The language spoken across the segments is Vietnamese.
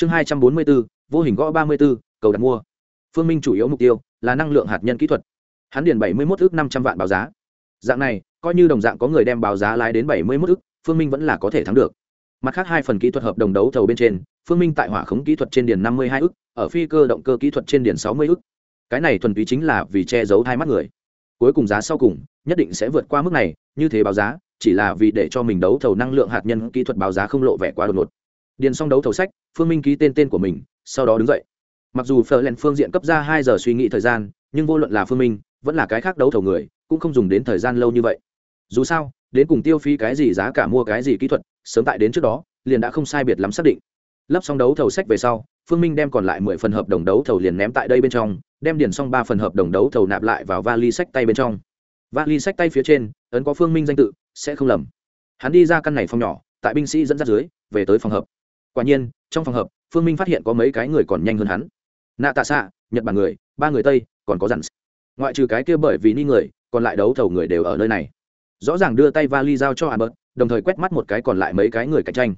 chương hai trăm bốn mươi bốn vô hình gõ ba mươi b ố cầu đặt mua. Phương minh chủ yếu mục tiêu là năng lượng hạt nhân kỹ thuật. Hắn điền bảy mươi một ước năm trăm vạn báo giá. Dạng này, coi như đồng dạng có người đem báo giá lái đến bảy mươi một ước, phương minh vẫn là có thể thắng được. Mặt khác hai phần kỹ thuật hợp đồng đấu thầu bên trên, phương minh tại hỏa khống kỹ thuật trên điền năm mươi hai ước, ở phi cơ động cơ kỹ thuật trên điền sáu mươi ước. Cái này thuần túy chính là vì che giấu hai mắt người. Cuối cùng giá sau cùng, nhất định sẽ vượt qua mức này, như thế báo giá, chỉ là vì để cho mình đấu thầu năng lượng hạt nhân kỹ thuật báo giá không lộ vẻ quá đột ngột điền xong đấu thầu sách, phương minh ký tên tên của mình, sau đó đứng dậy. Mặc dù phờ len phương diện cấp ra hai giờ suy nghĩ thời gian, nhưng vô luận là phương minh, vẫn là cái khác đấu thầu người, cũng không dùng đến thời gian lâu như vậy. Dù sao, đến cùng tiêu phí cái gì, giá cả mua cái gì kỹ thuật, sớm tại đến trước đó, liền đã không sai biệt lắm xác định. Lắp xong đấu thầu sách về sau, phương minh đem còn lại mười phần hợp đồng đấu thầu liền ném tại đây bên trong, đem điền xong ba phần hợp đồng đấu thầu nạp lại vào vali sách tay bên trong. Vali sách tay phía trên, ấn có phương minh danh tự, sẽ không lầm. Hắn đi ra căn này phòng nhỏ, tại binh sĩ dẫn dắt dưới, về tới phòng hợp quả nhiên, trong phòng hợp, phương minh phát hiện có mấy cái người còn nhanh hơn hắn. Nạ tạ xạ nhật bản người, ba người tây, còn có dặn ngoại trừ cái kia bởi vì ni người, còn lại đấu thầu người đều ở nơi này. Rõ ràng đưa tay vali giao cho albert, đồng thời quét mắt một cái còn lại mấy cái người cạnh tranh.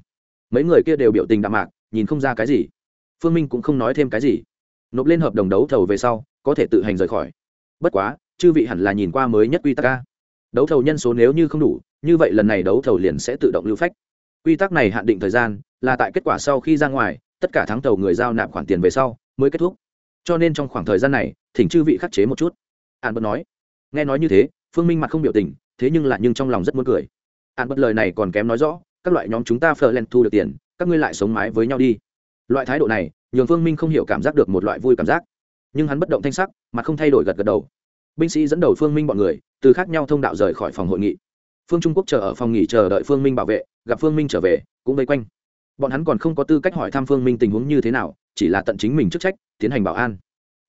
Mấy người kia đều biểu tình đạm mạc, nhìn không ra cái gì. Phương minh cũng không nói thêm cái gì. Nộp lên hợp đồng đấu thầu về sau, có thể tự hành rời khỏi. Bất quá, chư vị hẳn là nhìn qua mới nhất quy tắc ca đấu thầu nhân số nếu như không đủ, như vậy lần này đấu thầu liền sẽ tự động lưu phách. Quy tắc này hạn định thời gian là tại kết quả sau khi ra ngoài, tất cả thắng tàu người giao nạp khoản tiền về sau mới kết thúc. Cho nên trong khoảng thời gian này, thỉnh chư vị khắc chế một chút. An bật nói. Nghe nói như thế, phương minh mặt không biểu tình, thế nhưng lại nhưng trong lòng rất muốn cười. An bật lời này còn kém nói rõ, các loại nhóm chúng ta phờ len thu được tiền, các ngươi lại sống mái với nhau đi. Loại thái độ này, nhường phương minh không hiểu cảm giác được một loại vui cảm giác. Nhưng hắn bất động thanh sắc mà không thay đổi gật gật đầu. Binh sĩ dẫn đầu phương minh bọn người, từ khác nhau thông đạo rời khỏi phòng hội nghị. Phương trung quốc chờ ở phòng nghỉ chờ đợi phương minh bảo vệ, gặp phương minh trở về, cũng vây quanh bọn hắn còn không có tư cách hỏi thăm phương minh tình huống như thế nào, chỉ là tận chính mình chức trách, tiến hành bảo an.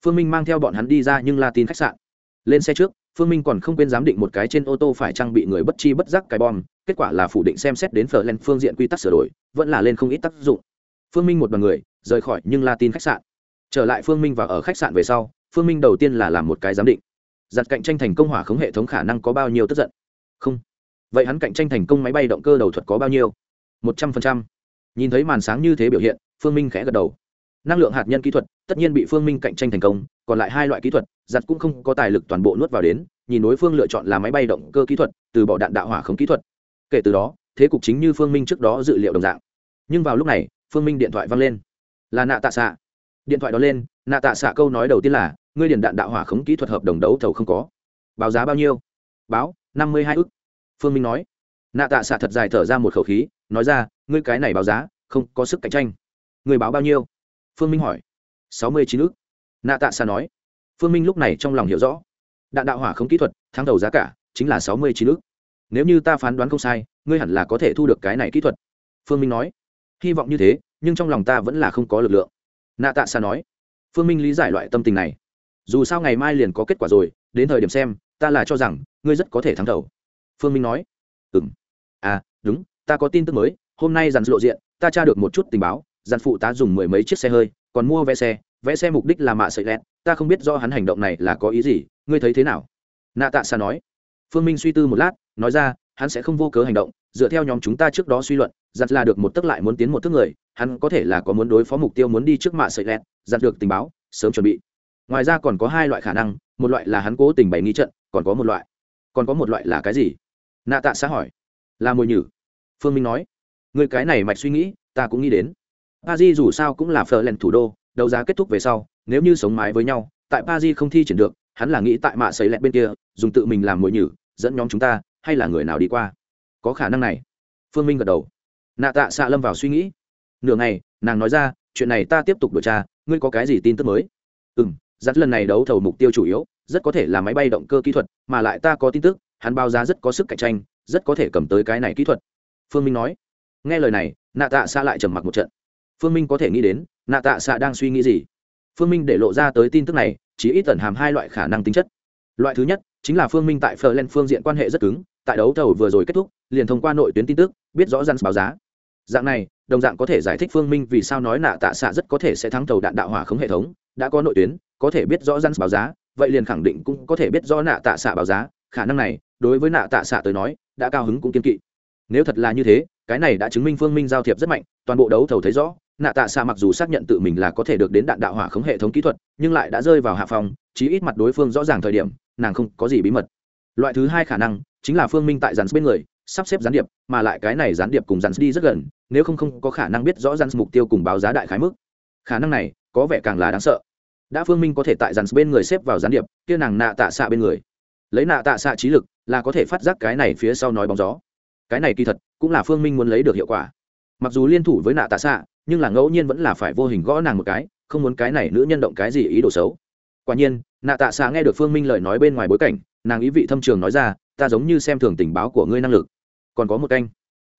Phương minh mang theo bọn hắn đi ra nhưng la tin khách sạn. Lên xe trước, phương minh còn không quên giám định một cái trên ô tô phải trang bị người bất chi bất giác cái bom, kết quả là phủ định xem xét đến phở len phương diện quy tắc sửa đổi, vẫn là lên không ít tác dụng. Phương minh một b ằ n người, rời khỏi nhưng la tin khách sạn. Trở lại phương minh và ở khách sạn về sau, phương minh đầu tiên là làm một cái giám định. Giặt cạnh tranh thành công hỏa khống hệ thống khả năng có bao nhiêu tức giận? Không. Vậy hắn cạnh tranh thành công máy bay động cơ đầu thuật có bao nhiêu? Một trăm phần trăm nhìn thấy màn sáng như thế biểu hiện, phương minh khẽ gật đầu. Năng lượng hạt nhân kỹ thuật, tất nhiên bị phương minh cạnh tranh thành công, còn lại hai loại kỹ thuật giặt cũng không có tài lực toàn bộ nuốt vào đến, nhìn đối phương lựa chọn là máy bay động cơ kỹ thuật, từ bỏ đạn đạo hỏa không kỹ thuật. Kể từ đó, thế cục chính như phương minh trước đó dự liệu đồng dạng. Nhưng vào lúc này, phương minh điện thoại văng lên. Là nạ tạ xạ điện thoại đó lên nạ tạ xạ câu nói đầu tiên là, ngươi điền đạn đạo hỏa khống kỹ thuật hợp đồng đấu thầu không có. Báo giá bao nhiêu? Báo năm mươi hai ức. Phương minh nói. Nạ tạ xạ thật dài thở ra một khẩu khí, nói ra ngươi cái này báo giá, không có sức cạnh tranh. Người báo bao nhiêu? Phương minh hỏi. Sáu mươi chín ước nạ tạ xa nói. Phương minh lúc này trong lòng hiểu rõ. Đạn đạo hỏa không kỹ thuật, thắng đầu giá cả, chính là sáu mươi chín ước nếu như ta phán đoán không sai, ngươi hẳn là có thể thu được cái này kỹ thuật. Phương minh nói. Hy vọng như thế, nhưng trong lòng ta vẫn là không có lực lượng. Nạ tạ xa nói. Phương minh lý giải loại tâm tình này. Dù sao ngày mai liền có kết quả rồi, đến thời điểm xem, ta là cho rằng, ngươi rất có thể thắng đầu. Phương minh nói. Ừ m à đúng, ta có tin tức mới hôm nay dàn lộ diện, ta tra được một chút tình báo, dàn phụ tá dùng mười mấy chiếc xe hơi, còn mua vé xe vé xe mục đích là mạ sợi lẹt, ta không biết do hắn hành động này là có ý gì, ngươi thấy thế nào? Nạ tạ xa nói. Phương minh suy tư một lát, nói ra, hắn sẽ không vô cớ hành động, dựa theo nhóm chúng ta trước đó suy luận giặt là được một tức lại muốn tiến một tức người, hắn có thể là có muốn đối phó mục tiêu muốn đi trước mạ sợi lẹt giặt được tình báo, sớm chuẩn bị. Ngoài ra còn có hai loại khả năng, một loại là hắn cố tình bày nghi trận, còn có một loại. Còn có một loại là cái gì? Nạ tạ xã hỏi. Là mồi nhử. Phương minh nói người cái này mạch suy nghĩ, ta cũng nghĩ đến. Paris dù sao cũng là phờ len thủ đô, đấu giá kết thúc về sau, nếu như sống mái với nhau, tại paris không thi triển được, hắn là nghĩ tại mạ sấy lẹt bên kia, dùng tự mình làm mồi nhử, dẫn nhóm chúng ta, hay là người nào đi qua? Có khả năng này. Phương minh gật đầu. Nạ tạ xạ lâm vào suy nghĩ. Nửa ngày, nàng nói ra, chuyện này ta tiếp tục điều tra, ngươi có cái gì tin tức mới? Ừ m dắt lần này đấu thầu mục tiêu chủ yếu, rất có thể là máy bay động cơ kỹ thuật, mà lại ta có tin tức, hắn báo giá rất có sức cạnh tranh, rất có thể cầm tới cái này kỹ thuật. Phương minh nói nghe lời này, nạ tạ xạ lại trầm mặc một trận. Phương minh có thể nghĩ đến, nạ tạ xạ đang suy nghĩ gì? Phương minh để lộ ra tới tin tức này, chỉ ít tẩn hàm hai loại khả năng tính chất. Loại thứ nhất, chính là phương minh tại phờ len phương diện quan hệ rất cứng, tại đấu thầu vừa rồi kết thúc, liền thông qua nội tuyến tin tức, biết rõ răn báo giá. Dạng này, đồng dạng có thể giải thích phương minh vì sao nói nạ tạ xạ rất có thể sẽ thắng thầu đạn đạo hỏa khống hệ thống, đã có nội tuyến, có thể biết rõ răn báo giá, vậy liền khẳng định cũng có thể biết rõ nạ tạ xạ báo giá. Khả năng này, đối với nạ tạ xạ tới nói, đã cao hứng cũng kiên kỵ nếu thật là như thế, cái này đã chứng minh phương minh giao thiệp rất mạnh, toàn bộ đấu thầu thấy rõ, nạ tạ xạ mặc dù xác nhận tự mình là có thể được đến đạn đạo hỏa khống hệ thống kỹ thuật, nhưng lại đã rơi vào hạ phòng, chí ít mặt đối phương rõ ràng thời điểm, nàng không có gì bí mật. Loại thứ hai khả năng, chính là phương minh tại dàn bên người, sắp xếp gián điệp, mà lại cái này gián điệp cùng dàn đi rất gần, nếu không không có khả năng biết rõ dàn mục tiêu cùng báo giá đại khái mức. Khả năng này, có vẻ càng là đáng sợ. Đã phương minh có thể tại dàn bên người xếp vào gián điệp, kia nàng nạ tạ xạ bên người. Lấy nạ tạ xạ trí lực, là có thể phát giác cái này phía sau nói bóng gió cái này kỳ thật cũng là phương minh muốn lấy được hiệu quả mặc dù liên thủ với nạ tạ xạ nhưng là ngẫu nhiên vẫn là phải vô hình gõ nàng một cái không muốn cái này nữ nhân động cái gì ý đồ xấu quả nhiên nạ tạ xạ nghe được phương minh lời nói bên ngoài bối cảnh nàng ý vị thâm trường nói ra ta giống như xem thường tình báo của ngươi năng lực còn có một canh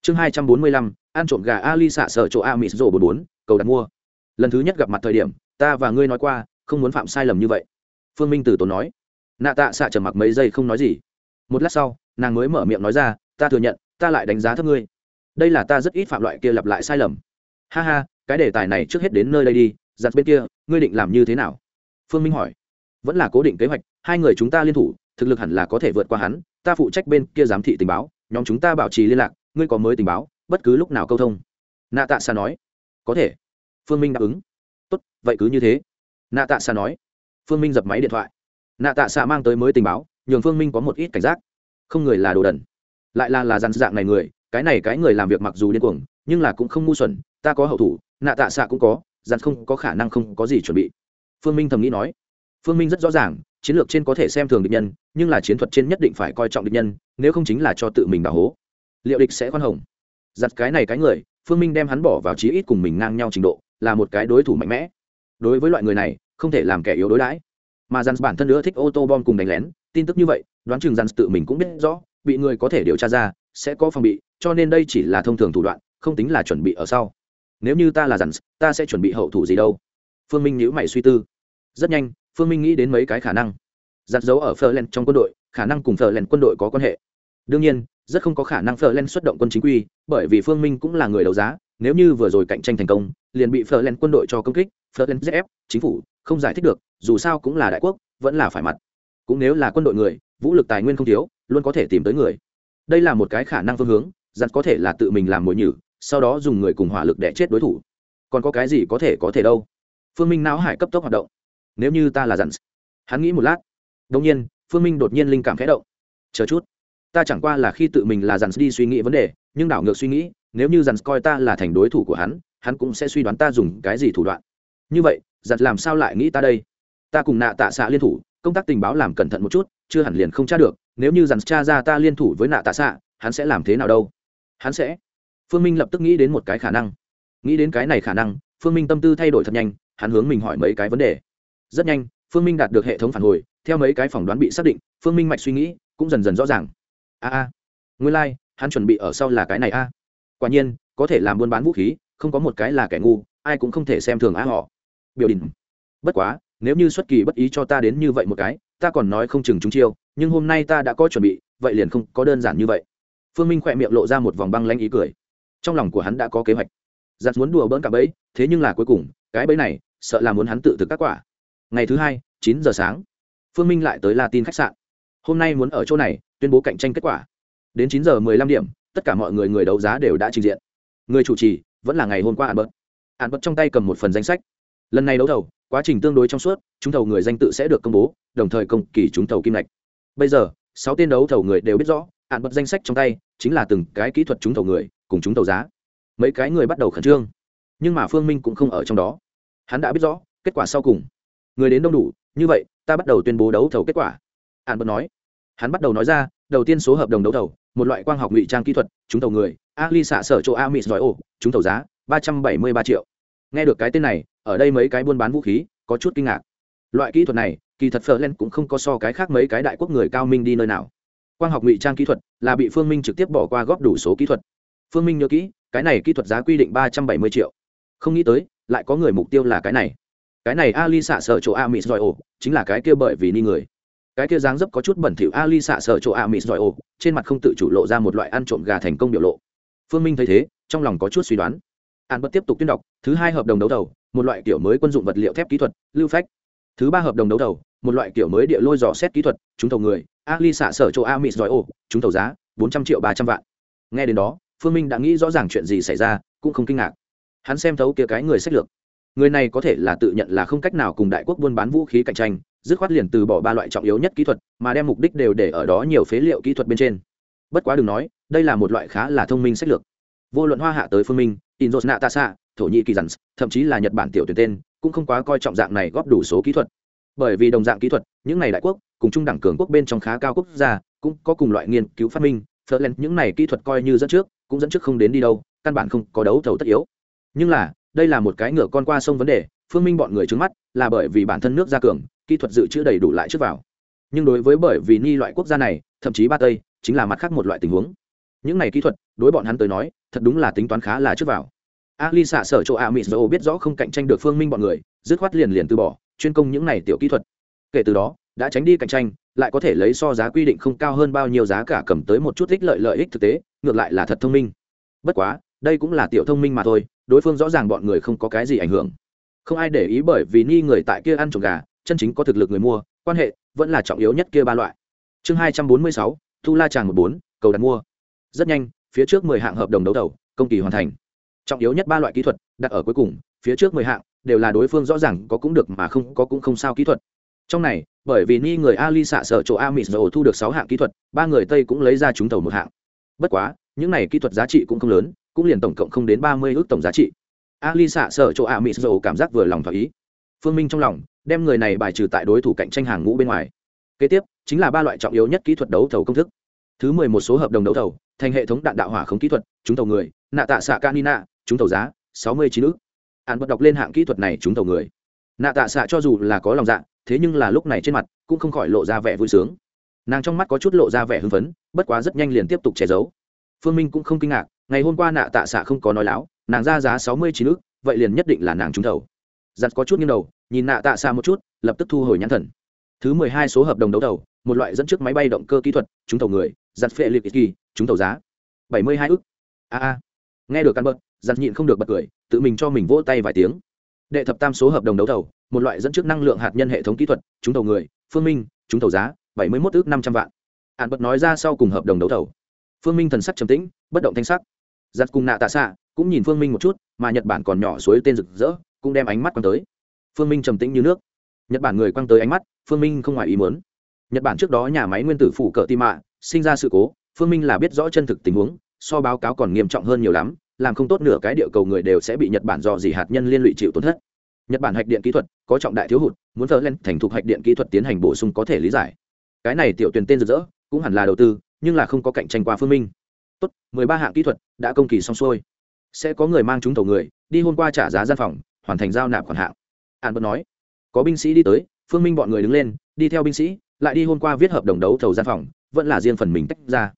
chương hai trăm bốn mươi lăm, ăn trộm gà ali xạ sợ chỗ a mỹ rổ bốn bốn, cầu đặt mua. Lần thứ nhất gặp mặt thời điểm, ta và ngươi nói qua, không muốn phạm sai lầm như vậy. Phương minh từ tốn nói. Nạ tạ xạ trầm mặc mấy giây không nói gì. Một lát sau, nàng mới mở miệng nói ra, ta thừa nhận ta lại đánh giá thấp ngươi. Đây là ta rất ít phạm loại kia lặp lại sai lầm. Ha ha, cái đề tài này trước hết đến nơi đây đi, giặt bên kia, ngươi định làm như thế nào? Phương minh hỏi. Vẫn là cố định kế hoạch, hai người chúng ta liên thủ, thực lực hẳn là có thể vượt qua hắn, ta phụ trách bên kia giám thị tình báo, nhóm chúng ta bảo trì liên lạc, ngươi có mới tình báo, bất cứ lúc nào câu thông. Nạ tạ xa nói. Có thể. Phương minh đáp ứng. Tốt, vậy cứ như thế. Nạ tạ xa nói. Phương minh dập máy điện thoại. Nạ tạ xa mang tới mới tình báo, nhường phương minh có một ít cảnh giác. Không người là đồ đần lại là là dàn dạng này người, cái này cái người làm việc mặc dù điên cuồng, nhưng là cũng không ngu xuẩn, ta có hậu thủ, nạ tạ xạ cũng có, dàn không có khả năng không có gì chuẩn bị. Phương minh thầm nghĩ nói. Phương minh rất rõ ràng, chiến lược trên có thể xem thường địch nhân, nhưng là chiến thuật trên nhất định phải coi trọng địch nhân, nếu không chính là cho tự mình đào hố. Liệu địch sẽ khoan hồng? Giặt cái này cái người, phương minh đem hắn bỏ vào chí ít cùng mình ngang nhau trình độ, là một cái đối thủ mạnh mẽ. Đối với loại người này, không thể làm kẻ yếu đối đãi. Mà dàn bản thân nữa thích ô tô bom cùng đánh lén, tin tức như vậy, đoán chừng dàn tự mình cũng biết rõ bị người có thể điều tra ra sẽ có phòng bị cho nên đây chỉ là thông thường thủ đoạn không tính là chuẩn bị ở sau nếu như ta là dặn ta sẽ chuẩn bị hậu thủ gì đâu phương minh nhữ mày suy tư rất nhanh phương minh nghĩ đến mấy cái khả năng giặt dấu ở Ferland trong quân đội, khả năng cùng Ferland quân đội có quan hệ. Đương nhiên, rất không có khả năng Ferland xuất động quân chính quy, bởi vì Phương Minh cũng là người đấu giá, nếu như vừa rồi cạnh tranh thành công, liền bị Ferland quân đội cho công kích, Ferland ZF, chính phủ không giải thích được, dù sao cũng là đại quốc, vẫn là phải mặt. Cũng nếu là quân đội người, vũ lực tài nguyên không thiếu, luôn có thể tìm tới người. Đây là một cái khả năng phương hướng, giặt có thể là tự mình làm mồi nhử, sau đó dùng người cùng hỏa lực để chết đối thủ. Còn có cái gì có thể có thể đâu? Phương Minh não hải cấp tốc hoạt động. Nếu như ta là dặn, hắn nghĩ một lát, đông nhiên phương minh đột nhiên linh cảm khẽ động chờ chút ta chẳng qua là khi tự mình là dàn đi suy nghĩ vấn đề nhưng đảo ngược suy nghĩ nếu như dàn coi ta là thành đối thủ của hắn hắn cũng sẽ suy đoán ta dùng cái gì thủ đoạn như vậy giặt làm sao lại nghĩ ta đây ta cùng nạ tạ xạ liên thủ công tác tình báo làm cẩn thận một chút chưa hẳn liền không tra được nếu như dàn tra ra ta liên thủ với nạ tạ xạ hắn sẽ làm thế nào đâu? Hắn sẽ. Phương minh lập tức nghĩ đến một cái khả năng. Nghĩ đến cái này khả năng phương minh tâm tư thay đổi thật nhanh hắn hướng mình hỏi mấy cái vấn đề. Rất nhanh phương minh đạt được hệ thống phản hồi theo mấy cái phỏng đoán bị xác định phương minh mạch suy nghĩ cũng dần dần rõ ràng. A a nguyên lai、like, hắn chuẩn bị ở sau là cái này a. Quả nhiên có thể làm buôn bán vũ khí không có một cái là kẻ ngu ai cũng không thể xem thường á họ. Biểu đình bất quá nếu như xuất kỳ bất ý cho ta đến như vậy một cái ta còn nói không chừng chúng chiêu, nhưng hôm nay ta đã có chuẩn bị, vậy liền không có đơn giản như vậy. Phương minh khỏe miệng lộ ra một vòng băng lanh ý cười. Trong lòng của hắn đã có kế hoạch. Giặt muốn đùa bỡn cả bẫy, thế nhưng là cuối cùng, cái bẫy này, sợ là muốn hắn tự thực các quả. Ngày thứ hai, chín giờ sáng, phương minh lại tới latin khách sạn. Hôm nay muốn ở chỗ này, tuyên bố cạnh tranh kết quả. Đến chín giờ mười lăm điểm, tất cả mọi người người đấu giá đều đã trình diện. Người chủ trì, vẫn là ngày hôm qua hạn bớt hạn bớt trong tay cầm một phần danh sách. Lần này đấu thầu quá trình tương đối trong suốt, chúng thầu người danh tự sẽ được công bố, đồng thời công kỳ chúng thầu kim lạch bây giờ, sáu tên đấu thầu người đều biết rõ, hạn bật danh sách trong tay chính là từng cái kỹ thuật chúng thầu người cùng chúng thầu giá. Mấy cái người bắt đầu khẩn trương, nhưng mà phương minh cũng không ở trong đó. Hắn đã biết rõ, kết quả sau cùng. Người đến đông đủ, như vậy, ta bắt đầu tuyên bố đấu thầu kết quả. Hạn bật nói. Hắn bắt đầu nói ra, đầu tiên số hợp đồng đấu thầu, một loại quang học ngụy trang kỹ thuật, chúng thầu người ali xạ sở chỗ a mỹ giỏi ô chúng thầu giá ba trăm bảy mươi ba triệu. Nghe được cái tên này ở đây mấy cái buôn bán vũ khí, có chút kinh ngạc. Loại kỹ thuật này, kỳ thật phở len cũng không có so cái khác mấy cái đại quốc người cao minh đi nơi nào. Quang học ngụy trang kỹ thuật là bị phương minh trực tiếp bỏ qua góp đủ số kỹ thuật. Phương minh nhớ kỹ, cái này kỹ thuật giá quy định ba trăm bảy mươi triệu. Không nghĩ tới, lại có người mục tiêu là cái này. Cái này ali xạ sở chỗ a mỹ giỏi ổ, chính là cái kia bởi vì ni người. Cái kia dáng dấp có chút bẩn thỉu ali xạ sở chỗ a mỹ giỏi ổ, trên mặt không tự chủ lộ ra một loại ăn trộm gà thành công biểu lộ. Phương minh thấy thế, trong lòng có chút suy đoán an bất tiếp tục tuyên đọc, thứ hai hợp đồng đấu thầu, một loại kiểu mới quân dụng vật liệu thép kỹ thuật, lưu phách. Thứ ba hợp đồng đấu thầu, một loại kiểu mới địa lôi dò xét kỹ thuật chúng thầu người ali xạ sở chỗ a mỹ giỏi ô chúng thầu giá, bốn trăm triệu ba trăm vạn. Nghe đến đó, phương minh đã nghĩ rõ ràng chuyện gì xảy ra, cũng không kinh ngạc. Hắn xem thấu kia cái người sách lược. Người này có thể là tự nhận là không cách nào cùng đại quốc buôn bán vũ khí cạnh tranh, dứt khoát liền từ bỏ ba loại trọng yếu nhất kỹ thuật, mà đem mục đích đều để ở đó nhiều phế liệu kỹ thuật bên trên. Bất quá đừng nói, đây là một loại khá là thông minh sách lược. Vô luận hoa hạ tới phương minh inzos natasa, thổ nhĩ kỳ dặn thậm chí là nhật bản tiểu tuyển tên, cũng không quá coi trọng dạng này góp đủ số kỹ thuật. Bởi vì đồng dạng kỹ thuật, những này đại quốc, cùng trung đẳng cường quốc bên trong khá cao quốc gia, cũng có cùng loại nghiên cứu phát minh. Phớt lên những này kỹ thuật coi như dẫn trước, cũng dẫn trước không đến đi đâu, căn bản không có đấu thầu tất yếu. Nhưng là, đây là một cái ngựa con qua sông vấn đề, phương minh bọn người trứng mắt, là bởi vì bản thân nước gia cường, kỹ thuật dự trữ đầy đủ lại trước vào. Nhưng đối với bởi vì ni loại quốc gia này, thậm chí ba tây, chính là mặt khác một loại tình huống những này kỹ thuật, đối bọn hắn tới nói, thật đúng là tính toán khá là trước vào. Ali xạ sở chỗ a mỹ dầu biết rõ không cạnh tranh được phương minh bọn người, dứt khoát liền liền từ bỏ, chuyên công những này tiểu kỹ thuật. Kể từ đó, đã tránh đi cạnh tranh, lại có thể lấy so giá quy định không cao hơn bao nhiêu giá cả cầm tới một chút ích lợi lợi ích thực tế, ngược lại là thật thông minh. Bất quá, đây cũng là tiểu thông minh mà thôi, đối phương rõ ràng bọn người không có cái gì ảnh hưởng. Không ai để ý bởi vì ni người tại kia ăn trộm gà, chân chính có thực lực người mua, quan hệ vẫn là trọng yếu nhất kia ba loại. Chương hai trăm bốn mươi sáu, thu la tràng một bốn, cầu đặt mua rất nhanh, phía trước mười hạng hợp đồng đấu thầu, công kỳ hoàn thành. Trọng yếu nhất ba loại kỹ thuật đặt ở cuối cùng, phía trước mười hạng đều là đối phương rõ ràng có cũng được mà không có cũng không sao kỹ thuật. Trong này, bởi vì ni người ali xạ sở chỗ a mỹ dầu thu được sáu hạng kỹ thuật, ba người tây cũng lấy ra trúng thầu một hạng. Bất quá, những này kỹ thuật giá trị cũng không lớn, cũng liền tổng cộng không đến ba mươi ước tổng giá trị. Ali xạ sở chỗ a mỹ dầu cảm giác vừa lòng thỏa ý. Phương minh trong lòng đem người này bài trừ tại đối thủ cạnh tranh hàng ngũ bên ngoài. Kế tiếp, chính là ba loại trọng yếu nhất kỹ thuật đấu thầu công thức. Thứ mười một số hợp đồng đấu thầu thành hệ thống đạn đạo hỏa không kỹ thuật, chúng thầu người, nạ tạ xạ canina chúng thầu giá, sáu mươi chín ước hạn bật đọc lên hạng kỹ thuật này, chúng thầu người. Nạ tạ xạ cho dù là có lòng dạ thế nhưng là lúc này trên mặt, cũng không khỏi lộ ra vẻ vui sướng. Nàng trong mắt có chút lộ ra vẻ hưng phấn, bất quá rất nhanh liền tiếp tục che giấu. Phương minh cũng không kinh ngạc, ngày hôm qua nạ tạ xạ không có nói láo, nàng ra giá sáu mươi chín ước vậy liền nhất định là nàng trúng thầu. Giặt có chút nghiêng đầu, nhìn nạ tạ xạ một chút, lập tức thu hồi nhãn thần. Thứ mười hai số hợp đồng đấu thầu, một loại dẫn trước máy bay động cơ kỹ thuật trúng thầu người giặt phệ liệt kỳ chúng tàu giá. Bảy mươi hai ức. A a. Nghe được căn bớt giặt nhịn không được bật cười, tự mình cho mình vỗ tay vài tiếng. Đệ thập tam số hợp đồng đấu thầu, một loại dẫn trước năng lượng hạt nhân hệ thống kỹ thuật, chúng tàu người, phương minh, chúng tàu giá, bảy mươi một ước năm trăm vạn. Hạn bật nói ra sau cùng hợp đồng đấu thầu. Phương minh thần sắc trầm tĩnh, bất động thanh sắc. Giặt cùng nạ tạ xạ cũng nhìn phương minh một chút, mà nhật bản còn nhỏ suối tên rực rỡ, cũng đem ánh mắt quăng tới. Phương minh trầm tĩnh như nước. Nhật bản người quăng tới ánh mắt, phương minh không ngoài ý muốn. Nhật bản trước đó nhà máy nguyên tử phủ cỡ tim mạ, sinh ra sự cố phương minh là biết rõ chân thực tình huống, so báo cáo còn nghiêm trọng hơn nhiều lắm, làm không tốt nửa cái địa cầu người đều sẽ bị nhật bản dò dỉ hạt nhân liên lụy chịu tổn thất. Nhật bản hạch điện kỹ thuật có trọng đại thiếu hụt, muốn thờ lên thành thục hạch điện kỹ thuật tiến hành bổ sung có thể lý giải. Cái này tiểu tuyển tên rực rỡ, cũng hẳn là đầu tư, nhưng là không có cạnh tranh qua phương minh. Tốt, mười ba hạng kỹ thuật đã công kỳ xong xuôi. Sẽ có người mang chúng tàu người, đi hôm qua trả giá gian phòng, hoàn thành giao nạp khoản hạng. An bật nói, có binh sĩ đi tới, phương minh bọn người đứng lên, đi theo binh sĩ, lại đi hôm qua viết hợp đồng đấu thầu gian phòng, vẫn là riêng phần mình tách ra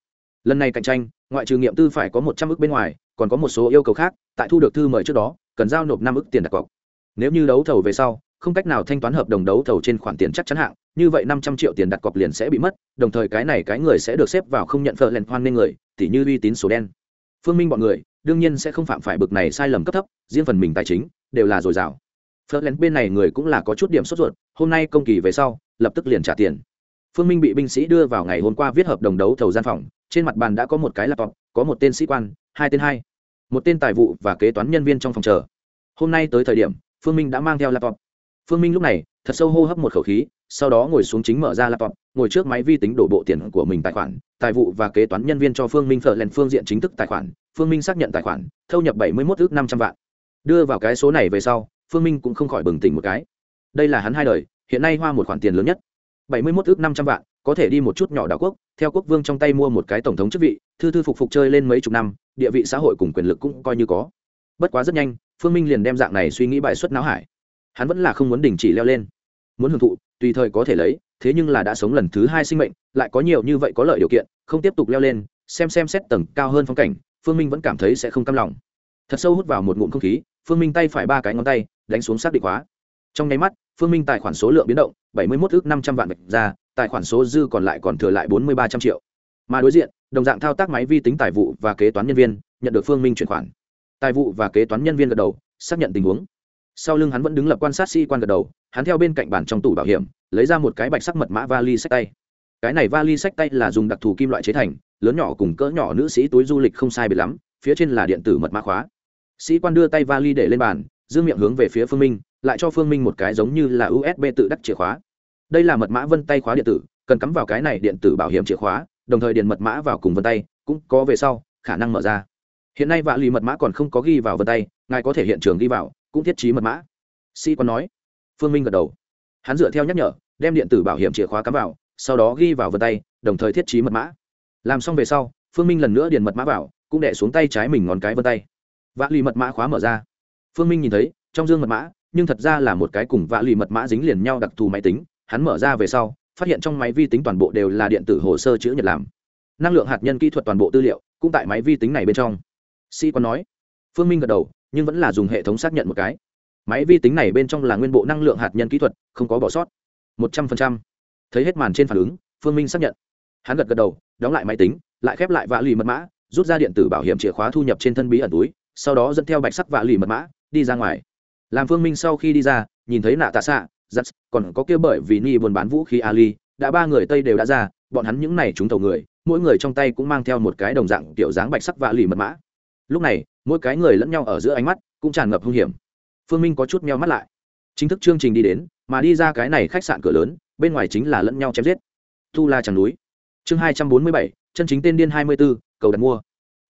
lần này cạnh tranh, ngoại trừ nghiệm tư phải có một trăm ước bên ngoài, còn có một số yêu cầu khác, tại thu được thư mời trước đó, cần giao nộp năm ước tiền đặt cọc. Nếu như đấu thầu về sau, không cách nào thanh toán hợp đồng đấu thầu trên khoản tiền chắc chắn hạng, như vậy năm trăm triệu tiền đặt cọc liền sẽ bị mất, đồng thời cái này cái người sẽ được xếp vào không nhận phở lèn hoan nên người, tỉ như uy tín số đen. Phương minh bọn người, đương nhiên sẽ không phạm phải bực này sai lầm cấp thấp, riêng phần mình tài chính, đều là dồi dào. Phở lèn bên này người cũng là có chút điểm sốt ruột, hôm nay công kỳ về sau, lập tức liền trả tiền phương minh bị binh sĩ đưa vào ngày hôm qua viết hợp đồng đấu thầu gian phòng, trên mặt bàn đã có một cái laptop, có một tên sĩ quan, hai tên hai. Một tên tài vụ và kế toán nhân viên trong phòng chờ. Hôm nay tới thời điểm, phương minh đã mang theo laptop. Phương minh lúc này, thật sâu hô hấp một khẩu khí, sau đó ngồi xuống chính mở ra laptop, ngồi trước máy vi tính đổ bộ tiền của mình tài khoản, tài vụ và kế toán nhân viên cho phương minh phở lên phương diện chính thức tài khoản, phương minh xác nhận tài khoản, thâu nhập bảy mươi một ước năm trăm vạn. Đưa vào cái số này về sau, phương minh cũng không khỏi bừng tỉnh một cái. Đây là hắn hai đời, hiện nay hoa một khoản tiền lớn nhất bảy mươi một ước năm trăm vạn, có thể đi một chút nhỏ đảo quốc, theo quốc vương trong tay mua một cái tổng thống chức vị, thư thư phục phục chơi lên mấy chục năm, địa vị xã hội cùng quyền lực cũng coi như có. Bất quá rất nhanh, phương minh liền đem dạng này suy nghĩ bài xuất não hải. Hắn vẫn là không muốn đình chỉ leo lên. Muốn hưởng thụ, tùy thời có thể lấy, thế nhưng là đã sống lần thứ hai sinh mệnh, lại có nhiều như vậy có lợi điều kiện, không tiếp tục leo lên, xem xem xét tầng cao hơn phong cảnh, phương minh vẫn cảm thấy sẽ không cam lòng. Thật sâu hút vào một ngụm không khí, phương minh tay phải ba cái ngón tay, đánh xuống xác định hóa trong nháy mắt, phương minh tài khoản số lượng biến động, bảy mươi một ước năm trăm vạn vạch ra, tài khoản số dư còn lại còn thừa lại bốn mươi ba trăm triệu. Mà đối diện, đồng dạng thao tác máy vi tính tài vụ và kế toán nhân viên, nhận được phương minh chuyển khoản. Tài vụ và kế toán nhân viên gật đầu, xác nhận tình huống. Sau lưng hắn vẫn đứng lập quan sát sĩ quan gật đầu, hắn theo bên cạnh bàn trong tủ bảo hiểm, lấy ra một cái bạch sắc mật mã vali sách tay. Cái này vali sách tay là dùng đặc thù kim loại chế thành, lớn nhỏ cùng cỡ nhỏ nữ sĩ túi du lịch không sai biệt lắm, phía trên là điện tử mật mã khóa. Sĩ quan đưa tay vali để lên bàn giữ miệng hướng về phía phương minh lại cho phương minh một cái giống như là usb tự đắc chìa khóa. Đây là mật mã vân tay khóa điện tử, cần cắm vào cái này điện tử bảo hiểm chìa khóa, đồng thời điền mật mã vào cùng vân tay, cũng có về sau, khả năng mở ra. Hiện nay vạ lì mật mã còn không có ghi vào vân tay, ngài có thể hiện trường ghi vào, cũng thiết trí mật mã. Sĩ quan nói. Phương minh gật đầu. Hắn dựa theo nhắc nhở, đem điện tử bảo hiểm chìa khóa cắm vào, sau đó ghi vào vân tay, đồng thời thiết trí mật mã. Làm xong về sau, phương minh lần nữa điền mật mã vào, cũng đẻ xuống tay trái mình ngón cái vân tay. Vạ lì mật mã khóa mở ra. Phương minh nhìn thấy, trong dương mật mã nhưng thật ra là một cái cùng vạ lì mật mã dính liền nhau đặc thù máy tính. Hắn mở ra về sau, phát hiện trong máy vi tính toàn bộ đều là điện tử hồ sơ chữ nhật làm. Năng lượng hạt nhân kỹ thuật toàn bộ tư liệu cũng tại máy vi tính này bên trong. Sĩ quan nói, phương minh gật đầu, nhưng vẫn là dùng hệ thống xác nhận một cái. Máy vi tính này bên trong là nguyên bộ năng lượng hạt nhân kỹ thuật, không có bỏ sót. Một trăm phần trăm. Thấy hết màn trên phản ứng, phương minh xác nhận. Hắn gật gật đầu, đóng lại máy tính, lại khép lại vạ lì mật mã, rút ra điện tử bảo hiểm chìa khóa thu nhập trên thân bí ẩn túi, sau đó dẫn theo bạch sắc vạ lì mật mã, đi ra ngoài làm phương minh sau khi đi ra, nhìn thấy nạ tạ xạ giắt còn có kia bởi vì ni buôn bán vũ khí ali, đã ba người tây đều đã ra, bọn hắn những này chúng tàu người, mỗi người trong tay cũng mang theo một cái đồng dạng kiểu dáng bạch sắc vạ lì mật mã. Lúc này, mỗi cái người lẫn nhau ở giữa ánh mắt cũng tràn ngập hung hiểm. Phương minh có chút meo mắt lại. Chính thức chương trình đi đến, mà đi ra cái này khách sạn cửa lớn, bên ngoài chính là lẫn nhau chém giết. Tu la tràng núi. Chương hai trăm bốn mươi bảy, chân chính tên điên hai mươi b ố cầu đặt mua.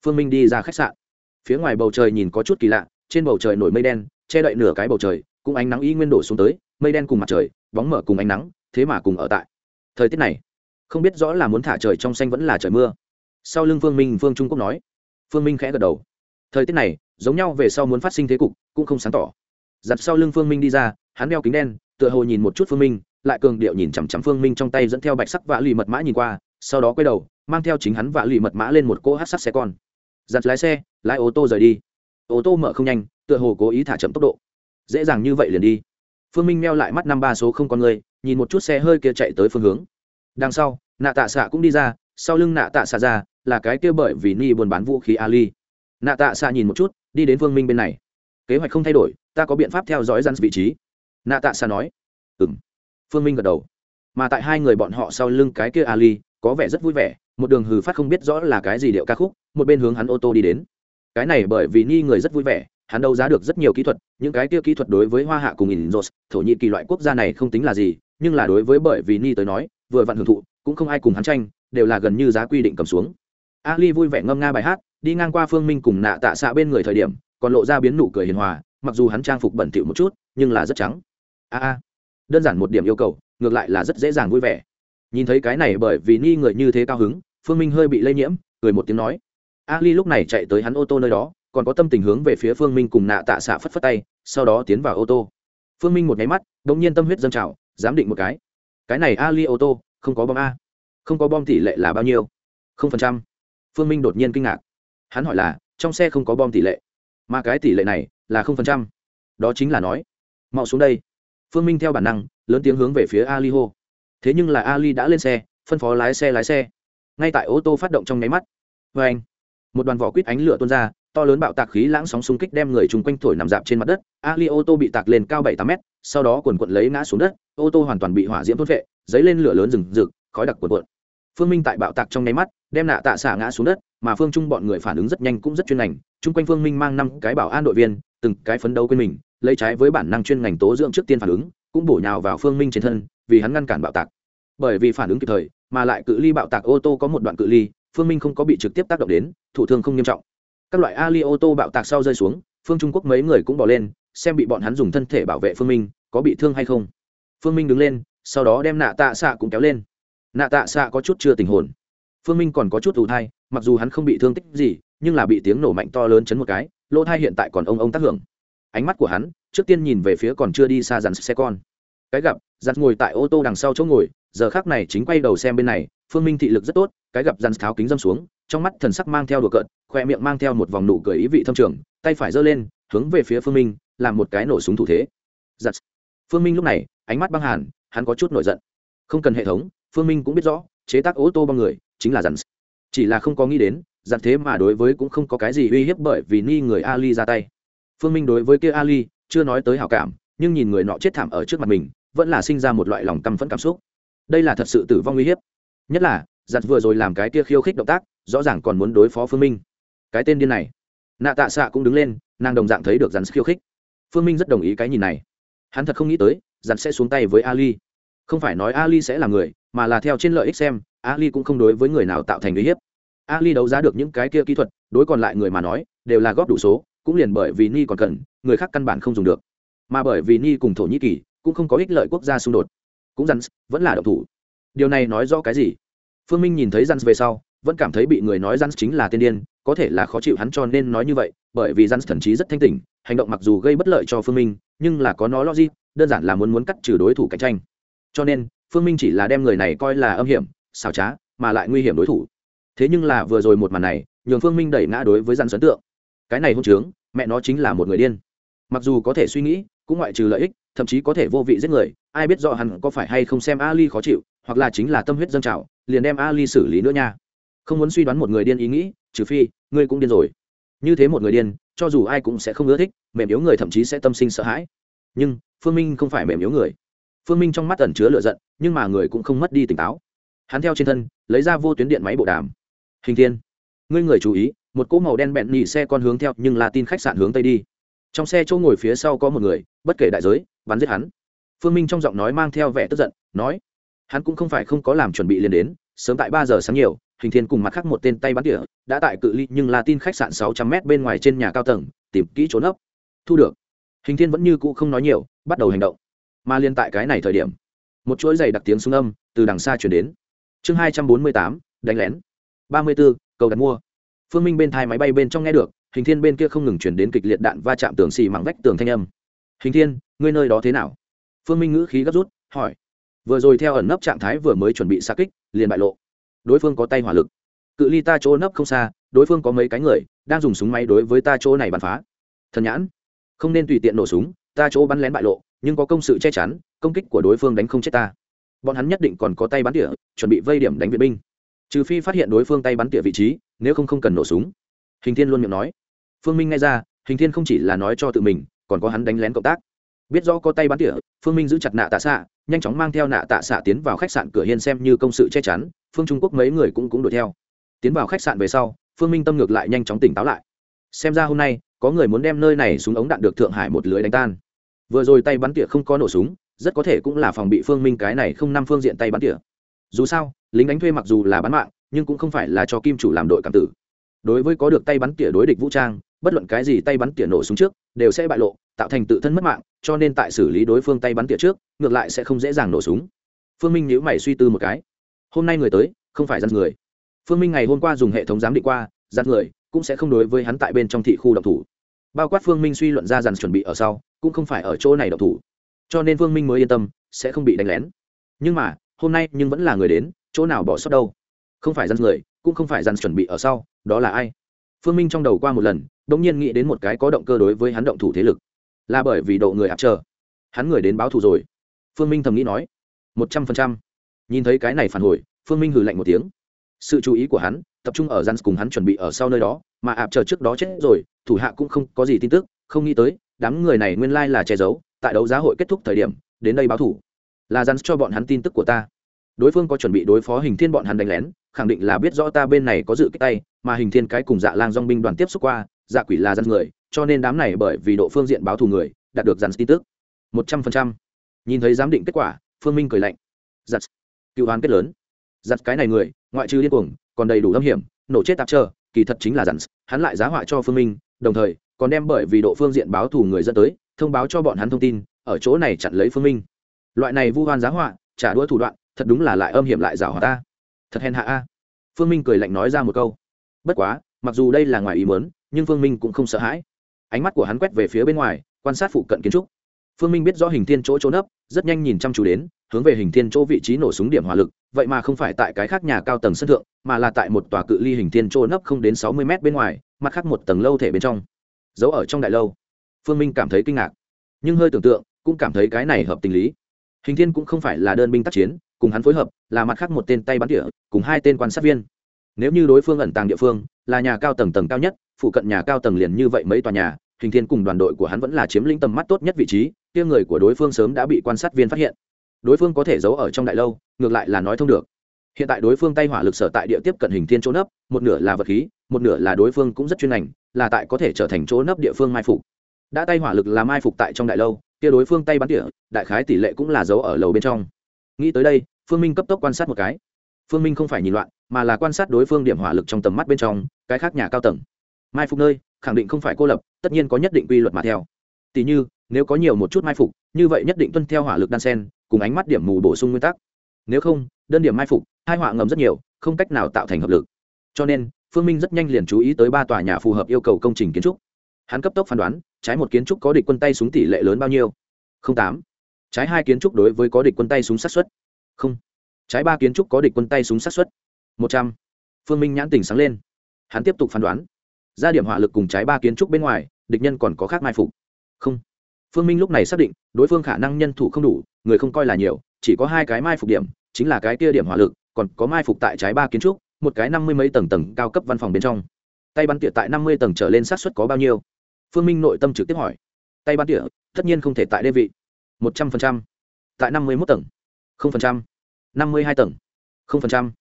Phương minh đi ra khách sạn. Phía ngoài bầu trời nhìn có chút kỳ lạ, trên bầu trời nổi mây đen che đậy nửa cái bầu trời, cũng ánh nắng y nguyên đổ xuống tới, mây đen cùng mặt trời, bóng mở cùng ánh nắng, thế mà cùng ở tại. Thời tiết này, không biết rõ là muốn thả trời trong xanh vẫn là trời mưa. Sau lưng phương minh, phương trung quốc nói. Phương minh khẽ gật đầu. Thời tiết này, giống nhau về sau muốn phát sinh thế cục, cũng không sáng tỏ. Giặt sau lưng phương minh đi ra, hắn đeo kính đen, tựa hồ nhìn một chút phương minh, lại cường điệu nhìn chằm chằm phương minh trong tay dẫn theo bạch sắc vạ lì mật mã nhìn qua, sau đó quay đầu, mang theo chính hắn vạ lì mật mã lên một cỗ hát sắt xe con. Giặt lái xe, lái ô tô rời đi ô tô mở không nhanh, tựa hồ cố ý thả chậm tốc độ. Dễ dàng như vậy liền đi. Phương minh meo lại mắt năm ba số không con người, nhìn một chút xe hơi kia chạy tới phương hướng. Đằng sau, nạ tạ xạ cũng đi ra, sau lưng nạ tạ xạ ra, là cái kia bởi vì ni buôn bán vũ khí ali. Nạ tạ xạ nhìn một chút, đi đến phương minh bên này. Kế hoạch không thay đổi, ta có biện pháp theo dõi răn vị trí. Nạ tạ xạ nói. Ừ m phương minh gật đầu. Mà tại hai người bọn họ sau lưng cái kia ali, có vẻ rất vui vẻ, một đường hừ phát không biết rõ là cái gì điệu ca khúc, một bên hướng hắn ô tô đi đến cái này bởi vì ni người rất vui vẻ, hắn đấu giá được rất nhiều kỹ thuật, những cái kia kỹ thuật đối với hoa hạ cùng in rột thổ nhĩ kỳ loại quốc gia này không tính là gì, nhưng là đối với bởi vì ni tới nói, vừa vặn hưởng thụ, cũng không ai cùng hắn tranh, đều là gần như giá quy định cầm xuống. Ali vui vẻ ngâm nga bài hát, đi ngang qua phương minh cùng nạ tạ xạ bên người thời điểm, còn lộ ra biến nụ cười hiền hòa, mặc dù hắn trang phục bẩn thỉu một chút, nhưng là rất trắng. A a, đơn giản một điểm yêu cầu, ngược lại là rất dễ dàng vui vẻ. Nhìn thấy cái này bởi vì ni người như thế cao hứng, phương minh hơi bị lây nhiễm, cười một tiếng nói ali lúc này chạy tới hắn ô tô nơi đó, còn có tâm tình hướng về phía phương minh cùng nạ tạ xạ phất phất tay, sau đó tiến vào ô tô. Phương minh một nháy mắt đ ỗ n g nhiên tâm huyết dâng trào, giám định một cái. Cái này ali ô tô, không có bom a. Không có bom tỷ lệ là bao nhiêu? không phần trăm. Phương minh đột nhiên kinh ngạc. Hắn hỏi là, trong xe không có bom tỷ lệ. Mà cái tỷ lệ này là không phần trăm. Đó chính là nói, mau xuống đây. Phương minh theo bản năng, lớn tiếng hướng về phía ali hô. Thế nhưng là ali đã lên xe, phân phó lái xe lái xe. Ngay tại ô tô phát động trong nháy mắt. Vê anh một đoàn vỏ quýt ánh lửa tuôn ra, to lớn bạo tạc khí lãng sóng xung kích đem người chung quanh thổi nằm dạp trên mặt đất. Ali ô tô bị tạc lên cao bảy tám mét, sau đó quần quận lấy ngã xuống đất, ô tô hoàn toàn bị hỏa diễm thốt vệ dấy lên lửa lớn rừng rực, khói đặc quần quận phương minh tại bạo tạc trong nháy mắt, đem nạ tạ xả ngã xuống đất, mà phương trung bọn người phản ứng rất nhanh cũng rất chuyên ngành, chung quanh phương minh mang năm cái bảo an đội viên, từng cái phấn đấu quên mình, lấy trái với bản năng chuyên ngành tố dưỡng trước tiên phản ứng, cũng bổ nhào vào phương minh trên thân, vì hắn ngăn cản bạo tạc. Bởi vì phản ứng kịp thời, mà lại cự ly bạo tạc ô tô có một đoạn cự ly phương minh không có bị trực tiếp tác động đến, thủ thương không nghiêm trọng. Các loại ali ô tô bạo tạc sau rơi xuống, phương trung quốc mấy người cũng bỏ lên, xem bị bọn hắn dùng thân thể bảo vệ phương minh, có bị thương hay không. Phương minh đứng lên, sau đó đem nạ tạ xạ cũng kéo lên. Nạ tạ xạ có chút chưa tình hồn. Phương minh còn có chút ủ thai, mặc dù hắn không bị thương tích gì, nhưng là bị tiếng nổ mạnh to lớn chấn một cái, lỗ thai hiện tại còn ông ông tác hưởng. Ánh mắt của hắn, trước tiên nhìn về phía còn chưa đi xa dàn xe con. Cái gặp dắt ngồi tại ô tô đằng sau chỗ ngồi giờ khác này chính quay đầu xem bên này, phương minh thị lực rất tốt, cái gặp dàn tháo kính dâm xuống, trong mắt thần sắc mang theo đùa cợt, khoe miệng mang theo một vòng nụ cười ý vị thâm trường, tay phải giơ lên, hướng về phía phương minh, làm một cái nổ súng thủ thế. Giật. Phương minh lúc này, ánh mắt băng hàn, hắn có chút nổi giận. Không cần hệ thống, phương minh cũng biết rõ, chế tác ô tô bằng người, chính là dặn chỉ là không có nghĩ đến dặn thế mà đối với cũng không có cái gì uy hiếp bởi vì ni người ali ra tay. Phương minh đối với kia ali, chưa nói tới hảo cảm, nhưng nhìn người nọ chết thảm ở trước mặt mình, vẫn là sinh ra một loại lòng căm phẫn cảm xúc đây là thật sự tử vong uy hiếp. Nhất là, giặt vừa rồi làm cái kia khiêu khích động tác, rõ ràng còn muốn đối phó phương minh. Cái tên điên này. Nạ tạ xạ cũng đứng lên, nàng đồng dạng thấy được rắn khiêu khích. Phương minh rất đồng ý cái nhìn này. Hắn thật không nghĩ tới rắn sẽ xuống tay với ali. Không phải nói ali sẽ là người, mà là theo trên lợi ích xem, ali cũng không đối với người nào tạo thành uy hiếp. Ali đấu giá được những cái kia kỹ thuật, đối còn lại người mà nói, đều là góp đủ số, cũng liền bởi vì ni còn cần, người khác căn bản không dùng được. Mà bởi vì ni cùng thổ nhĩ kỳ, cũng không có ích lợi quốc gia xung đột cũng rắn vẫn là độc thủ. Điều này nói rõ cái gì? Phương minh nhìn thấy rắn về sau, vẫn cảm thấy bị người nói rắn chính là tiên điên, có thể là khó chịu hắn cho nên nói như vậy, bởi vì rắn thần trí rất thanh tỉnh, hành động mặc dù gây bất lợi cho phương minh, nhưng là có nó logic, đơn giản là muốn muốn cắt trừ đối thủ cạnh tranh. Cho nên, phương minh chỉ là đem người này coi là âm hiểm, xảo trá, mà lại nguy hiểm đối thủ. Thế nhưng là vừa rồi một màn này, nhường phương minh đẩy ngã đối với rắn ấn tượng. Cái này hôn trướng, mẹ nó chính là một người điên. Mặc dù có thể suy nghĩ, cũng ngoại trừ lợi ích thậm chí có thể vô vị giết người, ai biết rõ hắn có phải hay không xem ali khó chịu, hoặc là chính là tâm huyết dân trào, liền đem ali xử lý nữa nha. Không muốn suy đoán một người điên ý nghĩ, trừ phi, ngươi cũng điên rồi. Như thế một người điên, cho dù ai cũng sẽ không ưa thích, mềm yếu người thậm chí sẽ tâm sinh sợ hãi. Nhưng, phương minh không phải mềm yếu người. Phương minh trong mắt ẩn chứa lựa giận, nhưng mà người cũng không mất đi tỉnh táo. Hắn theo trên thân, lấy ra vô tuyến điện máy bộ đàm. Hình thiên, ngươi người chú ý, một cỗ màu đen bẹn nhỉ xe con hướng theo, nhưng là tin khách sạn hướng tây đi. Trong xe chỗ ngồi phía sau có một người, bất kể đại giới bắn giết hắn. Phương minh trong giọng nói mang theo vẻ tức giận, nói, hắn cũng không phải không có làm chuẩn bị liền đến, sớm tại ba giờ sáng nhiều, hình thiên cùng mặt khác một tên tay bắn tỉa, đã tại cự ly nhưng là tin khách sạn sáu trăm m bên ngoài trên nhà cao tầng, tìm kỹ trốn ấp thu được. Hình thiên vẫn như cũ không nói nhiều, bắt đầu hành động. Mà liên tại cái này thời điểm, một chuỗi giày đặc tiếng súng âm từ đằng xa chuyển đến. Chương hai trăm bốn mươi tám, đánh lén. Ba mươi b ố cầu đặt mua. Phương minh bên thai máy bay bên trong nghe được, hình thiên bên kia không ngừng chuyển đến kịch liệt đạn va chạm tường xì mảng vách tường thanh âm hình thiên, ngươi nơi đó thế nào? Phương minh ngữ khí gấp rút, hỏi. Vừa rồi theo ẩn nấp trạng thái vừa mới chuẩn bị xa kích, liền bại lộ. Đối phương có tay hỏa lực. Cự ly ta chỗ nấp không xa, đối phương có mấy cái người, đang dùng súng máy đối với ta chỗ này bắn phá. Thần nhãn. Không nên tùy tiện nổ súng, ta chỗ bắn lén bại lộ, nhưng có công sự che chắn, công kích của đối phương đánh không chết ta. Bọn hắn nhất định còn có tay bắn tỉa, chuẩn bị vây điểm đánh viện binh. Trừ phi phát hiện đối phương tay bắn tỉa vị trí, nếu không không cần nổ súng. Hình thiên luôn miệng nói. Phương minh nghe ra, hình thiên không chỉ là nói cho tự mình còn có hắn đánh lén cộng tác. Biết rõ có tay bắn tỉa, phương minh giữ chặt nạ tạ xạ, nhanh chóng mang theo nạ tạ xạ tiến vào khách sạn cửa hiên xem như công sự che chắn, phương trung quốc mấy người cũng cũng đuổi theo. Tiến vào khách sạn về sau, phương minh tâm ngược lại nhanh chóng tỉnh táo lại. Xem ra hôm nay, có người muốn đem nơi này xuống ống đạn được thượng hải một lưới đánh tan. Vừa rồi tay bắn tỉa không có nổ súng, rất có thể cũng là phòng bị phương minh cái này không năm phương diện tay bắn tỉa. Dù sao, lính đánh thuê mặc dù là bắn mạng, nhưng cũng không phải là cho kim chủ làm đội cảm tử. Đối với có được tay bắn tỉa đối địch vũ trang bất luận cái gì tay bắn tỉa nổ súng trước, đều sẽ bại lộ, tạo thành tự thân mất mạng, cho nên tại xử lý đối phương tay bắn tỉa trước, ngược lại sẽ không dễ dàng nổ súng. Phương minh nhíu mày suy tư một cái. Hôm nay người tới, không phải giặt người. Phương minh ngày hôm qua dùng hệ thống giám định qua giặt người cũng sẽ không đối với hắn tại bên trong thị khu độc thủ. Bao quát phương minh suy luận ra dàn chuẩn bị ở sau, cũng không phải ở chỗ này độc thủ. Cho nên phương minh mới yên tâm, sẽ không bị đánh lén. Nhưng mà, hôm nay nhưng vẫn là người đến, chỗ nào bỏ sót đâu? Không phải dàn người, cũng không phải dàn chuẩn bị ở sau, đó là ai? Phương minh trong đầu qua một lần đ ỗ n g nhiên nghĩ đến một cái có động cơ đối với hắn động thủ thế lực. Là bởi vì độ người áp chờ hắn người đến báo thù rồi. Phương minh thầm nghĩ nói. Một trăm phần trăm. Nhìn thấy cái này phản hồi, phương minh hừ lạnh một tiếng. Sự chú ý của hắn, tập trung ở răn cùng hắn chuẩn bị ở sau nơi đó, mà áp chờ trước đó chết rồi, thủ hạ cũng không có gì tin tức, không nghĩ tới, đám người này nguyên lai là che giấu, tại đấu giá hội kết thúc thời điểm, đến đây báo thủ là răn cho bọn hắn tin tức của ta. Đối phương có chuẩn bị đối phó hình thiên bọn hắn đánh lén khẳng định là biết rõ ta bên này có dự kích tay, mà hình thiên cái cùng dạ lang dong binh đoàn tiếp xúc qua dạ quỷ là dân người, cho nên đám này bởi vì độ phương diện báo thù người, đạt được dàn tin tức. Một trăm phần trăm. Nhìn thấy giám định kết quả, phương minh cười lạnh. Giặt cựu hoán kết lớn. Giặt cái này người, ngoại trừ điên cuồng, còn đầy đủ âm hiểm, nổ chết tạp trơ kỳ thật chính là dặn hắn lại giá họa cho phương minh, đồng thời, còn đem bởi vì độ phương diện báo thù người dẫn tới, thông báo cho bọn hắn thông tin, ở chỗ này chặn lấy phương minh. Loại này vu hoan giá họa, trả đũa thủ đoạn, thật đúng là lại âm hiểm lại rào hòa ta thật hèn hạ a. Phương minh cười lạnh nói ra một câu. Bất quá, mặc dù đây là ngoài ý mớn nhưng phương minh cũng không sợ hãi. Ánh mắt của hắn quét về phía bên ngoài, quan sát phụ cận kiến trúc. Phương minh biết rõ hình thiên chỗ trốn ấp rất nhanh nhìn chăm chú đến, hướng về hình thiên chỗ vị trí nổ súng điểm hỏa lực, vậy mà không phải tại cái khác nhà cao tầng sân thượng, mà là tại một tòa cự ly hình thiên chỗ nấp không đến sáu mươi m bên ngoài, mặt khác một tầng lâu thể bên trong. Giấu ở trong đại lâu. Phương minh cảm thấy kinh ngạc. Nhưng hơi tưởng tượng, cũng cảm thấy cái này hợp tình lý. Hình thiên cũng không phải là đơn binh tác chiến cùng hắn phối hợp là mặt khác một tên tay bắn tỉa cùng hai tên quan sát viên. Nếu như đối phương ẩn tàng địa phương là nhà cao tầng tầng cao nhất phụ cận nhà cao tầng liền như vậy mấy tòa nhà hình thiên cùng đoàn đội của hắn vẫn là chiếm lĩnh tầm mắt tốt nhất vị trí kia người của đối phương sớm đã bị quan sát viên phát hiện. Đối phương có thể giấu ở trong đại lâu ngược lại là nói thông được. Hiện tại đối phương tay hỏa lực sở tại địa tiếp cận hình thiên chỗ nấp, một nửa là vật khí một nửa là đối phương cũng rất chuyên ngành là tại có thể trở thành chỗ nấp địa phương mai phục. Đã tay hỏa lực là mai phục tại trong đại lâu kia đối phương tay bắn tỉa đại khái tỷ lệ cũng là giấu ở lầu bên trong. Nghĩ tới đây phương minh cấp tốc quan sát một cái. Phương minh không phải nhìn loạn, mà là quan sát đối phương điểm hỏa lực trong tầm mắt bên trong, cái khác nhà cao tầng. Mai phục nơi, khẳng định không phải cô lập, tất nhiên có nhất định quy luật mà theo. Tỉ như, nếu có nhiều một chút mai phục, như vậy nhất định tuân theo hỏa lực đan sen, cùng ánh mắt điểm mù bổ sung nguyên tắc. Nếu không, đơn điểm mai phục, hai họa ngầm rất nhiều, không cách nào tạo thành hợp lực. Cho nên, phương minh rất nhanh liền chú ý tới ba tòa nhà phù hợp yêu cầu công trình kiến trúc. Hắn cấp tốc phán đoán, trái một kiến trúc có địch quân tay súng tỷ lệ lớn bao nhiêu? Không tám. Trái hai kiến trúc đối với có địch quân tay súng sát xuất không. Trái ba kiến trúc có địch quân tay súng sát xuất. Một trăm. Phương minh nhãn tình sáng lên. Hắn tiếp tục phán đoán. Ra điểm hỏa lực cùng trái ba kiến trúc bên ngoài, địch nhân còn có khác mai phục. Không. Phương minh lúc này xác định, đối phương khả năng nhân thủ không đủ, người không coi là nhiều, chỉ có hai cái mai phục điểm, chính là cái kia điểm hỏa lực, còn có mai phục tại trái ba kiến trúc, một cái năm mươi mấy tầng tầng cao cấp văn phòng bên trong. Tay bắn tỉa tại năm mươi tầng trở lên sát xuất có bao nhiêu? Phương minh nội tâm trực tiếp hỏi. Tay bắn tỉa, tất nhiên không thể tại đê vị. Một trăm phần trăm. Tại năm mươi mốt tầng. Không phần trăm năm mươi hai tầng. Không phần trăm.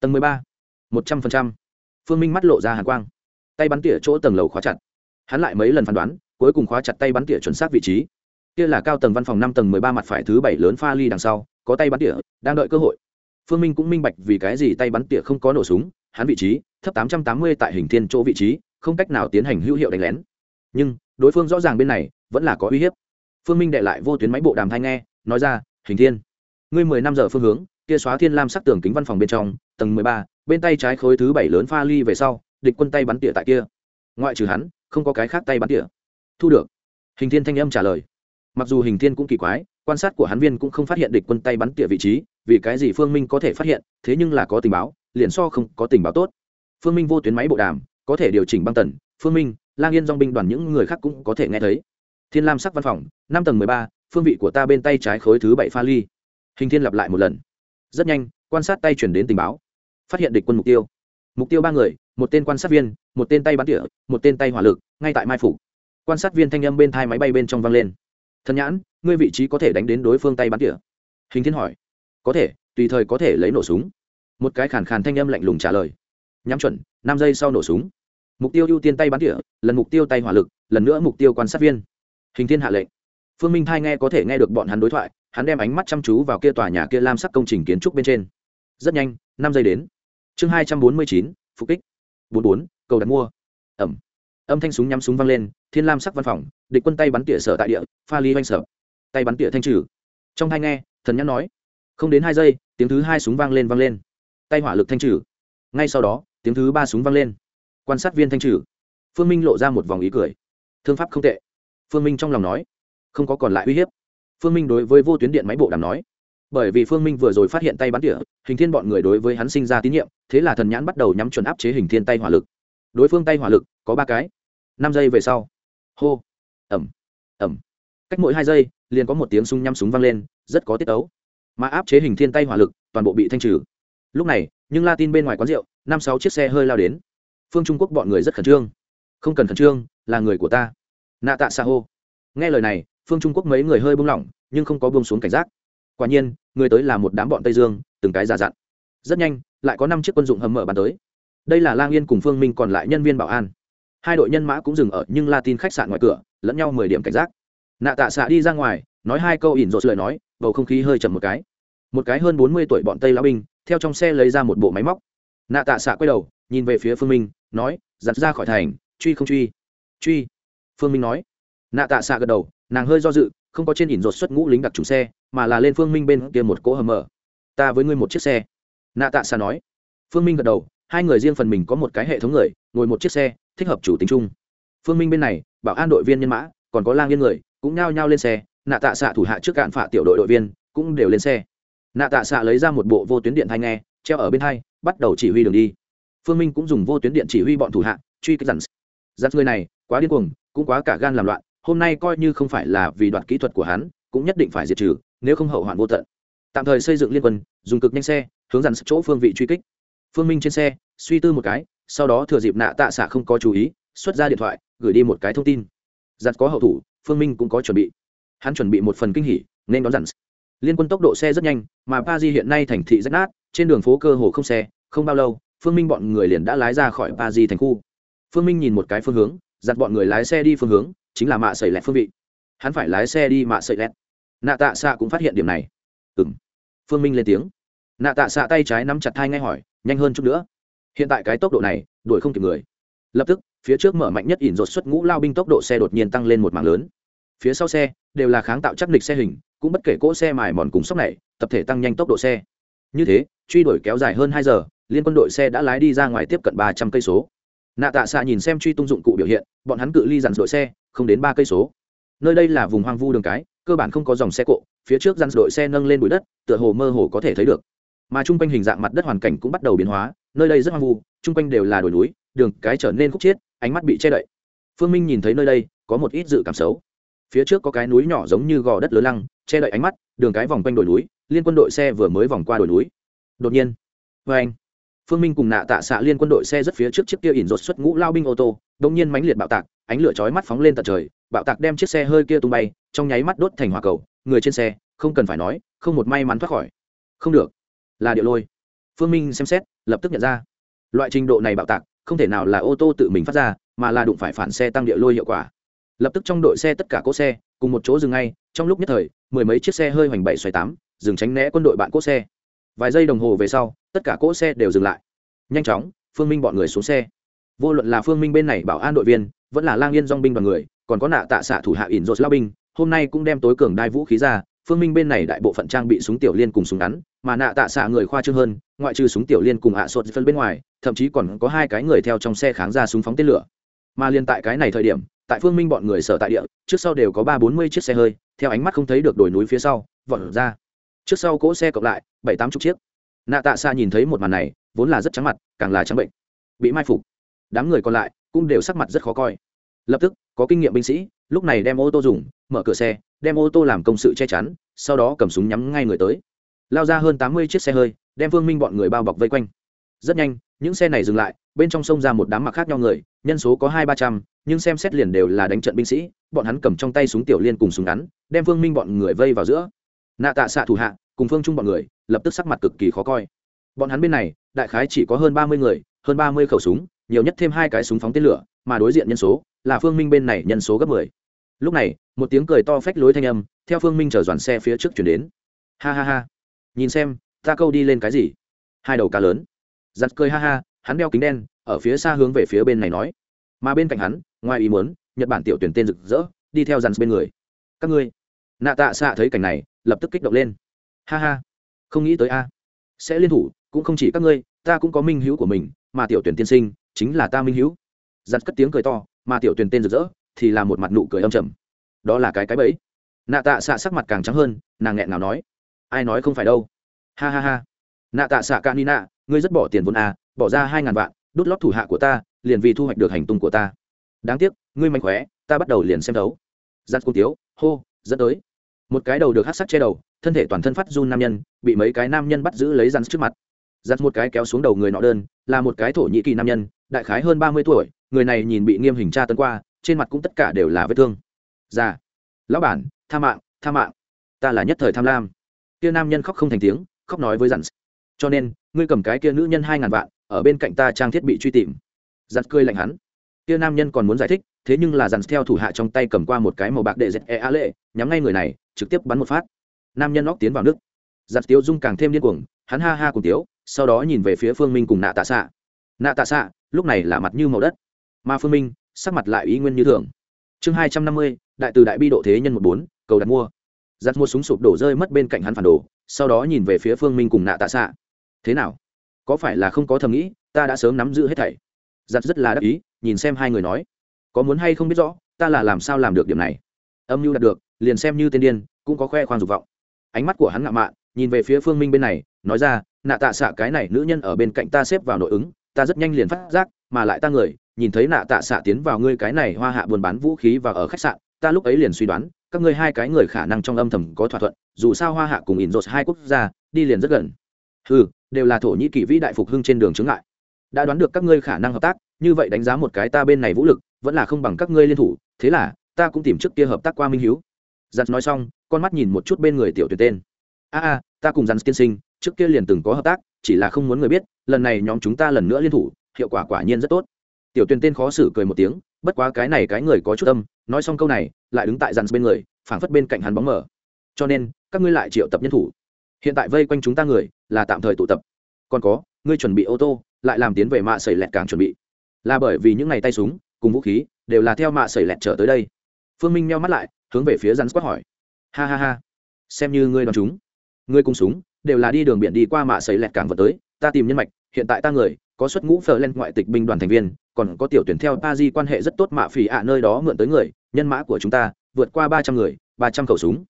Tầng mười ba. Một trăm phần trăm. Phương minh mắt lộ ra hàn quang. Tay bắn tỉa chỗ tầng lầu khóa chặt. Hắn lại mấy lần phán đoán, cuối cùng khóa chặt tay bắn tỉa chuẩn xác vị trí. Kia là cao tầng văn phòng năm tầng mười ba mặt phải thứ bảy lớn pha ly đằng sau, có tay bắn tỉa, đang đợi cơ hội. Phương minh cũng minh bạch vì cái gì tay bắn tỉa không có nổ súng, hắn vị trí, thấp tám trăm tám mươi tại hình thiên chỗ vị trí, không cách nào tiến hành hữu hiệu đánh lén. Nhưng, đối phương rõ ràng bên này, vẫn là có uy hiếp. Phương minh đệ lại vô tuyến máy bộ đàm thai nghe, nói ra, hình thiên, ngươi mười năm giờ phương hướng kia xóa thiên lam sắc tường kính văn phòng bên trong, tầng mười ba, bên tay trái khối thứ bảy lớn pha ly về sau, địch quân tay bắn tỉa tại kia. Ngoại trừ hắn, không có cái khác tay bắn tỉa. Thu được. Hình thiên thanh âm trả lời. Mặc dù hình thiên cũng kỳ quái, quan sát của hắn viên cũng không phát hiện địch quân tay bắn tỉa vị trí, vì cái gì phương minh có thể phát hiện, thế nhưng là có tình báo, liền so không có tình báo tốt. Phương minh vô tuyến máy bộ đàm, có thể điều chỉnh băng tần, phương minh, lang yên dong binh đoàn những người khác cũng có thể nghe thấy. Thiên lam sắc văn phòng, năm tầng mười ba, phương vị của ta bên tay trái khối thứ bảy pha ly. Hình thiên lặp lại một lần rất nhanh, quan sát tay chuyển đến tình báo. Phát hiện địch quân mục tiêu. Mục tiêu ba người, một tên quan sát viên, một tên tay bắn tỉa, một tên tay hỏa lực, ngay tại mai phủ. Quan sát viên thanh âm bên thai máy bay bên trong vang lên. Thần nhãn, ngươi vị trí có thể đánh đến đối phương tay bắn tỉa? Hình thiên hỏi. Có thể, tùy thời có thể lấy nổ súng. Một cái khàn khàn thanh âm lạnh lùng trả lời. Nhắm chuẩn, năm giây sau nổ súng. Mục tiêu ưu tiên tay bắn tỉa, lần mục tiêu tay hỏa lực, lần nữa mục tiêu quan sát viên. Hình thiên hạ lệnh. Phương minh thai nghe có thể nghe được bọn hắn đối thoại hắn đem ánh mắt chăm chú vào kia tòa nhà kia lam sắc công trình kiến trúc bên trên. Rất nhanh, năm giây đến. Chương hai trăm bốn mươi chín, phục kích. Bốn bốn, cầu đặt mua. Ẩm. Âm thanh súng nhắm súng vang lên, thiên lam sắc văn phòng, địch quân tay bắn tỉa sở tại địa, pha ly oanh sở tay bắn tỉa thanh trừ. Trong hai nghe, thần nhãn nói. Không đến hai giây, tiếng thứ hai súng vang lên vang lên. Tay hỏa lực thanh trừ. Ngay sau đó, tiếng thứ ba súng vang lên. Quan sát viên thanh trừ. Phương minh lộ ra một vòng ý cười. Thương pháp không tệ. Phương minh trong lòng nói. Không có còn lại uy hiếp phương minh đối với vô tuyến điện máy bộ đàm nói. Bởi vì phương minh vừa rồi phát hiện tay bắn tỉa, hình thiên bọn người đối với hắn sinh ra tín nhiệm, thế là thần nhãn bắt đầu nhắm chuẩn áp chế hình thiên tay hỏa lực. Đối phương tay hỏa lực có ba cái. Năm giây về sau. Hô. Ẩm. Ẩm. Cách mỗi hai giây, liền có một tiếng súng nhắm súng vang lên, rất có tiết tấu. Mà áp chế hình thiên tay hỏa lực, toàn bộ bị thanh trừ. Lúc này, nhưng la tin bên ngoài quán rượu, năm sáu chiếc xe hơi lao đến. Phương trung quốc bọn người rất khẩn trương. Không cần khẩn trương, là người của ta. Nạ tạ xa hô. Nghe lời này phương trung quốc mấy người hơi buông lỏng nhưng không có buông xuống cảnh giác quả nhiên người tới là một đám bọn tây dương từng cái giả dặn rất nhanh lại có năm chiếc quân dụng hầm mở bàn tới đây là lang yên cùng phương minh còn lại nhân viên bảo an hai đội nhân mã cũng dừng ở nhưng la tin khách sạn ngoài cửa lẫn nhau mười điểm cảnh giác nạ tạ xạ đi ra ngoài nói hai câu ỉn rột lời nói bầu không khí hơi chầm một cái một cái hơn bốn mươi tuổi bọn tây lão binh theo trong xe lấy ra một bộ máy móc nạ tạ xạ quay đầu nhìn về phía phương minh nói giặt ra khỏi thành truy không truy truy phương minh nói nạ tạ xạ gật đầu nàng hơi do dự, không có trên ỉn rột xuất ngũ lính đặc trùng xe, mà là lên phương minh bên kia một cỗ hầm mở. Ta với ngươi một chiếc xe. Nạ tạ xa nói. Phương minh gật đầu, hai người riêng phần mình có một cái hệ thống người, ngồi một chiếc xe, thích hợp chủ tính chung. Phương minh bên này, bảo an đội viên nhân mã, còn có lang yên người, cũng nhao nhao lên xe, nạ tạ xạ thủ hạ trước cạn phạ tiểu đội đội viên, cũng đều lên xe. Nạ tạ xạ lấy ra một bộ vô tuyến điện thai nghe, treo ở bên hai, bắt đầu chỉ huy đường đi. Phương minh cũng dùng vô tuyến điện chỉ huy bọn thủ hạ, truy kích dặn dặn người này, quá điên cuồng, cũng quá cả gan làm loạn hôm nay coi như không phải là vì đoạt kỹ thuật của hắn, cũng nhất định phải diệt trừ, nếu không hậu hoạn vô tận. Tạm thời xây dựng liên quân, dùng cực nhanh xe, hướng dẫn chỗ phương vị truy kích. Phương minh trên xe, suy tư một cái, sau đó thừa dịp nạ tạ xạ không có chú ý, xuất ra điện thoại, gửi đi một cái thông tin. Giặt có hậu thủ, phương minh cũng có chuẩn bị. Hắn chuẩn bị một phần kinh hỉ, nên đón dặn liên quân tốc độ xe rất nhanh, mà pa di hiện nay thành thị rách nát, trên đường phố cơ hồ không xe, không bao lâu, phương minh bọn người liền đã lái ra khỏi pa di thành khu. Phương minh nhìn một cái phương hướng dặn bọn người lái xe đi phương hướng chính là mạ sẩy lẹt phương vị. Hắn phải lái xe đi mạ sẩy lẹt. Nạ tạ xạ cũng phát hiện điểm này. Ừ m phương minh lên tiếng. Nạ tạ xạ tay trái nắm chặt thai ngay hỏi, nhanh hơn chút nữa. Hiện tại cái tốc độ này, đuổi không kịp người. Lập tức, phía trước mở mạnh nhất ỉn rột xuất ngũ lao binh tốc độ xe đột nhiên tăng lên một mảng lớn. Phía sau xe, đều là kháng tạo chắc địch xe hình, cũng bất kể cỗ xe mài mòn cùng sốc này, tập thể tăng nhanh tốc độ xe. Như thế, truy đuổi kéo dài hơn hai giờ, liên quân đội xe đã lái đi ra ngoài tiếp cận ba trăm cây số nạ tạ xạ nhìn xem truy tung dụng cụ biểu hiện, bọn hắn cự ly dàn đội xe, không đến ba cây số. Nơi đây là vùng hoang vu đường cái, cơ bản không có dòng xe cộ, phía trước dàn đội xe nâng lên bụi đất, tựa hồ mơ hồ có thể thấy được. Mà chung quanh hình dạng mặt đất hoàn cảnh cũng bắt đầu biến hóa, nơi đây rất hoang vu, chung quanh đều là đồi núi, đường cái trở nên khúc chiết, ánh mắt bị che đậy. Phương minh nhìn thấy nơi đây, có một ít dự cảm xấu. Phía trước có cái núi nhỏ giống như gò đất lớn lăng, che đậy ánh mắt, đường cái vòng quanh đồi núi, liên quân đội xe vừa mới vòng qua đồi núi. Đột nhiên vê anh phương minh cùng nạ tạ xạ liên quân đội xe rất phía trước chiếc kia ỉn rột xuất ngũ lao binh ô tô đông nhiên mãnh liệt bạo tạc, ánh lửa chói mắt phóng lên tận trời, bạo tạc đem chiếc xe hơi kia tung bay, trong nháy mắt đốt thành hỏa cầu, người trên xe, không cần phải nói, không một may mắn thoát khỏi. Không được, là điệu lôi. Phương minh xem xét, lập tức nhận ra. Loại trình độ này bạo tạc, không thể nào là ô tô tự mình phát ra, mà là đụng phải phản xe tăng địa lôi hiệu quả. Lập tức trong đội xe tất cả cỗ xe, cùng một chỗ dừng ngay, trong lúc nhất thời, mười mấy chiếc xe hơi hoành bảy xoay tám, dừng tránh né quân đội bạn cỗ xe. Vài giây đồng hồ về sau tất cả cỗ xe đều dừng lại. Nhanh chóng, phương minh bọn người xuống xe. Vô luận là phương minh bên này bảo an đội viên, vẫn là lang yên dong binh đoàn người, còn có nạ tạ xạ thủ hạ ỉn rột lao binh, hôm nay cũng đem tối cường đai vũ khí ra, phương minh bên này đại bộ phận trang bị súng tiểu liên cùng súng ngắn, mà nạ tạ xạ người khoa trương hơn, ngoại trừ súng tiểu liên cùng ạ sột phân bên ngoài, thậm chí còn có hai cái người theo trong xe kháng ra súng phóng tên lửa. Mà liên tại cái này thời điểm, tại phương minh bọn người sở tại địa, trước sau đều có ba bốn mươi chiếc xe hơi, theo ánh mắt không thấy được đồi núi phía sau, vọt ra. Trước sau cỗ xe cộng lại, bảy tám chục chiếc nạ tạ xa nhìn thấy một màn này, vốn là rất trắng mặt, càng là trắng bệnh. Bị mai phục. Đám người còn lại cũng đều sắc mặt rất khó coi. Lập tức, có kinh nghiệm binh sĩ, lúc này đem ô tô dùng, mở cửa xe, đem ô tô làm công sự che chắn, sau đó cầm súng nhắm ngay người tới. Lao ra hơn tám mươi chiếc xe hơi, đem Vương minh bọn người bao bọc vây quanh. Rất nhanh, những xe này dừng lại, bên trong sông ra một đám mặc khác nhau người, nhân số có hai ba trăm, nhưng xem xét liền đều là đánh trận binh sĩ, bọn hắn cầm trong tay súng tiểu liên cùng súng ngắn, đem Vương minh bọn người vây vào giữa. Nạ tạ xạ thủ hạ, cùng phương trung bọn người lập tức sắc mặt cực kỳ khó coi. Bọn hắn bên này, đại khái chỉ có hơn ba mươi người, hơn ba mươi khẩu súng, nhiều nhất thêm hai cái súng phóng tên lửa, mà đối diện nhân số là phương minh bên này nhân số gấp mười. Lúc này, một tiếng cười to phách lối thanh âm theo phương minh chở dàn xe phía trước chuyển đến. Ha ha ha. Nhìn xem, ta câu đi lên cái gì? Hai đầu cá lớn. Giặt cười ha ha, hắn đeo kính đen, ở phía xa hướng về phía bên này nói. Mà bên cạnh hắn, ngoài ý muốn, nhật bản tiểu tuyển tên rực rỡ, đi theo dàn bên người. Các ngươi. Nạ tạ xạ thấy cảnh này, lập tức kích động lên. Ha ha không nghĩ tới a. Sẽ liên thủ, cũng không chỉ các ngươi, ta cũng có minh hữu của mình, mà tiểu tuyển tiên sinh chính là ta minh hữu. Giặt cất tiếng cười to, mà tiểu tuyển tên rực rỡ thì là một mặt nụ cười âm trầm. Đó là cái cái bẫy. Nạ tạ xạ sắc mặt càng trắng hơn, nàng nghẹn nào nói, ai nói không phải đâu. Ha ha ha. Nạ tạ xạ ca ni nạ, ngươi rất bỏ tiền vốn à bỏ ra hai ngàn vạn, đút lót thủ hạ của ta, liền vì thu hoạch được hành tung của ta. Đáng tiếc, ngươi mạnh khỏe, ta bắt đầu liền xem đấu giặt cung tiếu, hô, dẫn tới. Một cái đầu được hát sắc che đầu thân thể toàn thân phát run nam nhân, bị mấy cái nam nhân bắt giữ lấy rắn trước mặt. Giặt một cái kéo xuống đầu người nọ đơn, là một cái thổ nhĩ kỳ nam nhân, đại khái hơn ba mươi tuổi, người này nhìn bị nghiêm hình tra tấn qua, trên mặt cũng tất cả đều là vết thương. Già lão bản, tha mạng tha mạng. Ta là nhất thời tham lam. Kia nam nhân khóc không thành tiếng, khóc nói với dặn cho nên, ngươi cầm cái kia nữ nhân hai ngàn vạn, ở bên cạnh ta trang thiết bị truy tìm. Dặn cười lạnh hắn. Kia nam nhân còn muốn giải thích, thế nhưng là dặn theo thủ hạ trong tay cầm qua một cái màu bạc đệ dẹt e a lệ, nhắm ngay người này, trực tiếp bắn một phát nam nhân óc tiến vào nước. Giặt tiếu dung càng thêm điên cuồng, hắn ha ha cùng tiếu, sau đó nhìn về phía phương minh cùng nạ tạ xạ nạ tạ xạ lúc này là mặt như màu đất. Mà phương minh, sắc mặt lại ý nguyên như thường. Chương hai trăm năm mươi, đại từ đại bi độ thế nhân một bốn, cầu đặt mua. Giặt mua súng sụp đổ rơi mất bên cạnh hắn phản đồ, sau đó nhìn về phía phương minh cùng nạ tạ xạ thế nào? Có phải là không có thầm nghĩ, ta đã sớm nắm giữ hết thảy? Giặt rất là đắc ý, nhìn xem hai người nói. Có muốn hay không biết rõ, ta là làm sao làm được điểm này? Âm mưu đạt được, liền xem như tên điên, cũng có khoe khoang dục vọng ánh mắt của hắn ngạo mạn, nhìn về phía phương minh bên này, nói ra, nạ tạ xạ, cái này nữ nhân ở bên cạnh ta xếp vào nội ứng, ta rất nhanh liền phát giác, mà lại ta người, nhìn thấy nạ tạ xạ tiến vào ngươi cái này hoa hạ buôn bán vũ khí và ở khách sạn, ta lúc ấy liền suy đoán, các ngươi hai cái người khả năng trong âm thầm có thỏa thuận, dù sao hoa hạ cùng ỉn rột hai quốc gia, đi liền rất gần. Ừ đều là thổ nhĩ kỳ vĩ đại phục hưng trên đường chứng lại đã đoán được các ngươi khả năng hợp tác, như vậy đánh giá một cái ta bên này vũ lực, vẫn là không bằng các ngươi liên thủ, thế là, ta cũng tìm trước kia hợp tác qua minh hiếu. Giặt nói xong con mắt nhìn một chút bên người tiểu tuyển tên. A a, ta cùng rắn tiên sinh, trước kia liền từng có hợp tác, chỉ là không muốn người biết, lần này nhóm chúng ta lần nữa liên thủ, hiệu quả quả nhiên rất tốt. Tiểu tuyển tên khó xử cười một tiếng, bất quá cái này cái người có chút tâm nói xong câu này, lại đứng tại rắn bên người, phảng phất bên cạnh hắn bóng mở cho nên, các ngươi lại triệu tập nhân thủ. Hiện tại vây quanh chúng ta người, là tạm thời tụ tập. Còn có, ngươi chuẩn bị ô tô, lại làm tiến về mạ sẩy lẹt càng chuẩn bị. Là bởi vì những ngày tay súng, cùng vũ khí, đều là theo mạ sẩy lẹt trở tới đây. Phương minh meo mắt lại, hướng về phía rắn quát hỏi ha ha ha. Xem như ngươi đón chúng. Ngươi cùng súng, đều là đi đường biển đi qua mạ sấy lẹt càng vật tới, ta tìm nhân mạch, hiện tại ta người, có xuất ngũ phờ lên ngoại tịch binh đoàn thành viên, còn có tiểu tuyển theo pa di quan hệ rất tốt mạ phỉ ạ nơi đó mượn tới người, nhân mã của chúng ta, vượt qua ba trăm người, ba trăm khẩu súng.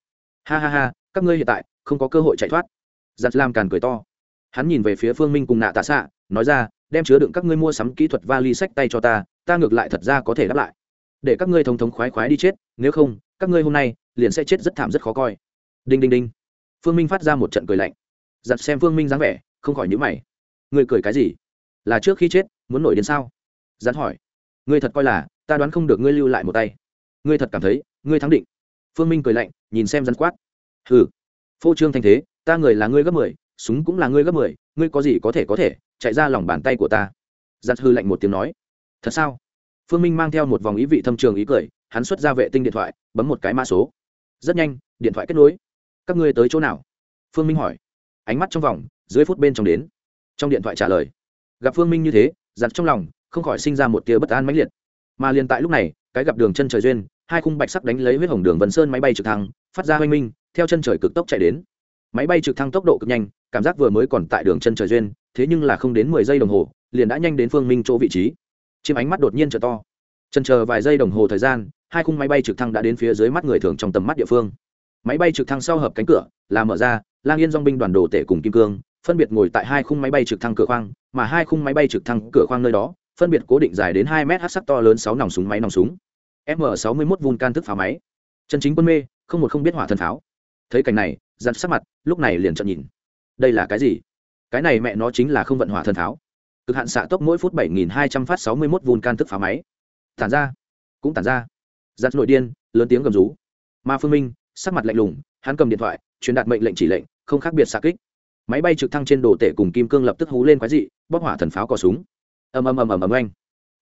Ha ha ha, các ngươi hiện tại, không có cơ hội chạy thoát. Giặt lam càn cười to. Hắn nhìn về phía phương minh cùng nạ tạ xạ nói ra, đem chứa đựng các ngươi mua sắm kỹ thuật vali sách tay cho ta ta ngược lại thật ra có thể đáp lại. Để các ngươi thống thống khoái khoái đi chết, nếu không, các ngươi hôm nay liền sẽ chết rất thảm rất khó coi. Đinh đinh đinh. Phương minh phát ra một trận cười lạnh. Giặt xem phương minh dáng vẻ, không khỏi nhữ mày. Ngươi cười cái gì? Là trước khi chết, muốn nổi đến sao? Giặt hỏi. Ngươi thật coi là, ta đoán không được ngươi lưu lại một tay. Ngươi thật cảm thấy, ngươi thắng định. Phương minh cười lạnh, nhìn xem rắn quát. Hừ. Phô trương thanh thế, ta người là ngươi gấp mười, súng cũng là ngươi gấp mười, ngươi có gì có thể có thể, chạy ra lòng bàn tay của ta. Giặt hư lạnh một tiếng nói. Thật sao? Phương minh mang theo một vòng ý vị thâm trường ý cười, hắn xuất ra vệ tinh điện thoại, bấm một cái mã số rất nhanh, điện thoại kết nối. Các ngươi tới chỗ nào? Phương minh hỏi. Ánh mắt trong vòng, dưới phút bên trong đến. Trong điện thoại trả lời. Gặp phương minh như thế giặt trong lòng, không khỏi sinh ra một tia bất an mãnh liệt. Mà liền tại lúc này, cái gặp đường chân trời duyên, hai khung bạch sắc đánh lấy huyết hồng đường vân sơn máy bay trực thăng, phát ra hoanh minh, theo chân trời cực tốc chạy đến. Máy bay trực thăng tốc độ cực nhanh, cảm giác vừa mới còn tại đường chân trời duyên, thế nhưng là không đến mười giây đồng hồ, liền đã nhanh đến phương minh chỗ vị trí. Chiếm ánh mắt đột nhiên trở to. Chân chờ vài giây đồng hồ thời gian hai khung máy bay trực thăng đã đến phía dưới mắt người thường trong tầm mắt địa phương. Máy bay trực thăng sau hợp cánh cửa, là mở ra, lang yên dong binh đoàn đồ tể cùng kim cương, phân biệt ngồi tại hai khung máy bay trực thăng cửa khoang, mà hai khung máy bay trực thăng cửa khoang nơi đó, phân biệt cố định dài đến hai mét hát sắc to lớn sáu nòng súng, máy nòng súng. M sáu mươi mốt vulcan thức pháo máy. Chân chính quân mê, không một không biết hỏa thần pháo. Thấy cảnh này dặn sắc mặt, lúc này liền chợt nhìn. Đây là cái gì? Cái này mẹ nó chính là không vận hỏa thần pháo. Cực hạn xạ tốc mỗi phút bảy nghìn hai trăm phát sáu mươi mốt vulcan thức pháo máy. Tản ra. Cũng tản ra giặt nội điên, lớn tiếng gầm rú. Mà phương minh, sắc mặt lạnh lùng, hắn cầm điện thoại, truyền đạt mệnh lệnh chỉ lệnh, không khác biệt xa kích. Máy bay trực thăng trên đồ tể cùng kim cương lập tức hú lên quái dị bóc hỏa thần pháo cò súng. Ầm ầm ầm ầm ầm oanh.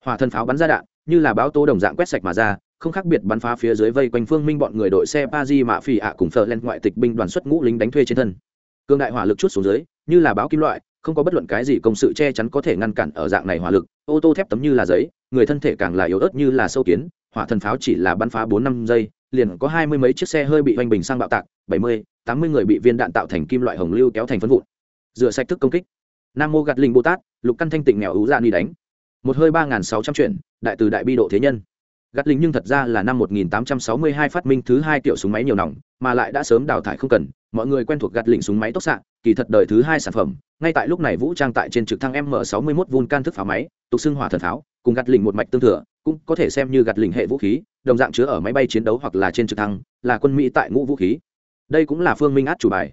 Hỏa thần pháo bắn ra đạn, như là báo tố đồng dạng quét sạch mà ra, không khác biệt bắn phá phía dưới vây quanh phương minh bọn người đội xe pa di mạ phì ạ cùng phờ len ngoại tịch binh đoàn xuất ngũ lính đánh thuê trên thân. Cương đại hỏa lực chút xuống dưới, như là báo kim loại, không có bất luận cái gì công sự che chắn có thể ngăn cản ở dạng này hỏa lực. Ô tô thép tấm như là giấy, người thân thể càng là yếu ớt như là sâu kiến hỏa thần pháo chỉ là bắn phá bốn năm giây, liền có hai mươi mấy chiếc xe hơi bị oanh bình sang bạo tạc, bảy mươi, tám mươi người bị viên đạn tạo thành kim loại hồng lưu kéo thành phân vụn. Rửa sạch thức công kích. Nam mô gạt linh bồ tát, lục căn thanh tịnh nghèo ú dạ ra đi đánh. Một hơi ba nghìn sáu trăm chuyện đại từ đại bi độ thế nhân. Gạt linh nhưng thật ra là năm 1862 phát minh thứ hai tiểu súng máy nhiều nòng, mà lại đã sớm đào thải không cần, mọi người quen thuộc gạt lỉnh súng máy tốc xạ, kỳ thật đời thứ hai sản phẩm, ngay tại lúc này vũ trang tại trên trực thăng m 61 vulcan thức pháo máy, tục xưng hỏa thần pháo, cùng gạt lỉnh một mạch tương thừa cũng có thể xem như gạt lình hệ vũ khí đồng dạng chứa ở máy bay chiến đấu hoặc là trên trực thăng là quân mỹ tại ngũ vũ khí. Đây cũng là phương minh át chủ bài.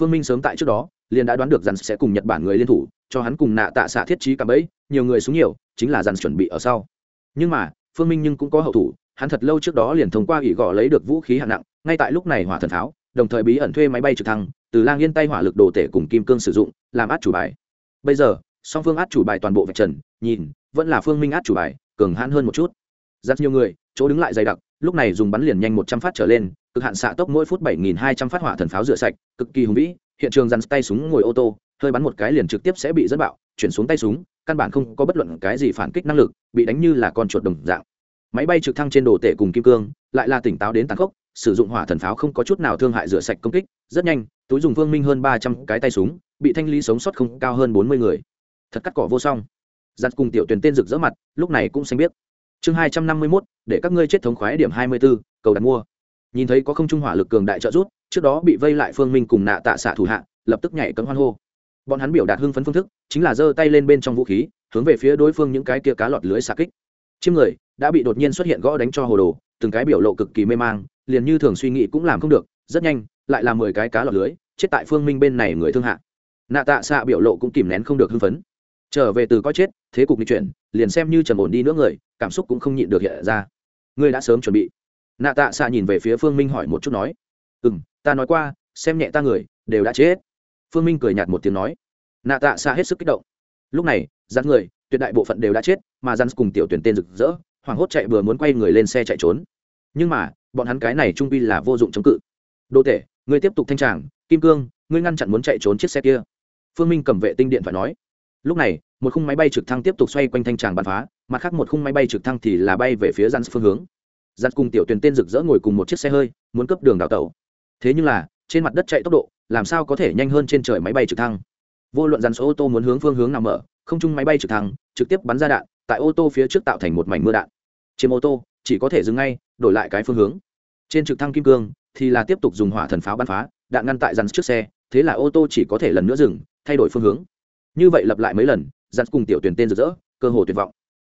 Phương minh sớm tại trước đó liền đã đoán được rằng sẽ cùng nhật bản người liên thủ cho hắn cùng nạ tạ xạ thiết trí cả bẫy nhiều người xuống nhiều chính là dàn chuẩn bị ở sau. Nhưng mà phương minh nhưng cũng có hậu thủ hắn thật lâu trước đó liền thông qua ủy gò lấy được vũ khí hạng nặng ngay tại lúc này hỏa thần tháo, đồng thời bí ẩn thuê máy bay trực thăng từ lang yên tay hỏa lực đồ tể cùng kim cương sử dụng làm át chủ bài. Bây giờ song phương át chủ bài toàn bộ vạch trần nhìn vẫn là phương minh át chủ bài cường hãn hơn một chút. Rất nhiều người, chỗ đứng lại dày đặc, lúc này dùng bắn liền nhanh một trăm phát trở lên, cực hạn xạ tốc mỗi phút bảy nghìn hai trăm phát hỏa thần pháo rửa sạch, cực kỳ hùng vĩ, hiện trường dàn tay súng ngồi ô tô, hơi bắn một cái liền trực tiếp sẽ bị dẫn bạo, chuyển xuống tay súng, căn bản không có bất luận cái gì phản kích năng lực, bị đánh như là con chuột đồng dạng. Máy bay trực thăng trên đồ tể cùng kim cương, lại là tỉnh táo đến tàn khốc, sử dụng hỏa thần pháo không có chút nào thương hại rửa sạch công kích, rất nhanh, túi dùng vương minh hơn ba trăm cái tay súng, bị thanh lý sống sót không cao hơn bốn mươi người. Thật cắt cỏ vô song giặt cùng tiểu tuyển tên rực rỡ mặt, lúc này cũng xanh biết chương hai trăm năm mươi mốt, để các ngươi chết thống khoái điểm hai mươi b ố cầu đặt mua. Nhìn thấy có không trung hỏa lực cường đại trợ rút trước đó bị vây lại phương minh cùng nạ tạ xạ thủ hạ, lập tức nhảy cấm hoan hô. Bọn hắn biểu đạt hưng phấn phương thức, chính là giơ tay lên bên trong vũ khí, hướng về phía đối phương những cái kia cá lọt lưới xạ kích. Chiếm người, đã bị đột nhiên xuất hiện gõ đánh cho hồ đồ, từng cái biểu lộ cực kỳ mê mang, liền như thường suy nghĩ cũng làm không được, rất nhanh, lại là mười cái cá lọt lưới, chết tại phương minh bên này người thương hạ. Nạ tạ xạ biểu lộ cũng kìm nén không được hưng phấn trở về từ coi chết, thế cục n chuyển, liền xem như trầm ổn đi nữa người, cảm xúc cũng không nhịn được hiện ra. Ngươi đã sớm chuẩn bị. Nạ tạ xạ nhìn về phía phương minh hỏi một chút nói. Ừ m ta nói qua, xem nhẹ ta người, đều đã chết. Phương minh cười nhạt một tiếng nói. Nạ tạ xạ hết sức kích động. Lúc này dắt người, tuyệt đại bộ phận đều đã chết, mà rắn cùng tiểu tuyển tên rực rỡ, hoảng hốt chạy vừa muốn quay người lên xe chạy trốn. Nhưng mà, bọn hắn cái này trung pi là vô dụng chống cự. Đô tể, ngươi tiếp tục thanh tràng, kim cương, ngươi ngăn chặn muốn chạy trốn chiếc xe kia. Phương minh cầm vệ tinh điện và nói lúc này, một khung máy bay trực thăng tiếp tục xoay quanh thanh tràng bắn phá, mặt khác một khung máy bay trực thăng thì là bay về phía dàn phương hướng. Dàn cùng tiểu tuyển tên rực rỡ ngồi cùng một chiếc xe hơi, muốn cấp đường đào tẩu thế nhưng là, trên mặt đất chạy tốc độ, làm sao có thể nhanh hơn trên trời máy bay trực thăng? Vô luận dàn số ô tô muốn hướng phương hướng nào mở, không chung máy bay trực thăng, trực tiếp bắn ra đạn, tại ô tô phía trước tạo thành một mảnh mưa đạn. Chiếm ô tô, chỉ có thể dừng ngay, đổi lại cái phương hướng. Trên trực thăng kim cương, thì là tiếp tục dùng hỏa thần pháo bắn phá, đạn ngăn tại dàn trước xe, thế là ô tô chỉ có thể lần nữa dừng, thay đổi phương hướng như vậy lặp lại mấy lần rắn cùng tiểu tuyển tên rực rỡ, cơ hồ tuyệt vọng.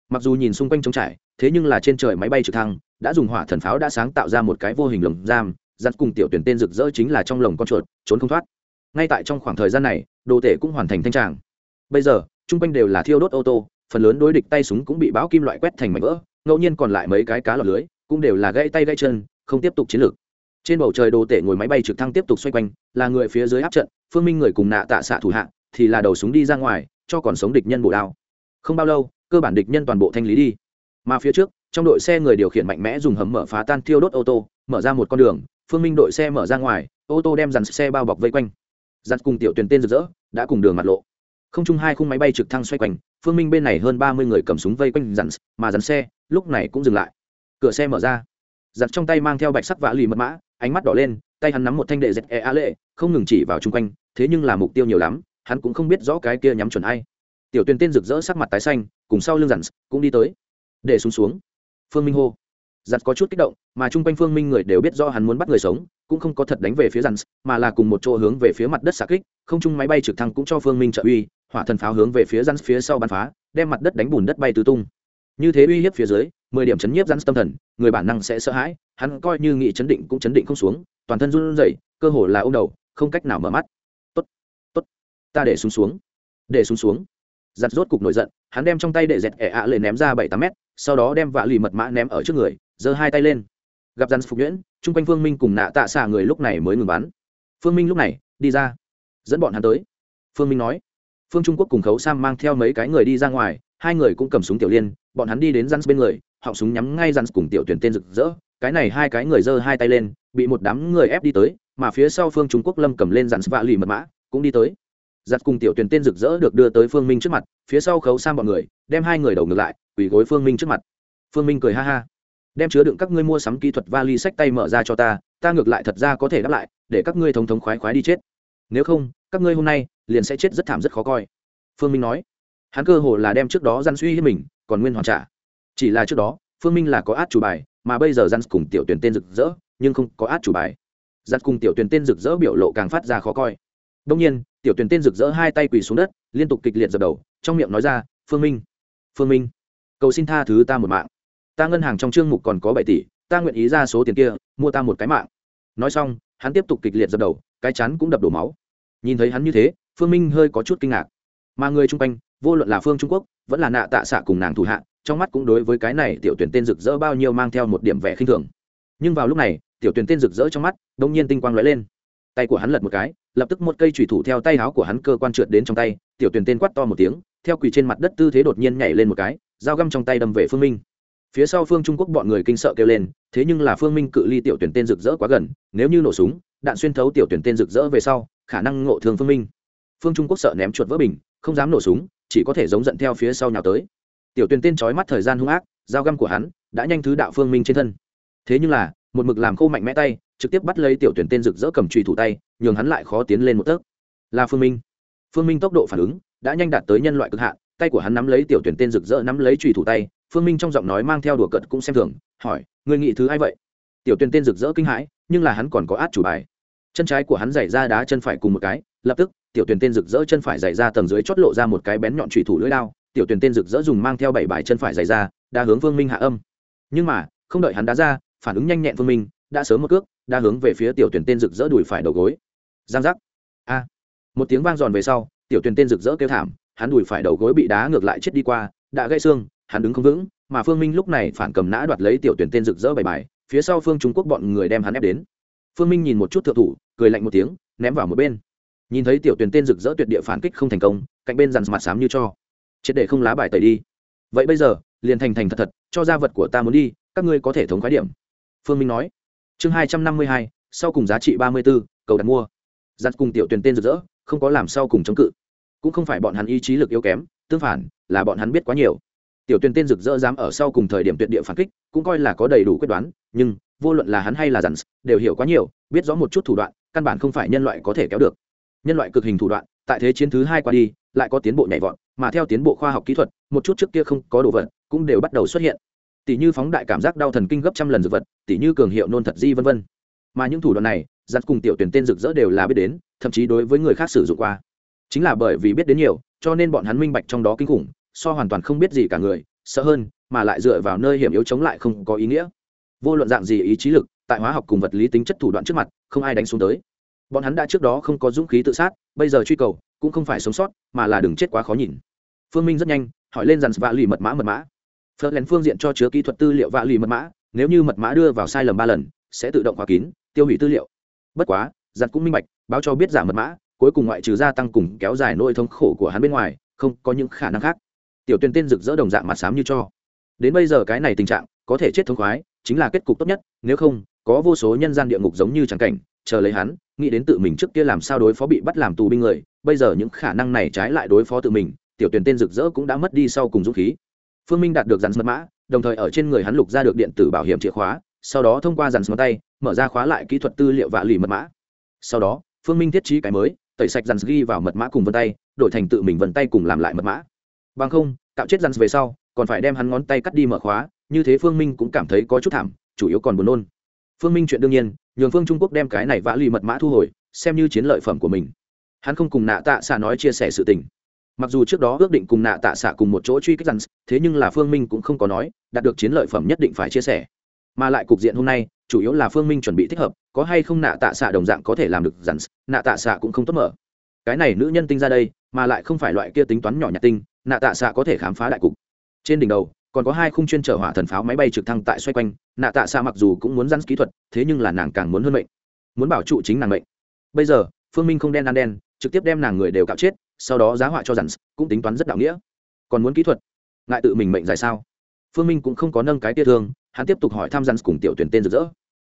Mặc dù nhìn xung quanh trống trải, thế nhưng là trên trời máy bay trực thăng, đã dùng hỏa thần pháo đã sáng tạo ra một cái vô hình lồng giam rắn cùng tiểu tuyển tên rực rỡ chính là trong lồng con chuột, trốn không thoát. Ngay tại trong khoảng thời gian này, đồ tể cũng hoàn thành thanh tràng. Bây giờ, chung quanh đều là thiêu đốt ô tô, phần lớn đối địch tay súng cũng bị bão kim loại quét thành mảnh vỡ, ngẫu nhiên còn lại mấy cái cá lọt lưới cũng đều là gãy tay gãy chân, không tiếp tục chiến lược. Trên bầu trời đồ tể ngồi máy bay trực thăng tiếp tục xoay quanh, là người phía dưới áp trận, phương minh người cùng nạ tạ xạ thủ hạ thì là đầu súng đi ra ngoài, cho còn sống địch nhân bổ đao. Không bao lâu, cơ bản địch nhân toàn bộ thanh lý đi. Mà phía trước, trong đội xe người điều khiển mạnh mẽ dùng hầm mở phá tan thiêu đốt ô tô, mở ra một con đường, phương minh đội xe mở ra ngoài, ô tô đem dàn xe bao bọc vây quanh. Dàn cùng tiểu tuyển tên rực rỡ, đã cùng đường mặt lộ. Không chung hai khung máy bay trực thăng xoay quanh, phương minh bên này hơn ba mươi người cầm súng vây quanh dàn, mà dàn xe, lúc này cũng dừng lại. Cửa xe mở ra. Giặt trong tay mang theo bạch sắc vã lì mật mã, ánh mắt đỏ lên, tay hắn nắm một thanh đệ dẹt e a lệ, không ngừng chỉ vào chung quanh, thế nhưng là mục tiêu nhiều lắm hắn cũng không biết rõ cái kia nhắm chuẩn ai. Tiểu tuyền tên rực rỡ sắc mặt tái xanh, cùng sau lưng dặn cũng đi tới. Để xuống xuống. Phương minh hô. Dặn có chút kích động, mà chung quanh phương minh người đều biết do hắn muốn bắt người sống, cũng không có thật đánh về phía dặn mà là cùng một chỗ hướng về phía mặt đất xạ kích, không chung máy bay trực thăng cũng cho phương minh trợ uy, hỏa thần pháo hướng về phía dặn phía sau bắn phá, đem mặt đất đánh bùn đất bay tứ tung. Như thế uy hiếp phía dưới, mười điểm chấn nhiếp dặn tâm thần, người bản năng sẽ sợ hãi, hắn coi như nghị chấn định cũng chấn định không xuống, toàn thân run rẩy, cơ hồ là ô đầu, không cách nào mở mắt ta để xuống xuống. Để xuống xuống. Giặt rốt cục nổi giận, hắn đem trong tay đệ dẹt ẻ ạ lệ ném ra bảy tám mét, sau đó đem vạ lì mật mã ném ở trước người, giơ hai tay lên. Gặp rắn phục nhuyễn, chung quanh phương minh cùng nạ tạ xạ người lúc này mới ngừng bắn. Phương minh lúc này, đi ra. Dẫn bọn hắn tới. Phương minh nói. Phương trung quốc cùng khấu sam mang theo mấy cái người đi ra ngoài, hai người cũng cầm súng tiểu liên, bọn hắn đi đến rắn bên người, họng súng nhắm ngay rắn cùng tiểu tuyển tên rực rỡ, cái này hai cái người giơ hai tay lên, bị một đám người ép đi tới, mà phía sau phương trung quốc lâm cầm lên rắn vạ lì mật mã, cũng đi tới giặt cùng tiểu tuyển tên rực rỡ được đưa tới phương minh trước mặt, phía sau khấu sang bọn người, đem hai người đầu ngược lại, quỳ gối phương minh trước mặt. Phương minh cười ha ha. Đem chứa đựng các ngươi mua sắm kỹ thuật vali sách tay mở ra cho ta ta ngược lại thật ra có thể đáp lại, để các ngươi thống thống khoái khoái đi chết. Nếu không, các ngươi hôm nay liền sẽ chết rất thảm rất khó coi. Phương minh nói. Hắn cơ hồ là đem trước đó gian suy hiếp mình, còn nguyên hoàn trả. Chỉ là trước đó, phương minh là có át chủ bài, mà bây giờ gian cùng tiểu tuyển tên rực rỡ, nhưng không có át chủ bài. Giặt cùng tiểu tuyển tên rực rỡ biểu lộ càng phát ra khó coi. Đông nhiên tiểu tuyển tên rực rỡ hai tay quỳ xuống đất, liên tục kịch liệt dập đầu, trong miệng nói ra, phương minh phương minh, cầu xin tha thứ ta một mạng. Ta ngân hàng trong chương mục còn có bảy tỷ, ta nguyện ý ra số tiền kia, mua ta một cái mạng. Nói xong, hắn tiếp tục kịch liệt dập đầu, cái chắn cũng đập đổ máu. Nhìn thấy hắn như thế, phương minh hơi có chút kinh ngạc. Mà người chung quanh, vô luận là phương trung quốc, vẫn là nạ tạ xạ cùng nàng thủ hạ, trong mắt cũng đối với cái này tiểu tuyển tên rực rỡ bao nhiêu mang theo một điểm vẻ khinh thường. Nhưng vào lúc này, tiểu tuyển tên rực rỡ trong mắt đông nhiên tinh quang lóe lên. Tay của hắn lật một cái lập tức một cây chủy thủ theo tay áo của hắn cơ quan trượt đến trong tay, tiểu tuyển tên quát to một tiếng, theo quỳ trên mặt đất tư thế đột nhiên nhảy lên một cái, dao găm trong tay đâm về phương minh. Phía sau phương trung quốc bọn người kinh sợ kêu lên, thế nhưng là phương minh cự ly tiểu tuyển tên rực rỡ quá gần, nếu như nổ súng, đạn xuyên thấu tiểu tuyển tên rực rỡ về sau, khả năng ngộ thương phương minh. Phương trung quốc sợ ném chuột vỡ bình, không dám nổ súng, chỉ có thể giống giận theo phía sau nhào tới. Tiểu tuyển tên chói mắt thời gian hung ác, dao găm của hắn đã nhanh thứ đạo phương minh trên thân. Thế nhưng là, một mực làm khô mạnh mẽ tay trực tiếp bắt lấy tiểu tuyển tên rực rỡ cầm trùy thủ tay, nhường hắn lại khó tiến lên một tấc. Là phương minh. Phương minh tốc độ phản ứng đã nhanh đạt tới nhân loại cực hạn, tay của hắn nắm lấy tiểu tuyển tên rực rỡ nắm lấy trùy thủ tay, phương minh trong giọng nói mang theo đùa cợt cũng xem thường, hỏi người nghị thứ ai vậy? Tiểu tuyển tên rực rỡ kinh hãi, nhưng là hắn còn có át chủ bài. Chân trái của hắn giày ra đá chân phải cùng một cái, lập tức, tiểu tuyển tên rực rỡ chân phải giày ra tầng dưới chót lộ ra một cái bén nhọn trùy thủ lưỡi đao, tiểu tuyển tên rực rỡ dùng mang theo bảy bài chân phải giày ra đa hướng phương minh hạ âm. Nhưng mà, không đợi hắn đá ra, phản ứng nhanh nhẹn phương minh, đã sớm một cước đã hướng về phía tiểu tuyển tên rực rỡ đùi phải đầu gối. Giang giác. A. Một tiếng vang giòn về sau, tiểu tuyển tên rực rỡ kêu thảm, hắn đùi phải đầu gối bị đá ngược lại chết đi qua, đã gãy xương, hắn đứng không vững, mà phương minh lúc này phản cầm nã đoạt lấy tiểu tuyển tên rực rỡ bài bài, phía sau phương trung quốc bọn người đem hắn ép đến. Phương minh nhìn một chút thượng thủ, cười lạnh một tiếng, ném vào một bên. Nhìn thấy tiểu tuyển tên rực rỡ tuyệt địa phản kích không thành công, cạnh bên dằn mặt xám như cho. Chết để không lá bài tẩy đi. Vậy bây giờ, liền thành thành thật thật, cho ra vật của ta muốn đi, các ngươi có thể thống khái điểm. Phương minh nói chương hai trăm năm mươi hai, sau cùng giá trị ba mươi b ố cầu đặt mua. Giặt cùng tiểu tuyển tên rực rỡ, không có làm sau cùng chống cự. Cũng không phải bọn hắn ý chí lực yếu kém, tương phản, là bọn hắn biết quá nhiều. Tiểu tuyển tên rực rỡ dám ở sau cùng thời điểm tuyệt địa phản kích, cũng coi là có đầy đủ quyết đoán, nhưng, vô luận là hắn hay là dặn đều hiểu quá nhiều, biết rõ một chút thủ đoạn, căn bản không phải nhân loại có thể kéo được. Nhân loại cực hình thủ đoạn, tại thế chiến thứ hai qua đi, lại có tiến bộ nhảy vọt, mà theo tiến bộ khoa học kỹ thuật, một chút trước kia không có đồ vật, cũng đều bắt đầu xuất hiện tỷ như phóng đại cảm giác đau thần kinh gấp trăm lần dược vật, tỷ như cường hiệu nôn thật di vân vân. Mà những thủ đoạn này, giặt cùng tiểu tuyển tên rực rỡ đều là biết đến, thậm chí đối với người khác sử dụng qua. Chính là bởi vì biết đến nhiều, cho nên bọn hắn minh bạch trong đó kinh khủng, so hoàn toàn không biết gì cả người, sợ hơn, mà lại dựa vào nơi hiểm yếu chống lại không có ý nghĩa. Vô luận dạng gì ý chí lực, tại hóa học cùng vật lý tính chất thủ đoạn trước mặt, không ai đánh xuống tới. Bọn hắn đã trước đó không có dũng khí tự sát, bây giờ truy cầu, cũng không phải sống sót, mà là đừng chết quá khó nhìn. Phương minh rất nhanh, hỏi lên dàn vạ lì mật mã mật mã phớt lén phương diện cho chứa kỹ thuật tư liệu vạ lì mật mã, nếu như mật mã đưa vào sai lầm ba lần, sẽ tự động khóa kín, tiêu hủy tư liệu. Bất quá, giặt cũng minh bạch, báo cho biết giả mật mã, cuối cùng ngoại trừ gia tăng cùng kéo dài nỗi thống khổ của hắn bên ngoài, không có những khả năng khác. Tiểu tuyên tên rực rỡ đồng dạng mặt xám như cho. Đến bây giờ cái này tình trạng, có thể chết thống khoái, chính là kết cục tốt nhất, nếu không, có vô số nhân gian địa ngục giống như tràng cảnh, chờ lấy hắn, nghĩ đến tự mình trước kia làm sao đối phó bị bắt làm tù binh người, bây giờ những khả năng này trái lại đối phó tự mình, tiểu tuyển tên rực rỡ cũng đã mất đi sau cùng dũng khí phương minh đạt được dàn mật mã, đồng thời ở trên người hắn lục ra được điện tử bảo hiểm chìa khóa, sau đó thông qua dàn ngón tay, mở ra khóa lại kỹ thuật tư liệu vạ lì mật mã. Sau đó, phương minh thiết trí cái mới, tẩy sạch dàn ghi vào mật mã cùng vân tay, đổi thành tự mình vân tay cùng làm lại mật mã. Bằng không, cạo chết dàn về sau, còn phải đem hắn ngón tay cắt đi mở khóa, như thế phương minh cũng cảm thấy có chút thảm, chủ yếu còn buồn nôn. Phương minh chuyện đương nhiên, nhường phương trung quốc đem cái này vã lì mật mã thu hồi, xem như chiến lợi phẩm của mình. Hắn không cùng nạ tạ xạ nói chia sẻ sự tình mặc dù trước đó ước định cùng nạ tạ xạ cùng một chỗ truy kích rắn thế nhưng là phương minh cũng không có nói, đạt được chiến lợi phẩm nhất định phải chia sẻ. Mà lại cục diện hôm nay, chủ yếu là phương minh chuẩn bị thích hợp, có hay không nạ tạ xạ đồng dạng có thể làm được rắn nạ tạ xạ cũng không tốt mở. Cái này nữ nhân tinh ra đây, mà lại không phải loại kia tính toán nhỏ nhặt tinh, nạ tạ xạ có thể khám phá đại cục. Trên đỉnh đầu, còn có hai khung chuyên chở hỏa thần pháo máy bay trực thăng tại xoay quanh, nạ tạ xạ mặc dù cũng muốn rắn kỹ thuật, thế nhưng là nàng càng muốn hơn mệnh. Muốn bảo trụ chính nàng mệnh. Bây giờ, phương minh không đen ăn đen, trực tiếp đem nàng người đều cạo chết sau đó giá họa cho rằng cũng tính toán rất đạo nghĩa. Còn muốn kỹ thuật, ngại tự mình mệnh dài sao? Phương minh cũng không có nâng cái tia thương, hắn tiếp tục hỏi tham gia cùng tiểu tuyển tên rực rỡ.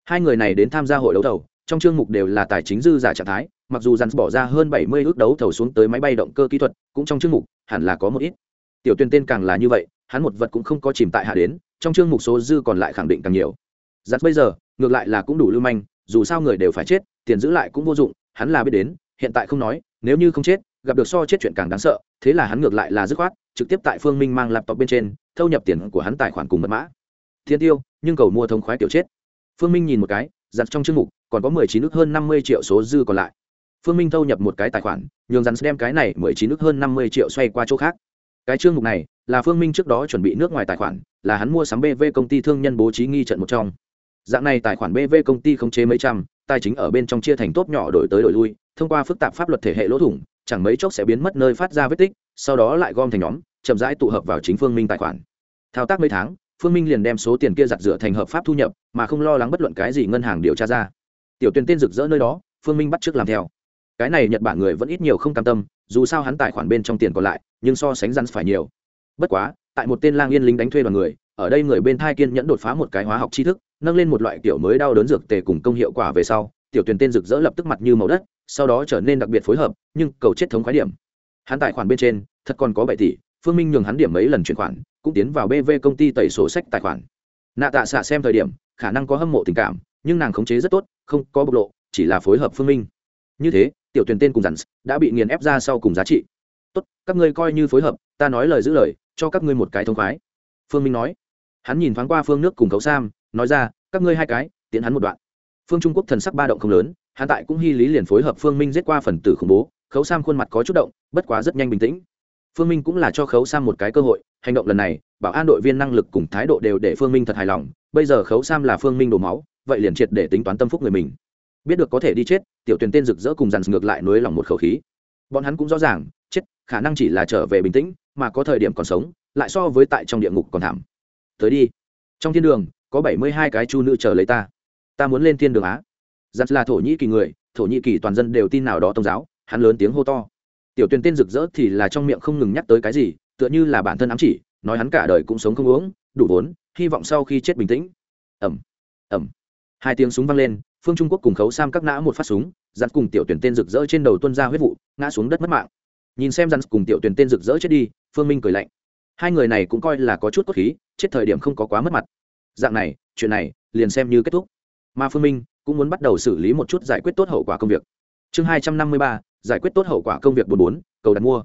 Hai người này đến tham gia hội đấu thầu, trong chương mục đều là tài chính dư giả trạng thái, mặc dù rắn bỏ ra hơn bảy mươi ước đấu thầu xuống tới máy bay động cơ kỹ thuật, cũng trong chương mục hẳn là có một ít. Tiểu tuyển tên càng là như vậy, hắn một vật cũng không có chìm tại hạ đến, trong chương mục số dư còn lại khẳng định càng nhiều. Giặt bây giờ, ngược lại là cũng đủ lưu manh, dù sao người đều phải chết, tiền giữ lại cũng vô dụng, hắn là biết đến, hiện tại không nói, nếu như không chết gặp được so chết chuyện càng đáng sợ, thế là hắn ngược lại là dứt khoát, trực tiếp tại phương minh mang laptop bên trên, thâu nhập tiền của hắn tài khoản cùng mật mã. Thiên tiêu, nhưng cầu mua thông khoái tiểu chết. Phương minh nhìn một cái giặt trong chương mục, còn có mười chín nước hơn năm mươi triệu số dư còn lại. Phương minh thâu nhập một cái tài khoản, nhường rắn đem cái này mười chín nước hơn năm mươi triệu xoay qua chỗ khác. Cái chương mục này, là phương minh trước đó chuẩn bị nước ngoài tài khoản, là hắn mua sắm bv công ty thương nhân bố trí nghi trận một trong. Dạng này tài khoản bv công ty không chế mấy trăm, tài chính ở bên trong chia thành tốt nhỏ đổi tới đổi lui, thông qua phức tạp pháp luật thể hệ lỗ thủng chẳng mấy chốc sẽ biến mất nơi phát ra vết tích, sau đó lại gom thành nhóm, chậm rãi tụ hợp vào chính phương minh tài khoản. Thao tác mấy tháng, phương minh liền đem số tiền kia giặt rửa thành hợp pháp thu nhập, mà không lo lắng bất luận cái gì ngân hàng điều tra ra. Tiểu Tuyền tên rực rỡ nơi đó, phương minh bắt t r ư ớ c làm theo. Cái này nhật bản người vẫn ít nhiều không cam tâm, dù sao hắn tài khoản bên trong tiền còn lại, nhưng so sánh rắn phải nhiều. Bất quá, tại một tên lang yên lính đánh thuê đoàn người, ở đây người bên thai kiên nhẫn đột phá một cái hóa học tri thức, nâng lên một loại kiểu mới đau đớn dược tề cùng công hiệu quả về sau, tiểu tuyển tên rực rỡ lập tức mặt như màu đất sau đó trở nên đặc biệt phối hợp, nhưng cầu chết thống khái điểm. Hắn tài khoản bên trên, thật còn có bảy tỷ, phương minh nhường hắn điểm mấy lần chuyển khoản, cũng tiến vào bv công ty tẩy sổ sách tài khoản. Nạ tạ xạ xem thời điểm, khả năng có hâm mộ tình cảm, nhưng nàng khống chế rất tốt, không có bộc lộ, chỉ là phối hợp phương minh. Như thế, tiểu tuyển tên cùng dặn đã bị nghiền ép ra sau cùng giá trị. Tốt, các ngươi coi như phối hợp, ta nói lời giữ lời, cho các ngươi một cái thông khoái. Phương minh nói. Hắn nhìn thoáng qua phương nước cùng cấu sam, nói ra, các ngươi hai cái, tiến hắn một đoạn. Phương trung quốc thần sắc ba động không lớn hắn tại cũng hy lý liền phối hợp phương minh giết qua phần tử khủng bố, khấu sam khuôn mặt có chút động, bất quá rất nhanh bình tĩnh. Phương minh cũng là cho khấu sam một cái cơ hội, hành động lần này, bảo an đội viên năng lực cùng thái độ đều để phương minh thật hài lòng, bây giờ khấu sam là phương minh đổ máu, vậy liền triệt để tính toán tâm phúc người mình. Biết được có thể đi chết, tiểu tuyển tên rực rỡ cùng dàn ngược lại nối lòng một khẩu khí. Bọn hắn cũng rõ ràng, chết, khả năng chỉ là trở về bình tĩnh, mà có thời điểm còn sống, lại so với tại trong địa ngục còn thảm. Tới đi. Trong thiên đường, có bảy mươi hai cái chu nữ chờ lấy ta. Ta muốn lên thiên đường á giặt là thổ nhĩ kỳ người, thổ nhĩ kỳ toàn dân đều tin nào đó tôn giáo, hắn lớn tiếng hô to. Tiểu tuyền tên rực rỡ thì là trong miệng không ngừng nhắc tới cái gì, tựa như là bản thân ám chỉ, nói hắn cả đời cũng sống không uống, đủ vốn, hy vọng sau khi chết bình tĩnh. Ẩm ẩm hai tiếng súng vang lên, phương trung quốc cùng khấu sam các nã một phát súng giặt cùng tiểu tuyển tên rực rỡ trên đầu tuân ra huyết vụ, ngã xuống đất mất mạng. Nhìn xem giặt cùng tiểu tuyển tên rực rỡ chết đi, phương minh cười lạnh. Hai người này cũng coi là có chút cốt khí, chết thời điểm không có quá mất mặt. Dạng này, chuyện này liền xem như kết thúc. Mà phương minh cũng muốn bắt đầu xử lý một chút giải quyết tốt hậu quả công việc. Chương hai trăm năm mươi ba, giải quyết tốt hậu quả công việc bốn bốn, cầu đặt mua.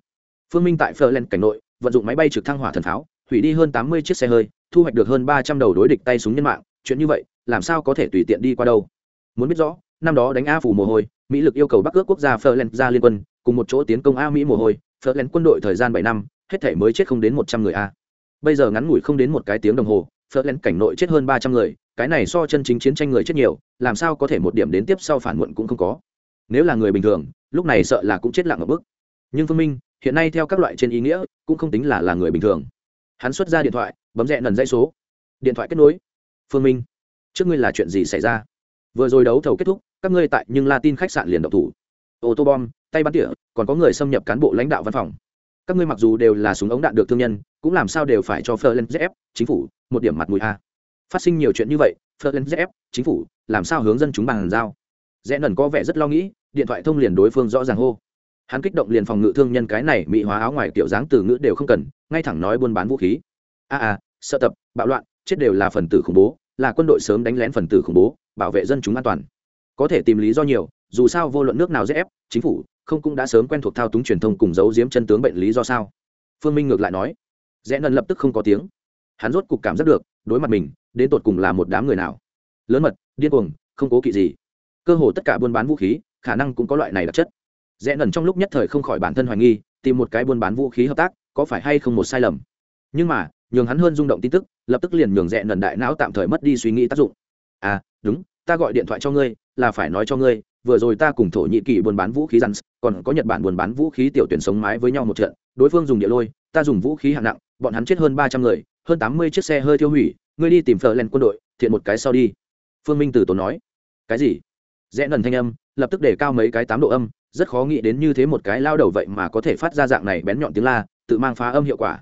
Phương minh tại phờ len cảnh nội, vận dụng máy bay trực thăng hỏa thần pháo, hủy đi hơn tám mươi chiếc xe hơi, thu hoạch được hơn ba trăm đầu đối địch tay súng nhân mạng. Chuyện như vậy, làm sao có thể tùy tiện đi qua đâu? Muốn biết rõ, năm đó đánh a phủ mồ hôi, mỹ lực yêu cầu bắc ước quốc gia phờ len ra liên quân, cùng một chỗ tiến công a mỹ mồ hôi phờ len quân đội thời gian bảy năm, hết thể mới chết không đến một trăm người a. Bây giờ ngắn ngủi không đến một cái tiếng đồng hồ phớt lên cảnh nội chết hơn ba trăm người cái này so chân chính chiến tranh người chết nhiều làm sao có thể một điểm đến tiếp sau phản muộn cũng không có. Nếu là người bình thường lúc này sợ là cũng chết lặng ở bức. Nhưng phương minh hiện nay theo các loại trên ý nghĩa cũng không tính là là người bình thường. Hắn xuất ra điện thoại bấm rẽ nần dãy số. Điện thoại kết nối. Phương minh trước ngươi là chuyện gì xảy ra? Vừa rồi đấu thầu kết thúc các ngươi tại nhưng latin khách sạn liền độc thủ. Ô tô bom tay bắn tỉa còn có người xâm nhập cán bộ lãnh đạo văn phòng. Các ngươi mặc dù đều là súng ống đạn được thương nhân cũng làm sao đều phải cho Florence ZF, chính phủ, một điểm mặt mũi a. Phát sinh nhiều chuyện như vậy, Florence chính phủ, làm sao hướng dân chúng bằng giao? Rẽ nần có vẻ rất lo nghĩ, điện thoại thông liền đối phương rõ ràng hô. Hắn kích động liền phòng ngự thương nhân cái này mỹ hóa áo ngoài kiểu dáng từ ngữ đều không cần, ngay thẳng nói buôn bán vũ khí. A a, sợ tập, bạo loạn, chết đều là phần tử khủng bố, là quân đội sớm đánh lén phần tử khủng bố, bảo vệ dân chúng an toàn. Có thể tìm lý do nhiều, dù sao vô luận nước nào ZF, chính phủ, không cũng đã sớm quen thuộc thao túng truyền thông cùng giấu giếm chân tướng bệnh lý do sao? Phương Minh ngược lại nói, rẽ nần lập tức không có tiếng hắn rốt cục cảm giác được đối mặt mình đến tột cùng là một đám người nào? Lớn mật, điên cuồng, không cố kỵ gì. Cơ hồ tất cả buôn bán vũ khí, khả năng cũng có loại này đặc chất. Rẽ nần trong lúc nhất thời không khỏi bản thân hoài nghi, tìm một cái buôn bán vũ khí hợp tác, có phải hay không một sai lầm? Nhưng mà, nhường hắn hơn rung động tin tức, lập tức liền nhường rẽ nần đại não tạm thời mất đi suy nghĩ tác dụng. À đúng, ta gọi điện thoại cho ngươi, là phải nói cho ngươi, vừa rồi ta cùng thổ nhĩ kỳ buôn bán vũ khí rắn, còn có nhật bản buôn bán vũ khí tiểu tuyển sống mái với nhau một trận, đối phương dùng địa lôi, ta dùng vũ khí hạng nặng, bọn hắn chết hơn ba trăm người, hơn tám mươi chiếc xe hơi tiêu hủy ngươi đi tìm phở len quân đội, thiện một cái sau đi. Phương minh tử tốn nói. Cái gì? Rẽ nần thanh âm, lập tức để cao mấy cái tám độ âm, rất khó nghĩ đến như thế một cái lao đầu vậy mà có thể phát ra dạng này bén nhọn tiếng la, tự mang phá âm hiệu quả.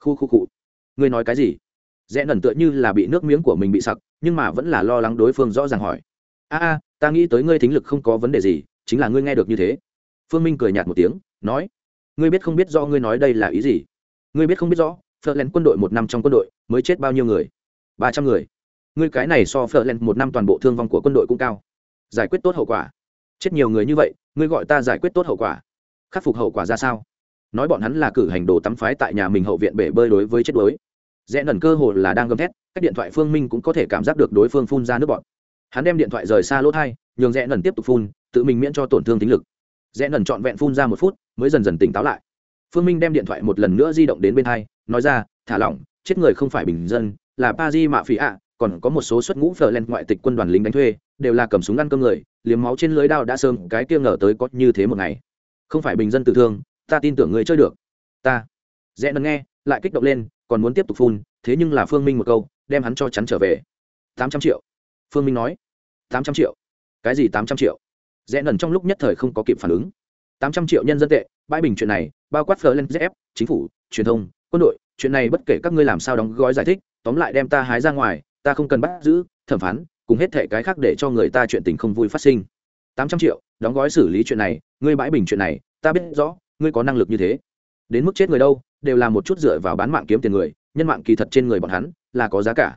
Khu khu cụ ngươi nói cái gì? Rẽ nần tựa như là bị nước miếng của mình bị sặc, nhưng mà vẫn là lo lắng đối phương rõ ràng hỏi. A a, ta nghĩ tới ngươi thính lực không có vấn đề gì, chính là ngươi nghe được như thế. Phương minh cười nhạt một tiếng, nói. Ngươi biết không biết do ngươi nói đây là ý gì? Ngươi biết không biết rõ, phở len quân đội một năm trong quân đội mới chết bao nhiêu người? Ba trăm người. Ngươi cái này so phở lên một năm toàn bộ thương vong của quân đội cũng cao. Giải quyết tốt hậu quả. Chết nhiều người như vậy, ngươi gọi ta giải quyết tốt hậu quả. Khắc phục hậu quả ra sao? Nói bọn hắn là cử hành đồ tắm phái tại nhà mình hậu viện bể bơi đối với chết đuối. Rẽ nần cơ hồ là đang gầm thét, các điện thoại phương minh cũng có thể cảm giác được đối phương phun ra nước bọn hắn đem điện thoại rời xa lỗ thai, nhường rẽ nần tiếp tục phun, tự mình miễn cho tổn thương tính lực. Rẽ nần trọn vẹn phun ra một phút, mới dần dần tỉnh táo lại. Phương minh đem điện thoại một lần nữa di động đến bên thai nói ra, thả lỏng, chết người không phải bình dân là paris di mạ phỉ ạ, còn có một số xuất ngũ phở len ngoại tịch quân đoàn lính đánh thuê, đều là cầm súng ăn cơm người, liếm máu trên lưới đao đã sơm cái kia ngờ tới có như thế một ngày. Không phải bình dân tự thương, ta tin tưởng người chơi được. Ta. Rẽ nần nghe, lại kích động lên, còn muốn tiếp tục phun, thế nhưng là phương minh một câu, đem hắn cho chắn trở về. Tám trăm triệu. Phương minh nói. Tám trăm triệu. Cái gì tám trăm triệu? Rẽ nần trong lúc nhất thời không có kịp phản ứng. Tám trăm triệu nhân dân tệ, bãi bình chuyện này, bao quát phờ lên zf chính phủ, truyền thông, quân đội, chuyện này bất kể các ngươi làm sao đóng gói giải thích tóm lại đem ta hái ra ngoài, ta không cần bắt giữ, thẩm phán, cùng hết thệ cái khác để cho người ta chuyện tình không vui phát sinh. Tám trăm triệu, đóng gói xử lý chuyện này, ngươi bãi bình chuyện này, ta biết rõ, ngươi có năng lực như thế. Đến mức chết người đâu, đều là một chút dựa vào bán mạng kiếm tiền người, nhân mạng kỳ thật trên người bọn hắn là có giá cả.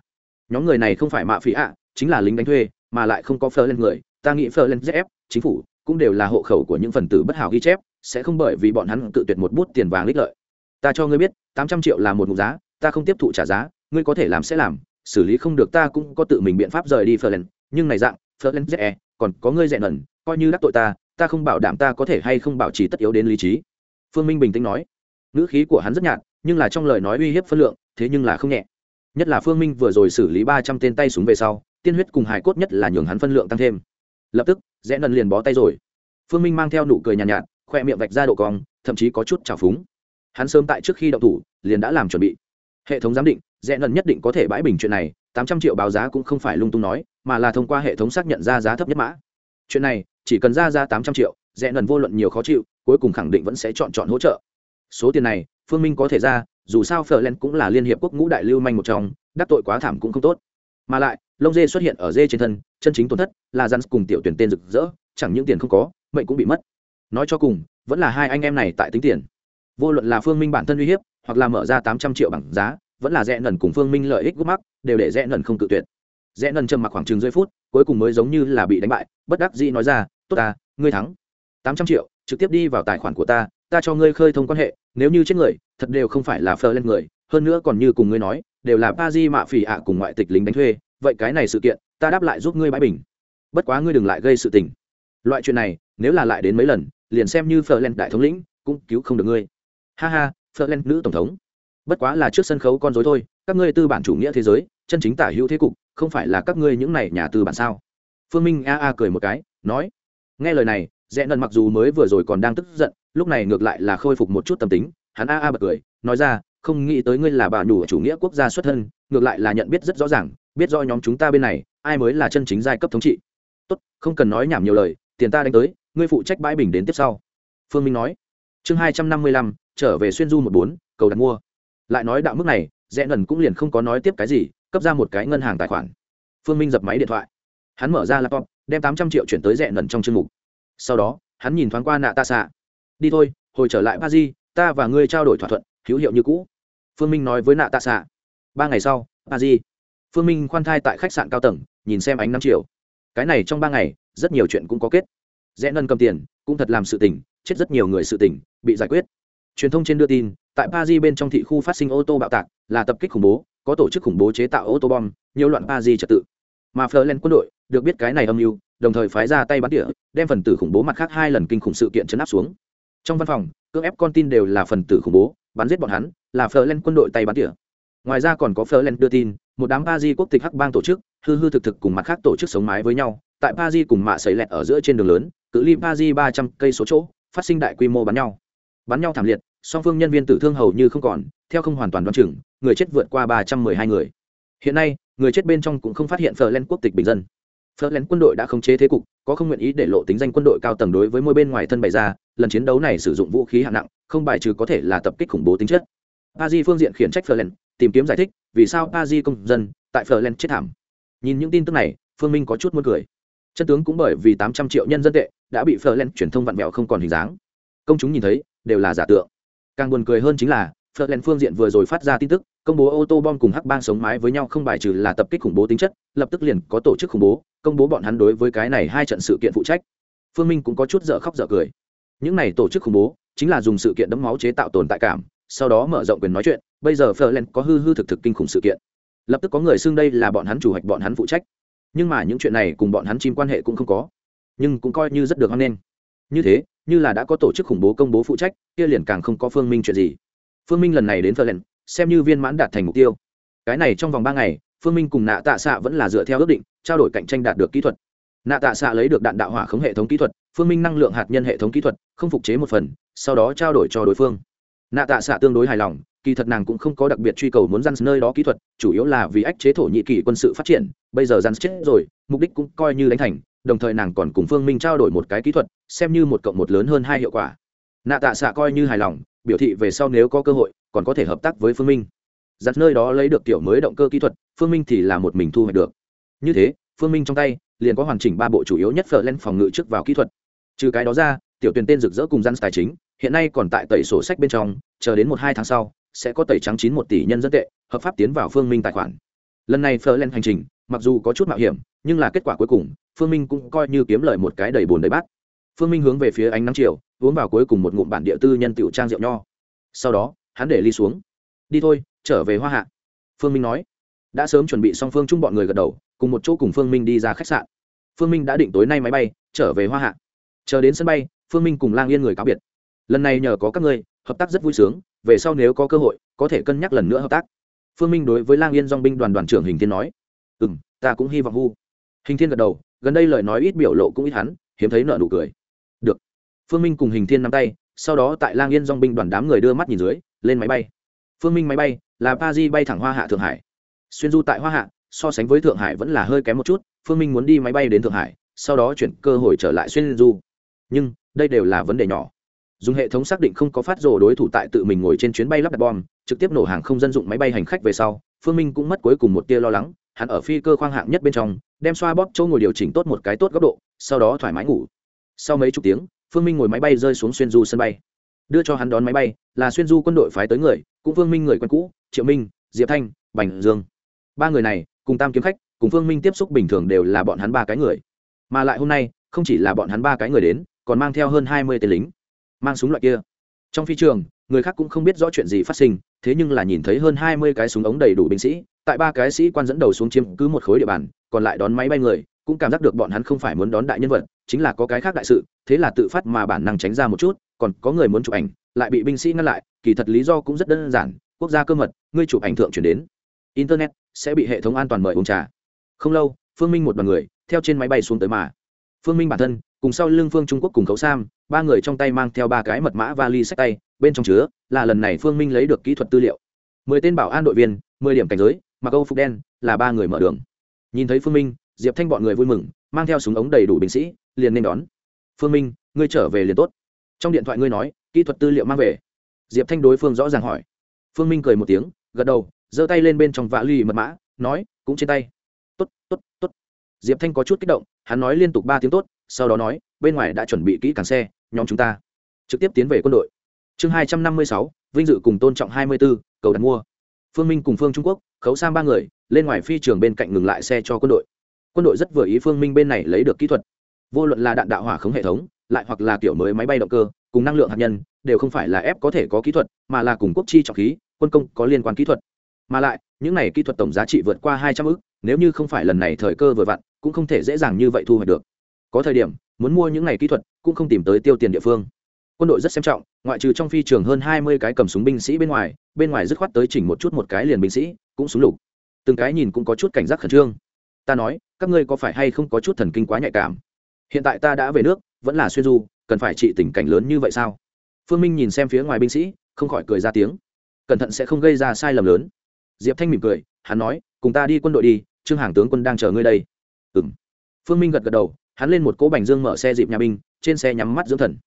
Nhóm người này không phải mạ phí ạ, chính là lính đánh thuê, mà lại không có phơ lên người, ta nghĩ phơ lên zf chính phủ, cũng đều là hộ khẩu của những phần tử bất hảo ghi chép, sẽ không bởi vì bọn hắn tự tuyệt một bút tiền vàng lích lợi. Ta cho ngươi biết, tám trăm triệu là một mục giá, ta không tiếp thụ trả giá ngươi có thể làm sẽ làm xử lý không được ta cũng có tự mình biện pháp rời đi Ferland, nhưng này dạng, Ferland dễ, còn có ngươi dẹn ẩn, coi như đắc tội ta, ta không bảo đảm ta có thể hay không bảo trì tất yếu đến lý trí. Phương Minh bình tĩnh nói. Ngữ khí của hắn rất nhạt, nhưng là trong lời nói uy hiếp phân lượng, thế nhưng là không nhẹ. Nhất là Phương Minh vừa rồi xử lý ba trăm tên tay súng về sau, tiên huyết cùng hài cốt nhất là nhường hắn phân lượng tăng thêm. Lập tức, dễ nần liền bó tay rồi. Phương Minh mang theo nụ cười nhàn nhạt, nhạt, khoe miệng vạch ra độ cong, thậm chí có chút trào phúng. Hắn sớm tại trước khi động thủ, liền đã làm chuẩn bị. Hệ thống giám định, rẽ nần nhất định có thể bãi bình chuyện này, tám trăm triệu báo giá cũng không phải lung tung nói, mà là thông qua hệ thống xác nhận ra giá thấp nhất mã. Chuyện này, chỉ cần ra ra tám trăm triệu, rẽ nần vô luận nhiều khó chịu, cuối cùng khẳng định vẫn sẽ chọn chọn hỗ trợ. Số tiền này, phương minh có thể ra, dù sao phờ len cũng là liên hiệp quốc ngũ đại lưu manh một trong, đắc tội quá thảm cũng không tốt. Mà lại, lông dê xuất hiện ở dê trên thân, chân chính tổn thất là rắn cùng tiểu tuyển tên rực rỡ, chẳng những tiền không có, mệnh cũng bị mất. Nói cho cùng, vẫn là hai anh em này tại tính tiền. Vô luận là phương minh bản thân uy hiếp, hoặc là mở ra tám trăm triệu bảng giá vẫn là rẽ nần cùng phương minh lợi ích gút mắc, đều để rẽ nần không tự tuyệt. Rẽ nần trầm mặc khoảng chừng rưỡi phút, cuối cùng mới giống như là bị đánh bại, bất đắc dĩ nói ra, tốt ta, ngươi thắng. Tám trăm triệu, trực tiếp đi vào tài khoản của ta ta cho ngươi khơi thông quan hệ, nếu như chết người, thật đều không phải là phờ lên người, hơn nữa còn như cùng ngươi nói, đều là ba di mạ phỉ ạ cùng ngoại tịch lính đánh thuê, vậy cái này sự kiện, ta đáp lại giúp ngươi bãi bình. Bất quá ngươi đừng lại gây sự tình. Loại chuyện này, nếu là lại đến mấy lần, liền xem như phờ lên đại thống lĩnh, cũng cứu không được ngươi. Ha ha phờ lên nữ tổng thống bất quá là trước sân khấu con dối thôi, các ngươi tư bản chủ nghĩa thế giới, chân chính tả hữu thế cục, không phải là các ngươi những này nhà tư bản sao? Phương minh a a cười một cái, nói, nghe lời này, rẽ nần mặc dù mới vừa rồi còn đang tức giận, lúc này ngược lại là khôi phục một chút tâm tính, hắn a a bật cười, nói ra, không nghĩ tới ngươi là bà nhủ chủ nghĩa quốc gia xuất thân, ngược lại là nhận biết rất rõ ràng, biết do nhóm chúng ta bên này, ai mới là chân chính giai cấp thống trị. Tốt, không cần nói nhảm nhiều lời, tiền ta đánh tới, ngươi phụ trách bãi bình đến tiếp sau. Phương minh nói, chương hai trăm năm mươi lăm, trở về xuyên du một bốn, cầu đặt mua lại nói đạo mức này, rẽ nần cũng liền không có nói tiếp cái gì, cấp ra một cái ngân hàng tài khoản. Phương minh dập máy điện thoại. Hắn mở ra laptop, đem tám trăm triệu chuyển tới rẽ nần trong chương mục. Sau đó, hắn nhìn thoáng qua nạ ta xạ. Đi thôi, hồi trở lại ba di ta và ngươi trao đổi thỏa thuận, hữu hiệu như cũ. Phương minh nói với nạ tạ xạ. Ba ngày sau ba di phương minh khoan thai tại khách sạn cao tầng, nhìn xem ánh năm triệu cái này trong ba ngày, rất nhiều chuyện cũng có kết. Rẽ nân cầm tiền, cũng thật làm sự tình, chết rất nhiều người sự tình, bị giải quyết truyền thông trên đưa tin tại paris bên trong thị khu phát sinh ô tô bạo tạc là tập kích khủng bố có tổ chức khủng bố chế tạo ô tô bom nhiều loạn paris trật tự. Mà Florent quân đội được biết cái này âm mưu đồng thời phái ra tay bắn địa, đem phần tử khủng bố mặt khác hai lần kinh khủng sự kiện chấn áp xuống. Trong văn phòng cưỡng ép con tin đều là phần tử khủng bố bắn giết bọn hắn là Florent quân đội tay bắn địa. ngoài ra còn có Florent đưa tin một đám Paris quốc tịch hắc bang tổ chức hư hư thực thực cùng mặt khác tổ chức sống mái với nhau tại Paris cùng mạ sấy lẹt ở giữa trên đường lớn cự ly Paris ba trăm cây số chỗ phát sinh đại quy mô bắn nhau bắn nhau thảm liệt, song phương nhân viên tử thương hầu như không còn, theo không hoàn toàn đoán chừng, người chết vượt qua ba trăm mười hai người. Hiện nay, người chết bên trong cũng không phát hiện phờ len quốc tịch bình dân. Phờ len quân đội đã khống chế thế cục, có không nguyện ý để lộ tính danh quân đội cao tầng đối với môi bên ngoài thân bày ra, lần chiến đấu này sử dụng vũ khí hạng nặng, không bài trừ có thể là tập kích khủng bố tính chất. Pa di phương diện khiển trách phờ len, tìm kiếm giải thích vì sao pa di công dân tại phờ len chết thảm. Nhìn những tin tức này, phương minh có chút muốn cười. Chân tướng cũng bởi vì tám trăm triệu nhân dân tệ, đã bị phờ len truyền thông vặn vẹo không còn hình dáng. Công chúng nhìn thấy đều là giả tượng. Càng buồn cười hơn chính là, phật len phương diện vừa rồi phát ra tin tức, công bố ô tô bom cùng hắc bang sống mái với nhau không bài trừ là tập kích khủng bố tính chất, lập tức liền có tổ chức khủng bố, công bố bọn hắn đối với cái này hai trận sự kiện phụ trách. Phương minh cũng có chút dở khóc dở cười. Những này tổ chức khủng bố, chính là dùng sự kiện đấm máu chế tạo tồn tại cảm, sau đó mở rộng quyền nói chuyện, bây giờ phờ len có hư hư thực thực kinh khủng sự kiện. Lập tức có người xưng đây là bọn hắn chủ hoạch, bọn hắn phụ trách. Nhưng mà những chuyện này cùng bọn hắn chim quan hệ cũng không có. Nhưng cũng coi như rất được hoan nghênh. Như thế như là đã có tổ chức khủng bố công bố phụ trách kia liền càng không có phương minh chuyện gì. Phương minh lần này đến Ferland, xem như viên mãn đạt thành mục tiêu. Cái này trong vòng ba ngày phương minh cùng nạ tạ xạ vẫn là dựa theo ước định trao đổi cạnh tranh đạt được kỹ thuật. Nạ tạ xạ lấy được đạn đạo hỏa khống hệ thống kỹ thuật phương minh năng lượng hạt nhân hệ thống kỹ thuật không phục chế một phần sau đó trao đổi cho đối phương. Nạ tạ xạ tương đối hài lòng kỳ thật nàng cũng không có đặc biệt truy cầu muốn răn nơi đó kỹ thuật chủ yếu là vì ách chế thổ nhị kỳ quân sự phát triển bây giờ răn chết rồi mục đích cũng coi như đánh thành đồng thời nàng còn cùng phương minh trao đổi một cái kỹ thuật, xem như một cộng một lớn hơn hai hiệu quả. Nạ tạ xạ coi như hài lòng, biểu thị về sau nếu có cơ hội, còn có thể hợp tác với phương minh. Giặt nơi đó lấy được kiểu mới động cơ kỹ thuật, phương minh thì là một mình thu hoạch được. Như thế, phương minh trong tay, liền có hoàn chỉnh ba bộ chủ yếu nhất phở lên phòng ngự trước vào kỹ thuật. Trừ cái đó ra, tiểu tuyển tên rực rỡ cùng gian tài chính, hiện nay còn tại tẩy sổ sách bên trong, chờ đến một hai tháng sau, sẽ có tẩy trắng chín một tỷ nhân dân tệ, hợp pháp tiến vào phương minh tài khoản. Lần này phở lên hành trình, mặc dù có chút mạo hiểm, nhưng là kết quả cuối cùng phương minh cũng coi như kiếm lời một cái đầy bồn đầy bát. Phương minh hướng về phía ánh nắng chiều, uống vào cuối cùng một ngụm bản địa tư nhân tiểu trang rượu nho. Sau đó, hắn để ly xuống. Đi thôi, trở về hoa hạ. Phương minh nói. Đã sớm chuẩn bị xong phương chung bọn người gật đầu, cùng một chỗ cùng phương minh đi ra khách sạn. Phương minh đã định tối nay máy bay, trở về hoa hạ. Chờ đến sân bay, phương minh cùng lang yên người cáo biệt. Lần này nhờ có các ngươi, hợp tác rất vui sướng, về sau nếu có cơ hội, có thể cân nhắc lần nữa hợp tác. Phương minh đối với lang yên dong binh đoàn đoàn trưởng hình thiên nói. Ừ m ta cũng hy vọng hu hình thiên gật đầu, gần đây lời nói ít biểu lộ cũng ít hắn, hiếm thấy nợ nụ cười. Được. Phương minh cùng hình thiên nắm tay, sau đó tại lang yên dong binh đoàn đám người đưa mắt nhìn dưới, lên máy bay. Phương minh máy bay, là pa di bay thẳng hoa hạ thượng hải. Xuyên du tại hoa hạ, so sánh với thượng hải vẫn là hơi kém một chút, phương minh muốn đi máy bay đến thượng hải, sau đó chuyển cơ hội trở lại xuyên du. Nhưng, đây đều là vấn đề nhỏ. Dùng hệ thống xác định không có phát rồ đối thủ tại tự mình ngồi trên chuyến bay lắp đặt bom, trực tiếp nổ hàng không dân dụng máy bay hành khách về sau, phương minh cũng mất cuối cùng một tia lo lắng hắn ở phi cơ khoang hạng nhất bên trong, đem xoa bóp chỗ ngồi điều chỉnh tốt một cái tốt góc độ, sau đó thoải mái ngủ. Sau mấy chục tiếng, phương minh ngồi máy bay rơi xuống xuyên du sân bay. Đưa cho hắn đón máy bay, là xuyên du quân đội phái tới người, cũng phương minh người quen cũ, triệu minh, diệp thanh, bành dương. Ba người này, cùng tam kiếm khách, cùng phương minh tiếp xúc bình thường đều là bọn hắn ba cái người. Mà lại hôm nay, không chỉ là bọn hắn ba cái người đến, còn mang theo hơn hai mươi tên lính, mang súng loại kia. Trong phi trường, người khác cũng không biết rõ chuyện gì phát sinh thế nhưng là nhìn thấy hơn hai mươi cái súng ống đầy đủ binh sĩ, tại ba cái sĩ quan dẫn đầu xuống chiếm cứ một khối địa bàn, còn lại đón máy bay người, cũng cảm giác được bọn hắn không phải muốn đón đại nhân vật, chính là có cái khác đại sự, thế là tự phát mà bản năng tránh ra một chút, còn có người muốn chụp ảnh, lại bị binh sĩ ngăn lại, kỳ thật lý do cũng rất đơn giản, quốc gia cơ mật, ngươi chụp ảnh thượng chuyển đến. Internet sẽ bị hệ thống an toàn mời uống trà. Không lâu, phương minh một đoàn người, theo trên máy bay xuống tới mà. Phương minh bản thân cùng sau lưng phương trung quốc cùng khấu sam, ba người trong tay mang theo ba cái mật mã vali sách tay, bên trong chứa là lần này phương minh lấy được kỹ thuật tư liệu. Mười tên bảo an đội viên, mười điểm cảnh giới, mặc âu phục đen, là ba người mở đường. Nhìn thấy phương minh, diệp thanh bọn người vui mừng, mang theo súng ống đầy đủ binh sĩ, liền nên đón. Phương minh, ngươi trở về liền tốt. Trong điện thoại ngươi nói, kỹ thuật tư liệu mang về. Diệp thanh đối phương rõ ràng hỏi. Phương minh cười một tiếng, gật đầu, giơ tay lên bên trong vạ ly mật mã, nói, cũng trên tay. Tốt tốt tốt. Diệp thanh có chút kích động, hắn nói liên tục ba tiếng tốt sau đó nói, bên ngoài đã chuẩn bị kỹ càng xe, nhóm chúng ta trực tiếp tiến về quân đội. Chương hai trăm năm mươi sáu, vinh dự cùng tôn trọng hai mươi b ố cầu đặt mua. Phương minh cùng phương trung quốc, khấu sang ba người, lên ngoài phi trường bên cạnh ngừng lại xe cho quân đội. Quân đội rất vừa ý phương minh bên này lấy được kỹ thuật. Vô luận là đạn đạo hỏa khống hệ thống, lại hoặc là kiểu mới máy bay động cơ, cùng năng lượng hạt nhân, đều không phải là ép có thể có kỹ thuật, mà là cùng quốc chi trọng khí, quân công có liên quan kỹ thuật. Mà lại, những này kỹ thuật tổng giá trị vượt qua hai trăm ước nếu như không phải lần này thời cơ vừa vặn, cũng không thể dễ dàng như vậy thu hoạch được có thời điểm, muốn mua những ngày kỹ thuật, cũng không tìm tới tiêu tiền địa phương. Quân đội rất xem trọng, ngoại trừ trong phi trường hơn hai mươi cái cầm súng binh sĩ bên ngoài bên ngoài dứt khoát tới chỉnh một chút một cái liền binh sĩ, cũng súng lục. Từng cái nhìn cũng có chút cảnh giác khẩn trương. Ta nói, các ngươi có phải hay không có chút thần kinh quá nhạy cảm? Hiện tại ta đã về nước, vẫn là xuyên du, cần phải trị tình cảnh lớn như vậy sao? Phương minh nhìn xem phía ngoài binh sĩ, không khỏi cười ra tiếng. Cẩn thận sẽ không gây ra sai lầm lớn. Diệp thanh mỉm cười, hắn nói, cùng ta đi quân đội đi, trương hàng tướng quân đang chờ ngươi đây. Ừ m phương minh gật gật đầu hắn lên một cỗ bành dương mở xe dịp nhà binh, trên xe nhắm mắt dưỡng thần.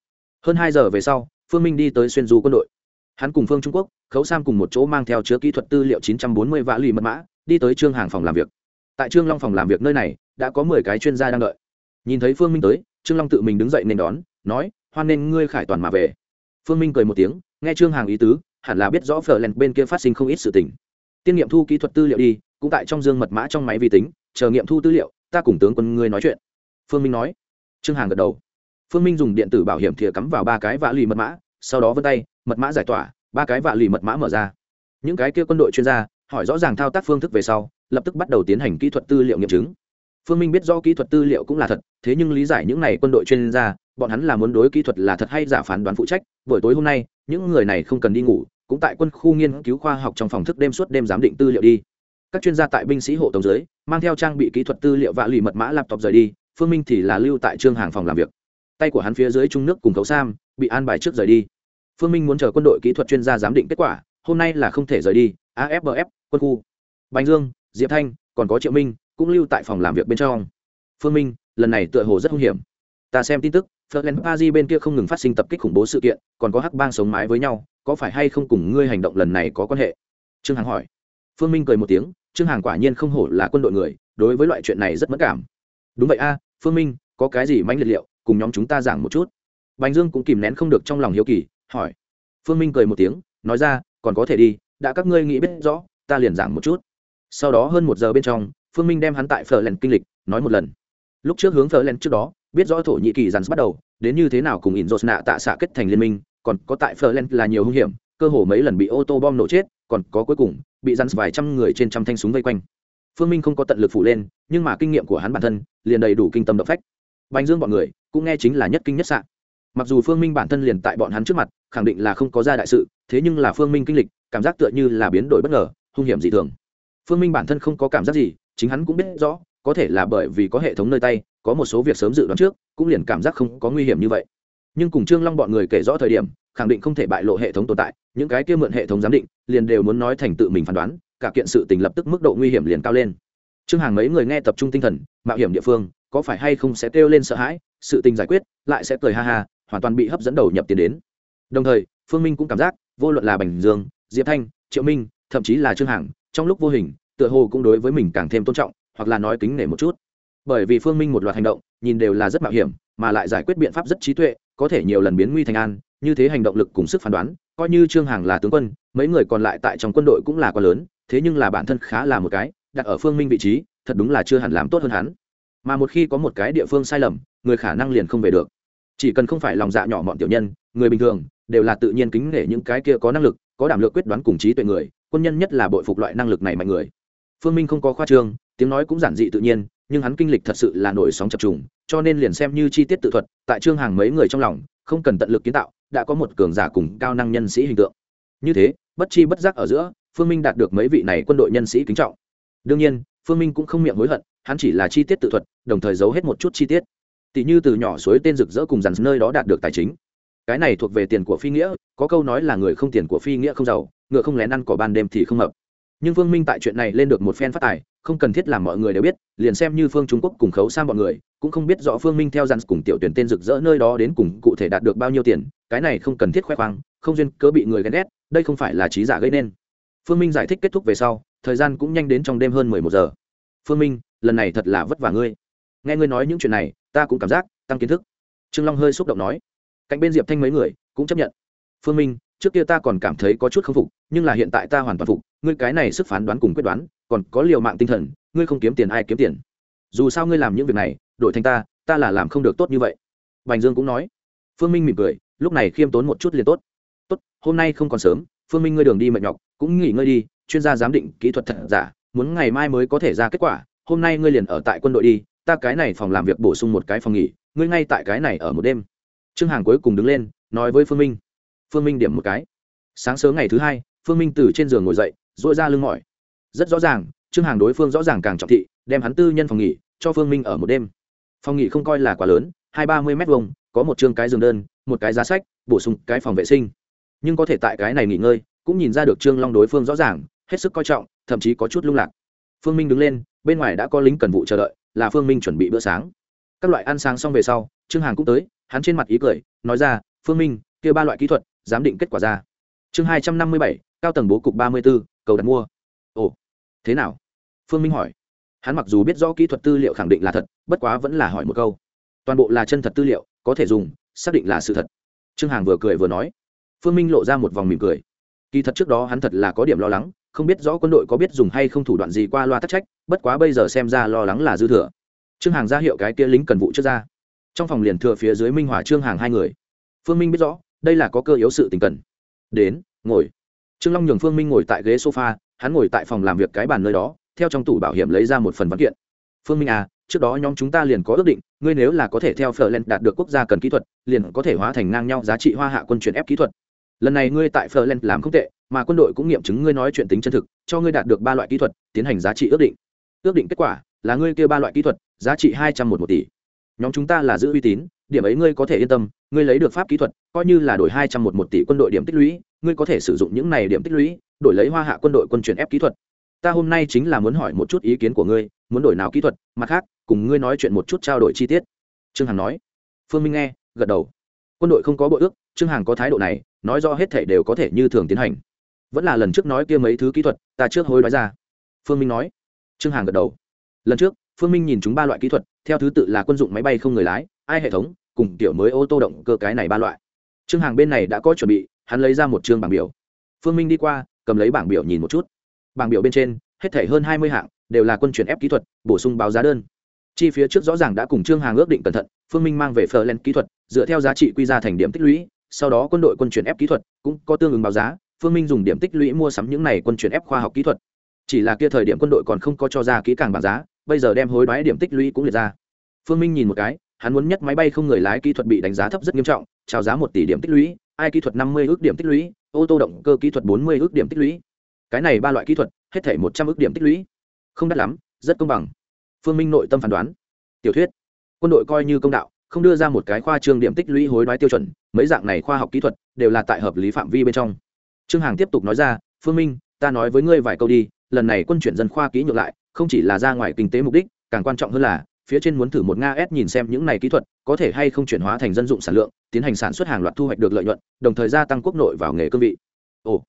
Hơn hai giờ về sau, phương minh đi tới xuyên du quân đội. Hắn cùng phương trung quốc, khấu sam cùng một chỗ mang theo chứa kỹ thuật tư liệu chín trăm bốn mươi vã lì mật mã, đi tới trương hàng phòng làm việc. Tại trương long phòng làm việc nơi này, đã có mười cái chuyên gia đang đợi. Nhìn thấy phương minh tới, trương long tự mình đứng dậy nên đón, nói, hoan nên ngươi khải toàn mà về. Phương minh cười một tiếng, nghe trương hàng ý tứ, hẳn là biết rõ phở len bên kia phát sinh không ít sự tình. Tiên nghiệm thu kỹ thuật tư liệu đi, cũng tại trong dương mật mã trong máy vi tính, chờ nghiệm thu tư liệu, ta cùng tướng quân ngươi nói chuyện phương minh nói. Trương hàng gật đầu. Phương minh dùng điện tử bảo hiểm thìa cắm vào ba cái vạ lì mật mã, sau đó vân tay, mật mã giải tỏa, ba cái vạ lì mật mã mở ra. Những cái kia quân đội chuyên gia hỏi rõ ràng thao tác phương thức về sau, lập tức bắt đầu tiến hành kỹ thuật tư liệu nghiệm chứng. Phương minh biết do kỹ thuật tư liệu cũng là thật, thế nhưng lý giải những n à y quân đội chuyên gia, bọn hắn là muốn đối kỹ thuật là thật hay giả phán đoán phụ trách, buổi tối hôm nay, những người này không cần đi ngủ, cũng tại quân khu nghiên cứu khoa học trong phòng thức đêm suốt đêm giám định tư liệu đi. Các chuyên gia tại binh sĩ hộ tổng giới mang theo trang bị kỹ thuật tư liệu vạ lì mật mã laptop rời đi phương minh thì là lưu tại trương hàng phòng làm việc tay của hắn phía dưới trung nước cùng cấu sam bị an bài trước rời đi phương minh muốn chờ quân đội kỹ thuật chuyên gia giám định kết quả hôm nay là không thể rời đi afbf quân khu bành dương diệp thanh còn có triệu minh cũng lưu tại phòng làm việc bên trong phương minh lần này tựa hồ rất hung hiểm ta xem tin tức Ferdinand Paris bên kia không ngừng phát sinh tập kích khủng bố sự kiện, còn có hắc bang sống mái với nhau, có phải hay không cùng ngươi hành động lần này có quan hệ? Trương Hằng hỏi. Phương Minh cười một tiếng, Trương Hằng quả nhiên không hổ là quân đội người, đối với loại chuyện này rất mất cảm. Đúng vậy a, Phương Minh, có cái gì manh liệt liệu, cùng nhóm chúng ta giảng một chút. Bành Dương cũng kìm nén không được trong lòng hiếu kỳ, hỏi. Phương Minh cười một tiếng, nói ra, còn có thể đi, đã các ngươi nghĩ biết rõ, ta liền giảng một chút. Sau đó hơn một giờ bên trong, Phương Minh đem hắn tại Phở len kinh lịch nói một lần. Lúc trước hướng Phở len trước đó, biết rõ thổ nhĩ kỳ dàn bắt đầu đến như thế nào cùng ỉn rột nạ tạ xạ kết thành liên minh còn có tại phở len là nhiều hung hiểm cơ hồ mấy lần bị ô tô bom nổ chết còn có cuối cùng bị dàn vài trăm người trên trăm thanh súng vây quanh phương minh không có tận lực phụ lên, nhưng mà kinh nghiệm của hắn bản thân liền đầy đủ kinh tâm động phách. Bành dương bọn người cũng nghe chính là nhất kinh nhất sạn mặc dù phương minh bản thân liền tại bọn hắn trước mặt, khẳng định là không có ra đại sự, thế nhưng là phương minh kinh lịch, cảm giác tựa như là biến đổi bất ngờ, hung hiểm dị thường. Phương minh bản thân không có cảm giác gì, chính hắn cũng biết rõ, có thể là bởi vì có hệ thống nơi tay, có một số việc sớm dự đoán trước, cũng liền cảm giác không có nguy hiểm như vậy. Nhưng cùng trương long bọn người kể rõ thời điểm, khẳng định không thể bại lộ hệ thống tồn tại, những cái kia mượn hệ thống giám định, liền đều muốn nói thành tự mình phán đoán cả kiện sự tình lập tức mức độ nguy hiểm liền cao lên. Trương hàng mấy người nghe tập trung tinh thần, mạo hiểm địa phương, có phải hay không sẽ kêu lên sợ hãi, sự tình giải quyết, lại sẽ cười ha ha, hoàn toàn bị hấp dẫn đầu nhập tiền đến. Đồng thời, phương minh cũng cảm giác, vô luận là bành dương, diệp thanh, triệu minh, thậm chí là trương hằng trong lúc vô hình, tựa hồ cũng đối với mình càng thêm tôn trọng, hoặc là nói kính nể một chút. Bởi vì phương minh một loạt hành động, nhìn đều là rất mạo hiểm, mà lại giải quyết biện pháp rất trí tuệ, có thể nhiều lần biến nguy thành an, như thế hành động lực cùng sức phán đoán, coi như trương hằng là tướng quân, mấy người còn lại tại trong quân đội cũng là quá lớn thế nhưng là bản thân khá là một cái, đặt ở phương minh vị trí, thật đúng là chưa hẳn làm tốt hơn hắn. Mà một khi có một cái địa phương sai lầm, người khả năng liền không về được. Chỉ cần không phải lòng dạ nhỏ mọn tiểu nhân, người bình thường đều là tự nhiên kính nể những cái kia có năng lực, có đảm lược quyết đoán cùng trí tuệ người, quân nhân nhất là bội phục loại năng lực này mạnh người. Phương minh không có khoa trương, tiếng nói cũng giản dị tự nhiên, nhưng hắn kinh lịch thật sự là nổi sóng chập trùng, cho nên liền xem như chi tiết tự thuật, tại trương hàng mấy người trong lòng, không cần tận lực kiến tạo, đã có một cường giả cùng cao năng nhân sĩ hình tượng. Như thế, bất chi bất giác ở giữa phương minh đạt được mấy vị này quân đội nhân sĩ kính trọng. Đương nhiên, phương minh cũng không miệng hối hận, hắn chỉ là chi tiết tự thuật, đồng thời giấu hết một chút chi tiết. Tỷ như từ nhỏ suối tên rực rỡ cùng dàn nơi đó đạt được tài chính. Cái này thuộc về tiền của phi nghĩa, có câu nói là người không tiền của phi nghĩa không giàu, ngựa không lén ăn cỏ ban đêm thì không hợp. Nhưng phương minh tại chuyện này lên được một phen phát tài, không cần thiết làm mọi người đều biết, liền xem như phương trung quốc cùng khấu sang bọn người, cũng không biết rõ phương minh theo dàn cùng tiểu tuyển tên rực rỡ nơi đó đến cùng cụ thể đạt được bao nhiêu tiền, cái này không cần thiết khoe khoang, không duyên cớ bị người ghen ghét, đây không phải là trí giả gây nên phương minh giải thích kết thúc về sau, thời gian cũng nhanh đến trong đêm hơn mười một giờ. Phương minh, lần này thật là vất vả ngươi. Nghe ngươi nói những chuyện này, ta cũng cảm giác, tăng kiến thức. Trương long hơi xúc động nói. Cạnh bên diệp thanh mấy người, cũng chấp nhận. Phương minh, trước kia ta còn cảm thấy có chút k phục, nhưng là hiện tại ta hoàn toàn phục. Ngươi cái này sức phán đoán cùng quyết đoán, còn có liều mạng tinh thần, ngươi không kiếm tiền ai kiếm tiền. Dù sao ngươi làm những việc này, đổi thành ta ta là làm không được tốt như vậy. Bành dương cũng nói. Phương minh mỉm cười, lúc này khiêm tốn một chút liền tốt. Tốt, hôm nay không còn sớm phương minh ngươi đường đi mệt nhọc, cũng nghỉ ngơi đi, chuyên gia giám định kỹ thuật thật giả, muốn ngày mai mới có thể ra kết quả, hôm nay ngươi liền ở tại quân đội đi, ta cái này phòng làm việc bổ sung một cái phòng nghỉ, ngươi ngay tại cái này ở một đêm. Trương hàng cuối cùng đứng lên, nói với phương minh. Phương minh điểm một cái. Sáng sớm ngày thứ hai, phương minh từ trên giường ngồi dậy dội ra lưng mỏi. Rất rõ ràng, trương hàng đối phương rõ ràng càng trọng thị, đem hắn tư nhân phòng nghỉ, cho phương minh ở một đêm. Phòng nghỉ không coi là quá lớn, hai ba mươi m hai có một chương cái giường đơn, một cái giá sách, bổ sung cái phòng vệ sinh nhưng có thể tại cái này nghỉ ngơi, cũng nhìn ra được trương long đối phương rõ ràng, hết sức coi trọng, thậm chí có chút lung lạc. Phương minh đứng lên, bên ngoài đã có lính cần vụ chờ đợi, là phương minh chuẩn bị bữa sáng. Các loại ăn sáng xong về sau, trương hàng cũng tới, hắn trên mặt ý cười, nói ra, phương minh, kia ba loại kỹ thuật, giám định kết quả ra. Chương hai trăm năm mươi bảy, cao tầng bố cục ba mươi b ố cầu đặt mua. Ồ, thế nào? Phương minh hỏi. Hắn mặc dù biết rõ kỹ thuật tư liệu khẳng định là thật, bất quá vẫn là hỏi một câu. Toàn bộ là chân thật tư liệu, có thể dùng, xác định là sự thật. Trương hàng vừa cười vừa nói phương minh lộ ra một vòng mỉm cười. Kỳ thật trước đó hắn thật là có điểm lo lắng, không biết rõ quân đội có biết dùng hay không thủ đoạn gì qua loa tắc trách, bất quá bây giờ xem ra lo lắng là dư thừa. Trương hàng ra hiệu cái kia lính cần vụ trước ra. Trong phòng liền thừa phía dưới minh hỏa trương hàng hai người. Phương minh biết rõ, đây là có cơ yếu sự tình cần. Đến, ngồi. Trương long nhường phương minh ngồi tại ghế sofa, hắn ngồi tại phòng làm việc cái bàn nơi đó, theo trong tủ bảo hiểm lấy ra một phần văn kiện. Phương minh à trước đó nhóm chúng ta liền có ước định, ngươi nếu là có thể theo phở len đạt được quốc gia cần kỹ thuật, liền có thể hóa thành ngang nhau giá trị hoa hạ quân chuyển ép kỹ thuật lần này ngươi tại Ferland làm không tệ, mà quân đội cũng nghiệm chứng ngươi nói chuyện tính chân thực, cho ngươi đạt được ba loại kỹ thuật, tiến hành giá trị ước định. Ước định kết quả là ngươi kia ba loại kỹ thuật, giá trị hai trăm một một tỷ. Nhóm chúng ta là giữ uy tín, điểm ấy ngươi có thể yên tâm, ngươi lấy được pháp kỹ thuật, coi như là đổi hai trăm một một tỷ quân đội điểm tích lũy, ngươi có thể sử dụng những này điểm tích lũy, đổi lấy hoa hạ quân đội quân chuyển ép kỹ thuật. Ta hôm nay chính là muốn hỏi một chút ý kiến của ngươi, muốn đổi nào kỹ thuật, mặt khác, cùng ngươi nói chuyện một chút trao đổi chi tiết. Trương hằng nói. Phương minh nghe, gật đầu quân đội không có bộ ước, trương hằng có thái độ này, nói do hết thể đều có thể như thường tiến hành. Vẫn là lần trước nói kia mấy thứ kỹ thuật, ta trước hối đoái ra. Phương minh nói. Trương hằng gật đầu. Lần trước, phương minh nhìn chúng ba loại kỹ thuật, theo thứ tự là quân dụng máy bay không người lái, ai hệ thống, cùng kiểu mới ô tô động cơ cái này ba loại. Trương hàng bên này đã có chuẩn bị, hắn lấy ra một chương bảng biểu. Phương minh đi qua, cầm lấy bảng biểu nhìn một chút. Bảng biểu bên trên, hết thể hơn hai mươi hạng, đều là quân chuyển ép kỹ thuật, bổ sung báo giá đơn. Chi phía trước rõ ràng đã cùng trương hàng ước định cẩn thận, phương minh mang về phờ len kỹ thuật dựa theo giá trị quy ra thành điểm tích lũy, sau đó quân đội quân chuyển ép kỹ thuật cũng có tương ứng báo giá, phương minh dùng điểm tích lũy mua sắm những này quân chuyển ép khoa học kỹ thuật. Chỉ là kia thời điểm quân đội còn không có cho ra kỹ càng bảng giá, bây giờ đem hối đoái điểm tích lũy cũng liệt ra. Phương minh nhìn một cái, hắn muốn nhất máy bay không người lái kỹ thuật bị đánh giá thấp rất nghiêm trọng, trào giá một tỷ điểm tích lũy, ai kỹ thuật năm mươi ước điểm tích lũy, ô tô động cơ kỹ thuật bốn mươi ước điểm tích lũy. Cái này ba loại kỹ thuật, hết thể một trăm ước điểm tích lũy. Không đắt lắm, rất công bằng. Phương minh nội tâm phán đoán. Tiểu thuyết, quân đội coi như công đạo không đưa ra một cái khoa trương điểm tích lũy hối đoái tiêu chuẩn, mấy dạng này khoa học kỹ thuật đều là tại hợp lý phạm vi bên trong. Trương hàng tiếp tục nói ra, phương minh, ta nói với ngươi vài câu đi, lần này quân chuyển dân khoa kỹ nhược lại, không chỉ là ra ngoài kinh tế mục đích, càng quan trọng hơn là, phía trên muốn thử một nga s nhìn xem những này kỹ thuật có thể hay không chuyển hóa thành dân dụng sản lượng, tiến hành sản xuất hàng loạt thu hoạch được lợi nhuận, đồng thời gia tăng quốc nội vào nghề cương vị. Ồ.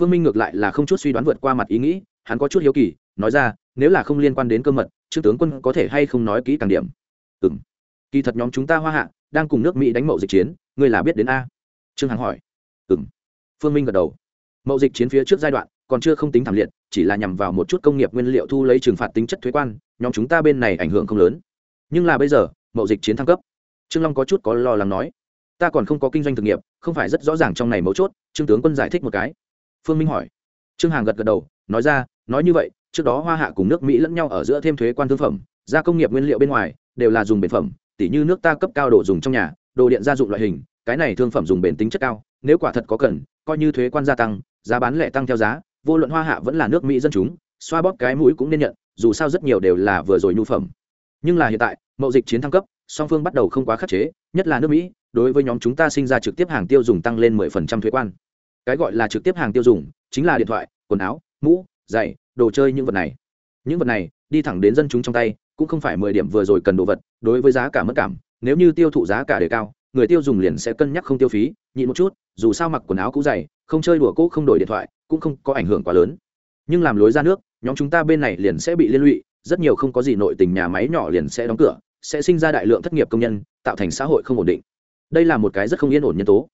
Phương minh ngược lại là không chút suy đoán vượt qua mặt ý nghĩ, hắn có chút hiếu kỳ, nói ra, nếu là không liên quan đến cơ mật, trương tướng quân có thể hay không nói kỹ càng điểm? Ừ m kỳ thật nhóm chúng ta hoa hạ đang cùng nước mỹ đánh mậu dịch chiến, ngươi là biết đến a. Trương hằng hỏi. Ừ m phương minh gật đầu. Mậu dịch chiến phía trước giai đoạn còn chưa không tính thảm liệt, chỉ là nhằm vào một chút công nghiệp nguyên liệu thu lấy trừng phạt tính chất thuế quan, nhóm chúng ta bên này ảnh hưởng không lớn. Nhưng là bây giờ, mậu dịch chiến thăng cấp. Trương long có chút có lo lắng nói. Ta còn không có kinh doanh thực nghiệp, không phải rất rõ ràng trong này mấu chốt, trương tướng quân giải thích một cái. Phương minh hỏi. Trương hằng gật gật đầu, nói ra, nói như vậy, trước đó hoa hạ cùng nước mỹ lẫn nhau ở giữa thêm thuế quan thương phẩm, gia công nghiệp nguyên liệu bên ngoài, đều là dùng bền phẩm tỉ như nước ta cấp cao đồ dùng trong nhà, đồ điện gia dụng loại hình, cái này thương phẩm dùng bền tính chất cao, nếu quả thật có cần, coi như thuế quan gia tăng, giá bán lẻ tăng theo giá, vô luận hoa hạ vẫn là nước mỹ dân chúng, xoa bóp cái mũi cũng nên nhận, dù sao rất nhiều đều là vừa rồi nhu phẩm. Nhưng là hiện tại, mậu dịch chiến thăng cấp, song phương bắt đầu không quá khắc chế, nhất là nước mỹ, đối với nhóm chúng ta sinh ra trực tiếp hàng tiêu dùng tăng lên 10% thuế quan. Cái gọi là trực tiếp hàng tiêu dùng, chính là điện thoại, quần áo, mũ, giày, đồ chơi những vật này. Những vật này, đi thẳng đến dân chúng trong tay cũng không phải mười điểm vừa rồi cần đồ vật, đối với giá cả mất cảm, nếu như tiêu thụ giá cả đề cao, người tiêu dùng liền sẽ cân nhắc không tiêu phí, nhịn một chút, dù sao mặc quần áo cũ dày, không chơi đùa cũ, không đổi điện thoại, cũng không có ảnh hưởng quá lớn. Nhưng làm lối ra nước, nhóm chúng ta bên này liền sẽ bị liên lụy, rất nhiều không có gì nội tình nhà máy nhỏ liền sẽ đóng cửa, sẽ sinh ra đại lượng thất nghiệp công nhân, tạo thành xã hội không ổn định. Đây là một cái rất không yên ổn nhân tố.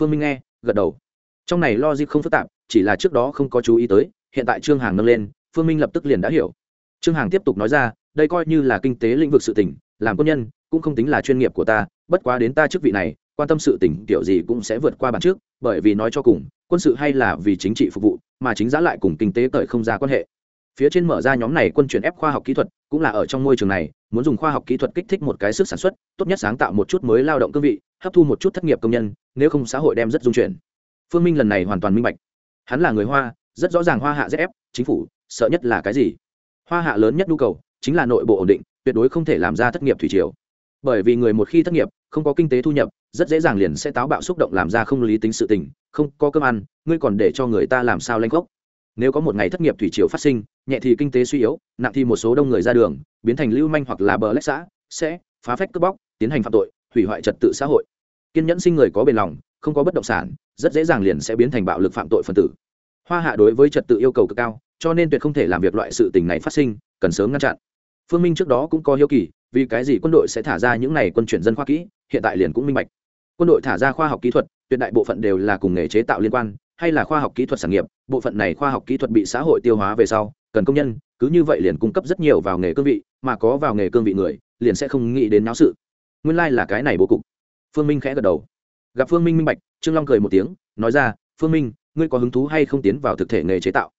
Phương minh nghe, gật đầu. Trong này logic không phức tạp, chỉ là trước đó không có chú ý tới, hiện tại trương hàng nâng lên, phương minh lập tức liền đã hiểu. Trương hàng tiếp tục nói ra đây coi như là kinh tế lĩnh vực sự tỉnh làm quân nhân cũng không tính là chuyên nghiệp của ta, bất quá đến ta chức vị này, quan tâm sự tỉnh kiểu gì cũng sẽ vượt qua bản trước, bởi vì nói cho cùng, quân sự hay là vì chính trị phục vụ, mà chính giá lại cùng kinh tế cởi không ra quan hệ. Phía trên mở ra nhóm này quân chuyển ép khoa học kỹ thuật, cũng là ở trong môi trường này, muốn dùng khoa học kỹ thuật kích thích một cái sức sản xuất, tốt nhất sáng tạo một chút mới lao động cương vị, hấp thu một chút thất nghiệp công nhân, nếu không xã hội đem rất dung chuyển. Phương minh lần này hoàn toàn minh bạch. Hắn là người hoa, rất rõ ràng hoa hạ ép chính phủ, sợ nhất là cái gì? Hoa hạ lớn nhất nhu cầu chính là nội bộ ổn định, tuyệt đối không thể làm ra thất nghiệp thủy triều. Bởi vì người một khi thất nghiệp, không có kinh tế thu nhập, rất dễ dàng liền sẽ táo bạo xúc động làm ra không lý tính sự tình, không có cơm ăn, ngươi còn để cho người ta làm sao lanh gốc. Nếu có một ngày thất nghiệp thủy triều phát sinh, nhẹ thì kinh tế suy yếu, nặng thì một số đông người ra đường, biến thành lưu manh hoặc là bờ lách xã, sẽ phá phách cướp bóc, tiến hành phạm tội, hủy hoại trật tự xã hội. Kiên nhẫn sinh người có bền lòng, không có bất động sản, rất dễ dàng liền sẽ biến thành bạo lực phạm tội phân tử. Hoa hạ đối với trật tự yêu cầu cực cao, cho nên tuyệt không thể làm việc loại sự tình này phát sinh, cần sớm ngăn chặn phương minh trước đó cũng có hiếu kỳ, vì cái gì quân đội sẽ thả ra những này quân chuyển dân khoa kỹ, hiện tại liền cũng minh bạch. Quân đội thả ra khoa học kỹ thuật, tuyệt đại bộ phận đều là cùng nghề chế tạo liên quan, hay là khoa học kỹ thuật sản nghiệp, bộ phận này khoa học kỹ thuật bị xã hội tiêu hóa về sau, cần công nhân, cứ như vậy liền cung cấp rất nhiều vào nghề cương vị, mà có vào nghề cương vị người, liền sẽ không nghĩ đến náo sự. Nguyên lai、like、là cái này bố cục. Phương minh khẽ gật đầu. Gặp phương minh minh bạch, trương long cười một tiếng, nói ra, phương minh, ngươi có hứng thú hay không tiến vào thực thể nghề chế tạo?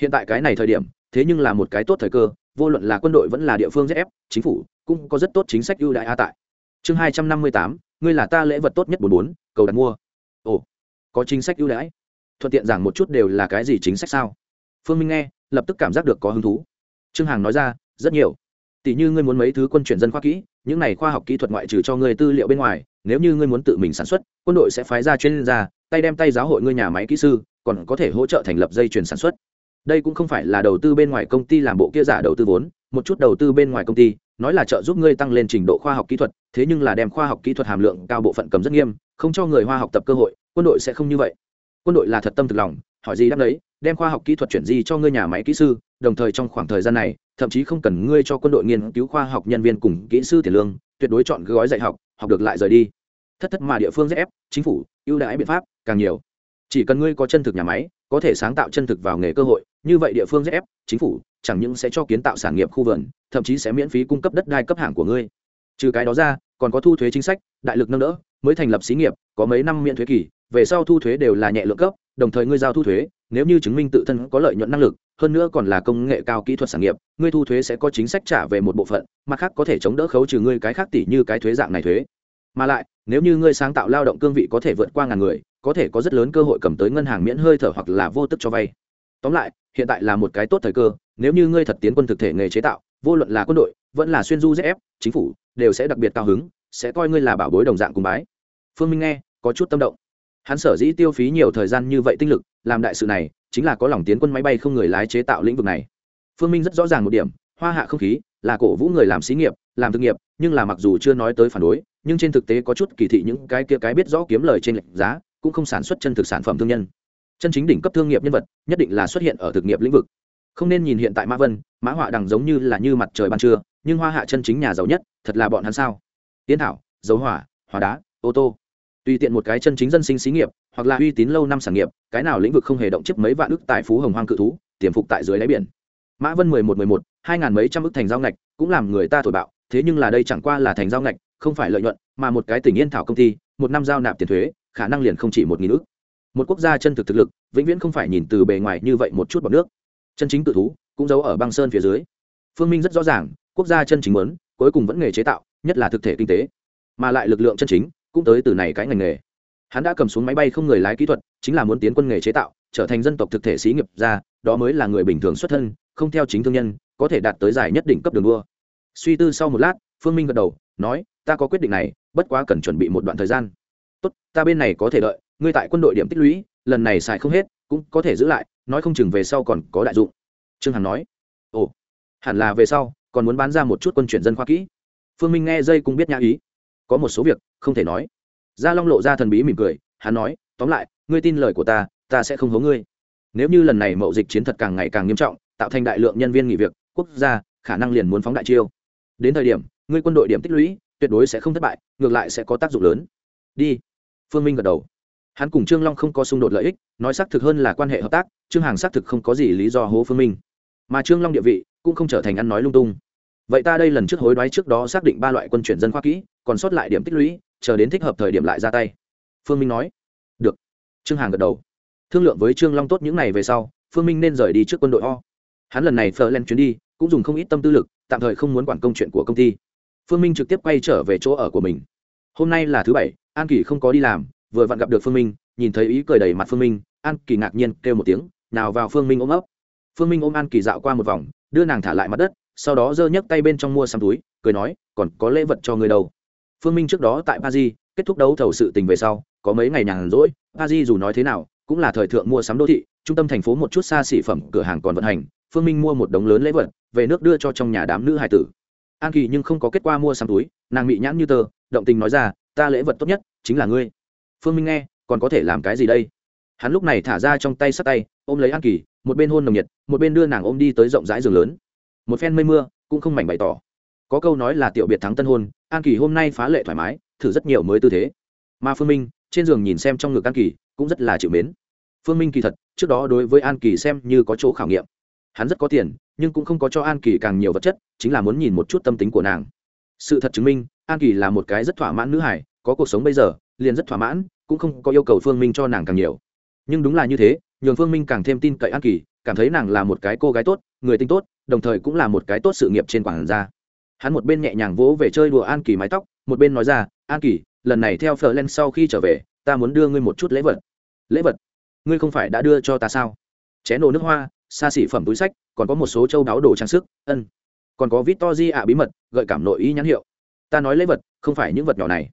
Hiện tại cái này thời điểm, thế nhưng là một cái tốt thời cơ vô luận là quân đội vẫn là địa phương ép, chính phủ cũng có rất tốt chính sách ưu đại a tại. Chương hai trăm năm mươi tám, ngươi là ta lễ vật tốt nhất bốn bốn, cầu đặt mua. Ồ, có chính sách ưu đãi. Thuận tiện giảng một chút đều là cái gì chính sách sao? Phương minh nghe, lập tức cảm giác được có hứng thú. Trương hằng nói ra, rất nhiều. Tỷ như ngươi muốn mấy thứ quân chuyển dân khoa kỹ, những này khoa học kỹ thuật ngoại trừ cho ngươi tư liệu bên ngoài, nếu như ngươi muốn tự mình sản xuất, quân đội sẽ phái ra chuyên gia, tay đem tay giáo hội ngươi nhà máy kỹ sư, còn có thể hỗ trợ thành lập dây chuyển sản xuất đây cũng không phải là đầu tư bên ngoài công ty làm bộ kia giả đầu tư vốn, một chút đầu tư bên ngoài công ty, nói là trợ giúp ngươi tăng lên trình độ khoa học kỹ thuật, thế nhưng là đem khoa học kỹ thuật hàm lượng cao bộ phận cầm rất nghiêm, không cho người hoa học tập cơ hội, quân đội sẽ không như vậy. Quân đội là thật tâm thực lòng, hỏi gì đáp đấy, đem khoa học kỹ thuật chuyển gì cho ngươi nhà máy kỹ sư, đồng thời trong khoảng thời gian này, thậm chí không cần ngươi cho quân đội nghiên cứu khoa học nhân viên cùng kỹ sư tiền lương, tuyệt đối chọn gói dạy học học được lại rời đi. Thất thất mà địa phương ép, chính phủ, ưu đãi biện pháp, càng nhiều. Chỉ cần ngươi có chân thực nhà máy có thể sáng tạo chân thực vào nghề cơ hội, như vậy địa phương ép chính phủ chẳng những sẽ cho kiến tạo sản nghiệp khu vườn, thậm chí sẽ miễn phí cung cấp đất đai cấp hạng của ngươi. Trừ cái đó ra, còn có thu thuế chính sách, đại lực nâng đỡ, mới thành lập xí nghiệp, có mấy năm miễn thuế kỳ, về sau thu thuế đều là nhẹ lượng cấp, đồng thời ngươi giao thu thuế, nếu như chứng minh tự thân có lợi nhuận năng lực, hơn nữa còn là công nghệ cao kỹ thuật sản nghiệp, ngươi thu thuế sẽ có chính sách trả về một bộ phận, mặt khác có thể chống đỡ khấu trừ ngươi cái khác tỷ như cái thuế dạng này thuế mà lại, nếu như ngươi sáng tạo lao động cương vị có thể vượt qua ngàn người, có thể có rất lớn cơ hội cầm tới ngân hàng miễn hơi thở hoặc là vô tức cho vay. Tóm lại, hiện tại là một cái tốt thời cơ, nếu như ngươi thật tiến quân thực thể nghề chế tạo, vô luận là quân đội, vẫn là xuyên du zf chính phủ, đều sẽ đặc biệt cao hứng, sẽ coi ngươi là bảo bối đồng dạng cùng bái. Phương minh nghe, có chút tâm động. Hắn sở dĩ tiêu phí nhiều thời gian như vậy tinh lực, làm đại sự này, chính là có lòng tiến quân máy bay không người lái chế tạo lĩnh vực này. Phương minh rất rõ ràng một điểm, hoa hạ không khí, là cổ vũ người làm xí nghiệp, làm thực nghiệp, nhưng là mặc dù chưa nói tới phản đối nhưng trên thực tế có chút kỳ thị những cái kia cái biết rõ kiếm lời trên lệnh giá, cũng không sản xuất chân thực sản phẩm thương nhân. Chân chính đỉnh cấp thương nghiệp nhân vật, nhất định là xuất hiện ở thực nghiệp lĩnh vực. Không nên nhìn hiện tại mã vân mã họa đằng giống như là như mặt trời ban trưa, nhưng hoa hạ chân chính nhà giàu nhất, thật là bọn hắn sao? Tiến thảo, dấu hỏa hóa đá, ô tô. Tùy tiện một cái chân chính dân sinh xí nghiệp, hoặc là uy tín lâu năm sản nghiệp, cái nào lĩnh vực không hề động chiếc mấy vạn ức tại phú hồng hoang cự thú, tiềm phục tại dưới đáy biển. Mã vân mười một mười một, hai ngàn mấy trăm ức thành giao ngạch, cũng làm người ta thổi bạo, thế nhưng là đây chẳng qua là thành giao ngạch không phải lợi nhuận, mà một cái tỉnh yên thảo công ty, một năm giao nạp tiền thuế, khả năng liền không chỉ một nghìn ước một quốc gia chân thực thực lực, vĩnh viễn không phải nhìn từ bề ngoài như vậy một chút bọc nước. Chân chính tự thú, cũng giấu ở băng sơn phía dưới. Phương minh rất rõ ràng, quốc gia chân chính muốn, cuối cùng vẫn nghề chế tạo, nhất là thực thể kinh tế. Mà lại lực lượng chân chính, cũng tới từ này cái ngành nghề. Hắn đã cầm xuống máy bay không người lái kỹ thuật, chính là muốn tiến quân nghề chế tạo, trở thành dân tộc thực thể xí nghiệp ra đó mới là người bình thường xuất thân, không theo chính thương nhân, có thể đạt tới giải nhất định cấp đường đua. Suy tư sau một lát, phương minh gật đầu, nói ta có quyết định này, bất quá cần chuẩn bị một đoạn thời gian. Tốt, ta bên này có thể đợi, ngươi tại quân đội điểm tích lũy, lần này xài không hết, cũng có thể giữ lại, nói không chừng về sau còn có đại dụng. Trương hằng nói. Ồ, hẳn là về sau, còn muốn bán ra một chút quân chuyển dân khoa kỹ. Phương minh nghe dây cũng biết nhã ý. Có một số việc, không thể nói. Gia long lộ ra thần bí mỉm cười, hắn nói, tóm lại, ngươi tin lời của ta ta sẽ không hố ngươi. Nếu như lần này mậu dịch chiến thật càng ngày càng nghiêm trọng, tạo thành đại lượng nhân viên nghỉ việc, quốc gia khả năng liền muốn phóng đại chiêu. Đến thời điểm, ngươi quân đội điểm tích lũy tuyệt đối sẽ không thất bại, ngược lại sẽ có tác dụng lớn. Đi. Phương minh gật đầu. Hắn cùng trương long không có xung đột lợi ích, nói xác thực hơn là quan hệ hợp tác, trương hàng xác thực không có gì lý do hố phương minh. Mà trương long địa vị cũng không trở thành ăn nói lung tung. Vậy ta đây lần trước hối đoái trước đó xác định ba loại quân chuyển dân khoa kỹ, còn sót lại điểm tích lũy, chờ đến thích hợp thời điểm lại ra tay. Phương minh nói. Được. Trương hàng gật đầu. Thương lượng với trương long tốt những ngày về sau, phương minh nên rời đi trước quân đội ho hắn lần này phờ lên chuyến đi, cũng dùng không ít tâm tư lực, tạm thời không muốn quản công chuyện của công ty phương minh trực tiếp quay trở về chỗ ở của mình. Hôm nay là thứ bảy, an kỳ không có đi làm, vừa vặn gặp được phương minh, nhìn thấy ý cười đầy mặt phương minh, an kỳ ngạc nhiên kêu một tiếng, nào vào phương minh ôm ấp. Phương minh ôm an kỳ dạo qua một vòng, đưa nàng thả lại mặt đất, sau đó giơ nhấc tay bên trong mua xăm túi, cười nói, còn có lễ vật cho người đâu. Phương minh trước đó tại paris kết thúc đấu thầu sự tình về sau, có mấy ngày nhàn rỗi paris dù nói thế nào, cũng là thời thượng mua sắm đô thị, trung tâm thành phố một chút xa xỉ phẩm cửa hàng còn vận hành, phương minh mua một đống lớn lễ vật, về nước đưa cho trong nhà đám nữ hải tử an kỳ nhưng không có kết quả mua sắm túi, nàng bị nhãn như tờ, động tình nói ra, ta lễ vật tốt nhất chính là ngươi. Phương minh nghe, còn có thể làm cái gì đây? Hắn lúc này thả ra trong tay sắt tay, ôm lấy an kỳ, một bên hôn nồng nhiệt, một bên đưa nàng ôm đi tới rộng rãi giường lớn. Một phen mây mưa cũng không mảnh bày tỏ. Có câu nói là tiểu biệt thắng tân hôn, an kỳ hôm nay phá lệ thoải mái, thử rất nhiều mới tư thế. Mà phương minh, trên giường nhìn xem trong ngực an kỳ, cũng rất là chịu mến. Phương minh kỳ thật, trước đó đối với an kỳ xem như có chỗ khảo nghiệm hắn rất có tiền, nhưng cũng không có cho an kỳ càng nhiều vật chất, chính là muốn nhìn một chút tâm tính của nàng. Sự thật chứng minh, an kỳ là một cái rất thỏa mãn nữ hải có cuộc sống bây giờ, liền rất thỏa mãn, cũng không có yêu cầu phương minh cho nàng càng nhiều. Nhưng đúng là như thế, nhường phương minh càng thêm tin cậy an kỳ, cảm thấy nàng là một cái cô gái tốt, người tinh tốt, đồng thời cũng là một cái tốt sự nghiệp trên quảng gia. Hắn một bên nhẹ nhàng vỗ về chơi đùa an kỳ mái tóc, một bên nói ra, an kỳ, lần này theo phờ len sau khi trở về, ta muốn đưa ngươi một chút lễ vật. Lễ vật? Ngươi không phải đã đưa cho ta sao? Chén đồ nước hoa xa xỉ phẩm túi sách, còn có một số châu đáo đồ trang sức, ân, còn có vít to di ạ bí mật, gợi cảm nội ý nhãn hiệu. Ta nói lễ vật, không phải những vật nhỏ này.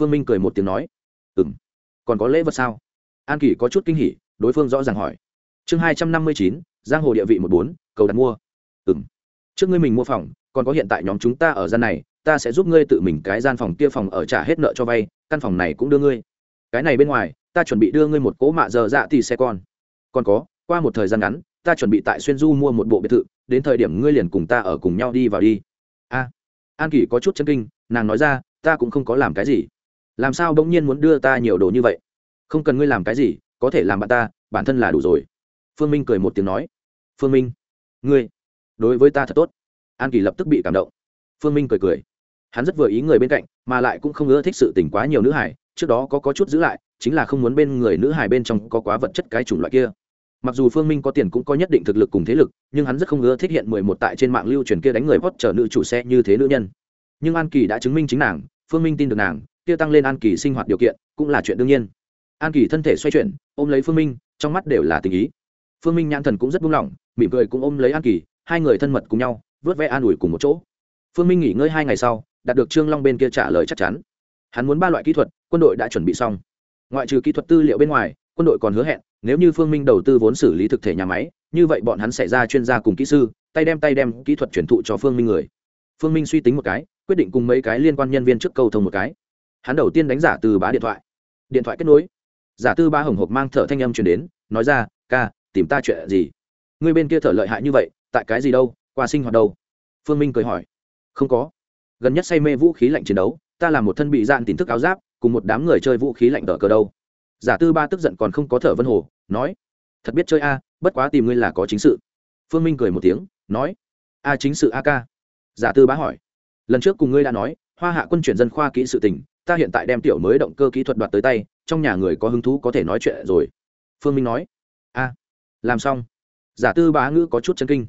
Phương minh cười một tiếng nói. Ừ m còn có lễ vật sao? An kỳ có chút kinh hỉ, đối phương rõ ràng hỏi. Chương hai trăm năm mươi chín, giang hồ địa vị một bốn, cầu đặt mua. Ừ m trước ngươi mình mua phòng, còn có hiện tại nhóm chúng ta ở gian này, ta sẽ giúp ngươi tự mình cái gian phòng kia phòng ở trả hết nợ cho vay, căn phòng này cũng đưa ngươi. Cái này bên ngoài, ta chuẩn bị đưa ngươi một cỗ mạ giờ dạ thì xe con. Còn có, qua một thời gian ngắn ta chuẩn bị tại xuyên du mua một bộ biệt thự, đến thời điểm ngươi liền cùng ta ở cùng nhau đi vào đi. A. An kỷ có chút chân kinh, nàng nói ra, ta cũng không có làm cái gì. Làm sao bỗng nhiên muốn đưa ta nhiều đồ như vậy? Không cần ngươi làm cái gì, có thể làm bạn ta, bản thân là đủ rồi. Phương minh cười một tiếng nói. Phương minh, ngươi, đối với ta thật tốt. An kỳ lập tức bị cảm động. Phương minh cười cười. Hắn rất vừa ý người bên cạnh, mà lại cũng không ưa thích sự tình quá nhiều nữ hải, trước đó có có chút giữ lại, chính là không muốn bên người nữ hải bên trong có quá vật chất cái chủng loại kia mặc dù phương minh có tiền cũng có nhất định thực lực cùng thế lực, nhưng hắn rất không ưa thích hiện mười một tại trên mạng lưu truyền kia đánh người hót chở nữ chủ xe như thế nữ nhân. Nhưng an kỳ đã chứng minh chính nàng, phương minh tin được nàng, kia tăng lên an kỳ sinh hoạt điều kiện, cũng là chuyện đương nhiên. An kỳ thân thể xoay chuyển, ôm lấy phương minh, trong mắt đều là tình ý. Phương minh nhãn thần cũng rất buông lỏng, mỉm cười cũng ôm lấy an kỳ, hai người thân mật cùng nhau, vớt vẽ an ủi cùng một chỗ. Phương minh nghỉ ngơi hai ngày sau, đạt được trương long bên kia trả lời chắc chắn. Hắn muốn ba loại kỹ thuật, quân đội đã chuẩn bị xong. Ngoại trừ kỹ thuật tư liệu bên ngoài quân đội còn hứa hẹn, nếu như phương minh đầu tư vốn xử lý thực thể nhà máy, như vậy bọn hắn sẽ ra chuyên gia cùng kỹ sư, tay đem tay đem kỹ thuật chuyển thụ cho phương minh người. Phương minh suy tính một cái, quyết định cùng mấy cái liên quan nhân viên trước câu thông một cái. Hắn đầu tiên đánh giả từ bá điện thoại. Điện thoại kết nối. Giả tư ba hồng hộc mang thở thanh âm truyền đến, nói ra, ca, tìm ta chuyện gì? Người bên kia thở lợi hại như vậy, tại cái gì đâu, qua sinh hoạt đâu? Phương minh cười hỏi. Không có. Gần nhất say mê vũ khí lạnh chiến đấu, ta làm một thân bị dạn tin thức áo giáp, cùng một đám người chơi vũ khí lạnh tờ cờ đâu giả tư ba tức giận còn không có thở vân hồ, nói, thật biết chơi a, bất quá tìm ngươi là có chính sự. Phương minh cười một tiếng, nói, a chính sự a ca. Giả tư bá hỏi, lần trước cùng ngươi đã nói, hoa hạ quân chuyển dân khoa kỹ sự tình, ta hiện tại đem tiểu mới động cơ kỹ thuật đoạt tới tay, trong nhà người có hứng thú có thể nói chuyện rồi. Phương minh nói, a, làm xong. Giả tư bá ngữ có chút chân kinh.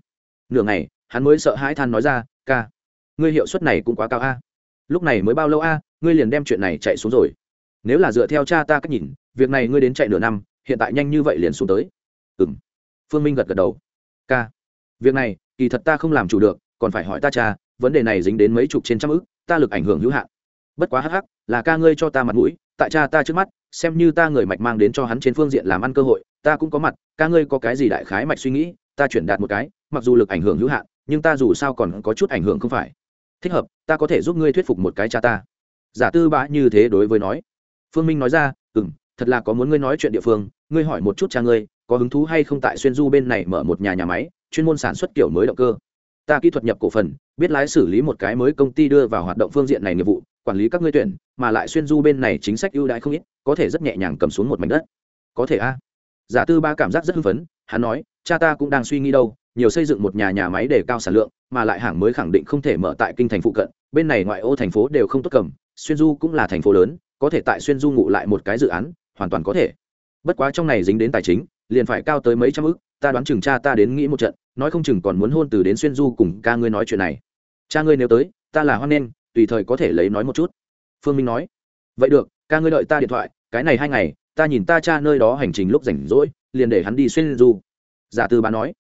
Nửa ngày, hắn mới sợ hãi than nói ra, ca, ngươi hiệu suất này cũng quá cao a. Lúc này mới bao lâu a, ngươi liền đem chuyện này chạy xuống rồi. Nếu là dựa theo cha ta cách nhìn việc này ngươi đến chạy nửa năm, hiện tại nhanh như vậy liền xuống tới. Ừ m phương minh gật gật đầu. Ca. Việc này, kỳ thật ta không làm chủ được, còn phải hỏi ta cha, vấn đề này dính đến mấy chục trên trăm ức, ta lực ảnh hưởng hữu hạn. Bất quá hắc hắc, là ca ngươi cho ta mặt mũi, tại cha ta trước mắt, xem như ta người mạch mang đến cho hắn trên phương diện làm ăn cơ hội, ta cũng có mặt, ca ngươi có cái gì đại khái mạch suy nghĩ, ta chuyển đạt một cái, mặc dù lực ảnh hưởng hữu hạn, nhưng ta dù sao còn có chút ảnh hưởng không phải. Thích hợp, ta có thể giúp ngươi thuyết phục một cái cha ta. Giả tư bá như thế đối với nói. Phương minh nói ra ừ m thật là có muốn ngươi nói chuyện địa phương, ngươi hỏi một chút cha ngươi, có hứng thú hay không tại xuyên du bên này mở một nhà nhà máy, chuyên môn sản xuất kiểu mới động cơ. Ta kỹ thuật nhập cổ phần, biết lái xử lý một cái mới công ty đưa vào hoạt động phương diện này nghiệp vụ, quản lý các ngươi tuyển, mà lại xuyên du bên này chính sách ưu đãi không ít, có thể rất nhẹ nhàng cầm xuống một mảnh đất. Có thể a. Giả tư ba cảm giác rất hưng phấn, hắn nói, cha ta cũng đang suy nghĩ đâu, nhiều xây dựng một nhà nhà máy để cao sản lượng, mà lại hàng mới khẳng định không thể mở tại kinh thành phụ cận, bên này ngoại ô thành phố đều không tốt cầm, xuyên du cũng là thành phố lớn, có thể tại xuyên du ngụ lại một cái dự án hoàn toàn có thể. Bất quá trong này dính đến tài chính, liền phải cao tới mấy trăm ức, ta đoán chừng cha ta đến nghĩ một trận, nói không chừng còn muốn hôn từ đến xuyên du cùng ca ngươi nói chuyện này. Cha ngươi nếu tới, ta là hoan nghênh, tùy thời có thể lấy nói một chút. Phương minh nói. Vậy được, ca ngươi đợi ta điện thoại, cái này hai ngày, ta nhìn ta cha nơi đó hành trình lúc rảnh rỗi, liền để hắn đi xuyên du. Giả tư bá nói.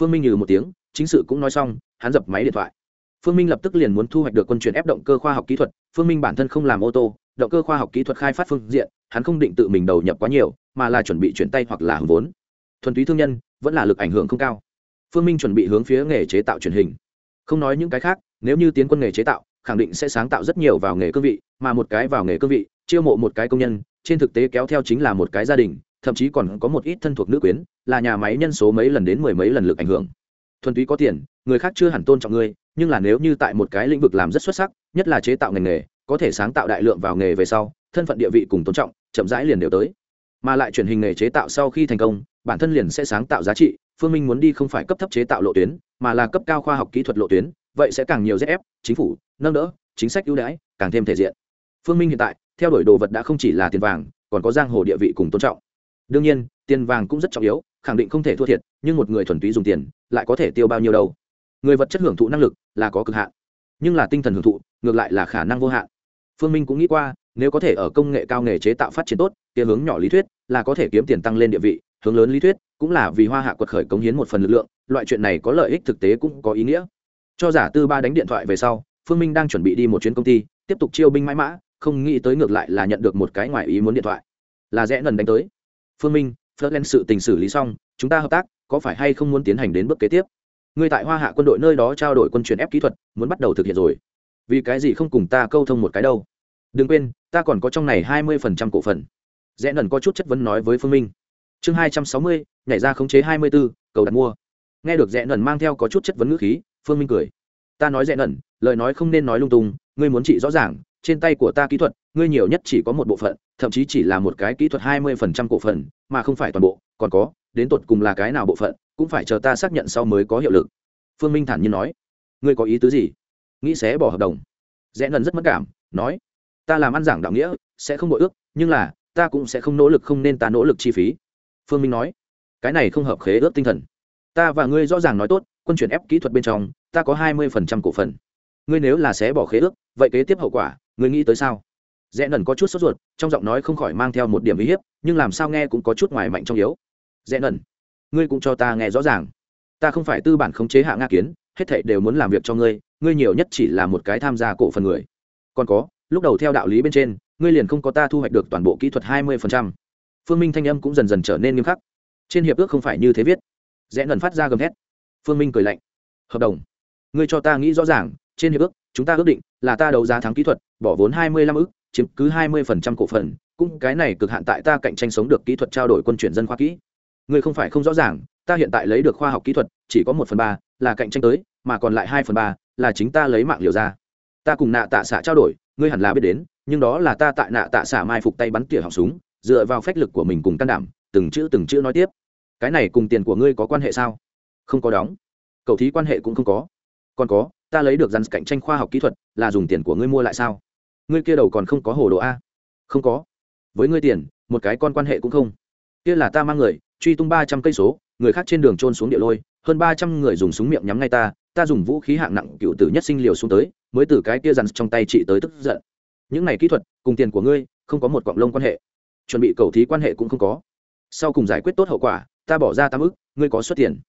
Phương minh nhừ một tiếng, chính sự cũng nói xong, hắn dập máy điện thoại. Phương minh lập tức liền muốn thu hoạch được quân chuyển ép động cơ khoa học kỹ thuật, phương minh bản thân không làm ô tô, động cơ khoa học kỹ thuật khai phát phương diện hắn không định tự mình đầu nhập quá nhiều, mà là chuẩn bị chuyển tay hoặc là hưởng vốn. Thuần túy thương nhân, vẫn là lực ảnh hưởng không cao. Phương minh chuẩn bị hướng phía nghề chế tạo truyền hình. Không nói những cái khác, nếu như tiến quân nghề chế tạo, khẳng định sẽ sáng tạo rất nhiều vào nghề cương vị, mà một cái vào nghề cương vị, chiêu mộ một cái công nhân, trên thực tế kéo theo chính là một cái gia đình, thậm chí còn có một ít thân thuộc nữ quyến, là nhà máy nhân số mấy lần đến mười mấy lần lực ảnh hưởng. Thuần túy có tiền, người khác chưa hẳn tôn trọng ngươi, nhưng là nếu như tại một cái lĩnh vực làm rất xuất sắc, nhất là chế tạo ngành nghề, có thể sáng tạo đại lượng vào nghề về sau, thân phận địa vị cùng tôn trọng chậm rãi liền đều tới. Mà lại truyền hình nghề chế tạo sau khi thành công, bản thân liền sẽ sáng tạo giá trị, phương minh muốn đi không phải cấp thấp chế tạo lộ tuyến, mà là cấp cao khoa học kỹ thuật lộ tuyến, vậy sẽ càng nhiều zf chính phủ, nâng đỡ, chính sách ưu đãi, càng thêm thể diện. Phương minh hiện tại, theo đuổi đồ vật đã không chỉ là tiền vàng, còn có giang hồ địa vị cùng tôn trọng. Đương nhiên, tiền vàng cũng rất trọng yếu, khẳng định không thể thua thiệt, nhưng một người thuần túy dùng tiền, lại có thể tiêu bao nhiêu đâu. Người vật chất hưởng thụ năng lực là có cực hạn, nhưng là tinh thần hưởng thụ, ngược lại là khả năng vô hạn. Phương minh cũng nghĩ qua nếu có thể ở công nghệ cao nghề chế tạo phát triển tốt, kia hướng nhỏ lý thuyết là có thể kiếm tiền tăng lên địa vị, hướng lớn lý thuyết cũng là vì hoa hạ quật khởi cống hiến một phần lực lượng, loại chuyện này có lợi ích thực tế cũng có ý nghĩa. Cho giả tư ba đánh điện thoại về sau, phương minh đang chuẩn bị đi một chuyến công ty, tiếp tục chiêu binh mãi mã, không nghĩ tới ngược lại là nhận được một cái ngoài ý muốn điện thoại. Là rẽ lần đánh tới. Phương minh phớt lên sự tình xử lý xong, chúng ta hợp tác, có phải hay không muốn tiến hành đến bước kế tiếp? Ngươi tại hoa hạ quân đội nơi đó trao đổi quân chuyển ép kỹ thuật, muốn bắt đầu thực hiện rồi. Vì cái gì không cùng ta câu thông một cái đâu? Đừng quên, ta còn có trong này hai mươi phần trăm cổ phần. Rẽ nần có chút chất vấn nói với phương minh. Chương hai trăm sáu mươi, nhảy ra khống chế hai mươi b ố cầu đặt mua. Nghe được rẽ nần mang theo có chút chất vấn ngữ khí, phương minh cười. Ta nói rẽ nần, lời nói không nên nói lung tung, ngươi muốn chị rõ ràng, trên tay của ta kỹ thuật, ngươi nhiều nhất chỉ có một bộ phận, thậm chí chỉ là một cái kỹ thuật hai mươi phần trăm cổ phần, mà không phải toàn bộ, còn có, đến tột cùng là cái nào bộ phận, cũng phải chờ ta xác nhận sau mới có hiệu lực. Phương minh thản nhiên nói. Ngươi có ý tứ gì? Nghĩ sẽ bỏ hợp đồng. Rẽ nần rất mất cảm, nói ta làm ăn giảng đạo nghĩa, sẽ không bội ước, nhưng là, ta cũng sẽ không nỗ lực không nên ta nỗ lực chi phí. Phương minh nói. Cái này không hợp khế ước tinh thần. Ta và ngươi rõ ràng nói tốt, quân chuyển ép kỹ thuật bên trong, ta có hai mươi phần trăm cổ phần. Ngươi nếu là sẽ bỏ khế ước, vậy kế tiếp hậu quả, ngươi nghĩ tới sao? Rẽ nần có chút sốt ruột, trong giọng nói không khỏi mang theo một điểm uy hiếp, nhưng làm sao nghe cũng có chút ngoài mạnh trong yếu. Rẽ nần, ngươi cũng cho ta nghe rõ ràng. Ta không phải tư bản khống chế hạ nga kiến, hết thệ đều muốn làm việc cho ngươi ngươi nhiều nhất chỉ là một cái tham gia cổ phần người. Còn có lúc đầu theo đạo lý bên trên, ngươi liền không có ta thu hoạch được toàn bộ kỹ thuật hai mươi phương minh thanh âm cũng dần dần trở nên nghiêm khắc. Trên hiệp ước không phải như thế viết. Rẽ nần phát ra gầm thét. Phương minh cười lạnh. Hợp đồng. Ngươi cho ta nghĩ rõ ràng, trên hiệp ước, chúng ta ước định là ta đấu giá thắng kỹ thuật, bỏ vốn hai mươi lăm ước chiếm cứ hai mươi phần trăm cổ phần, cũng cái này cực hạn tại ta cạnh tranh sống được kỹ thuật trao đổi quân chuyển dân khoa kỹ. Ngươi không phải không rõ ràng, ta hiện tại lấy được khoa học kỹ thuật, chỉ có một phần ba là cạnh tranh tới, mà còn lại hai phần ba là chính ta lấy mạng liều ra ta cùng nạ tạ xạ trao đổi, ngươi hẳn là biết đến, nhưng đó là ta tại nạ tạ xạ mai phục tay bắn tỉa họng súng, dựa vào phách lực của mình cùng can đảm, từng chữ từng chữ nói tiếp. Cái này cùng tiền của ngươi có quan hệ sao? Không có đóng. Cậu thí quan hệ cũng không có. Còn có, ta lấy được dàn cạnh tranh khoa học kỹ thuật, là dùng tiền của ngươi mua lại sao? Ngươi kia đầu còn không có hồ đồ a? Không có. Với ngươi tiền, một cái con quan hệ cũng không. Kia là ta mang người, truy tung ba trăm cây số, người khác trên đường trôn xuống địa lôi, hơn ba trăm người dùng súng miệng nhắm ngay ta ta dùng vũ khí hạng nặng cựu tử nhất sinh liều xuống tới mới từ cái kia dằn trong tay chị tới tức giận. Những này kỹ thuật, cùng tiền của ngươi, không có một cọng lông quan hệ. Chuẩn bị cầu thí quan hệ cũng không có. Sau cùng giải quyết tốt hậu quả, ta bỏ ra tám ức, ngươi có xuất tiền.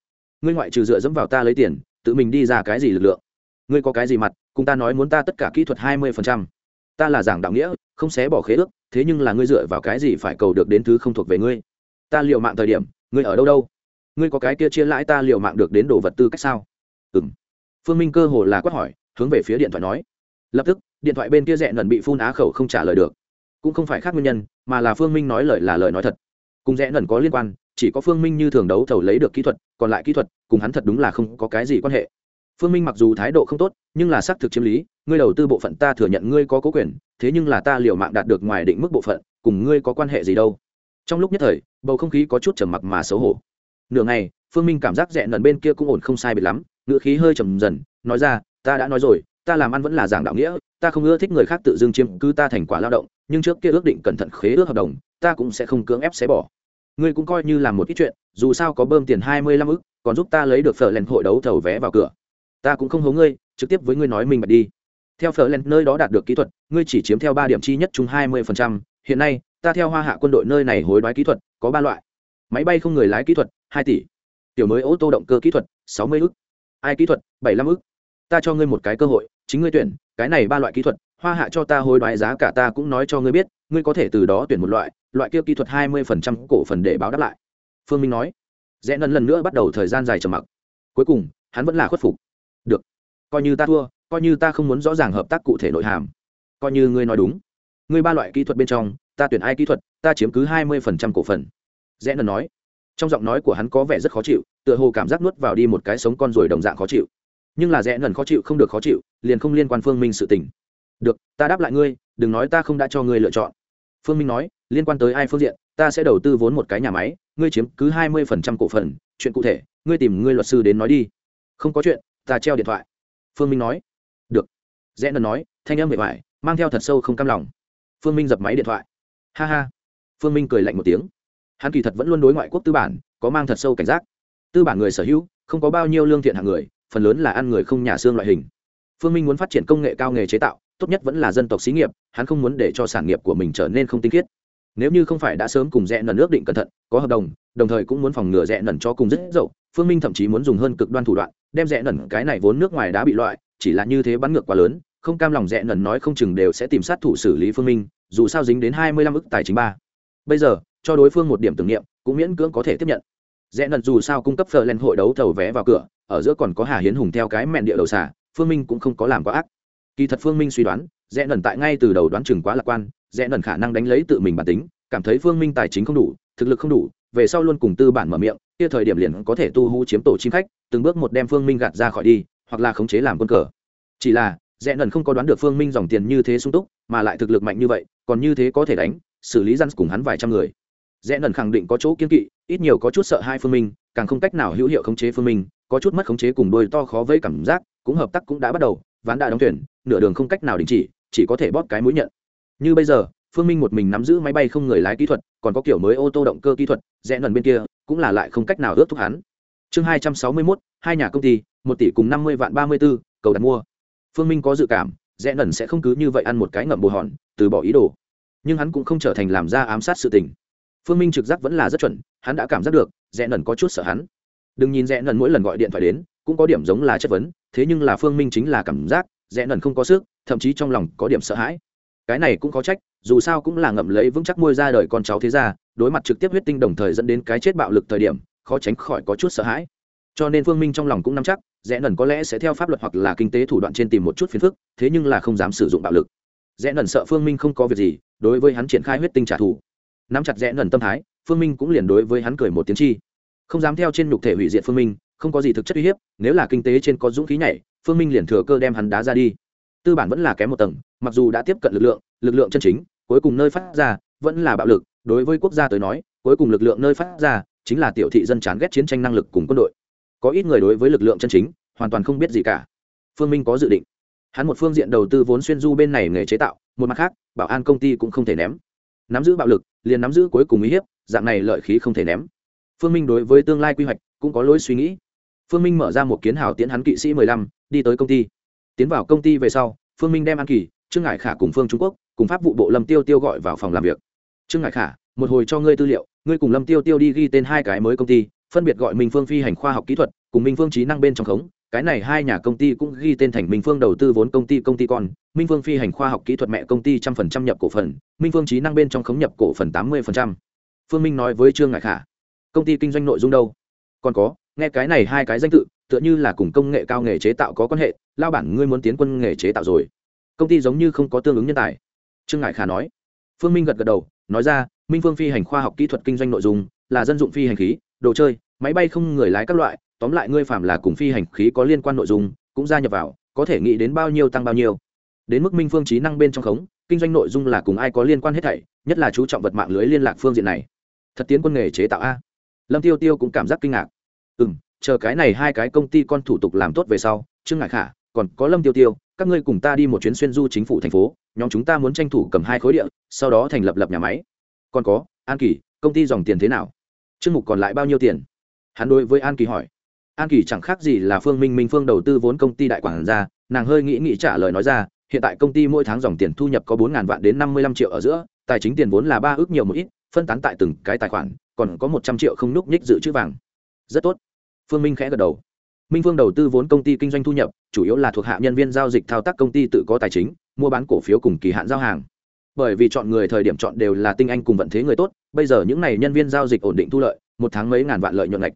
Ngươi ngoại trừ dựa dẫm vào ta lấy tiền, tự mình đi ra cái gì lực lượng? Ngươi có cái gì mặt, cùng ta nói muốn ta tất cả kỹ thuật hai mươi phần trăm. Ta là giảng đạo nghĩa, không xé bỏ khế ước, thế nhưng là ngươi dựa vào cái gì phải cầu được đến thứ không thuộc về ngươi? Ta liệu mạng thời điểm, ngươi ở đâu đâu? Ngươi có cái kia chia lãi ta liệu mạng được đến đồ vật tư cách sao? Ừ m phương minh cơ hồ là quát hỏi hướng về phía điện thoại nói. Lập tức, điện thoại bên kia rẽ nần bị phun á khẩu không trả lời được. Cũng không phải khác nguyên nhân, mà là phương minh nói lời là lời nói thật. Cùng rẽ nần có liên quan, chỉ có phương minh như thường đấu thầu lấy được kỹ thuật, còn lại kỹ thuật, cùng hắn thật đúng là không có cái gì quan hệ. Phương minh mặc dù thái độ không tốt, nhưng là xác thực chiếm lý, ngươi đầu tư bộ phận ta thừa nhận ngươi có cố quyền, thế nhưng là ta liều mạng đạt được ngoài định mức bộ phận, cùng ngươi có quan hệ gì đâu. Trong lúc nhất thời, bầu không khí có chút trầm mặc mà xấu hổ. Nửa ngày, phương minh cảm giác rẽ nần bên kia cũng ổn không sai biệt lắm ngựa khí hơi trầm dần, nói ra ta đã nói rồi, ta làm ăn vẫn là giảng đạo nghĩa, ta không ưa thích người khác tự dưng chiếm cứ ta thành quả lao động, nhưng trước kia ước định cẩn thận khế ước hợp đồng, ta cũng sẽ không cưỡng ép xé bỏ. Ngươi cũng coi như là một ít chuyện, dù sao có bơm tiền hai mươi lăm ức, còn giúp ta lấy được phở lèn hội đấu thầu vé vào cửa. Ta cũng không hố ngươi, trực tiếp với ngươi nói mình bật đi. Theo phở lèn nơi đó đạt được kỹ thuật, ngươi chỉ chiếm theo ba điểm chi nhất chung hai mươi phần trăm. Hiện nay, ta theo hoa hạ quân đội nơi này hối đoái kỹ thuật, có ba loại. Máy bay không người lái kỹ thuật, hai tỷ. Tiểu mới ô tô động cơ kỹ thuật, sáu mươi ức. Ai kỹ thuật, bảy mươi lăm ức ta cho ngươi một cái cơ hội, chính ngươi tuyển, cái này ba loại kỹ thuật, hoa hạ cho ta hối đoái giá cả ta cũng nói cho ngươi biết, ngươi có thể từ đó tuyển một loại loại kia kỹ thuật hai mươi phần trăm cổ phần để báo đáp lại. Phương minh nói. Rẽ nần lần nữa bắt đầu thời gian dài trầm mặc. Cuối cùng, hắn vẫn là khuất phục. Được, coi như ta thua, coi như ta không muốn rõ ràng hợp tác cụ thể nội hàm, coi như ngươi nói đúng. Ngươi ba loại kỹ thuật bên trong, ta tuyển ai kỹ thuật, ta chiếm cứ hai mươi phần trăm cổ phần. Rẽ nần nói. Trong giọng nói của hắn có vẻ rất khó chịu, tựa hồ cảm giác nuốt vào đi một cái sống con ruồi đồng dạng khó chịu nhưng là rẽ nần khó chịu không được khó chịu, liền không liên quan phương minh sự tình. Được, ta đáp lại ngươi, đừng nói ta không đã cho ngươi lựa chọn. Phương minh nói, liên quan tới ai phương diện, ta sẽ đầu tư vốn một cái nhà máy, ngươi chiếm cứ hai mươi phần trăm cổ phần, chuyện cụ thể, ngươi tìm ngươi luật sư đến nói đi. Không có chuyện, ta treo điện thoại. Phương minh nói. Được. Rẽ nần nói, thanh âm bề ngoài, mang theo thật sâu không cam lòng. Phương minh dập máy điện thoại. Ha ha. Phương minh cười lạnh một tiếng. Hắn kỳ thật vẫn luôn đối ngoại quốc tư bản, có mang thật sâu cảnh giác. Tư bản người sở hữu, không có bao nhiêu lương thiện hạng người phần lớn là ăn người không nhà xương loại hình. Phương minh muốn phát triển công nghệ cao nghề chế tạo, tốt nhất vẫn là dân tộc xí nghiệp, hắn không muốn để cho sản nghiệp của mình trở nên không tinh khiết. Nếu như không phải đã sớm cùng rẽ nần ước định cẩn thận, có hợp đồng đồng thời cũng muốn phòng ngừa rẽ nần cho cùng rất dậu, phương minh thậm chí muốn dùng hơn cực đoan thủ đoạn, đem rẽ nần cái này vốn nước ngoài đã bị loại, chỉ là như thế bắn ngược quá lớn, không cam lòng rẽ nần nói không chừng đều sẽ tìm sát thủ xử lý phương minh, dù sao dính đến hai mươi lăm ức tài chính ba. Bây giờ, cho đối phương một điểm tưởng niệm, cũng miễn cưỡng có thể tiếp nhận rẽ nần dù sao cung cấp phờ lên hội đấu thầu vé vào cửa, ở giữa còn có hà hiến hùng theo cái mẹn địa đầu xả, phương minh cũng không có làm quá ác. Kỳ thật phương minh suy đoán, rẽ nần tại ngay từ đầu đoán chừng quá lạc quan, rẽ nần khả năng đánh lấy tự mình bản tính, cảm thấy phương minh tài chính không đủ, thực lực không đủ, về sau luôn cùng tư bản mở miệng, kia thời điểm liền có thể tu hú chiếm tổ chim khách, từng bước một đem phương minh gạt ra khỏi đi, hoặc là khống chế làm quân cờ. Chỉ là, rẽ nần không có đoán được phương minh dòng tiền như thế sung túc, mà lại thực lực mạnh như vậy, còn như thế có thể đánh, xử lý răn cùng hắn vài trăm người. Rẽ nần khẳng định có chỗ kiên kỵ ít nhiều có chút sợ hai phương minh, càng không cách nào hữu hiệu khống chế phương minh, có chút mất khống chế cùng đôi to khó vây cảm giác, cũng hợp tác cũng đã bắt đầu, ván đã đóng thuyền nửa đường không cách nào đình chỉ chỉ có thể bóp cái mũi nhận. Như bây giờ, phương minh một mình nắm giữ máy bay không người lái kỹ thuật, còn có kiểu mới ô tô động cơ kỹ thuật, rẽ lần bên kia, cũng là lại không cách nào ước thúc hắn. Chương hai trăm sáu mươi mốt, hai nhà công ty, một tỷ cùng năm mươi vạn ba mươi b ố cầu đặt mua. Phương minh có dự cảm, rẽ lần sẽ không cứ như vậy ăn một cái ngậm bồ hòn, từ bỏ ý đồ. Nhưng hắn cũng không trở thành làm ra ám sát sự tình phương minh trực giác vẫn là rất chuẩn, hắn đã cảm giác được, rẽ nần có chút sợ hắn. Đừng nhìn rẽ nần mỗi lần gọi điện thoại đến, cũng có điểm giống là chất vấn, thế nhưng là phương minh chính là cảm giác, rẽ nần không có sức, thậm chí trong lòng có điểm sợ hãi. Cái này cũng có trách, dù sao cũng là ngậm lấy vững chắc môi ra đời con cháu thế ra đối mặt trực tiếp huyết tinh đồng thời dẫn đến cái chết bạo lực thời điểm, khó tránh khỏi có chút sợ hãi. Cho nên phương minh trong lòng cũng nắm chắc, rẽ nần có lẽ sẽ theo pháp luật hoặc là kinh tế thủ đoạn trên tìm một chút phiền phức, thế nhưng là không dám sử dụng bạo lực. Rẽ nần sợ phương minh không có việc gì, đối với hắn triển khai huyết tinh trả thù nắm chặt rẽ nần tâm thái, phương minh cũng liền đối với hắn cười một tiếng chi. Không dám theo trên nhục thể hủy diệt phương minh, không có gì thực chất uy hiếp, nếu là kinh tế trên có dũng khí nhảy, phương minh liền thừa cơ đem hắn đá ra đi. Tư bản vẫn là kém một tầng, mặc dù đã tiếp cận lực lượng lực lượng chân chính, cuối cùng nơi phát ra, vẫn là bạo lực, đối với quốc gia tới nói, cuối cùng lực lượng nơi phát ra, chính là tiểu thị dân chán ghét chiến tranh năng lực cùng quân đội. Có ít người đối với lực lượng chân chính, hoàn toàn không biết gì cả. Phương minh có dự định. Hắn một phương diện đầu tư vốn xuyên du bên này nghề chế tạo, một mặt khác, bảo an công ty cũng không thể ném. Nắm giữ bạo lực liền nắm giữ cuối cùng uy hiếp, dạng này lợi khí không thể ném. Phương minh đối với tương lai quy hoạch cũng có lối suy nghĩ. Phương minh mở ra một kiến hào tiến hắn kỵ sĩ mười lăm, đi tới công ty. Tiến vào công ty về sau, phương minh đem an kỳ, trương ngải khả cùng phương trung quốc cùng pháp vụ bộ lâm tiêu tiêu gọi vào phòng làm việc. Trương ngải khả, một hồi cho ngươi tư liệu, ngươi cùng lâm tiêu tiêu đi ghi tên hai cái mới công ty, phân biệt gọi minh phương phi hành khoa học kỹ thuật, cùng minh phương trí năng bên trong khống cái này hai nhà công ty cũng ghi tên thành minh phương đầu tư vốn công ty công ty con, minh phương phi hành khoa học kỹ thuật mẹ công ty trăm phần trăm nhập cổ phần, minh phương trí năng bên trong khống nhập cổ phần tám mươi phần trăm. Phương minh nói với trương ngải khả, công ty kinh doanh nội dung đâu? Còn có, nghe cái này hai cái danh tự, tựa như là cùng công nghệ cao nghề chế tạo có quan hệ, lao bản ngươi muốn tiến quân nghề chế tạo rồi. Công ty giống như không có tương ứng nhân tài. Trương ngải khả nói. Phương minh gật gật đầu, nói ra, minh phương phi hành khoa học kỹ thuật kinh doanh nội dung là dân dụng phi hành khí, đồ chơi, máy bay không người lái các loại tóm lại ngươi phạm là cùng phi hành khí có liên quan nội dung, cũng gia nhập vào, có thể nghĩ đến bao nhiêu tăng bao nhiêu. Đến mức minh phương trí năng bên trong khống, kinh doanh nội dung là cùng ai có liên quan hết thảy, nhất là chú trọng vật mạng lưới liên lạc phương diện này. Thật tiến quân nghề chế tạo a. Lâm tiêu tiêu cũng cảm giác kinh ngạc. Ừ m chờ cái này hai cái công ty con thủ tục làm tốt về sau, trương ngại khả, còn có lâm tiêu tiêu, các ngươi cùng ta đi một chuyến xuyên du chính phủ thành phố, nhóm chúng ta muốn tranh thủ cầm hai khối địa, sau đó thành lập lập nhà máy. Còn có, an kỳ, công ty dòng tiền thế nào? Chương mục còn lại bao nhiêu tiền? Hắn đối với an kỳ hỏi an kỳ chẳng khác gì là phương minh minh phương đầu tư vốn công ty đại quản gia, nàng hơi nghĩ nghĩ trả lời nói ra, hiện tại công ty mỗi tháng dòng tiền thu nhập có bốn ngàn vạn đến năm mươi lăm triệu ở giữa, tài chính tiền vốn là ba ước nhiều một ít, phân tán tại từng cái tài khoản, còn có một trăm triệu không núc nhích dự trữ vàng. Rất tốt. Phương minh khẽ gật đầu. Minh phương đầu tư vốn công ty kinh doanh thu nhập, chủ yếu là thuộc hạ nhân viên giao dịch thao tác công ty tự có tài chính, mua bán cổ phiếu cùng kỳ hạn giao hàng. Bởi vì chọn người thời điểm chọn đều là tinh anh cùng vận thế người tốt, bây giờ những n à y nhân viên giao dịch ổn định thu lợi, một tháng mấy ngàn vạn lợi nhuận lệch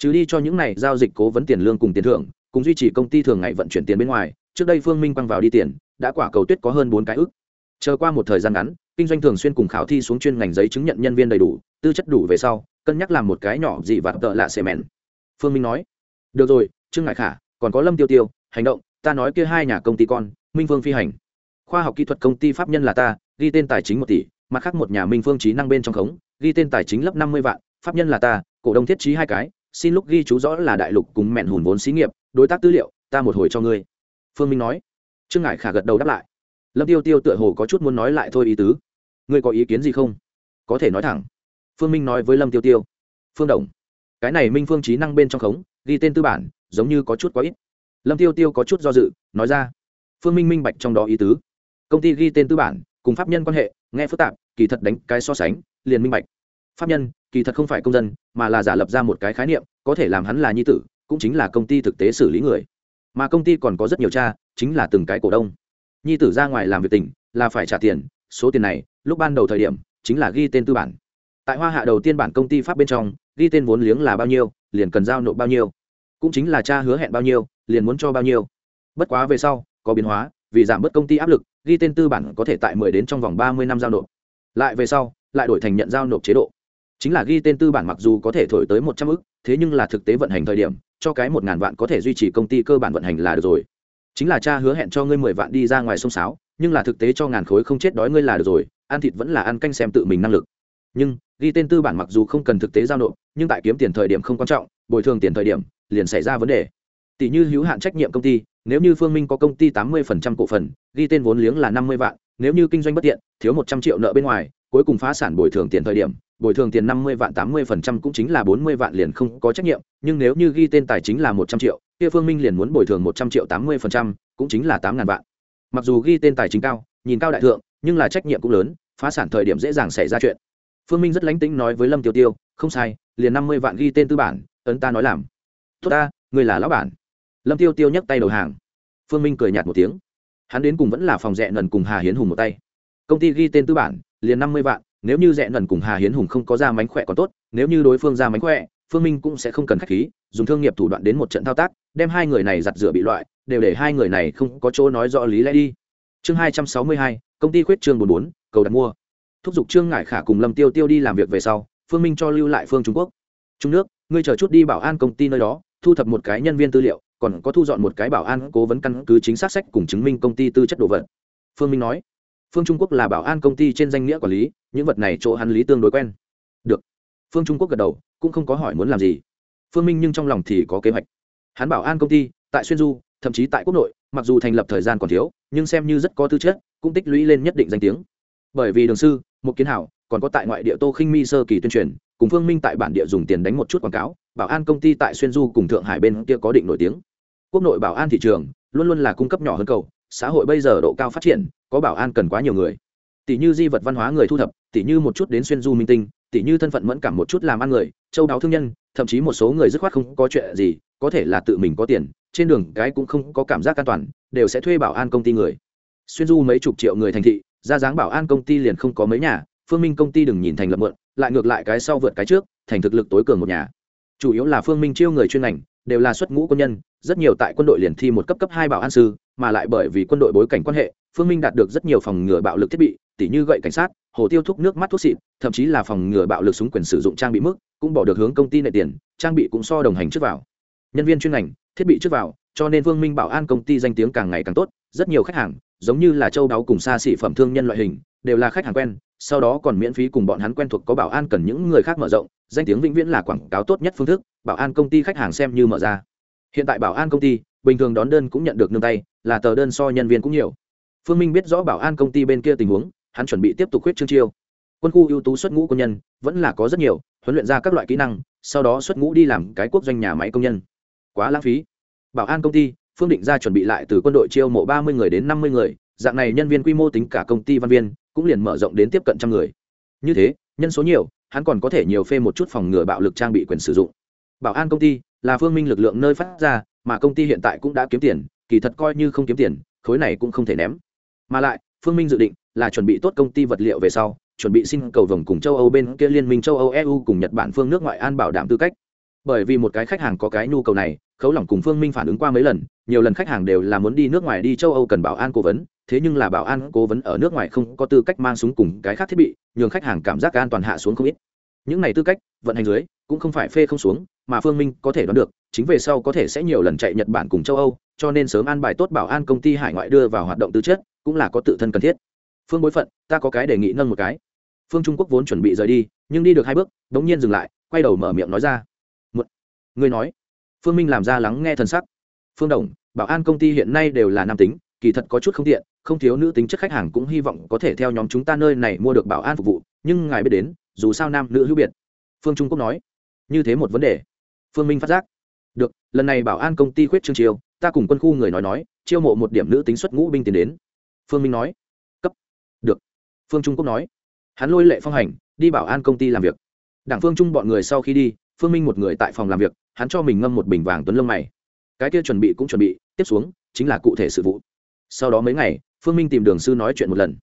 chứ đi cho những này giao dịch cố vấn tiền lương cùng tiền thưởng, cùng duy trì công ty thường ngày vận chuyển tiền bên ngoài, trước đây phương minh quăng vào đi tiền, đã quả cầu tuyết có hơn bốn cái ức. Chờ qua một thời gian ngắn, kinh doanh thường xuyên cùng khảo thi xuống chuyên ngành giấy chứng nhận nhân viên đầy đủ, tư chất đủ về sau, cân nhắc làm một cái nhỏ gì và tợ lạ xẻ mẹn. Phương minh nói, được rồi, trương ngại khả, còn có lâm tiêu tiêu, hành động, ta nói kia hai nhà công ty con, minh phương phi hành. Khoa học kỹ thuật công ty pháp nhân là ta, ghi tên tài chính một tỷ, mặt khác một nhà minh phương trí năng bên trong khống, ghi tên tài chính lấp năm mươi vạn, pháp nhân là ta, cổ đông thiết trí hai cái xin lúc ghi chú rõ là đại lục cùng mẹn hùn vốn xí nghiệp, đối tác tư liệu, ta một hồi cho ngươi. Phương minh nói. Trương ngại khả gật đầu đáp lại. Lâm tiêu tiêu tựa hồ có chút muốn nói lại thôi ý tứ. Ngươi có ý kiến gì không? Có thể nói thẳng. Phương minh nói với lâm tiêu tiêu. Phương đồng, cái này minh phương trí năng bên trong khống, ghi tên tư bản, giống như có chút quá ít. Lâm tiêu tiêu có chút do dự, nói ra. Phương minh minh bạch trong đó ý tứ. Công ty ghi tên tư bản, cùng pháp nhân quan hệ, nghe phức tạp, kỳ thật đánh cái so sánh, liền minh bạch. Pháp nhân kỳ thật không phải công dân, mà là giả lập ra một cái khái niệm, có thể làm hắn là nhi tử, cũng chính là công ty thực tế xử lý người. Mà công ty còn có rất nhiều cha, chính là từng cái cổ đông. Nhi tử ra ngoài làm việc tỉnh là phải trả tiền, số tiền này, lúc ban đầu thời điểm, chính là ghi tên tư bản. Tại hoa hạ đầu tiên bản công ty pháp bên trong, ghi tên vốn liếng là bao nhiêu, liền cần giao nộp bao nhiêu. Cũng chính là cha hứa hẹn bao nhiêu, liền muốn cho bao nhiêu. Bất quá về sau, có biến hóa, vì giảm bớt công ty áp lực, ghi tên tư bản có thể tại mười đến trong vòng ba mươi năm giao nộp. Lại về sau, lại đổi thành nhận giao nộp chế độ chính là ghi tên tư bản mặc dù có thể thổi tới một trăm ức, thế nhưng là thực tế vận hành thời điểm, cho cái một ngàn vạn có thể duy trì công ty cơ bản vận hành là được rồi. Chính là cha hứa hẹn cho ngươi mười vạn đi ra ngoài sông sáo, nhưng là thực tế cho ngàn khối không chết đói ngươi là được rồi, ăn thịt vẫn là ăn canh xem tự mình năng lực. Nhưng, ghi tên tư bản mặc dù không cần thực tế giao nộp, nhưng tại kiếm tiền thời điểm không quan trọng, bồi thường tiền thời điểm, liền xảy ra vấn đề. Tỷ như hữu hạn trách nhiệm công ty, nếu như phương minh có công ty tám mươi cổ phần, ghi tên vốn liếng là năm mươi vạn, nếu như kinh doanh bất tiện, thiếu một trăm triệu nợ bên ngoài cuối cùng phá sản bồi thường tiền thời điểm, bồi thường tiền năm mươi vạn, tám mươi cũng chính là bốn mươi vạn liền không có trách nhiệm, nhưng nếu như ghi tên tài chính là một trăm triệu, kia phương minh liền muốn bồi thường một trăm triệu, tám mươi cũng chính là tám ngàn vạn. Mặc dù ghi tên tài chính cao, nhìn cao đại thượng, nhưng là trách nhiệm cũng lớn, phá sản thời điểm dễ dàng xảy ra chuyện. Phương minh rất lánh tính nói với lâm tiêu tiêu, không sai, liền năm mươi vạn ghi tên tư bản, ấn ta nói làm. Tốt ta người là lão bản. Lâm tiêu tiêu nhấc tay đầu hàng. Phương minh cười nhạt một tiếng. Hắn đến cùng vẫn là phòng rẽ nần cùng hà hiến hùng một tay công ty ghi tên tư bản, liền năm mươi vạn, nếu như rẽ nần cùng hà hiến hùng không có ra mánh khỏe còn tốt, nếu như đối phương ra mánh khỏe, phương minh cũng sẽ không cần khách khí, dùng thương nghiệp thủ đoạn đến một trận thao tác, đem hai người này giặt rửa bị loại, đều để hai người này không có chỗ nói rõ lý lẽ đi. Chương hai trăm sáu mươi hai, công ty khuyết trương bốn bốn, cầu đặt mua. Thúc giục trương ngải khả cùng lâm tiêu tiêu đi làm việc về sau, phương minh cho lưu lại phương trung quốc. Trung nước, ngươi chờ chút đi bảo an công ty nơi đó, thu thập một cái nhân viên tư liệu, còn có thu dọn một cái bảo an cố vấn căn cứ chính xác sách cùng chứng minh công ty tư chất đồ vật. Phương minh nói phương trung quốc là bảo an công ty trên danh nghĩa quản lý, những vật này chỗ hắn lý tương đối quen. Được. Phương trung quốc gật đầu, cũng không có hỏi muốn làm gì. Phương minh nhưng trong lòng thì có kế hoạch. Hắn bảo an công ty, tại xuyên du, thậm chí tại quốc nội, mặc dù thành lập thời gian còn thiếu, nhưng xem như rất có tư chất, cũng tích lũy lên nhất định danh tiếng. Bởi vì đường sư, một kiến hảo, còn có tại ngoại địa tô khinh mi sơ kỳ tuyên truyền, cùng phương minh tại bản địa dùng tiền đánh một chút quảng cáo, bảo an công ty tại xuyên du cùng thượng hải bên kia có định nổi tiếng. Quốc nội bảo an thị trường, luôn luôn là cung cấp nhỏ hơn cầu, xã hội bây giờ độ cao phát triển có bảo an cần quá nhiều người. Tỷ như di vật văn hóa người thu thập, tỷ như một chút đến xuyên du minh tinh, tỷ như thân phận mẫn cảm một chút làm ăn người, châu đáo thương nhân, thậm chí một số người dứt khoát không có chuyện gì, có thể là tự mình có tiền, trên đường cái cũng không có cảm giác an toàn, đều sẽ thuê bảo an công ty người. Xuyên du mấy chục triệu người thành thị, ra dáng bảo an công ty liền không có mấy nhà, phương minh công ty đừng nhìn thành lập mượn lại ngược lại cái sau vượt cái trước, thành thực lực tối cường một nhà. Chủ yếu là phương minh chiêu người chuyên ngành, đều là xuất ngũ quân nhân, rất nhiều tại quân đội liền thi một cấp cấp hai bảo an sư, mà lại bởi vì quân đội bối cảnh quan hệ phương minh đạt được rất nhiều phòng ngừa bạo lực thiết bị tỉ như gậy cảnh sát hồ tiêu thuốc nước mắt thuốc xịt, thậm chí là phòng ngừa bạo lực súng quyền sử dụng trang bị mức cũng bỏ được hướng công ty nệ tiền trang bị cũng so đồng hành trước vào. Nhân viên chuyên ngành thiết bị trước vào cho nên phương minh bảo an công ty danh tiếng càng ngày càng tốt rất nhiều khách hàng giống như là châu đáo cùng xa xỉ phẩm thương nhân loại hình đều là khách hàng quen sau đó còn miễn phí cùng bọn hắn quen thuộc có bảo an cần những người khác mở rộng danh tiếng vĩnh viễn là quảng cáo tốt nhất phương thức bảo an công ty khách hàng xem như mở ra. Hiện tại bảo an công ty bình thường đón đơn cũng nhận được nương tay là tờ đơn so nhân viên cũng nhiều phương minh biết rõ bảo an công ty bên kia tình huống, hắn chuẩn bị tiếp tục khuyết trương chiêu. Quân khu ưu tú xuất ngũ công nhân, vẫn là có rất nhiều, huấn luyện ra các loại kỹ năng, sau đó xuất ngũ đi làm cái quốc doanh nhà máy công nhân. Quá lãng phí. Bảo an công ty, phương định ra chuẩn bị lại từ quân đội chiêu mộ ba mươi người đến năm mươi người, dạng này nhân viên quy mô tính cả công ty văn viên, cũng liền mở rộng đến tiếp cận trăm người. Như thế, nhân số nhiều, hắn còn có thể nhiều phê một chút phòng ngừa bạo lực trang bị quyền sử dụng. Bảo an công ty, là phương minh lực lượng nơi phát ra, mà công ty hiện tại cũng đã kiếm tiền, kỳ thật coi như không kiếm tiền, khối này cũng không thể ném mà lại, phương minh dự định là chuẩn bị tốt công ty vật liệu về sau, chuẩn bị xin cầu vồng cùng châu âu bên kia liên minh châu âu eu cùng nhật bản phương nước ngoại an bảo đảm tư cách. Bởi vì một cái khách hàng có cái nhu cầu này, khấu lỏng cùng phương minh phản ứng qua mấy lần, nhiều lần khách hàng đều là muốn đi nước ngoài đi châu âu cần bảo an cố vấn, thế nhưng là bảo an cố vấn ở nước ngoài không có tư cách mang súng cùng cái khác thiết bị, nhường khách hàng cảm giác an toàn hạ xuống không ít những này tư cách, vận hành dưới, cũng không phải phê không xuống, mà phương minh có thể đoán được, chính về sau có thể sẽ nhiều lần chạy nhật bản cùng châu âu, cho nên sớm an bài tốt bảo an công ty hải ngoại đưa vào hoạt động tư chất, cũng là có tự thân cần thiết. Phương bối phận, ta có cái đề nghị nâng một cái. Phương trung quốc vốn chuẩn bị rời đi, nhưng đi được hai bước đ ỗ n g nhiên dừng lại, quay đầu mở miệng nói ra. Một người nói. Phương minh làm ra lắng nghe thân sắc. Phương đồng, bảo an công ty hiện nay đều là nam tính, kỳ thật có chút không tiện, không thiếu nữ tính chất khách hàng cũng hy vọng có thể theo nhóm chúng ta nơi này mua được bảo an phục vụ, nhưng ngài biết đến dù sao nam nữ hữu biệt. Phương trung quốc nói, như thế một vấn đề. Phương minh phát giác, được, lần này bảo an công ty khuyết trương chiêu, ta cùng quân khu người nói nói, chiêu mộ một điểm nữ tính xuất ngũ binh tiến đến. Phương minh nói, cấp, được. Phương trung quốc nói, hắn lôi lệ phong hành, đi bảo an công ty làm việc. Đảng phương trung bọn người sau khi đi, phương minh một người tại phòng làm việc, hắn cho mình ngâm một bình vàng tuấn lông mày. Cái kia chuẩn bị cũng chuẩn bị, tiếp xuống, chính là cụ thể sự vụ. Sau đó mấy ngày, phương minh tìm đường sư nói chuyện một lần.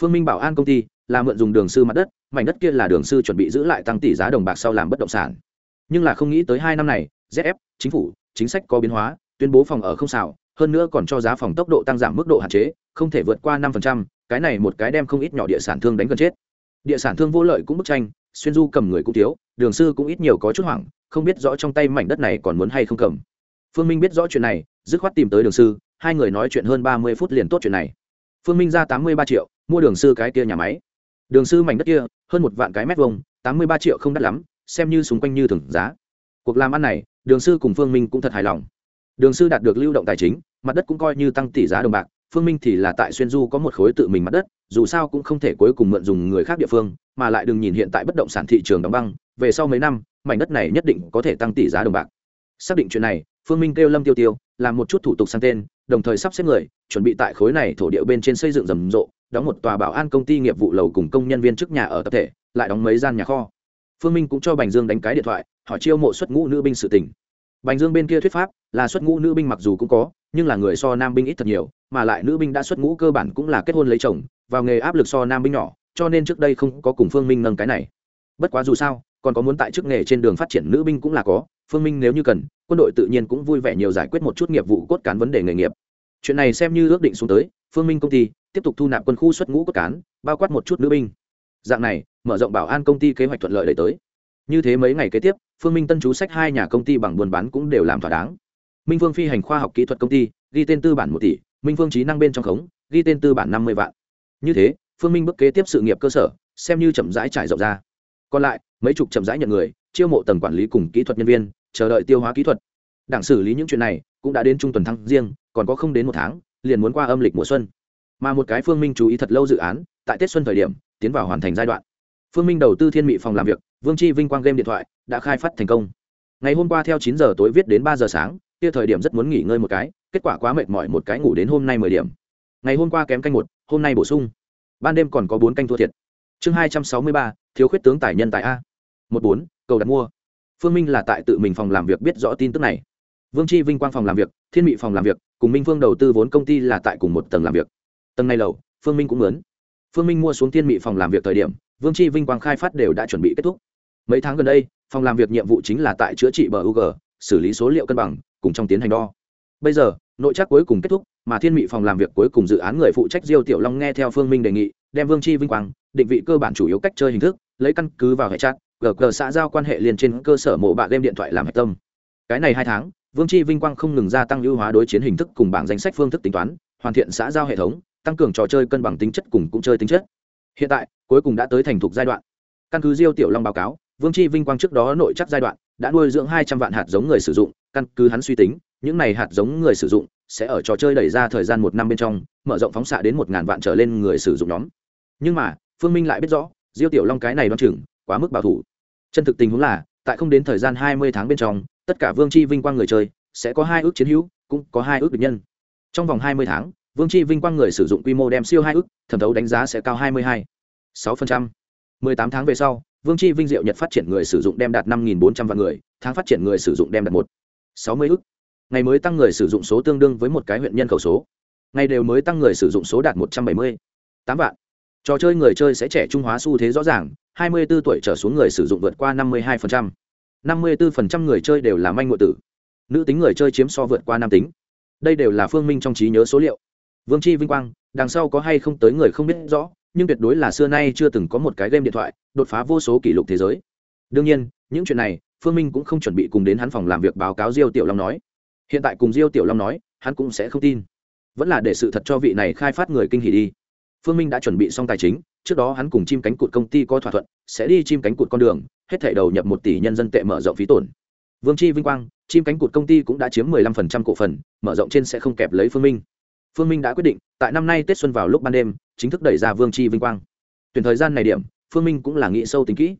Phương minh bảo an công ty là mượn dùng đường sư mặt đất, mảnh đất kia là đường sư chuẩn bị giữ lại tăng tỷ giá đồng bạc sau làm bất động sản. Nhưng là không nghĩ tới hai năm này zf chính phủ, chính sách có biến hóa, tuyên bố phòng ở không xảo, hơn nữa còn cho giá phòng tốc độ tăng giảm mức độ hạn chế, không thể vượt qua năm cái này một cái đem không ít nhỏ địa sản thương đánh gần chết. Địa sản thương vô lợi cũng bức tranh, xuyên du cầm người cũng thiếu, đường sư cũng ít nhiều có chút hoảng, không biết rõ trong tay mảnh đất này còn muốn hay không cầm. Phương minh biết rõ chuyện này, dứt khoát tìm tới đường sư, hai người nói chuyện hơn ba mươi phút liền tốt chuyện này. Phương minh ra tám mươi ba triệu, mua đường sư cái kia nhà máy đường sư mảnh đất kia, hơn một vạn cái mét vuông, tám mươi ba triệu không đắt lắm, xem như xung quanh như thường giá. Cuộc làm ăn này, đường sư cùng phương minh cũng thật hài lòng. Đường sư đạt được lưu động tài chính, mặt đất cũng coi như tăng tỷ giá đồng bạc, phương minh thì là tại xuyên du có một khối tự mình mặt đất, dù sao cũng không thể cuối cùng mượn dùng người khác địa phương, mà lại đừng nhìn hiện tại bất động sản thị trường đóng băng, về sau mấy năm, mảnh đất này nhất định có thể tăng tỷ giá đồng bạc. Xác định chuyện này, phương minh kêu lâm tiêu tiêu, làm một chút thủ tục sang tên đồng thời sắp xếp người, chuẩn bị tại khối này thổ địa bên trên xây dựng rầm rộ, đóng một tòa bảo an công ty nghiệp vụ lầu cùng công nhân viên trước nhà ở tập thể, lại đóng mấy gian nhà kho. Phương minh cũng cho bành dương đánh cái điện thoại họ chiêu mộ xuất ngũ nữ binh sự tỉnh bành dương bên kia thuyết pháp là xuất ngũ nữ binh mặc dù cũng có, nhưng là người so nam binh ít thật nhiều, mà lại nữ binh đã xuất ngũ cơ bản cũng là kết hôn lấy chồng, vào nghề áp lực so nam binh nhỏ, cho nên trước đây không có cùng phương minh nâng cái này. Bất quá dù sao còn có muốn tại chức nghề trên đường phát triển nữ binh cũng là có, phương minh nếu như cần, quân đội tự nhiên cũng vui vẻ nhiều giải quyết một chút nghiệp vụ cốt cán vấn đề nghề nghiệp. Chuyện này xem như ước định xuống tới, phương minh công ty tiếp tục thu nạp quân khu xuất ngũ cốt cán, bao quát một chút nữ binh. Dạng này, mở rộng bảo an công ty kế hoạch thuận lợi đẩy tới. Như thế mấy ngày kế tiếp, phương minh tân chú sách hai nhà công ty bằng buôn bán cũng đều làm thỏa đáng. Minh phương phi hành khoa học kỹ thuật công ty, ghi tên tư bản một tỷ, minh phương trí năng bên trong khống, ghi tên tư bản năm mươi vạn. Như thế, phương minh bước kế tiếp sự nghiệp cơ sở, xem như chậm rãi trải rộng ra còn lại, mấy chục chậm rãi nhận người, chiêu mộ tầng quản lý cùng kỹ thuật nhân viên, chờ đợi tiêu hóa kỹ thuật. Đảng xử lý những chuyện này, cũng đã đến trung tuần tháng riêng, còn có không đến một tháng, liền muốn qua âm lịch mùa xuân. Mà một cái phương minh chú ý thật lâu dự án, tại tết xuân thời điểm, tiến vào hoàn thành giai đoạn. Phương minh đầu tư thiên mị phòng làm việc, vương chi vinh quang game điện thoại, đã khai phát thành công. Ngày hôm qua theo chín giờ tối viết đến ba giờ sáng, kia thời điểm rất muốn nghỉ ngơi một cái, kết quả quá mệt mỏi, một cái ngủ đến hôm nay mười điểm. Ngày hôm qua kém canh một, hôm nay bổ sung. Ban đêm còn có bốn canh thua thiệt chương hai trăm sáu mươi ba, thiếu khuyết tướng tài nhân tại a. Một bốn, cầu đặt mua. Phương minh là tại tự mình phòng làm việc biết rõ tin tức này. Vương chi vinh quang phòng làm việc, thiên mị phòng làm việc, cùng minh phương đầu tư vốn công ty là tại cùng một tầng làm việc. Tầng này lầu, phương minh cũng lớn. phương minh mua xuống thiên mị phòng làm việc thời điểm, vương chi vinh quang khai phát đều đã chuẩn bị kết thúc. Mấy tháng gần đây, phòng làm việc nhiệm vụ chính là tại chữa trị bờ u g xử lý số liệu cân bằng, cùng trong tiến hành đo. Bây giờ, nội trắc cuối cùng kết thúc, mà thiên mị phòng làm việc cuối cùng dự án người phụ trách diêu tiểu long nghe theo phương minh đề nghị đem vương chi vinh quang, định vị cơ bản chủ yếu cách chơi hình thức, lấy căn cứ vào hệ chat gờ xã giao quan hệ liền trên cơ sở mộ bạ game điện thoại làm hạch tâm. Cái này hai tháng, vương chi vinh quang không ngừng gia tăng ưu hóa đối chiến hình thức cùng bảng danh sách phương thức tính toán, hoàn thiện xã giao hệ thống, tăng cường trò chơi cân bằng tính chất cùng cũng chơi tính chất. Hiện tại, cuối cùng đã tới thành thục giai đoạn. Căn cứ diêu tiểu long báo cáo, vương chi vinh quang trước đó nội chắc giai đoạn đã nuôi dưỡng hai trăm vạn hạt giống người sử dụng, căn cứ hắn suy tính, những này hạt giống người sử dụng sẽ ở trò chơi đẩy ra thời gian một năm bên trong, mở rộng phóng xạ đến một ngàn vạn trở lên người sử dụng nhóm nhưng mà, phương minh lại biết rõ, diêu tiểu long cái này đoan chừng, quá mức bảo thủ. Chân thực tình huống là, tại không đến thời gian hai mươi tháng bên trong, tất cả vương chi vinh quang người chơi sẽ có hai ước chiến hữu, cũng có hai ước địch nhân. Trong vòng hai mươi tháng, vương chi vinh quang người sử dụng quy mô đem siêu hai ước, thẩm thấu đánh giá sẽ cao hai mươi hai sáu phần trăm. Mười tám tháng về sau, vương chi vinh diệu nhật phát triển người sử dụng đem đạt năm nghìn bốn trăm vạn người, tháng phát triển người sử dụng đem đạt một sáu mươi ước. Ngày mới tăng người sử dụng số tương đương với một cái huyện nhân khẩu số. Ngày đều mới tăng người sử dụng số đạt một trăm bảy mươi tám vạn trò chơi người chơi sẽ trẻ trung hóa xu thế rõ ràng 24 tuổi trở xuống người sử dụng vượt qua 52%. 54% người chơi đều là manh ngụ tử. Nữ tính người chơi chiếm so vượt qua nam tính. Đây đều là phương minh trong trí nhớ số liệu. Vương chi vinh quang, đằng sau có hay không tới người không biết rõ, nhưng tuyệt đối là xưa nay chưa từng có một cái game điện thoại đột phá vô số kỷ lục thế giới. Đương nhiên, những chuyện này, phương minh cũng không chuẩn bị cùng đến hắn phòng làm việc báo cáo diêu tiểu long nói. Hiện tại cùng diêu tiểu long nói, hắn cũng sẽ không tin. Vẫn là để sự thật cho vị này khai phát người kinh hỉ đi phương minh đã chuẩn bị xong tài chính, trước đó hắn cùng chim cánh cụt công ty có thỏa thuận, sẽ đi chim cánh cụt con đường, hết thể đầu nhập một tỷ nhân dân tệ mở rộng phí tổn. Vương chi vinh quang, chim cánh cụt công ty cũng đã chiếm 15% cổ phần, mở rộng trên sẽ không kẹp lấy phương minh. Phương minh đã quyết định, tại năm nay tết xuân vào lúc ban đêm, chính thức đẩy ra vương chi vinh quang. Tuyển thời gian này điểm, phương minh cũng là nghĩ sâu tính kỹ.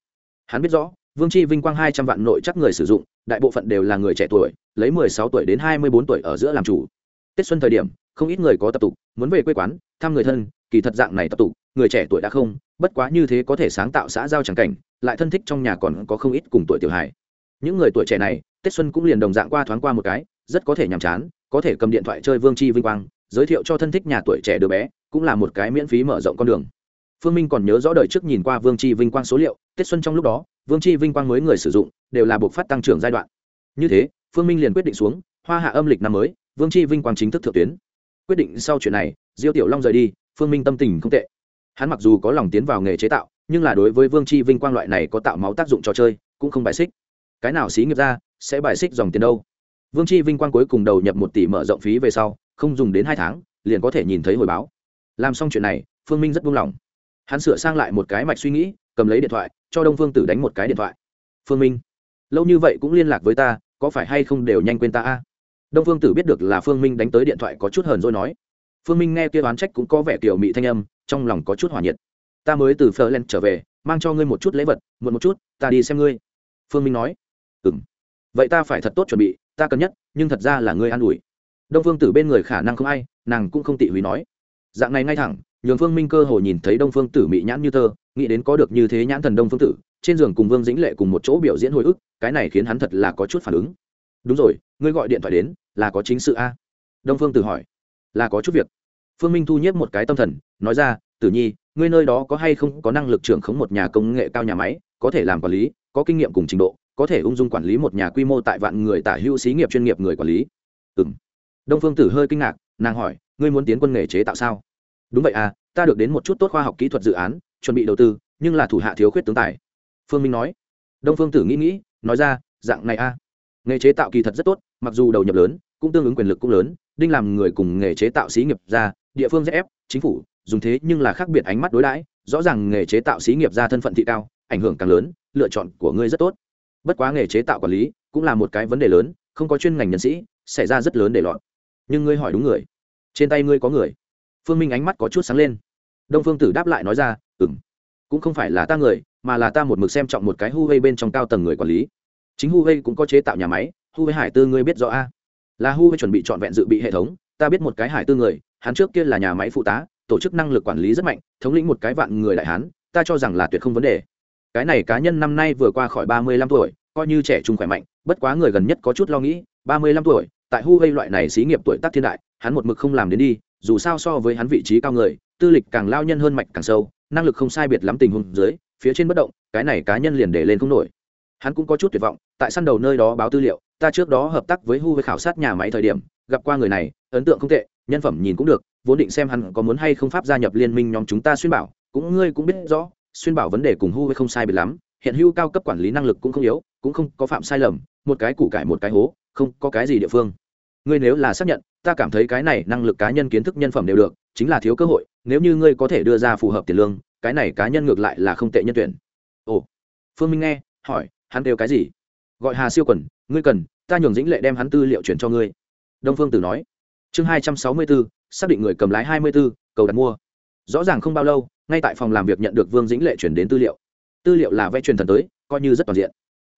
Hắn biết rõ, vương chi vinh quang hai trăm vạn nội chắc người sử dụng, đại bộ phận đều là người trẻ tuổi, lấy 16 tuổi đến 24 tuổi ở giữa làm chủ. Tết xuân thời điểm, không ít người có tập tục, muốn về quê quán, thăm người thân kỳ thật dạng này tập tụ người trẻ tuổi đã không, bất quá như thế có thể sáng tạo xã giao tràng cảnh, lại thân thích trong nhà còn có không ít cùng tuổi tiểu hài. Những người tuổi trẻ này, tết xuân cũng liền đồng dạng qua thoáng qua một cái, rất có thể nhàm chán, có thể cầm điện thoại chơi vương chi vinh quang, giới thiệu cho thân thích nhà tuổi trẻ đứa bé, cũng là một cái miễn phí mở rộng con đường. Phương minh còn nhớ rõ đời trước nhìn qua vương chi vinh quang số liệu, tết xuân trong lúc đó, vương chi vinh quang mới người sử dụng, đều là buộc phát tăng trưởng giai đoạn. Như thế, phương minh liền quyết định xuống, hoa hạ âm lịch năm mới, vương chi vinh quang chính thức thượng tuyến. Quyết định sau chuyện này, diêu tiểu long rời đi phương minh tâm tình không tệ. Hắn mặc dù có lòng tiến vào nghề chế tạo, nhưng là đối với vương chi vinh quang loại này có tạo máu tác dụng trò chơi, cũng không bài xích. Cái nào xí nghiệp ra, sẽ bài xích dòng tiền đâu. Vương chi vinh quang cuối cùng đầu nhập một tỷ mở rộng phí về sau, không dùng đến hai tháng, liền có thể nhìn thấy hồi báo. Làm xong chuyện này, phương minh rất buông lỏng. Hắn sửa sang lại một cái mạch suy nghĩ, cầm lấy điện thoại, cho đông phương tử đánh một cái điện thoại. Phương minh, lâu như vậy cũng liên lạc với ta, có phải hay không đều nhanh quên ta a? Đông phương tử biết được là phương minh đánh tới điện thoại có chút hờn rồi nói phương minh nghe kia oán trách cũng có vẻ kiểu mị thanh âm, trong lòng có chút hỏa nhiệt. Ta mới từ phờ len trở về, mang cho ngươi một chút lễ vật, muộn một chút, ta đi xem ngươi. Phương minh nói. Ừ m vậy ta phải thật tốt chuẩn bị, ta cần nhất, nhưng thật ra là ngươi an ủi. Đông phương tử bên người khả năng không ai, nàng cũng không tị hủy nói. Dạng này ngay thẳng, nhường phương minh cơ hồ nhìn thấy đông phương tử mị nhãn như thơ nghĩ đến có được như thế nhãn thần đông phương tử, trên giường cùng vương dĩnh lệ cùng một chỗ biểu diễn hồi ức, cái này khiến hắn thật là có chút phản ứng. Đúng rồi, ngươi gọi điện thoại đến, là có chính sự a? Đông phương tử hỏi là có chút việc. Phương minh thu nhếp một cái tâm thần, nói ra, tử nhi, ngươi nơi đó có hay không có năng lực trưởng khống một nhà công nghệ cao nhà máy, có thể làm quản lý, có kinh nghiệm cùng trình độ, có thể ung dung quản lý một nhà quy mô tại vạn người tả hữu xí nghiệp chuyên nghiệp người quản lý? Ừ m đông phương tử hơi kinh ngạc, nàng hỏi, ngươi muốn tiến quân nghề chế tạo sao? Đúng vậy à ta được đến một chút tốt khoa học kỹ thuật dự án, chuẩn bị đầu tư, nhưng là thủ hạ thiếu khuyết tướng tài. Phương minh nói. Đông phương tử nghĩ nghĩ, nói ra, dạng này a à. nghề chế tạo kỳ thật rất tốt, mặc dù đầu nhập lớn, cũng tương ứng quyền lực cũng lớn đinh làm người cùng nghề chế tạo xí nghiệp ra, địa phương ép chính phủ, dùng thế nhưng là khác biệt ánh mắt đối đãi, rõ ràng nghề chế tạo xí nghiệp ra thân phận thị cao, ảnh hưởng càng lớn, lựa chọn của ngươi rất tốt. Bất quá nghề chế tạo quản lý cũng là một cái vấn đề lớn, không có chuyên ngành nhân sĩ, xảy ra rất lớn để lọt. Nhưng ngươi hỏi đúng người. Trên tay ngươi có người. Phương minh ánh mắt có chút sáng lên. Đông phương tử đáp lại nói ra ừng cũng không phải là ta người, mà là ta một mực xem trọng một cái hu vây bên trong cao tầng người quản lý. Chính hu vây cũng có chế tạo nhà máy, hu vây hải tư ngươi biết rõ a? Là hu vây chuẩn bị trọn vẹn dự bị hệ thống, ta biết một cái hải tư người, hắn trước kia là nhà máy phụ tá, tổ chức năng lực quản lý rất mạnh, thống lĩnh một cái vạn người đại hán, ta cho rằng là tuyệt không vấn đề. Cái này cá nhân năm nay vừa qua khỏi ba mươi lăm tuổi, coi như trẻ trung khỏe mạnh, bất quá người gần nhất có chút lo nghĩ, ba mươi lăm tuổi, tại hu gây loại này xí nghiệp tuổi tác thiên đại, hắn một mực không làm đến đi, dù sao so với hắn vị trí cao người, tư lịch càng lao nhân hơn mạch càng sâu, năng lực không sai biệt lắm tình huống dưới, phía trên bất động, cái này cá nhân liền để lên không nổi. Hắn cũng có chút tuyệt vọng, tại săn đầu nơi đó báo tư liệu ta trước đó hợp tác với hu với khảo sát nhà máy thời điểm, gặp qua người này, ấn tượng không tệ, nhân phẩm nhìn cũng được, vốn định xem hắn có muốn hay không pháp gia nhập liên minh nhóm chúng ta xuyên bảo, cũng ngươi cũng biết rõ, xuyên bảo vấn đề cùng hu với không sai biệt lắm, hiện hữu cao cấp quản lý năng lực cũng không yếu, cũng không có phạm sai lầm, một cái củ cải một cái hố, không có cái gì địa phương. Ngươi nếu là xác nhận, ta cảm thấy cái này năng lực cá nhân kiến thức nhân phẩm đều được, chính là thiếu cơ hội, nếu như ngươi có thể đưa ra phù hợp tiền lương, cái này cá nhân ngược lại là không tệ nhân tuyển. Ồ, phương minh nghe, hỏi, hắn đều cái gì? Gọi hà siêu quần, ngươi cần, ta nhường dĩnh lệ đem hắn tư liệu chuyển cho ngươi. Đông phương tử nói. Chương hai trăm sáu mươi bốn, xác định người cầm lái hai mươi bốn, cầu đặt mua. Rõ ràng không bao lâu, ngay tại phòng làm việc nhận được vương dĩnh lệ chuyển đến tư liệu. Tư liệu là vẽ truyền thần tới, coi như rất toàn diện.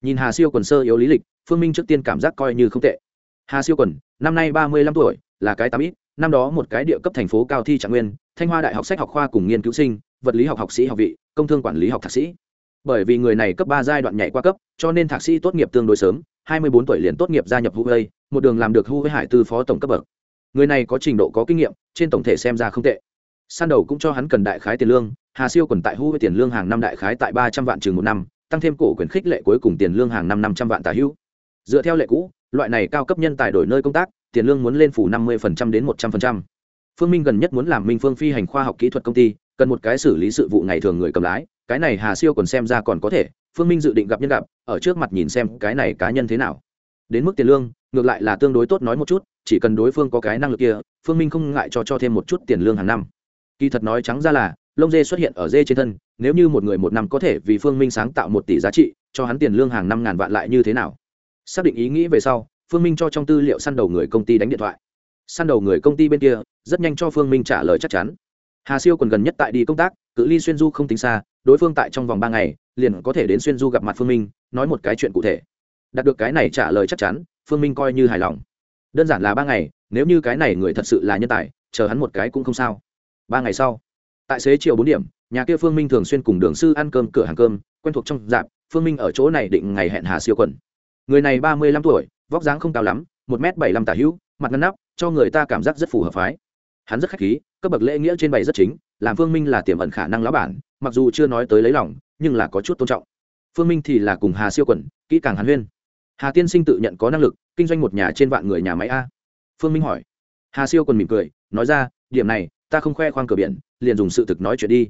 Nhìn hà siêu quần sơ yếu lý lịch, phương minh trước tiên cảm giác coi như không tệ. Hà siêu quần, năm nay ba mươi lăm tuổi, là cái tám ít, năm đó một cái địa cấp thành phố cao thi trạng nguyên, thanh hoa đại học sách học khoa cùng nghiên cứu sinh, vật lý học học sĩ học vị, công thương quản lý học thạc sĩ bởi vì người này cấp ba giai đoạn nhảy qua cấp, cho nên thạc sĩ tốt nghiệp tương đối sớm, hai mươi bốn tuổi liền tốt nghiệp gia nhập huawei, một đường làm được huawei hải tư phó tổng cấp bậc. Người này có trình độ có kinh nghiệm, trên tổng thể xem ra không tệ. San đầu cũng cho hắn cần đại khái tiền lương, hà siêu quần tại huawei tiền lương hàng năm đại khái tại ba trăm vạn chừng một năm, tăng thêm cổ quyền khích lệ cuối cùng tiền lương hàng năm năm trăm vạn tả hữu. Dựa theo lệ cũ, loại này cao cấp nhân tài đổi nơi công tác, tiền lương muốn lên phủ năm mươi đến một trăm linh phương minh gần nhất muốn làm minh phương phi hành khoa học kỹ thuật công ty, cần một cái xử lý sự vụ ngày thường người cầm lái cái này hà siêu còn xem ra còn có thể, phương minh dự định gặp nhân gặp, ở trước mặt nhìn xem cái này cá nhân thế nào. Đến mức tiền lương, ngược lại là tương đối tốt nói một chút, chỉ cần đối phương có cái năng lực kia, phương minh không ngại cho cho thêm một chút tiền lương hàng năm. Kỳ thật nói trắng ra là, lông dê xuất hiện ở dê trên thân, nếu như một người một năm có thể vì phương minh sáng tạo một tỷ giá trị, cho hắn tiền lương hàng năm ngàn vạn lại như thế nào? Xác định ý nghĩ về sau, phương minh cho trong tư liệu săn đầu người công ty đánh điện thoại. Săn đầu người công ty bên kia, rất nhanh cho phương minh trả lời chắc chắn. Hà siêu còn gần nhất tại đi công tác cự ly xuyên du không tính xa, đối phương tại trong vòng ba ngày, liền có thể đến xuyên du gặp mặt phương minh, nói một cái chuyện cụ thể. Đạt được cái này trả lời chắc chắn, phương minh coi như hài lòng. Đơn giản là ba ngày, nếu như cái này người thật sự là nhân tài, chờ hắn một cái cũng không sao. Ba ngày sau, tại xế chiều bốn điểm, nhà kia phương minh thường xuyên cùng đường sư ăn cơm, cửa hàng cơm, quen thuộc trong dạp, phương minh ở chỗ này định ngày hẹn hà siêu quần. Người này ba mươi lăm tuổi, vóc dáng không cao lắm, một m bảy mươi tả hữu, mặt ngăn nắp, cho người ta cảm giác rất phù hợp phái. Hắn rất khách khí, cấp bậc lễ nghĩa trên bày rất chính làm phương minh là tiềm ẩn khả năng lão bản, mặc dù chưa nói tới lấy lòng, nhưng là có chút tôn trọng. Phương minh thì là cùng hà siêu quẩn kỹ càng hàn huyên. Hà tiên sinh tự nhận có năng lực, kinh doanh một nhà trên vạn người nhà máy a. Phương minh hỏi. Hà siêu còn mỉm cười, nói ra, điểm này, ta không khoe khoang cửa biển, liền dùng sự thực nói chuyện đi.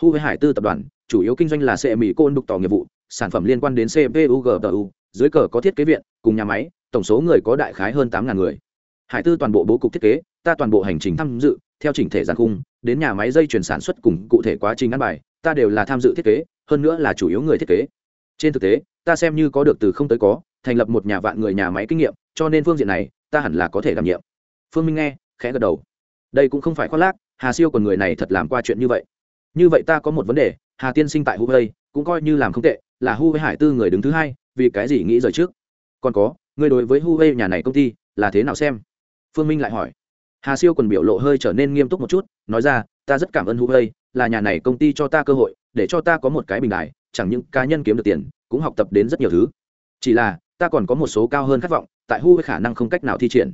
Hu với hải tư tập đoàn, chủ yếu kinh doanh là xe mỹ côn đục tỏ nghiệp vụ, sản phẩm liên quan đến cpu gpu dưới cờ có thiết kế viện, cùng nhà máy, tổng số người có đại khái hơn tám người. Hải tư toàn bộ bố cục thiết kế ta toàn bộ hành trình tham dự, theo chỉnh thể giàn khung, đến nhà máy dây chuyển sản xuất cùng cụ thể quá trình ăn bài, ta đều là tham dự thiết kế, hơn nữa là chủ yếu người thiết kế. Trên thực tế, ta xem như có được từ không tới có, thành lập một nhà vạn người nhà máy kinh nghiệm, cho nên phương diện này, ta hẳn là có thể đảm nhiệm. Phương minh nghe, khẽ gật đầu. Đây cũng không phải khoác lác, hà siêu còn người này thật làm qua chuyện như vậy. Như vậy ta có một vấn đề, hà tiên sinh tại huawei, cũng coi như làm không tệ, là huawei hải tư người đứng thứ hai, vì cái gì nghĩ rời trước? Còn có, người đối với huawei nhà này công ty, là thế nào xem? Phương minh lại hỏi hà siêu quần biểu lộ hơi trở nên nghiêm túc một chút, nói ra, ta rất cảm ơn huawei là nhà này công ty cho ta cơ hội, để cho ta có một cái bình đại chẳng những cá nhân kiếm được tiền, cũng học tập đến rất nhiều thứ. Chỉ là, ta còn có một số cao hơn khát vọng, tại Hu huawei khả năng không cách nào thi triển.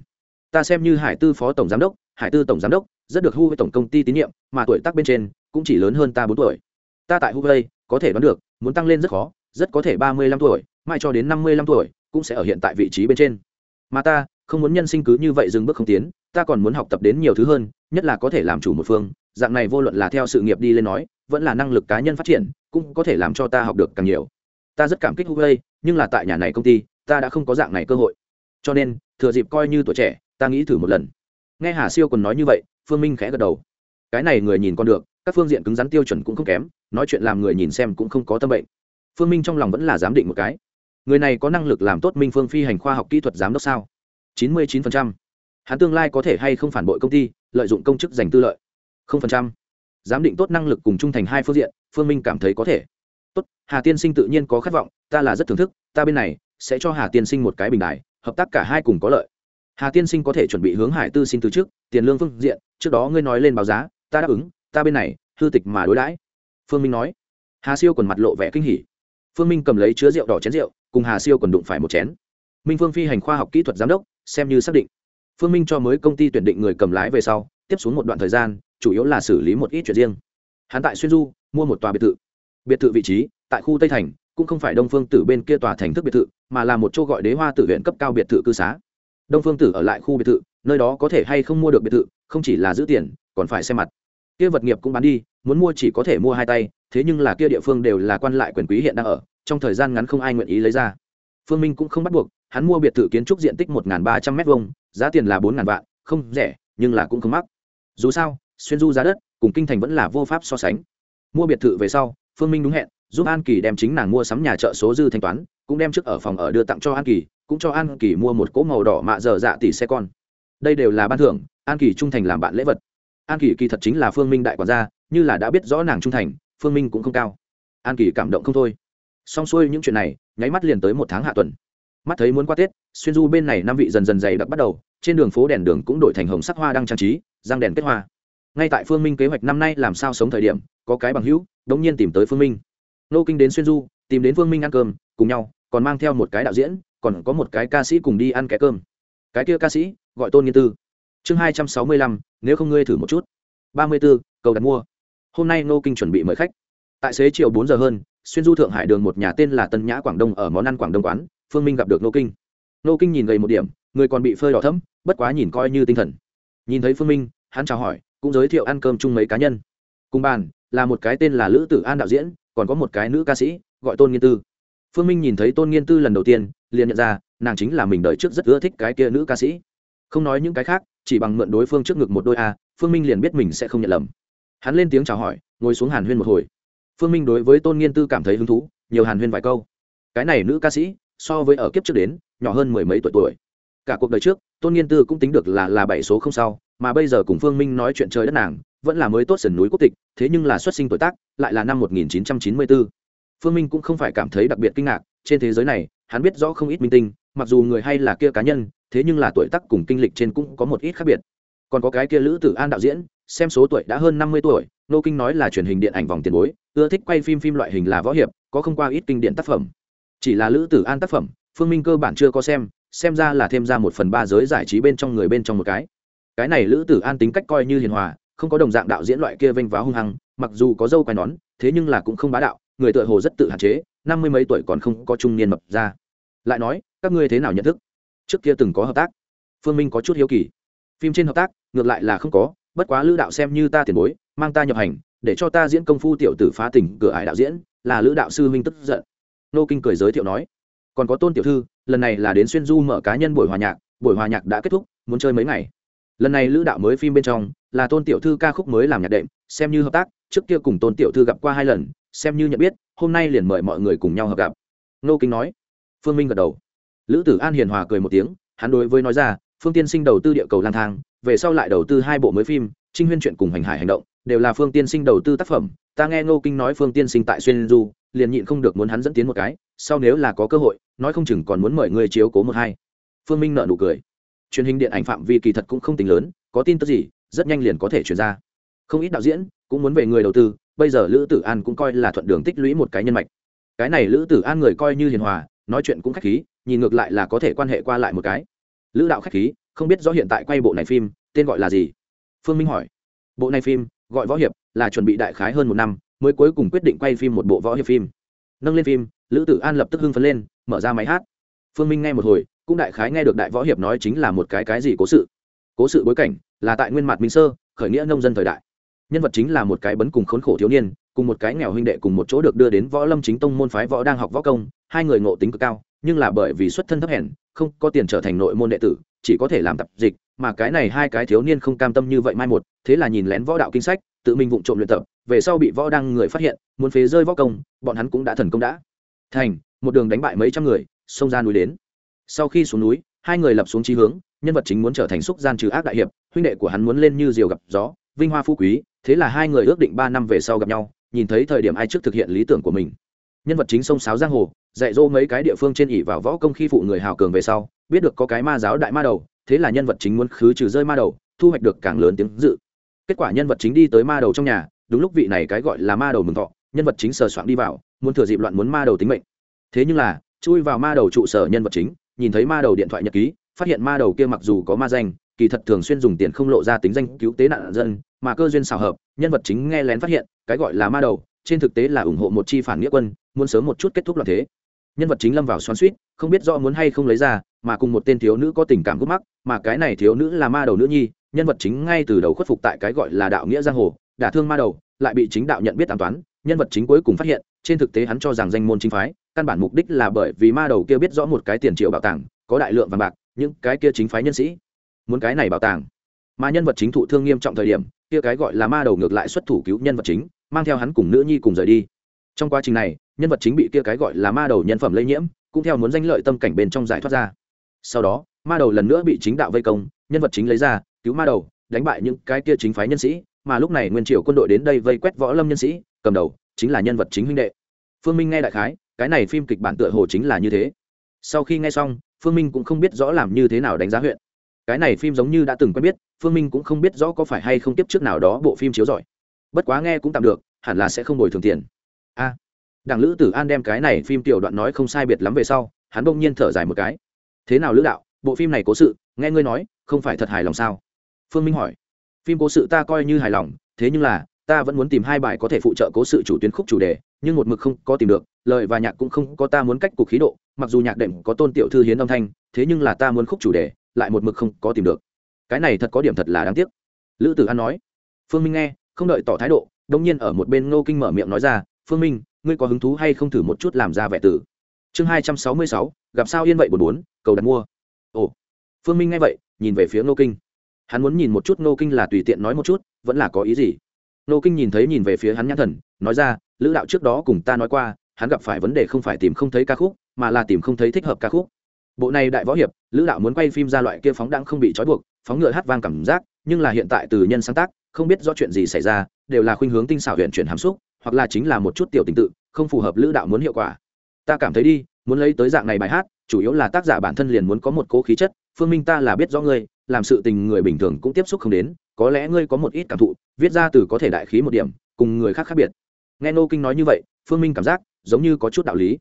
Ta xem như hải tư phó tổng giám đốc, hải tư tổng giám đốc, rất được Hu huawei tổng công ty tín nhiệm, mà tuổi tác bên trên, cũng chỉ lớn hơn ta bốn tuổi. Ta tại Hu huawei có thể đoán được, muốn tăng lên rất khó, rất có thể ba mươi lăm tuổi, mai cho đến năm mươi lăm tuổi, cũng sẽ ở hiện tại vị trí bên trên. Mà ta, không muốn nhân sinh cứ như vậy dừng bước không tiến ta còn muốn học tập đến nhiều thứ hơn, nhất là có thể làm chủ một phương, dạng này vô luận là theo sự nghiệp đi lên nói, vẫn là năng lực cá nhân phát triển, cũng có thể làm cho ta học được càng nhiều. Ta rất cảm kích huawei, nhưng là tại nhà này công ty, ta đã không có dạng này cơ hội. Cho nên, thừa dịp coi như tuổi trẻ, ta nghĩ thử một lần. Nghe hà siêu còn nói như vậy, phương minh khẽ gật đầu. Cái này người nhìn con được, các phương diện cứng rắn tiêu chuẩn cũng không kém, nói chuyện làm người nhìn xem cũng không có tâm bệnh. Phương minh trong lòng vẫn là giám định một cái. Người này có năng lực làm tốt minh phương phi hành khoa học kỹ thuật giám đốc sao? Chín mươi chín phần trăm hắn tương lai có thể hay không phản bội công ty, lợi dụng công chức giành tư lợi. Không phần trăm. Giám định tốt năng lực cùng trung thành hai phương diện, phương minh cảm thấy có thể. Tốt, hà tiên sinh tự nhiên có khát vọng, ta là rất thưởng thức, ta bên này sẽ cho hà tiên sinh một cái bình đại hợp tác cả hai cùng có lợi. Hà tiên sinh có thể chuẩn bị hướng hải tư xin từ trước, tiền lương phương diện, trước đó ngươi nói lên báo giá, ta đáp ứng, ta bên này thư tịch mà đối đãi. Phương minh nói. Hà siêu còn mặt lộ vẻ kinh hỉ. Phương minh cầm lấy chứa rượu đỏ chén rượu, cùng hà siêu còn đụng phải một chén. Minh phương phi hành khoa học kỹ thuật giám đốc, xem như xác định phương minh cho mới công ty tuyển định người cầm lái về sau, tiếp xuống một đoạn thời gian, chủ yếu là xử lý một ít chuyện riêng. Hắn tại xuyên du, mua một tòa biệt thự. Biệt thự vị trí, tại khu tây thành, cũng không phải đông phương tử bên kia tòa thành thức biệt thự, mà là một chỗ gọi đế hoa tử huyện cấp cao biệt thự cư xá. Đông phương tử ở lại khu biệt thự, nơi đó có thể hay không mua được biệt thự, không chỉ là giữ tiền, còn phải xem mặt. Kia vật nghiệp cũng bán đi, muốn mua chỉ có thể mua hai tay, thế nhưng là kia địa phương đều là quan lại quyền quý hiện đang ở, trong thời gian ngắn không ai nguyện ý lấy ra. Phương minh cũng không bắt buộc hắn mua biệt thự kiến trúc diện tích một ba trăm linh m hai giá tiền là bốn vạn, không rẻ, nhưng là cũng không mắc. Dù sao, xuyên du giá đất, cùng kinh thành vẫn là vô pháp so sánh. Mua biệt thự về sau, phương minh đúng hẹn, giúp an kỳ đem chính nàng mua sắm nhà chợ số dư thanh toán, cũng đem trước ở phòng ở đưa tặng cho an kỳ, cũng cho an kỳ mua một cỗ màu đỏ mạ dở dạ tỷ xe con. Đây đều là ban thưởng, an kỳ trung thành làm bạn lễ vật. An kỳ kỳ thật chính là phương minh đại quản gia, như là đã biết rõ nàng trung thành, phương minh cũng không cao. An kỳ cảm động không thôi. Xong xuôi những chuyện này, nháy mắt liền tới một tháng hạ tuần mắt thấy muốn qua tết, xuyên du bên này năm vị dần dần dày đặc bắt đầu, trên đường phố đèn đường cũng đổi thành hồng sắc hoa đang trang trí, răng đèn kết hoa. Ngay tại phương minh kế hoạch năm nay làm sao sống thời điểm, có cái bằng hữu, đống nhiên tìm tới phương minh. Nô kinh đến xuyên du, tìm đến phương minh ăn cơm, cùng nhau, còn mang theo một cái đạo diễn, còn có một cái ca sĩ cùng đi ăn cái cơm. Cái kia ca sĩ, gọi tôn nghiên tư. Chương hai trăm sáu mươi lăm, nếu không ngươi thử một chút. Ba mươi b ố cầu đặt mua. Hôm nay nô kinh chuẩn bị mời khách. Tại xế chiều bốn giờ hơn, xuyên du thượng hải đường một nhà tên là tân nhã quảng đông ở món ăn quảng đông quán phương minh gặp được nô kinh. Nô kinh nhìn gầy một điểm, người còn bị phơi đỏ thấm bất quá nhìn coi như tinh thần. Nhìn thấy phương minh, hắn chào hỏi, cũng giới thiệu ăn cơm chung mấy cá nhân. Cùng bàn, là một cái tên là lữ tử an đạo diễn, còn có một cái nữ ca sĩ, gọi tôn nghiên tư. Phương minh nhìn thấy tôn nghiên tư lần đầu tiên, liền nhận ra, nàng chính là mình đợi trước rất ưa thích cái kia nữ ca sĩ. Không nói những cái khác, chỉ bằng mượn đối phương trước ngực một đôi a, phương minh liền biết mình sẽ không nhận lầm. Hắn lên tiếng chào hỏi, ngồi xuống hàn huyên một hồi. Phương minh đối với tôn nghiên tư cảm thấy hứng thú, nhiều hàn huyên vài câu. Cái này nữ ca sĩ so với ở kiếp trước đến, nhỏ hơn mười mấy tuổi tuổi. Cả cuộc đời trước, tôn nghiên tư cũng tính được là là bảy số không sau, mà bây giờ cùng phương minh nói chuyện trời đất nàng, vẫn là mới tốt sườn núi quốc tịch, thế nhưng là xuất sinh tuổi tác lại là năm 1994. phương minh cũng không phải cảm thấy đặc biệt kinh ngạc, trên thế giới này, hắn biết rõ không ít minh tinh, mặc dù người hay là kia cá nhân, thế nhưng là tuổi tác cùng kinh lịch trên cũng có một ít khác biệt. Còn có cái kia lữ tử an đạo diễn, xem số tuổi đã hơn năm mươi tuổi, nô kinh nói là truyền hình điện ảnh vòng tiền bối, ưa thích quay phim phim loại hình là võ hiệp, có không qua ít kinh điển tác phẩm chỉ là lữ tử an tác phẩm, phương minh cơ bản chưa có xem xem ra là thêm ra một phần ba giới giải trí bên trong người bên trong một cái. Cái này lữ tử an tính cách coi như hiền hòa, không có đồng dạng đạo diễn loại kia vênh váo hung hăng, mặc dù có dâu quai nón, thế nhưng là cũng không bá đạo, người tựa hồ rất tự hạn chế, năm mươi mấy tuổi còn không có trung niên mập ra. Lại nói, các ngươi thế nào nhận thức? Trước kia từng có hợp tác. Phương minh có chút hiếu kỳ. Phim trên hợp tác, ngược lại là không có, bất quá lữ đạo xem như ta tiền bối, mang ta nhập hành, để cho ta diễn công phu tiểu tử phá tỉnh cửa ải đạo diễn, là lữ đạo sư minh tức giận nô kinh cười giới thiệu nói, còn có tôn tiểu thư, lần này là đến xuyên du mở cá nhân buổi hòa nhạc, buổi hòa nhạc đã kết thúc, muốn chơi mấy ngày? Lần này lữ đạo mới phim bên trong, là tôn tiểu thư ca khúc mới làm nhạc đệm, xem như hợp tác, trước kia cùng tôn tiểu thư gặp qua hai lần, xem như nhận biết, hôm nay liền mời mọi người cùng nhau hợp gặp. Nô kinh nói, phương minh gật đầu. Lữ tử an hiền hòa cười một tiếng, hắn đối với nói ra, phương tiên sinh đầu tư địa cầu lang thang, về sau lại đầu tư hai bộ mới phim, trinh huyên chuyện cùng hành hải hành động đều là phương tiên sinh đầu tư tác phẩm. Ta nghe ngô kinh nói phương tiên sinh tại xuyên du, liền nhịn không được muốn hắn dẫn tiến một cái, sau nếu là có cơ hội, nói không chừng còn muốn mời người chiếu cố một hai. Phương minh nợ nụ cười. Truyền hình điện ảnh phạm vi kỳ thật cũng không tính lớn, có tin tức gì, rất nhanh liền có thể chuyển ra. Không ít đạo diễn cũng muốn về người đầu tư, bây giờ lữ tử an cũng coi là thuận đường tích lũy một cái nhân mạch. Cái này lữ tử an người coi như hiền hòa, nói chuyện cũng khách khí, nhìn ngược lại là có thể quan hệ qua lại một cái. Lữ đạo khách khí, không biết rõ hiện tại quay bộ này phim, tên gọi là gì? Phương minh hỏi. Bộ này phim gọi võ hiệp là chuẩn bị đại khái hơn một năm mới cuối cùng quyết định quay phim một bộ võ hiệp phim. Nâng lên phim, lữ tử an lập tức hưng phấn lên, mở ra máy hát. Phương minh nghe một hồi, cũng đại khái nghe được đại võ hiệp nói chính là một cái cái gì cố sự. Cố sự bối cảnh là tại nguyên mặt minh sơ, khởi nghĩa nông dân thời đại. Nhân vật chính là một cái bấn cùng khốn khổ thiếu niên, cùng một cái nghèo huynh đệ cùng một chỗ được đưa đến võ lâm chính tông môn phái võ đang học võ công, hai người ngộ tính cực cao, nhưng là bởi vì xuất thân thấp hèn không có tiền trở thành nội môn đệ tử, chỉ có thể làm tập dịch, mà cái này hai cái thiếu niên không cam tâm như vậy mai một, thế là nhìn lén võ đạo kinh sách, tự mình vụng trộm luyện tập, về sau bị võ đăng người phát hiện, muốn phế rơi võ công, bọn hắn cũng đã thần công đã thành, một đường đánh bại mấy trăm người, xông ra núi đến. Sau khi xuống núi, hai người lập xuống trí hướng, nhân vật chính muốn trở thành xúc gian trừ ác đại hiệp, huynh đệ của hắn muốn lên như diều gặp gió, vinh hoa phú quý, thế là hai người ước định ba năm về sau gặp nhau, nhìn thấy thời điểm ai trước thực hiện lý tưởng của mình nhân vật chính sông sáo giang hồ, dạy dỗ mấy cái địa phương trên ỉ vào võ công khi phụ người hào cường về sau, biết được có cái ma giáo đại ma đầu, thế là nhân vật chính muốn khứ trừ rơi ma đầu, thu hoạch được càng lớn tiếng dự. Kết quả nhân vật chính đi tới ma đầu trong nhà, đúng lúc vị này cái gọi là ma đầu mừng thọ, nhân vật chính sờ soạn đi vào, muốn thừa dịp loạn muốn ma đầu tính mệnh. Thế nhưng là, chui vào ma đầu trụ sở nhân vật chính, nhìn thấy ma đầu điện thoại nhật ký, phát hiện ma đầu kia mặc dù có ma danh, kỳ thật thường xuyên dùng tiền không lộ ra tính danh cứu tế nạn dân, mà cơ duyên xào hợp, nhân vật chính nghe lén phát hiện, cái gọi là ma đầu, trên thực tế là ủng hộ một chi phản nghĩa quân muốn sớm một chút kết thúc loạn thế. Nhân vật chính lâm vào xoắn suýt, không biết rõ muốn hay không lấy ra, mà cùng một tên thiếu nữ có tình cảm gút mắc, mà cái này thiếu nữ là ma đầu nữ nhi, nhân vật chính ngay từ đầu khuất phục tại cái gọi là đạo nghĩa giang hồ, đả thương ma đầu, lại bị chính đạo nhận biết tám toán, nhân vật chính cuối cùng phát hiện, trên thực tế hắn cho rằng danh môn chính phái, căn bản mục đích là bởi vì ma đầu kia biết rõ một cái tiền triệu bảo tàng, có đại lượng vàng bạc, những cái kia chính phái nhân sĩ muốn cái này bảo tàng. Mà nhân vật chính thụ thương nghiêm trọng thời điểm, kia cái gọi là ma đầu ngược lại xuất thủ cứu nhân vật chính, mang theo hắn cùng nữ nhi cùng rời đi trong quá trình này, nhân vật chính bị kia cái gọi là ma đầu nhân phẩm lây nhiễm, cũng theo muốn danh lợi tâm cảnh bên trong giải thoát ra. Sau đó, ma đầu lần nữa bị chính đạo vây công, nhân vật chính lấy ra, cứu ma đầu, đánh bại những cái kia chính phái nhân sĩ, mà lúc này nguyên triều quân đội đến đây vây quét võ lâm nhân sĩ, cầm đầu chính là nhân vật chính huynh đệ. Phương minh nghe đại khái, cái này phim kịch bản tựa hồ chính là như thế. Sau khi nghe xong, phương minh cũng không biết rõ làm như thế nào đánh giá huyện. Cái này phim giống như đã từng quen biết, phương minh cũng không biết rõ có phải hay không tiếp trước nào đó bộ phim chiếu giỏi bất quá nghe cũng tạm được, hẳn là sẽ không bồi thường tiền đảng lữ tử an đem cái này phim tiểu đoạn nói không sai biệt lắm về sau, hắn bỗng nhiên thở dài một cái. Thế nào lữ đạo, bộ phim này cố sự, nghe ngươi nói, không phải thật hài lòng sao? Phương minh hỏi. Phim cố sự ta coi như hài lòng, thế nhưng là, ta vẫn muốn tìm hai bài có thể phụ trợ cố sự chủ tuyến khúc chủ đề, nhưng một mực không có tìm được, lời và nhạc cũng không có ta muốn cách cục khí độ, mặc dù nhạc đệm có tôn tiểu thư hiến âm thanh, thế nhưng là ta muốn khúc chủ đề, lại một mực không có tìm được. Cái này thật có điểm thật là đáng tiếc. Lữ tử an nói. Phương minh nghe, không đợi tỏ thái độ đông nhiên ở một bên ngô kinh mở miệng nói ra, phương minh ngươi có hứng thú hay không thử một chút làm ra vẻ tử? Chương hai trăm sáu mươi sáu, gặp sao yên vậy bốn bốn cầu đặt mua. Ồ, phương minh nghe vậy, nhìn về phía ngô kinh. Hắn muốn nhìn một chút ngô kinh là tùy tiện nói một chút, vẫn là có ý gì? Ngô kinh nhìn thấy nhìn về phía hắn nhãn thần, nói ra, lữ đạo trước đó cùng ta nói qua, hắn gặp phải vấn đề không phải tìm không thấy ca khúc, mà là tìm không thấy thích hợp ca khúc. Bộ này đại võ hiệp, lữ đạo muốn quay phim ra loại kia phóng đãng không bị trói buộc, phóng ngựa hát vang cảm giác, nhưng là hiện tại từ nhân sáng tác, không biết do chuyện gì xảy ra, đều là khuynh hướng tinh xảo huyện chuyển hàm xúc hoặc là chính là một chút tiểu tình tự, không phù hợp lữ đạo muốn hiệu quả. Ta cảm thấy đi, muốn lấy tới dạng này bài hát, chủ yếu là tác giả bản thân liền muốn có một cố khí chất, phương minh ta là biết rõ ngươi, làm sự tình người bình thường cũng tiếp xúc không đến, có lẽ ngươi có một ít cảm thụ, viết ra từ có thể đại khí một điểm, cùng người khác khác biệt. Nghe nô kinh nói như vậy, phương minh cảm giác giống như có chút đạo lý.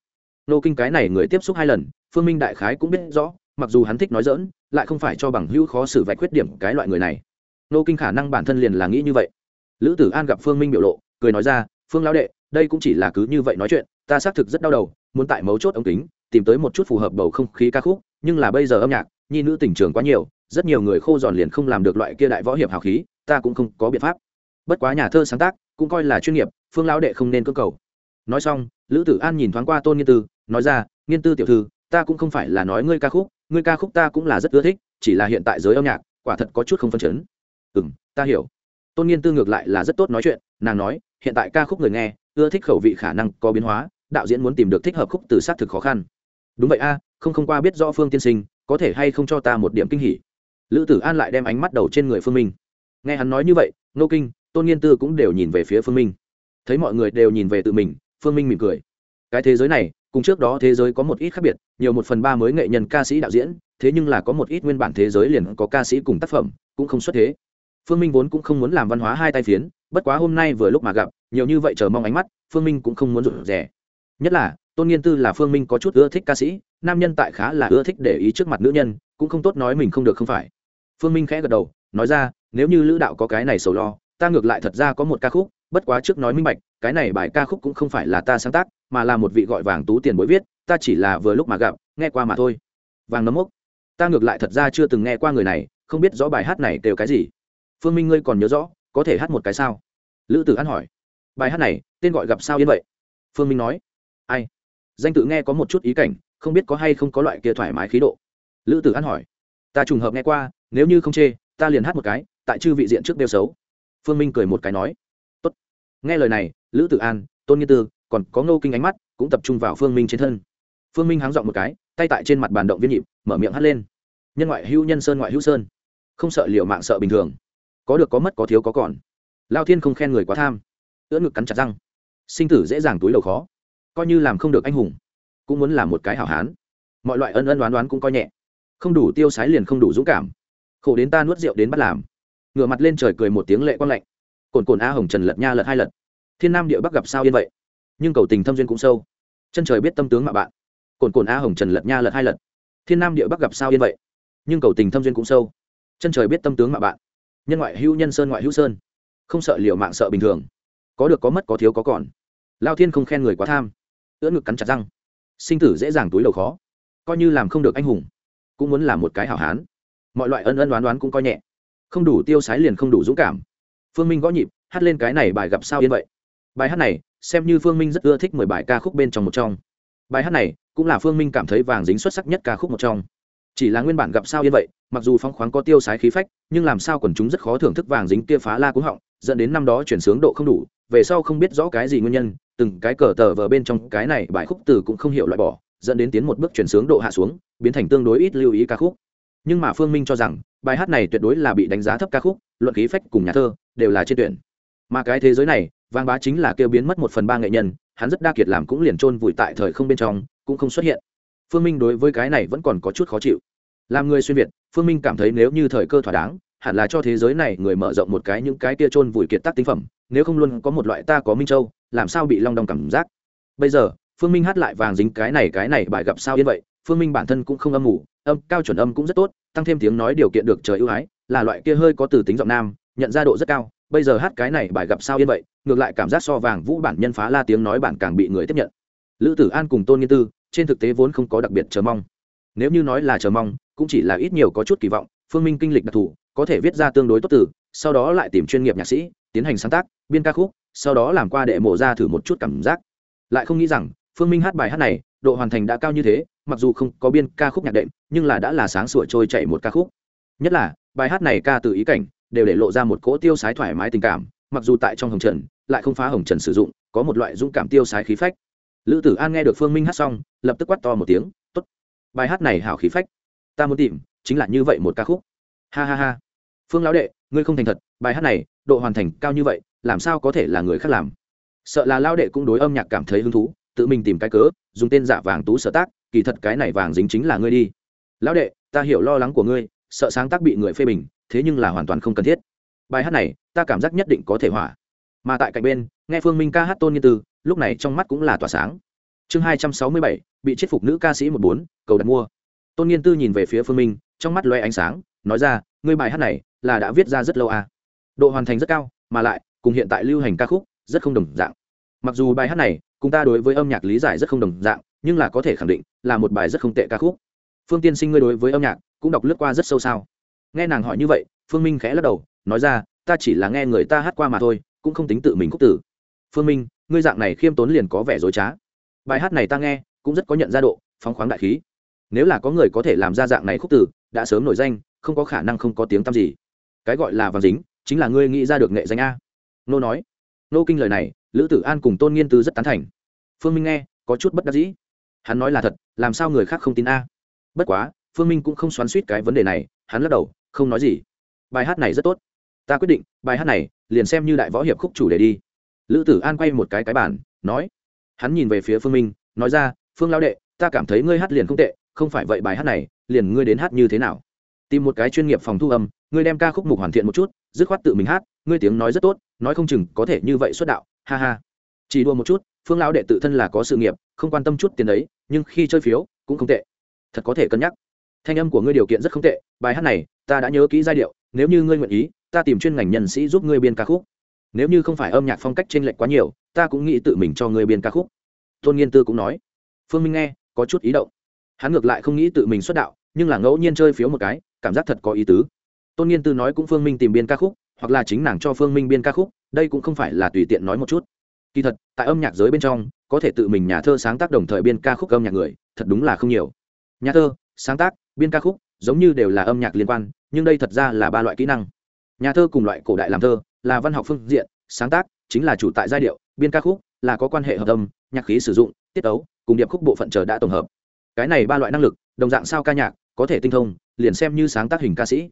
Nô kinh cái này người tiếp xúc hai lần, phương minh đại khái cũng biết rõ, mặc dù hắn thích nói dỡn lại không phải cho bằng hữu khó xử vạch khuyết điểm cái loại người này. Nô kinh khả năng bản thân liền là nghĩ như vậy. Lữ tử an gặp phương minh biểu lộ, cười nói ra phương lão đệ, đây cũng chỉ là cứ như vậy nói chuyện, ta xác thực rất đau đầu, muốn tại mấu chốt ống kính, tìm tới một chút phù hợp bầu không khí ca khúc, nhưng là bây giờ âm nhạc, nhi nữ tình trường quá nhiều, rất nhiều người khô giòn liền không làm được loại kia đại võ hiệp hào khí, ta cũng không có biện pháp. Bất quá nhà thơ sáng tác, cũng coi là chuyên nghiệp, phương lão đệ không nên cơ cầu. Nói xong, lữ tử an nhìn thoáng qua tôn nghiên tư, nói ra, nghiên tư tiểu thư, ta cũng không phải là nói ngươi ca khúc, ngươi ca khúc ta cũng là rất ưa thích, chỉ là hiện tại giới âm nhạc, quả thật có chút không phân chấn. Ừ m ta hiểu. Tôn nghiên tư ngược lại là rất tốt nói chuyện, nàng nói hiện tại ca khúc người nghe, ưa thích khẩu vị khả năng có biến hóa, đạo diễn muốn tìm được thích hợp khúc từ xác thực khó khăn. Đúng vậy a, không không qua biết rõ phương tiên sinh, có thể hay không cho ta một điểm kinh hỉ. Lữ tử an lại đem ánh mắt đầu trên người phương minh. Nghe hắn nói như vậy, nô kinh, tôn nghiên tư cũng đều nhìn về phía phương minh. Thấy mọi người đều nhìn về tự mình, phương minh mỉm cười. Cái thế giới này, cùng trước đó thế giới có một ít khác biệt, nhiều một phần ba mới nghệ nhân ca sĩ đạo diễn, thế nhưng là có một ít nguyên bản thế giới liền có ca sĩ cùng tác phẩm, cũng không xuất thế. Phương minh vốn cũng không muốn làm văn hóa hai tay phiến bất quá hôm nay vừa lúc mà gặp, nhiều như vậy chờ mong ánh mắt, phương minh cũng không muốn rụt rè. Nhất là, tôn nghiên tư là phương minh có chút ưa thích ca sĩ, nam nhân tại khá là ưa thích để ý trước mặt nữ nhân, cũng không tốt nói mình không được không phải. Phương minh khẽ gật đầu, nói ra, nếu như lữ đạo có cái này sầu lo, ta ngược lại thật ra có một ca khúc, bất quá trước nói minh bạch, cái này bài ca khúc cũng không phải là ta sáng tác, mà là một vị gọi vàng tú tiền bối viết, ta chỉ là vừa lúc mà gặp, nghe qua mà thôi. Vàng nấm mốc. Ta ngược lại thật ra chưa từng nghe qua người này, không biết rõ bài hát này đều cái gì. Phương minh ngươi còn nhớ rõ có thể hát một cái sao? Lữ tử an hỏi. Bài hát này, tên gọi gặp sao yên vậy? Phương minh nói. Ai? Danh tự nghe có một chút ý cảnh, không biết có hay không có loại kia thoải mái khí độ. Lữ tử an hỏi. Ta trùng hợp nghe qua, nếu như không chê, ta liền hát một cái, tại chư vị diện trước đeo xấu. Phương minh cười một cái nói. Tốt. nghe lời này, lữ tử an, tôn nghiên tư, còn có ngô kinh ánh mắt, cũng tập trung vào phương minh trên thân. Phương minh háng dọn một cái, tay tại trên mặt bàn động viên nhịp, mở miệng hát lên. Nhân ngoại hữu nhân sơn ngoại hữu sơn. Không sợ liệu mạng sợ bình thường có được có mất có thiếu có còn. Lao thiên không khen người quá tham. Ưỡn ngực cắn chặt răng. Sinh tử dễ dàng túi đầu khó. Coi như làm không được anh hùng, cũng muốn làm một cái hảo hán. Mọi loại ân ân đoán đoán cũng coi nhẹ. Không đủ tiêu sái liền không đủ dũng cảm. Khổ đến ta nuốt rượu đến bắt làm. Ngửa mặt lên trời cười một tiếng lệ quang lạnh. Cồn cồn a hồng trần lật nha lật hai lật. Thiên nam địa bắc gặp sao yên vậy? Nhưng cầu tình thâm duyên cũng sâu. Chân trời biết tâm tướng mà bạn. Cồn cồn a hồng trần lật nha lật hai lật. Thiên nam địa bắc gặp sao yên vậy? Nhưng cầu tình thâm duyên cũng sâu. Chân trời biết tâm tướng mà bạn nhân ngoại hữu nhân sơn ngoại hữu sơn. Không sợ liệu mạng sợ bình thường. Có được có mất có thiếu có còn. Lao thiên không khen người quá tham. Ưỡn ngực cắn chặt răng. Sinh tử dễ dàng túi đầu khó. Coi như làm không được anh hùng, cũng muốn làm một cái hảo hán. Mọi loại ân ân đoán đoán cũng coi nhẹ. Không đủ tiêu sái liền không đủ dũng cảm. Phương minh gõ nhịp, hát lên cái này bài gặp sao yên vậy. Bài hát này, xem như phương minh rất ưa thích mười bài ca khúc bên trong một trong. Bài hát này, cũng là phương minh cảm thấy vàng dính xuất sắc nhất ca khúc một trong chỉ là nguyên bản gặp sao yên vậy, mặc dù phong khoáng có tiêu sái khí phách, nhưng làm sao quần chúng rất khó thưởng thức vàng dính kia phá la cúng họng, dẫn đến năm đó chuyển sướng độ không đủ, về sau không biết rõ cái gì nguyên nhân, từng cái cờ tờ vờ bên trong cái này bài khúc từ cũng không hiểu loại bỏ, dẫn đến tiến một bước chuyển sướng độ hạ xuống, biến thành tương đối ít lưu ý ca khúc. Nhưng mà phương minh cho rằng, bài hát này tuyệt đối là bị đánh giá thấp ca khúc, luận khí phách cùng nhà thơ, đều là trên tuyển. Mà cái thế giới này, vàng bá chính là kêu biến mất một phần ba nghệ nhân, hắn rất đa kiệt làm cũng liền trôn vùi tại thời không bên trong, cũng không xuất hiện phương minh đối với cái này vẫn còn có chút khó chịu. Làm người xuyên việt, phương minh cảm thấy nếu như thời cơ thỏa đáng, hẳn là cho thế giới này người mở rộng một cái những cái kia chôn vùi kiệt tác tinh phẩm, nếu không luôn có một loại ta có minh châu, làm sao bị long đong cảm giác? Bây giờ, phương minh hát lại vàng dính cái này cái này bài gặp sao yên vậy, phương minh bản thân cũng không âm ngủ âm, cao chuẩn âm cũng rất tốt, tăng thêm tiếng nói điều kiện được trời ưu ái, là loại kia hơi có từ tính giọng nam, nhận ra độ rất cao, bây giờ hát cái này bài gặp sao yên vậy, ngược lại cảm giác so vàng vũ bản nhân phá la tiếng nói bản càng bị người tiếp nhận. Lữ tử an cùng tôn nghiên tư trên thực tế vốn không có đặc biệt chờ mong. Nếu như nói là chờ mong, cũng chỉ là ít nhiều có chút kỳ vọng, phương minh kinh lịch đặc thù, có thể viết ra tương đối tốt từ, sau đó lại tìm chuyên nghiệp nhạc sĩ, tiến hành sáng tác, biên ca khúc, sau đó làm qua đệ mộ ra thử một chút cảm giác. Lại không nghĩ rằng, phương minh hát bài hát này, độ hoàn thành đã cao như thế, mặc dù không có biên ca khúc nhạc đệm, nhưng là đã là sáng sủa trôi chạy một ca khúc. Nhất là, bài hát này ca từ ý cảnh, đều để lộ ra một cỗ tiêu sái thoải mái tình cảm, mặc dù tại trong hồng trần, lại không phá hồng trần sử dụng, có một loại dũng cảm tiêu sái khí phách lữ tử an nghe được phương minh hát xong, lập tức quát to một tiếng t ố t bài hát này hảo khí phách, ta muốn tìm, chính là như vậy một ca khúc. Ha ha ha. Phương lão đệ, ngươi không thành thật, bài hát này, độ hoàn thành cao như vậy, làm sao có thể là người khác làm? Sợ là lão đệ cũng đối âm nhạc cảm thấy hứng thú, tự mình tìm cái cớ, dùng tên giả vàng tú sở tác, kỳ thật cái này vàng dính chính là ngươi đi. Lão đệ, ta hiểu lo lắng của ngươi, sợ sáng tác bị người phê bình, thế nhưng là hoàn toàn không cần thiết. Bài hát này, ta cảm giác nhất định có thể hỏa. Mà tại cạnh bên, nghe phương minh ca hát tôn như tư lúc này trong mắt cũng là tỏa sáng. Chương hai trăm sáu mươi bảy, bị chết phục nữ ca sĩ một bốn, cầu đặt mua. Tôn nghiên tư nhìn về phía phương minh, trong mắt loe ánh sáng, nói ra, ngươi bài hát này là đã viết ra rất lâu à. độ hoàn thành rất cao, mà lại, cùng hiện tại lưu hành ca khúc rất không đồng dạng. Mặc dù bài hát này, cùng ta đối với âm nhạc lý giải rất không đồng dạng, nhưng là có thể khẳng định là một bài rất không tệ ca khúc. Phương tiên sinh ngươi đối với âm nhạc cũng đọc lướt qua rất sâu sao? Nghe nàng hỏi như vậy, phương minh khẽ lắc đầu, nói ra, ta chỉ là nghe người ta hát qua mà thôi, cũng không tính tự mình khúc tử. Phương minh ngươi dạng này khiêm tốn liền có vẻ dối trá. Bài hát này ta nghe, cũng rất có nhận ra độ, phóng khoáng đại khí. Nếu là có người có thể làm ra dạng này khúc tử đã sớm nổi danh, không có khả năng không có tiếng tăm gì. Cái gọi là vàng dính, chính là ngươi nghĩ ra được nghệ danh a. Nô nói. Nô kinh lời này, lữ tử an cùng tôn nghiên tư rất tán thành. Phương minh nghe, có chút bất đắc dĩ. Hắn nói là thật, làm sao người khác không tin a? Bất quá, phương minh cũng không xoắn suýt cái vấn đề này, hắn lắc đầu, không nói gì. Bài hát này rất tốt. Ta quyết định, bài hát này, liền xem như đại võ hiệp khúc chủ đề đi lữ tử an quay một cái cái bản nói, hắn nhìn về phía phương minh, nói ra, phương lao đệ, ta cảm thấy ngươi hát liền không tệ, không phải vậy bài hát này, liền ngươi đến hát như thế nào? Tìm một cái chuyên nghiệp phòng thu âm, ngươi đem ca khúc mục hoàn thiện một chút, dứt khoát tự mình hát, ngươi tiếng nói rất tốt, nói không chừng có thể như vậy xuất đạo, ha ha. Chỉ đua một chút, phương lão đệ tự thân là có sự nghiệp, không quan tâm chút tiền đấy, nhưng khi chơi phiếu, cũng không tệ. Thật có thể cân nhắc. Thanh âm của ngươi điều kiện rất không tệ, bài hát này, ta đã nhớ kỹ giai điệu, nếu như ngươi nguyện ý, ta tìm chuyên ngành nhân sĩ giúp ngươi biên ca khúc nếu như không phải âm nhạc phong cách t r ê n lệch quá nhiều, ta cũng nghĩ tự mình cho người biên ca khúc. Tôn nghiên tư cũng nói. Phương minh nghe, có chút ý động. Hắn ngược lại không nghĩ tự mình xuất đạo, nhưng là ngẫu nhiên chơi phiếu một cái, cảm giác thật có ý tứ. Tôn nghiên tư nói cũng phương minh tìm biên ca khúc, hoặc là chính nàng cho phương minh biên ca khúc, đây cũng không phải là tùy tiện nói một chút. Kỳ thật, tại âm nhạc giới bên trong, có thể tự mình nhà thơ sáng tác đồng thời biên ca khúc âm nhạc người, thật đúng là không nhiều. Nhà thơ, sáng tác, biên ca khúc, giống như đều là âm nhạc liên quan, nhưng đây thật ra là ba loại kỹ năng. Nhà thơ cùng loại cổ đại làm thơ là văn học phương diện, sáng tác chính là chủ tại giai điệu, biên ca khúc là có quan hệ hợp âm, nhạc khí sử dụng, tiết ấu cùng điệp khúc bộ phận chờ đã tổng hợp. Cái này ba loại năng lực, đồng dạng sao ca nhạc, có thể tinh thông, liền xem như sáng tác hình ca sĩ.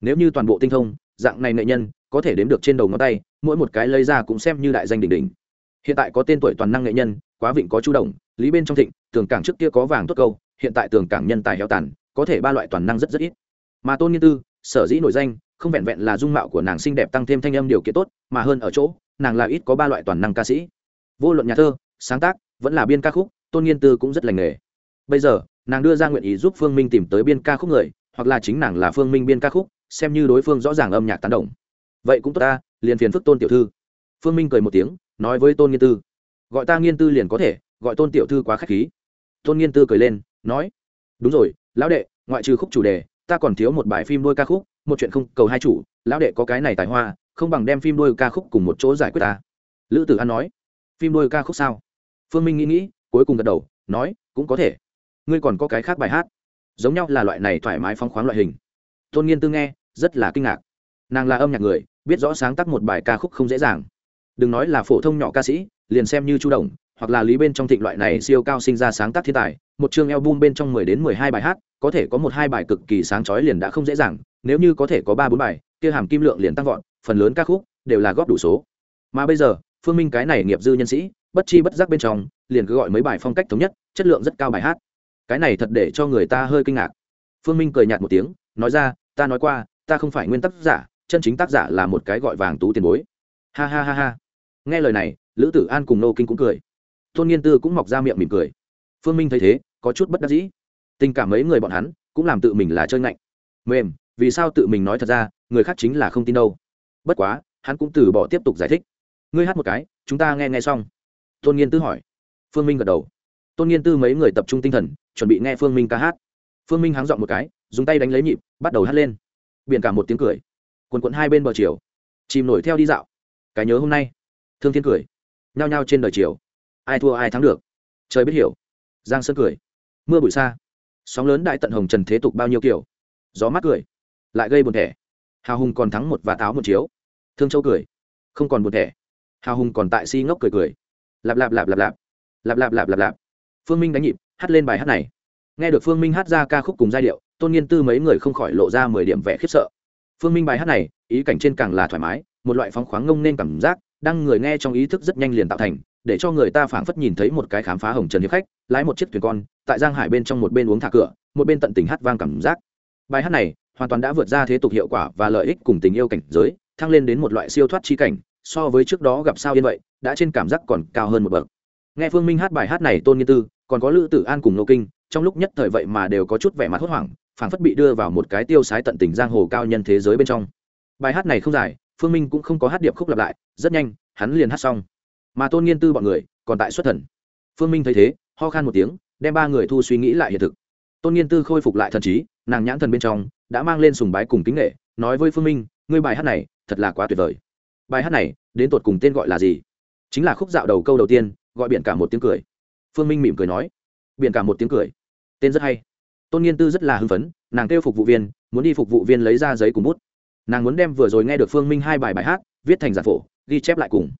Nếu như toàn bộ tinh thông, dạng này nghệ nhân có thể đếm được trên đầu ngón tay, mỗi một cái lấy ra cũng xem như đại danh đỉnh đỉnh. Hiện tại có tên tuổi toàn năng nghệ nhân, quá vịnh có chu đồng, lý bên trong thịnh, tường cảng trước kia có vàng tốt câu, hiện tại tường cảng nhân tài heo tàn, có thể ba loại toàn năng rất rất ít. Mà tôn nghiên tư, sở dĩ nổi danh không vẹn vẹn là dung mạo của nàng xinh đẹp tăng thêm thanh âm điều kiện tốt, mà hơn ở chỗ, nàng là ít có ba loại toàn năng ca sĩ. Vô luận nhà thơ, sáng tác, vẫn là biên ca khúc, tôn nghiên tư cũng rất lành nghề. Bây giờ, nàng đưa ra nguyện ý giúp phương minh tìm tới biên ca khúc người, hoặc là chính nàng là phương minh biên ca khúc, xem như đối phương rõ ràng âm nhạc tán đồng. Vậy cũng tốt ta, liền phiền phức tôn tiểu thư. Phương minh cười một tiếng, nói với tôn nghiên tư. Gọi ta nghiên tư liền có thể, gọi tôn tiểu thư quá k h á c h khí. Tôn nghiên tư cười lên, nói. Đúng rồi, lão đệ, ngoại trừ khúc chủ đề, ta còn thiếu một bài phim đôi ca khúc một chuyện không, cầu hai chủ, lão đệ có cái này tài hoa, không bằng đem phim đôi ca khúc cùng một chỗ giải quyết ta. Lữ tử an nói, phim đôi ca khúc sao? Phương minh nghĩ nghĩ, cuối cùng gật đầu, nói, cũng có thể. Ngươi còn có cái khác bài hát. Giống nhau là loại này thoải mái phong khoáng loại hình. Tôn nghiên tư nghe, rất là kinh ngạc. Nàng là âm nhạc người, biết rõ sáng tác một bài ca khúc không dễ dàng. Đừng nói là phổ thông nhỏ ca sĩ, liền xem như chu đồng, hoặc là lý bên trong thịnh loại này siêu cao sinh ra sáng tác thiên tài, một chương album bên trong mười đến mười hai bài hát, có thể có một hai bài cực kỳ sáng chói liền đã không dễ dàng nếu như có thể có ba bốn bài, kia hàm kim lượng liền tăng vọt, phần lớn các khúc đều là góp đủ số. Mà bây giờ, phương minh cái này nghiệp dư nhân sĩ, bất chi bất giác bên trong, liền cứ gọi mấy bài phong cách thống nhất, chất lượng rất cao bài hát. Cái này thật để cho người ta hơi kinh ngạc. Phương minh cười nhạt một tiếng, nói ra, ta nói qua, ta không phải nguyên tác giả, chân chính tác giả là một cái gọi vàng tú tiền bối. Ha ha ha ha. Nghe lời này, lữ tử an cùng nô kinh cũng cười. Tôn nghiên tư cũng mọc ra miệng mỉm cười. Phương minh thấy thế, có chút bất đắc dĩ. Tình cảm mấy người bọn hắn cũng làm tự mình là chơi ngạnh. Mềm vì sao tự mình nói thật ra, người khác chính là không tin đâu. Bất quá, hắn cũng từ bỏ tiếp tục giải thích. Ngươi hát một cái, chúng ta nghe nghe xong. Tôn nghiên tư hỏi. Phương minh gật đầu. Tôn nghiên tư mấy người tập trung tinh thần, chuẩn bị nghe phương minh ca hát. Phương minh háng dọn một cái, dùng tay đánh lấy nhịp, bắt đầu hát lên. Biển cả một tiếng cười. Quần quận hai bên bờ chiều. Chìm nổi theo đi dạo. Cái nhớ hôm nay. Thương thiên cười. Nhao nhao trên đời chiều. Ai thua ai thắng được. Trời biết hiểu. Giang sơn cười. Mưa bụi xa. Sóng lớn đại tận hồng trần thế tục bao nhiêu kiểu. Gió mát cười lại gây buồn thẻ. Hào hùng còn thắng một và táo một chiếu. Thương châu cười. Không còn buồn thẻ. Hào hùng còn tại si ngốc cười cười. Lạp lạp lạp lạp lạp. Lạp lạp lạp lạp lạp. Phương minh đánh nhịp, hát lên bài hát này. Nghe được phương minh hát ra ca khúc cùng giai điệu, tôn nghiên tư mấy người không khỏi lộ ra mười điểm vẻ khiếp sợ. Phương minh bài hát này, ý cảnh trên càng là thoải mái, một loại phóng khoáng ngông nên cảm giác đang người nghe trong ý thức rất nhanh liền tạo thành, để cho người ta phảng phất nhìn thấy một cái khám phá hồng trần hiệp khách, lái một chiếc thuyền con, tại giang hải bên trong một bên uống thả cửa, một bên tận tình hát vang cảm giác. Bài hát này hoàn toàn đã vượt ra thế tục hiệu quả và lợi ích cùng tình yêu cảnh giới, thăng lên đến một loại siêu thoát chi cảnh, so với trước đó gặp sao yên vậy, đã trên cảm giác còn cao hơn một bậc. Nghe phương minh hát bài hát này tôn nghiên tư, còn có lữ tử an cùng nô kinh, trong lúc nhất thời vậy mà đều có chút vẻ mặt hốt hoảng, phảng phất bị đưa vào một cái tiêu sái tận tình giang hồ cao nhân thế giới bên trong. Bài hát này không dài, phương minh cũng không có hát điệp khúc lặp lại, rất nhanh, hắn liền hát xong. Mà tôn nghiên tư bọn người, còn tại xuất thần. Phương minh thấy thế, ho khan một tiếng, đem ba người thu suy nghĩ lại hiện thực. Tôn nghiên tư khôi phục lại thần trí, nàng nhãn thần bên trong đã mang lên sùng bái cùng kính nghệ, nói với phương minh, ngươi bài hát này thật là quá tuyệt vời. Bài hát này đến tột cùng tên gọi là gì? Chính là khúc dạo đầu câu đầu tiên, gọi biển cả một tiếng cười. Phương minh mỉm cười nói, biển cả một tiếng cười. Tên rất hay. Tôn nghiên tư rất là hưng phấn, nàng kêu phục vụ viên, muốn đi phục vụ viên lấy ra giấy cùng bút. Nàng muốn đem vừa rồi nghe được phương minh hai bài bài hát, viết thành giản phổ, ghi chép lại cùng.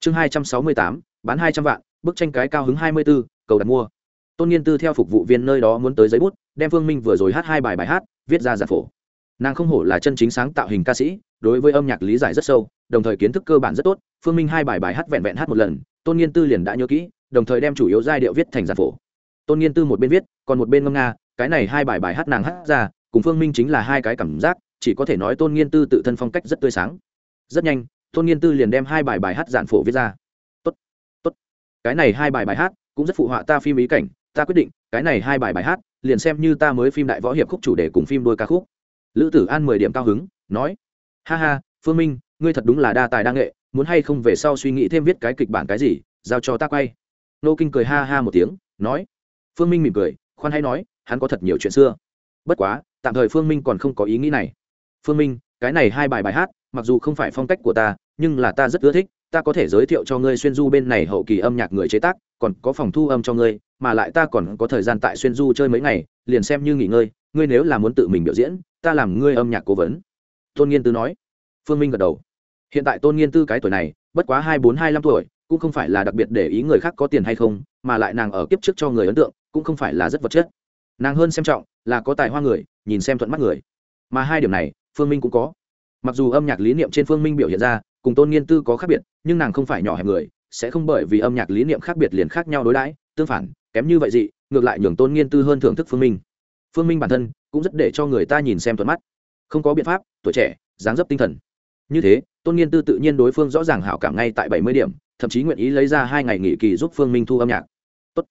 Chương hai trăm sáu mươi tám, bán hai trăm vạn, bức tranh cái cao hứng hai mươi b ố cầu đặt mua. Tôn nghiên tư theo phục vụ viên nơi đó muốn tới giấy bút, đem phương minh vừa rồi hát hai bài bài hát viết ra giản phổ. Nàng không hổ là chân chính sáng tạo hình ca sĩ, đối với âm nhạc lý giải rất sâu, đồng thời kiến thức cơ bản rất tốt, phương minh hai bài bài hát vẹn vẹn hát một lần, tôn nghiên tư liền đã nhớ kỹ, đồng thời đem chủ yếu giai điệu viết thành giản phổ. Tôn nghiên tư một bên viết, còn một bên ngâm nga, cái này hai bài bài hát nàng hát ra, cùng phương minh chính là hai cái cảm giác, chỉ có thể nói tôn nghiên tư tự thân phong cách rất tươi sáng. Rất nhanh, tôn nghiên tư liền đem hai bài bài hát giản phổ viết ra. Tốt tốt. Cái này hai bài bài hát cũng rất phụ họa ta phim ý cảnh, ta quyết định, cái này hai bài bài hát liền xem như ta mới phim đại võ hiệp khúc chủ đề cùng phim đôi ca khúc. Lữ tử an mười điểm cao hứng, nói, ha ha, phương minh, ngươi thật đúng là đa tài đa nghệ, muốn hay không về sau suy nghĩ thêm viết cái kịch bản cái gì, giao cho ta quay. Nô kinh cười ha ha một tiếng, nói, phương minh mỉm cười, khoan hay nói, hắn có thật nhiều chuyện xưa. Bất quá, tạm thời phương minh còn không có ý nghĩ này. Phương minh, cái này hai bài bài hát, mặc dù không phải phong cách của ta, nhưng là ta rất ưa thích ta có thể giới thiệu cho ngươi xuyên du bên này hậu kỳ âm nhạc người chế tác, còn có phòng thu âm cho ngươi, mà lại ta còn có thời gian tại xuyên du chơi mấy ngày, liền xem như nghỉ ngơi, ngươi nếu là muốn tự mình biểu diễn, ta làm ngươi âm nhạc cố vấn. Tôn nghiên tư nói. Phương minh gật đầu. Hiện tại tôn nghiên tư cái tuổi này, bất quá hai bốn hai năm tuổi, cũng không phải là đặc biệt để ý người khác có tiền hay không, mà lại nàng ở kiếp trước cho người ấn tượng, cũng không phải là rất vật chất. Nàng hơn xem trọng là có tài hoa người, nhìn xem thuận mắt người. Mà hai điểm này, phương minh cũng có. Mặc dù âm nhạc lý niệm trên phương minh biểu hiện ra cùng tôn nghiên tư có khác biệt, nhưng nàng không phải nhỏ hẹp người, sẽ không bởi vì âm nhạc lý niệm khác biệt liền khác nhau đối đãi, tương phản, kém như vậy dị ngược lại nhường tôn nghiên tư hơn thưởng thức phương minh. Phương minh bản thân cũng rất để cho người ta nhìn xem thuận mắt. Không có biện pháp, tuổi trẻ, dáng dấp tinh thần. Như thế, tôn nghiên tư tự nhiên đối phương rõ ràng hảo cảm ngay tại bảy mươi điểm, thậm chí nguyện ý lấy ra hai ngày nghỉ kỳ giúp phương minh thu âm nhạc. Tốt.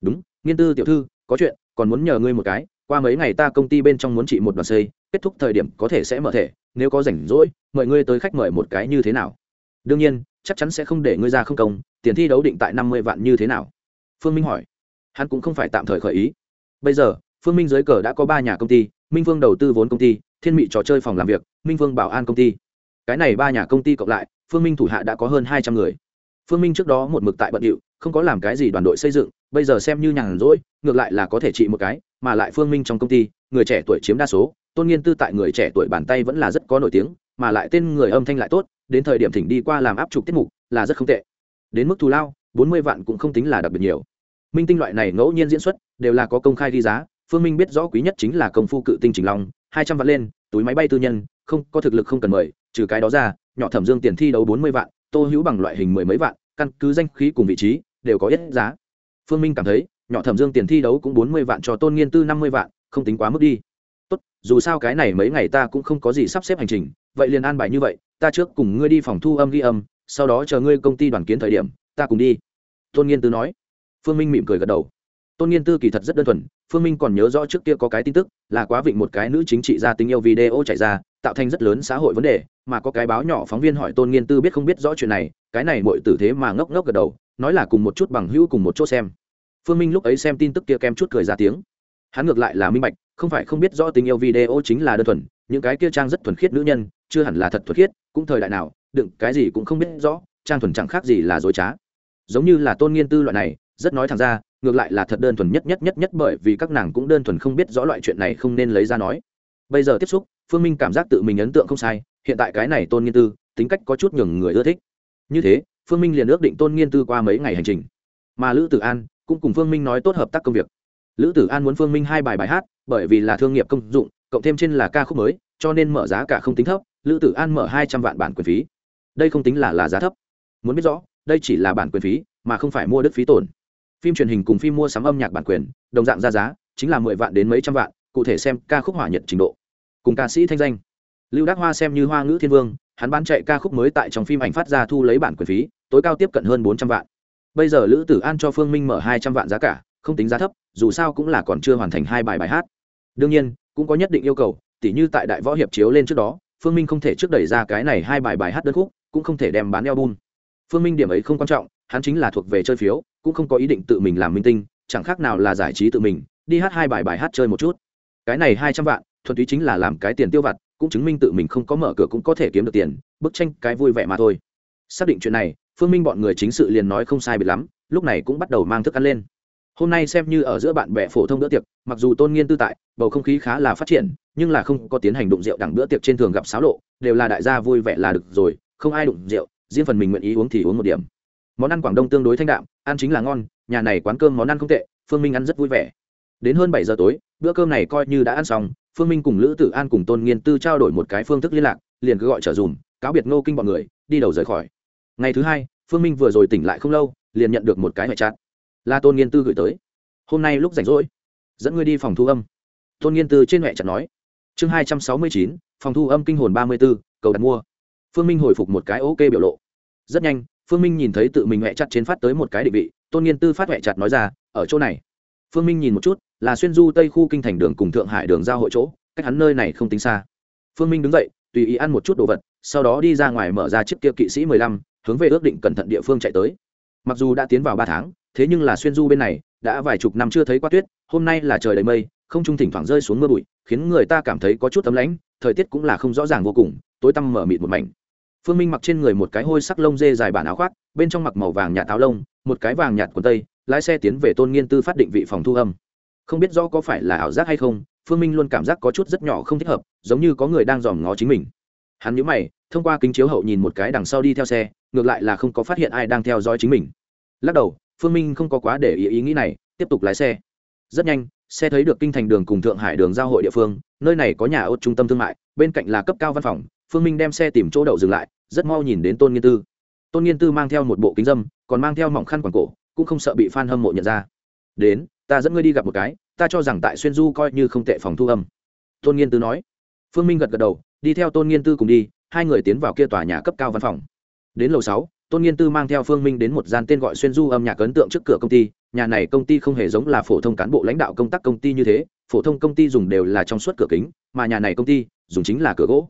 Đúng, nghiên tư tiểu thư, có chuyện, còn muốn nhờ ngươi một cái qua mấy ngày ta công ty bên trong muốn trị một đoàn xây, kết thúc thời điểm có thể sẽ mở thể, nếu có rảnh rỗi, mời ngươi tới khách mời một cái như thế nào? Đương nhiên, chắc chắn sẽ không để ngươi ra không công, tiền thi đấu định tại năm mươi vạn như thế nào? Phương minh hỏi. Hắn cũng không phải tạm thời khởi ý. Bây giờ, phương minh dưới cờ đã có ba nhà công ty, minh vương đầu tư vốn công ty, thiên mị trò chơi phòng làm việc, minh vương bảo an công ty. Cái này ba nhà công ty cộng lại, phương minh thủ hạ đã có hơn hai trăm người. Phương minh trước đó một mực tại bận điệu, không có làm cái gì đoàn đội xây dựng, bây giờ xem như nhàn rỗi, ngược lại là có thể trị một cái mà lại phương minh trong công ty, người trẻ tuổi chiếm đa số, tôn nghiên tư tại người trẻ tuổi bàn tay vẫn là rất có nổi tiếng, mà lại tên người âm thanh lại tốt, đến thời điểm thỉnh đi qua làm áp trục tiết mục là rất không tệ. Đến mức thù lao, bốn mươi vạn cũng không tính là đặc biệt nhiều. Minh tinh loại này ngẫu nhiên diễn xuất, đều là có công khai ghi giá, phương minh biết rõ quý nhất chính là công phu cự tinh trình long, hai trăm vạn lên, túi máy bay tư nhân, không, có thực lực không cần mời, trừ cái đó ra, nhỏ thẩm dương tiền thi đấu bốn mươi vạn, tô hữu bằng loại hình mười mấy vạn, căn cứ danh khí cùng vị trí, đều có ít giá. Phương minh cảm thấy nhỏ thẩm dương tiền thi đấu cũng bốn mươi vạn cho tôn nghiên tư năm mươi vạn, không tính quá mức đi. Tốt, dù sao cái này mấy ngày ta cũng không có gì sắp xếp hành trình, vậy liền an bài như vậy, ta trước cùng ngươi đi phòng thu âm ghi âm, sau đó chờ ngươi công ty đoàn kiến thời điểm, ta cùng đi. Tôn nghiên tư nói. Phương minh mỉm cười gật đầu. Tôn nghiên tư kỳ thật rất đơn thuần, phương minh còn nhớ rõ trước kia có cái tin tức, là quá vịnh một cái nữ chính trị gia tình yêu video chạy ra, tạo thành rất lớn xã hội vấn đề, mà có cái báo nhỏ phóng viên hỏi tôn nghiên tư biết không biết rõ chuyện này, cái này mọi tử thế mà ngốc ngốc gật đầu, nói là cùng một chút bằng hữu cùng một chỗ xem phương minh lúc ấy xem tin tức kia kem chút cười ra tiếng. Hắn ngược lại là minh bạch, không phải không biết rõ tình yêu video chính là đơn thuần, những cái kia trang rất thuần khiết nữ nhân, chưa hẳn là thật thuần khiết, cũng thời đại nào, đựng cái gì cũng không biết rõ, trang thuần chẳng khác gì là dối trá. Giống như là tôn nghiên tư loại này, rất nói thẳng ra, ngược lại là thật đơn thuần nhất nhất nhất nhất bởi vì các nàng cũng đơn thuần không biết rõ loại chuyện này không nên lấy ra nói. Bây giờ tiếp xúc, phương minh cảm giác tự mình ấn tượng không sai, hiện tại cái này tôn nghiên tư, tính cách có chút nhường người ưa thích. Như thế, phương minh liền ước định tôn nghiên tư qua mấy ngày hành trình. Mà lữ tử an cũng cùng phương minh nói tốt hợp tác công việc. Lữ tử an muốn phương minh hai bài bài hát, bởi vì là thương nghiệp công dụng, cộng thêm trên là ca khúc mới, cho nên mở giá cả không tính thấp, lữ tử an mở hai trăm vạn bản quyền phí. Đây không tính là là giá thấp. Muốn biết rõ, đây chỉ là bản quyền phí, mà không phải mua đất phí tổn. Phim truyền hình cùng phim mua sắm âm nhạc bản quyền, đồng dạng ra giá, chính là mười vạn đến mấy trăm vạn, cụ thể xem ca khúc hỏa nhật trình độ. Cùng ca sĩ thanh danh. Lưu đắc hoa xem như hoa ngữ thiên vương, hắn bán chạy ca khúc mới tại trong phim ảnh phát ra thu lấy bản quyền phí, tối cao tiếp cận hơn bốn trăm vạn bây giờ lữ tử an cho phương minh mở hai trăm vạn giá cả, không tính giá thấp, dù sao cũng là còn chưa hoàn thành hai bài bài hát. Đương nhiên, cũng có nhất định yêu cầu, tỉ như tại đại võ hiệp chiếu lên trước đó, phương minh không thể trước đẩy ra cái này hai bài bài hát đơn khúc, cũng không thể đem bán album. Phương minh điểm ấy không quan trọng, hắn chính là thuộc về chơi phiếu, cũng không có ý định tự mình làm minh tinh, chẳng khác nào là giải trí tự mình, đi hát hai bài bài hát chơi một chút. Cái này hai trăm vạn, thuần túy chính là làm cái tiền tiêu vặt, cũng chứng minh tự mình không có mở cửa cũng có thể kiếm được tiền, bức tranh cái vui vẻ mà thôi. Xác định chuyện này phương minh bọn người chính sự liền nói không sai biệt lắm, lúc này cũng bắt đầu mang thức ăn lên. Hôm nay xem như ở giữa bạn bè phổ thông bữa tiệc, mặc dù tôn nghiên tư tại, bầu không khí khá là phát triển, nhưng là không có tiến hành đụng rượu đẳng bữa tiệc trên thường gặp xáo lộ, đều là đại gia vui vẻ là được rồi, không ai đụng rượu, riêng phần mình nguyện ý uống thì uống một điểm. Món ăn quảng đông tương đối thanh đạm, ăn chính là ngon, nhà này quán cơm món ăn không tệ, phương minh ăn rất vui vẻ. Đến hơn bảy giờ tối, bữa cơm này coi như đã ăn xong, phương minh cùng lữ tử an cùng tôn nghiên tư trao đổi một cái phương thức liên lạc, liền cứ gọi trở dùm, cáo biệt ngô kinh bọn người, đi đầu rời khỏi ngày thứ hai, phương minh vừa rồi tỉnh lại không lâu, liền nhận được một cái ngoại chát là tôn nghiên tư gửi tới. Hôm nay lúc rảnh rỗi, dẫn ngươi đi phòng thu âm. Tôn nghiên tư trên ngoại chặt nói. Chương hai trăm sáu mươi chín, phòng thu âm kinh hồn ba mươi b ố cầu đặt mua. Phương minh hồi phục một cái ok biểu lộ. Rất nhanh, phương minh nhìn thấy tự mình ngoại chặt trên phát tới một cái định vị, tôn nghiên tư phát ngoại chặt nói ra, ở chỗ này. Phương minh nhìn một chút, là xuyên du tây khu kinh thành đường cùng thượng hải đường giao hội chỗ, cách hắn nơi này không tính xa. Phương minh đứng dậy, tùy ý ăn một chút đồ vật, sau đó đi ra ngoài mở ra chiếc kia kỵ sĩ mười lăm hướng về ước định cẩn thận địa phương chạy tới. Mặc dù đã tiến vào ba tháng, thế nhưng là xuyên du bên này, đã vài chục năm chưa thấy qua tuyết, hôm nay là trời đầy mây, không trung thỉnh thoảng rơi xuống mưa bụi, khiến người ta cảm thấy có chút tấm lãnh, thời tiết cũng là không rõ ràng vô cùng, tối tăm mở mịt một mảnh. Phương minh mặc trên người một cái hôi sắc lông dê dài bản áo khoác, bên trong mặc màu vàng nhạt áo lông, một cái vàng nhạt quần tây, lái xe tiến về tôn nghiên tư phát định vị phòng thu âm. Không biết rõ có phải là ảo giác hay không, phương minh luôn cảm giác có chút rất nhỏ không thích hợp, giống như có người đang dòm ngó chính mình. Hắn nhớ mày thông qua kính chiếu hậu nhìn một cái đằng sau đi theo xe, ngược lại là không có phát hiện ai đang theo dõi chính mình. Lắc đầu, phương minh không có quá để ý ý nghĩ này, tiếp tục lái xe. Rất nhanh, xe thấy được kinh thành đường cùng thượng hải đường giao hội địa phương, nơi này có nhà ốt trung tâm thương mại, bên cạnh là cấp cao văn phòng, phương minh đem xe tìm chỗ đậu dừng lại, rất mau nhìn đến tôn nghiên tư. Tôn nghiên tư mang theo một bộ kính dâm, còn mang theo mỏng khăn quảng cổ, cũng không sợ bị f a n hâm mộ nhận ra. Đến, ta dẫn ngươi đi gặp một cái, ta cho rằng tại xuyên du coi như không tệ phòng thu âm. Tôn nghiên tư nói. Phương minh gật gật đầu, đi theo tôn nghiên tư cùng đi hai người tiến vào kia tòa nhà cấp cao văn phòng. Đến lầu sáu, tôn nghiên tư mang theo phương minh đến một gian tên gọi xuyên du âm nhạc ấn tượng trước cửa công ty. Nhà này công ty không hề giống là phổ thông cán bộ lãnh đạo công tác công ty như thế. Phổ thông công ty dùng đều là trong suốt cửa kính, mà nhà này công ty dùng chính là cửa gỗ.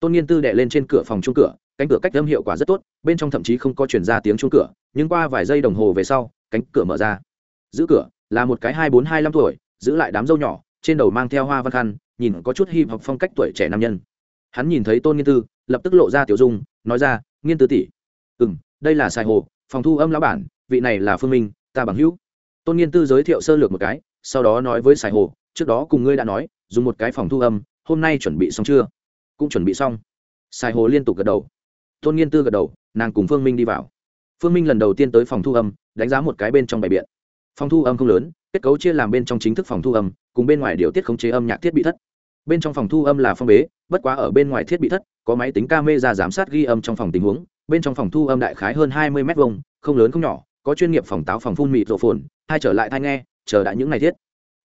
Tôn nghiên tư đệ lên trên cửa phòng chung cửa, cánh cửa cách âm hiệu quả rất tốt, bên trong thậm chí không có chuyển ra tiếng chung cửa, nhưng qua vài giây đồng hồ về sau, cánh cửa mở ra. Giữ cửa là một cái hai bốn hai năm tuổi, giữ lại đám dâu nhỏ, trên đầu mang theo hoa văn khăn, nhìn có chút hip hop phong cách tuổi trẻ nam nhân. Hắn nhìn thấy tôn nghiên tư lập tức lộ ra tiểu dung, nói ra, nghiên tư tỷ. Ừ m đây là sai hồ, phòng thu âm lão bản, vị này là phương minh, ta bằng hữu. Tôn nghiên tư giới thiệu sơ lược một cái, sau đó nói với sài hồ, trước đó cùng ngươi đã nói, dùng một cái phòng thu âm, hôm nay chuẩn bị xong chưa? Cũng chuẩn bị xong. Sài hồ liên tục gật đầu. Tôn nghiên tư gật đầu, nàng cùng phương minh đi vào. Phương minh lần đầu tiên tới phòng thu âm, đánh giá một cái bên trong bài biện. Phòng thu âm không lớn, kết cấu chia làm bên trong chính thức phòng thu âm, cùng bên ngoài điều tiết khống chế âm nhạc thiết bị thất. Bên trong phòng thu âm là phong bế bất quá ở bên ngoài thiết bị thất, có máy tính camera giám sát ghi âm trong phòng tình huống, bên trong phòng thu âm đại khái hơn hai mươi m hai không lớn không nhỏ, có chuyên nghiệp phòng táo phòng phun mịt rộ phồn, hai trở lại thai nghe, chờ đại những ngày thiết.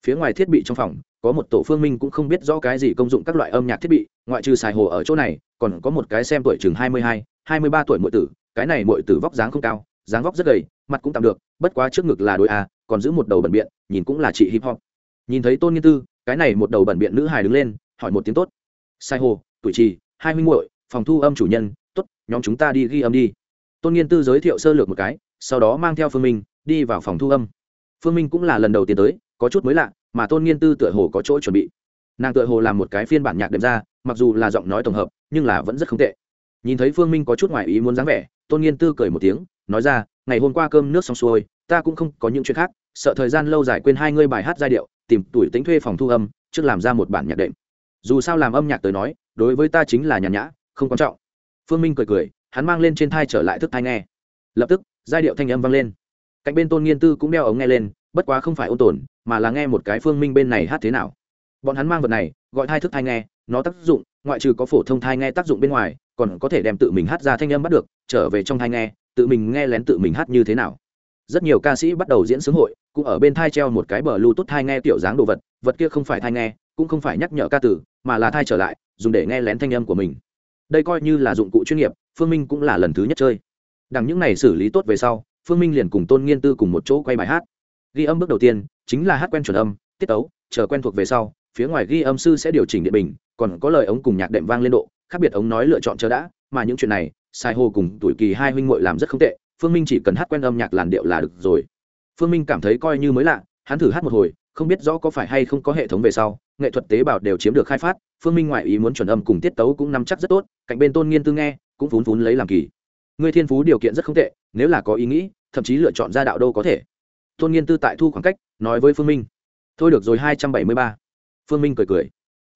Phía ngoài thiết bị trong phòng, có một tổ phương minh cũng không biết rõ cái gì công dụng các loại âm nhạc thiết bị, ngoại trừ xài hồ ở chỗ này, còn có một cái xem tuổi chừng hai mươi hai hai mươi ba tuổi muội tử, cái này muội tử vóc dáng không cao, dáng vóc rất gầy, mặt cũng tạm được, bất quá trước ngực là đôi a, còn giữ một đầu bẩn biện, nhìn cũng là chị hip hop. Nhìn thấy tôn nghiên tư, cái này một đầu bẩn biện nữ hài đứng lên, hỏi một tiếng tốt sai hồ tuổi trì, hai minh muội, phòng thu âm chủ nhân, tốt, nhóm chúng ta đi ghi âm đi. Tôn nghiên tư giới thiệu sơ lược một cái, sau đó mang theo phương minh, đi vào phòng thu âm. Phương minh cũng là lần đầu tiên tới, có chút mới lạ, mà tôn nghiên tư tựa hồ có chỗ chuẩn bị. Nàng tựa hồ làm một cái phiên bản nhạc đệm ra, mặc dù là giọng nói tổng hợp, nhưng là vẫn rất không tệ. Nhìn thấy phương minh có chút ngoại ý muốn dáng vẻ, tôn nghiên tư cười một tiếng, nói ra, ngày hôm qua cơm nước xong xuôi, ta cũng không có những chuyện khác, sợ thời gian lâu dài quên hai ngươi bài hát giai điệu, tìm tuổi tính thuê phòng thu âm, trước làm ra một bản nhạc đệm dù sao làm âm nhạc tới nói, đối với ta chính là nhàn nhã, không quan trọng. Phương minh cười cười, hắn mang lên trên thai trở lại thức thai nghe. Lập tức, giai điệu thanh âm vang lên. Cạnh bên tôn nghiên tư cũng đeo ống nghe lên, bất quá không phải ôn tồn, mà là nghe một cái phương minh bên này hát thế nào. Bọn hắn mang vật này, gọi thai thức thai nghe, nó tác dụng, ngoại trừ có phổ thông thai nghe tác dụng bên ngoài, còn có thể đem tự mình hát ra thanh âm bắt được, trở về trong thai nghe, tự mình nghe lén tự mình hát như thế nào. Rất nhiều ca sĩ bắt đầu diễn sướng hội, cũng ở bên thai treo một cái bờ lưu tốt thai nghe tiểu dáng đồ vật vật kia không phải thai nghe cũng không phải nhắc nhở ca tử, mà là thai trở lại, dùng để nghe lén thanh âm của mình. Đây coi như là dụng cụ chuyên nghiệp, phương minh cũng là lần thứ nhất chơi. Đằng những này xử lý tốt về sau, phương minh liền cùng tôn nghiên tư cùng một chỗ quay bài hát. Ghi âm bước đầu tiên, chính là hát quen chuẩn âm, tiết tấu, chờ quen thuộc về sau, phía ngoài ghi âm sư sẽ điều chỉnh điện bình, còn có lời ống cùng nhạc đệm vang lên độ, khác biệt ống nói lựa chọn chờ đã, mà những chuyện này, sai hồ cùng tuổi kỳ hai huynh muội làm rất không tệ, phương minh chỉ cần hát quen âm nhạc làn điệu là được rồi. Phương minh cảm thấy coi như mới lạ, hắn thử hát một hồi không biết rõ có phải hay không có hệ thống về sau, nghệ thuật tế bào đều chiếm được khai phát, phương minh ngoại ý muốn chuẩn âm cùng tiết tấu cũng nắm chắc rất tốt, cạnh bên tôn nghiên tư nghe, cũng vốn vốn lấy làm kỳ. Người thiên phú điều kiện rất không tệ, nếu là có ý nghĩ, thậm chí lựa chọn ra đạo đâu có thể. Tôn nghiên tư tại thu khoảng cách, nói với phương minh. Thôi được rồi, hai trăm bảy mươi ba. Phương minh cười cười.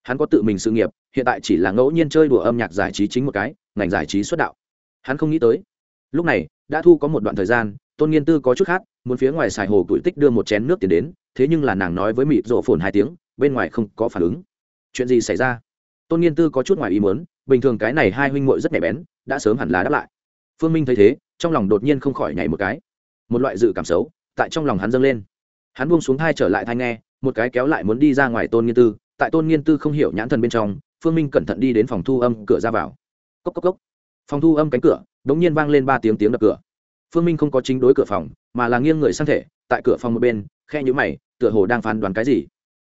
Hắn có tự mình sự nghiệp, hiện tại chỉ là ngẫu nhiên chơi đùa âm nhạc giải trí chính một cái, ngành giải trí xuất đạo. Hắn không nghĩ tới. Lúc này, đã thu có một đoạn thời gian, tôn nghiên tư có chút khác, muốn phía ngoài xài hồ tuổi tích đưa một chén nước tiền đến thế nhưng là nàng nói với mịt rộ phồn hai tiếng, bên ngoài không có phản ứng. Chuyện gì xảy ra? Tôn nghiên tư có chút ngoài ý muốn, bình thường cái này hai huynh muội rất nhạy bén, đã sớm hẳn là đáp lại. Phương minh thấy thế, trong lòng đột nhiên không khỏi nhảy một cái. Một loại dự cảm xấu, tại trong lòng hắn dâng lên. Hắn buông xuống thai trở lại thai nghe, một cái kéo lại muốn đi ra ngoài tôn nghiên tư, tại tôn nghiên tư không hiểu nhãn thần bên trong, phương minh cẩn thận đi đến phòng thu âm cửa ra vào. Cốc cốc cốc. Phòng thu âm cánh cửa đ ỗ n g nhiên vang lên ba tiếng tiếng đập cửa. Phương minh không có chính đối cửa phòng, mà là nghiêng người sang thể, tại cửa phòng một bên, khe nhữ mày tựa hồ đang phán đoán cái gì.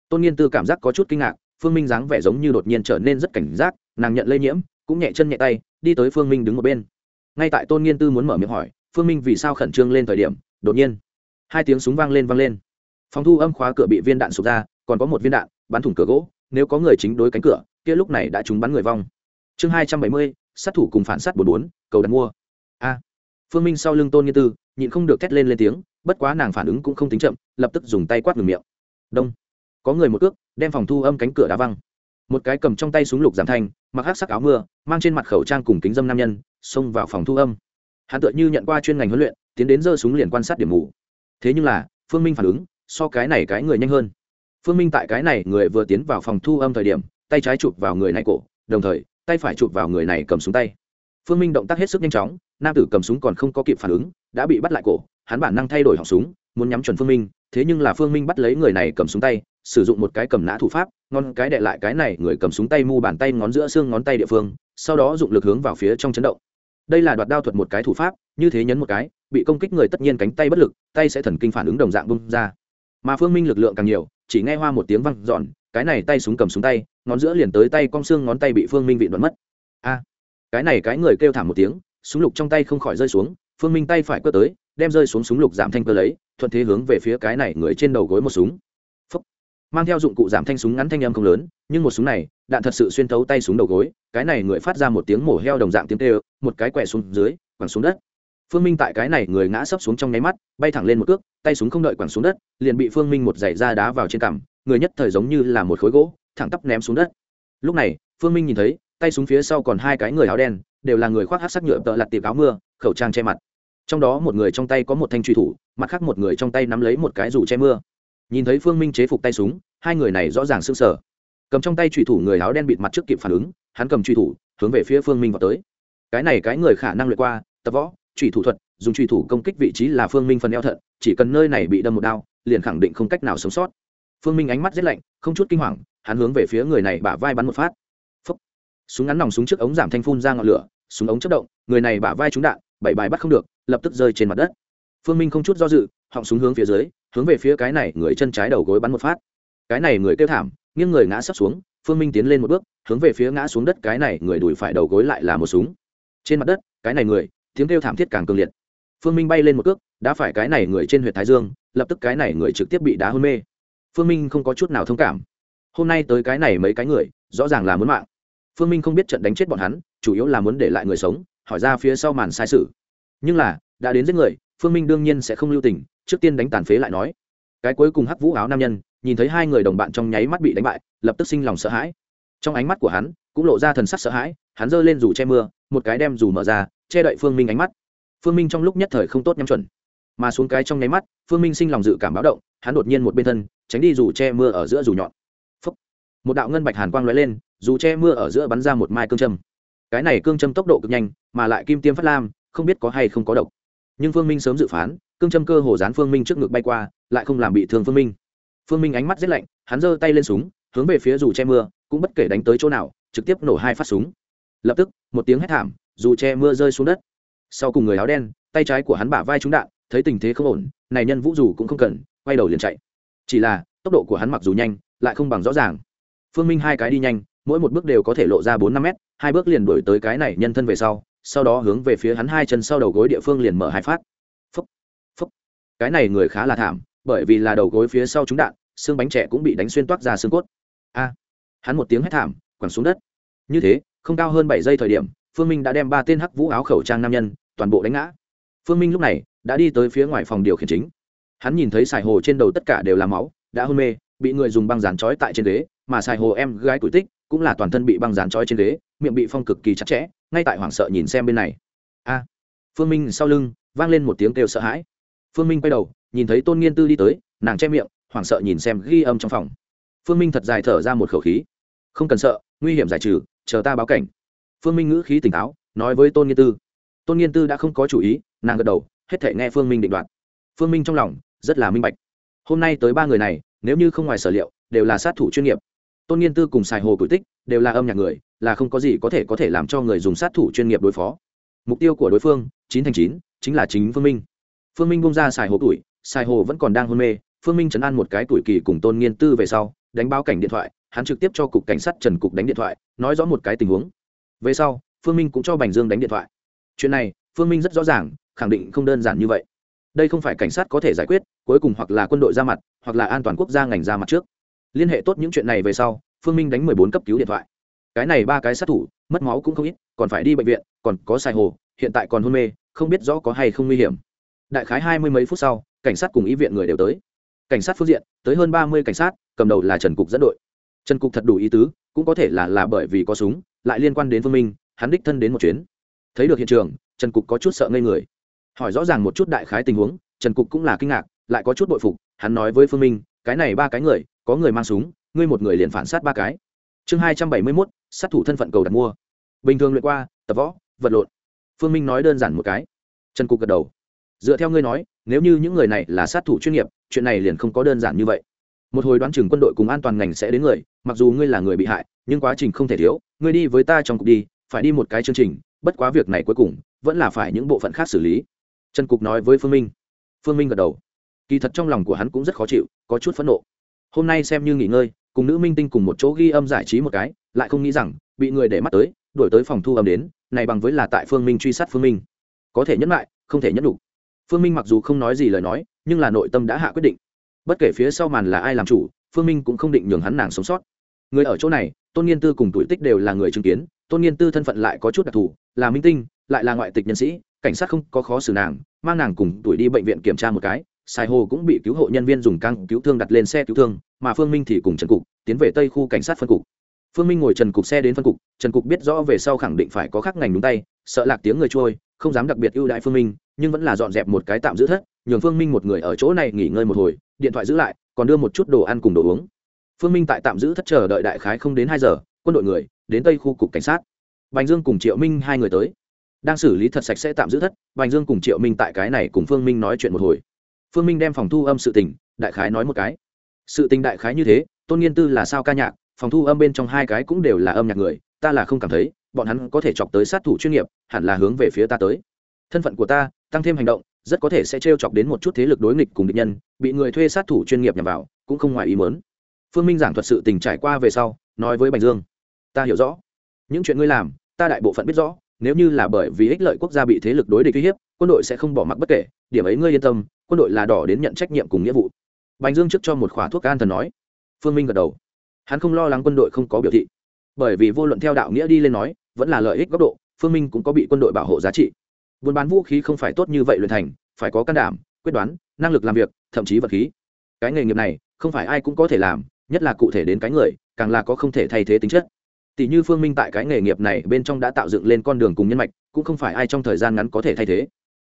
Tôn nghiên tư cảm giác có chút kinh ngạc, phương minh dáng vẻ giống như đột nhiên trở nên rất cảnh giác, nàng nhận lây nhiễm, cũng nhẹ chân nhẹ tay, đi tới phương minh đứng một bên. Ngay tại tôn nghiên tư muốn mở miệng hỏi, phương minh vì sao khẩn trương lên thời điểm, đột nhiên, hai tiếng súng vang lên vang lên. Phòng thu âm khóa cửa bị viên đạn sụp ra, còn có một viên đạn, bắn thủng cửa gỗ, nếu có người chính đối cánh cửa, kia lúc này đã trúng bắn người vong. Chương hai trăm bảy mươi, sát thủ cùng phản sát bốn bốn, cầu đặt mua. A phương minh sau lưng tôn nghiên tư, nhịn không được thét lên lên tiếng, bất quá nàng phản ứng cũng không tính chậm, lập tức dùng tay quát ngừng miệng. Đông. Có người một cước, đem phòng thu âm cánh cửa đá văng. Một cái cầm trong tay súng lục giảm thanh, mặc hát sắc áo mưa, mang trên mặt khẩu trang cùng kính dâm nam nhân, xông vào phòng thu âm. Hắn tựa như nhận qua chuyên ngành huấn luyện, tiến đến giơ súng liền quan sát điểm mù. Thế nhưng là, phương minh phản ứng, so cái này cái người nhanh hơn. Phương minh tại cái này người vừa tiến vào phòng thu âm thời điểm, tay trái chụp vào người này cổ, đồng thời, tay phải chụp vào người này cầm súng tay phương minh động tác hết sức nhanh chóng, nam tử cầm súng còn không có kịp phản ứng, đã bị bắt lại cổ, hắn bản năng thay đổi họng súng, muốn nhắm chuẩn phương minh, thế nhưng là phương minh bắt lấy người này cầm súng tay, sử dụng một cái cầm nã thủ pháp, ngon cái đệ lại cái này, người cầm súng tay mu bàn tay ngón giữa xương ngón tay địa phương, sau đó dụng lực hướng vào phía trong chấn động. Đây là đoạt đao thuật một cái thủ pháp, như thế nhấn một cái, bị công kích người tất nhiên cánh tay bất lực, tay sẽ thần kinh phản ứng đồng dạng bung ra. Mà phương minh lực lượng càng nhiều, chỉ nghe hoa một tiếng văng dọn, cái này tay súng cầm súng tay, ngón giữa liền tới tay cong xương ngón tay bị phương minh vị đoạn mất. A! Cái này cái người kêu thảm một tiếng, súng lục trong tay không khỏi rơi xuống, phương minh tay phải cơ tới, đem rơi xuống súng lục giảm thanh cơ lấy, thuận thế hướng về phía cái này người trên đầu gối một súng. Phúc. mang theo dụng cụ giảm thanh súng ngắn thanh âm không lớn, nhưng một súng này, đạn thật sự xuyên thấu tay súng đầu gối, cái này người phát ra một tiếng mổ heo đồng dạng tiếng tê một cái quẹ xuống dưới, quẳng xuống đất. Phương minh tại cái này người ngã sấp xuống trong nháy mắt, bay thẳng lên một cước, tay súng không đợi quẳng xuống đất, liền bị phương minh một giày da đá vào trên cằm, người nhất thời giống như là một khối gỗ, thẳng tắp ném xuống đất. Lúc này, phương minh nhìn thấy tay súng phía sau còn hai cái người áo đen, đều là người khoác hát sắc nhựa tợ lặt tiệp áo mưa, khẩu trang che mặt. Trong đó một người trong tay có một thanh truy thủ, mặt khác một người trong tay nắm lấy một cái dù che mưa. Nhìn thấy phương minh chế phục tay súng, hai người này rõ ràng s ư n g sở cầm trong tay truy thủ người áo đen bịt mặt trước kịp phản ứng, hắn cầm truy thủ, hướng về phía phương minh vào tới. Cái này cái người khả năng lượt qua, tập võ, truy thủ thuật, dùng truy thủ công kích vị trí là phương minh phần eo thận, chỉ cần nơi này bị đâm một đao, liền khẳng định không cách nào sống sót. Phương minh ánh mắt rét lạnh, không chút kinh hoàng, hắn hướng về phía người này bả vai bắn một phát súng ngắn nòng súng trước ống giảm thanh phun ra ngọn lửa, súng ống chất động, người này bả vai trúng đạn, bảy bài bắt không được, lập tức rơi trên mặt đất. Phương minh không chút do dự, họng súng hướng phía dưới, hướng về phía cái này người chân trái đầu gối bắn một phát. Cái này người kêu thảm, nghiêng người ngã sấp xuống, phương minh tiến lên một bước, hướng về phía ngã xuống đất cái này người đùi phải đầu gối lại là một súng. Trên mặt đất, cái này người, tiếng kêu thảm thiết càng cường liệt. Phương minh bay lên một cước đã phải cái này người trên huyện thái dương, lập tức cái này người trực tiếp bị đá hôn mê. Phương minh không có chút nào thông cảm. Hôm nay tới cái này mấy cái người, rõ ràng là muốn mạng phương minh không biết trận đánh chết bọn hắn, chủ yếu là muốn để lại người sống, hỏi ra phía sau màn sai sự. Nhưng là, đã đến giết người, phương minh đương nhiên sẽ không lưu tình, trước tiên đánh tàn phế lại nói. Cái cuối cùng hắc vũ áo nam nhân, nhìn thấy hai người đồng bạn trong nháy mắt bị đánh bại, lập tức sinh lòng sợ hãi. Trong ánh mắt của hắn, cũng lộ ra thần sắc sợ hãi, hắn giơ lên dù che mưa, một cái đem dù mở ra, che đậy phương minh ánh mắt. Phương minh trong lúc nhất thời không tốt nhắm chuẩn. Mà xuống cái trong nháy mắt, phương minh sinh lòng dự cảm báo động, hắn đột nhiên một bên thân, tránh đi dù che mưa ở giữa dù nhọn. Phúc. một đạo ngân bạch hàn quang lóe lên dù che mưa ở giữa bắn ra một mai cương châm. Cái này cương châm tốc độ cực nhanh, mà lại kim tiêm phát lam, không biết có hay không có độc. Nhưng phương minh sớm dự phán, cương châm cơ hồ dán phương minh trước ngực bay qua, lại không làm bị thương phương minh. Phương minh ánh mắt rét lạnh, hắn giơ tay lên súng, hướng về phía dù che mưa, cũng bất kể đánh tới chỗ nào, trực tiếp nổ hai phát súng. Lập tức, một tiếng hét thảm, dù che mưa rơi xuống đất. Sau cùng người áo đen, tay trái của hắn bả vai trúng đạn, thấy tình thế không ổn, này nhân vũ dù cũng không cần, quay đầu liền chạy. Chỉ là, tốc độ của hắn mặc dù nhanh, lại không bằng rõ ràng. Phương minh hai cái đi nhanh mỗi một bước đều có thể lộ ra bốn năm mét, hai bước liền đuổi tới cái này nhân thân về sau sau đó hướng về phía hắn hai chân sau đầu gối địa phương liền mở hai phát. Phúc phúc. Cái này người khá là thảm, bởi vì là đầu gối phía sau trúng đạn, xương bánh trẻ cũng bị đánh xuyên toác ra xương cốt. A, hắn một tiếng hét thảm, quẳng xuống đất. Như thế, không cao hơn bảy giây thời điểm, phương minh đã đem ba tên hắc vũ áo khẩu trang nam nhân toàn bộ đánh ngã. Phương minh lúc này đã đi tới phía ngoài phòng điều khiển chính. Hắn nhìn thấy sài hồ trên đầu tất cả đều là máu, đã hôn mê, bị người dùng băng dán trói tại trên ghế, mà sài hồ em gái tuổi tích cũng là toàn thân bị băng dán trói trên ghế, miệng bị phong cực kỳ chặt chẽ, ngay tại hoảng sợ nhìn xem bên này. A! Phương minh sau lưng vang lên một tiếng kêu sợ hãi. Phương minh quay đầu, nhìn thấy tôn nghiên tư đi tới, nàng che miệng, hoảng sợ nhìn xem ghi âm trong phòng. Phương minh thật dài thở ra một khẩu khí. Không cần sợ, nguy hiểm giải trừ, chờ ta báo cảnh. Phương minh ngữ khí tỉnh táo, nói với tôn nghiên tư. Tôn nghiên tư đã không có chủ ý, nàng gật đầu, hết thể nghe phương minh định đoạt. Phương minh trong lòng rất là minh bạch. Hôm nay tới ba người này, nếu như không ngoài sở liệu, đều là sát thủ chuyên nghiệp tôn nghiên tư cùng xài hồ cử tích đều là âm nhạc người, là không có gì có thể có thể làm cho người dùng sát thủ chuyên nghiệp đối phó. Mục tiêu của đối phương, chín thành chín, chính là chính phương minh. Phương minh bung ra xài hồ tuổi xài hồ vẫn còn đang hôn mê. Phương minh chấn an một cái tuổi kỳ cùng tôn nghiên tư về sau, đánh báo cảnh điện thoại, hắn trực tiếp cho cục cảnh sát trần cục đánh điện thoại, nói rõ một cái tình huống. Về sau, phương minh cũng cho bành dương đánh điện thoại. Chuyện này, phương minh rất rõ ràng, khẳng định không đơn giản như vậy. Đây không phải cảnh sát có thể giải quyết, cuối cùng hoặc là quân đội ra mặt, hoặc là an toàn quốc gia ngành ra mặt trước liên hệ tốt những chuyện này về sau, phương minh đánh mười bốn cấp cứu điện thoại. Cái này ba cái sát thủ, mất máu cũng không ít, còn phải đi bệnh viện, còn có xài hồ, hiện tại còn hôn mê, không biết rõ có hay không nguy hiểm. Đại khái hai mươi mấy phút sau, cảnh sát cùng ý viện người đều tới. Cảnh sát phương diện, tới hơn ba mươi cảnh sát, cầm đầu là trần cục dẫn đội. Trần cục thật đủ ý tứ, cũng có thể là là bởi vì có súng, lại liên quan đến phương minh, hắn đích thân đến một chuyến. Thấy được hiện trường, trần cục có chút sợ ngây người. Hỏi rõ ràng một chút đại khái tình huống, trần cục cũng là kinh ngạc, lại có chút bội phục, hắn nói với phương minh, cái này ba cái người có người mang súng, ngươi một người liền phản sát ba cái. Chương hai trăm bảy mươi mốt, sát thủ thân phận cầu đặt mua. Bình thường luyện qua, tập võ, vật lộn. Phương minh nói đơn giản một cái. Trần cục gật đầu. Dựa theo ngươi nói, nếu như những người này là sát thủ chuyên nghiệp, chuyện này liền không có đơn giản như vậy. Một hồi đoán chừng quân đội cùng an toàn ngành sẽ đến người, mặc dù ngươi là người bị hại, nhưng quá trình không thể thiếu, ngươi đi với ta trong cục đi, phải đi một cái chương trình, bất quá việc này cuối cùng, vẫn là phải những bộ phận khác xử lý. Trần cục nói với phương minh. Phương minh gật đầu. Kỳ thật trong lòng của hắn cũng rất khó chịu, có chút phẫn nộ hôm nay xem như nghỉ ngơi, cùng nữ minh tinh cùng một chỗ ghi âm giải trí một cái, lại không nghĩ rằng, bị người để mắt tới đổi tới phòng thu âm đến, này bằng với là tại phương minh truy sát phương minh. Có thể nhẫn lại, không thể nhẫn đủ. Phương minh mặc dù không nói gì lời nói, nhưng là nội tâm đã hạ quyết định. Bất kể phía sau màn là ai làm chủ, phương minh cũng không định nhường hắn nàng sống sót. Người ở chỗ này, tôn nghiên tư cùng tuổi tích đều là người chứng kiến, tôn nghiên tư thân phận lại có chút đặc thù, là minh tinh, lại là ngoại tịch nhân sĩ, cảnh sát không có khó xử nàng, mang nàng cùng tuổi đi bệnh viện kiểm tra một cái sai hồ cũng bị cứu hộ nhân viên dùng căng cứu thương đặt lên xe cứu thương, mà phương minh thì cùng trần cục tiến về tây khu cảnh sát phân cục. Phương minh ngồi trần cục xe đến phân cục, trần cục biết rõ về sau khẳng định phải có khắc ngành đúng tay, sợ lạc tiếng người trôi, không dám đặc biệt ưu đãi phương minh, nhưng vẫn là dọn dẹp một cái tạm giữ thất, nhường phương minh một người ở chỗ này nghỉ ngơi một hồi, điện thoại giữ lại, còn đưa một chút đồ ăn cùng đồ uống. Phương minh tại tạm giữ thất chờ đợi đại khái không đến hai giờ, quân đội người đến tây khu cục cảnh sát. Bành dương cùng triệu minh hai người tới. Đang xử lý thật sạch sẽ tạm giữ thất, bành dương cùng triệu minh tại cái này cùng phương minh nói chuyện một hồi phương minh đem phòng thu âm sự tình, đại khái nói một cái. Sự tình đại khái như thế, tôn nghiên tư là sao ca nhạc, phòng thu âm bên trong hai cái cũng đều là âm nhạc người, ta là không cảm thấy, bọn hắn có thể chọc tới sát thủ chuyên nghiệp, hẳn là hướng về phía ta tới. Thân phận của ta, tăng thêm hành động, rất có thể sẽ t chọc đến một chút thế lực đối nghịch cùng địch nhân, bị người thuê sát thủ chuyên nghiệp nhằm vào, cũng không ngoài ý mớn phương minh giảng thuật sự tình trải qua về sau, nói với bành dương. Ta hiểu rõ. Những chuyện ngươi làm, ta đại bộ phận biết rõ, nếu như là bởi vì ích lợi quốc gia bị thế lực đối địch uy hiếp, quân đội sẽ không bỏ mặc bất kể, điểm ấy ngươi yên tâm quân đội là đỏ đến nhận trách nhiệm cùng nghĩa vụ. Bành dương trước cho một khỏa thuốc an thần nói. Phương minh gật đầu. Hắn không lo lắng quân đội không có biểu thị. Bởi vì vô luận theo đạo nghĩa đi lên nói, vẫn là lợi ích góc độ, phương minh cũng có bị quân đội bảo hộ giá trị. Buôn bán vũ khí không phải tốt như vậy luyện thành, phải có can đảm, quyết đoán, năng lực làm việc, thậm chí vật khí. Cái nghề nghiệp này, không phải ai cũng có thể làm, nhất là cụ thể đến cái người, càng là có không thể thay thế tính chất. Tỷ như phương minh tại cái nghề nghiệp này bên trong đã tạo dựng lên con đường cùng nhân mạch, cũng không phải ai trong thời gian ngắn có thể thay thế.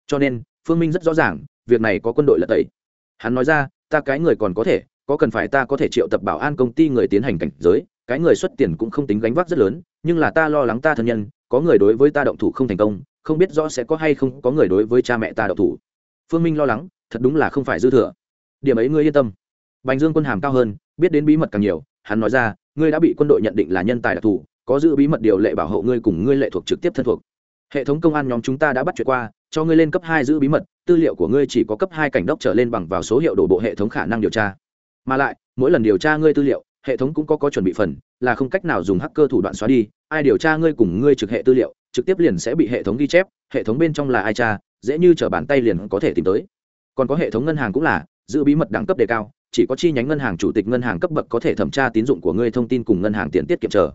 Cho nên, phương minh rất rõ ràng việc này có quân đội là tẩy. Hắn nói ra, ta cái người còn có thể, có cần phải ta có thể triệu tập bảo an công ty người tiến hành cảnh giới, cái người xuất tiền cũng không tính gánh vác rất lớn, nhưng là ta lo lắng ta thân nhân, có người đối với ta động thủ không thành công, không biết rõ sẽ có hay không có người đối với cha mẹ ta động thủ. Phương minh lo lắng, thật đúng là không phải dư thừa. Điểm ấy ngươi yên tâm. Bành dương quân hàm cao hơn, biết đến bí mật càng nhiều, hắn nói ra, ngươi đã bị quân đội nhận định là nhân tài đặc thù, có giữ bí mật điều lệ bảo hộ ngươi cùng ngươi lệ thuộc trực tiếp thân thuộc hệ thống công an nhóm chúng ta đã bắt chuyện qua, cho ngươi lên cấp hai giữ bí mật, tư liệu của ngươi chỉ có cấp hai cảnh đốc trở lên bằng vào số hiệu đổ bộ hệ thống khả năng điều tra. Mà lại, mỗi lần điều tra ngươi tư liệu, hệ thống cũng có có chuẩn bị phần, là không cách nào dùng hacker thủ đoạn xóa đi. Ai điều tra ngươi cùng ngươi trực hệ tư liệu, trực tiếp liền sẽ bị hệ thống ghi chép, hệ thống bên trong là ai tra, dễ như t bàn tay liền có thể tìm tới. Còn có hệ thống ngân hàng cũng là, giữ bí mật đẳng cấp đề cao, chỉ có chi nhánh ngân hàng chủ tịch ngân hàng cấp bậc có thể thẩm tra tín dụng của ngươi thông tin cùng ngân hàng tiền tiết kiệm chờ.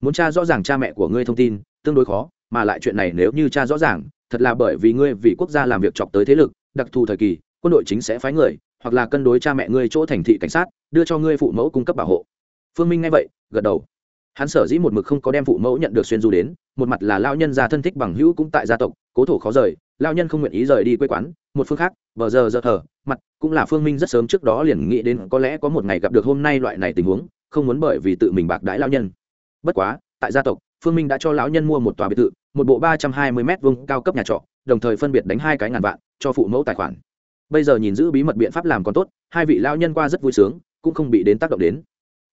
Muốn tra rõ ràng cha mẹ của ngươi thông tin, tương đối khó mà lại chuyện này nếu như cha rõ ràng, thật là bởi vì ngươi vì quốc gia làm việc chọc tới thế lực, đặc thù thời kỳ, quân đội chính sẽ phái người, hoặc là cân đối cha mẹ ngươi chỗ thành thị cảnh sát, đưa cho ngươi phụ mẫu cung cấp bảo hộ. Phương minh nghe vậy, gật đầu. Hắn sở dĩ một mực không có đem phụ mẫu nhận được xuyên du đến, một mặt là lao nhân gia thân thích bằng hữu cũng tại gia tộc, cố thổ khó rời lao nhân không nguyện ý rời đi quê quán, một phương khác vờ giờ giờ thờ, mặt cũng là phương minh rất sớm trước đó liền nghĩ đến có lẽ có một ngày gặp được hôm nay loại này tình huống, không muốn bởi vì tự mình bạc đãi lao nhân. Bất quá, tại gia tộc phương minh đã cho lão nhân mua một tòa biệt thự, một bộ ba trăm hai mươi m vông cao cấp nhà trọ, đồng thời phân biệt đánh hai cái ngàn vạn cho phụ mẫu tài khoản. Bây giờ nhìn giữ bí mật biện pháp làm còn tốt, hai vị lão nhân qua rất vui sướng, cũng không bị đến tác động đến.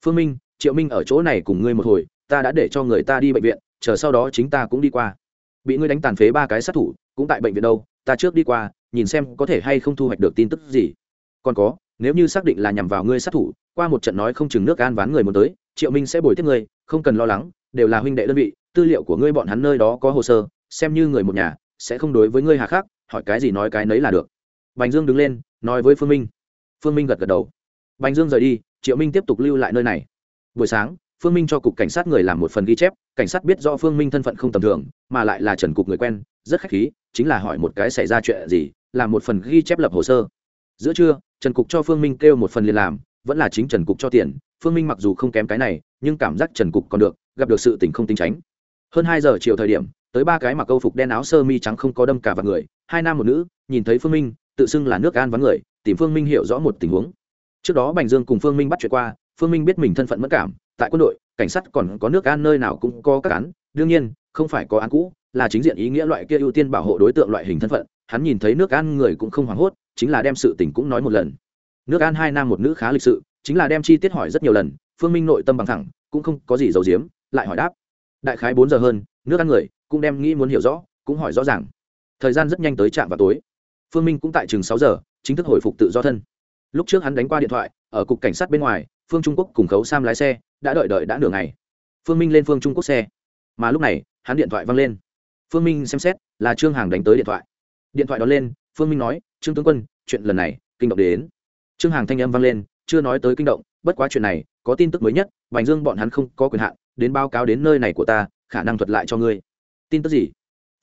Phương minh, triệu minh ở chỗ này cùng ngươi một hồi, ta đã để cho người ta đi bệnh viện, chờ sau đó chính ta cũng đi qua. Bị ngươi đánh tàn phế ba cái sát thủ, cũng tại bệnh viện đâu, ta trước đi qua, nhìn xem có thể hay không thu hoạch được tin tức gì. Còn có, nếu như xác định là nhằm vào ngươi sát thủ, qua một trận nói không chừng nước an ván người muốn tới, triệu minh sẽ bồi tiếp ngươi, không cần lo lắng đều là huynh đệ đơn vị, tư liệu của ngươi bọn hắn nơi đó có hồ sơ, xem như người một nhà, sẽ không đối với ngươi hà khắc, hỏi cái gì nói cái nấy là được. Bành dương đứng lên, nói với phương minh. Phương minh gật gật đầu. Bành dương rời đi, triệu minh tiếp tục lưu lại nơi này. Buổi sáng, phương minh cho cục cảnh sát người làm một phần ghi chép, cảnh sát biết do phương minh thân phận không tầm thường, mà lại là trần cục người quen, rất khách khí, chính là hỏi một cái xảy ra chuyện gì, làm một phần ghi chép lập hồ sơ. Giữa trưa, trần cục cho phương minh kêu một phần liền làm vẫn là chính trần cục cho tiền, phương minh mặc dù không kém cái này, nhưng cảm giác trần cục còn được, gặp được sự tình không tính tránh. Hơn hai giờ chiều thời điểm, tới ba cái mặc câu phục đen áo sơ mi trắng không có đâm cả vào người, hai nam một nữ, nhìn thấy phương minh, tự xưng là nước an vắng người, tìm phương minh hiểu rõ một tình huống. Trước đó bành dương cùng phương minh bắt chuyện qua, phương minh biết mình thân phận mất cảm, tại quân đội, cảnh sát còn có nước an nơi nào cũng có các án, đương nhiên, không phải có án cũ, là chính diện ý nghĩa loại kia ưu tiên bảo hộ đối tượng loại hình thân phận. Hắn nhìn thấy nước an người cũng không hoảng hốt, chính là đem sự tình cũng nói một lần nước an hai nam một nữ khá lịch sự, chính là đem chi tiết hỏi rất nhiều lần, phương minh nội tâm bằng thẳng, cũng không có gì giấu giếm, lại hỏi đáp. Đại khái bốn giờ hơn, nước ăn người, cũng đem nghĩ muốn hiểu rõ, cũng hỏi rõ ràng. Thời gian rất nhanh tới trạm vào tối. Phương minh cũng tại chừng sáu giờ, chính thức hồi phục tự do thân. Lúc trước hắn đánh qua điện thoại, ở cục cảnh sát bên ngoài, phương trung quốc cùng khấu sam lái xe, đã đợi đợi đã nửa ngày. Phương minh lên phương trung quốc xe. Mà lúc này, hắn điện thoại văng lên. Phương minh xem xét, là trương hàng đánh tới điện thoại. Điện thoại đó lên, phương minh nói, trương tướng quân, chuyện lần này, kinh động đến trương hàng thanh âm vang lên, chưa nói tới kinh động, bất quá chuyện này, có tin tức mới nhất, bành dương bọn hắn không có quyền hạn, đến báo cáo đến nơi này của ta, khả năng thuật lại cho ngươi. Tin tức gì?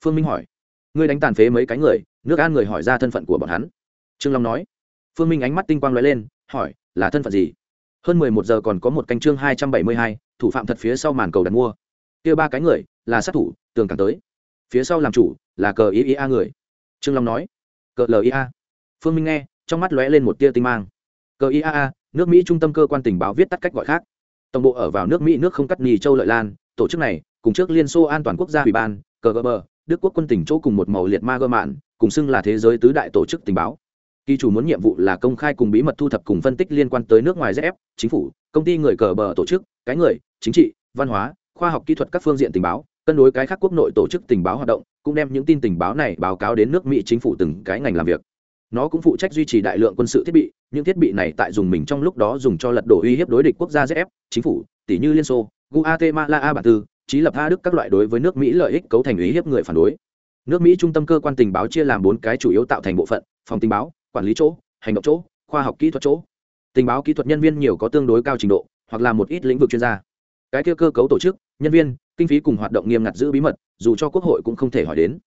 Phương minh hỏi. Ngươi đánh tàn phế mấy cái người, nước an người hỏi ra thân phận của bọn hắn. Trương long nói. Phương minh ánh mắt tinh quang l ó e lên, hỏi, là thân phận gì? Hơn mười một giờ còn có một canh chương hai trăm bảy mươi hai, thủ phạm thật phía sau màn cầu đặt mua. Kia ba cái người, là sát thủ, tường càng tới. Phía sau làm chủ, là cờ ý ý a người. Trương long nói. Cờ l ia phương minh nghe trong mắt lóe lên một tia tinh mang. Cờ iaa nước mỹ trung tâm cơ quan tình báo viết tắt cách gọi khác. Tổng bộ ở vào nước mỹ nước không cắt nhì châu lợi lan, tổ chức này, cùng trước liên xô an toàn quốc gia ủy ban cgb đức quốc quân tỉnh chỗ cùng một màu liệt ma gơ mạn, cùng xưng là thế giới tứ đại tổ chức tình báo. Kỳ chủ muốn nhiệm vụ là công khai cùng bí mật thu thập cùng phân tích liên quan tới nước ngoài rf chính phủ, công ty người cờ bờ tổ chức, cái người, chính trị, văn hóa, khoa học kỹ thuật các phương diện tình báo, cân đối cái khác quốc nội tổ chức tình báo hoạt động, cũng đem những tin tình báo này báo cáo đến nước mỹ chính phủ từng cái ngành làm việc nó cũng phụ trách duy trì đại lượng quân sự thiết bị, những thiết bị này tại dùng mình trong lúc đó dùng cho lật đổ uy hiếp đối địch quốc gia zf chính phủ, tỷ như liên xô, guatemala a bản tư trí lập a đức các loại đối với nước mỹ lợi ích cấu thành uy hiếp người phản đối. Nước mỹ trung tâm cơ quan tình báo chia làm bốn cái chủ yếu tạo thành bộ phận, phòng tình báo, quản lý chỗ, hành động chỗ, khoa học kỹ thuật chỗ. Tình báo kỹ thuật nhân viên nhiều có tương đối cao trình độ, hoặc là một ít lĩnh vực chuyên gia. Cái kia cơ cấu tổ chức, nhân viên, kinh phí cùng hoạt động nghiêm ngặt giữ bí mật, dù cho quốc hội cũng không thể hỏi đến.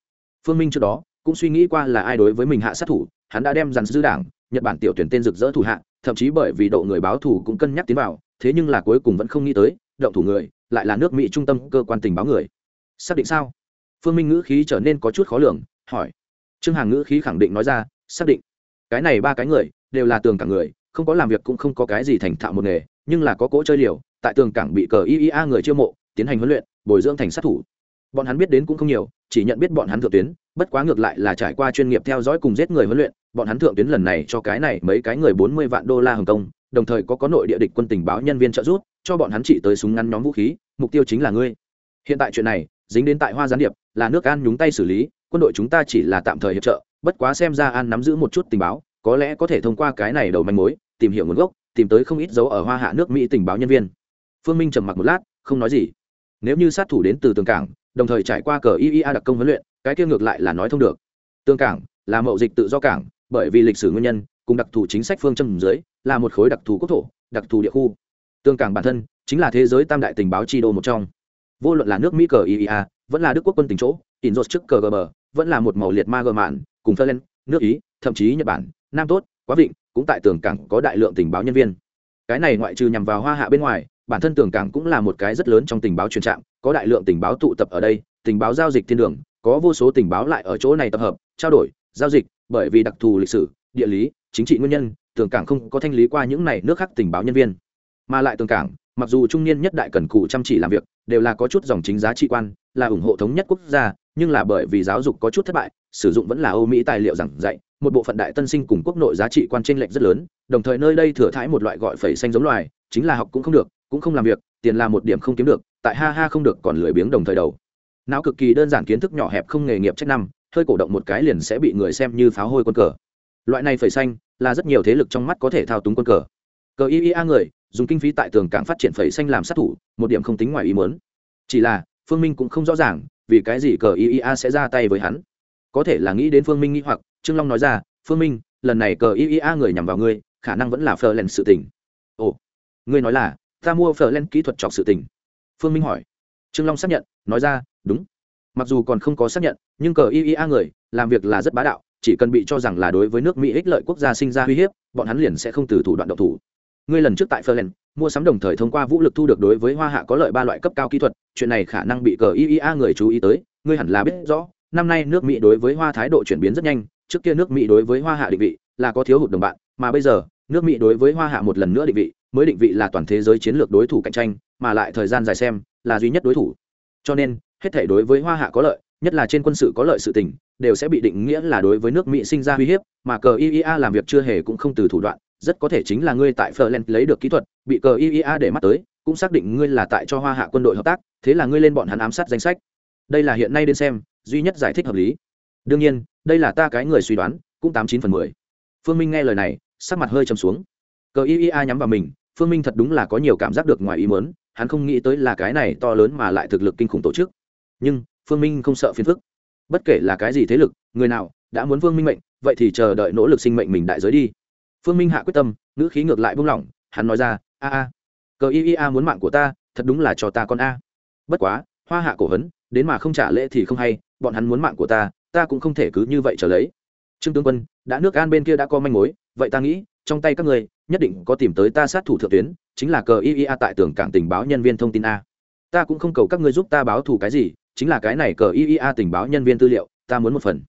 Phương minh trước đó cũng suy nghĩ qua là ai đối với mình hạ sát thủ hắn đã đem dàn dư đảng, nhật bản tiểu tuyển tên rực rỡ thủ hạ, thậm chí bởi vì độ người báo thủ cũng cân nhắc tiến vào, thế nhưng là cuối cùng vẫn không nghĩ tới, động thủ người, lại là nước mỹ trung tâm cơ quan tình báo người. Xác định sao? Phương minh ngữ khí trở nên có chút khó lường, hỏi. Trương hàng ngữ khí khẳng định nói ra, xác định. Cái này ba cái người, đều là tường cảng người, không có làm việc cũng không có cái gì thành thạo một nghề, nhưng là có cỗ chơi liều, tại tường cảng bị cờ iea người chiêu mộ, tiến hành huấn luyện, bồi dưỡng thành sát thủ. Bọn hắn biết đến cũng không nhiều, chỉ nhận biết bọn hắn thượng tuyến bất quá ngược lại là trải qua chuyên nghiệp theo dõi cùng giết người huấn luyện, bọn hắn thượng tuyến lần này cho cái này mấy cái người bốn mươi vạn đô la hồng kông, đồng thời có có nội địa địch quân tình báo nhân viên trợ giúp, cho bọn hắn chỉ tới súng ngắn nhóm vũ khí, mục tiêu chính là ngươi. Hiện tại chuyện này, dính đến tại hoa gián điệp, là nước an nhúng tay xử lý, quân đội chúng ta chỉ là tạm thời hiệp trợ, bất quá xem ra an nắm giữ một chút tình báo, có lẽ có thể thông qua cái này đầu manh mối, tìm hiểu nguồn gốc, tìm tới không ít dấu ở hoa hạ nước mỹ tình báo nhân viên. Phương minh trầm mặc một lát, không nói gì. Nếu như sát thủ đến từ tường cảng, đồng thời trải qua cờ iea đặc công huấn luyện cái kia ngược lại là nói thông được. Tương cảng là mậu dịch tự do cảng bởi vì lịch sử nguyên nhân cùng đặc thù chính sách phương châm dưới là một khối đặc thù quốc thổ đặc thù địa khu. Tương cảng bản thân chính là thế giới tam đại tình báo chi đô một trong. Vô luận là nước mỹ cờ iea vẫn là đức quốc quân tỉnh chỗ in rốt trước cờ gb vẫn là một màu liệt ma gờ mạn cùng Ferland, nước ý thậm chí nhật bản nam tốt quá vịnh cũng tại tường cảng có đại lượng tình báo nhân viên. Cái này ngoại trừ nhằm vào hoa hạ bên ngoài bản thân tường cảng cũng là một cái rất lớn trong tình báo truyền trạm có đại lượng tình báo tụ tập ở đây tình báo giao dịch thiên đường có vô số tình báo lại ở chỗ này tập hợp, trao đổi, giao dịch, bởi vì đặc thù lịch sử, địa lý, chính trị nguyên nhân tường cảng không có thanh lý qua những này nước khác tình báo nhân viên. Mà lại tường cảng, mặc dù trung niên nhất đại cần cù chăm chỉ làm việc, đều là có chút dòng chính giá trị quan, là ủng hộ thống nhất quốc gia, nhưng là bởi vì giáo dục có chút thất bại, sử dụng vẫn là âu mỹ tài liệu giảng dạy, một bộ phận đại tân sinh cùng quốc nội giá trị quan tranh lệch rất lớn, đồng thời nơi đây thừa thãi một loại gọi phẩy xanh giống loài, chính là học cũng không được, cũng không làm việc, tiền là một điểm không kiếm được, tại ha ha không được còn lười biếng đồng thời đầu não cực kỳ đơn giản kiến thức nhỏ hẹp không nghề nghiệp trách năm, hơi cổ động một cái liền sẽ bị người xem như pháo hôi quân cờ. Loại này phẩy xanh, là rất nhiều thế lực trong mắt có thể thao túng quân cờ. Cờ y y a người, dùng kinh phí tại tường cảng phát triển phẩy xanh làm sát thủ, một điểm không tính ngoài ý muốn. Chỉ là, phương minh cũng không rõ ràng, vì cái gì cờ Y Y A sẽ ra tay với hắn. Có thể là nghĩ đến phương minh nghĩ hoặc, trương long nói ra, phương minh, lần này cờ Y Y A người nhằm vào ngươi, khả năng vẫn là phờ len sự tình. Ồ, ngươi nói là, ta mua phờ len kỹ thuật chọc sự tình. Phương minh hỏi. Trương long xác nhận, nói ra đúng mặc dù còn không có xác nhận nhưng cờ iea người làm việc là rất bá đạo chỉ cần bị cho rằng là đối với nước mỹ ích lợi quốc gia sinh ra uy hiếp bọn hắn liền sẽ không từ thủ đoạn độc thủ ngươi lần trước tại Ferland mua sắm đồng thời thông qua vũ lực thu được đối với Hoa Hạ có lợi ba loại cấp cao kỹ thuật, chuyện này khả năng bị cờ iea người chú ý tới, ngươi hẳn là biết rõ, năm nay nước Mỹ đối với Hoa thái độ chuyển biến rất nhanh, trước kia nước Mỹ đối với Hoa Hạ định vị là có thiếu hụt đồng bạn, mà bây giờ, nước Mỹ đối với Hoa Hạ một lần nữa định vị, mới định vị là toàn thế giới chiến lược đối thủ cạnh tranh, mà lại thời gian dài xem, là duy nhất đối thủ. Cho nên, hết thể đối với Hoa Hạ có lợi, nhất là trên quân sự có lợi sự tình, đều sẽ bị định nghĩa là đối với nước Mỹ sinh ra uy hiếp, mà cờ iea làm việc chưa hề cũng không từ thủ đoạn, rất có thể chính là ngươi tại Ferland lấy được kỹ thuật, bị cờ IIA để mắt tới, cũng xác định ngươi là tại cho Hoa Hạ quân đội hợp tác, thế là ngươi lên bọn hắn ám sát danh sách. Đây là hiện nay đến xem, duy nhất giải thích hợp lý. Đương nhiên, đây là ta cái người suy đoán, cũng tám chín phần mười. Phương Minh nghe lời này, sắc mặt hơi trầm xuống. Cờ IIA nhắm vào mình, Phương Minh thật đúng là có nhiều cảm giác được ngoài ý muốn, hắn không nghĩ tới là cái này to lớn mà lại thực lực kinh khủng tổ chức. Nhưng, Phương Minh không sợ phiền phức. Bất kể là cái gì thế lực, người nào đã muốn Phương Minh mệnh, vậy thì chờ đợi nỗ lực sinh mệnh mình đại giới đi. Phương minh hạ quyết tâm ngữ khí ngược lại buông lỏng hắn nói ra a a cờ y y a muốn mạng của ta thật đúng là cho ta con a. Bất quá hoa hạ cổ hấn đến mà không trả lễ thì không hay bọn hắn muốn mạng của ta ta cũng không thể cứ như vậy trở lấy. Trương tướng quân đã nước an bên kia đã có manh mối vậy ta nghĩ trong tay các người nhất định có tìm tới ta sát thủ thượng tuyến chính là cờ y y a tại tường cảng tình báo nhân viên thông tin a. Ta cũng không cầu các ngươi giúp ta báo thù cái gì chính là cái này cờ iea tình báo nhân viên tư liệu, ta muốn một phần.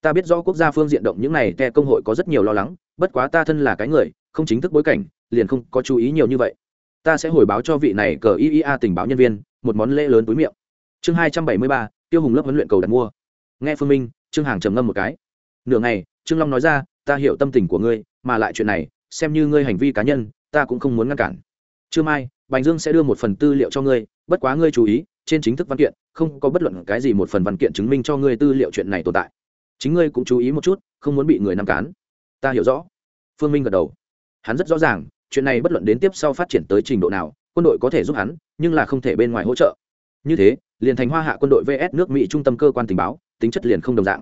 Ta biết rõ quốc gia phương diện động những này te công hội có rất nhiều lo lắng, bất quá ta thân là cái người, không chính thức bối cảnh, liền không có chú ý nhiều như vậy. Ta sẽ hồi báo cho vị này cờ iea tình báo nhân viên, một món lễ lớn túi miệng. Chương hai trăm bảy mươi ba, tiêu hùng lớp huấn luyện cầu đặt mua. Nghe phương minh, trương hàng trầm ngâm một cái. Nửa ngày, trương long nói ra, ta hiểu tâm tình của ngươi, mà lại chuyện này, xem như ngươi hành vi cá nhân, ta cũng không muốn ngăn cản. Trưa mai, bành dương sẽ đưa một phần tư liệu cho ngươi, bất quá ngươi chú ý trên chính thức văn kiện, không có bất luận cái gì một phần văn kiện chứng minh cho ngươi tư liệu chuyện này tồn tại. Chính ngươi cũng chú ý một chút, không muốn bị người nằm cán. Ta hiểu rõ. Phương minh gật đầu. Hắn rất rõ ràng, chuyện này bất luận đến tiếp sau phát triển tới trình độ nào, quân đội có thể giúp hắn, nhưng là không thể bên ngoài hỗ trợ. Như thế, liền thành hoa hạ quân đội vs nước mỹ trung tâm cơ quan tình báo, tính chất liền không đồng dạng.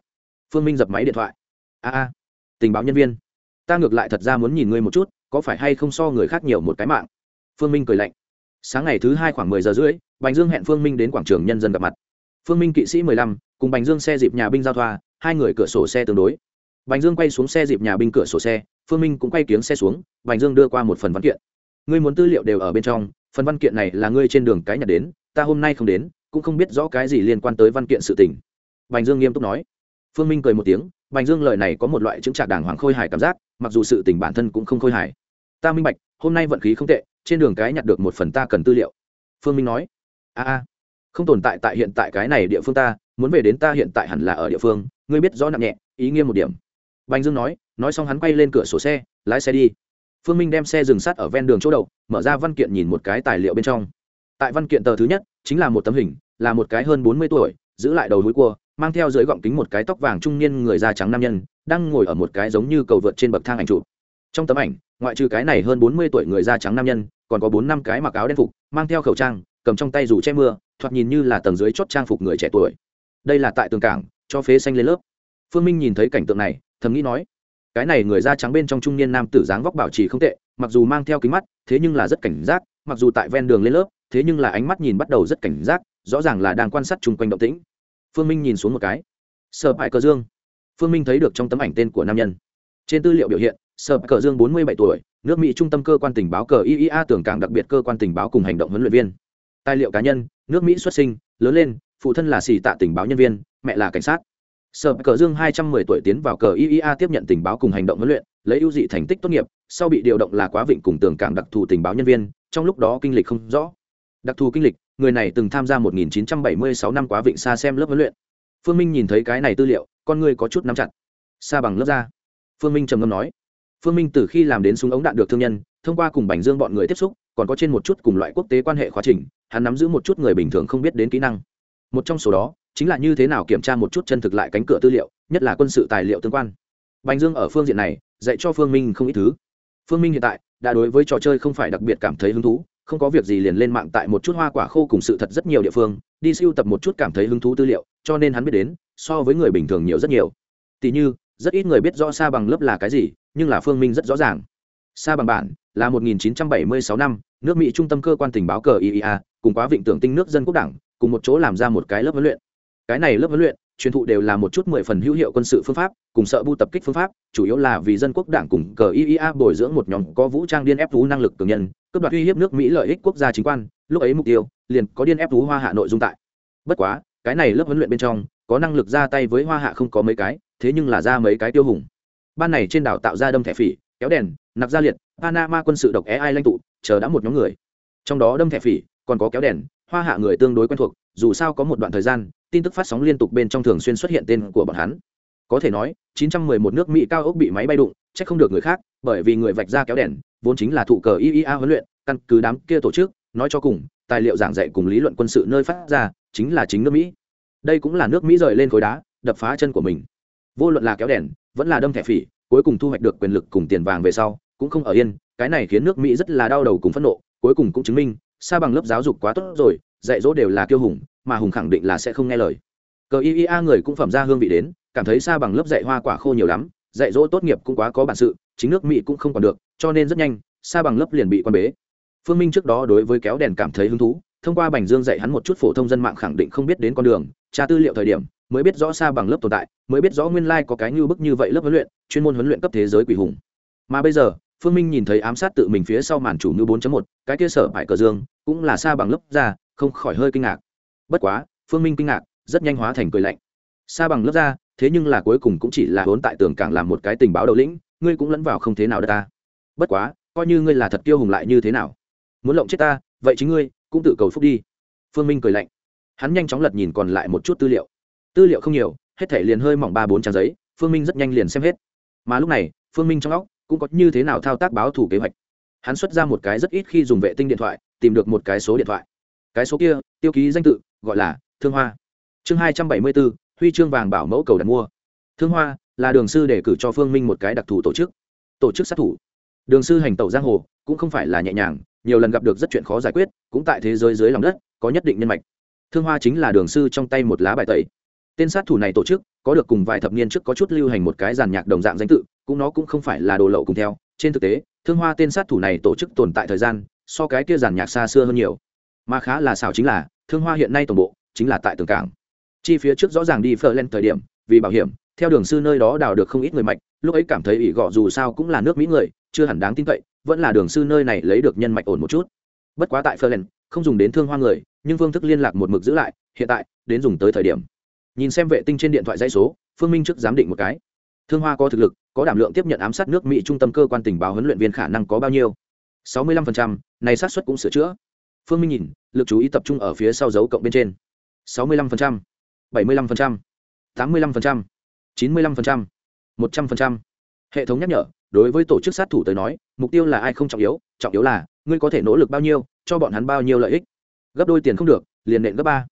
Phương minh dập máy điện thoại. A a, tình báo nhân viên. Ta ngược lại thật ra muốn nhìn ngươi một chút, có phải hay không so người khác nhiều một cái mạng? Phương minh cười lạnh sáng ngày thứ hai khoảng mười giờ rưỡi, bành dương hẹn phương minh đến quảng trường nhân dân gặp mặt. Phương minh kỵ sĩ mười lăm, cùng bành dương xe dịp nhà binh giao thoa, hai người cửa sổ xe tương đối. Bành dương quay xuống xe dịp nhà binh cửa sổ xe, phương minh cũng quay kiếng xe xuống, bành dương đưa qua một phần văn kiện. Ngươi muốn tư liệu đều ở bên trong, phần văn kiện này là ngươi trên đường cái nhặt đến, ta hôm nay không đến, cũng không biết rõ cái gì liên quan tới văn kiện sự tình. Bành dương nghiêm túc nói. Phương minh cười một tiếng, bành dương lời này có một loại chứng trạc đàng hoàng khôi hài cảm giác, mặc dù sự tình bản thân cũng không khôi hài. Ta minh bạch, hôm nay vận khí không tệ trên đường cái nhặt được một phần ta cần tư liệu. Phương minh nói, a a, không tồn tại tại hiện tại cái này địa phương ta, muốn về đến ta hiện tại hẳn là ở địa phương, ngươi biết rõ nặng nhẹ, ý nghiêm một điểm. Bành dương nói nói xong hắn quay lên cửa sổ xe, lái xe đi. Phương minh đem xe dừng sát ở ven đường chỗ đậu, mở ra văn kiện nhìn một cái tài liệu bên trong. Tại văn kiện tờ thứ nhất, chính là một tấm hình, là một cái hơn bốn mươi tuổi, giữ lại đầu núi cua, mang theo dưới gọng kính một cái tóc vàng trung niên người da trắng nam nhân, đang ngồi ở một cái giống như cầu vượt trên bậc thang ảnh trụ trong tấm ảnh ngoại trừ cái này hơn bốn mươi tuổi người da trắng nam nhân, còn có bốn năm cái mặc áo đen phục, mang theo khẩu trang, cầm trong tay dù che mưa, thoạt nhìn như là tầng dưới chót trang phục người trẻ tuổi. Đây là tại tường cảng, cho phế xanh lên lớp. Phương minh nhìn thấy cảnh tượng này, thầm nghĩ nói, cái này người da trắng bên trong trung niên nam tử dáng vóc bảo trì không tệ, mặc dù mang theo kính mắt, thế nhưng là rất cảnh giác, mặc dù tại ven đường lên lớp, thế nhưng là ánh mắt nhìn bắt đầu rất cảnh giác, rõ ràng là đang quan sát chung quanh động tĩnh. Phương minh nhìn xuống một cái. Sợ hãi cơ dương. Phương minh thấy được trong tấm ảnh tên của nam nhân. Trên tư liệu biểu hiện sợ cờ dương bốn mươi bảy tuổi, nước mỹ trung tâm cơ quan tình báo cờ iea tưởng cảng đặc biệt cơ quan tình báo cùng hành động huấn luyện viên. Tài liệu cá nhân, nước mỹ xuất sinh, lớn lên, phụ thân là xì tạ tình báo nhân viên, mẹ là cảnh sát. Sở cờ dương hai trăm mười tuổi tiến vào cờ iea tiếp nhận tình báo cùng hành động huấn luyện, lấy ưu dị thành tích tốt nghiệp, sau bị điều động là quá vịnh cùng tưởng cảng đặc thù tình báo nhân viên, trong lúc đó kinh lịch không rõ. Đặc thù kinh lịch, người này từng tham gia 1976 năm quá vịnh xa xem lớp huấn luyện. Phương minh nhìn thấy cái này tư liệu, con người có chút nắm chặt. Xa bằng lớp ra. Phương minh trầm ngâm nói phương minh từ khi làm đến súng ống đạn được thương nhân, thông qua cùng bành dương bọn người tiếp xúc, còn có trên một chút cùng loại quốc tế quan hệ khóa trình, hắn nắm giữ một chút người bình thường không biết đến kỹ năng. Một trong số đó, chính là như thế nào kiểm tra một chút chân thực lại cánh cửa tư liệu, nhất là quân sự tài liệu tương quan. Bành dương ở phương diện này, dạy cho phương minh không ít thứ. Phương minh hiện tại, đã đối với trò chơi không phải đặc biệt cảm thấy hứng thú, không có việc gì liền lên mạng tại một chút hoa quả khô cùng sự thật rất nhiều địa phương, đi siêu tập một chút cảm thấy hứng thú tư liệu, cho nên hắn biết đến, so với người bình thường nhiều rất nhiều. Tỉ như, rất ít người biết rõ xa bằng lớp là cái gì nhưng là phương minh rất rõ ràng. Sa bằng bản là 1976 năm, nước mỹ trung tâm cơ quan tình báo cờ iea cùng quá vịnh tưởng tinh nước dân quốc đảng, cùng một chỗ làm ra một cái lớp huấn luyện. Cái này lớp huấn luyện, truyền thụ đều là một chút mười phần hữu hiệu quân sự phương pháp, cùng sợ bu tập kích phương pháp, chủ yếu là vì dân quốc đảng cùng cờ iea bồi dưỡng một nhóm có vũ trang điên ép thú năng lực cường nhân, cướp đoạt uy hiếp nước mỹ lợi ích quốc gia chính quan, lúc ấy mục tiêu liền có điên ép thú hoa hạ nội dung tại. Bất quá, cái này lớp huấn luyện bên trong, có năng lực ra tay với hoa hạ không có mấy cái, thế nhưng là ra mấy cái tiêu hùng ban này trên đảo tạo ra đâm thẻ phỉ, kéo đèn nặc gia liệt, panama quân sự độc é ai lanh tụ, chờ đã một nhóm người. Trong đó đâm thẻ phỉ, còn có kéo đèn, hoa hạ người tương đối quen thuộc, dù sao có một đoạn thời gian, tin tức phát sóng liên tục bên trong thường xuyên xuất hiện tên của bọn hắn. Có thể nói 911 nước mỹ cao ốc bị máy bay đụng, chắc không được người khác, bởi vì người vạch ra kéo đèn, vốn chính là thụ cờ iea huấn luyện, căn cứ đám kia tổ chức, nói cho cùng, tài liệu giảng dạy cùng lý luận quân sự nơi phát ra, chính là chính nước mỹ. Đây cũng là nước mỹ rời lên khối đá, đập phá chân của mình. Vô luận là kéo đèn vẫn là đâm thẻ phỉ, cuối cùng thu hoạch được quyền lực cùng tiền vàng về sau, cũng không ở yên, cái này khiến nước mỹ rất là đau đầu cùng phẫn nộ, cuối cùng cũng chứng minh xa bằng lớp giáo dục quá tốt rồi, dạy dỗ đều là kiêu hùng, mà hùng khẳng định là sẽ không nghe lời. Cờ A người cũng phẩm ra hương vị đến, cảm thấy xa bằng lớp dạy hoa quả khô nhiều lắm, dạy dỗ tốt nghiệp cũng quá có bản sự, chính nước mỹ cũng không còn được, cho nên rất nhanh xa bằng lớp liền bị quan bế. Phương minh trước đó đối với kéo đèn cảm thấy hứng thú, thông qua bành dương dạy hắn một chút phổ thông dân mạng khẳng định không biết đến con đường, tra tư liệu thời điểm mới biết rõ xa bằng lớp tồn tại, mới biết rõ nguyên lai có cái như bức như vậy lớp huấn luyện, chuyên môn huấn luyện cấp thế giới quỷ hùng. Mà bây giờ, phương minh nhìn thấy ám sát tự mình phía sau màn chủ như 4 một, cái kia sở bại cờ dương, cũng là xa bằng lớp ra, không khỏi hơi kinh ngạc. Bất quá, phương minh kinh ngạc, rất nhanh hóa thành cười lạnh. Xa bằng lớp ra, thế nhưng là cuối cùng cũng chỉ là vốn tại tường cảng làm một cái tình báo đầu lĩnh, ngươi cũng lẫn vào không thế nào đất ta. Bất quá, coi như ngươi là thật tiêu hùng lại như thế nào? Muốn lộng chết ta, vậy chính ngươi, cũng tự cầu phúc đi. Phương minh cười lạnh. Hắn nhanh chóng lật nhìn còn lại một chút tư liệu tư liệu không nhiều, hết thể liền hơi mỏng ba bốn trang giấy, phương minh rất nhanh liền xem hết. Mà lúc này, phương minh trong óc cũng có như thế nào thao tác báo thủ kế hoạch. Hắn xuất ra một cái rất ít khi dùng vệ tinh điện thoại, tìm được một cái số điện thoại. Cái số kia, tiêu ký danh tự, gọi là thương hoa. Chương hai trăm bảy mươi bốn, huy chương vàng bảo mẫu cầu đặt mua. Thương hoa là đường sư để cử cho phương minh một cái đặc thù tổ chức. Tổ chức sát thủ. Đường sư hành tẩu giang hồ cũng không phải là nhẹ nhàng, nhiều lần gặp được rất chuyện khó giải quyết, cũng tại thế giới dưới lòng đất, có nhất định nhân mạch. Thương hoa chính là đường sư trong tay một lá bài tẩy tên sát thủ này tổ chức, có được cùng vài thập niên trước có chút lưu hành một cái giàn nhạc đồng dạng danh tự, cũng nó cũng không phải là đồ lậu cùng theo. Trên thực tế, thương hoa tên sát thủ này tổ chức tồn tại thời gian so cái kia giàn nhạc xa xưa hơn nhiều. Mà khá là xảo chính là, thương hoa hiện nay tổng bộ chính là tại tường cảng. Chi phía trước rõ ràng đi phở lên thời điểm, vì bảo hiểm, theo đường sư nơi đó đào được không ít người mạnh lúc ấy cảm thấy ỷ gọ dù sao cũng là nước mỹ người, chưa hẳn đáng tin cậy, vẫn là đường sư nơi này lấy được nhân mạch ổn một chút. Bất quá tại phở lên, không dùng đến thương hoa người, nhưng phương thức liên lạc một mực giữ lại, hiện tại, đến dùng tới thời điểm nhìn xem vệ tinh trên điện thoại dãy số, phương minh trước giám định một cái. Thương hoa có thực lực, có đảm lượng tiếp nhận ám sát nước mỹ trung tâm cơ quan tình báo huấn luyện viên khả năng có bao nhiêu? Sáu mươi lăm phần trăm, này sát xuất cũng sửa chữa. Phương minh nhìn, lực chú ý tập trung ở phía sau dấu cộng bên trên. Sáu mươi lăm phần trăm, bảy mươi lăm phần trăm, tám mươi lăm phần trăm, chín mươi lăm phần trăm, một trăm phần trăm. Hệ thống nhắc nhở, đối với tổ chức sát thủ tới nói, mục tiêu là ai không trọng yếu trọng yếu là, ngươi có thể nỗ lực bao nhiêu, cho bọn hắn bao nhiêu lợi ích. Gấp đôi tiền không được, liền nện gấp ba.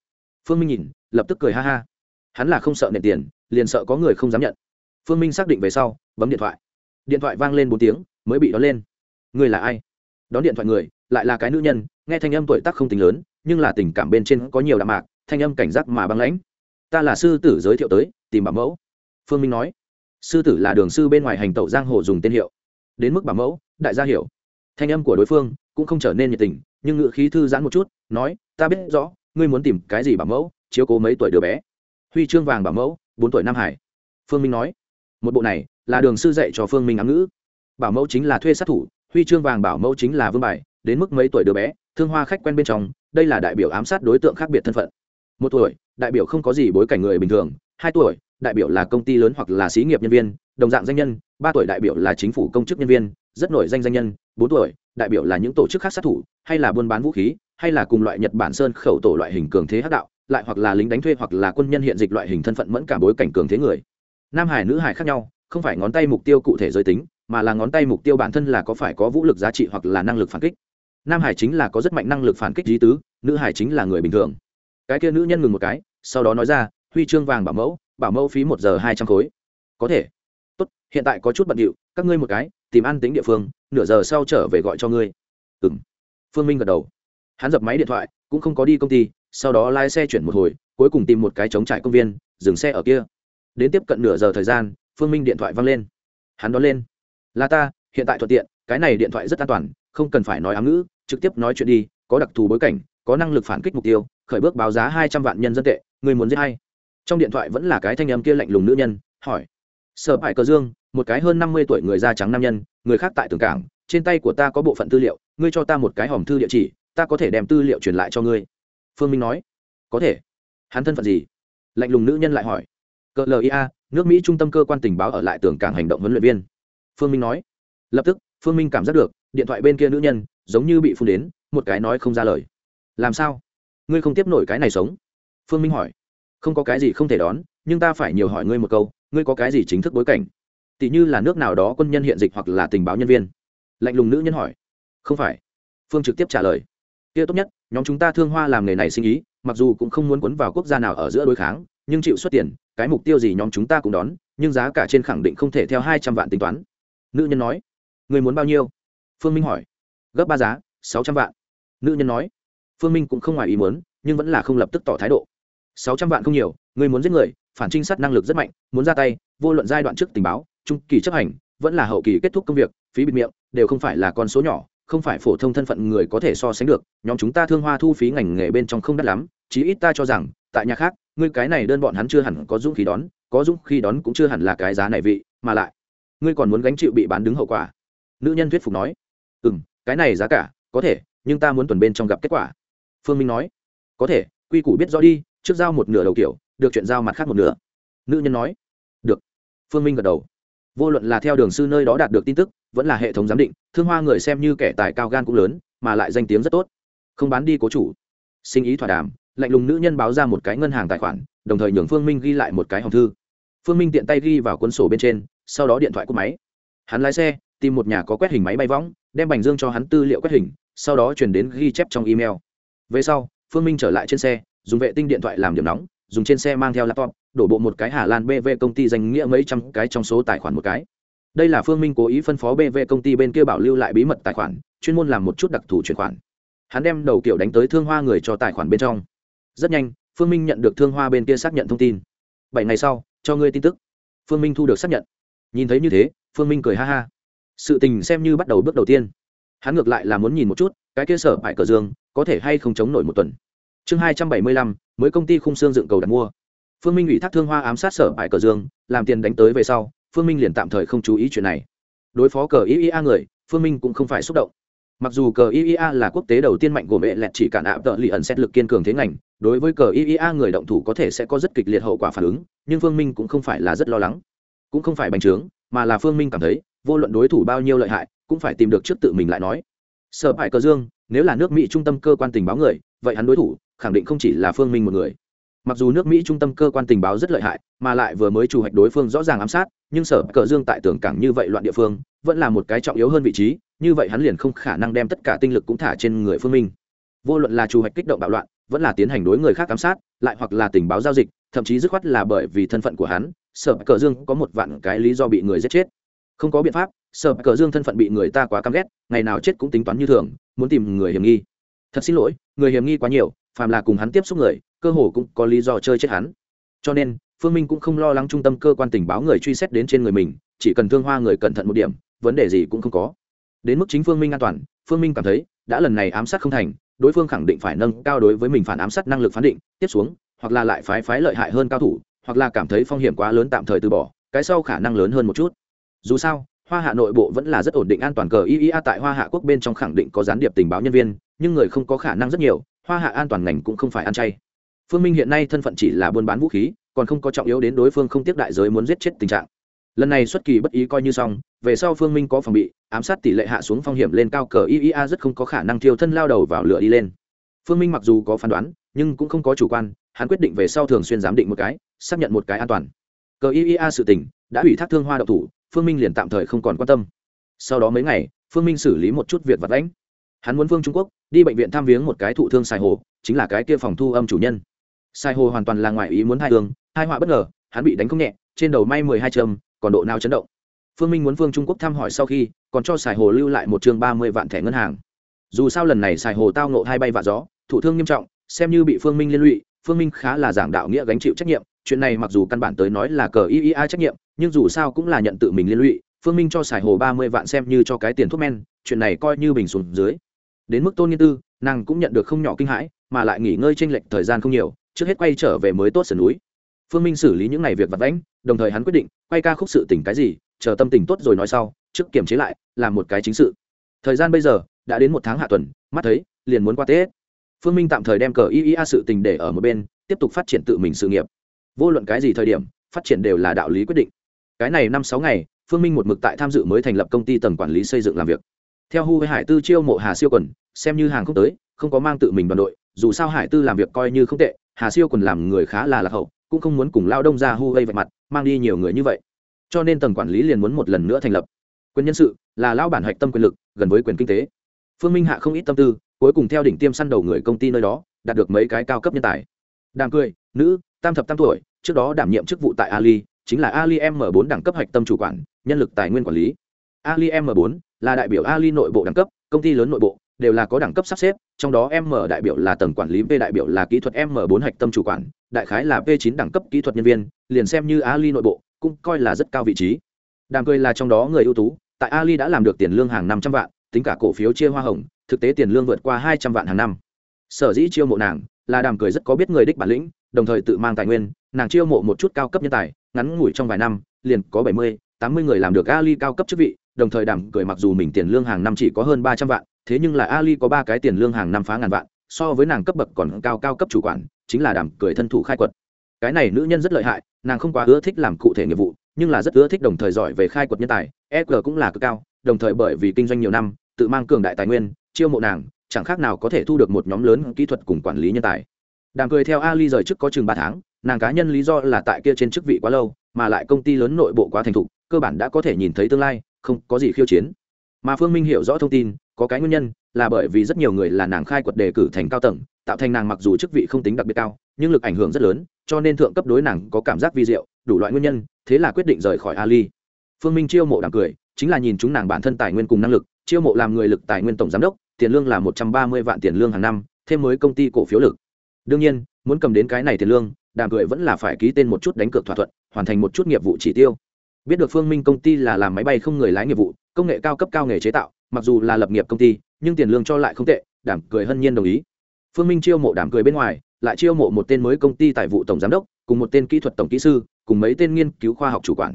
Phương minh nhìn, lập tức cười ha ha hắn là không sợ nện tiền, liền sợ có người không dám nhận. Phương minh xác định về sau, bấm điện thoại. Điện thoại vang lên bốn tiếng, mới bị đón lên. Người là ai? Đón điện thoại người, lại là cái nữ nhân, nghe thanh âm tuổi tác không tính lớn, nhưng là tình cảm bên trên có nhiều đạm mạc, thanh âm cảnh giác mà băng lãnh. Ta là sư tử giới thiệu tới, tìm bảo mẫu. Phương minh nói. Sư tử là đường sư bên ngoài hành tẩu giang hồ dùng tên hiệu. Đến mức bảo mẫu, đại gia hiểu. Thanh âm của đối phương cũng không trở nên nhiệt tình, nhưng ngự khí thư giãn một chút, nói, ta biết rõ, ngươi muốn tìm cái gì bảo mẫu, chiếu cố mấy tuổi đứa bé huy chương vàng bảo mẫu, bốn tuổi nam hải. Phương minh nói, một bộ này là đường sư dạy cho phương minh ám ngữ. Bảo mẫu chính là thuê sát thủ, huy chương vàng bảo mẫu chính là vương bài, đến mức mấy tuổi đứa bé, thương hoa khách quen bên trong, đây là đại biểu ám sát đối tượng khác biệt thân phận. Một tuổi, đại biểu không có gì bối cảnh người bình thường. Hai tuổi, đại biểu là công ty lớn hoặc là xí nghiệp nhân viên, đồng dạng danh nhân. Ba tuổi, đại biểu là chính phủ công chức nhân viên, rất nổi danh danh nhân. Bốn tuổi, đại biểu là những tổ chức khác sát thủ, hay là buôn bán vũ khí, hay là cùng loại nhật bản sơn khẩu tổ loại hình cường thế hắc đạo lại hoặc là lính đánh thuê hoặc là quân nhân hiện dịch loại hình thân phận mẫn cả bối cảnh cường thế người. Nam hải, nữ hải khác nhau, không phải ngón tay mục tiêu cụ thể giới tính, mà là ngón tay mục tiêu bản thân là có phải có vũ lực giá trị hoặc là năng lực phản kích. Nam hải chính là có rất mạnh năng lực phản kích lý tứ, nữ hải chính là người bình thường. Cái kia nữ nhân ngừng một cái, sau đó nói ra, huy chương vàng bảo mẫu bảo mẫu phí một giờ hai trăm khối. Có thể. Tốt, hiện tại có chút bận điệu, các ngươi một cái, tìm ăn tính địa phương, nửa giờ sau trở về gọi cho ngươi. Ừng phương minh gật đầu. Hắn dập máy điện thoại, cũng không có đi công ty sau đó lái xe chuyển một hồi, cuối cùng tìm một cái trống trại công viên, dừng xe ở kia. Đến tiếp cận nửa giờ thời gian, phương minh điện thoại văng lên. Hắn đón lên. Là ta, hiện tại thuận tiện, cái này điện thoại rất an toàn, không cần phải nói ám ngữ, trực tiếp nói chuyện đi, có đặc thù bối cảnh, có năng lực phản kích mục tiêu, khởi bước báo giá hai trăm vạn nhân dân tệ, người muốn giết hay trong điện thoại vẫn là cái thanh âm kia lạnh lùng nữ nhân, hỏi. Sở hại cờ dương, một cái hơn năm mươi tuổi người da trắng nam nhân, người khác tại tường cảng, trên tay của ta có bộ phận tư liệu, ngươi cho ta một cái hòm thư địa chỉ, ta có thể đem tư liệu truyền lại cho ngươi phương minh nói. Có thể. Hắn thân phận gì? Lạnh lùng nữ nhân lại hỏi. Cờ lia nước mỹ trung tâm cơ quan tình báo ở lại tường cảng hành động huấn luyện viên. Phương minh nói. Lập tức, phương minh cảm giác được, điện thoại bên kia nữ nhân, giống như bị phun đến, một cái nói không ra lời. Làm sao? Ngươi không tiếp nổi cái này sống? Phương minh hỏi. Không có cái gì không thể đón, nhưng ta phải nhiều hỏi ngươi một câu, ngươi có cái gì chính thức bối cảnh? Tỷ như là nước nào đó quân nhân hiện dịch hoặc là tình báo nhân viên. Lạnh lùng nữ nhân hỏi. Không phải. Phương trực tiếp trả lời. Kia tốt nhất nhóm chúng ta thương hoa làm nghề này sinh ý, mặc dù cũng không muốn quấn vào quốc gia nào ở giữa đối kháng, nhưng chịu xuất tiền, cái mục tiêu gì nhóm chúng ta cũng đón, nhưng giá cả trên khẳng định không thể theo hai trăm vạn tính toán. Nữ nhân nói, người muốn bao nhiêu? Phương minh hỏi. Gấp ba giá, sáu trăm vạn. Nữ nhân nói. Phương minh cũng không ngoài ý muốn, nhưng vẫn là không lập tức tỏ thái độ. Sáu trăm vạn không nhiều, người muốn giết người, phản trinh sát năng lực rất mạnh, muốn ra tay, vô luận giai đoạn trước tình báo, trung kỳ chấp hành, vẫn là hậu kỳ kết thúc công việc, phí bịt miệng, đều không phải là con số nhỏ không phải phổ thông thân phận người có thể so sánh được, nhóm chúng ta thương hoa thu phí ngành nghề bên trong không đắt lắm, chí ít ta cho rằng, tại nhà khác, ngươi cái này đơn bọn hắn chưa hẳn có dũng khí đón, có dũng khí đón cũng chưa hẳn là cái giá này vị, mà lại, ngươi còn muốn gánh chịu bị bán đứng hậu quả. Nữ nhân thuyết phục nói. Ừ m cái này giá cả, có thể, nhưng ta muốn tuần bên trong gặp kết quả. Phương minh nói. Có thể, quy củ biết rõ đi, trước giao một nửa đầu kiểu, được chuyện giao mặt khác một nửa. Nữ nhân nói. Được. Phương minh gật đầu vô luận là theo đường sư nơi đó đạt được tin tức, vẫn là hệ thống giám định, thương hoa người xem như kẻ tài cao gan cũng lớn, mà lại danh tiếng rất tốt. Không bán đi cố chủ. Sinh ý thỏa đàm, lạnh lùng nữ nhân báo ra một cái ngân hàng tài khoản, đồng thời nhường phương minh ghi lại một cái hòm thư. Phương minh tiện tay ghi vào cuốn sổ bên trên, sau đó điện thoại cúp máy. Hắn lái xe, tìm một nhà có quét hình máy bay võng, đem bành dương cho hắn tư liệu quét hình, sau đó chuyển đến ghi chép trong email. Về sau, phương minh trở lại trên xe, dùng vệ tinh điện thoại làm điểm nóng dùng trên xe mang theo laptop, đổ bộ một cái hà lan bv công ty danh nghĩa mấy trăm cái trong số tài khoản một cái. Đây là phương minh cố ý phân phó bv công ty bên kia bảo lưu lại bí mật tài khoản, chuyên môn làm một chút đặc thù chuyển khoản. Hắn đem đầu kiểu đánh tới thương hoa người cho tài khoản bên trong. Rất nhanh, phương minh nhận được thương hoa bên kia xác nhận thông tin. Bảy ngày sau, cho ngươi tin tức. Phương minh thu được xác nhận. Nhìn thấy như thế, phương minh cười ha ha. Sự tình xem như bắt đầu bước đầu tiên. Hắn ngược lại là muốn nhìn một chút, cái kia sở bại cờ dương, có thể hay không chống nổi một tuần chương hai trăm bảy mươi lăm, mới công ty khung xương dựng cầu đặt mua. Phương minh ủy thác thương hoa ám sát sở bại cờ dương, làm tiền đánh tới về sau, phương minh liền tạm thời không chú ý chuyện này. Đối phó cờ iea người, phương minh cũng không phải xúc động. Mặc dù cờ iea là quốc tế đầu tiên mạnh gồm hệ lẹt chỉ cản ạ tợ lì ẩn xét lực kiên cường thế ngành, đối với cờ iea người động thủ có thể sẽ có rất kịch liệt hậu quả phản ứng, nhưng phương minh cũng không phải là rất lo lắng. Cũng không phải bành trướng, mà là phương minh cảm thấy, vô luận đối thủ bao nhiêu lợi hại, cũng phải tìm được trước tự mình lại nói. Sở hại cờ dương, nếu là nước mỹ trung tâm cơ quan tình báo người, vậy hắn đối thủ khẳng định không chỉ là phương minh một người. Mặc dù nước mỹ trung tâm cơ quan tình báo rất lợi hại, mà lại vừa mới chủ hoạch đối phương rõ ràng ám sát, nhưng sở cờ dương tại tưởng cảng như vậy loạn địa phương, vẫn là một cái trọng yếu hơn vị trí, như vậy hắn liền không khả năng đem tất cả tinh lực cũng thả trên người phương minh. Vô luận là chủ hoạch kích động bạo loạn, vẫn là tiến hành đối người khác ám sát, lại hoặc là tình báo giao dịch, thậm chí dứt khoát là bởi vì thân phận của hắn, sở cờ dương có một vạn cái lý do bị người giết chết. Không có biện pháp, sở cờ dương thân phận bị người ta quá căm ghét, ngày nào chết cũng tính toán như thường, muốn tìm người hiểm nghi. Thật xin lỗi, người hiểm nghi quá nhiều phàm là cùng hắn tiếp xúc người, cơ hồ cũng có lý do chơi chết hắn. Cho nên, phương minh cũng không lo lắng trung tâm cơ quan tình báo người truy xét đến trên người mình, chỉ cần thương hoa người cẩn thận một điểm, vấn đề gì cũng không có. Đến mức chính phương minh an toàn, phương minh cảm thấy, đã lần này ám sát không thành, đối phương khẳng định phải nâng cao đối với mình phản ám sát năng lực phán định, tiếp xuống, hoặc là lại phái phái lợi hại hơn cao thủ, hoặc là cảm thấy phong hiểm quá lớn tạm thời từ bỏ, cái sau khả năng lớn hơn một chút. Dù sao, hoa hạ nội bộ vẫn là rất ổn định an toàn cờ iea tại hoa hạ quốc bên trong khẳng định có gián điệp tình báo nhân viên, nhưng người không có khả năng rất nhiều hoa hạ an toàn ngành cũng không phải ăn chay. Phương minh hiện nay thân phận chỉ là buôn bán vũ khí, còn không có trọng yếu đến đối phương không tiếp đại giới muốn giết chết tình trạng. Lần này xuất kỳ bất ý coi như xong, về sau phương minh có phòng bị, ám sát tỷ lệ hạ xuống phong hiểm lên cao cờ iea rất không có khả năng thiêu thân lao đầu vào lửa đi lên. Phương minh mặc dù có phán đoán, nhưng cũng không có chủ quan, hắn quyết định về sau thường xuyên giám định một cái, xác nhận một cái an toàn. Cờ iea sự tình đã ủy thác thương hoa đậu thủ, phương minh liền tạm thời không còn quan tâm. Sau đó mấy ngày, phương minh xử lý một chút việc vật lãnh hắn muốn vương trung quốc, đi bệnh viện thăm viếng một cái thụ thương sai hồ, chính là cái kia phòng thu âm chủ nhân. Sai hồ hoàn toàn là ngoài ý muốn hai thương hai họa bất ngờ, hắn bị đánh không nhẹ, trên đầu may mười hai trâm, còn độ nào chấn động. Phương minh muốn phương trung quốc thăm hỏi sau khi, còn cho sài hồ lưu lại một chương ba mươi vạn thẻ ngân hàng. Dù sao lần này sài hồ tao nộ hai bay vạ gió, thụ thương nghiêm trọng, xem như bị phương minh liên lụy, phương minh khá là giảng đạo nghĩa gánh chịu trách nhiệm, chuyện này mặc dù căn bản tới nói là cờ iea trách nhiệm, nhưng dù sao cũng là nhận tự mình liên lụy, phương minh cho sài hồ ba mươi vạn xem như cho cái tiền thuốc men, chuyện này coi như bình xuống dưới đến mức tôn nghiên tư, nàng cũng nhận được không nhỏ kinh hãi, mà lại nghỉ ngơi tranh lệch thời gian không nhiều, trước hết quay trở về mới tốt sườn núi. Phương minh xử lý những ngày việc vặt vãnh, đồng thời hắn quyết định, quay ca khúc sự tỉnh cái gì, chờ tâm tình tốt rồi nói sau, trước kiềm chế lại, làm một cái chính sự. Thời gian bây giờ, đã đến một tháng hạ tuần, mắt thấy, liền muốn qua tết. Phương minh tạm thời đem cờ iea sự tình để ở một bên, tiếp tục phát triển tự mình sự nghiệp. Vô luận cái gì thời điểm, phát triển đều là đạo lý quyết định. Cái này năm sáu ngày, phương minh một mực tại tham dự mới thành lập công ty tầng quản lý xây dựng làm việc theo hu với hải tư chiêu mộ hà siêu quần, xem như hàng không tới, không có mang tự mình đoàn đội, dù sao hải tư làm việc coi như không tệ, hà siêu quần làm người khá là lạc hậu, cũng không muốn cùng lao đông ra hu gây vạch mặt, mang đi nhiều người như vậy. Cho nên tầng quản lý liền muốn một lần nữa thành lập. Quyền nhân sự là lao bản hạch tâm quyền lực, gần với quyền kinh tế. Phương minh hạ không ít tâm tư, cuối cùng theo đỉnh tiêm săn đầu người công ty nơi đó, đạt được mấy cái cao cấp nhân tài. Đàm cười, nữ, tam thập tam tuổi, trước đó đảm nhiệm chức vụ tại ali, chính là ali m 4 đẳng cấp hạch tâm chủ quản, nhân lực tài nguyên quản lý. Ali m 4 là đại biểu ali nội bộ đẳng cấp, công ty lớn nội bộ, đều là có đẳng cấp sắp xếp, trong đó m đại biểu là tầng quản lý p đại biểu là kỹ thuật m 4 hạch tâm chủ quản, đại khái là p 9 đẳng cấp kỹ thuật nhân viên, liền xem như ali nội bộ, cũng coi là rất cao vị trí. Đàm cười là trong đó người ưu tú, tại ali đã làm được tiền lương hàng năm trăm vạn, tính cả cổ phiếu chia hoa hồng, thực tế tiền lương vượt qua hai trăm vạn hàng năm. Sở dĩ chiêu mộ nàng, là đàm cười rất có biết người đích bản lĩnh, đồng thời tự mang tài nguyên, nàng chiêu mộ một chút cao cấp nhân tài, ngắn ngủi trong vài năm, liền có bảy mươi, tám mươi người làm được ali cao cấp chức vị đồng thời đảm cười mặc dù mình tiền lương hàng năm chỉ có hơn ba trăm vạn, thế nhưng là ali có ba cái tiền lương hàng năm phá ngàn vạn, so với nàng cấp bậc còn cao cao cấp chủ quản, chính là đảm cười thân thủ khai quật. Cái này nữ nhân rất lợi hại, nàng không quá ưa thích làm cụ thể nghiệp vụ, nhưng là rất ưa thích đồng thời giỏi về khai quật nhân tài eq cũng là cực cao, đồng thời bởi vì kinh doanh nhiều năm, tự mang cường đại tài nguyên, chiêu mộ nàng, chẳng khác nào có thể thu được một nhóm lớn kỹ thuật cùng quản lý nhân tài. Đàm cười theo ali rời chức có chừng ba tháng, nàng cá nhân lý do là tại kia trên chức vị quá lâu, mà lại công ty lớn nội bộ quá thành thục, cơ bản đã có thể nhìn thấy tương lai không có gì khiêu chiến. Mà phương minh hiểu rõ thông tin, có cái nguyên nhân là bởi vì rất nhiều người là nàng khai quật đề cử thành cao tầng, tạo thành nàng mặc dù chức vị không tính đặc biệt cao, nhưng lực ảnh hưởng rất lớn, cho nên thượng cấp đối nàng có cảm giác vi diệu, đủ loại nguyên nhân, thế là quyết định rời khỏi ali. Phương minh chiêu mộ đàm cười, chính là nhìn chúng nàng bản thân tài nguyên cùng năng lực, chiêu mộ làm người lực tài nguyên tổng giám đốc, tiền lương là một trăm ba mươi vạn tiền lương hàng năm, thêm mới công ty cổ phiếu lực. Đương nhiên, muốn cầm đến cái này tiền lương đàm cười vẫn là phải ký tên một chút đánh cược thỏa thuận, hoàn thành một chút nghiệp vụ chỉ tiêu biết được phương minh công ty là làm máy bay không người lái nghiệp vụ, công nghệ cao cấp cao nghề chế tạo, mặc dù là lập nghiệp công ty, nhưng tiền lương cho lại không tệ, đảm cười hân nhiên đồng ý. Phương minh chiêu mộ đảm cười bên ngoài, lại chiêu mộ một tên mới công ty tài vụ tổng giám đốc, cùng một tên kỹ thuật tổng kỹ sư, cùng mấy tên nghiên cứu khoa học chủ quản.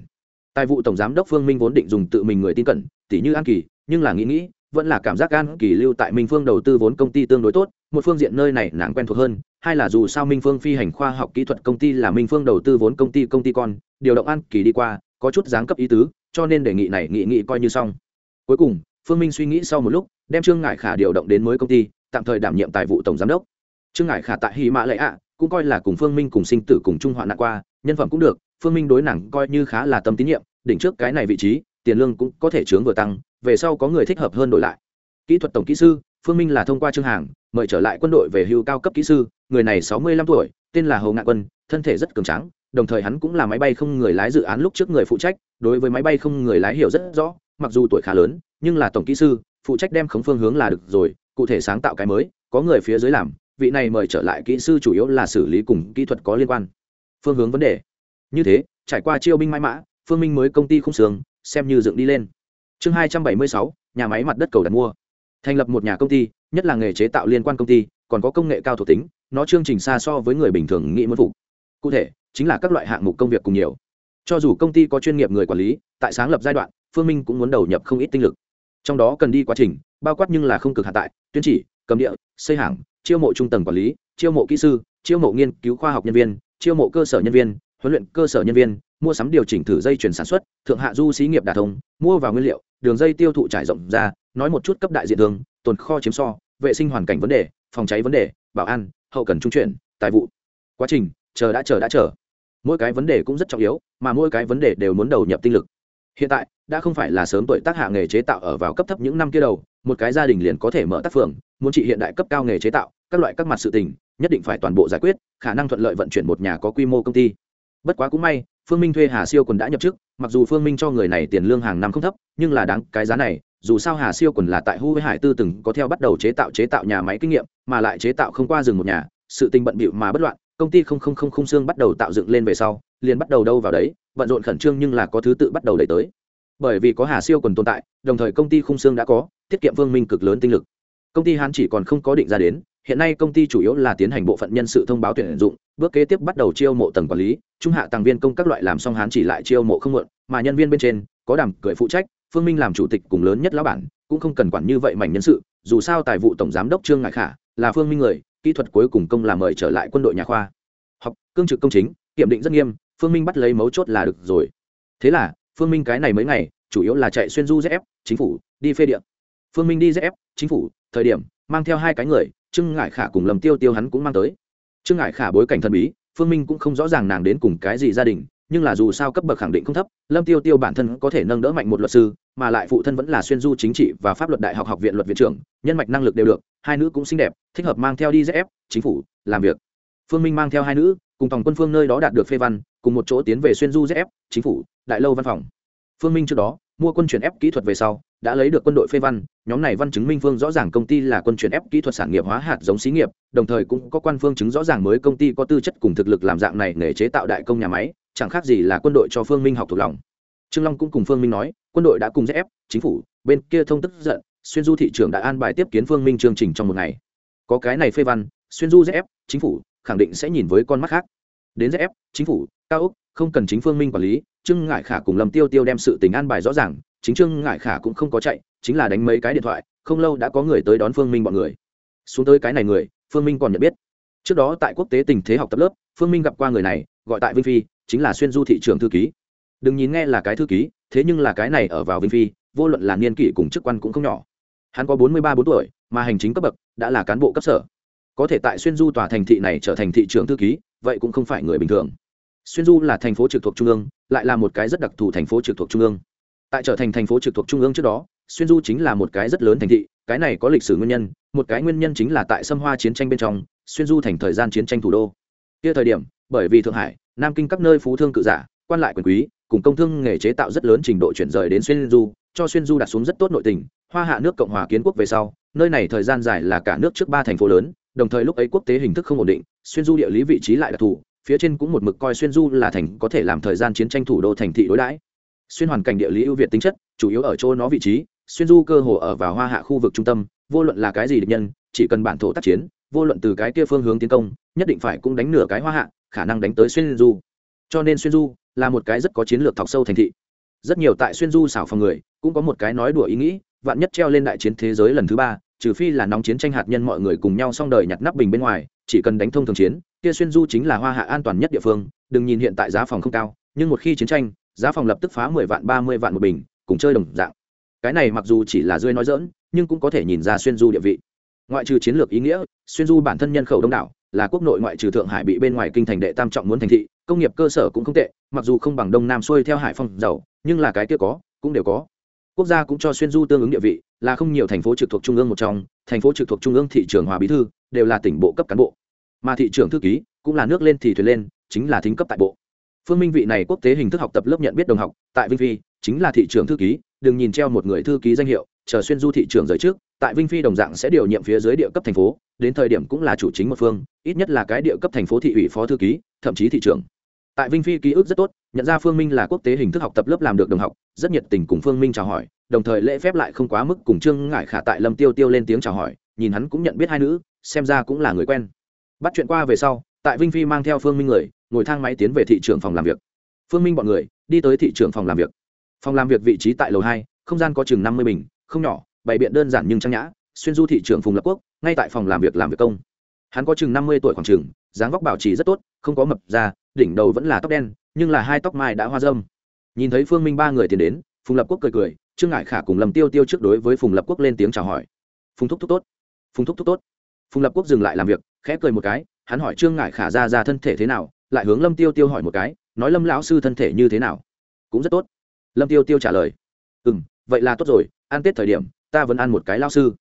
Tài vụ tổng giám đốc phương minh vốn định dùng tự mình người tin cẩn tỷ như an kỳ, nhưng là nghĩ nghĩ, vẫn là cảm giác an kỳ lưu tại minh phương đầu tư vốn công ty tương đối tốt, một phương diện nơi này nàng quen thuộc hơn, hai là dù sao minh phương phi hành khoa học kỹ thuật công ty là minh phương đầu tư vốn công ty công ty con, điều động an kỳ đi qua có chút dáng cấp ý tứ, cho nên đề nghị này nghị nghị coi như xong. Cuối cùng, phương minh suy nghĩ sau một lúc, đem trương ngải khả điều động đến mới công ty, tạm thời đảm nhiệm tài vụ tổng giám đốc. Trương ngải khả tại hy mã lệ ạ, cũng coi là cùng phương minh cùng sinh tử cùng trung hoạn nạn qua, nhân phẩm cũng được, phương minh đối nàng coi như khá là tâm tín nhiệm, đỉnh trước cái này vị trí, tiền lương cũng có thể chướng vừa tăng, về sau có người thích hợp hơn đổi lại. Kỹ thuật tổng kỹ sư, phương minh là thông qua trương hàng, mời trở lại quân đội về hưu cao cấp kỹ sư, người này sáu mươi lăm tuổi, tên là hồ ngạn quân, thân thể rất cường tráng đồng thời hắn cũng là máy bay không người lái dự án lúc trước người phụ trách, đối với máy bay không người lái hiểu rất rõ, mặc dù tuổi khá lớn, nhưng là tổng kỹ sư, phụ trách đem khống phương hướng là được rồi, cụ thể sáng tạo cái mới, có người phía dưới làm, vị này mời trở lại kỹ sư chủ yếu là xử lý cùng kỹ thuật có liên quan. Phương hướng vấn đề. Như thế, trải qua chiêu binh mãi mã, phương minh mới công ty không sướng xem như dựng đi lên. Chương hai trăm bảy mươi sáu, nhà máy mặt đất cầu đặt mua. Thành lập một nhà công ty, nhất là nghề chế tạo liên quan công ty, còn có công nghệ cao thuộc tính, nó chương trình xa so với người bình thường nghĩ muốn phục. Cụ thể chính là các loại hạng mục công việc cùng nhiều. Cho dù công ty có chuyên nghiệp người quản lý, tại sáng lập giai đoạn, phương minh cũng muốn đầu nhập không ít tinh lực. Trong đó cần đi quá trình, bao quát nhưng là không cực hạ tại, tuyên chỉ, cầm địa, xây hàng, chiêu mộ trung tầng quản lý, chiêu mộ kỹ sư, chiêu mộ nghiên cứu khoa học nhân viên, chiêu mộ cơ sở nhân viên, huấn luyện cơ sở nhân viên, mua sắm điều chỉnh thử dây chuyển sản xuất, thượng hạ du xí nghiệp đà thông, mua vào nguyên liệu, đường dây tiêu thụ trải rộng ra, nói một chút cấp đại diện thường, tồn kho chiếm so, vệ sinh hoàn cảnh vấn đề, phòng cháy vấn đề, bảo an, hậu cần trung chuyển, tài vụ. Quá trình, chờ đã chờ đã chờ mỗi cái vấn đề cũng rất trọng yếu, mà mỗi cái vấn đề đều muốn đầu nhập tinh lực. Hiện tại, đã không phải là sớm tuổi tác hạ nghề chế tạo ở vào cấp thấp những năm kia đầu một cái gia đình liền có thể mở tác phường, muốn trị hiện đại cấp cao nghề chế tạo, các loại các mặt sự tình, nhất định phải toàn bộ giải quyết, khả năng thuận lợi vận chuyển một nhà có quy mô công ty. Bất quá cũng may, phương minh thuê hà siêu quần đã nhập chức, mặc dù phương minh cho người này tiền lương hàng năm không thấp, nhưng là đáng cái giá này, dù sao hà siêu quần là tại hu với hải tư từng có theo bắt đầu chế tạo chế tạo nhà máy kinh nghiệm, mà lại chế tạo không qua rừng một nhà, sự tình bận bịu mà bất loạn công ty không không không khung xương bắt đầu tạo dựng lên về sau, liền bắt đầu đâu vào đấy, bận rộn khẩn trương nhưng là có thứ tự bắt đầu đẩy tới. Bởi vì có hà siêu còn tồn tại, đồng thời công ty khung xương đã có, tiết kiệm vương minh cực lớn tinh lực. Công ty hán chỉ còn không có định ra đến, hiện nay công ty chủ yếu là tiến hành bộ phận nhân sự thông báo tuyển dụng, bước kế tiếp bắt đầu chiêu mộ tầng quản lý, trung hạ tàng viên công các loại làm xong hán chỉ lại chiêu mộ không muộn, mà nhân viên bên trên, có đảm cười phụ trách phương minh làm chủ tịch cùng lớn nhất lão bản, cũng không cần quản như vậy mảnh nhân sự, dù sao tài vụ tổng giám đốc trương ngại khả là phương minh người kỹ thuật cuối cùng công làm mời trở lại quân đội nhà khoa. Học, cương trực công chính, kiểm định rất nghiêm, phương minh bắt lấy mấu chốt là được rồi. Thế là, phương minh cái này mấy ngày, chủ yếu là chạy xuyên du df chính phủ, đi phê điện phương minh đi df chính phủ, thời điểm, mang theo hai cái người, trương ngại khả cùng lầm tiêu tiêu hắn cũng mang tới. Trương ngại khả bối cảnh thần bí, phương minh cũng không rõ ràng nàng đến cùng cái gì gia đình nhưng là dù sao cấp bậc khẳng định không thấp, lâm tiêu tiêu bản thân có thể nâng đỡ mạnh một luật sư, mà lại phụ thân vẫn là xuyên du chính trị và pháp luật đại học học viện luật viện trưởng, nhân mạch năng lực đều được, hai nữ cũng xinh đẹp, thích hợp mang theo đi df chính phủ, làm việc. Phương minh mang theo hai nữ, cùng tổng quân phương nơi đó đạt được phê văn, cùng một chỗ tiến về xuyên du df chính phủ, đại lâu văn phòng. Phương minh trước đó, mua quân chuyển ép kỹ thuật về sau, đã lấy được quân đội phê văn, nhóm này văn chứng minh phương rõ ràng công ty là quân chuyển ép kỹ thuật sản nghiệp hóa hạt giống xí nghiệp, đồng thời cũng có quan phương chứng rõ ràng mới công ty có tư chất cùng thực lực làm dạng này nghề chế tạo đại công nhà máy chẳng khác gì là quân đội cho phương minh học thuộc lòng. Trương long cũng cùng phương minh nói, quân đội đã cùng ép chính phủ, bên kia thông tức giận, xuyên du thị trường đã an bài tiếp kiến phương minh chương trình trong một ngày. Có cái này phê văn, xuyên du ép chính phủ, khẳng định sẽ nhìn với con mắt khác. Đến ép chính phủ, cao úc không cần chính phương minh quản lý, trương ngại khả cùng lâm tiêu tiêu đem sự tình an bài rõ ràng, chính trương ngại khả cũng không có chạy, chính là đánh mấy cái điện thoại, không lâu đã có người tới đón phương minh bọn người. Xuống tới cái này người, phương minh còn nhận biết. Trước đó tại quốc tế tình thế học tập lớp, phương minh gặp qua người này, gọi tại vinh phi chính là xuyên du thị trường thư ký. Đừng nhìn nghe là cái thư ký, thế nhưng là cái này ở vào vinh phi, vô luận là niên kỷ cùng chức quan cũng không nhỏ. Hắn có bốn mươi ba bốn tuổi, mà hành chính cấp bậc, đã là cán bộ cấp sở. Có thể tại xuyên du tòa thành thị này trở thành thị trường thư ký, vậy cũng không phải người bình thường. Xuyên du là thành phố trực thuộc trung ương, lại là một cái rất đặc thù thành phố trực thuộc trung ương. Tại trở thành thành phố trực thuộc trung ương trước đó, xuyên du chính là một cái rất lớn thành thị, cái này có lịch sử nguyên nhân, một cái nguyên nhân chính là tại xâm hoa chiến tranh bên trong, xuyên du thành thời gian chiến tranh thủ đô kia thời điểm, bởi vì thượng hải, nam kinh các nơi phú thương cự giả, quan lại quyền quý, cùng công thương nghề chế tạo rất lớn trình độ chuyển rời đến xuyên du, cho xuyên du đặt xuống rất tốt nội tình, hoa hạ nước cộng hòa kiến quốc về sau, nơi này thời gian dài là cả nước trước ba thành phố lớn, đồng thời lúc ấy quốc tế hình thức không ổn định, xuyên du địa lý vị trí lại đặc thù, phía trên cũng một mực coi xuyên du là thành có thể làm thời gian chiến tranh thủ đô thành thị đối đãi. Xuyên hoàn cảnh địa lý ưu việt tính chất, chủ yếu ở chỗ nó vị trí, xuyên du cơ hồ ở vào hoa hạ khu vực trung tâm, vô luận là cái gì địch nhân, chỉ cần bản thổ tác chiến vô luận từ cái kia phương hướng tiến công, nhất định phải cũng đánh nửa cái hoa hạ, khả năng đánh tới xuyên du. Cho nên xuyên du là một cái rất có chiến lược thọc sâu thành thị. Rất nhiều tại xuyên du xảo phòng người, cũng có một cái nói đùa ý nghĩ, vạn nhất treo lên đại chiến thế giới lần thứ ba, trừ phi là nóng chiến tranh hạt nhân mọi người cùng nhau xong đời nhặt nắp bình bên ngoài, chỉ cần đánh thông thường chiến, kia xuyên du chính là hoa hạ an toàn nhất địa phương, đừng nhìn hiện tại giá phòng không cao, nhưng một khi chiến tranh, giá phòng lập tức phá mười vạn, ba mươi vạn một bình, cùng chơi đồng dạng. Cái này mặc dù chỉ là rơi nói dỡn nhưng cũng có thể nhìn ra xuyên du địa vị ngoại trừ chiến lược ý nghĩa, xuyên du bản thân nhân khẩu đông đảo, là quốc nội ngoại trừ thượng hải bị bên ngoài kinh thành đệ tam trọng muốn thành thị, công nghiệp cơ sở cũng không tệ, mặc dù không bằng đông nam xuôi theo hải phong giàu, nhưng là cái kia có, cũng đều có. Quốc gia cũng cho xuyên du tương ứng địa vị, là không nhiều thành phố trực thuộc trung ương một trong, thành phố trực thuộc trung ương thị trường hòa bí thư, đều là tỉnh bộ cấp cán bộ. Mà thị trường thư ký, cũng là nước lên thì thuyền lên, chính là thính cấp tại bộ. Phương minh vị này quốc tế hình thức học tập lớp nhận biết đồng học, tại vinh phi, chính là thị trường thư ký, đừng nhìn treo một người thư ký danh hiệu, chờ xuyên du thị trường giới trước tại vinh phi đồng dạng sẽ điều nhiệm phía dưới địa cấp thành phố, đến thời điểm cũng là chủ chính một phương, ít nhất là cái địa cấp thành phố thị ủy phó thư ký, thậm chí thị trưởng. Tại vinh phi ký ức rất tốt, nhận ra phương minh là quốc tế hình thức học tập lớp làm được đồng học, rất nhiệt tình cùng phương minh chào hỏi, đồng thời lễ phép lại không quá mức cùng trương ngại khả tại lâm tiêu tiêu lên tiếng chào hỏi, nhìn hắn cũng nhận biết hai nữ, xem ra cũng là người quen. Bắt chuyện qua về sau, tại vinh phi mang theo phương minh người, ngồi thang máy tiến về thị trường phòng làm việc. Phương minh bọn người, đi tới thị trường phòng làm việc. Phòng làm việc vị trí tại lầu hai, không gian có chừng năm mươi bình, không nhỏ bày biện đơn giản nhưng trang nhã, xuyên du thị trường phùng lập quốc, ngay tại phòng làm việc làm việc công. Hắn có chừng năm mươi tuổi khoảng chừng, dáng vóc bảo trì rất tốt, không có mập da, đỉnh đầu vẫn là tóc đen, nhưng là hai tóc mai đã hoa dâm. Nhìn thấy phương minh ba người tiến đến, phùng lập quốc cười cười, trương ngại khả cùng lầm tiêu tiêu trước đối với phùng lập quốc lên tiếng chào hỏi. Phùng thúc thúc tốt, phùng thúc thúc tốt. Phùng lập quốc dừng lại làm việc, khẽ cười một cái, hắn hỏi trương ngại khả ra ra thân thể thế nào, lại hướng lâm tiêu tiêu hỏi một cái, nói lâm lão sư thân thể như thế nào? Cũng rất tốt. Lâm tiêu tiêu trả lời ừ m vậy là tốt rồi, ăn tết thời điểm ta vẫn ăn một cái lao sư.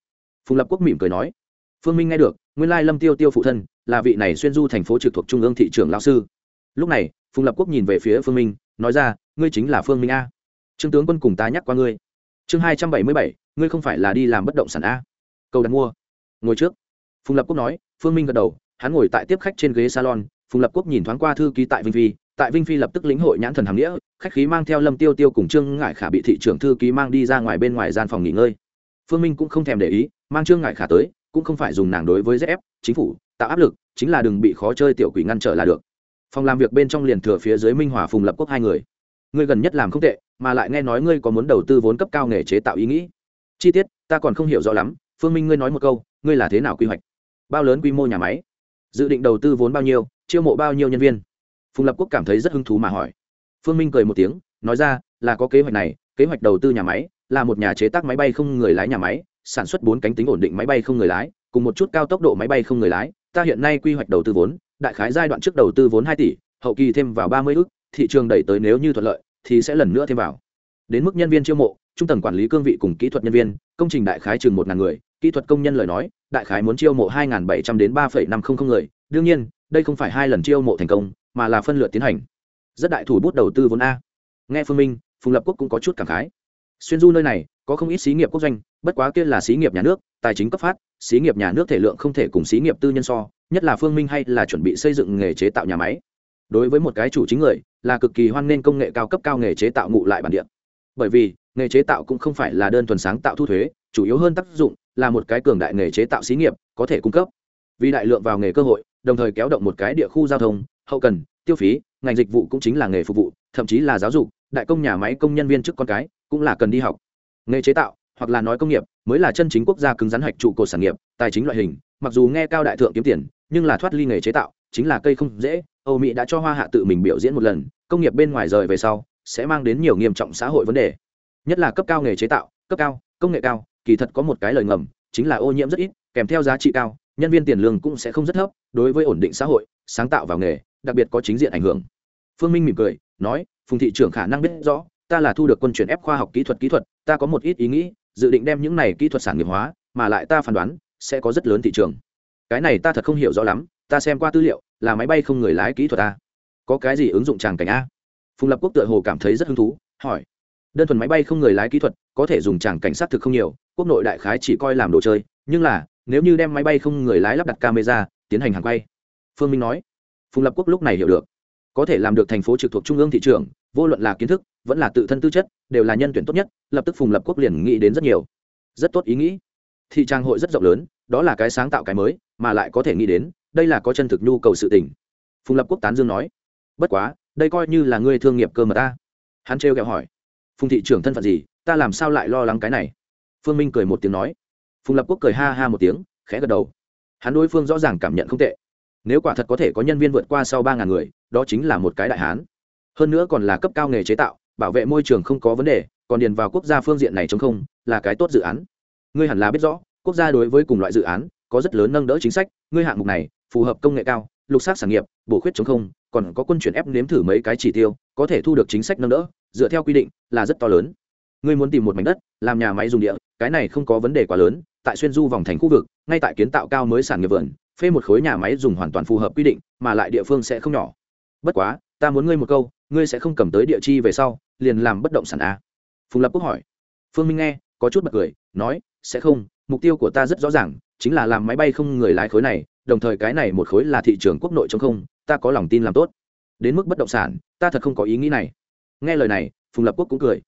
Phùng lập quốc mỉm cười nói, phương minh nghe được, nguyên lai lâm tiêu tiêu phụ thân là vị này xuyên du thành phố trực thuộc trung ương thị trường lao sư. Lúc này, phùng lập quốc nhìn về phía phương minh, nói ra, ngươi chính là phương minh a. Trương tướng quân cùng ta nhắc qua ngươi. Chương hai trăm bảy mươi bảy, ngươi không phải là đi làm bất động sản a. Cầu đặt mua. Ngồi trước. Phùng lập quốc nói, phương minh gật đầu, hắn ngồi tại tiếp khách trên ghế salon, phùng lập quốc nhìn thoáng qua thư ký tại vinh phi, tại vinh phi lập tức lĩnh hội nhãn thần hàm nghĩa, khách khí mang theo lâm tiêu tiêu cùng trương ngải khả bị thị trưởng thư ký mang đi ra ngoài bên ngoài gian phòng nghỉ ngơi phương minh cũng không thèm để ý, mang trương ngại khả tới, cũng không phải dùng nàng đối với zf chính phủ, tạo áp lực, chính là đừng bị khó chơi tiểu quỷ ngăn trở là được. Phòng làm việc bên trong liền thừa phía dưới minh hòa phùng lập quốc hai người. Ngươi gần nhất làm không tệ, mà lại nghe nói ngươi có muốn đầu tư vốn cấp cao nghề chế tạo ý nghĩ. Chi tiết, ta còn không hiểu rõ lắm, phương minh ngươi nói một câu, ngươi là thế nào quy hoạch? Bao lớn quy mô nhà máy? Dự định đầu tư vốn bao nhiêu, chiêu mộ bao nhiêu nhân viên? Phùng lập quốc cảm thấy rất hứng thú mà hỏi. Phương minh cười một tiếng, nói ra, là có kế hoạch này, kế hoạch đầu tư nhà máy là một nhà chế tác máy bay không người lái nhà máy, sản xuất bốn cánh tính ổn định máy bay không người lái, cùng một chút cao tốc độ máy bay không người lái. Ta hiện nay quy hoạch đầu tư vốn, đại khái giai đoạn trước đầu tư vốn hai tỷ, hậu kỳ thêm vào ba mươi ước, thị trường đẩy tới nếu như thuận lợi, thì sẽ lần nữa thêm vào. Đến mức nhân viên chiêu mộ, trung tầng quản lý cương vị cùng kỹ thuật nhân viên, công trình đại khái chừng một ngàn người, kỹ thuật công nhân lời nói, đại khái muốn chiêu mộ hai bảy trăm đến ba năm trăm linh người. Đương nhiên, đây không phải hai lần chiêu mộ thành công, mà là phân lượt tiến hành. Rất đại thủ bút đầu tư vốn a. Nghe phương minh, phùng lập quốc cũng có chút cảm khái xuyên du nơi này, có không ít xí nghiệp quốc doanh, bất quá kia là xí nghiệp nhà nước, tài chính cấp phát, xí nghiệp nhà nước thể lượng không thể cùng xí nghiệp tư nhân so, nhất là phương minh hay là chuẩn bị xây dựng nghề chế tạo nhà máy. Đối với một cái chủ chính người, là cực kỳ hoan nghênh công nghệ cao cấp cao nghề chế tạo ngụ lại bản địa. Bởi vì, nghề chế tạo cũng không phải là đơn thuần sáng tạo thu thuế, chủ yếu hơn tác dụng là một cái cường đại nghề chế tạo xí nghiệp có thể cung cấp. Vì đại lượng vào nghề cơ hội, đồng thời kéo động một cái địa khu giao thông, hậu cần, tiêu phí, ngành dịch vụ cũng chính là nghề phục vụ, thậm chí là giáo dục, đại công nhà máy công nhân viên chức con cái cũng là cần đi học. Nghề chế tạo, hoặc là nói công nghiệp, mới là chân chính quốc gia cứng rắn hạch trụ cột sản nghiệp, tài chính loại hình. Mặc dù nghe cao đại thượng kiếm tiền, nhưng là thoát ly nghề chế tạo, chính là cây không dễ. Âu mỹ đã cho hoa hạ tự mình biểu diễn một lần, công nghiệp bên ngoài rời về sau, sẽ mang đến nhiều nghiêm trọng xã hội vấn đề. Nhất là cấp cao nghề chế tạo, cấp cao, công nghệ cao, kỳ thật có một cái lời ngầm, chính là ô nhiễm rất ít, kèm theo giá trị cao, nhân viên tiền lương cũng sẽ không rất thấp, đối với ổn định xã hội, sáng tạo vào nghề, đặc biệt có chính diện ảnh hưởng. Phương minh mỉm cười, nói, phùng thị trưởng khả năng biết rõ ta là thu được quân chuyển ép khoa học kỹ thuật kỹ thuật, ta có một ít ý nghĩ, dự định đem những này kỹ thuật sản nghiệp hóa, mà lại ta phán đoán, sẽ có rất lớn thị trường. Cái này ta thật không hiểu rõ lắm, ta xem qua tư liệu, là máy bay không người lái kỹ thuật ta có cái gì ứng dụng tràng cảnh a? Phùng lập quốc tựa hồ cảm thấy rất hứng thú, hỏi. Đơn thuần máy bay không người lái kỹ thuật, có thể dùng tràng cảnh sát thực không nhiều, quốc nội đại khái chỉ coi làm đồ chơi, nhưng là, nếu như đem máy bay không người lái lắp đặt camera, tiến hành hàng quay. Phương minh nói. Phùng lập quốc lúc này hiểu được. Có thể làm được thành phố trực thuộc trung ương thị trường vô luận là kiến thức, vẫn là tự thân tư chất, đều là nhân tuyển tốt nhất, lập tức phùng lập quốc liền nghĩ đến rất nhiều. Rất tốt ý nghĩ. Thị trang hội rất rộng lớn, đó là cái sáng tạo cái mới, mà lại có thể nghĩ đến, đây là có chân thực nhu cầu sự tình. Phùng lập quốc tán dương nói, bất quá, đây coi như là ngươi thương nghiệp cơ mà ta. Hắn trêu ghẹo hỏi, phùng thị trưởng thân phận gì, ta làm sao lại lo lắng cái này? Phương minh cười một tiếng nói, phùng lập quốc cười ha ha một tiếng, khẽ gật đầu. Hắn đối phương rõ ràng cảm nhận không tệ. Nếu quả thật có thể có nhân viên vượt qua sau ba ngàn người, đó chính là một cái đại hán hơn nữa còn là cấp cao nghề chế tạo, bảo vệ môi trường không có vấn đề, còn điền vào quốc gia phương diện này chống không, là cái tốt dự án. Ngươi hẳn là biết rõ, quốc gia đối với cùng loại dự án, có rất lớn nâng đỡ chính sách, ngươi hạng mục này, phù hợp công nghệ cao, lục xác sản nghiệp, bổ khuyết chống không, còn có quân chuyển ép nếm thử mấy cái chỉ tiêu, có thể thu được chính sách nâng đỡ, dựa theo quy định, là rất to lớn. Ngươi muốn tìm một mảnh đất, làm nhà máy dùng địa, cái này không có vấn đề quá lớn, tại xuyên du vòng thành khu vực, ngay tại kiến tạo cao mới sản nghiệp vườn, phê một khối nhà máy dùng hoàn toàn phù hợp quy định, mà lại địa phương sẽ không nhỏ. Bất quá, ta muốn ngươi một câu ngươi sẽ không cầm tới địa chi về sau, liền làm bất động sản a. À? phùng lập quốc hỏi. Phương minh nghe, có chút bật cười, nói, sẽ không, mục tiêu của ta rất rõ ràng, chính là làm máy bay không người lái khối này, đồng thời cái này một khối là thị trường quốc nội trong không, ta có lòng tin làm tốt. Đến mức bất động sản, ta thật không có ý nghĩ này. Nghe lời này, phùng lập quốc cũng cười.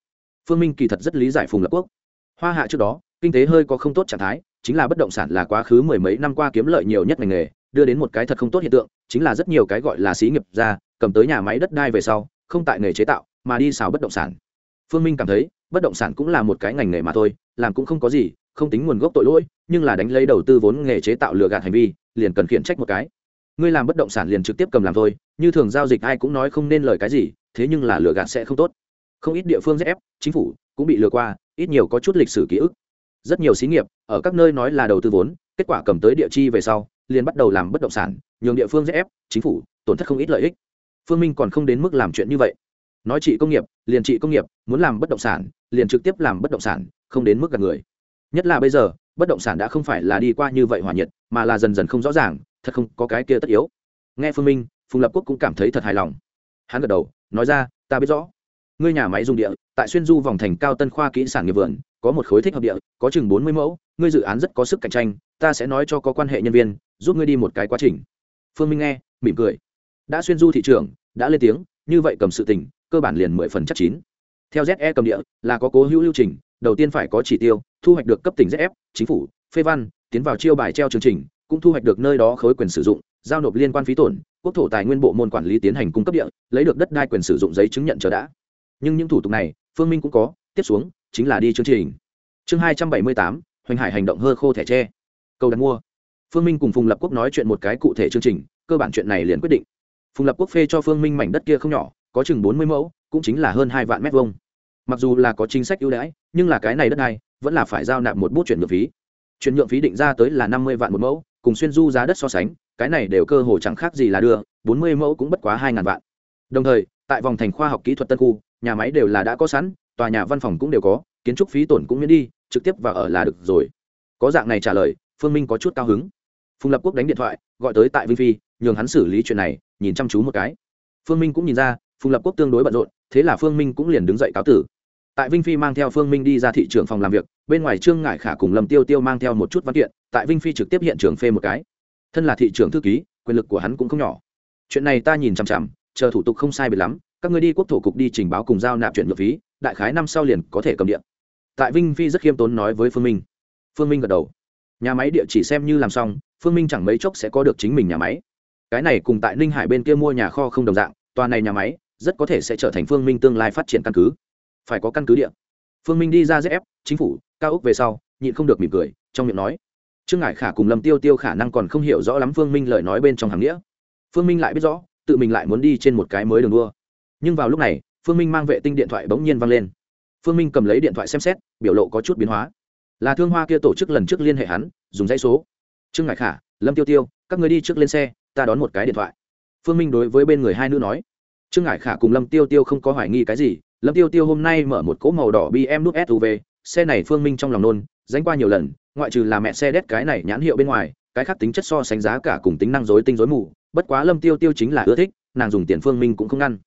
Phương minh kỳ thật rất lý giải phùng lập quốc. Hoa hạ trước đó, kinh tế hơi có không tốt trạng thái, chính là bất động sản là quá khứ mười mấy năm qua kiếm lợi nhiều nhất ngành nghề, đưa đến một cái thật không tốt hiện tượng, chính là rất nhiều cái gọi là xí nghiệp ra, cầm tới nhà máy đất đai về sau không tại nghề chế tạo, mà đi xào bất động sản. Phương minh cảm thấy, bất động sản cũng là một cái ngành nghề mà thôi, làm cũng không có gì, không tính nguồn gốc tội lỗi, nhưng là đánh lấy đầu tư vốn nghề chế tạo lừa gạt hành vi, liền cần khiển trách một cái. Ngươi làm bất động sản liền trực tiếp cầm làm thôi, như thường giao dịch ai cũng nói không nên lời cái gì, thế nhưng là lừa gạt sẽ không tốt. Không ít địa phương ép chính phủ cũng bị lừa qua, ít nhiều có chút lịch sử ký ức. Rất nhiều xí nghiệp, ở các nơi nói là đầu tư vốn, kết quả cầm tới địa chi về sau, liền bắt đầu làm bất động sản, nhường địa phương ép chính phủ tổn thất không ít lợi ích phương minh còn không đến mức làm chuyện như vậy. Nói trị công nghiệp, liền trị công nghiệp, muốn làm bất động sản, liền trực tiếp làm bất động sản, không đến mức gặp người. Nhất là bây giờ, bất động sản đã không phải là đi qua như vậy hòa nhiệt, mà là dần dần không rõ ràng, thật không có cái kia tất yếu. Nghe phương minh, phùng lập quốc cũng cảm thấy thật hài lòng. Hắn gật đầu, nói ra, ta biết rõ. Ngươi nhà máy dùng địa, tại xuyên du vòng thành cao tân khoa kỹ sản nghiệp vườn, có một khối thích hợp địa, có chừng bốn mươi mẫu, ngươi dự án rất có sức cạnh tranh, ta sẽ nói cho có quan hệ nhân viên, giúp ngươi đi một cái quá trình. Phương minh nghe, mỉm cười đã xuyên du thị trường, đã lên tiếng, như vậy cầm sự tình, cơ bản liền mười phần chắc chín. Theo ze cầm địa, là có cố hữu lưu trình, đầu tiên phải có chỉ tiêu, thu hoạch được cấp tỉnh zf chính phủ, phê văn, tiến vào chiêu bài treo chương trình, cũng thu hoạch được nơi đó khối quyền sử dụng, giao nộp liên quan phí tổn, quốc thổ tài nguyên bộ môn quản lý tiến hành cung cấp địa, lấy được đất đai quyền sử dụng giấy chứng nhận chờ đã. Nhưng những thủ tục này, phương minh cũng có, tiếp xuống, chính là đi chương trình. Chương hai trăm bảy mươi tám, hoành hải hành động hơ khô thẻ tre. Câu đặt mua. Phương minh cùng phùng lập quốc nói chuyện một cái cụ thể chương trình, cơ bản chuyện này liền quyết định phùng lập quốc phê cho phương minh mảnh đất kia không nhỏ, có chừng bốn mươi mẫu, cũng chính là hơn hai vạn mét vuông. Mặc dù là có chính sách ưu đãi, nhưng là cái này đất này vẫn là phải giao nạp một bút chuyển nhượng phí. Chuyển nhượng phí định ra tới là năm mươi vạn một mẫu, cùng xuyên du giá đất so sánh, cái này đều cơ hồ chẳng khác gì là đưa, bốn mươi mẫu cũng bất quá hai ngàn vạn. Đồng thời, tại vòng thành khoa học kỹ thuật tân khu, nhà máy đều là đã có sẵn, tòa nhà văn phòng cũng đều có, kiến trúc phí tổn cũng miễn đi, trực tiếp vào ở là được rồi. Có dạng này trả lời, phương minh có chút cao hứng phùng lập quốc đánh điện thoại, gọi tới tại vinh phi, nhường hắn xử lý chuyện này, nhìn chăm chú một cái. Phương minh cũng nhìn ra, phùng lập quốc tương đối bận rộn, thế là phương minh cũng liền đứng dậy cáo tử. Tại vinh phi mang theo phương minh đi ra thị trường phòng làm việc, bên ngoài trương ngải khả cùng lâm tiêu tiêu mang theo một chút văn kiện, tại vinh phi trực tiếp hiện trường phê một cái. Thân là thị trường thư ký, quyền lực của hắn cũng không nhỏ. Chuyện này ta nhìn chằm chằm, chờ thủ tục không sai biệt lắm, các người đi quốc thổ cục đi trình báo cùng giao nạp chuyện nhược phí, đại khái năm sau liền có thể cầm điện. Tại vinh phi rất khiêm tốn nói với phương minh. Phương minh gật đầu nhà máy địa chỉ xem như làm xong, phương minh chẳng mấy chốc sẽ có được chính mình nhà máy. Cái này cùng tại ninh hải bên kia mua nhà kho không đồng dạng, tòa này nhà máy rất có thể sẽ trở thành phương minh tương lai phát triển căn cứ. Phải có căn cứ địa. Phương minh đi ra dép chính phủ, cao ốc về sau, nhịn không được mỉm cười, trong miệng nói. Trương ngải khả cùng lâm tiêu tiêu khả năng còn không hiểu rõ lắm phương minh lời nói bên trong hàng nghĩa. Phương minh lại biết rõ, tự mình lại muốn đi trên một cái mới đường đua. Nhưng vào lúc này, phương minh mang vệ tinh điện thoại bỗng nhiên văng lên. Phương minh cầm lấy điện thoại xem xét, biểu lộ có chút biến hóa là thương hoa kia tổ chức lần trước liên hệ hắn, dùng dãy số. Trương ngải khả, lâm tiêu tiêu, các người đi trước lên xe, ta đón một cái điện thoại. Phương minh đối với bên người hai nữ nói. Trương ngải khả cùng lâm tiêu tiêu không có hoài nghi cái gì, lâm tiêu tiêu hôm nay mở một cỗ màu đỏ bm nút suv xe này phương minh trong lòng nôn danh qua nhiều lần, ngoại trừ là mẹ xe đét cái này nhãn hiệu bên ngoài, cái khác tính chất so sánh giá cả cùng tính năng dối tinh dối mù, bất quá lâm tiêu tiêu chính là ưa thích, nàng dùng tiền phương minh cũng không ngăn.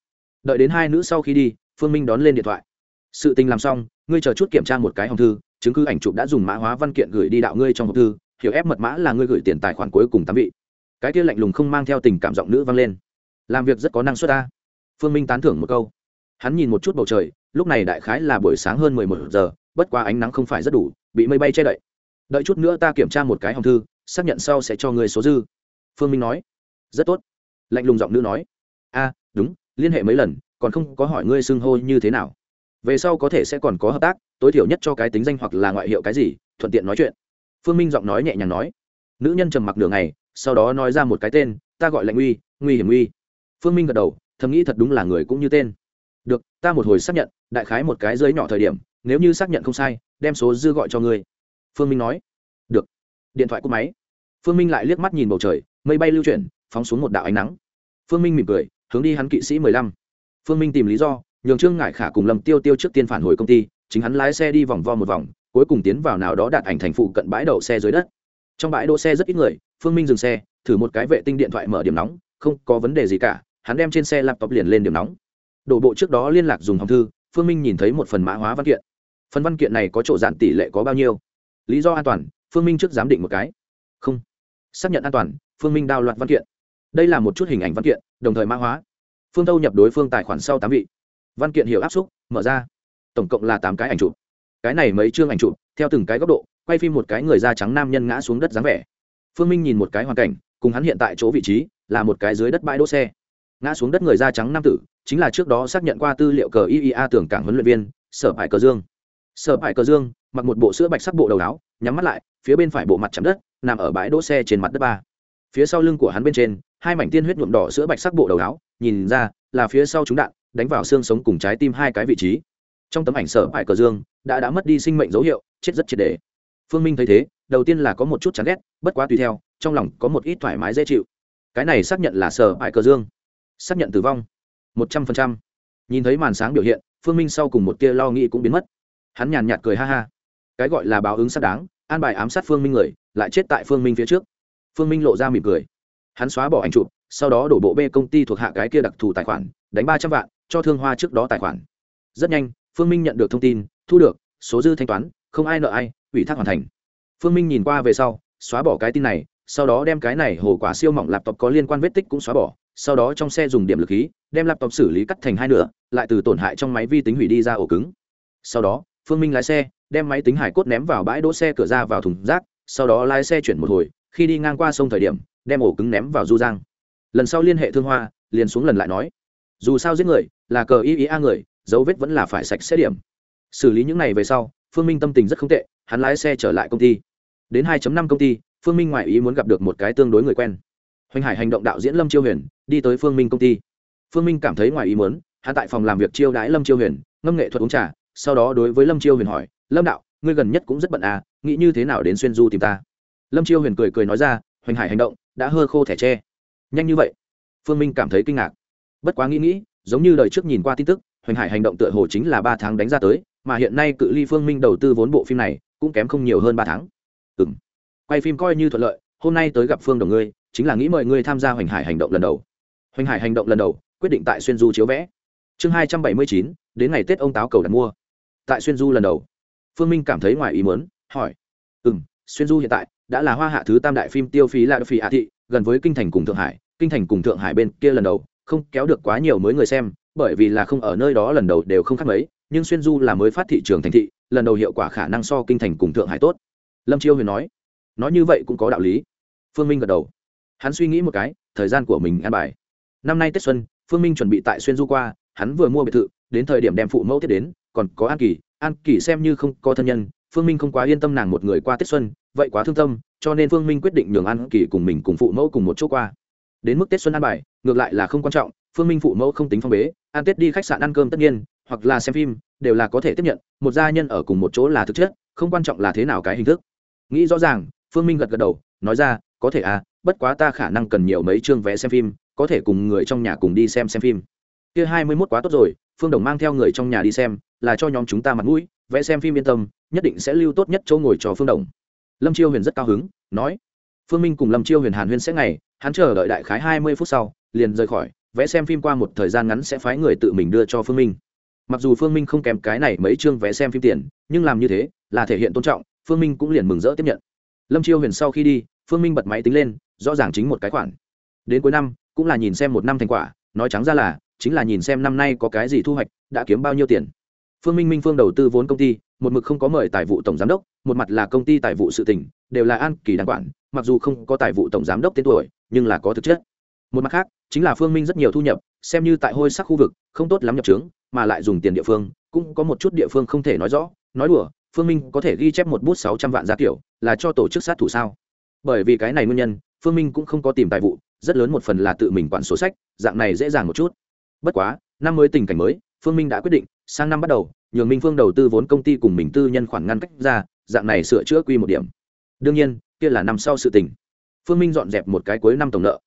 Đợi đến hai nữ sau khi đi, phương minh đón lên điện thoại sự tình làm xong, ngươi chờ chút kiểm tra một cái hòm thư, chứng cứ ảnh chụp đã dùng mã hóa văn kiện gửi đi đạo ngươi trong hộp thư, hiểu ép mật mã là ngươi gửi tiền tài khoản cuối cùng tám vị. Cái kia lạnh lùng không mang theo tình cảm giọng nữ vang lên. Làm việc rất có năng suất ta. Phương minh tán thưởng một câu. Hắn nhìn một chút bầu trời, lúc này đại khái là buổi sáng hơn mười một giờ, bất quá ánh nắng không phải rất đủ, bị mây bay che đậy. Đợi chút nữa ta kiểm tra một cái hòm thư, xác nhận sau sẽ cho người số dư. Phương minh nói. Rất tốt. Lạnh lùng giọng nữ nói. A, đúng, liên hệ mấy lần, còn không có hỏi ngươi xưng hô như thế nào về sau có thể sẽ còn có hợp tác, tối thiểu nhất cho cái tính danh hoặc là ngoại hiệu cái gì, thuận tiện nói chuyện. Phương minh giọng nói nhẹ nhàng nói. Nữ nhân trầm mặc đường này sau đó nói ra một cái tên, ta gọi lạnh uy, nguy hiểm uy. Phương minh gật đầu, thầm nghĩ thật đúng là người cũng như tên. Được, ta một hồi xác nhận, đại khái một cái dưới nhỏ thời điểm, nếu như xác nhận không sai, đem số dư gọi cho ngươi. Phương minh nói. Được. Điện thoại cúp máy. Phương minh lại liếc mắt nhìn bầu trời, mây bay lưu chuyển, phóng xuống một đạo ánh nắng. Phương minh mỉm cười, hướng đi hắn kỵ sĩ mười lăm. Phương minh tìm lý do nhường trương ngải khả cùng lâm tiêu tiêu trước tiên phản hồi công ty, chính hắn lái xe đi vòng vo một vòng, cuối cùng tiến vào nào đó đạt ảnh thành phụ cận bãi đậu xe dưới đất. Trong bãi đỗ xe rất ít người, phương minh dừng xe, thử một cái vệ tinh điện thoại mở điểm nóng, không có vấn đề gì cả, hắn đem trên xe laptop liền lên điểm nóng. Đổ bộ trước đó liên lạc dùng hòng thư, phương minh nhìn thấy một phần mã hóa văn kiện. Phần văn kiện này có chỗ dạn tỷ lệ có bao nhiêu? Lý do an toàn, phương minh trước giám định một cái. Không. Xác nhận an toàn, phương minh đào loạt văn kiện. Đây là một chút hình ảnh văn kiện, đồng thời mã hóa. Phương thâu nhập đối phương tài khoản sau tám vị văn kiện hiệu áp xúc, mở ra. Tổng cộng là tám cái ảnh chụp. Cái này mấy chương ảnh chụp, theo từng cái góc độ, quay phim một cái người da trắng nam nhân ngã xuống đất dáng vẻ. Phương minh nhìn một cái hoàn cảnh, cùng hắn hiện tại chỗ vị trí, là một cái dưới đất bãi đỗ xe. Ngã xuống đất người da trắng nam tử, chính là trước đó xác nhận qua tư liệu cờ iea tưởng cảng huấn luyện viên, sở hải cờ dương. Sở hải cờ dương, mặc một bộ sữa bạch sắc bộ đầu áo, nhắm mắt lại, phía bên phải bộ mặt chạm đất, nằm ở bãi đỗ xe trên mặt đất ba. Phía sau lưng của hắn bên trên, hai mảnh tiên huyết nhuộm đỏ sữa bạch sắc bộ đầu áo, nhìn ra là phía sau chúng đạn đánh vào xương sống cùng trái tim hai cái vị trí. Trong tấm ảnh sở bại cờ dương, đã đã mất đi sinh mệnh dấu hiệu, chết rất triệt đề phương minh thấy thế, đầu tiên là có một chút chán ghét, bất quá tùy theo, trong lòng có một ít thoải mái dễ chịu. Cái này xác nhận là sở bại cờ dương. Xác nhận tử vong. Một trăm phần trăm. Nhìn thấy màn sáng biểu hiện, phương minh sau cùng một tia lo nghĩ cũng biến mất. Hắn nhàn nhạt cười ha ha. Cái gọi là báo ứng xác đáng, an bài ám sát phương minh người, lại chết tại phương minh phía trước. Phương minh lộ ra mỉm cười. Hắn xóa bỏ ảnh chụp, sau đó đổ bộ b công ty thuộc hạ cái kia đặc thù tài khoản, đánh ba trăm vạn cho thương hoa trước đó tài khoản. Rất nhanh, phương minh nhận được thông tin, thu được, số dư thanh toán, không ai nợ ai, ủy thác hoàn thành. Phương minh nhìn qua về sau, xóa bỏ cái tin này, sau đó đem cái này hồ quả siêu mỏng laptop có liên quan vết tích cũng xóa bỏ, sau đó trong xe dùng điểm lực khí, đem laptop xử lý cắt thành hai nửa, lại từ tổn hại trong máy vi tính hủy đi ra ổ cứng. Sau đó, phương minh lái xe, đem máy tính hải cốt ném vào bãi đỗ xe cửa ra vào thùng rác, sau đó lái xe chuyển một hồi, khi đi ngang qua sông thời điểm, đem ổ cứng ném vào du giang. Lần sau liên hệ thương hoa, liền xuống lần lại nói dù sao giết người, là cờ y ý a người, dấu vết vẫn là phải sạch sẽ điểm. Xử lý những này về sau, phương minh tâm tình rất không tệ, hắn lái xe trở lại công ty. Đến 2 năm công ty, phương minh ngoại ý muốn gặp được một cái tương đối người quen. Hoành hải hành động đạo diễn lâm chiêu huyền, đi tới phương minh công ty. Phương minh cảm thấy ngoài ý muốn, hắn tại phòng làm việc chiêu đãi lâm chiêu huyền, ngâm nghệ thuật uống trà, sau đó đối với lâm chiêu huyền hỏi, lâm đạo, ngươi gần nhất cũng rất bận à nghĩ như thế nào đến xuyên du tìm ta? Lâm chiêu huyền cười cười nói ra, hoành hải hành động, đã hơ khô thẻ tre. Nhanh như vậy, phương minh cảm thấy kinh ngạc bất quá nghĩ nghĩ, giống như đời trước nhìn qua tin tức, hoành hải hành động tựa hồ chính là ba tháng đánh ra tới, mà hiện nay cự ly phương minh đầu tư vốn bộ phim này cũng kém không nhiều hơn ba tháng. Ừ m quay phim coi như thuận lợi, hôm nay tới gặp phương đồng ngươi, chính là nghĩ mời ngươi tham gia hoành hải hành động lần đầu. Hoành hải hành động lần đầu, quyết định tại xuyên du chiếu vẽ. Chương hai trăm bảy mươi chín, đến ngày tết ông táo cầu đặt mua. Tại xuyên du lần đầu, phương minh cảm thấy ngoài ý muốn, hỏi. Ừ m xuyên du hiện tại đã là hoa hạ thứ tam đại phim tiêu phí là phí hạ thị, gần với kinh thành cùng thượng hải, kinh thành cùng thượng hải bên kia lần đầu không kéo được quá nhiều mới người xem, bởi vì là không ở nơi đó lần đầu đều không khác mấy, nhưng xuyên du là mới phát thị trường thành thị, lần đầu hiệu quả khả năng so kinh thành cùng thượng hải tốt. Lâm chiêu huyền nói nói như vậy cũng có đạo lý. Phương minh gật đầu. Hắn suy nghĩ một cái, thời gian của mình ăn bài. Năm nay tết xuân, phương minh chuẩn bị tại xuyên du qua, hắn vừa mua biệt thự, đến thời điểm đem phụ mẫu tiếp đến, còn có an kỳ an kỳ xem như không có thân nhân, phương minh không quá yên tâm nàng một người qua tết xuân, vậy quá thương tâm, cho nên phương minh quyết định nhường an kỳ cùng mình cùng phụ mẫu cùng một chỗ qua đến mức tết xuân ăn bài, ngược lại là không quan trọng, phương minh phụ mẫu không tính phong bế, ăn tết đi khách sạn ăn cơm tất nhiên, hoặc là xem phim, đều là có thể tiếp nhận, một gia nhân ở cùng một chỗ là thực chất, không quan trọng là thế nào cái hình thức. Nghĩ rõ ràng, phương minh gật gật đầu, nói ra, có thể à bất quá ta khả năng cần nhiều mấy chương vé xem phim, có thể cùng người trong nhà cùng đi xem xem phim. Kia hai mươi mốt quá tốt rồi, phương đồng mang theo người trong nhà đi xem, là cho nhóm chúng ta mặt mũi vẽ xem phim yên tâm, nhất định sẽ lưu tốt nhất chỗ ngồi cho phương đồng. Lâm chiêu huyền rất cao hứng, nói. Phương minh cùng lâm chiêu huyền hàn huyên sẽ ngày hắn chờ đợi đại khái hai mươi phút sau, liền rời khỏi, vẽ xem phim qua một thời gian ngắn sẽ phái người tự mình đưa cho phương minh. Mặc dù phương minh không kèm cái này mấy chương vé xem phim tiền, nhưng làm như thế là thể hiện tôn trọng, phương minh cũng liền mừng rỡ tiếp nhận. Lâm chiêu huyền sau khi đi, phương minh bật máy tính lên, rõ ràng chính một cái khoản. Đến cuối năm, cũng là nhìn xem một năm thành quả, nói trắng ra là, chính là nhìn xem năm nay có cái gì thu hoạch, đã kiếm bao nhiêu tiền. Phương minh minh phương đầu tư vốn công ty một mực không có mời tài vụ tổng giám đốc, một mặt là công ty tài vụ sự tỉnh đều là an kỳ đàng quản, mặc dù không có tài vụ tổng giám đốc tên tuổi, nhưng là có thực chất. Một mặt khác, chính là phương minh rất nhiều thu nhập, xem như tại hôi sắc khu vực, không tốt lắm nhập trướng, mà lại dùng tiền địa phương, cũng có một chút địa phương không thể nói rõ. Nói đùa, phương minh có thể ghi chép một bút sáu trăm vạn giá kiểu là cho tổ chức sát thủ sao? Bởi vì cái này nguyên nhân, phương minh cũng không có tìm tài vụ, rất lớn một phần là tự mình quản sổ sách, dạng này dễ dàng một chút. Bất quá, năm mới tình cảnh mới, phương minh đã quyết định sang năm bắt đầu, nhường minh phương đầu tư vốn công ty cùng mình tư nhân khoản ngăn cách ra, dạng này sửa chữa quy một điểm. Đương nhiên, kia là năm sau sự tình. Phương minh dọn dẹp một cái cuối năm tổng nợ.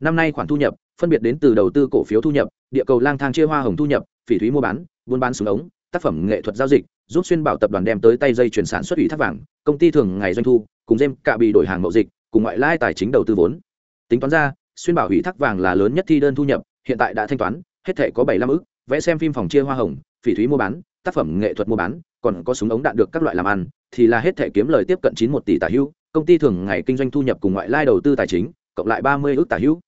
Năm nay khoản thu nhập, phân biệt đến từ đầu tư cổ phiếu thu nhập, địa cầu lang thang chia hoa hồng thu nhập, phỉ thúy mua bán, buôn bán súng ống, tác phẩm nghệ thuật giao dịch, giúp xuyên bảo tập đoàn đem tới tay dây chuyển sản xuất ủy thác vàng, công ty thường ngày doanh thu, cùng dêm cạ bị đổi hàng mậu dịch, cùng ngoại lai tài chính đầu tư vốn. Tính toán ra, xuyên bảo ủy thác vàng là lớn nhất thi đơn thu nhập, hiện tại đã thanh toán, hết thể có bảy năm ức vẽ xem phim phòng chia hoa hồng, phỉ thúy mua bán, tác phẩm nghệ thuật mua bán, còn có súng ống đạn được các loại làm ăn, thì là hết thể kiếm lời tiếp cận chín một tỷ tả hữu, công ty thường ngày kinh doanh thu nhập cùng ngoại lai đầu tư tài chính, cộng lại ba mươi ước tả hữu.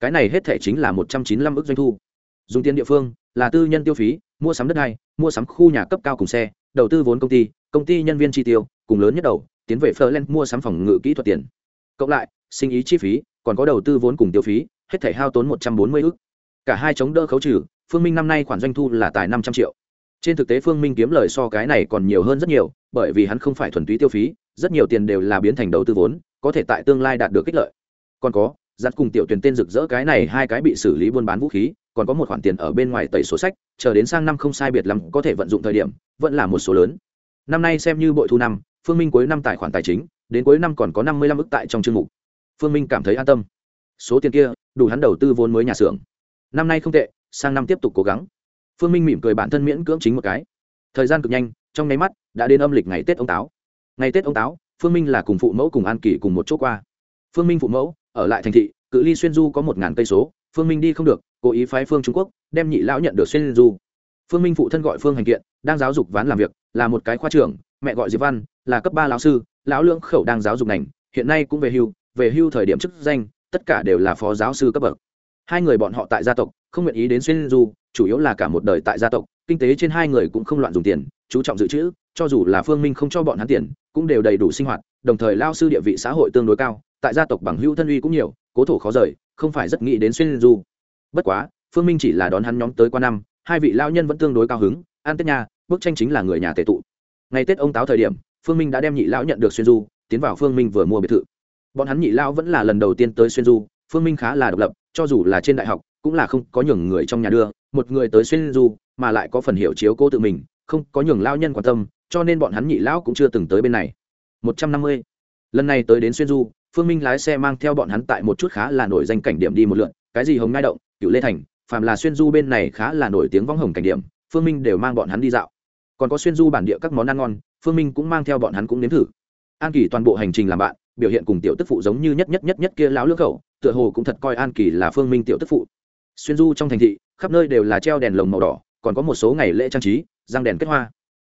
Cái này hết thể chính là một trăm chín mươi lăm ước doanh thu. Dùng tiền địa phương, là tư nhân tiêu phí, mua sắm đất đai, mua sắm khu nhà cấp cao cùng xe, đầu tư vốn công ty công ty nhân viên chi tiêu, cùng lớn nhất đầu, tiến về Ferland mua sắm phòng ngự kỹ thuật tiền. Cộng lại, sinh ý chi phí, còn có đầu tư vốn cùng tiêu phí, hết thể hao tốn một trăm bốn mươi ước. Cả hai chống đỡ khấu trừ phương minh năm nay khoản doanh thu là tài năm trăm triệu. Trên thực tế phương minh kiếm lời so cái này còn nhiều hơn rất nhiều, bởi vì hắn không phải thuần túy tiêu phí, rất nhiều tiền đều là biến thành đầu tư vốn, có thể tại tương lai đạt được kích lợi. Còn có, giặt cùng tiểu tuyển tên rực rỡ cái này hai cái bị xử lý buôn bán vũ khí, còn có một khoản tiền ở bên ngoài tẩy sổ sách, chờ đến sang năm không sai biệt lắm có thể vận dụng thời điểm, vẫn là một số lớn. Năm nay xem như bội thu năm, phương minh cuối năm tài khoản tài chính, đến cuối năm còn có năm mươi lăm ức tại trong chương mục. Phương minh cảm thấy an tâm. Số tiền kia, đủ hắn đầu tư vốn mới nhà xưởng. Năm nay không tệ sang năm tiếp tục cố gắng. Phương minh mỉm cười bản thân miễn cưỡng chính một cái. Thời gian cực nhanh, trong nháy mắt, đã đến âm lịch ngày tết ông táo. Ngày tết ông táo, phương minh là cùng phụ mẫu cùng an kỳ cùng một chỗ qua. Phương minh phụ mẫu, ở lại thành thị, cự ly xuyên du có một ngàn cây số, phương minh đi không được, cố ý phái phương trung quốc, đem nhị lão nhận được xuyên du. Phương minh phụ thân gọi phương hành kiện, đang giáo dục ván làm việc, là một cái khoa trưởng, mẹ gọi diệp văn, là cấp ba lão sư, lão lưỡng khẩu đang giáo dục ngành, hiện nay cũng về hưu về hưu thời điểm chức danh, tất cả đều là phó giáo sư cấp bậc. Hai người bọn họ tại gia tộc không nguyện ý đến xuyên du, chủ yếu là cả một đời tại gia tộc, kinh tế trên hai người cũng không loạn dùng tiền, chú trọng dự trữ, cho dù là phương minh không cho bọn hắn tiền, cũng đều đầy đủ sinh hoạt, đồng thời lao sư địa vị xã hội tương đối cao, tại gia tộc bằng hữu thân uy cũng nhiều, cố thổ khó rời, không phải rất nghĩ đến xuyên du. Bất quá, phương minh chỉ là đón hắn nhóm tới qua năm, hai vị lao nhân vẫn tương đối cao hứng an tết nha bức tranh chính là người nhà tệ tụ. Ngày tết ông táo thời điểm, phương minh đã đem nhị lão nhận được xuyên du, tiến vào phương minh vừa mua biệt thự. Bọn hắn nhị lão vẫn là lần đầu tiên tới xuyên du, phương minh khá là độc lập, cho dù là trên đại học cũng là không có nhường người trong nhà đưa, một người tới xuyên du, mà lại có phần hiểu chiếu cô tự mình, không có nhường lao nhân quan tâm, cho nên bọn hắn nhị lão cũng chưa từng tới bên này. Một trăm năm mươi. Lần này tới đến xuyên du, phương minh lái xe mang theo bọn hắn tại một chút khá là nổi danh cảnh điểm đi một lượn, cái gì hồng ngai động cựu lê thành, phàm là xuyên du bên này khá là nổi tiếng võng hồng cảnh điểm, phương minh đều mang bọn hắn đi dạo. Còn có xuyên du bản địa các món ăn ngon, phương minh cũng mang theo bọn hắn cũng nếm thử. An kỳ toàn bộ hành trình làm bạn, biểu hiện cùng tiểu tức phụ giống như nhất nhất nhất nhất kia lão lưỡng khẩu, tựa hồ cũng thật coi an kỳ là phương minh tiểu tức phụ xuyên du trong thành thị, khắp nơi đều là treo đèn lồng màu đỏ, còn có một số ngày lễ trang trí, răng đèn kết hoa.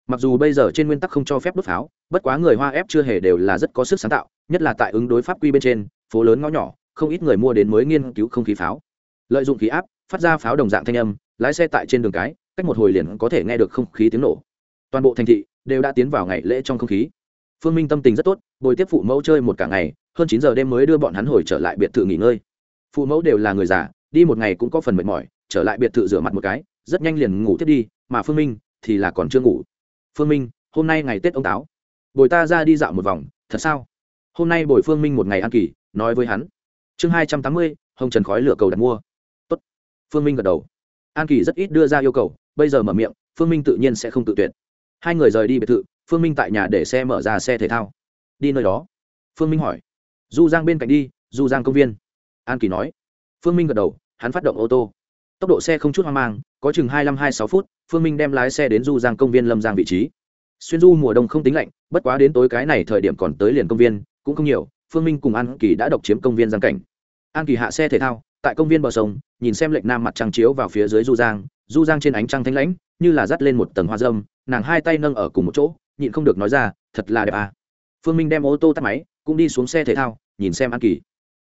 Mặc dù bây giờ trên nguyên tắc không cho phép đốt pháo, bất quá người hoa ép chưa hề đều là rất có sức sáng tạo, nhất là tại ứng đối pháp quy bên trên, phố lớn ngõ nhỏ, không ít người mua đến mới nghiên cứu không khí pháo. Lợi dụng khí áp, phát ra pháo đồng dạng thanh âm, lái xe tại trên đường cái, cách một hồi liền có thể nghe được không khí tiếng nổ. Toàn bộ thành thị đều đã tiến vào ngày lễ trong không khí. Phương minh tâm tình rất tốt, bồi tiếp phụ mẫu chơi một cả ngày, hơn chín giờ đêm mới đưa bọn hắn hồi trở lại biệt thự nghỉ ngơi. Phụ mẫu đều là người già đi một ngày cũng có phần mệt mỏi, trở lại biệt thự rửa mặt một cái, rất nhanh liền ngủ tiếp đi, mà phương minh thì là còn chưa ngủ. Phương minh, hôm nay ngày tết ông táo. Bồi ta ra đi dạo một vòng, thật sao? Hôm nay bồi phương minh một ngày ăn kỳ, nói với hắn. Chương hai trăm tám mươi, hồng trần khói lửa cầu đặt mua. Tốt. phương minh gật đầu. An kỳ rất ít đưa ra yêu cầu, bây giờ mở miệng, phương minh tự nhiên sẽ không tự tuyệt. Hai người rời đi biệt thự, phương minh tại nhà để xe mở ra xe thể thao. Đi nơi đó. Phương minh hỏi. Du giang bên cạnh đi, du giang công viên. An kỳ nói phương minh gật đầu, hắn phát động ô tô. Tốc độ xe không chút hoang mang, có chừng hai mươi năm hai sáu phút, phương minh đem lái xe đến du giang công viên lâm giang vị trí. Xuyên du mùa đông không tính lạnh, bất quá đến tối cái này thời điểm còn tới liền công viên, cũng không nhiều, phương minh cùng an kỳ đã độc chiếm công viên giang cảnh. An kỳ hạ xe thể thao, tại công viên bờ sông, nhìn xem lệnh nam mặt trăng chiếu vào phía dưới du giang du giang trên ánh trăng thanh lãnh, như là dắt lên một tầng hoa dâm, nàng hai tay nâng ở cùng một chỗ, nhịn không được nói ra, thật là đẹp à. phương minh đem ô tô tắt máy, cũng đi xuống xe thể thao, nhìn xem an kỳ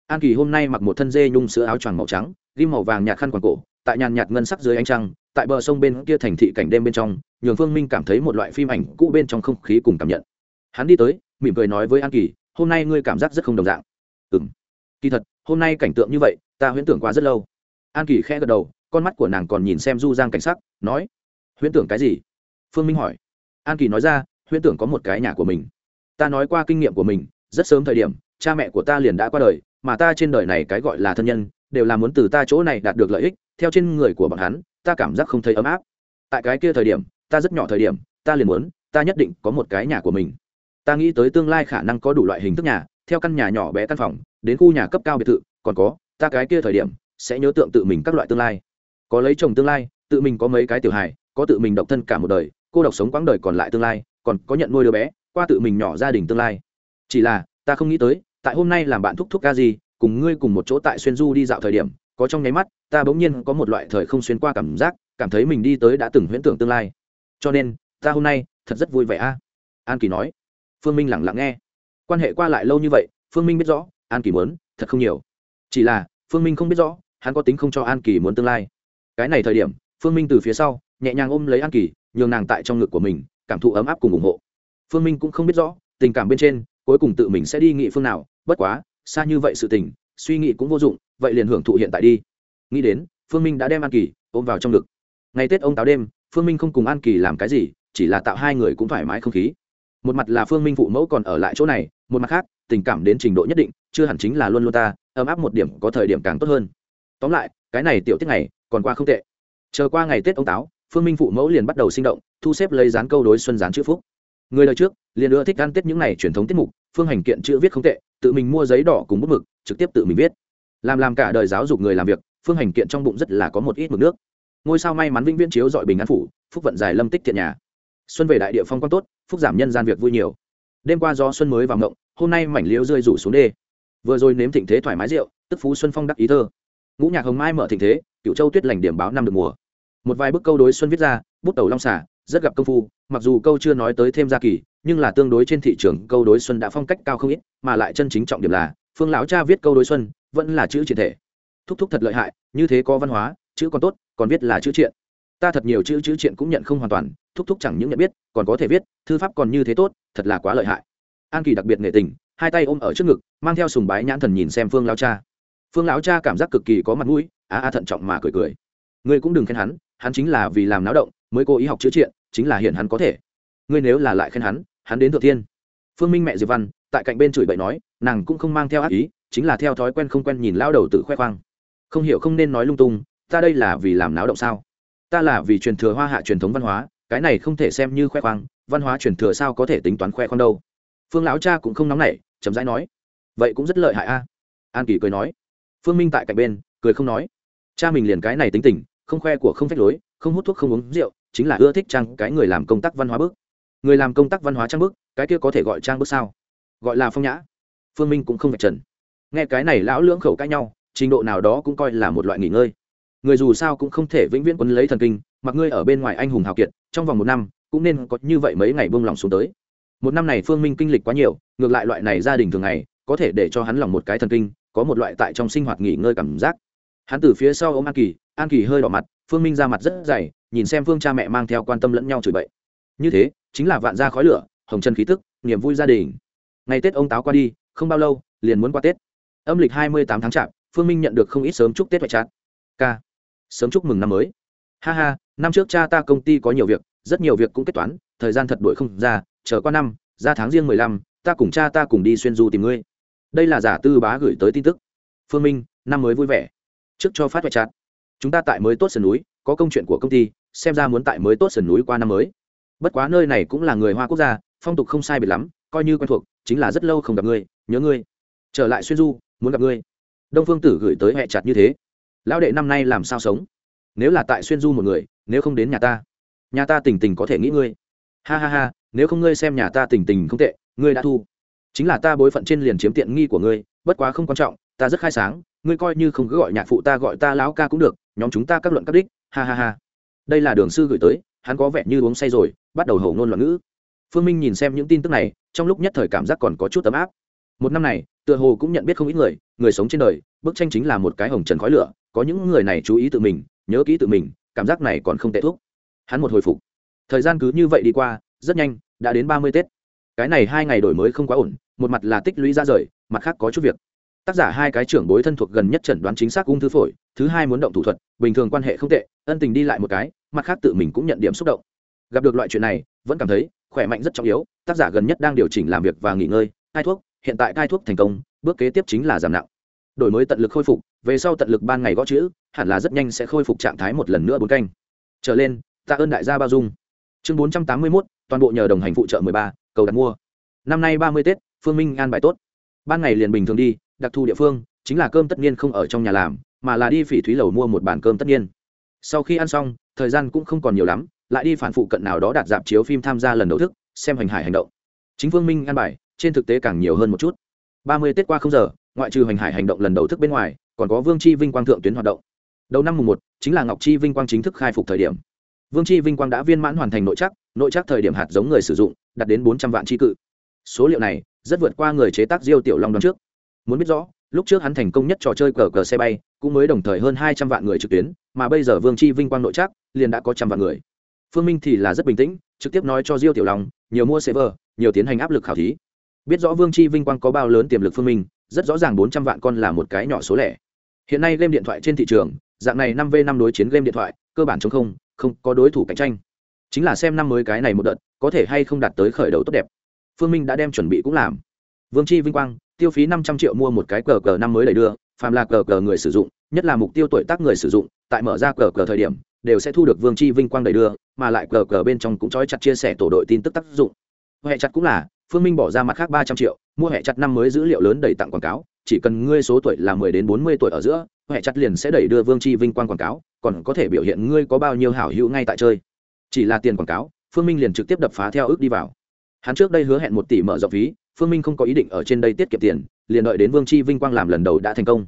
an kỳ hôm nay mặc một thân dê nhung sữa áo choàng màu trắng ghim màu vàng nhạt khăn quàng cổ, tại nhàn nhạt ngân sắc dưới ánh trăng, tại bờ sông bên kia thành thị cảnh đêm bên trong, nhường phương minh cảm thấy một loại phim ảnh cũ bên trong không khí cùng cảm nhận. Hắn đi tới, mỉm cười nói với an kỳ, hôm nay ngươi cảm giác rất không đồng dạng. Ừ m kỳ thật, hôm nay cảnh tượng như vậy, ta huyễn tưởng quá rất lâu. An kỳ khẽ gật đầu, con mắt của nàng còn nhìn xem du giang cảnh sắc, nói, huyễn tưởng cái gì? Phương minh hỏi. An kỳ nói ra, huyễn tưởng có một cái nhà của mình. Ta nói qua kinh nghiệm của mình, rất sớm thời điểm, cha mẹ của ta liền đã qua đời mà ta trên đời này cái gọi là thân nhân, đều là muốn từ ta chỗ này đạt được lợi ích, theo trên người của bọn hắn, ta cảm giác không thấy ấm áp. Tại cái kia thời điểm, ta rất nhỏ thời điểm, ta liền muốn, ta nhất định có một cái nhà của mình. Ta nghĩ tới tương lai khả năng có đủ loại hình thức nhà, theo căn nhà nhỏ bé căn phòng, đến khu nhà cấp cao biệt thự, còn có, ta cái kia thời điểm, sẽ nhớ tượng tự mình các loại tương lai. Có lấy chồng tương lai, tự mình có mấy cái tiểu hài, có tự mình độc thân cả một đời, cô độc sống quãng đời còn lại tương lai, còn có nhận nuôi đứa bé, qua tự mình nhỏ gia đình tương lai. Chỉ là, ta không nghĩ tới tại hôm nay làm bạn thúc thúc ca gì cùng ngươi cùng một chỗ tại xuyên du đi dạo thời điểm, có trong nháy mắt, ta bỗng nhiên có một loại thời không xuyên qua cảm giác, cảm thấy mình đi tới đã từng huyễn tưởng tương lai. Cho nên, ta hôm nay thật rất vui vẻ a. An kỳ nói. Phương minh lẳng lặng nghe. Quan hệ qua lại lâu như vậy, phương minh biết rõ, an kỳ muốn, thật không nhiều. Chỉ là, phương minh không biết rõ, hắn có tính không cho an kỳ muốn tương lai. Cái này thời điểm, phương minh từ phía sau, nhẹ nhàng ôm lấy an kỳ, nhường nàng tại trong ngực của mình, cảm thụ ấm áp cùng ủng hộ. Phương minh cũng không biết rõ, tình cảm bên trên, cuối cùng tự mình sẽ đi nghị phương nào bất quá, xa như vậy sự tình, suy nghĩ cũng vô dụng, vậy liền hưởng thụ hiện tại đi. Nghĩ đến, phương minh đã đem an kỳ ôm vào trong ngực. Ngày tết ông táo đêm, phương minh không cùng an kỳ làm cái gì, chỉ là tạo hai người cũng thoải mái không khí. Một mặt là phương minh phụ mẫu còn ở lại chỗ này, một mặt khác, tình cảm đến trình độ nhất định, chưa hẳn chính là luôn luôn ta, ấm áp một điểm có thời điểm càng tốt hơn. Tóm lại, cái này tiểu tiết này còn qua không tệ. Chờ qua ngày tết ông táo, phương minh phụ mẫu liền bắt đầu sinh động, thu xếp lấy dán câu đối xuân dán chữ phúc. Người đời trước, liền ưa thích ăn tết những n à y truyền thống tiết mục phương hành kiện chữ viết không tệ, tự mình mua giấy đỏ cùng bút mực, trực tiếp tự mình viết. Làm làm cả đời giáo dục người làm việc, phương hành kiện trong bụng rất là có một ít mực nước. Ngôi sao may mắn vĩnh viễn chiếu dọi bình an phủ, phúc vận dài lâm tích thiện nhà. Xuân về đại địa phong quan tốt, phúc giảm nhân gian việc vui nhiều. Đêm qua do xuân mới vào ngộng, hôm nay mảnh liễu rơi rủ xuống đê. Vừa rồi nếm thịnh thế thoải mái rượu, tức phú xuân phong đắc ý thơ. Ngũ nhạc hồng mai mở thịnh thế cựu châu tuyết lành điểm báo năm được mùa. Một vài bức câu đối xuân viết ra, bút tẩu long xả, rất gặp công phu, mặc dù câu chưa nói tới thêm gia kỳ nhưng là tương đối trên thị trường câu đối xuân đã phong cách cao không ít, mà lại chân chính trọng điểm là, phương lão cha viết câu đối xuân, vẫn là chữ triện thể. Thúc thúc thật lợi hại, như thế có văn hóa, chữ còn tốt, còn viết là chữ triện. Ta thật nhiều chữ chữ triện cũng nhận không hoàn toàn, thúc thúc chẳng những nhận biết, còn có thể viết, thư pháp còn như thế tốt, thật là quá lợi hại. An kỳ đặc biệt nghệ tình, hai tay ôm ở trước ngực, mang theo sùng bái nhãn thần nhìn xem phương lão cha. Phương lão cha cảm giác cực kỳ có mặt mũi, á a thận trọng mà cười cười. Ngươi cũng đừng khen hắn hắn chính là vì làm náo động, mới cố ý học chữ triện, chính là hiện hắn có thể. Ngươi nếu là lại khen hắn hắn đến thượng thiên. Phương minh mẹ diệp văn, tại cạnh bên chửi bậy nói, nàng cũng không mang theo ác ý, chính là theo thói quen không quen nhìn lao đầu tự khoe khoang. Không hiểu không nên nói lung tung, ta đây là vì làm náo động sao? Ta là vì truyền thừa hoa hạ truyền thống văn hóa, cái này không thể xem như khoe khoang, văn hóa truyền thừa sao có thể tính toán khoe khoang đâu? Phương lão cha cũng không nóng nảy, chậm rãi nói, vậy cũng rất lợi hại a. An kỳ cười nói. Phương minh tại cạnh bên, cười không nói. Cha mình liền cái này tính tình, không khoe của không phép lối, không hút thuốc không uống rượu, chính là ưa thích trang cái người làm công tác văn hóa bước người làm công tác văn hóa trang bức, cái kia có thể gọi trang bức sao? Gọi là phong nhã. Phương minh cũng không phải trần. Nghe cái này lão lưỡng khẩu cãi nhau, trình độ nào đó cũng coi là một loại nghỉ ngơi. Người dù sao cũng không thể vĩnh viễn quấn lấy thần kinh, mặc ngươi ở bên ngoài anh hùng hào kiệt, trong vòng một năm, cũng nên có như vậy mấy ngày buông lỏng xuống tới. Một năm này phương minh kinh lịch quá nhiều, ngược lại loại này gia đình thường ngày, có thể để cho hắn lòng một cái thần kinh, có một loại tại trong sinh hoạt nghỉ ngơi cảm giác. Hắn từ phía sau ô m an kỳ an kỳ hơi đỏ mặt, phương minh ra mặt rất dày, nhìn xem phương cha mẹ mang theo quan tâm lẫn nhau chửi bậy như thế, chính là vạn gia khói lửa, hồng trần khí tức, niềm vui gia đình. Ngày tết ông táo qua đi, không bao lâu, liền muốn qua tết. Âm lịch hai mươi tám tháng chạp, phương minh nhận được không ít sớm chúc tết ngoại trát k sớm chúc mừng năm mới. Ha ha, năm trước cha ta công ty có nhiều việc, rất nhiều việc cũng kết toán, thời gian thật đuổi không ra, chờ qua năm, ra tháng riêng mười lăm, ta cùng cha ta cùng đi xuyên du tìm ngươi. Đây là giả tư bá gửi tới tin tức. Phương minh, năm mới vui vẻ. Trước cho phát ngoại trát chúng ta tại mới tốt sườn núi, có công chuyện của công ty, xem ra muốn tại mới tốt sườn núi qua năm mới bất quá nơi này cũng là người hoa quốc gia, phong tục không sai biệt lắm, coi như quen thuộc, chính là rất lâu không gặp ngươi, nhớ ngươi. Trở lại xuyên du, muốn gặp ngươi. Đông phương tử gửi tới hẹ chặt như thế. Lão đệ năm nay làm sao sống? Nếu là tại xuyên du một người, nếu không đến nhà ta nhà ta tình tình có thể nghĩ ngươi. Ha ha ha, nếu không ngươi xem nhà ta tình tình không tệ, ngươi đã thu. Chính là ta bối phận trên liền chiếm tiện nghi của ngươi, bất quá không quan trọng, ta rất khai sáng, ngươi coi như không cứ gọi nhạc phụ ta gọi ta lão ca cũng được, nhóm chúng ta các luận các đích, ha ha ha. Đây là đường sư gửi tới hắn có vẻ như uống say rồi, bắt đầu hầu ngôn loạn ngữ. Phương minh nhìn xem những tin tức này, trong lúc nhất thời cảm giác còn có chút tấm áp. Một năm này, tựa hồ cũng nhận biết không ít người người sống trên đời, bức tranh chính là một cái hồng trần khói lửa, có những người này chú ý tự mình, nhớ kỹ tự mình, cảm giác này còn không tệ thuốc. Hắn một hồi phục. Thời gian cứ như vậy đi qua, rất nhanh, đã đến ba mươi tết. Cái này hai ngày đổi mới không quá ổn, một mặt là tích lũy ra rời, mặt khác có chút việc. Tác giả hai cái trưởng bối thân thuộc gần nhất chẩn đoán chính xác ung thư phổi, thứ hai muốn động thủ thuật, bình thường quan hệ không tệ, ân tình đi lại một cái mặt khác tự mình cũng nhận điểm xúc động. Gặp được loại chuyện này, vẫn cảm thấy khỏe mạnh rất trọng yếu, tác giả gần nhất đang điều chỉnh làm việc và nghỉ ngơi, cai thuốc, hiện tại cai thuốc thành công, bước kế tiếp chính là giảm nặng. Đổi mới tận lực khôi phục, về sau tận lực ban ngày gõ chữ, hẳn là rất nhanh sẽ khôi phục trạng thái một lần nữa bốn canh. Trở lên, tạ ơn đại gia bao dung. Chương bốn trăm tám mươi mốt, toàn bộ nhờ đồng hành phụ trợ mười ba, cầu đặt mua. Năm nay ba mươi tết, phương minh an bài tốt. Ban ngày liền bình thường đi, đặc thù địa phương, chính là cơm tất nhiên không ở trong nhà làm, mà là đi phỉ thúy lầu mua một bàn cơm tất nhiên sau khi ăn xong thời gian cũng không còn nhiều lắm, lại đi phản phụ cận nào đó đạt dạp chiếu phim tham gia lần đầu thức, xem hành hải hành động. Chính Vương minh ăn bài, trên thực tế càng nhiều hơn một chút. Ba mươi tết qua không giờ, ngoại trừ hành hải hành động lần đầu thức bên ngoài, còn có vương chi vinh quang thượng tuyến hoạt động. Đầu năm mùng một, chính là ngọc chi vinh quang chính thức khai phục thời điểm. Vương chi vinh quang đã viên mãn hoàn thành nội chắc nội chắc thời điểm hạt giống người sử dụng, đạt đến bốn trăm vạn chi cự. Số liệu này, rất vượt qua người chế tác diêu tiểu long đón trước. Muốn biết rõ lúc trước hắn thành công nhất trò chơi cờ cờ xe bay, cũng mới đồng thời hơn hai trăm vạn người trực tuyến, mà bây giờ vương chi vinh quang nội chắc liền đã có trăm vạn người. Phương minh thì là rất bình tĩnh, trực tiếp nói cho diêu tiểu long, nhiều mua server nhiều tiến hành áp lực khảo thí. Biết rõ vương chi vinh quang có bao lớn tiềm lực phương minh, rất rõ ràng bốn trăm vạn con là một cái nhỏ số lẻ. Hiện nay game điện thoại trên thị trường, dạng này năm v năm đối chiến game điện thoại, cơ bản chống không không có đối thủ cạnh tranh. Chính là xem năm mới cái này một đợt, có thể hay không đạt tới khởi đầu tốt đẹp. Phương minh đã đem chuẩn bị cũng làm. Vương chi vinh quang tiêu phí năm trăm triệu mua một cái cờ cờ năm mới đầy đưa, phàm là cờ cờ người sử dụng, nhất là mục tiêu tuổi tác người sử dụng, tại mở ra cờ cờ thời điểm, đều sẽ thu được vương chi vinh quang đầy đưa, mà lại cờ cờ bên trong cũng trói chặt chia sẻ tổ đội tin tức tác dụng. Hệ chặt cũng là, phương minh bỏ ra mặt khác ba trăm triệu, mua hệ chặt năm mới dữ liệu lớn đầy tặng quảng cáo, chỉ cần ngươi số tuổi là mười đến bốn mươi tuổi ở giữa, hệ chặt liền sẽ đẩy đưa vương chi vinh quang quảng cáo, còn có thể biểu hiện ngươi có bao nhiêu hảo hữu ngay tại chơi. Chỉ là tiền quảng cáo, phương minh liền trực tiếp đập phá theo ước đi vào hắn trước đây hứa hẹn một tỷ mở rộng phí, phương minh không có ý định ở trên đây tiết kiệm tiền, liền đợi đến vương chi vinh quang làm lần đầu đã thành công.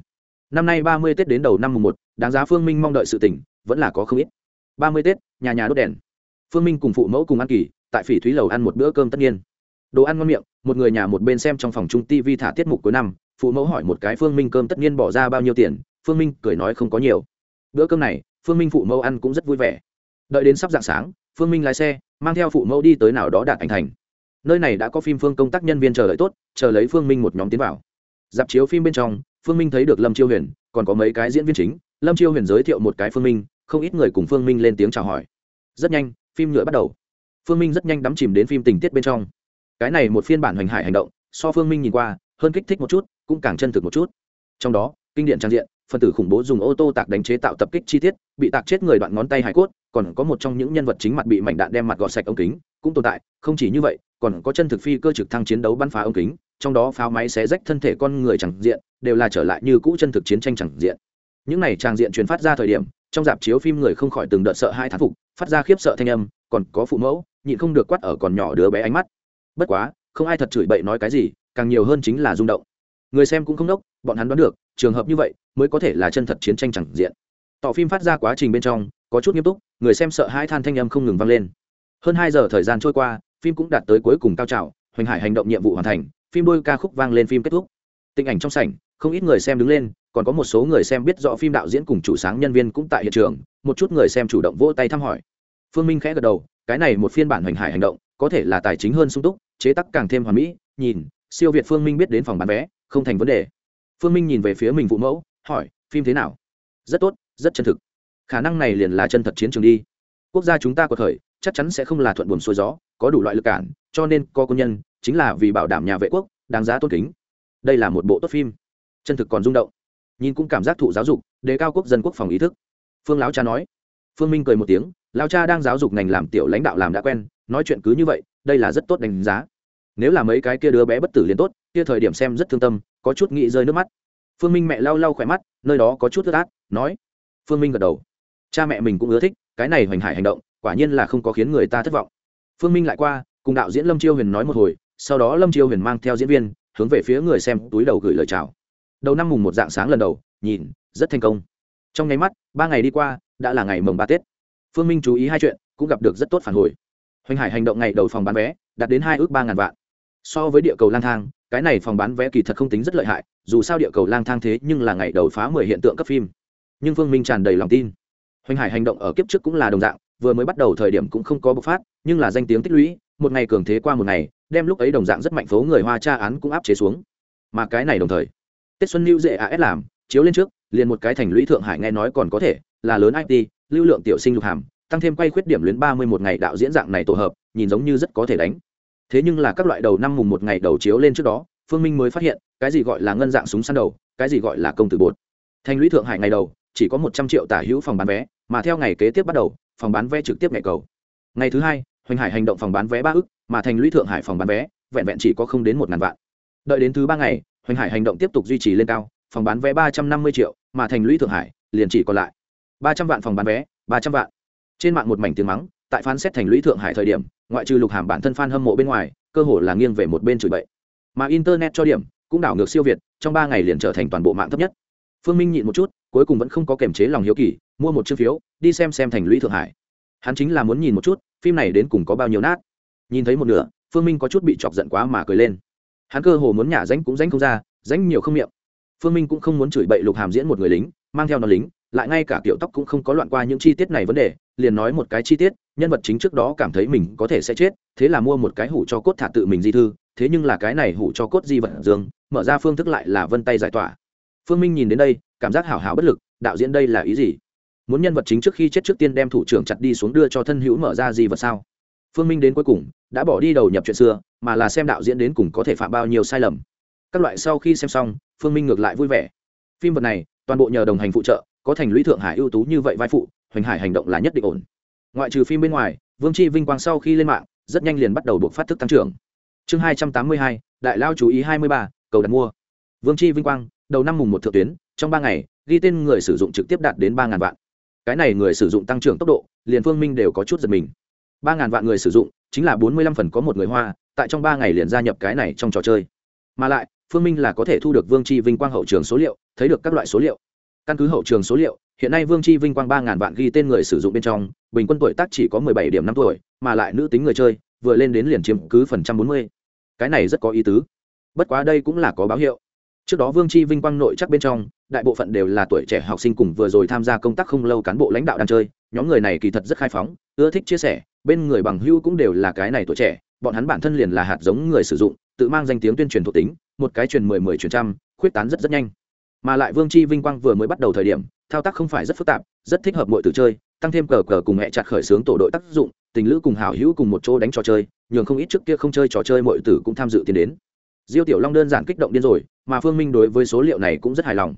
Năm nay ba mươi tết đến đầu năm mùng một, đáng giá phương minh mong đợi sự tỉnh vẫn là có không ít. Ba mươi tết, nhà nhà đốt đèn. Phương minh cùng phụ mẫu cùng ăn kỳ, tại phỉ thúy lầu ăn một bữa cơm tất nhiên. Đồ ăn ngon miệng, một người nhà một bên xem trong phòng trung ti vi thả tiết mục cuối năm, phụ mẫu hỏi một cái phương minh cơm tất nhiên bỏ ra bao nhiêu tiền, phương minh cười nói không có nhiều. Bữa cơm này, phương minh phụ mẫu ăn cũng rất vui vẻ. Đợi đến sắp dạng sáng, phương minh lái xe, mang theo phụ mẫu đi tới nào đó đạt ảnh thành nơi này đã có phim phương công tác nhân viên chờ đợi tốt, chờ lấy phương minh một nhóm tiến vào. Dạp chiếu phim bên trong, phương minh thấy được lâm chiêu huyền, còn có mấy cái diễn viên chính. Lâm chiêu huyền giới thiệu một cái phương minh, không ít người cùng phương minh lên tiếng chào hỏi. Rất nhanh, phim nhựa bắt đầu. Phương minh rất nhanh đắm chìm đến phim tình tiết bên trong. Cái này một phiên bản hoành hải hành động, so phương minh nhìn qua, hơn kích thích một chút, cũng càng chân thực một chút. Trong đó, kinh điển trang diện, phần tử khủng bố dùng ô tô tạc đánh chế tạo tập kích chi tiết, bị tạc chết người đoạn ngón tay hải cốt, còn có một trong những nhân vật chính mặt bị mảnh đạn đem mặt gọt sạch ống kính, cũng tồn tại, không chỉ như vậy còn có chân thực phi cơ trực thăng chiến đấu bắn phá ống kính, trong đó pháo máy xé rách thân thể con người chẳng diện, đều là trở lại như cũ chân thực chiến tranh chẳng diện. Những này trang diện truyền phát ra thời điểm, trong dạp chiếu phim người không khỏi từng đợt sợ hai thán phục, phát ra khiếp sợ thanh âm, còn có phụ mẫu, nhịn không được quát ở còn nhỏ đứa bé ánh mắt. Bất quá, không ai thật chửi bậy nói cái gì, càng nhiều hơn chính là rung động. Người xem cũng không đốc, bọn hắn đoán được, trường hợp như vậy mới có thể là chân thật chiến tranh chẳng diện. Tỏ phim phát ra quá trình bên trong, có chút nghiêm túc, người xem sợ hai than thanh âm không ngừng vang lên. Hơn hai giờ thời gian trôi qua phim cũng đạt tới cuối cùng cao trào, hoành hải hành động nhiệm vụ hoàn thành, phim đôi ca khúc vang lên phim kết thúc. Tình ảnh trong sảnh, không ít người xem đứng lên, còn có một số người xem biết rõ phim đạo diễn cùng chủ sáng nhân viên cũng tại hiện trường, một chút người xem chủ động vỗ tay thăm hỏi. Phương minh khẽ gật đầu, cái này một phiên bản hoành hải hành động, có thể là tài chính hơn sung túc, chế tác càng thêm hoàn mỹ, nhìn, siêu việt phương minh biết đến phòng bán vé, không thành vấn đề. Phương minh nhìn về phía mình phụ mẫu, hỏi, phim thế nào? Rất tốt, rất chân thực. Khả năng này liền là chân thật chiến trường đi. Quốc gia chúng ta có thời chắc chắn sẽ không là thuận buồm xuôi gió, có đủ loại lực cản, cho nên có quân nhân chính là vì bảo đảm nhà vệ quốc đáng giá tôn kính. Đây là một bộ tốt phim. Chân thực còn rung động. Nhìn cũng cảm giác thụ giáo dục, đề cao quốc dân quốc phòng ý thức. Phương lão cha nói. Phương minh cười một tiếng lao cha đang giáo dục ngành làm tiểu lãnh đạo làm đã quen, nói chuyện cứ như vậy, đây là rất tốt đánh giá. Nếu là mấy cái kia đứa bé bất tử liền tốt, kia thời điểm xem rất thương tâm, có chút nghĩ rơi nước mắt. Phương minh mẹ lau lau khỏe mắt, nơi đó có chút ướt át, nói. Phương minh gật đầu. Cha mẹ mình cũng ưa thích, cái này hoành hải hành động quả nhiên là không có khiến người ta thất vọng. Phương minh lại qua, cùng đạo diễn lâm chiêu huyền nói một hồi, sau đó lâm chiêu huyền mang theo diễn viên, hướng về phía người xem túi đầu gửi lời chào. Đầu năm mùng một dạng sáng lần đầu, nhìn, rất thành công. Trong nháy mắt, ba ngày đi qua, đã là ngày mồng ba tết. Phương minh chú ý hai chuyện, cũng gặp được rất tốt phản hồi. Hoành hải hành động ngày đầu phòng bán vé, đạt đến hai ước ba ngàn vạn. So với địa cầu lang thang, cái này phòng bán vé kỳ thật không tính rất lợi hại, dù sao địa cầu lang thang thế nhưng là ngày đầu phá mười hiện tượng cấp phim. Nhưng phương minh tràn đầy lòng tin. Hoành hải hành động ở kiếp trước cũng là đồng dạng vừa mới bắt đầu thời điểm cũng không có bộc phát, nhưng là danh tiếng tích lũy, một ngày cường thế qua một ngày, đem lúc ấy đồng dạng rất mạnh phố người hoa tra án cũng áp chế xuống. Mà cái này đồng thời, tết xuân lưu dễ as làm, chiếu lên trước, liền một cái thành lũy thượng hải nghe nói còn có thể, là lớn it lưu lượng tiểu sinh lục hàm, tăng thêm quay khuyết điểm luyến ba mươi một ngày đạo diễn dạng này tổ hợp, nhìn giống như rất có thể đánh. Thế nhưng là các loại đầu năm mùng một ngày đầu chiếu lên trước đó, phương minh mới phát hiện, cái gì gọi là ngân dạng súng săn đầu, cái gì gọi là công tử bột. Thành lũy thượng hải ngày đầu, chỉ có một trăm triệu tả hữu phòng bán vé, mà theo ngày kế tiếp bắt đầu phòng bán vé trực tiếp ngày cầu. Ngày thứ hai, hoành hải hành động phòng bán vé ba ức, mà thành lũy thượng hải phòng bán vé, vẹn vẹn chỉ có không đến một ngàn vạn. Đợi đến thứ ba ngày, hoành hải hành động tiếp tục duy trì lên cao, phòng bán vé ba trăm năm mươi triệu, mà thành lũy thượng hải liền chỉ còn lại ba trăm vạn phòng bán vé, ba trăm vạn. Trên mạng một mảnh tiếng mắng, tại phán xét thành lũy thượng hải thời điểm, ngoại trừ lục hàm bản thân f a n hâm mộ bên ngoài, cơ hồ là nghiêng về một bên chửi bậy. Mà internet cho điểm cũng đảo ngược siêu việt, trong ba ngày liền trở thành toàn bộ mạng thấp nhất phương minh nhịn một chút, cuối cùng vẫn không có kềm chế lòng hiếu kỳ, mua một chiếc phiếu, đi xem xem thành lũy thượng hải. Hắn chính là muốn nhìn một chút, phim này đến cùng có bao nhiêu nát. Nhìn thấy một nửa, phương minh có chút bị chọc giận quá mà cười lên. Hắn cơ hồ muốn nhả rãnh cũng rãnh không ra rãnh nhiều không miệng. Phương minh cũng không muốn chửi bậy lục hàm diễn một người lính, mang theo nó lính, lại ngay cả kiểu tóc cũng không có loạn qua những chi tiết này vấn đề, liền nói một cái chi tiết, nhân vật chính trước đó cảm thấy mình có thể sẽ chết, thế là mua một cái hủ cho cốt thả tự mình di thư, thế nhưng là cái này hủ cho cốt di vật dương mở ra phương thức lại là vân tay giải tỏa phương minh nhìn đến đây, cảm giác hảo hảo bất lực, đạo diễn đây là ý gì? Muốn nhân vật chính trước khi chết trước tiên đem thủ trưởng chặt đi xuống đưa cho thân hữu mở ra gì vật sao? Phương minh đến cuối cùng, đã bỏ đi đầu nhập chuyện xưa, mà là xem đạo diễn đến cùng có thể phạm bao nhiêu sai lầm. Các loại sau khi xem xong, phương minh ngược lại vui vẻ. Phim vật này, toàn bộ nhờ đồng hành phụ trợ, có thành lũy thượng hải ưu tú như vậy vai phụ, hoành hải hành động là nhất định ổn. Ngoại trừ phim bên ngoài, vương chi vinh quang sau khi lên mạng, rất nhanh liền bắt đầu buộc phát thức tăng trưởng. Chương hai trăm tám mươi hai, đại lao chú ý hai mươi ba, cầu đặt mua. Vương chi vinh quang đầu năm mùng một thượng tuyến, trong ba ngày, ghi tên người sử dụng trực tiếp đạt đến ba ngàn vạn. Cái này người sử dụng tăng trưởng tốc độ, liền phương minh đều có chút giật mình. ba ngàn vạn người sử dụng, chính là bốn mươi lăm phần có một người hoa, tại trong ba ngày liền gia nhập cái này trong trò chơi. Mà lại, phương minh là có thể thu được vương chi vinh quang hậu trường số liệu, thấy được các loại số liệu. Căn cứ hậu trường số liệu, hiện nay vương chi vinh quang ba ngàn vạn ghi tên người sử dụng bên trong, bình quân tuổi tác chỉ có mười bảy điểm năm tuổi, mà lại nữ tính người chơi, vừa lên đến liền chiếm cứ phần trăm bốn mươi. Cái này rất có ý tứ. Bất quá đây cũng là có báo hiệu trước đó vương chi vinh quang nội chắc bên trong, đại bộ phận đều là tuổi trẻ học sinh cùng vừa rồi tham gia công tác không lâu cán bộ lãnh đạo đang chơi. Nhóm người này kỳ thật rất khai phóng, ưa thích chia sẻ, bên người bằng hữu cũng đều là cái này tuổi trẻ, bọn hắn bản thân liền là hạt giống người sử dụng, tự mang danh tiếng tuyên truyền thuộc tính, một cái truyền mười mười truyền trăm, khuyết tán rất rất nhanh. Mà lại vương chi vinh quang vừa mới bắt đầu thời điểm, thao tác không phải rất phức tạp, rất thích hợp mọi từ chơi, tăng thêm cờ cờ cùng mẹ chặt khởi xướng tổ đội tác dụng, tình lữ cùng hảo hữu cùng một chỗ đánh trò chơi, nhường không ít trước kia không chơi trò chơi mọi tử cũng tham dự tiến đến diêu tiểu long đơn giản kích động điên rồi, mà phương minh đối với số liệu này cũng rất hài lòng.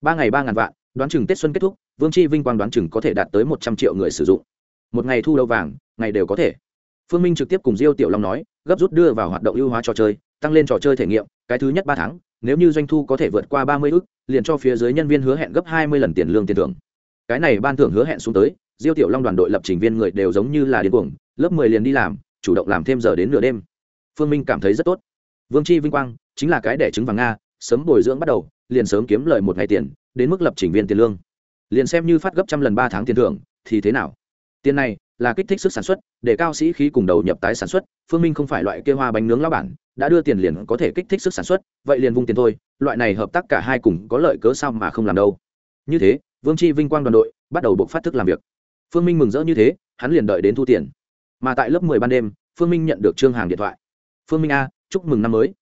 Ba ngày ba ngàn vạn, đoán chừng tết xuân kết thúc, vương chi vinh quang đoán chừng có thể đạt tới một trăm triệu người sử dụng. Một ngày thu đâu vàng, ngày đều có thể. Phương minh trực tiếp cùng diêu tiểu long nói, gấp rút đưa vào hoạt động ưu hóa trò chơi, tăng lên trò chơi thể nghiệm, cái thứ nhất ba tháng, nếu như doanh thu có thể vượt qua ba mươi ước liền cho phía dưới nhân viên hứa hẹn gấp hai mươi lần tiền lương tiền thưởng. Cái này ban thưởng hứa hẹn xuống tới, diêu tiểu long đoàn đội lập trình viên người đều giống như là điên cuồng, lớp mười liền đi làm, chủ động làm thêm giờ đến nửa đêm. Phương minh cảm thấy rất tốt vương chi vinh quang, chính là cái đẻ trứng vàng nga, sớm bồi dưỡng bắt đầu, liền sớm kiếm lời một ngày tiền, đến mức lập trình viên tiền lương. Liền xem như phát gấp trăm lần ba tháng tiền thưởng, thì thế nào? Tiền này là kích thích sức sản xuất, để cao sĩ khí cùng đầu nhập tái sản xuất, phương minh không phải loại kia hoa bánh nướng lao bản, đã đưa tiền liền có thể kích thích sức sản xuất, vậy liền vung tiền thôi, loại này hợp tác cả hai cùng có lợi cớ sao mà không làm đâu. Như thế, vương chi vinh quang đoàn đội bắt đầu buộc phát thức làm việc. Phương minh mừng rỡ như thế, hắn liền đợi đến thu tiền. Mà tại lớp mười ban đêm, phương minh nhận được trương hàng điện thoại. Phương minh a chúc mừng năm mới.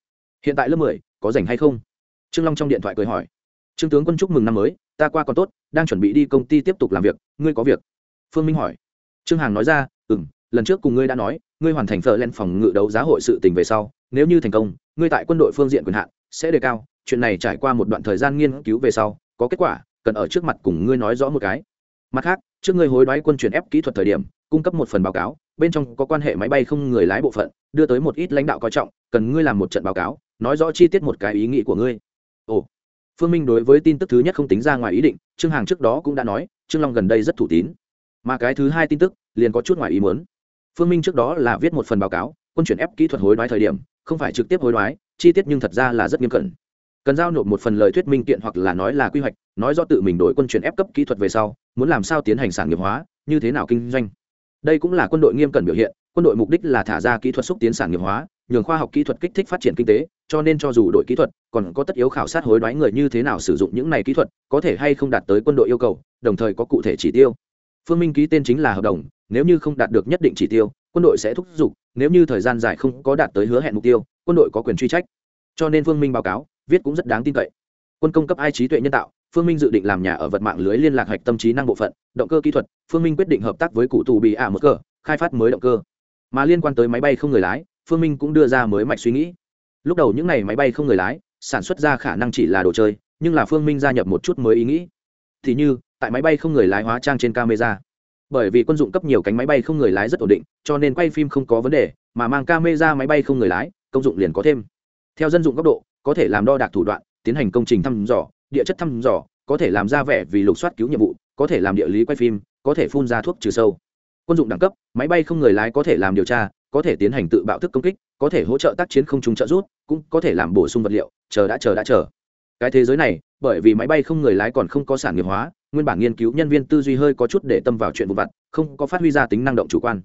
Hiện tại lớp mười, có rảnh hay không? Trương long trong điện thoại cười hỏi. Trương tướng quân chúc mừng năm mới, ta qua còn tốt, đang chuẩn bị đi công ty tiếp tục làm việc, ngươi có việc? Phương minh hỏi. Trương hằng nói ra ừ m lần trước cùng ngươi đã nói, ngươi hoàn thành phở lên phòng ngự đấu giá hội sự tình về sau, nếu như thành công, ngươi tại quân đội phương diện quyền hạn sẽ đề cao, chuyện này trải qua một đoạn thời gian nghiên cứu về sau, có kết quả, cần ở trước mặt cùng ngươi nói rõ một cái. Mặt khác, trước ngươi hối đoái quân chuyển ép kỹ thuật thời điểm, cung cấp một phần báo cáo, bên trong có quan hệ máy bay không người lái bộ phận đưa tới một ít lãnh đạo coi trọng, cần ngươi làm một trận báo cáo, nói rõ chi tiết một cái ý nghĩ của ngươi. Ồ. Phương minh đối với tin tức thứ nhất không tính ra ngoài ý định, trương hàng trước đó cũng đã nói, trương long gần đây rất thủ tín, mà cái thứ hai tin tức liền có chút ngoài ý muốn. Phương minh trước đó là viết một phần báo cáo, quân chuyển ép kỹ thuật hối đoái thời điểm, không phải trực tiếp hối đoái, chi tiết nhưng thật ra là rất nghiêm cẩn. Cần giao nộp một phần lời thuyết minh kiện hoặc là nói là quy hoạch, nói do tự mình đổi quân chuyển ép cấp kỹ thuật về sau, muốn làm sao tiến hành sản nghiệp hóa, như thế nào kinh doanh đây cũng là quân đội nghiêm cẩn biểu hiện, quân đội mục đích là thả ra kỹ thuật xúc tiến sản nghiệp hóa, nhường khoa học kỹ thuật kích thích phát triển kinh tế, cho nên cho dù đội kỹ thuật còn có tất yếu khảo sát hối đoái người như thế nào sử dụng những này kỹ thuật, có thể hay không đạt tới quân đội yêu cầu, đồng thời có cụ thể chỉ tiêu. Phương minh ký tên chính là hợp đồng, nếu như không đạt được nhất định chỉ tiêu, quân đội sẽ thúc giục, nếu như thời gian dài không có đạt tới hứa hẹn mục tiêu, quân đội có quyền truy trách. Cho nên phương minh báo cáo, viết cũng rất đáng tin cậy. Quân công cấp ai trí tuệ nhân tạo phương minh dự định làm nhà ở vật mạng lưới liên lạc hạch tâm trí năng bộ phận, động cơ kỹ thuật, phương minh quyết định hợp tác với cụ tù bị ả một cơ, khai phát mới động cơ. Mà liên quan tới máy bay không người lái, phương minh cũng đưa ra mới mạch suy nghĩ. Lúc đầu những n à y máy bay không người lái, sản xuất ra khả năng chỉ là đồ chơi, nhưng là phương minh gia nhập một chút mới ý nghĩ. Thì như, tại máy bay không người lái hóa trang trên camera. Bởi vì quân dụng cấp nhiều cánh máy bay không người lái rất ổn định, cho nên quay phim không có vấn đề, mà mang camera máy bay không người lái, công dụng liền có thêm. Theo dân dụng góc độ, có thể làm đo đạc thủ đoạn, tiến hành công trình thăm dò địa chất thăm dò, có thể làm ra vẻ vì lục soát cứu nhiệm vụ, có thể làm địa lý quay phim, có thể phun ra thuốc trừ sâu. Quân dụng đẳng cấp, máy bay không người lái có thể làm điều tra, có thể tiến hành tự bạo thức công kích, có thể hỗ trợ tác chiến không trung trợ rút cũng có thể làm bổ sung vật liệu, chờ đã chờ đã chờ. Cái thế giới này, bởi vì máy bay không người lái còn không có sản nghiệp hóa, nguyên bản nghiên cứu nhân viên tư duy hơi có chút để tâm vào chuyện vụ vặt, không có phát huy ra tính năng động chủ quan.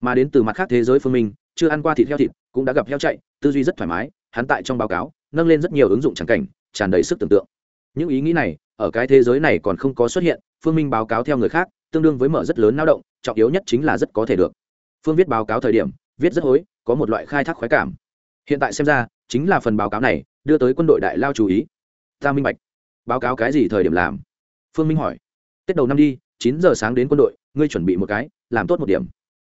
Mà đến từ mặt khác thế giới phương minh, chưa ăn qua thịt heo thịt, cũng đã gặp heo chạy, tư duy rất thoải mái, hắn tại trong báo cáo, nâng lên rất nhiều ứng dụng trắng cảnh, tràn đầy sức tưởng tượng những ý nghĩ này, ở cái thế giới này còn không có xuất hiện, phương minh báo cáo theo người khác, tương đương với mở rất lớn lao động, trọng yếu nhất chính là rất có thể được. Phương viết báo cáo thời điểm, viết rất hối, có một loại khai thác khoái cảm. Hiện tại xem ra, chính là phần báo cáo này, đưa tới quân đội đại lao chú ý. Ta minh bạch. Báo cáo cái gì thời điểm làm? Phương minh hỏi. Tết đầu năm đi, chín giờ sáng đến quân đội, ngươi chuẩn bị một cái, làm tốt một điểm.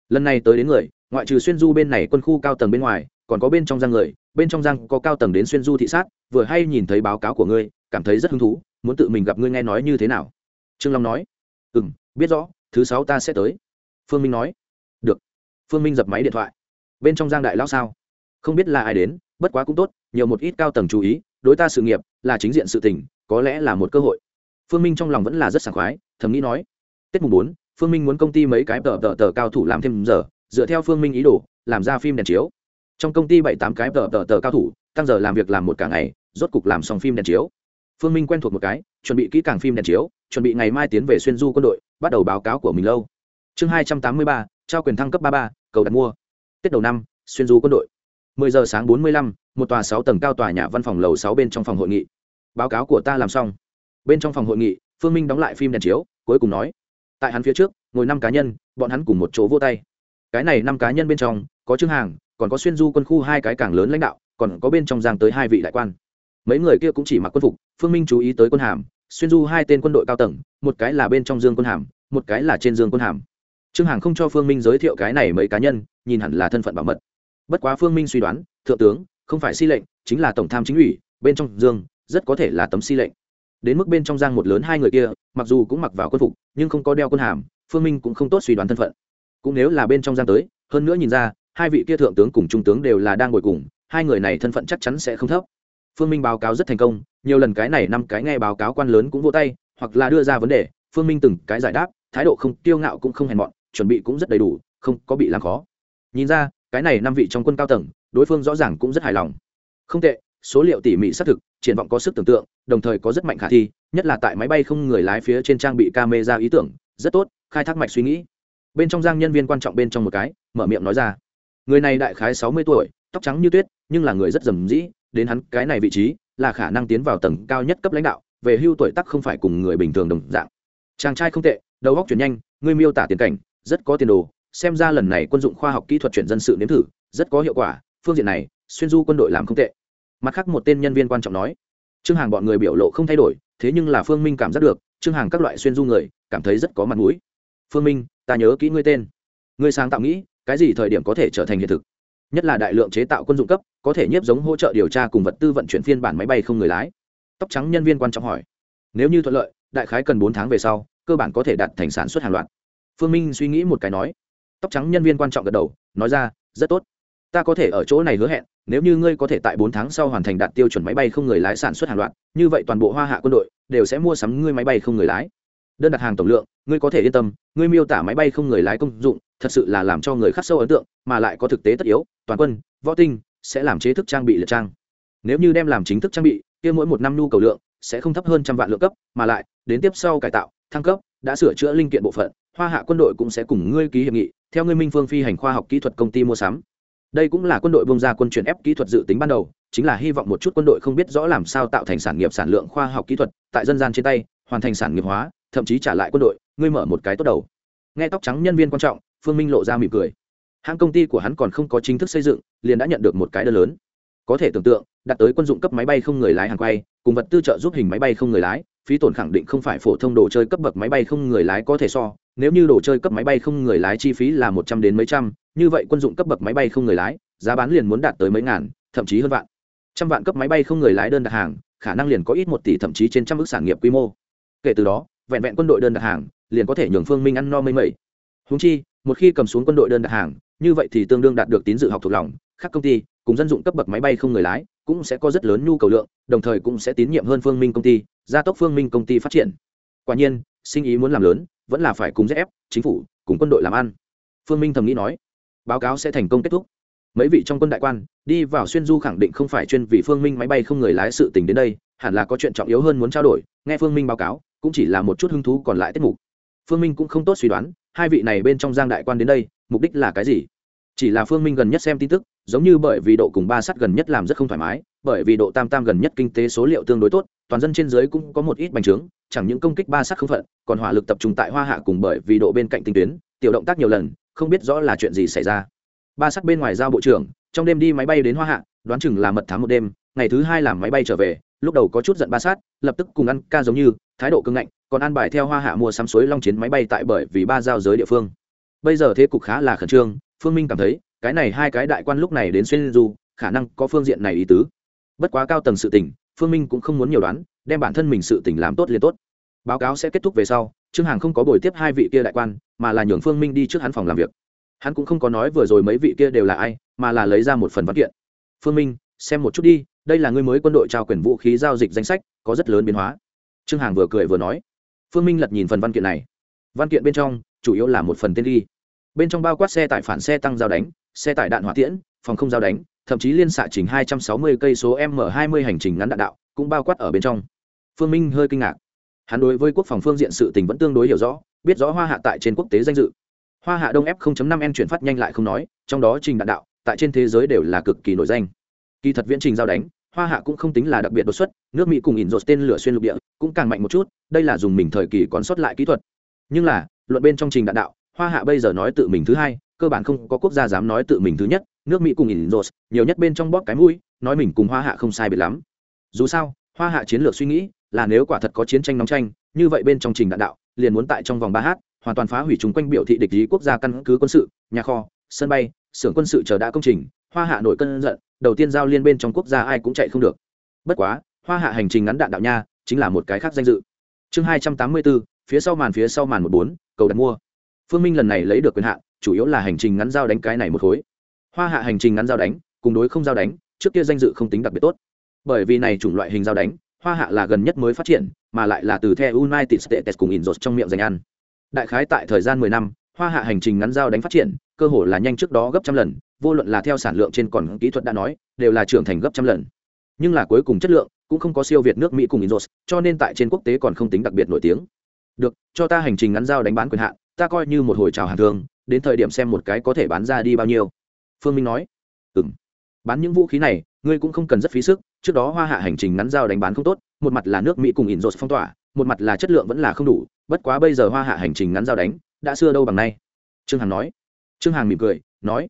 Lần này tới đến người, ngoại trừ xuyên du bên này quân khu cao tầng bên ngoài, còn có bên trong giang người, bên trong giang có cao tầng đến xuyên du thị sát, vừa hay nhìn thấy báo cáo của ngươi cảm thấy rất hứng thú, muốn tự mình gặp ngươi nghe nói như thế nào. Trương long nói ừ m biết rõ, thứ sáu ta sẽ tới. Phương minh nói, được. Phương minh dập máy điện thoại. Bên trong giang đại lao sao? Không biết là ai đến, bất quá cũng tốt, nhiều một ít cao tầng chú ý, đối ta sự nghiệp, là chính diện sự tình, có lẽ là một cơ hội. Phương minh trong lòng vẫn là rất sảng khoái, thầm nghĩ nói, tết mùng bốn, phương minh muốn công ty mấy cái tờ tờ tờ cao thủ làm thêm giờ, dựa theo phương minh ý đồ, làm ra phim đèn chiếu. Trong công ty bảy, tám cái tờ tờ tờ cao thủ, tăng giờ làm việc làm một cả ngày, rốt cục làm xong phim đèn chiếu phương minh quen thuộc một cái chuẩn bị kỹ càng phim đèn chiếu chuẩn bị ngày mai tiến về xuyên du quân đội bắt đầu báo cáo của mình lâu chương hai trăm tám mươi ba trao quyền thăng cấp ba ba cầu đặt mua tết đầu năm xuyên du quân đội 10 giờ sáng 45, một tòa sáu tầng cao tòa nhà văn phòng lầu sáu bên trong phòng hội nghị. Báo cáo của ta làm xong. Bên trong phòng hội nghị, Phương Minh đóng lại phim đèn chiếu, cuối cùng nói: Tại hắn phía trước, ngồi năm cá nhân, bọn hắn cùng một chỗ vô tay. Cái này năm cá nhân bên trong, có Trương Hàng, còn có xuyên du quân khu hai cái càng lớn lãnh đạo, còn có bên trong giang tới hai vị đại quan. Mấy người kia cũng chỉ mặc quân phục, Phương Minh chú ý tới quân hàm, xuyên du hai tên quân đội cao tầng, một cái là bên trong Dương quân hàm, một cái là trên Dương quân hàm. Trương hằng không cho Phương Minh giới thiệu cái này mấy cá nhân, nhìn hẳn là thân phận bảo mật. Bất quá phương minh suy đoán thượng tướng không phải si lệnh chính là tổng tham chính ủy bên trong dương rất có thể là tấm si lệnh. Đến mức bên trong giang một lớn hai người kia mặc dù cũng mặc vào quân phục nhưng không có đeo quân hàm phương minh cũng không tốt suy đoán thân phận. Cũng nếu là bên trong giang tới hơn nữa nhìn ra hai vị kia thượng tướng cùng trung tướng đều là đang ngồi cùng hai người này thân phận chắc chắn sẽ không thấp phương minh báo cáo rất thành công, nhiều lần cái này năm cái nghe báo cáo quan lớn cũng vô tay, hoặc là đưa ra vấn đề, phương minh từng cái giải đáp, thái độ không tiêu ngạo cũng không hèn mọn, chuẩn bị cũng rất đầy đủ, không có bị làm khó. Nhìn ra, cái này năm vị trong quân cao tầng, đối phương rõ ràng cũng rất hài lòng. Không tệ, số liệu tỉ mỉ xác thực, triển vọng có sức tưởng tượng, đồng thời có rất mạnh khả thi, nhất là tại máy bay không người lái phía trên trang bị camera ý tưởng, rất tốt, khai thác mạch suy nghĩ. Bên trong giang nhân viên quan trọng bên trong một cái, mở miệng nói ra. Người này đại khái sáu mươi tuổi, tóc trắng như tuyết, nhưng là người rất dầm dĩ đến hắn cái này vị trí là khả năng tiến vào tầng cao nhất cấp lãnh đạo, về hưu tuổi tác không phải cùng người bình thường đồng dạng. Chàng trai không tệ, đầu góc chuyển nhanh, người miêu tả tiền cảnh, rất có tiền đồ, xem ra lần này quân dụng khoa học kỹ thuật chuyển dân sự nếm thử, rất có hiệu quả, phương diện này, xuyên du quân đội làm không tệ. Mặt khác một tên nhân viên quan trọng nói, trương hàng bọn người biểu lộ không thay đổi, thế nhưng là phương minh cảm giác được, trương hàng các loại xuyên du người, cảm thấy rất có mặt mũi. Phương minh, ta nhớ kỹ ngươi tên. Ngươi sáng tạo nghĩ, cái gì thời điểm có thể trở thành hiện thực? Nhất là đại lượng chế tạo quân dụng cấp, có thể nhiếp giống hỗ trợ điều tra cùng vật tư vận chuyển phiên bản máy bay không người lái. Tóc trắng nhân viên quan trọng hỏi. Nếu như thuận lợi, đại khái cần bốn tháng về sau, cơ bản có thể đạt thành sản xuất hàng loạt. Phương minh suy nghĩ một cái nói. Tóc trắng nhân viên quan trọng gật đầu, nói ra, rất tốt. Ta có thể ở chỗ này hứa hẹn, nếu như ngươi có thể tại bốn tháng sau hoàn thành đạt tiêu chuẩn máy bay không người lái sản xuất hàng loạt, như vậy toàn bộ hoa hạ quân đội đều sẽ mua sắm ngươi máy bay không người lái. Đơn đặt hàng tổng lượng, ngươi có thể yên tâm, ngươi miêu tả máy bay không người lái công dụng thật sự là làm cho người khắc sâu ấn tượng, mà lại có thực tế tất yếu, toàn quân, võ tinh sẽ làm chế thức trang bị liệt trang. Nếu như đem làm chính thức trang bị, kia mỗi một năm nhu cầu lượng sẽ không thấp hơn trăm vạn lượng cấp, mà lại, đến tiếp sau cải tạo, thăng cấp, đã sửa chữa linh kiện bộ phận, hoa hạ quân đội cũng sẽ cùng ngươi ký hiệp nghị, theo ngươi minh phương phi hành khoa học kỹ thuật công ty mua sắm. Đây cũng là quân đội bông ra quân chuyển ép kỹ thuật dự tính ban đầu, chính là hy vọng một chút quân đội không biết rõ làm sao tạo thành sản nghiệp sản lượng khoa học kỹ thuật tại dân gian trên tay, hoàn thành sản nghiệp hóa, thậm chí trả lại quân đội, ngươi mở một cái tốt đầu. Nghe tóc trắng nhân viên quan trọng phương minh lộ ra mỉm cười. Hãng công ty của hắn còn không có chính thức xây dựng, liền đã nhận được một cái đơn lớn. Có thể tưởng tượng, đặt tới quân dụng cấp máy bay không người lái hàng quay, cùng vật tư trợ giúp hình máy bay không người lái, phí tổn khẳng định không phải phổ thông đồ chơi cấp bậc máy bay không người lái có thể so, nếu như đồ chơi cấp máy bay không người lái chi phí là một trăm đến mấy trăm, như vậy quân dụng cấp bậc máy bay không người lái, giá bán liền muốn đạt tới mấy ngàn, thậm chí hơn vạn. Trăm vạn cấp máy bay không người lái đơn đặt hàng, khả năng liền có ít một tỷ thậm chí trên trăm ước sản nghiệp quy mô. Kể từ đó, vẹn vẹn quân đội đơn đặt hàng, liền có thể nhường phương minh ăn no mây mẩy. Húng chi một khi cầm xuống quân đội đơn đặt hàng, như vậy thì tương đương đạt được tín dự học thuộc lòng các công ty, cùng dân dụng cấp bậc máy bay không người lái, cũng sẽ có rất lớn nhu cầu lượng, đồng thời cũng sẽ tín nhiệm hơn phương minh công ty, gia tốc phương minh công ty phát triển. Quả nhiên, sinh ý muốn làm lớn, vẫn là phải cùng zf chính phủ, cùng quân đội làm ăn. Phương minh thầm nghĩ nói, báo cáo sẽ thành công kết thúc. Mấy vị trong quân đại quan, đi vào xuyên du khẳng định không phải chuyên vì phương minh máy bay không người lái sự tình đến đây, hẳn là có chuyện trọng yếu hơn muốn trao đổi, nghe phương minh báo cáo, cũng chỉ là một chút hứng thú còn lại tiết mục. Phương minh cũng không tốt suy đoán hai vị này bên trong giang đại quan đến đây, mục đích là cái gì? Chỉ là phương minh gần nhất xem tin tức, giống như bởi vì độ cùng ba sắt gần nhất làm rất không thoải mái, bởi vì độ tam tam gần nhất kinh tế số liệu tương đối tốt, toàn dân trên giới cũng có một ít bành trướng, chẳng những công kích ba sắt không phận, còn hỏa lực tập trung tại hoa hạ cùng bởi vì độ bên cạnh tinh tuyến, tiểu động tác nhiều lần, không biết rõ là chuyện gì xảy ra. Ba sắt bên ngoài giao bộ trưởng, trong đêm đi máy bay đến hoa hạ, đoán chừng là mật thám một đêm, ngày thứ hai làm máy bay trở về, lúc đầu có chút giận ba sát lập tức cùng ăn ca giống như thái độ cưng ngạnh, còn an bài theo hoa hạ mua sắm suối long chiến máy bay tại bởi vì ba giao giới địa phương. Bây giờ thế cục khá là khẩn trương, phương minh cảm thấy, cái này hai cái đại quan lúc này đến xuyên du, khả năng có phương diện này ý tứ. Bất quá cao tầng sự tình, phương minh cũng không muốn nhiều đoán, đem bản thân mình sự tình làm tốt liền tốt. Báo cáo sẽ kết thúc về sau, trương hàng không có buổi tiếp hai vị kia đại quan, mà là nhường phương minh đi trước hắn phòng làm việc. Hắn cũng không có nói vừa rồi mấy vị kia đều là ai, mà là lấy ra một phần văn kiện. Phương minh, xem một chút đi, đây là người mới quân đội trao quyền vũ khí giao dịch danh sách, có rất lớn biến hóa trương hàng vừa cười vừa nói, phương minh lật nhìn phần văn kiện này. Văn kiện bên trong chủ yếu là một phần tên ghi. Bên trong bao quát xe tải phản xe tăng giao đánh, xe tải đạn hỏa tiễn, phòng không giao đánh, thậm chí liên xạ trình hai trăm sáu mươi cây số m hai mươi hành trình ngắn đạn đạo cũng bao quát ở bên trong. Phương minh hơi kinh ngạc. Hắn đối với quốc phòng phương diện sự tình vẫn tương đối hiểu rõ, biết rõ hoa hạ tại trên quốc tế danh dự. Hoa hạ đông f 0.5 n chuyển phát nhanh lại không nói, trong đó trình đạn đạo tại trên thế giới đều là cực kỳ nổi danh. Kỳ thật viễn trình giao đánh hoa hạ cũng không tính là đặc biệt đột xuất, nước mỹ cùng ỉn rột tên lửa xuyên lục địa cũng càng mạnh một chút, đây là dùng mình thời kỳ còn sót lại kỹ thuật. Nhưng là, luận bên trong trình đạn đạo, hoa hạ bây giờ nói tự mình thứ hai, cơ bản không có quốc gia dám nói tự mình thứ nhất, nước mỹ cùng ỉn rột nhiều nhất bên trong bóp cái mũi, nói mình cùng hoa hạ không sai biệt lắm. Dù sao, hoa hạ chiến lược suy nghĩ là nếu quả thật có chiến tranh nóng tranh như vậy bên trong trình đạn đạo, liền muốn tại trong vòng ba h hoàn toàn phá hủy chúng quanh biểu thị địch lý quốc gia căn cứ quân sự, nhà kho, sân bay, xưởng quân sự chờ đã công trình, hoa hạ nổi cơn giận đầu tiên giao liên bên trong quốc gia ai cũng chạy không được. Bất quá, hoa hạ hành trình ngắn đạn đạo nha, chính là một cái khác danh dự. Chương hai trăm tám mươi bốn, phía sau màn phía sau màn một bốn, cầu đặt mua. Phương minh lần này lấy được quyền hạn, chủ yếu là hành trình ngắn giao đánh cái này một khối. Hoa hạ hành trình ngắn giao đánh, cùng đối không giao đánh, trước kia danh dự không tính đặc biệt tốt. Bởi vì này chủng loại hình giao đánh, hoa hạ là gần nhất mới phát triển, mà lại là từ the united states cùng inzos trong miệng dành ăn. Đại khái tại thời gian mười năm, hoa hạ hành trình ngắn giao đánh phát triển, cơ hội là nhanh trước đó gấp trăm lần vô luận là theo sản lượng trên còn kỹ thuật đã nói, đều là trưởng thành gấp trăm lần. Nhưng là cuối cùng chất lượng cũng không có siêu việt nước mỹ cùng inzos cho nên tại trên quốc tế còn không tính đặc biệt nổi tiếng. Được, cho ta hành trình ngắn giao đánh bán quyền hạn, ta coi như một hồi chào hàng thương đến thời điểm xem một cái có thể bán ra đi bao nhiêu. Phương minh nói. Ừ m bán những vũ khí này, ngươi cũng không cần rất phí sức, trước đó hoa hạ hành trình ngắn giao đánh bán không tốt, một mặt là nước mỹ cùng ỉn phong tỏa, một mặt là chất lượng vẫn là không đủ, bất quá bây giờ hoa hạ hành trình ngắn giao đánh, đã xưa đâu bằng nay. Trương hằng nói. Trương hằng mỉm cười, nói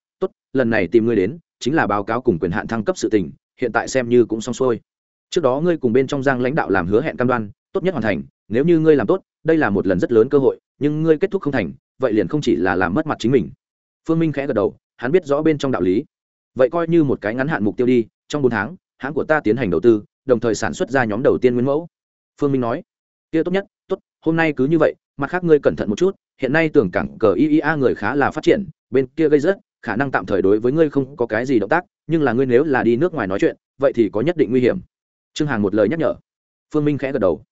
lần này tìm ngươi đến chính là báo cáo cùng quyền hạn thăng cấp sự tình, hiện tại xem như cũng xong xuôi. Trước đó ngươi cùng bên trong giang lãnh đạo làm hứa hẹn cam đoan, tốt nhất hoàn thành, nếu như ngươi làm tốt, đây là một lần rất lớn cơ hội, nhưng ngươi kết thúc không thành, vậy liền không chỉ là làm mất mặt chính mình. Phương minh khẽ gật đầu, hắn biết rõ bên trong đạo lý. Vậy coi như một cái ngắn hạn mục tiêu đi, trong bốn tháng, hãng của ta tiến hành đầu tư, đồng thời sản xuất ra nhóm đầu tiên nguyên mẫu. Phương minh nói, kia tốt nhất, tốt, hôm nay cứ như vậy, mặt khác ngươi cẩn thận một chút, hiện nay tưởng cảng cờ iea người khá là phát triển, bên kia gây rớt khả năng tạm thời đối với ngươi không có cái gì động tác, nhưng là ngươi nếu là đi nước ngoài nói chuyện, vậy thì có nhất định nguy hiểm. Trương hằng một lời nhắc nhở. Phương minh khẽ gật đầu.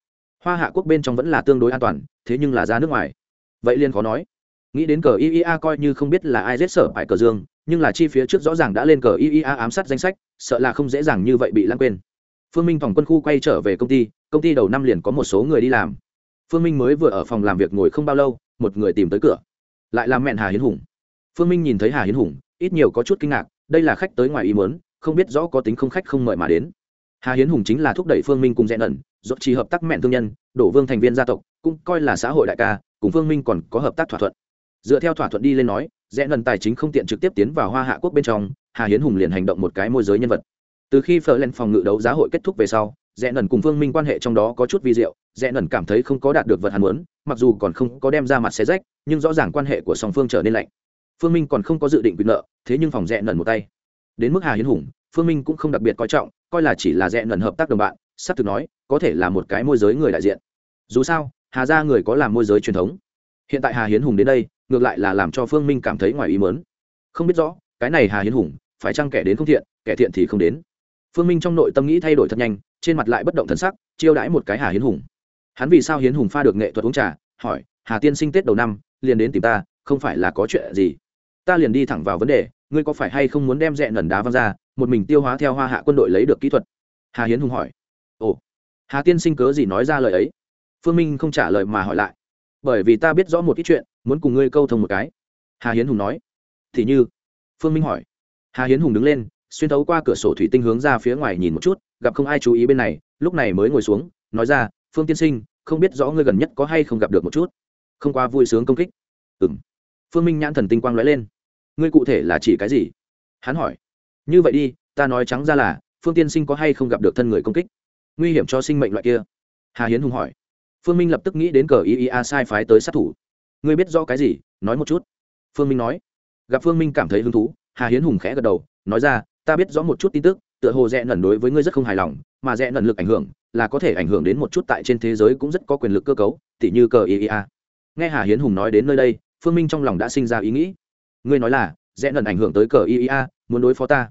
Hoa hạ quốc bên trong vẫn là tương đối an toàn, thế nhưng là ra nước ngoài. Vậy liên khó nói. Nghĩ đến cờ iea coi như không biết là ai giết sở bại cờ dương, nhưng là chi phía trước rõ ràng đã lên cờ iea ám sát danh sách, sợ là không dễ dàng như vậy bị lãng quên. Phương minh phòng quân khu quay trở về công ty công ty đầu năm liền có một số người đi làm. Phương minh mới vừa ở phòng làm việc ngồi không bao lâu, một người tìm tới cửa. Lại là mẹn hà hiến hùng phương minh nhìn thấy hà hiến hùng, ít nhiều có chút kinh ngạc, đây là khách tới ngoài ý mớn không biết rõ có tính không khách không mời mà đến. Hà hiến hùng chính là thúc đẩy phương minh cùng rẽ ẩn dốt trì hợp tác mẹn thương nhân, đổ vương thành viên gia tộc, cũng coi là xã hội đại ca, cùng phương minh còn có hợp tác thỏa thuận. Dựa theo thỏa thuận đi lên nói, rẽ ẩn tài chính không tiện trực tiếp tiến vào hoa hạ quốc bên trong, hà hiến hùng liền hành động một cái môi giới nhân vật. Từ khi phở lên phòng ngự đấu giá hội kết thúc về sau, rẽ ẩn cùng phương minh quan hệ trong đó có chút vi diệu, rẽ ẩn cảm thấy không có đạt được vật hắn muốn, mặc dù còn không có đem ra mặt xé rách, nhưng rõ ràng quan hệ của song phương trở nên lạnh phương minh còn không có dự định quyền nợ, thế nhưng phòng rẽ nần một tay. Đến mức hà hiến hùng, phương minh cũng không đặc biệt coi trọng, coi là chỉ là rẽ nần hợp tác đồng bạn sắp thực nói, có thể là một cái môi giới người đại diện. Dù sao, hà ra người có làm môi giới truyền thống. Hiện tại hà hiến hùng đến đây, ngược lại là làm cho phương minh cảm thấy ngoài ý mớn không biết rõ, cái này hà hiến hùng, phải chăng kẻ đến không thiện, kẻ thiện thì không đến. Phương minh trong nội tâm nghĩ thay đổi thật nhanh, trên mặt lại bất động thần sắc, chiêu đãi một cái hà hiến hùng. Hắn vì sao hiến hùng pha được nghệ thuật uống trà, hỏi, hà tiên sinh tết đầu năm, liền đến tìm ta, không phải là có chuyện gì? Ta liền đi thẳng vào vấn đề, ngươi có phải hay không muốn đem rẽ nần đá văng ra, một mình tiêu hóa theo hoa hạ quân đội lấy được kỹ thuật? Hà hiến hùng hỏi. Ồ. Hà tiên sinh cớ gì nói ra lời ấy? Phương minh không trả lời mà hỏi lại. Bởi vì ta biết rõ một ít chuyện, muốn cùng ngươi câu thông một cái. Hà hiến hùng nói. Thì như, phương minh hỏi. Hà hiến hùng đứng lên, xuyên thấu qua cửa sổ thủy tinh hướng ra phía ngoài nhìn một chút, gặp không ai chú ý bên này, lúc này mới ngồi xuống, nói ra, phương tiên sinh, không biết rõ ngươi gần nhất có hay không gặp được một chút? Không qua vui sướng công kích. Ừ m phương minh nhãn thần tinh quang lóe lên ngươi cụ thể là chỉ cái gì? Hắn hỏi. Như vậy đi, ta nói trắng ra là, phương tiên sinh có hay không gặp được thân người công kích? Nguy hiểm cho sinh mệnh loại kia. Hà hiến hùng hỏi. Phương minh lập tức nghĩ đến cờ iea sai phái tới sát thủ. Ngươi biết rõ cái gì? Nói một chút. Phương minh nói. Gặp phương minh cảm thấy hứng thú, hà hiến hùng khẽ gật đầu, nói ra, ta biết rõ một chút tin tức, tựa hồ rẽ nẩn đối với ngươi rất không hài lòng, mà rẽ nẩn lực ảnh hưởng, là có thể ảnh hưởng đến một chút tại trên thế giới cũng rất có quyền lực cơ cấu, tỉ như cờ iea nghe hà hiến hùng nói đến nơi đây, phương minh trong lòng đã sinh ra ý nghĩ ngươi nói là, rẽ lần ảnh hưởng tới cờ iea muốn đối phó ta?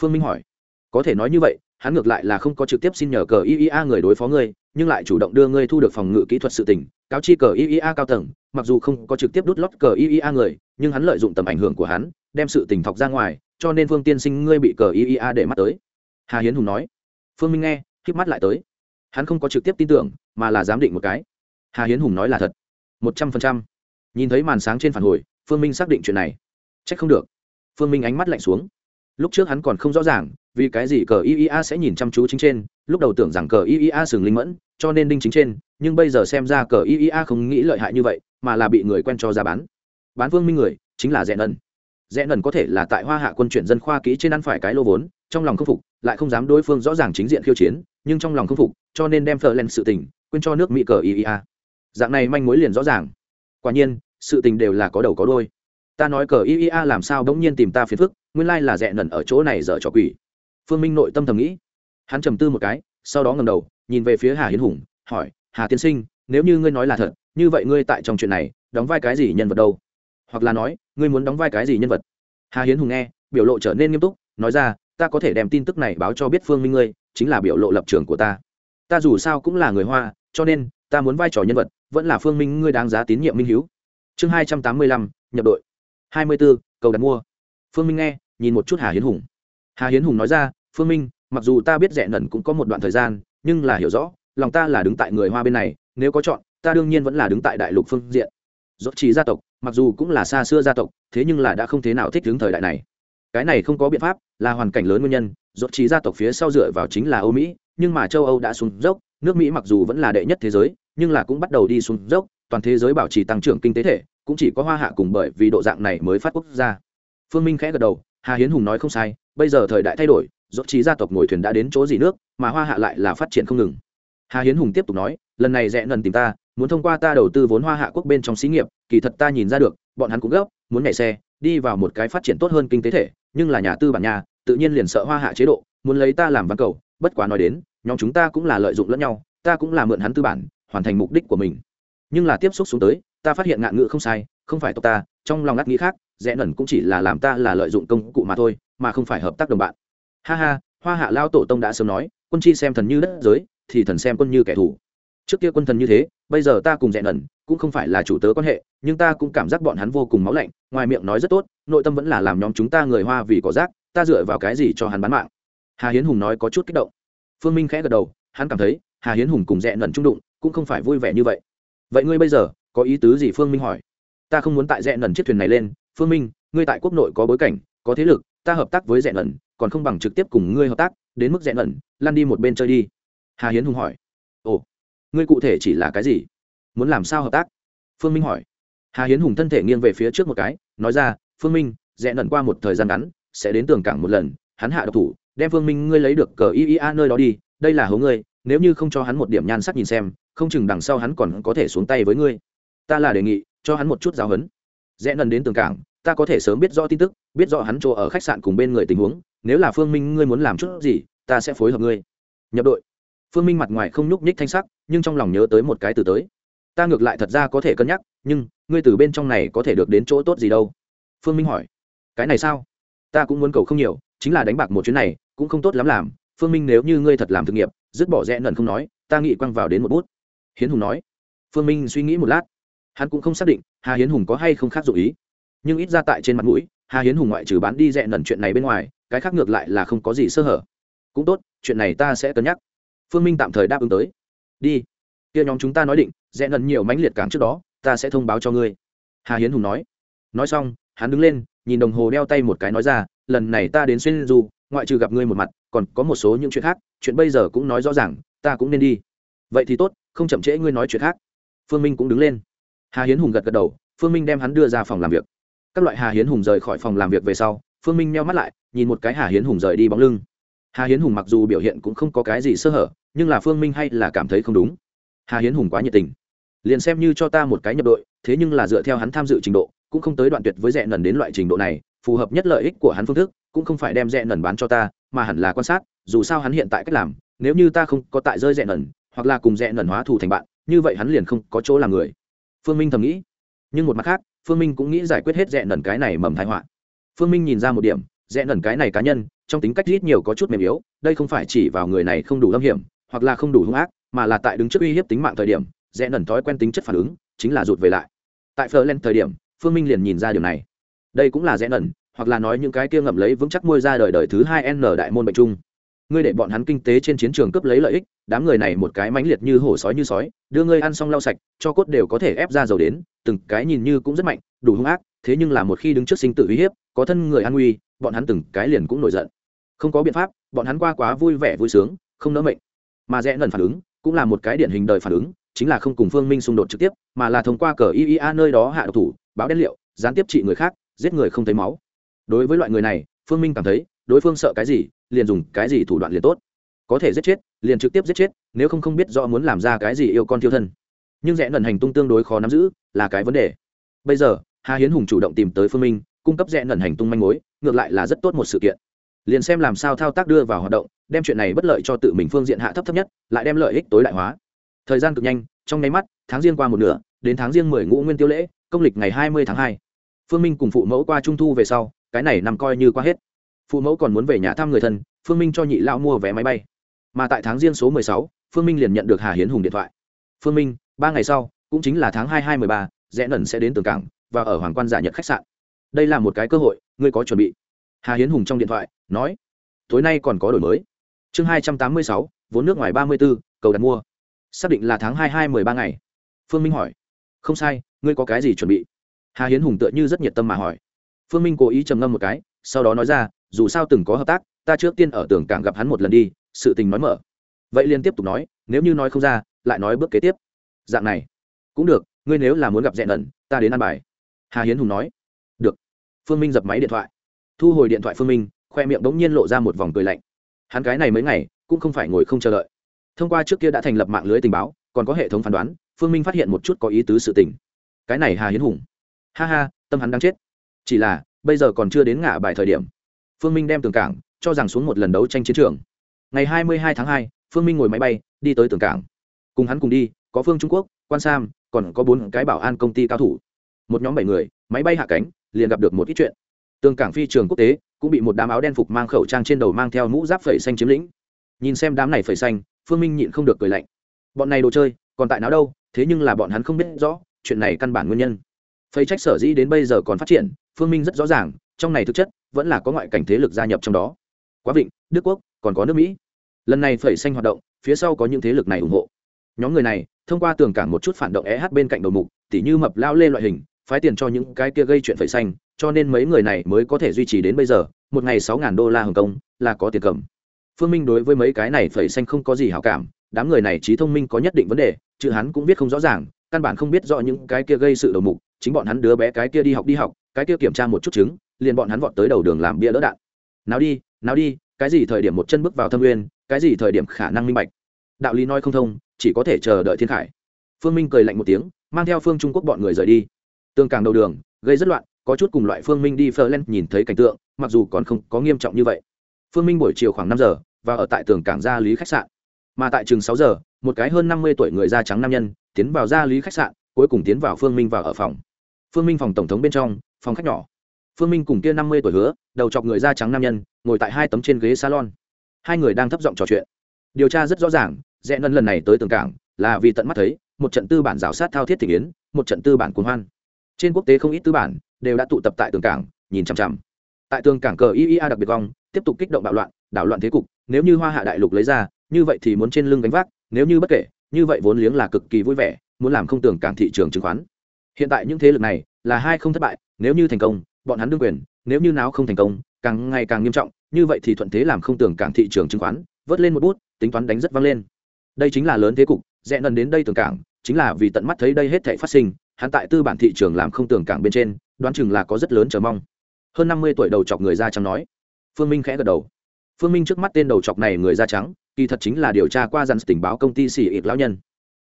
Phương minh hỏi. Có thể nói như vậy, hắn ngược lại là không có trực tiếp xin nhờ cờ iea người đối phó ngươi, nhưng lại chủ động đưa ngươi thu được phòng ngự kỹ thuật sự tỉnh cáo chi cờ iea cao tầng, mặc dù không có trực tiếp đút lót cờ iea người, nhưng hắn lợi dụng tầm ảnh hưởng của hắn, đem sự tỉnh thọc ra ngoài, cho nên phương tiên sinh ngươi bị cờ iea để mắt tới. Hà hiến hùng nói. Phương minh nghe k mắt lại tới. Hắn không có trực tiếp tin tưởng, mà là giám định một cái. Hà hiến hùng nói là thật. Một trăm phần trăm. Nhìn thấy màn sáng trên phản hồi, phương minh xác định chuyện này chắc không được. Phương minh ánh mắt lạnh xuống. Lúc trước hắn còn không rõ ràng, vì cái gì cờ iea sẽ nhìn chăm chú chính trên, lúc đầu tưởng rằng cờ iea sừng linh mẫn, cho nên đinh chính trên, nhưng bây giờ xem ra cờ iea không nghĩ lợi hại như vậy, mà là bị người quen cho ra bán. Bán vương minh người, chính là rẽ nần. Rẽ nần có thể là tại hoa hạ quân chuyển dân khoa kỹ trên ăn phải cái lô vốn, trong lòng không phục, lại không dám đối phương rõ ràng chính diện khiêu chiến, nhưng trong lòng không phục, cho nên đem phờ lên sự tình quên cho nước mỹ cờ iea dạng này manh mối liền rõ ràng. Quả nhiên, sự tình đều là có đầu có đôi ta nói cờ iea làm sao bỗng nhiên tìm ta phiền phức, nguyên lai là rẽ nần ở chỗ này dở trò quỷ. Phương minh nội tâm thầm nghĩ. Hắn trầm tư một cái, sau đó ngầm đầu, nhìn về phía hà hiến hùng, hỏi, hà tiên sinh, nếu như ngươi nói là thật, như vậy ngươi tại trong chuyện này, đóng vai cái gì nhân vật đâu? Hoặc là nói, ngươi muốn đóng vai cái gì nhân vật? Hà hiến hùng nghe, biểu lộ trở nên nghiêm túc, nói ra, ta có thể đem tin tức này báo cho biết phương minh ngươi, chính là biểu lộ lập trường của ta. Ta dù sao cũng là người hoa, cho nên, ta muốn vai trò nhân vật, vẫn là phương minh ngươi đáng giá tín nhiệm minh h chương hai trăm tám mươi lăm, nhập đội hai mươi b ố cầu đặt mua. Phương minh nghe, nhìn một chút hà hiến hùng. Hà hiến hùng nói ra, phương minh, mặc dù ta biết rẻ nần cũng có một đoạn thời gian, nhưng là hiểu rõ, lòng ta là đứng tại người hoa bên này, nếu có chọn, ta đương nhiên vẫn là đứng tại đại lục phương diện. Rốt trí gia tộc, mặc dù cũng là xa xưa gia tộc, thế nhưng là đã không thế nào thích ứng thời đại này. Cái này không có biện pháp, là hoàn cảnh lớn nguyên nhân Rốt trí gia tộc phía sau dựa vào chính là âu mỹ, nhưng mà châu âu đã xuống dốc, nước mỹ mặc dù vẫn là đệ nhất thế giới, nhưng là cũng bắt đầu đi xuống dốc, toàn thế giới bảo trì tăng trưởng kinh tế thể cũng chỉ có hoa hạ cùng bởi vì độ dạng này mới phát quốc gia. Phương minh khẽ gật đầu, hà hiến hùng nói không sai, bây giờ thời đại thay đổi dốt trí gia tộc ngồi thuyền đã đến chỗ gì nước, mà hoa hạ lại là phát triển không ngừng. Hà hiến hùng tiếp tục nói, lần này rẽ nần tìm ta, muốn thông qua ta đầu tư vốn hoa hạ quốc bên trong xí nghiệp, kỳ thật ta nhìn ra được, bọn hắn cũng gấp, muốn nhảy xe, đi vào một cái phát triển tốt hơn kinh tế thể, nhưng là nhà tư bản nhà, tự nhiên liền sợ hoa hạ chế độ, muốn lấy ta làm văn cầu, bất quá nói đến, nhóm chúng ta cũng là lợi dụng lẫn nhau, ta cũng là mượn hắn tư bản, hoàn thành mục đích của mình. Nhưng là tiếp xúc xuống tới ta phát hiện ngạn ngữ không sai, không phải tộc ta, trong lòng ngắt nghĩ khác, rẽ nần cũng chỉ là làm ta là lợi dụng công cụ mà thôi, mà không phải hợp tác đồng bạn. Ha ha, hoa hạ lao tổ tông đã sớm nói, quân chi xem thần như đất giới, thì thần xem quân như kẻ thù. Trước kia quân thần như thế, bây giờ ta cùng rẽ nần cũng không phải là chủ tớ quan hệ, nhưng ta cũng cảm giác bọn hắn vô cùng máu lạnh, ngoài miệng nói rất tốt, nội tâm vẫn là làm nhóm chúng ta người hoa vì có rác, ta dựa vào cái gì cho hắn bán mạng? Hà hiến hùng nói có chút kích động. Phương minh khẽ gật đầu, hắn cảm thấy, hà hiến hùng cùng rẽ nần trung đụng, cũng không phải vui vẻ như vậy. Vậy ngươi bây giờ có ý tứ gì phương minh hỏi? Ta không muốn tại rẽ nần chiếc thuyền này lên. Phương minh, ngươi tại quốc nội có bối cảnh, có thế lực, ta hợp tác với rẽ nần, còn không bằng trực tiếp cùng ngươi hợp tác, đến mức rẽ nần, lăn đi một bên chơi đi. Hà hiến hùng hỏi. Ồ, ngươi cụ thể chỉ là cái gì? Muốn làm sao hợp tác? Phương minh hỏi. Hà hiến hùng thân thể nghiêng về phía trước một cái, nói ra, phương minh, rẽ nần qua một thời gian ngắn, sẽ đến tường cảng một lần, hắn hạ độc thủ, đem phương minh ngươi lấy được cờ iia nơi đó đi, đây là hố ngươi, nếu như không cho hắn một điểm nhan sắc nhìn xem, không chừng đằng sau hắn còn có thể xuống tay với ngươi ta là đề nghị, cho hắn một chút giáo huấn. Rẽ nần đến tường cảng, ta có thể sớm biết rõ tin tức, biết rõ hắn chỗ ở khách sạn cùng bên người tình huống, nếu là phương minh ngươi muốn làm chút gì, ta sẽ phối hợp ngươi. Nhập đội. Phương minh mặt ngoài không nhúc nhích thanh sắc, nhưng trong lòng nhớ tới một cái từ tới. Ta ngược lại thật ra có thể cân nhắc, nhưng, ngươi từ bên trong này có thể được đến chỗ tốt gì đâu? Phương minh hỏi. Cái này sao? Ta cũng muốn cầu không nhiều, chính là đánh bạc một chuyến này, cũng không tốt lắm làm. Phương minh nếu như ngươi thật làm thực nghiệp, dứt bỏ rẽ nần không nói, ta nghĩ quăng vào đến một bút. Hiến hùng nói. Phương minh suy nghĩ một lát hắn cũng không xác định hà hiến hùng có hay không khác dụ ý. Nhưng ít ra tại trên mặt mũi, hà hiến hùng ngoại trừ bán đi rẽ nần chuyện này bên ngoài, cái khác ngược lại là không có gì sơ hở. Cũng tốt, chuyện này ta sẽ cân nhắc. Phương minh tạm thời đáp ứng tới. Đi. Kia nhóm chúng ta nói định rẽ nần nhiều mãnh liệt cảng trước đó, ta sẽ thông báo cho ngươi. Hà hiến hùng nói. Nói xong, hắn đứng lên, nhìn đồng hồ đeo tay một cái nói ra, lần này ta đến xuyên du, ngoại trừ gặp ngươi một mặt, còn có một số những chuyện khác, chuyện bây giờ cũng nói rõ ràng, ta cũng nên đi. Vậy thì tốt, không chậm trễ ngươi nói chuyện khác. Phương minh cũng đứng lên hà hiến hùng gật gật đầu, phương minh đem hắn đưa ra phòng làm việc. Các loại hà hiến hùng rời khỏi phòng làm việc về sau, phương minh meo mắt lại, nhìn một cái hà hiến hùng rời đi bóng lưng. Hà hiến hùng mặc dù biểu hiện cũng không có cái gì sơ hở, nhưng là phương minh hay là cảm thấy không đúng. Hà hiến hùng quá nhiệt tình. Liền xem như cho ta một cái nhập đội, thế nhưng là dựa theo hắn tham dự trình độ, cũng không tới đoạn tuyệt với rẽ nần đến loại trình độ này, phù hợp nhất lợi ích của hắn phương thức, cũng không phải đem rẽ nần bán cho ta, mà hẳn là quan sát, dù sao hắn hiện tại cách làm, nếu như ta không có tại rơi rẽ nần, hoặc là cùng rẽ nần hóa thù thành bạn, như vậy hắn liền không có chỗ làm người phương minh thầm nghĩ. Nhưng một mặt khác, phương minh cũng nghĩ giải quyết hết rẽ nần cái này mầm thái họa. Phương minh nhìn ra một điểm rẽ nần cái này cá nhân, trong tính cách ít nhiều có chút mềm yếu, đây không phải chỉ vào người này không đủ lâm hiểm, hoặc là không đủ hung ác, mà là tại đứng trước uy hiếp tính mạng thời điểm rẽ nần thói quen tính chất phản ứng, chính là rụt về lại. Tại phờ lên thời điểm, phương minh liền nhìn ra điều này. Đây cũng là rẽ nần, hoặc là nói những cái kia ngậm lấy vững chắc môi ra đời đời thứ hai n đại môn bệnh chung ngươi để bọn hắn kinh tế trên chiến trường cướp lấy lợi ích, đám người này một cái mãnh liệt như hổ sói như sói, đưa ngươi ăn xong lau sạch, cho cốt đều có thể ép ra dầu đến, từng cái nhìn như cũng rất mạnh, đủ hung ác, thế nhưng là một khi đứng trước sinh tử uy hiếp, có thân người an nguy, bọn hắn từng cái liền cũng nổi giận. Không có biện pháp, bọn hắn qua quá vui vẻ vui sướng, không nỡ mệnh. Mà rẽ nần phản ứng, cũng là một cái điển hình đời phản ứng, chính là không cùng phương minh xung đột trực tiếp, mà là thông qua cờ iea nơi đó hạ độc thủ, báo đen liệu, gián tiếp trị người khác, giết người không thấy máu. Đối với loại người này, phương minh cảm thấy, đối phương sợ cái gì liền dùng cái gì thủ đoạn liền tốt. Có thể giết chết, liền trực tiếp giết chết, nếu không không biết rõ muốn làm ra cái gì yêu con thiêu thân. Nhưng rẽ nần hành tung tương đối khó nắm giữ, là cái vấn đề. Bây giờ, hà hiến hùng chủ động tìm tới phương minh, cung cấp rẽ nần hành tung manh mối, ngược lại là rất tốt một sự kiện. Liền xem làm sao thao tác đưa vào hoạt động, đem chuyện này bất lợi cho tự mình phương diện hạ thấp thấp nhất, lại đem lợi ích tối đại hóa. Thời gian cực nhanh, trong nháy mắt, tháng riêng qua một nửa, đến tháng riêng mười ngũ nguyên tiêu lễ, công lịch ngày hai mươi tháng hai. Phương minh cùng phụ mẫu qua trung thu về sau, cái này nằm coi như qua hết phụ mẫu còn muốn về nhà thăm người thân, phương minh cho nhị lão mua vé máy bay. Mà tại tháng riêng số mười sáu, phương minh liền nhận được hà hiến hùng điện thoại. Phương minh, ba ngày sau, cũng chính là tháng hai hai mười ba, rẽ nần sẽ đến tường cảng và ở hoàng quan giả nhật khách sạn. Đây là một cái cơ hội, ngươi có chuẩn bị? Hà hiến hùng trong điện thoại, nói, tối nay còn có đổi mới. Chương hai trăm tám mươi sáu, vốn nước ngoài ba mươi b ố cầu đặt mua. Xác định là tháng hai hai mười ba ngày. Phương minh hỏi, không sai, ngươi có cái gì chuẩn bị? Hà hiến hùng tựa như rất nhiệt tâm mà hỏi. Phương minh cố ý trầm ngâm một cái, sau đó nói ra dù sao từng có hợp tác, ta trước tiên ở tường cảng gặp hắn một lần đi, sự tình nói mở. Vậy liên tiếp tục nói, nếu như nói không ra, lại nói bước kế tiếp. Dạng này. Cũng được, ngươi nếu là muốn gặp dẹn ẩn, ta đến ăn bài. Hà hiến hùng nói. Được. Phương minh dập máy điện thoại. Thu hồi điện thoại phương minh, khoe miệng bỗng nhiên lộ ra một vòng cười lạnh. Hắn cái này mấy ngày, cũng không phải ngồi không chờ đợi. Thông qua trước kia đã thành lập mạng lưới tình báo, còn có hệ thống phán đoán, phương minh phát hiện một chút có ý tứ sự tình. Cái này hà hiến hùng. Ha ha, tâm hắn đang chết. Chỉ là, bây giờ còn chưa đến ngã bài thời điểm phương minh đem tường cảng, cho rằng xuống một lần đấu tranh chiến trường. Ngày hai mươi hai tháng hai, phương minh ngồi máy bay, đi tới tường cảng. Cùng hắn cùng đi, có phương trung quốc, quan sam, còn có bốn cái bảo an công ty cao thủ. Một nhóm bảy người, máy bay hạ cánh, liền gặp được một ít chuyện. Tường cảng phi trường quốc tế, cũng bị một đám áo đen phục mang khẩu trang trên đầu mang theo mũ giáp phẩy xanh chiếm lĩnh. Nhìn xem đám này phẩy xanh, phương minh nhịn không được cười lạnh. Bọn này đồ chơi, còn tại nào đâu, thế nhưng là bọn hắn không biết rõ, chuyện này căn bản nguyên nhân. Phẩy trách sở dĩ đến bây giờ còn phát triển, phương minh rất rõ ràng, trong này thực chất vẫn là có ngoại cảnh thế lực gia nhập trong đó. Quá vịnh, đức quốc, còn có nước mỹ. Lần này phẩy xanh hoạt động, phía sau có những thế lực này ủng hộ. Nhóm người này, thông qua tường cảng một chút phản động eh bên cạnh đầu mục, tỉ như mập lao lê loại hình, phái tiền cho những cái kia gây chuyện phẩy xanh, cho nên mấy người này mới có thể duy trì đến bây giờ, một ngày sáu ngàn đô la hồng kông, là có tiền cầm. Phương minh đối với mấy cái này phẩy xanh không có gì hảo cảm, đám người này trí thông minh có nhất định vấn đề chứ hắn cũng biết không rõ ràng, căn bản không biết rõ những cái kia gây sự đầu mục, chính bọn hắn đứa bé cái kia đi học đi học, cái kia kiểm tra một chút chứng liền bọn hắn vọt tới đầu đường làm bia đỡ đạn. Nào đi nào đi, cái gì thời điểm một chân bước vào thâm nguyên, cái gì thời điểm khả năng minh bạch? Đạo lý nói không thông, chỉ có thể chờ đợi thiên khải. Phương minh cười lạnh một tiếng, mang theo phương trung quốc bọn người rời đi. Tương càng đầu đường, gây rất loạn, có chút cùng loại phương minh đi phơ len nhìn thấy cảnh tượng, mặc dù còn không có nghiêm trọng như vậy. Phương minh buổi chiều khoảng năm giờ, và ở tại tường cảng gia lý khách sạn. Mà tại chừng sáu giờ, một cái hơn năm mươi tuổi người da trắng nam nhân tiến vào gia lý khách sạn, cuối cùng tiến vào phương minh vào ở phòng. Phương minh phòng tổng thống bên trong, phòng khách nhỏ phương minh cùng kia năm mươi tuổi hứa, đầu chọc người da trắng nam nhân, ngồi tại hai tấm trên ghế salon. Hai người đang thấp giọng trò chuyện. Điều tra rất rõ ràng, rẽ ngân lần này tới tường cảng, là vì tận mắt thấy, một trận tư bản rào sát thao thiết thị kiến một trận tư bản cuốn hoan. Trên quốc tế không ít tư bản đều đã tụ tập tại tường cảng, nhìn chằm chằm. Tại tường cảng cờ iea đặc biệt vong, tiếp tục kích động bạo loạn, đảo loạn thế cục, nếu như hoa hạ đại lục lấy ra, như vậy thì muốn trên lưng gánh vác, nếu như bất kể, như vậy vốn liếng là cực kỳ vui vẻ, muốn làm không tường cảng thị trường chứng khoán. Hiện tại những thế lực này là hai không thất bại, nếu như thành công bọn hắn đương quyền nếu như nào không thành công càng ngày càng nghiêm trọng như vậy thì thuận thế làm không tưởng cảng thị trường chứng khoán vớt lên một bút tính toán đánh rất vang lên. Đây chính là lớn thế cục rẽ nần đến đây tường cảng chính là vì tận mắt thấy đây hết thể phát sinh hắn tại tư bản thị trường làm không tưởng cảng bên trên đoán chừng là có rất lớn chờ mong. Hơn năm mươi tuổi đầu chọc người da trắng nói. Phương minh khẽ gật đầu. Phương minh trước mắt tên đầu chọc này người da trắng kỳ thật chính là điều tra qua dàn tình báo công ty xì ít lão nhân.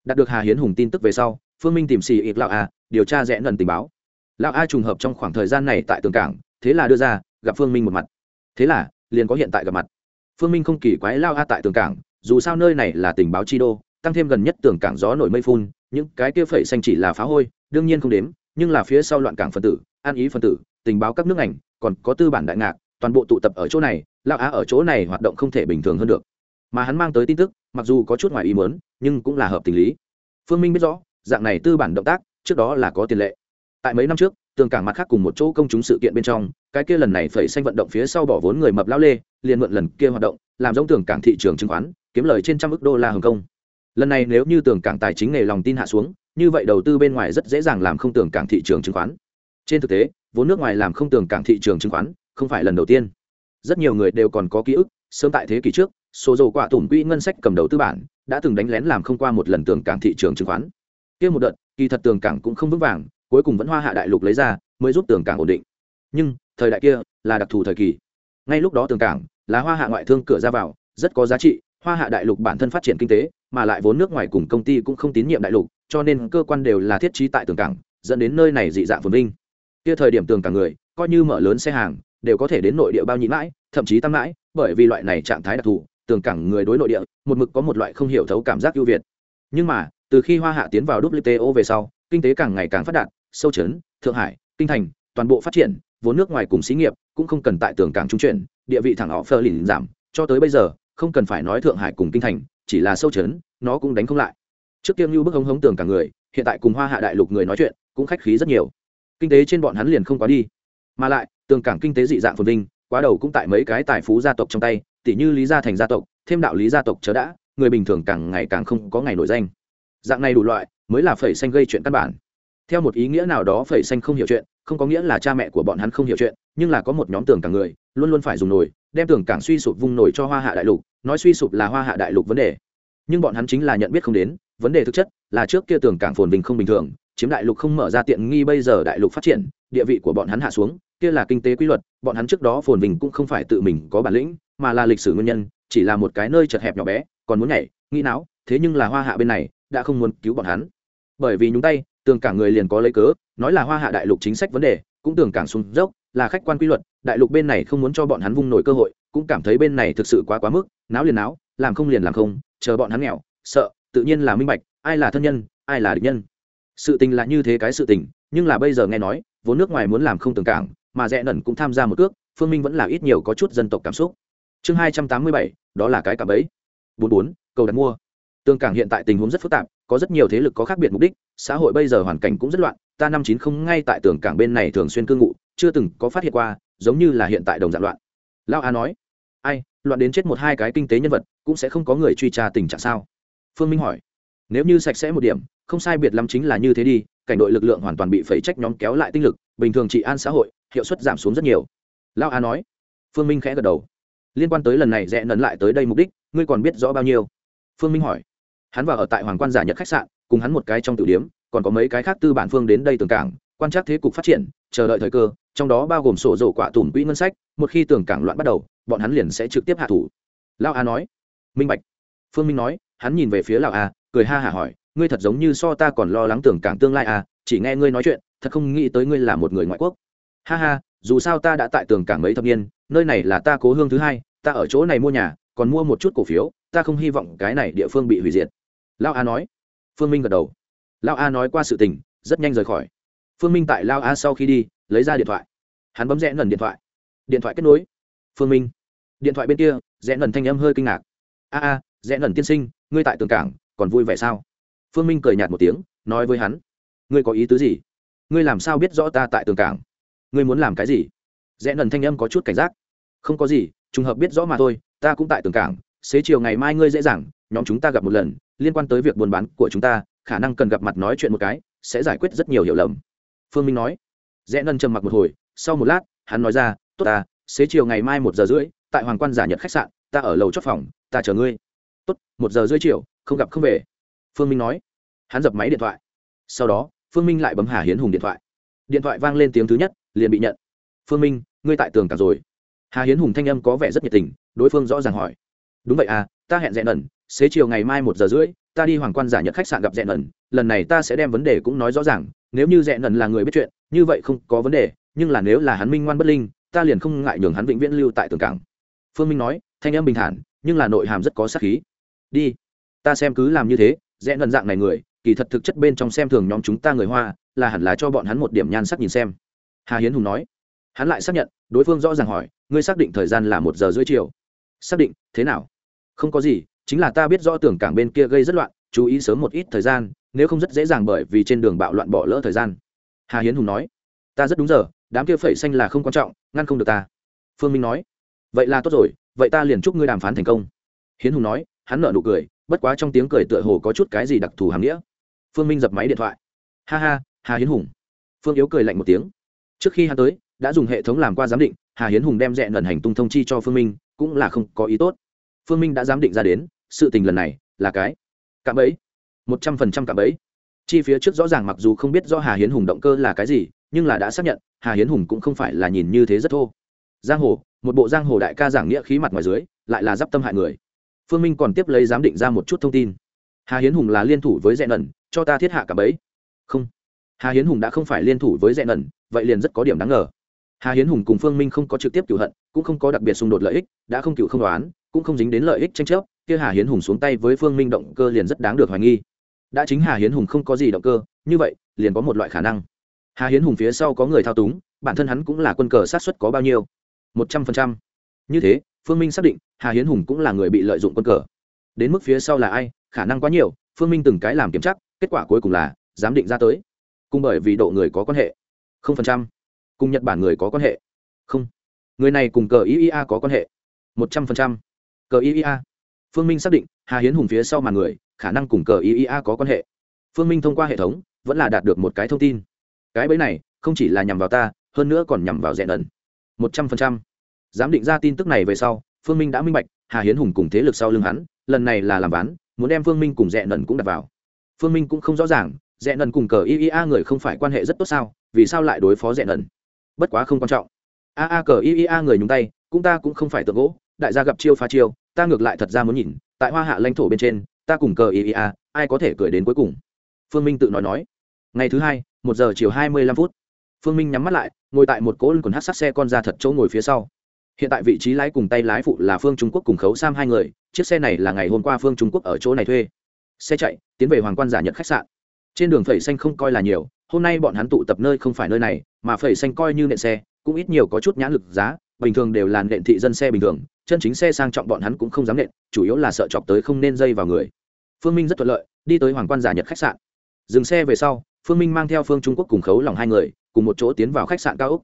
Đạt được hà hiến hùng tin tức về sau phương minh tìm xì ít lão à, điều tra rẽ nần tình báo lão a trùng hợp trong khoảng thời gian này tại tường cảng, thế là đưa ra, gặp phương minh một mặt. Thế là, liền có hiện tại gặp mặt. Phương minh không kỳ quái lao a tại tường cảng, dù sao nơi này là tình báo chi đô, tăng thêm gần nhất tường cảng gió nổi mây phun, những cái kia phẩy xanh chỉ là phá hôi, đương nhiên không đếm, nhưng là phía sau loạn cảng phân tử, an ý phân tử, tình báo các nước ảnh, còn có tư bản đại ngạc, toàn bộ tụ tập ở chỗ này lao á ở chỗ này hoạt động không thể bình thường hơn được. Mà hắn mang tới tin tức, mặc dù có chút ngoài ý mớn nhưng cũng là hợp tình lý. Phương minh biết rõ, dạng này tư bản động tác, trước đó là có tiền lệ tại mấy năm trước, tường cảng mặt khác cùng một chỗ công chúng sự kiện bên trong, cái kia lần này phẩy xanh vận động phía sau bỏ vốn người mập lao lê, liền mượn lần kia hoạt động, làm giống tường cảng thị trường chứng khoán, kiếm lời trên trăm ước đô la hồng kông. Lần này nếu như tường cảng tài chính nghề lòng tin hạ xuống, như vậy đầu tư bên ngoài rất dễ dàng làm không tường cảng thị trường chứng khoán. Trên thực tế, vốn nước ngoài làm không tường cảng thị trường chứng khoán, không phải lần đầu tiên. Rất nhiều người đều còn có ký ức, sớm tại thế kỷ trước, số dầu quả tủm quỹ ngân sách cầm đầu tư bản, đã từng đánh lén làm không qua một lần tường cảng thị trường chứng khoán. Kia một đợt, kỳ thật tường cảng cũng không vững vàng cuối cùng vẫn hoa hạ đại lục lấy ra, mới giúp tường cảng ổn định. Nhưng, thời đại kia là đặc thù thời kỳ. Ngay lúc đó tường cảng là hoa hạ ngoại thương cửa ra vào, rất có giá trị, hoa hạ đại lục bản thân phát triển kinh tế, mà lại vốn nước ngoài cùng công ty cũng không tín nhiệm đại lục, cho nên cơ quan đều là thiết trí tại tường cảng, dẫn đến nơi này dị dạng phồn vinh. Kia thời điểm tường cảng người, coi như mở lớn xe hàng, đều có thể đến nội địa bao nhịn mãi, thậm chí tăng mãi, bởi vì loại này trạng thái đặc thù, tường cảng người đối nội địa, một mực có một loại không hiểu thấu cảm giác ưu việt. Nhưng mà, từ khi hoa hạ tiến vào wto về sau, kinh tế càng ngày càng phát đạt sâu Trấn, thượng hải kinh thành toàn bộ phát triển vốn nước ngoài cùng xí nghiệp cũng không cần tại tường cảng trung chuyển địa vị thẳng họ phơ lìn giảm. Cho tới bây giờ không cần phải nói thượng hải cùng kinh thành chỉ là sâu Trấn, nó cũng đánh không lại. Trước tiên như bức hống hống tường cả người hiện tại cùng hoa hạ đại lục người nói chuyện cũng khách khí rất nhiều. Kinh tế trên bọn hắn liền không quá đi. Mà lại tường cảng kinh tế dị dạng phồn vinh quá đầu cũng tại mấy cái tài phú gia tộc trong tay tỷ như lý gia thành gia tộc thêm đạo lý gia tộc chớ đã người bình thường càng ngày càng không có ngày nổi danh. Dạng này đủ loại mới là phẩy xanh gây chuyện căn bản theo một ý nghĩa nào đó phẩy xanh không hiểu chuyện, không có nghĩa là cha mẹ của bọn hắn không hiểu chuyện, nhưng là có một nhóm tường cảng người, luôn luôn phải dùng nổi đem tường cảng suy sụp vung nổi cho hoa hạ đại lục, nói suy sụp là hoa hạ đại lục vấn đề. Nhưng bọn hắn chính là nhận biết không đến, vấn đề thực chất là trước kia tường cảng phồn bình không bình thường, chiếm đại lục không mở ra tiện nghi bây giờ đại lục phát triển, địa vị của bọn hắn hạ xuống, kia là kinh tế quy luật, bọn hắn trước đó phồn bình cũng không phải tự mình có bản lĩnh, mà là lịch sử nguyên nhân, chỉ là một cái nơi chật hẹp nhỏ bé, còn muốn nhảy, nghĩ não thế nhưng là hoa hạ bên này đã không muốn cứu bọn hắn. Bởi vì nhúng tay tường cảng người liền có lấy cớ, nói là hoa hạ đại lục chính sách vấn đề, cũng tường cảng xuống dốc, là khách quan quy luật, đại lục bên này không muốn cho bọn hắn vung nổi cơ hội, cũng cảm thấy bên này thực sự quá quá mức, náo liền náo, làm không liền làm không, chờ bọn hắn nghèo, sợ, tự nhiên là minh bạch, ai là thân nhân, ai là địch nhân. Sự tình là như thế cái sự tình, nhưng là bây giờ nghe nói, vốn nước ngoài muốn làm không tường cảng, mà rẽ nẩn cũng tham gia một cước, phương minh vẫn là ít nhiều có chút dân tộc cảm xúc. Chương hai trăm tám mươi bảy, đó là cái cảm ấy bốn bốn, cầu đặt mua. Tường cảng hiện tại tình huống rất phức tạp có rất nhiều thế lực có khác biệt mục đích, xã hội bây giờ hoàn cảnh cũng rất loạn, ta năm chín không ngay tại tường cảng bên này thường xuyên cư ngụ, chưa từng có phát hiện qua, giống như là hiện tại đồng dạng loạn. Lao a nói, ai, loạn đến chết một hai cái kinh tế nhân vật, cũng sẽ không có người truy tra tình trạng sao? Phương minh hỏi, nếu như sạch sẽ một điểm, không sai biệt lắm chính là như thế đi, cảnh đội lực lượng hoàn toàn bị phẩy trách nhóm kéo lại tinh lực, bình thường trị an xã hội, hiệu suất giảm xuống rất nhiều. Lao a nói, phương minh khẽ gật đầu, liên quan tới lần này rẽ nấn lại tới đây mục đích, ngươi còn biết rõ bao nhiêu? Phương minh hỏi hắn vào ở tại hoàng quan giả nhật khách sạn, cùng hắn một cái trong tử điếm, còn có mấy cái khác tư bản phương đến đây tường cảng, quan trắc thế cục phát triển, chờ đợi thời cơ, trong đó bao gồm sổ dầu quả tùm quỹ ngân sách, một khi tường cảng loạn bắt đầu, bọn hắn liền sẽ trực tiếp hạ thủ. Lao a nói. Minh bạch. Phương minh nói, hắn nhìn về phía lào a, cười ha hả hỏi, ngươi thật giống như so ta còn lo lắng tưởng cảng tương lai à? chỉ nghe ngươi nói chuyện, thật không nghĩ tới ngươi là một người ngoại quốc. Ha ha, dù sao ta đã tại tường cảng mấy thập niên, nơi này là ta cố hương thứ hai, ta ở chỗ này mua nhà, còn mua một chút cổ phiếu, ta không hy vọng cái này địa phương bị hủy diệt lao a nói. Phương minh gật đầu. Lao a nói qua sự tình, rất nhanh rời khỏi. Phương minh tại lao a sau khi đi, lấy ra điện thoại. Hắn bấm rẽ ngần điện thoại. Điện thoại kết nối. Phương minh. Điện thoại bên kia, rẽ ngần thanh âm hơi kinh ngạc. A a, rẽ ngần tiên sinh, ngươi tại tường cảng, còn vui vẻ sao? Phương minh cười nhạt một tiếng, nói với hắn. Ngươi có ý tứ gì? Ngươi làm sao biết rõ ta tại tường cảng? Ngươi muốn làm cái gì? Rẽ ngần thanh âm có chút cảnh giác. Không có gì, trùng hợp biết rõ mà thôi, ta cũng tại tường cảng, xế chiều ngày mai ngươi dễ dàng, nhóm chúng ta gặp một lần liên quan tới việc buôn bán của chúng ta, khả năng cần gặp mặt nói chuyện một cái, sẽ giải quyết rất nhiều hiểu lầm. Phương minh nói. Rẽ nân trầm mặc một hồi, sau một lát, hắn nói ra, tốt ta, xế chiều ngày mai một giờ rưỡi, tại hoàng quan giả nhật khách sạn, ta ở lầu chót phòng, ta chờ ngươi. Tốt, một giờ rưỡi chiều, không gặp không về. Phương minh nói. Hắn dập máy điện thoại. Sau đó, phương minh lại bấm hà hiến hùng điện thoại. Điện thoại vang lên tiếng thứ nhất, liền bị nhận. Phương minh, ngươi tại tường cả rồi. Hà hiến hùng thanh âm có vẻ rất nhiệt tình, đối phương rõ ràng hỏi. Đúng vậy à ta hẹn rẽ nần xế chiều ngày mai một giờ rưỡi, ta đi hoàng quan giả nhật khách sạn gặp dẹn ẩn lần này ta sẽ đem vấn đề cũng nói rõ ràng, nếu như dẹn ẩn là người biết chuyện, như vậy không có vấn đề, nhưng là nếu là hắn minh ngoan bất linh, ta liền không ngại nhường hắn vĩnh viễn lưu tại tường cảng. Phương minh nói, thanh em bình thản, nhưng là nội hàm rất có sát khí. Đi, ta xem cứ làm như thế dẹn ẩn dạng này người, kỳ thật thực chất bên trong xem thường nhóm chúng ta người hoa, là hẳn là cho bọn hắn một điểm nhan sắc nhìn xem. Hà hiến hùng nói. Hắn lại xác nhận, đối phương rõ ràng hỏi, ngươi xác định thời gian là một giờ rưỡi chiều? Xác định, thế nào? Không có gì chính là ta biết rõ tưởng cảng bên kia gây rất loạn, chú ý sớm một ít thời gian, nếu không rất dễ dàng bởi vì trên đường bạo loạn bỏ lỡ thời gian. Hà hiến hùng nói. Ta rất đúng giờ, đám kia phẩy xanh là không quan trọng, ngăn không được ta. Phương minh nói. Vậy là tốt rồi, vậy ta liền chúc ngươi đàm phán thành công. Hiến hùng nói, hắn nợ nụ cười, bất quá trong tiếng cười tựa hồ có chút cái gì đặc thù hàm nghĩa. Phương minh dập máy điện thoại. Ha ha, hà hiến hùng. Phương yếu cười lạnh một tiếng. Trước khi hắn tới, đã dùng hệ thống làm qua giám định, hà hiến hùng đem rẽ nần hành tung thông chi cho phương minh, cũng là không có ý tốt. Phương minh đã giám định ra đến sự tình lần này là cái cạm ấy một trăm phần trăm cạm ấy chi phía trước rõ ràng mặc dù không biết do hà hiến hùng động cơ là cái gì, nhưng là đã xác nhận, hà hiến hùng cũng không phải là nhìn như thế rất thô. Giang hồ, một bộ giang hồ đại ca giảng nghĩa khí mặt ngoài dưới, lại là d i p tâm hại người. Phương minh còn tiếp lấy giám định ra một chút thông tin. Hà hiến hùng là liên thủ với rẽ ẩn cho ta thiết hạ cả bấy không. Hà hiến hùng đã không phải liên thủ với rẽ ẩn vậy liền rất có điểm đáng ngờ. Hà hiến hùng cùng phương minh không có trực tiếp cựu hận, cũng không có đặc biệt xung đột lợi ích, đã không cựu không đoán, cũng không dính đến lợi ích tranh chấp kia hà hiến hùng xuống tay với phương minh động cơ liền rất đáng được hoài nghi. Đã chính hà hiến hùng không có gì động cơ, như vậy, liền có một loại khả năng. Hà hiến hùng phía sau có người thao túng, bản thân hắn cũng là quân cờ sát xuất có bao nhiêu? Một trăm phần trăm. Như thế, phương minh xác định, hà hiến hùng cũng là người bị lợi dụng quân cờ. Đến mức phía sau là ai? Khả năng quá nhiều, phương minh từng cái làm kiểm tra, kết quả cuối cùng là, giám định ra tới. Cùng bởi vì độ người có quan hệ. Không phần trăm. Cùng nhật bản người có quan hệ. Không. Người này cùng cờ iea có quan hệ. Một trăm phần trăm. Cờ iea phương minh xác định, hà hiến hùng phía sau màn người, khả năng cùng cờ iea có quan hệ. Phương minh thông qua hệ thống, vẫn là đạt được một cái thông tin. Cái bẫy này, không chỉ là nhằm vào ta, hơn nữa còn nhằm vào rẽ ẩn. Một trăm phần trăm. Giám định ra tin tức này về sau, phương minh đã minh bạch, hà hiến hùng cùng thế lực sau lưng hắn, lần này là làm ván, muốn đem phương minh cùng rẽ nần cũng đặt vào. Phương minh cũng không rõ ràng rẽ nần cùng cờ iea người không phải quan hệ rất tốt sao, vì sao lại đối phó rẽ nần bất quá không quan trọng. A a cờ iea người nhúng tay, cũng ta cũng không phải tượng gỗ, đại gia gặp chiêu phá chiêu ta ngược lại thật ra muốn nhìn, tại hoa hạ lãnh thổ bên trên, ta cùng cờ ý a, ai có thể cười đến cuối cùng? Phương minh tự nói nói. Ngày thứ hai, một giờ chiều hai mươi lăm phút. Phương minh nhắm mắt lại, ngồi tại một cỗ quần hát sát xe con ra thật chỗ ngồi phía sau. Hiện tại vị trí lái cùng tay lái phụ là phương trung quốc cùng khấu sam hai người, chiếc xe này là ngày hôm qua phương trung quốc ở chỗ này thuê. Xe chạy, tiến về hoàng quan giả nhật khách sạn. Trên đường phẩy xanh không coi là nhiều, hôm nay bọn hắn tụ tập nơi không phải nơi này, mà phẩy xanh coi như nện xe, cũng ít nhiều có chút nhãn lực giá bình thường đều là nện thị dân xe bình thường, chân chính xe sang trọng bọn hắn cũng không dám nện, chủ yếu là sợ chọc tới không nên dây vào người. Phương minh rất thuận lợi, đi tới hoàng quan giả nhật khách sạn. Dừng xe về sau, phương minh mang theo phương trung quốc cùng khấu lòng hai người, cùng một chỗ tiến vào khách sạn cao úc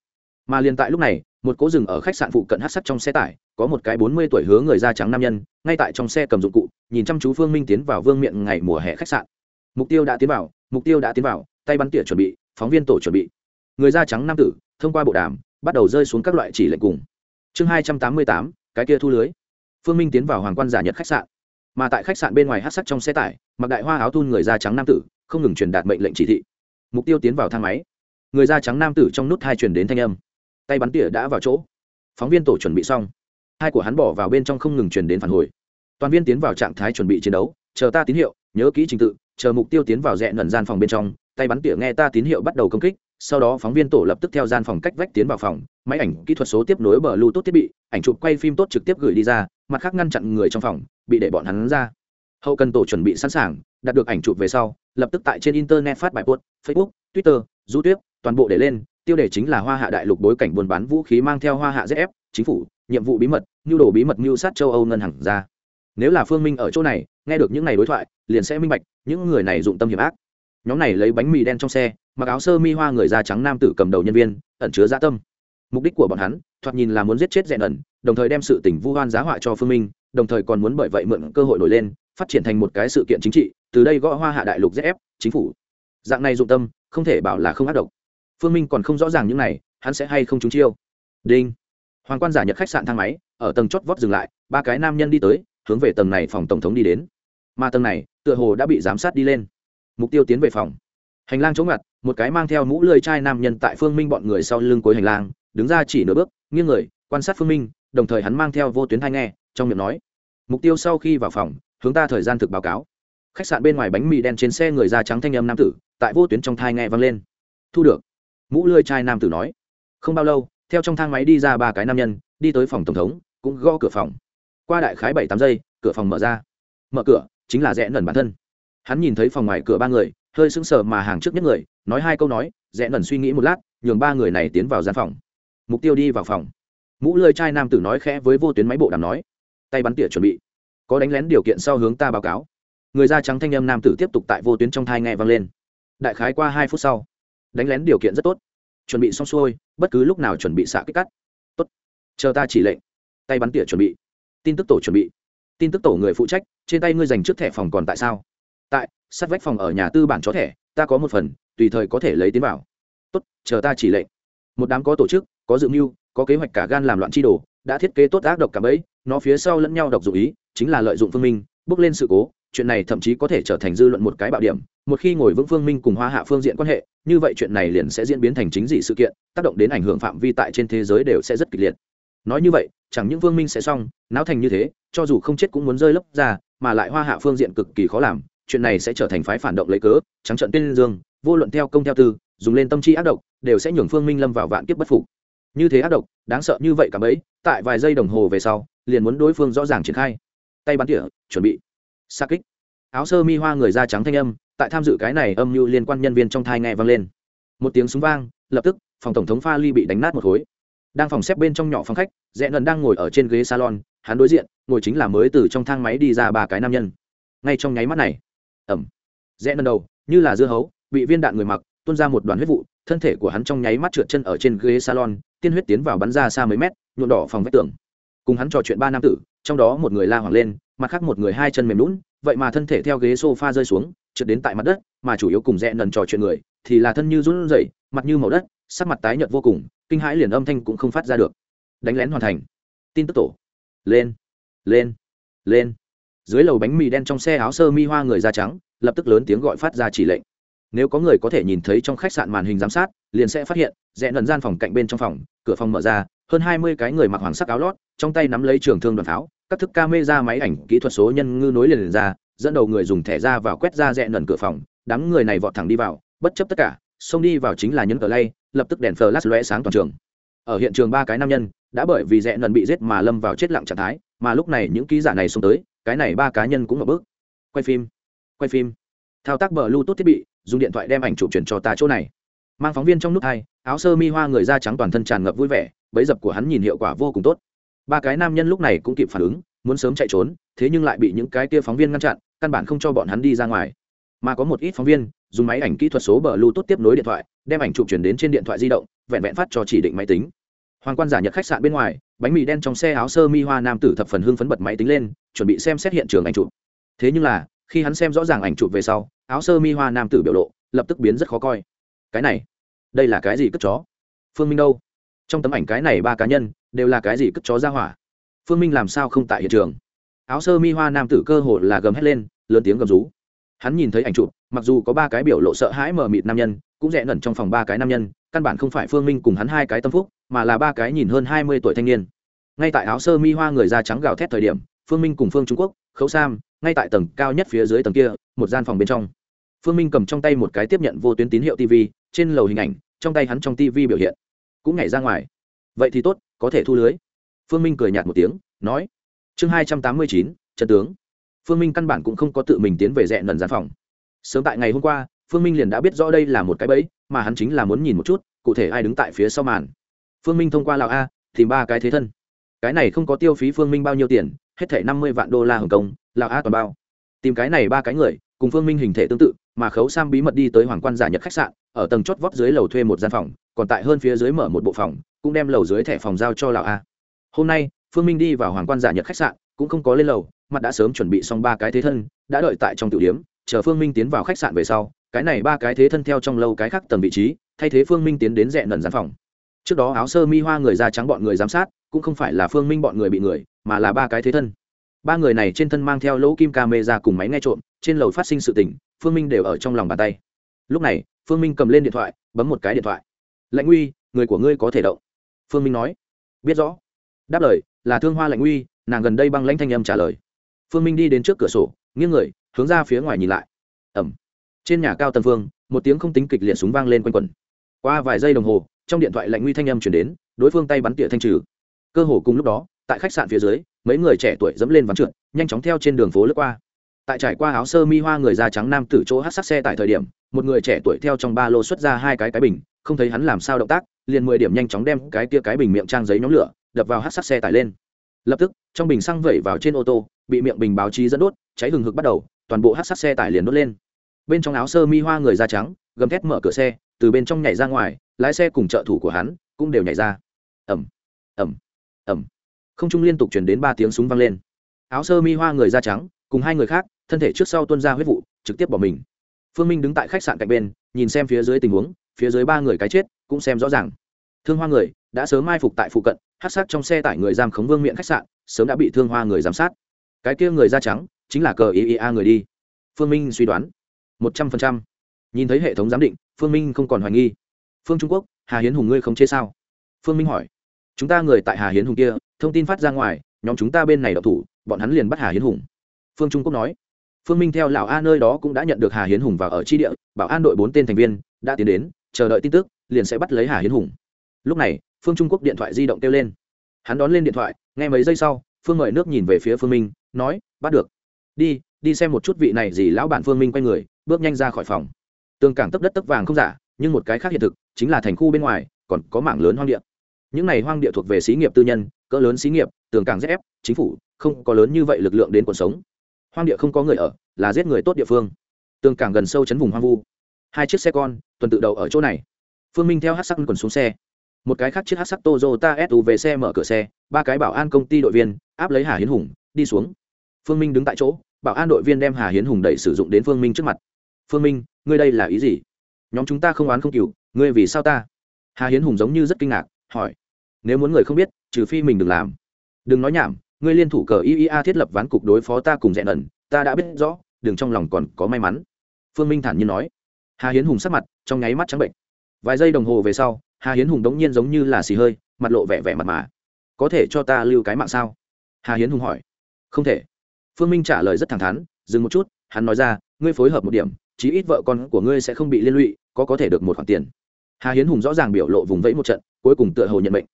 mà liền tại lúc này, một cố rừng ở khách sạn phụ cận hát sắt trong xe tải, có một cái bốn mươi tuổi hứa người da trắng nam nhân, ngay tại trong xe cầm dụng cụ, nhìn chăm chú phương minh tiến vào vương miệng ngày mùa hè khách sạn. Mục tiêu đã tiến vào, mục tiêu đã tiến vào, tay bắn tỉa chuẩn bị, phóng viên tổ chuẩn bị. Người da trắng nam tử, thông qua bộ đàm bắt đầu rơi xuống các loại chỉ lệnh cùng. Chương hai trăm tám mươi tám, cái kia thu lưới. Phương minh tiến vào hoàng quan giả nhật khách sạn. Mà tại khách sạn bên ngoài hát sắt trong xe tải, mặc đại hoa áo thun người da trắng nam tử, không ngừng truyền đạt mệnh lệnh chỉ thị. Mục tiêu tiến vào thang máy. Người da trắng nam tử trong nút hai truyền đến thanh âm. Tay bắn tỉa đã vào chỗ. Phóng viên tổ chuẩn bị xong. Hai của hắn bỏ vào bên trong không ngừng truyền đến phản hồi. Toàn viên tiến vào trạng thái chuẩn bị chiến đấu, chờ ta tín hiệu, nhớ kỹ trình tự, chờ mục tiêu tiến vào rẽ nần gian phòng bên trong, tay bắn tỉa nghe ta tín hiệu bắt đầu công kích sau đó phóng viên tổ lập tức theo gian phòng cách vách tiến vào phòng, máy ảnh kỹ thuật số tiếp nối bờ lưu tốt thiết bị, ảnh chụp quay phim tốt trực tiếp gửi đi ra, mặt khác ngăn chặn người trong phòng, bị để bọn hắn ra. Hậu cần tổ chuẩn bị sẵn sàng, đạt được ảnh chụp về sau, lập tức tại trên internet phát bài post, facebook, twitter, youtube, toàn bộ để lên, tiêu đề chính là hoa hạ đại lục bối cảnh buôn bán vũ khí mang theo hoa hạ zf chính phủ, nhiệm vụ bí mật, nhu đồ bí mật mưu sát châu âu ngân hàng ra. Nếu là phương minh ở chỗ này, nghe được những ngày đối thoại, liền sẽ minh bạch, những người này dụng tâm hiểm ác. Nhóm này lấy bánh mì đen trong xe mặc áo sơ mi hoa người da trắng nam tử cầm đầu nhân viên, ẩn chứa gia tâm. Mục đích của bọn hắn, thoạt nhìn là muốn giết chết rèn ẩn đồng thời đem sự tỉnh vu hoan giá họa cho phương minh, đồng thời còn muốn bởi vậy mượn cơ hội nổi lên, phát triển thành một cái sự kiện chính trị, từ đây gõ hoa hạ đại lục ép, chính phủ. Dạng này dụng tâm, không thể bảo là không ác độc. Phương minh còn không rõ ràng những này, hắn sẽ hay không trúng chiêu. Đinh. Hoàng quan giả nhật khách sạn thang máy, ở tầng chót vót dừng lại, ba cái nam nhân đi tới, hướng về tầng này phòng tổng thống đi đến. Mà tầng này, tựa hồ đã bị giám sát đi lên. Mục tiêu tiến về phòng hành lang chống ngặt, một cái mang theo mũ lưỡi chai nam nhân tại phương minh bọn người sau lưng cuối hành lang, đứng ra chỉ nửa bước, nghiêng người, quan sát phương minh, đồng thời hắn mang theo vô tuyến thai nghe, trong miệng nói, mục tiêu sau khi vào phòng, hướng ta thời gian thực báo cáo. Khách sạn bên ngoài bánh mì đen trên xe người da trắng thanh âm nam tử, tại vô tuyến trong thai nghe vang lên. Thu được. Mũ lươi chai nam tử nói. Không bao lâu, theo trong thang máy đi ra ba cái nam nhân, đi tới phòng tổng thống, cũng gõ cửa phòng. Qua đại khái bảy tám giây, cửa phòng mở ra. Mở cửa, chính là rẽ nần bản thân. Hắn nhìn thấy phòng ngoài cửa ba người hơi sững sờ mà hàng trước nhất người, nói hai câu nói, rẽ lần suy nghĩ một lát, nhường ba người này tiến vào gian phòng. Mục tiêu đi vào phòng. Mũ lơi chai nam tử nói khẽ với vô tuyến máy bộ đàm nói, tay bắn tỉa chuẩn bị. Có đánh lén điều kiện sau hướng ta báo cáo. Người da trắng thanh âm nam tử tiếp tục tại vô tuyến trong thai nghe vang lên. Đại khái qua hai phút sau, đánh lén điều kiện rất tốt. Chuẩn bị xong xuôi, bất cứ lúc nào chuẩn bị xạ kích cắt. Tốt, chờ ta chỉ lệnh. Tay bắn tỉa chuẩn bị. Tin tức tổ chuẩn bị. Tin tức tổ người phụ trách, trên tay ngươi dành trước thẻ phòng còn tại sao? Tại, sát vách phòng ở nhà tư bản chó thẻ, ta có một phần, tùy thời có thể lấy tiến vào. Tốt, chờ ta chỉ lệnh. Một đám có tổ chức, có dự mưu, có kế hoạch cả gan làm loạn chi đồ, đã thiết kế tốt ác độc cả bấy nó phía sau lẫn nhau độc dụng ý, chính là lợi dụng phương minh, bước lên sự cố, chuyện này thậm chí có thể trở thành dư luận một cái bạo điểm, một khi ngồi vững phương minh cùng hoa hạ phương diện quan hệ, như vậy chuyện này liền sẽ diễn biến thành chính dị sự kiện, tác động đến ảnh hưởng phạm vi tại trên thế giới đều sẽ rất kịch liệt. Nói như vậy, chẳng những phương minh sẽ xong, náo thành như thế, cho dù không chết cũng muốn rơi lấp ra, mà lại hoa hạ phương diện cực kỳ khó làm chuyện này sẽ trở thành phái phản động lấy cớ trắng trận tuyên dương vô luận theo công theo tư dùng lên tâm trí ác độc đều sẽ nhường phương minh lâm vào vạn kiếp bất phục. Như thế ác độc đáng sợ như vậy cả mấy, tại vài giây đồng hồ về sau liền muốn đối phương rõ ràng triển khai. Tay bắn tỉa chuẩn bị. Xa kích. Áo sơ mi hoa người da trắng thanh âm tại tham dự cái này âm mưu liên quan nhân viên trong thai nghe vang lên. Một tiếng súng vang lập tức phòng tổng thống pha ly bị đánh nát một khối. Đang phòng xếp bên trong nhỏ phòng khách rẽ nần đang ngồi ở trên ghế salon hắn đối diện ngồi chính là mới từ trong thang máy đi ra ba cái nam nhân. Ngay trong nháy mắt này ẩm. Rẽ lần đầu, như là dưa hấu, bị viên đạn người mặc, tuôn ra một đoàn huyết vụ, thân thể của hắn trong nháy mắt trượt chân ở trên ghế salon, tiên huyết tiến vào bắn ra xa mấy mét, nhuộm đỏ phòng vách tường. Cùng hắn trò chuyện ba nam tử, trong đó một người la hoảng lên, mặt khác một người hai chân mềm lún vậy mà thân thể theo ghế sofa rơi xuống, trượt đến tại mặt đất, mà chủ yếu cùng rẽ nần trò chuyện người, thì là thân như run rẩy, mặt như màu đất, sắc mặt tái nhợt vô cùng, kinh hãi liền âm thanh cũng không phát ra được. Đánh lén hoàn thành. Tin tức tổ. Lên. Lên. Lên dưới lầu bánh mì đen trong xe áo sơ mi hoa người da trắng lập tức lớn tiếng gọi phát ra chỉ lệnh. Nếu có người có thể nhìn thấy trong khách sạn màn hình giám sát liền sẽ phát hiện rẽ lần gian phòng cạnh bên trong phòng cửa phòng mở ra hơn hai mươi cái người mặc hoàng sắc áo lót trong tay nắm lấy trường thương đoàn pháo các thức ca mê ra máy ảnh kỹ thuật số nhân ngư nối liền, liền ra dẫn đầu người dùng thẻ ra vào quét ra rẽ lần cửa phòng đám người này vọt thẳng đi vào bất chấp tất cả xông đi vào chính là nhấn cờ lay lập tức đèn flash lóe sáng toàn trường. Ở hiện trường ba cái nam nhân đã bởi vì rẽ lần bị giết mà lâm vào chết lặng trạng thái mà lúc này những ký giả này xông tới cái này ba cá nhân cũng một bước. Quay phim quay phim. Thao tác bờ bluetooth thiết bị, dùng điện thoại đem ảnh chụp chuyển cho ta chỗ này. Mang phóng viên trong nút hai, áo sơ mi hoa người da trắng toàn thân tràn ngập vui vẻ bấy dập của hắn nhìn hiệu quả vô cùng tốt. Ba cái nam nhân lúc này cũng kịp phản ứng, muốn sớm chạy trốn, thế nhưng lại bị những cái kia phóng viên ngăn chặn, căn bản không cho bọn hắn đi ra ngoài. Mà có một ít phóng viên, dùng máy ảnh kỹ thuật số bờ bluetooth tiếp nối điện thoại, đem ảnh chụp chuyển đến trên điện thoại di động, vẹn vẹn phát cho chỉ định máy tính. Hoàng quan giả nhật khách sạn bên ngoài bánh mì đen trong xe áo sơ mi hoa nam tử thập phần hưng phấn bật máy tính lên, chuẩn bị xem xét hiện trường ảnh chụp. Thế nhưng là, khi hắn xem rõ ràng ảnh chụp về sau, áo sơ mi hoa nam tử biểu lộ, lập tức biến rất khó coi. Cái này, đây là cái gì cất chó? Phương minh đâu? Trong tấm ảnh cái này ba cá nhân, đều là cái gì cất chó ra hỏa? Phương minh làm sao không tại hiện trường? Áo sơ mi hoa nam tử cơ hồ là gầm hét lên, lớn tiếng gầm rú. Hắn nhìn thấy ảnh chụp, mặc dù có ba cái biểu lộ sợ hãi mờ mịt nam nhân, cũng rẽ ngẩn trong phòng ba cái nam nhân, căn bản không phải phương minh cùng hắn hai cái tâm phúc mà là ba cái nhìn hơn hai mươi tuổi thanh niên. Ngay tại áo sơ mi hoa người da trắng gào thét thời điểm, phương minh cùng phương trung quốc, khấu sam, ngay tại tầng cao nhất phía dưới tầng kia, một gian phòng bên trong. Phương minh cầm trong tay một cái tiếp nhận vô tuyến tín hiệu tv trên lầu hình ảnh, trong tay hắn trong tv biểu hiện, cũng nhảy ra ngoài. Vậy thì tốt, có thể thu lưới. Phương minh cười nhạt một tiếng, nói, chương hai trăm tám mươi chín, trận tướng. Phương minh căn bản cũng không có tự mình tiến về rẽ nần gian phòng. Sớm tại ngày hôm qua, phương minh liền đã biết rõ đây là một cái bẫy, mà hắn chính là muốn nhìn một chút, cụ thể ai đứng tại phía sau màn phương minh thông qua lào a, tìm ba cái thế thân. Cái này không có tiêu phí phương minh bao nhiêu tiền, hết thể năm mươi vạn đô la hồng kông lào a toàn bao. Tìm cái này ba cái người, cùng phương minh hình thể tương tự, mà khấu sam bí mật đi tới hoàng quan giả nhật khách sạn, ở tầng chót vót dưới lầu thuê một gian phòng, còn tại hơn phía dưới mở một bộ phòng, cũng đem lầu dưới thẻ phòng giao cho lào a. Hôm nay, phương minh đi vào hoàng quan giả nhật khách sạn, cũng không có lên lầu mặt đã sớm chuẩn bị xong ba cái thế thân, đã đợi tại trong tiểu điếm chờ phương minh tiến vào khách sạn về sau, cái này ba cái thế thân theo trong lâu cái khác tầng vị trí, thay thế phương minh tiến đến rẽ nần gian phòng trước đó áo sơ mi hoa người da trắng bọn người giám sát, cũng không phải là phương minh bọn người bị người, mà là ba cái thế thân. Ba người này trên thân mang theo lỗ kim ca mê ra cùng máy nghe trộm, trên lầu phát sinh sự tình, phương minh đều ở trong lòng bàn tay. Lúc này, phương minh cầm lên điện thoại, bấm một cái điện thoại. Lạnh uy, người của ngươi có thể động. Phương minh nói. Biết rõ. Đáp lời, là thương hoa lạnh uy, nàng gần đây băng lãnh thanh âm trả lời. Phương minh đi đến trước cửa sổ, nghiêng người, hướng ra phía ngoài nhìn lại. Ẩm. Trên nhà cao tầng phương một tiếng không tính kịch liệt súng vang lên quanh quần. Qua vài giây đồng hồ trong điện thoại lạnh nguy thanh âm chuyển đến, đối phương tay bắn tỉa thanh trừ. Cơ hồ cùng lúc đó, tại khách sạn phía dưới, mấy người trẻ tuổi dẫm lên ván trượt, nhanh chóng theo trên đường phố lướt qua. Tại trải qua áo sơ mi hoa người da trắng nam tử chỗ hát sắc xe tại thời điểm, một người trẻ tuổi theo trong ba lô xuất ra hai cái cái bình, không thấy hắn làm sao động tác, liền mười điểm nhanh chóng đem cái kia cái bình miệng trang giấy nhóm lửa, đập vào hát sắc xe tải lên. Lập tức, trong bình xăng vẩy vào trên ô tô, bị miệng bình báo chí dẫn đốt, cháy hừng hực bắt đầu, toàn bộ hát sắc xe tải liền đốt lên bên trong áo sơ mi hoa người da trắng, gầm thét mở cửa xe, từ bên trong nhảy ra ngoài, lái xe cùng trợ thủ của hắn cũng đều nhảy ra. Ẩm ẩm ẩm không trung liên tục chuyển đến ba tiếng súng vang lên. Áo sơ mi hoa người da trắng cùng hai người khác, thân thể trước sau tuân ra huyết vụ, trực tiếp bỏ mình. Phương minh đứng tại khách sạn cạnh bên, nhìn xem phía dưới tình huống, phía dưới ba người cái chết cũng xem rõ ràng. Thương hoa người đã sớm mai phục tại phụ cận, hát sát trong xe tải người giam khống vương miệng khách sạn, sớm đã bị thương hoa người giám sát. Cái kia người da trắng chính là cờ ý a người đi. Phương minh suy đoán một trăm phần trăm. Nhìn thấy hệ thống giám định, phương minh không còn hoài nghi. Phương trung quốc, hà hiến hùng ngươi không chế sao? Phương minh hỏi. Chúng ta người tại hà hiến hùng kia, thông tin phát ra ngoài, nhóm chúng ta bên này đọc thủ, bọn hắn liền bắt hà hiến hùng. Phương trung quốc nói. Phương minh theo lão a nơi đó cũng đã nhận được hà hiến hùng vào ở tri địa, bảo an đội bốn tên thành viên, đã tiến đến, chờ đợi tin tức, liền sẽ bắt lấy hà hiến hùng. Lúc này, phương trung quốc điện thoại di động kêu lên. Hắn đón lên điện thoại, nghe mấy giây sau, phương mời nước nhìn về phía phương minh, nói, bắt được. Đi đi xem một chút vị này gì lão bản phương minh quay người bước nhanh ra khỏi phòng. Tường cảng tấp đất tấp vàng không giả, nhưng một cái khác hiện thực, chính là thành khu bên ngoài, còn có mảng lớn hoang địa. Những này hoang địa thuộc về xí nghiệp tư nhân, cỡ lớn xí nghiệp, tường cảng ép chính phủ, không có lớn như vậy lực lượng đến cuộc sống. Hoang địa không có người ở, là giết người tốt địa phương. Tường cảng gần sâu chấn vùng hoang vu. Hai chiếc xe con, tuần tự đầu ở chỗ này. Phương minh theo hát sắc quần xuống xe. Một cái khác chiếc hát sắc tozota suv xe mở cửa xe, ba cái bảo an công ty đội viên, áp lấy hà hiến hùng, đi xuống. Phương minh đứng tại chỗ, bảo an đội viên đem hà hiến hùng đẩy sử dụng đến phương minh trước mặt phương minh, ngươi đây là ý gì? Nhóm chúng ta không oán không cựu ngươi vì sao ta? Hà hiến hùng giống như rất kinh ngạc, hỏi. Nếu muốn người không biết, trừ phi mình đừng làm. Đừng nói nhảm, ngươi liên thủ cờ iea thiết lập ván cục đối phó ta cùng dẹn ẩn, ta đã biết rõ, đừng trong lòng còn có may mắn. Phương minh thản nhiên nói. Hà hiến hùng sắc mặt, trong nháy mắt trắng bệnh. Vài giây đồng hồ về sau, hà hiến hùng đống nhiên giống như là xì hơi, mặt lộ vẻ vẻ mặt mà. Có thể cho ta lưu cái mạng sao? Hà hiến hùng hỏi. Không thể. Phương minh trả lời rất thẳng thắn, dừng một chút, hắn nói ra, ngươi phối hợp một điểm chí ít vợ con của ngươi sẽ không bị liên lụy, có có thể được một khoản tiền. Hà hiến hùng rõ ràng biểu lộ vùng vẫy một trận, cuối cùng tựa hồ nhận bệnh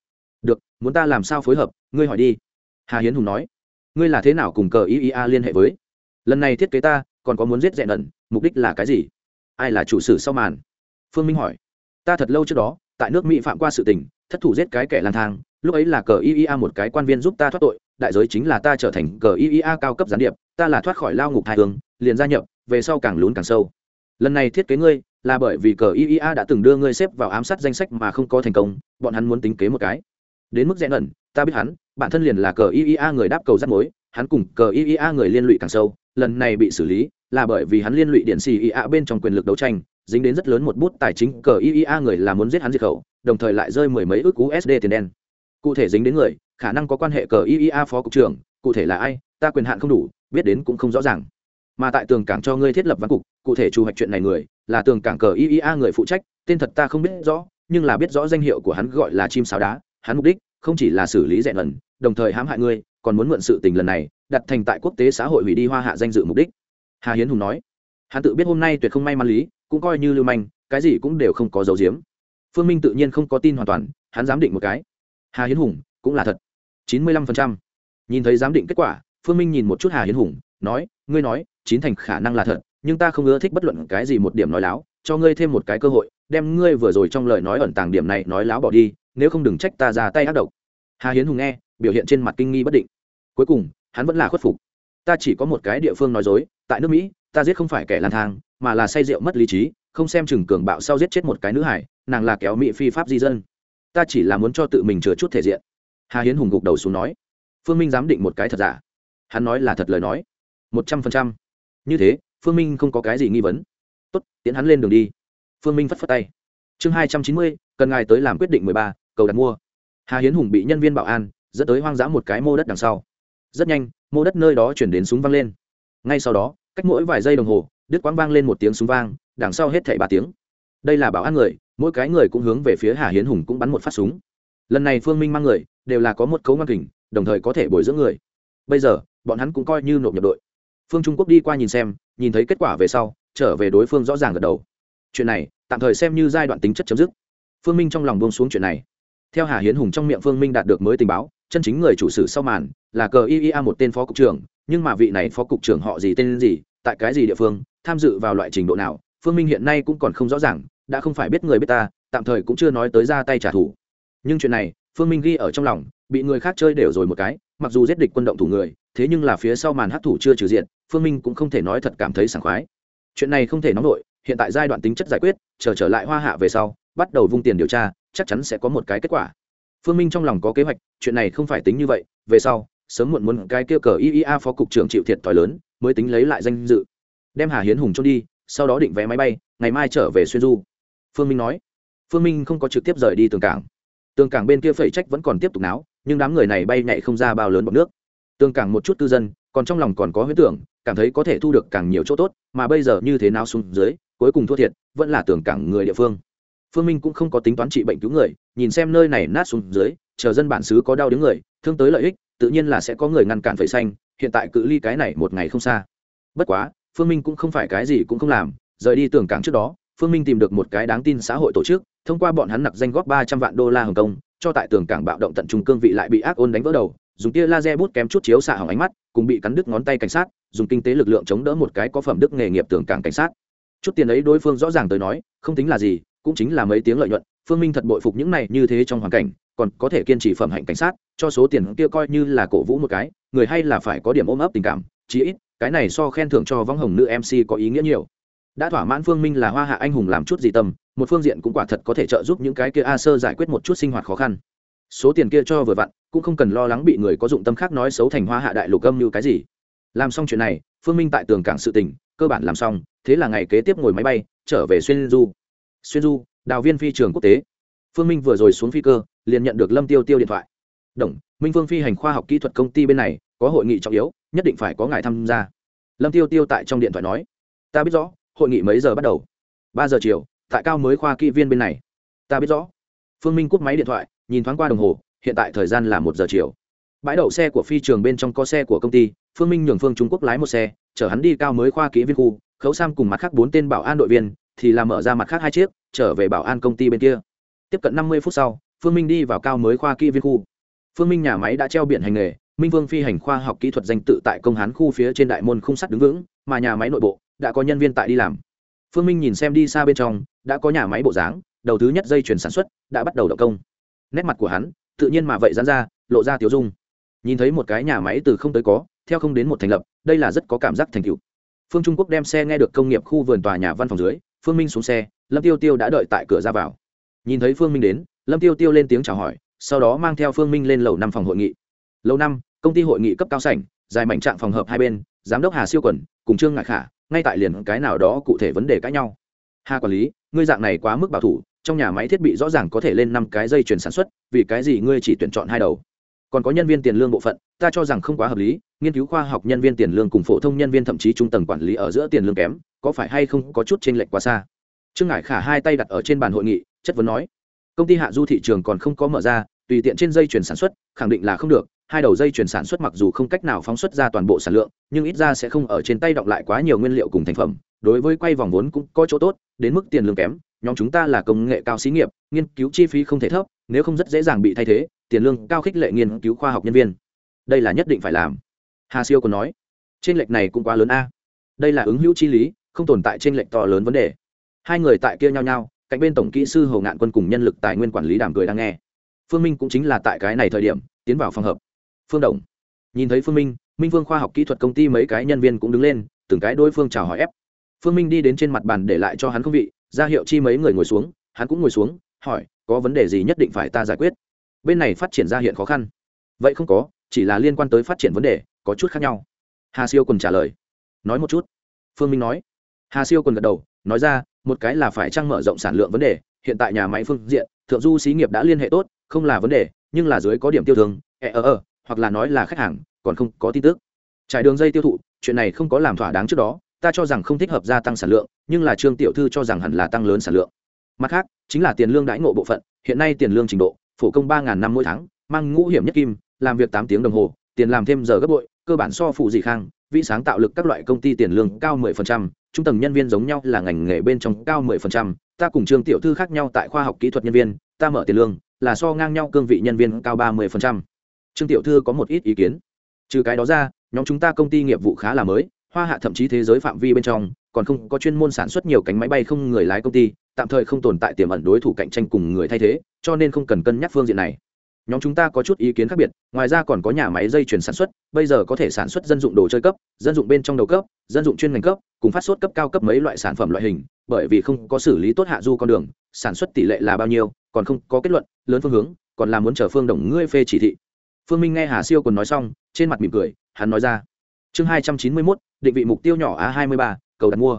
được, muốn ta làm sao phối hợp, ngươi hỏi đi. Hà hiến hùng nói. Ngươi là thế nào cùng cờ iea liên hệ với? Lần này thiết kế ta, còn có muốn giết dẹn ẩn mục đích là cái gì? Ai là chủ sử sau màn? Phương minh hỏi. Ta thật lâu trước đó, tại nước mỹ phạm qua sự tình, thất thủ giết cái kẻ lang thang, lúc ấy là cờ iea một cái quan viên giúp ta thoát tội, đại giới chính là ta trở thành cờ iea cao cấp gián điệp, ta là thoát khỏi lao ngục hai hướng liền gia nhập về sau càng lún càng sâu. Lần này thiết kế ngươi là bởi vì cờ iea đã từng đưa ngươi xếp vào ám sát danh sách mà không có thành công, bọn hắn muốn tính kế một cái. Đến mức rẽ ẩn, ta biết hắn, bản thân liền là cờ iea người đáp cầu rắt mối, hắn cùng cờ iea người liên lụy càng sâu, lần này bị xử lý là bởi vì hắn liên lụy điện xì ia bên trong quyền lực đấu tranh, dính đến rất lớn một bút tài chính, cờ iea người là muốn giết hắn diệt khẩu, đồng thời lại rơi mười mấy ước usd tiền đen. Cụ thể dính đến người, khả năng có quan hệ cờ iea phó cục trưởng, cụ thể là ai, ta quyền hạn không đủ, biết đến cũng không rõ ràng mà tại tường cảng cho ngươi thiết lập văn cục, cụ thể chủ hoạch chuyện này người, là tường cảng cờ iea người phụ trách, tên thật ta không biết rõ, nhưng là biết rõ danh hiệu của hắn gọi là chim sáo đá, hắn mục đích không chỉ là xử lý rẻ lần, đồng thời hãm hại ngươi, còn muốn mượn sự tình lần này, đặt thành tại quốc tế xã hội hủy đi hoa hạ danh dự mục đích. Hà hiến hùng nói. Hắn tự biết hôm nay tuyệt không may mắn lý, cũng coi như lưu manh, cái gì cũng đều không có dấu diếm phương minh tự nhiên không có tin hoàn toàn, hắn giám định một cái. Hà hiến hùng, cũng là thật. Chín mươi lăm phần trăm. Nhìn thấy giám định kết quả, phương minh nhìn một chút hà hiến hùng, nói, ngươi nói chín thành khả năng là thật, nhưng ta không ưa thích bất luận cái gì một điểm nói láo, cho ngươi thêm một cái cơ hội, đem ngươi vừa rồi trong lời nói ẩn tàng điểm này nói láo bỏ đi, nếu không đừng trách ta ra tay ác độc. Hà hiến hùng nghe, biểu hiện trên mặt kinh nghi bất định. Cuối cùng, hắn vẫn là khuất phục. Ta chỉ có một cái địa phương nói dối, tại nước mỹ, ta giết không phải kẻ lang thang, mà là say rượu mất lý trí, không xem chừng cường bạo sau giết chết một cái nữ hải, nàng là kéo mỹ phi pháp di dân. Ta chỉ là muốn cho tự mình chừa chút thể diện. Hà hiến hùng gục đầu xuống nói. Phương minh giám định một cái thật giả? Hắn nói là thật lời nói. Một trăm phần trăm như thế, phương minh không có cái gì nghi vấn. Tốt tiến hắn lên đường đi. Phương minh phất phất tay. Chương hai trăm chín mươi, cần ngài tới làm quyết định mười ba, cầu đặt mua. Hà hiến hùng bị nhân viên bảo an, dẫn tới hoang dã một cái mô đất đằng sau. Rất nhanh, mô đất nơi đó chuyển đến súng vang lên. Ngay sau đó, cách mỗi vài giây đồng hồ, đứt quãng vang lên một tiếng súng vang, đằng sau hết thảy ba tiếng. Đây là bảo an người, mỗi cái người cũng hướng về phía hà hiến hùng cũng bắn một phát súng. Lần này phương minh mang người, đều là có một cấu ngang kình, đồng thời có thể bồi dưỡng người. Bây giờ, bọn hắn cũng coi như nộp nhập đội phương trung quốc đi qua nhìn xem, nhìn thấy kết quả về sau, trở về đối phương rõ ràng gật đầu. Chuyện này, tạm thời xem như giai đoạn tính chất chấm dứt. Phương minh trong lòng buông xuống chuyện này. Theo hà hiến hùng trong miệng phương minh đạt được mới tình báo, chân chính người chủ sử sau màn là cờ iea một tên phó cục trưởng, nhưng mà vị này phó cục trưởng họ gì tên gì, tại cái gì địa phương, tham dự vào loại trình độ nào, phương minh hiện nay cũng còn không rõ ràng, đã không phải biết người biết ta, tạm thời cũng chưa nói tới ra tay trả thù. Nhưng chuyện này, phương minh ghi ở trong lòng, bị người khác chơi đều rồi một cái mặc dù giết địch quân động thủ người thế nhưng là phía sau màn hắc thủ chưa trừ diện phương minh cũng không thể nói thật cảm thấy sảng khoái. Chuyện này không thể nóng nổi hiện tại giai đoạn tính chất giải quyết chờ trở, trở lại hoa hạ về sau bắt đầu vung tiền điều tra chắc chắn sẽ có một cái kết quả. Phương minh trong lòng có kế hoạch chuyện này không phải tính như vậy về sau sớm muộn muốn cái kia cờ iea phó cục trưởng chịu thiệt thòi lớn mới tính lấy lại danh dự. Đem hà hiến hùng trôn đi sau đó định vé máy bay ngày mai trở về xuyên du. Phương minh nói. Phương minh không có trực tiếp rời đi tường cảng. Tường cảng bên kia phẩy trách vẫn còn tiếp tục náo nhưng đám người này bay nhảy không ra bao lớn bọc nước. Tương càng một chút cư dân, còn trong lòng còn có huyết tưởng, cảm thấy có thể thu được càng nhiều chỗ tốt, mà bây giờ như thế nào xuống dưới, cuối cùng thua thiệt, vẫn là tưởng cảng người địa phương. Phương minh cũng không có tính toán trị bệnh cứu người, nhìn xem nơi này nát xuống dưới, chờ dân bản xứ có đau đứng người, thương tới lợi ích, tự nhiên là sẽ có người ngăn cản phẩy xanh, hiện tại cự ly cái này một ngày không xa. Bất quá, phương minh cũng không phải cái gì cũng không làm, rời đi tưởng cảng trước đó, phương minh tìm được một cái đáng tin xã hội tổ chức, thông qua bọn hắn nặc danh góp ba trăm vạn đô la hồng kông cho tại tường cảng bạo động tận trung cương vị lại bị ác ôn đánh vỡ đầu, dùng tia laser bút kém chút chiếu xạ hỏng ánh mắt, cùng bị cắn đứt ngón tay cảnh sát, dùng kinh tế lực lượng chống đỡ một cái có phẩm đức nghề nghiệp tường cảng cảnh sát. Chút tiền ấy đối phương rõ ràng tới nói, không tính là gì, cũng chính là mấy tiếng lợi nhuận, phương minh thật bội phục những này như thế trong hoàn cảnh, còn có thể kiên trì phẩm hạnh cảnh sát, cho số tiền kia coi như là cổ vũ một cái, người hay là phải có điểm ôm ấp tình cảm, chí ít, cái này so khen thưởng cho võng hồng nữ mc có ý nghĩa nhiều đã thỏa mãn phương minh là hoa hạ anh hùng làm chút gì tâm, một phương diện cũng quả thật có thể trợ giúp những cái kia a sơ giải quyết một chút sinh hoạt khó khăn. Số tiền kia cho vừa vặn, cũng không cần lo lắng bị người có dụng tâm khác nói xấu thành hoa hạ đại lục âm như cái gì. Làm xong chuyện này, phương minh tại tường cảng sự tỉnh, cơ bản làm xong, thế là ngày kế tiếp ngồi máy bay, trở về xuyên du. Xuyên du, đào viên phi trường quốc tế. Phương minh vừa rồi xuống phi cơ, liền nhận được lâm tiêu tiêu điện thoại. Đồng, minh phương phi hành khoa học kỹ thuật công ty bên này, có hội nghị trọng yếu, nhất định phải có ngài tham gia. Lâm tiêu tiêu tại trong điện thoại nói. Ta biết rõ hội nghị mấy giờ bắt đầu? Ba giờ chiều, tại cao mới khoa kỹ viên bên này. Ta biết rõ. Phương minh cúp máy điện thoại, nhìn thoáng qua đồng hồ, hiện tại thời gian là một giờ chiều. Bãi đậu xe của phi trường bên trong có xe của công ty, phương minh nhường phương trung quốc lái một xe, chở hắn đi cao mới khoa kỹ viên khu, khấu sam cùng mặt khác bốn tên bảo an đội viên, thì làm mở ra mặt khác hai chiếc, trở về bảo an công ty bên kia. Tiếp cận năm mươi phút sau, phương minh đi vào cao mới khoa kỹ viên khu. Phương minh nhà máy đã treo biển hành nghề, minh vương phi hành khoa học kỹ thuật danh tự tại công hán khu phía trên đại môn khung sắt đứng vững, mà nhà máy nội bộ đã có nhân viên tại đi làm. Phương minh nhìn xem đi xa bên trong, đã có nhà máy bộ dáng, đầu thứ nhất dây chuyển sản xuất đã bắt đầu đậu công. Nét mặt của hắn tự nhiên mà vậy dán ra, lộ ra tiểu dung. Nhìn thấy một cái nhà máy từ không tới có, theo không đến một thành lập, đây là rất có cảm giác thành tựu. Phương trung quốc đem xe nghe được công nghiệp khu vườn tòa nhà văn phòng dưới, phương minh xuống xe, lâm tiêu tiêu đã đợi tại cửa ra vào. Nhìn thấy phương minh đến, lâm tiêu tiêu lên tiếng chào hỏi, sau đó mang theo phương minh lên lầu năm phòng hội nghị. Lầu năm, công ty hội nghị cấp cao sảnh, dài mảnh trạng phòng hợp hai bên, giám đốc hà siêu quẩn cùng trương Ngải khả ngay tại liền cái nào đó cụ thể vấn đề cãi nhau. Hà quản lý, ngươi dạng này quá mức bảo thủ, trong nhà máy thiết bị rõ ràng có thể lên năm cái dây chuyển sản xuất, vì cái gì ngươi chỉ tuyển chọn hai đầu? Còn có nhân viên tiền lương bộ phận, ta cho rằng không quá hợp lý, nghiên cứu khoa học nhân viên tiền lương cùng phổ thông nhân viên thậm chí trung tầng quản lý ở giữa tiền lương kém, có phải hay không có chút t r ê n lệch quá xa? Trương ngải khả hai tay đặt ở trên bàn hội nghị, chất vấn nói. Công ty hạ du thị trường còn không có mở ra, tùy tiện trên dây chuyển sản xuất, khẳng định là không được hai đầu dây chuyển sản xuất mặc dù không cách nào phóng xuất ra toàn bộ sản lượng, nhưng ít ra sẽ không ở trên tay động lại quá nhiều nguyên liệu cùng thành phẩm. Đối với quay vòng vốn cũng có chỗ tốt, đến mức tiền lương kém, nhóm chúng ta là công nghệ cao xí nghiệp, nghiên cứu chi phí không thể thấp, nếu không rất dễ dàng bị thay thế, tiền lương cao khích lệ nghiên cứu khoa học nhân viên. Đây là nhất định phải làm. Hà siêu còn nói. Trên lệch này cũng quá lớn a. Đây là ứng hữu chi lý, không tồn tại trên lệch to lớn vấn đề. Hai người tại kia nhau nhau cạnh bên tổng kỹ sư hầu ngạn quân cùng nhân lực tài nguyên quản lý đàm cười đang nghe. Phương minh cũng chính là tại cái này thời điểm, tiến vào phòng hợp phương đồng. Nhìn thấy phương minh minh vương khoa học kỹ thuật công ty mấy cái nhân viên cũng đứng lên, từng cái đối phương chào hỏi ép. Phương minh đi đến trên mặt bàn để lại cho hắn không vị, ra hiệu chi mấy người ngồi xuống, hắn cũng ngồi xuống, hỏi, có vấn đề gì nhất định phải ta giải quyết? Bên này phát triển ra hiện khó khăn. Vậy không có, chỉ là liên quan tới phát triển vấn đề, có chút khác nhau. Hà siêu quần trả lời. Nói một chút. Phương minh nói. Hà siêu quần gật đầu, nói ra, một cái là phải trăng mở rộng sản lượng vấn đề, hiện tại nhà máy phương diện, thượng du xí nghiệp đã liên hệ tốt, không là vấn đề, nhưng là dưới có điểm tiêu thương e ờ ờ hoặc là nói là khách hàng còn không có tin tức trải đường dây tiêu thụ chuyện này không có làm thỏa đáng trước đó ta cho rằng không thích hợp gia tăng sản lượng nhưng là trương tiểu thư cho rằng hẳn là tăng lớn sản lượng mặt khác chính là tiền lương đãi ngộ bộ phận hiện nay tiền lương trình độ phổ công ba năm mỗi tháng mang ngũ hiểm nhất kim làm việc tám tiếng đồng hồ tiền làm thêm giờ gấp bội cơ bản so phụ dị khang vị sáng tạo lực các loại công ty tiền lương cao 10%, trung tầng nhân viên giống nhau là ngành nghề bên trong cao 10%, ta cùng trương tiểu thư khác nhau tại khoa học kỹ thuật nhân viên ta mở tiền lương là so ngang nhau cương vị nhân viên cao 30% trương tiểu thư có một ít ý kiến. Trừ cái đó ra, nhóm chúng ta công ty nghiệp vụ khá là mới, hoa hạ thậm chí thế giới phạm vi bên trong, còn không có chuyên môn sản xuất nhiều cánh máy bay không người lái công ty, tạm thời không tồn tại tiềm ẩn đối thủ cạnh tranh cùng người thay thế, cho nên không cần cân nhắc phương diện này. Nhóm chúng ta có chút ý kiến khác biệt, ngoài ra còn có nhà máy dây chuyển sản xuất, bây giờ có thể sản xuất dân dụng đồ chơi cấp, dân dụng bên trong đầu cấp, dân dụng chuyên ngành cấp, cùng phát sốt cấp cao cấp mấy loại sản phẩm loại hình, bởi vì không có xử lý tốt hạ du con đường, sản xuất tỷ lệ là bao nhiêu, còn không có kết luận, lớn phương hướng, còn là muốn chờ phương đồng ngươi phê chỉ thị phương minh nghe hà siêu còn nói xong, trên mặt mỉm cười, hắn nói ra, chương hai trăm chín mươi mốt, định vị mục tiêu nhỏ a hai mươi ba, cầu đặt mua.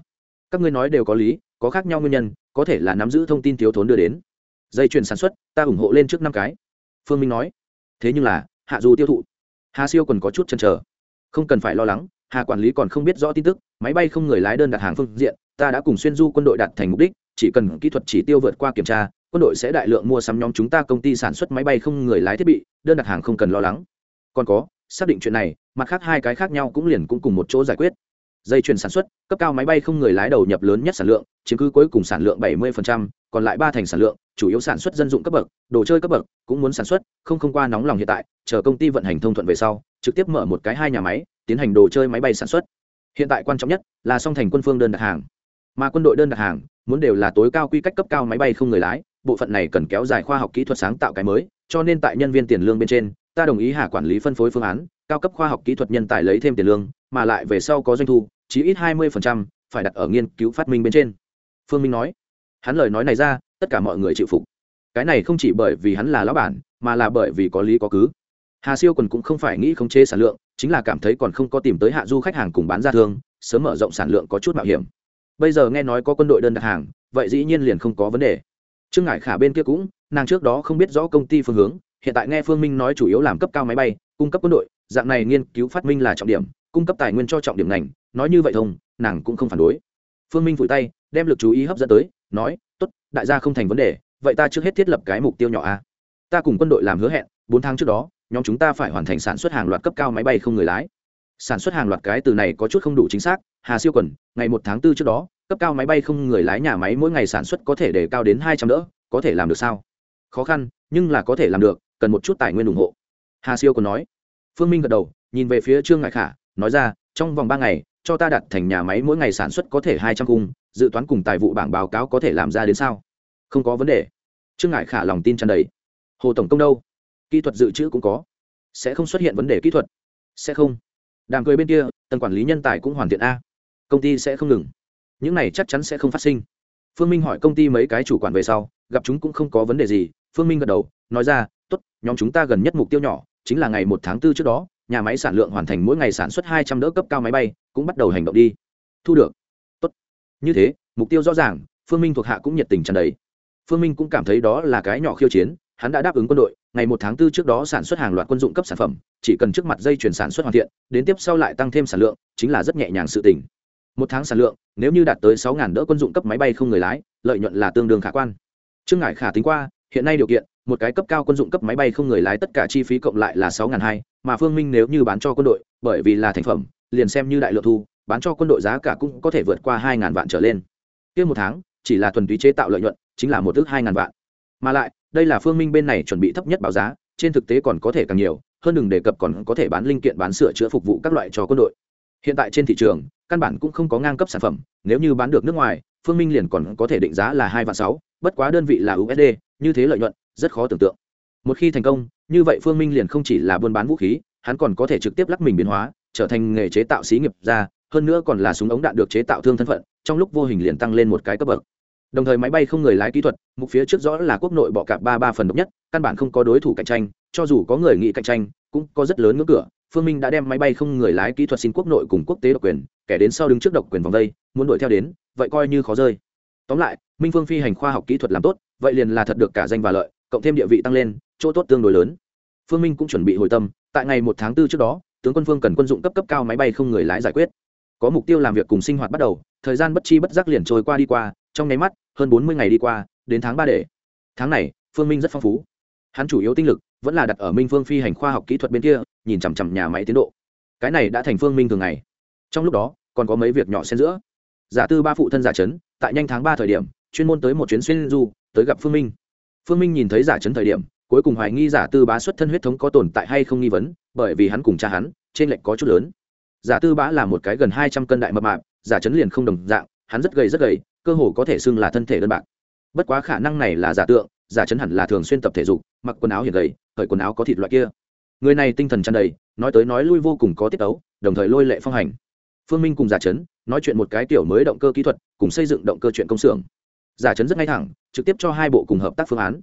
Các ngươi nói đều có lý, có khác nhau nguyên nhân, có thể là nắm giữ thông tin thiếu thốn đưa đến. Dây chuyền sản xuất, ta ủng hộ lên trước năm cái. Phương minh nói, thế nhưng là, hạ dù tiêu thụ. Hà siêu còn có chút chần chờ. Không cần phải lo lắng, hà quản lý còn không biết rõ tin tức, máy bay không người lái đơn đặt hàng phương diện, ta đã cùng xuyên du quân đội đặt thành mục đích, chỉ cần kỹ thuật chỉ tiêu vượt qua kiểm tra quân đội sẽ đại lượng mua sắm nhóm chúng ta công ty sản xuất máy bay không người lái thiết bị đơn đặt hàng không cần lo lắng. Còn có xác định chuyện này mặt khác hai cái khác nhau cũng liền cũng cùng một chỗ giải quyết. Dây chuyền sản xuất cấp cao máy bay không người lái đầu nhập lớn nhất sản lượng chiếm cứ cuối cùng sản lượng 70%, còn lại ba thành sản lượng chủ yếu sản xuất dân dụng cấp bậc đồ chơi cấp bậc cũng muốn sản xuất không không qua nóng lòng hiện tại chờ công ty vận hành thông thuận về sau trực tiếp mở một cái hai nhà máy tiến hành đồ chơi máy bay sản xuất. Hiện tại quan trọng nhất là song thành quân phương đơn đặt hàng. Mà quân đội đơn đặt hàng muốn đều là tối cao quy cách cấp cao máy bay không người lái bộ phận này cần kéo dài khoa học kỹ thuật sáng tạo cái mới, cho nên tại nhân viên tiền lương bên trên, ta đồng ý hạ quản lý phân phối phương án, cao cấp khoa học kỹ thuật nhân tài lấy thêm tiền lương, mà lại về sau có doanh thu, chí ít hai mươi phải đặt ở nghiên cứu phát minh bên trên. Phương minh nói. Hắn lời nói này ra, tất cả mọi người chịu phục. Cái này không chỉ bởi vì hắn là lão bản, mà là bởi vì có lý có cứ. Hà siêu còn cũng không phải nghĩ khống chế sản lượng, chính là cảm thấy còn không có tìm tới hạ du khách hàng cùng bán ra thương, sớm mở rộng sản lượng có chút mạo hiểm. Bây giờ nghe nói có quân đội đơn đặt hàng, vậy dĩ nhiên liền không có vấn đề trương ngải khả bên kia cũng, nàng trước đó không biết rõ công ty phương hướng, hiện tại nghe phương minh nói chủ yếu làm cấp cao máy bay, cung cấp quân đội, dạng này nghiên cứu phát minh là trọng điểm, cung cấp tài nguyên cho trọng điểm ngành, nói như vậy thông, nàng cũng không phản đối. Phương minh vùi tay, đem lực chú ý hấp dẫn tới, nói, tốt, đại gia không thành vấn đề, vậy ta trước hết thiết lập cái mục tiêu nhỏ a. Ta cùng quân đội làm hứa hẹn, bốn tháng trước đó, nhóm chúng ta phải hoàn thành sản xuất hàng loạt cấp cao máy bay không người lái. Sản xuất hàng loạt cái từ này có chút không đủ chính xác, hà siêu quần, ngày một tháng tư trước đó cấp cao máy bay không người lái nhà máy mỗi ngày sản xuất có thể để cao đến hai trăm đỡ, có thể làm được sao? Khó khăn, nhưng là có thể làm được, cần một chút tài nguyên ủng hộ. Hà siêu còn nói. Phương minh gật đầu, nhìn về phía trương ngại khả, nói ra, trong vòng ba ngày, cho ta đặt thành nhà máy mỗi ngày sản xuất có thể hai trăm cung dự toán cùng tài vụ bảng báo cáo có thể làm ra đến sao? Không có vấn đề. Trương ngại khả lòng tin tràn đầy. Hồ tổng công đâu? Kỹ thuật dự trữ cũng có. Sẽ không xuất hiện vấn đề kỹ thuật. Sẽ không. Đàm cười bên kia, tầng quản lý nhân tài cũng hoàn thiện a. Công ty sẽ không ngừng những này chắc chắn sẽ không phát sinh. Phương minh hỏi công ty mấy cái chủ quản về sau, gặp chúng cũng không có vấn đề gì, phương minh gật đầu, nói ra t ố t nhóm chúng ta gần nhất mục tiêu nhỏ chính là ngày một tháng b ố trước đó, nhà máy sản lượng hoàn thành mỗi ngày sản xuất hai trăm đỡ cấp cao máy bay, cũng bắt đầu hành động đi. Thu được. Tốt. Như thế, mục tiêu rõ ràng, phương minh thuộc hạ cũng nhiệt tình trần đấy phương minh cũng cảm thấy đó là cái nhỏ khiêu chiến, hắn đã đáp ứng quân đội, ngày một tháng 4 trước đó sản xuất hàng loạt quân dụng cấp sản phẩm, chỉ cần trước mặt dây chuyển sản xuất hoàn thiện, đến tiếp sau lại tăng thêm sản lượng, chính là rất nhẹ nhàng sự tình một tháng sản lượng, nếu như đạt tới sáu đỡ quân dụng cấp máy bay không người lái, lợi nhuận là tương đương khả quan. Trương ngải khả tính qua, hiện nay điều kiện, một cái cấp cao quân dụng cấp máy bay không người lái tất cả chi phí cộng lại là sáu hai, mà phương minh nếu như bán cho quân đội, bởi vì là thành phẩm, liền xem như đại lượng thu, bán cho quân đội giá cả cũng có thể vượt qua hai vạn trở lên. Kia một tháng, chỉ là thuần túy chế tạo lợi nhuận, chính là một thước hai vạn. Mà lại, đây là phương minh bên này chuẩn bị thấp nhất báo giá, trên thực tế còn có thể càng nhiều, hơn đừng đề cập còn có thể bán linh kiện, bán sửa chữa phục vụ các loại cho quân đội hiện tại trên thị trường, căn bản cũng không có ngang cấp sản phẩm, nếu như bán được nước ngoài, phương minh liền còn có thể định giá là hai vạn sáu, bất quá đơn vị là usd như thế lợi nhuận, rất khó tưởng tượng. Một khi thành công, như vậy phương minh liền không chỉ là buôn bán vũ khí, hắn còn có thể trực tiếp lắc mình biến hóa, trở thành nghề chế tạo xí nghiệp ra hơn nữa còn là súng ống đạn được chế tạo thương thân phận, trong lúc vô hình liền tăng lên một cái cấp bậc. Đồng thời máy bay không người lái kỹ thuật, mục phía trước rõ là quốc nội bọ cạp ba ba phần độc nhất, căn bản không có đối thủ cạnh tranh, cho dù có người nghĩ cạnh tranh, cũng có rất lớn ngưỡng cửa phương minh đã đem máy bay không người lái kỹ thuật xin quốc nội cùng quốc tế độc quyền, kẻ đến sau đứng trước độc quyền vòng đây, muốn đuổi theo đến, vậy coi như khó rơi. Tóm lại, minh phương phi hành khoa học kỹ thuật làm tốt, vậy liền là thật được cả danh và lợi, cộng thêm địa vị tăng lên, chỗ tốt tương đối lớn. Phương minh cũng chuẩn bị hồi tâm, tại ngày một tháng 4 trước đó, tướng quân phương cần quân dụng cấp cấp cao máy bay không người lái giải quyết. Có mục tiêu làm việc cùng sinh hoạt bắt đầu, thời gian bất chi bất giác liền trôi qua đi qua, trong nháy mắt, hơn bốn mươi ngày đi qua, đến tháng ba để. Tháng này, phương minh rất phong phú. Hắn chủ yếu tinh lực vẫn là đặt ở minh phương phi hành khoa học kỹ thuật bên kia, nhìn chằm chằm nhà máy tiến độ. Cái này đã thành phương minh thường ngày. Trong lúc đó, còn có mấy việc nhỏ xen giữa. Giả tư ba phụ thân giả trấn tại nhanh tháng ba thời điểm, chuyên môn tới một chuyến xuyên du, tới gặp phương minh. Phương minh nhìn thấy giả trấn thời điểm, cuối cùng hoài nghi giả tư bá xuất thân huyết thống có tồn tại hay không nghi vấn, bởi vì hắn cùng cha hắn, trên lệnh có chút lớn. Giả tư bá là một cái gần hai trăm cân đại mập mạp, giả trấn liền không đồng dạng, hắn rất gầy rất gầy, cơ hồ có thể xưng là thân thể đơn bạc. Bất quá khả năng này là giả tượng giả chấn hẳn là thường xuyên tập thể dục mặc quần áo hiền gầy khởi quần áo có thịt loại kia. Người này tinh thần tràn đầy nói tới nói lui vô cùng có tiết tấu đồng thời lôi lệ phong hành. Phương minh cùng giả chấn nói chuyện một cái kiểu mới động cơ kỹ thuật cùng xây dựng động cơ chuyện công xưởng. Giả chấn rất ngay thẳng trực tiếp cho hai bộ cùng hợp tác phương án.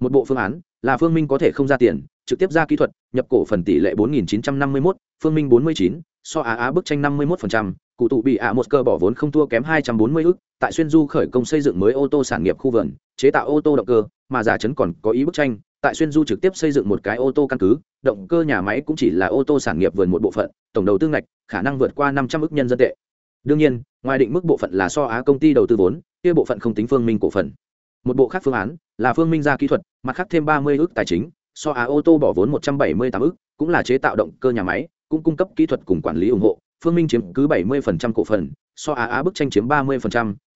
Một bộ phương án là phương minh có thể không ra tiền trực tiếp ra kỹ thuật nhập cổ phần tỷ lệ 4.951, phương minh 49, so á á bức tranh 51%, cụ tụ bị ạ một cơ bỏ vốn không thua kém 240 ức tại xuyên du khởi công xây dựng mới ô tô sản nghiệp khu vườn chế tạo ô tô động cơ, mà giả chấn còn có ý bức tranh, tại xuyên du trực tiếp xây dựng một cái ô tô căn cứ, động cơ nhà máy cũng chỉ là ô tô sản nghiệp vườn một bộ phận, tổng đầu tư ngạch, khả năng vượt qua năm trăm ước nhân dân tệ. Đương nhiên, ngoài định mức bộ phận là so á công ty đầu tư vốn, kia bộ phận không tính phương minh cổ phần. Một bộ khác phương án là phương minh ra kỹ thuật, mặt khác thêm ba mươi ước tài chính, so á ô tô bỏ vốn một trăm bảy mươi tám ước, cũng là chế tạo động cơ nhà máy, cũng cung cấp kỹ thuật cùng quản lý ủng hộ, phương minh chiếm cứ bảy mươi cổ phần, so á á bức tranh chiếm ba mươi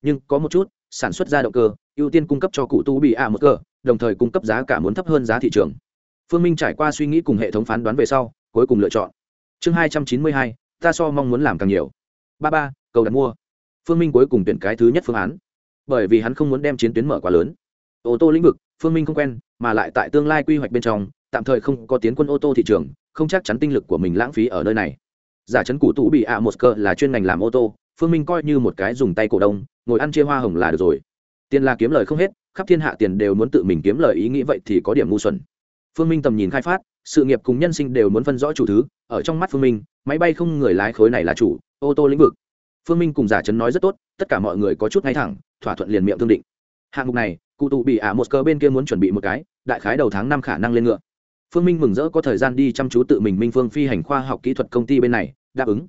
nhưng có một chút, sản xuất ra động cơ ưu tiên cung cấp cho cụ tu bị ạ một cơ, đồng thời cung cấp giá cả muốn thấp hơn giá thị trường. Phương minh trải qua suy nghĩ cùng hệ thống phán đoán về sau, cuối cùng lựa chọn. Chương hai trăm chín mươi hai, ta so mong muốn làm càng nhiều. Ba ba, cầu đặt mua. Phương minh cuối cùng tuyển cái thứ nhất phương án. Bởi vì hắn không muốn đem chiến tuyến mở quá lớn. Ô tô lĩnh vực, phương minh không quen, mà lại tại tương lai quy hoạch bên trong, tạm thời không có tiến quân ô tô thị trường, không chắc chắn tinh lực của mình lãng phí ở nơi này. Giả chấn cụ tủ bị ạ một cơ là chuyên ngành làm ô tô, phương minh coi như một cái dùng tay cổ đông, ngồi ăn chia hoa hồng là được rồi tiền là kiếm lời không hết, khắp thiên hạ tiền đều muốn tự mình kiếm lời ý nghĩ vậy thì có điểm ngu xuẩn. Phương minh tầm nhìn khai phát, sự nghiệp cùng nhân sinh đều muốn phân rõ chủ thứ, ở trong mắt phương minh, máy bay không người lái khối này là chủ, ô tô lĩnh vực. Phương minh cùng giả chấn nói rất tốt, tất cả mọi người có chút ngay thẳng, thỏa thuận liền miệng thương định. Hạng mục này, cụ tụ bị ả một cơ bên kia muốn chuẩn bị một cái, đại khái đầu tháng năm khả năng lên ngựa. Phương minh mừng rỡ có thời gian đi chăm chú tự mình minh phương phi hành khoa học kỹ thuật công ty bên này, đáp ứng.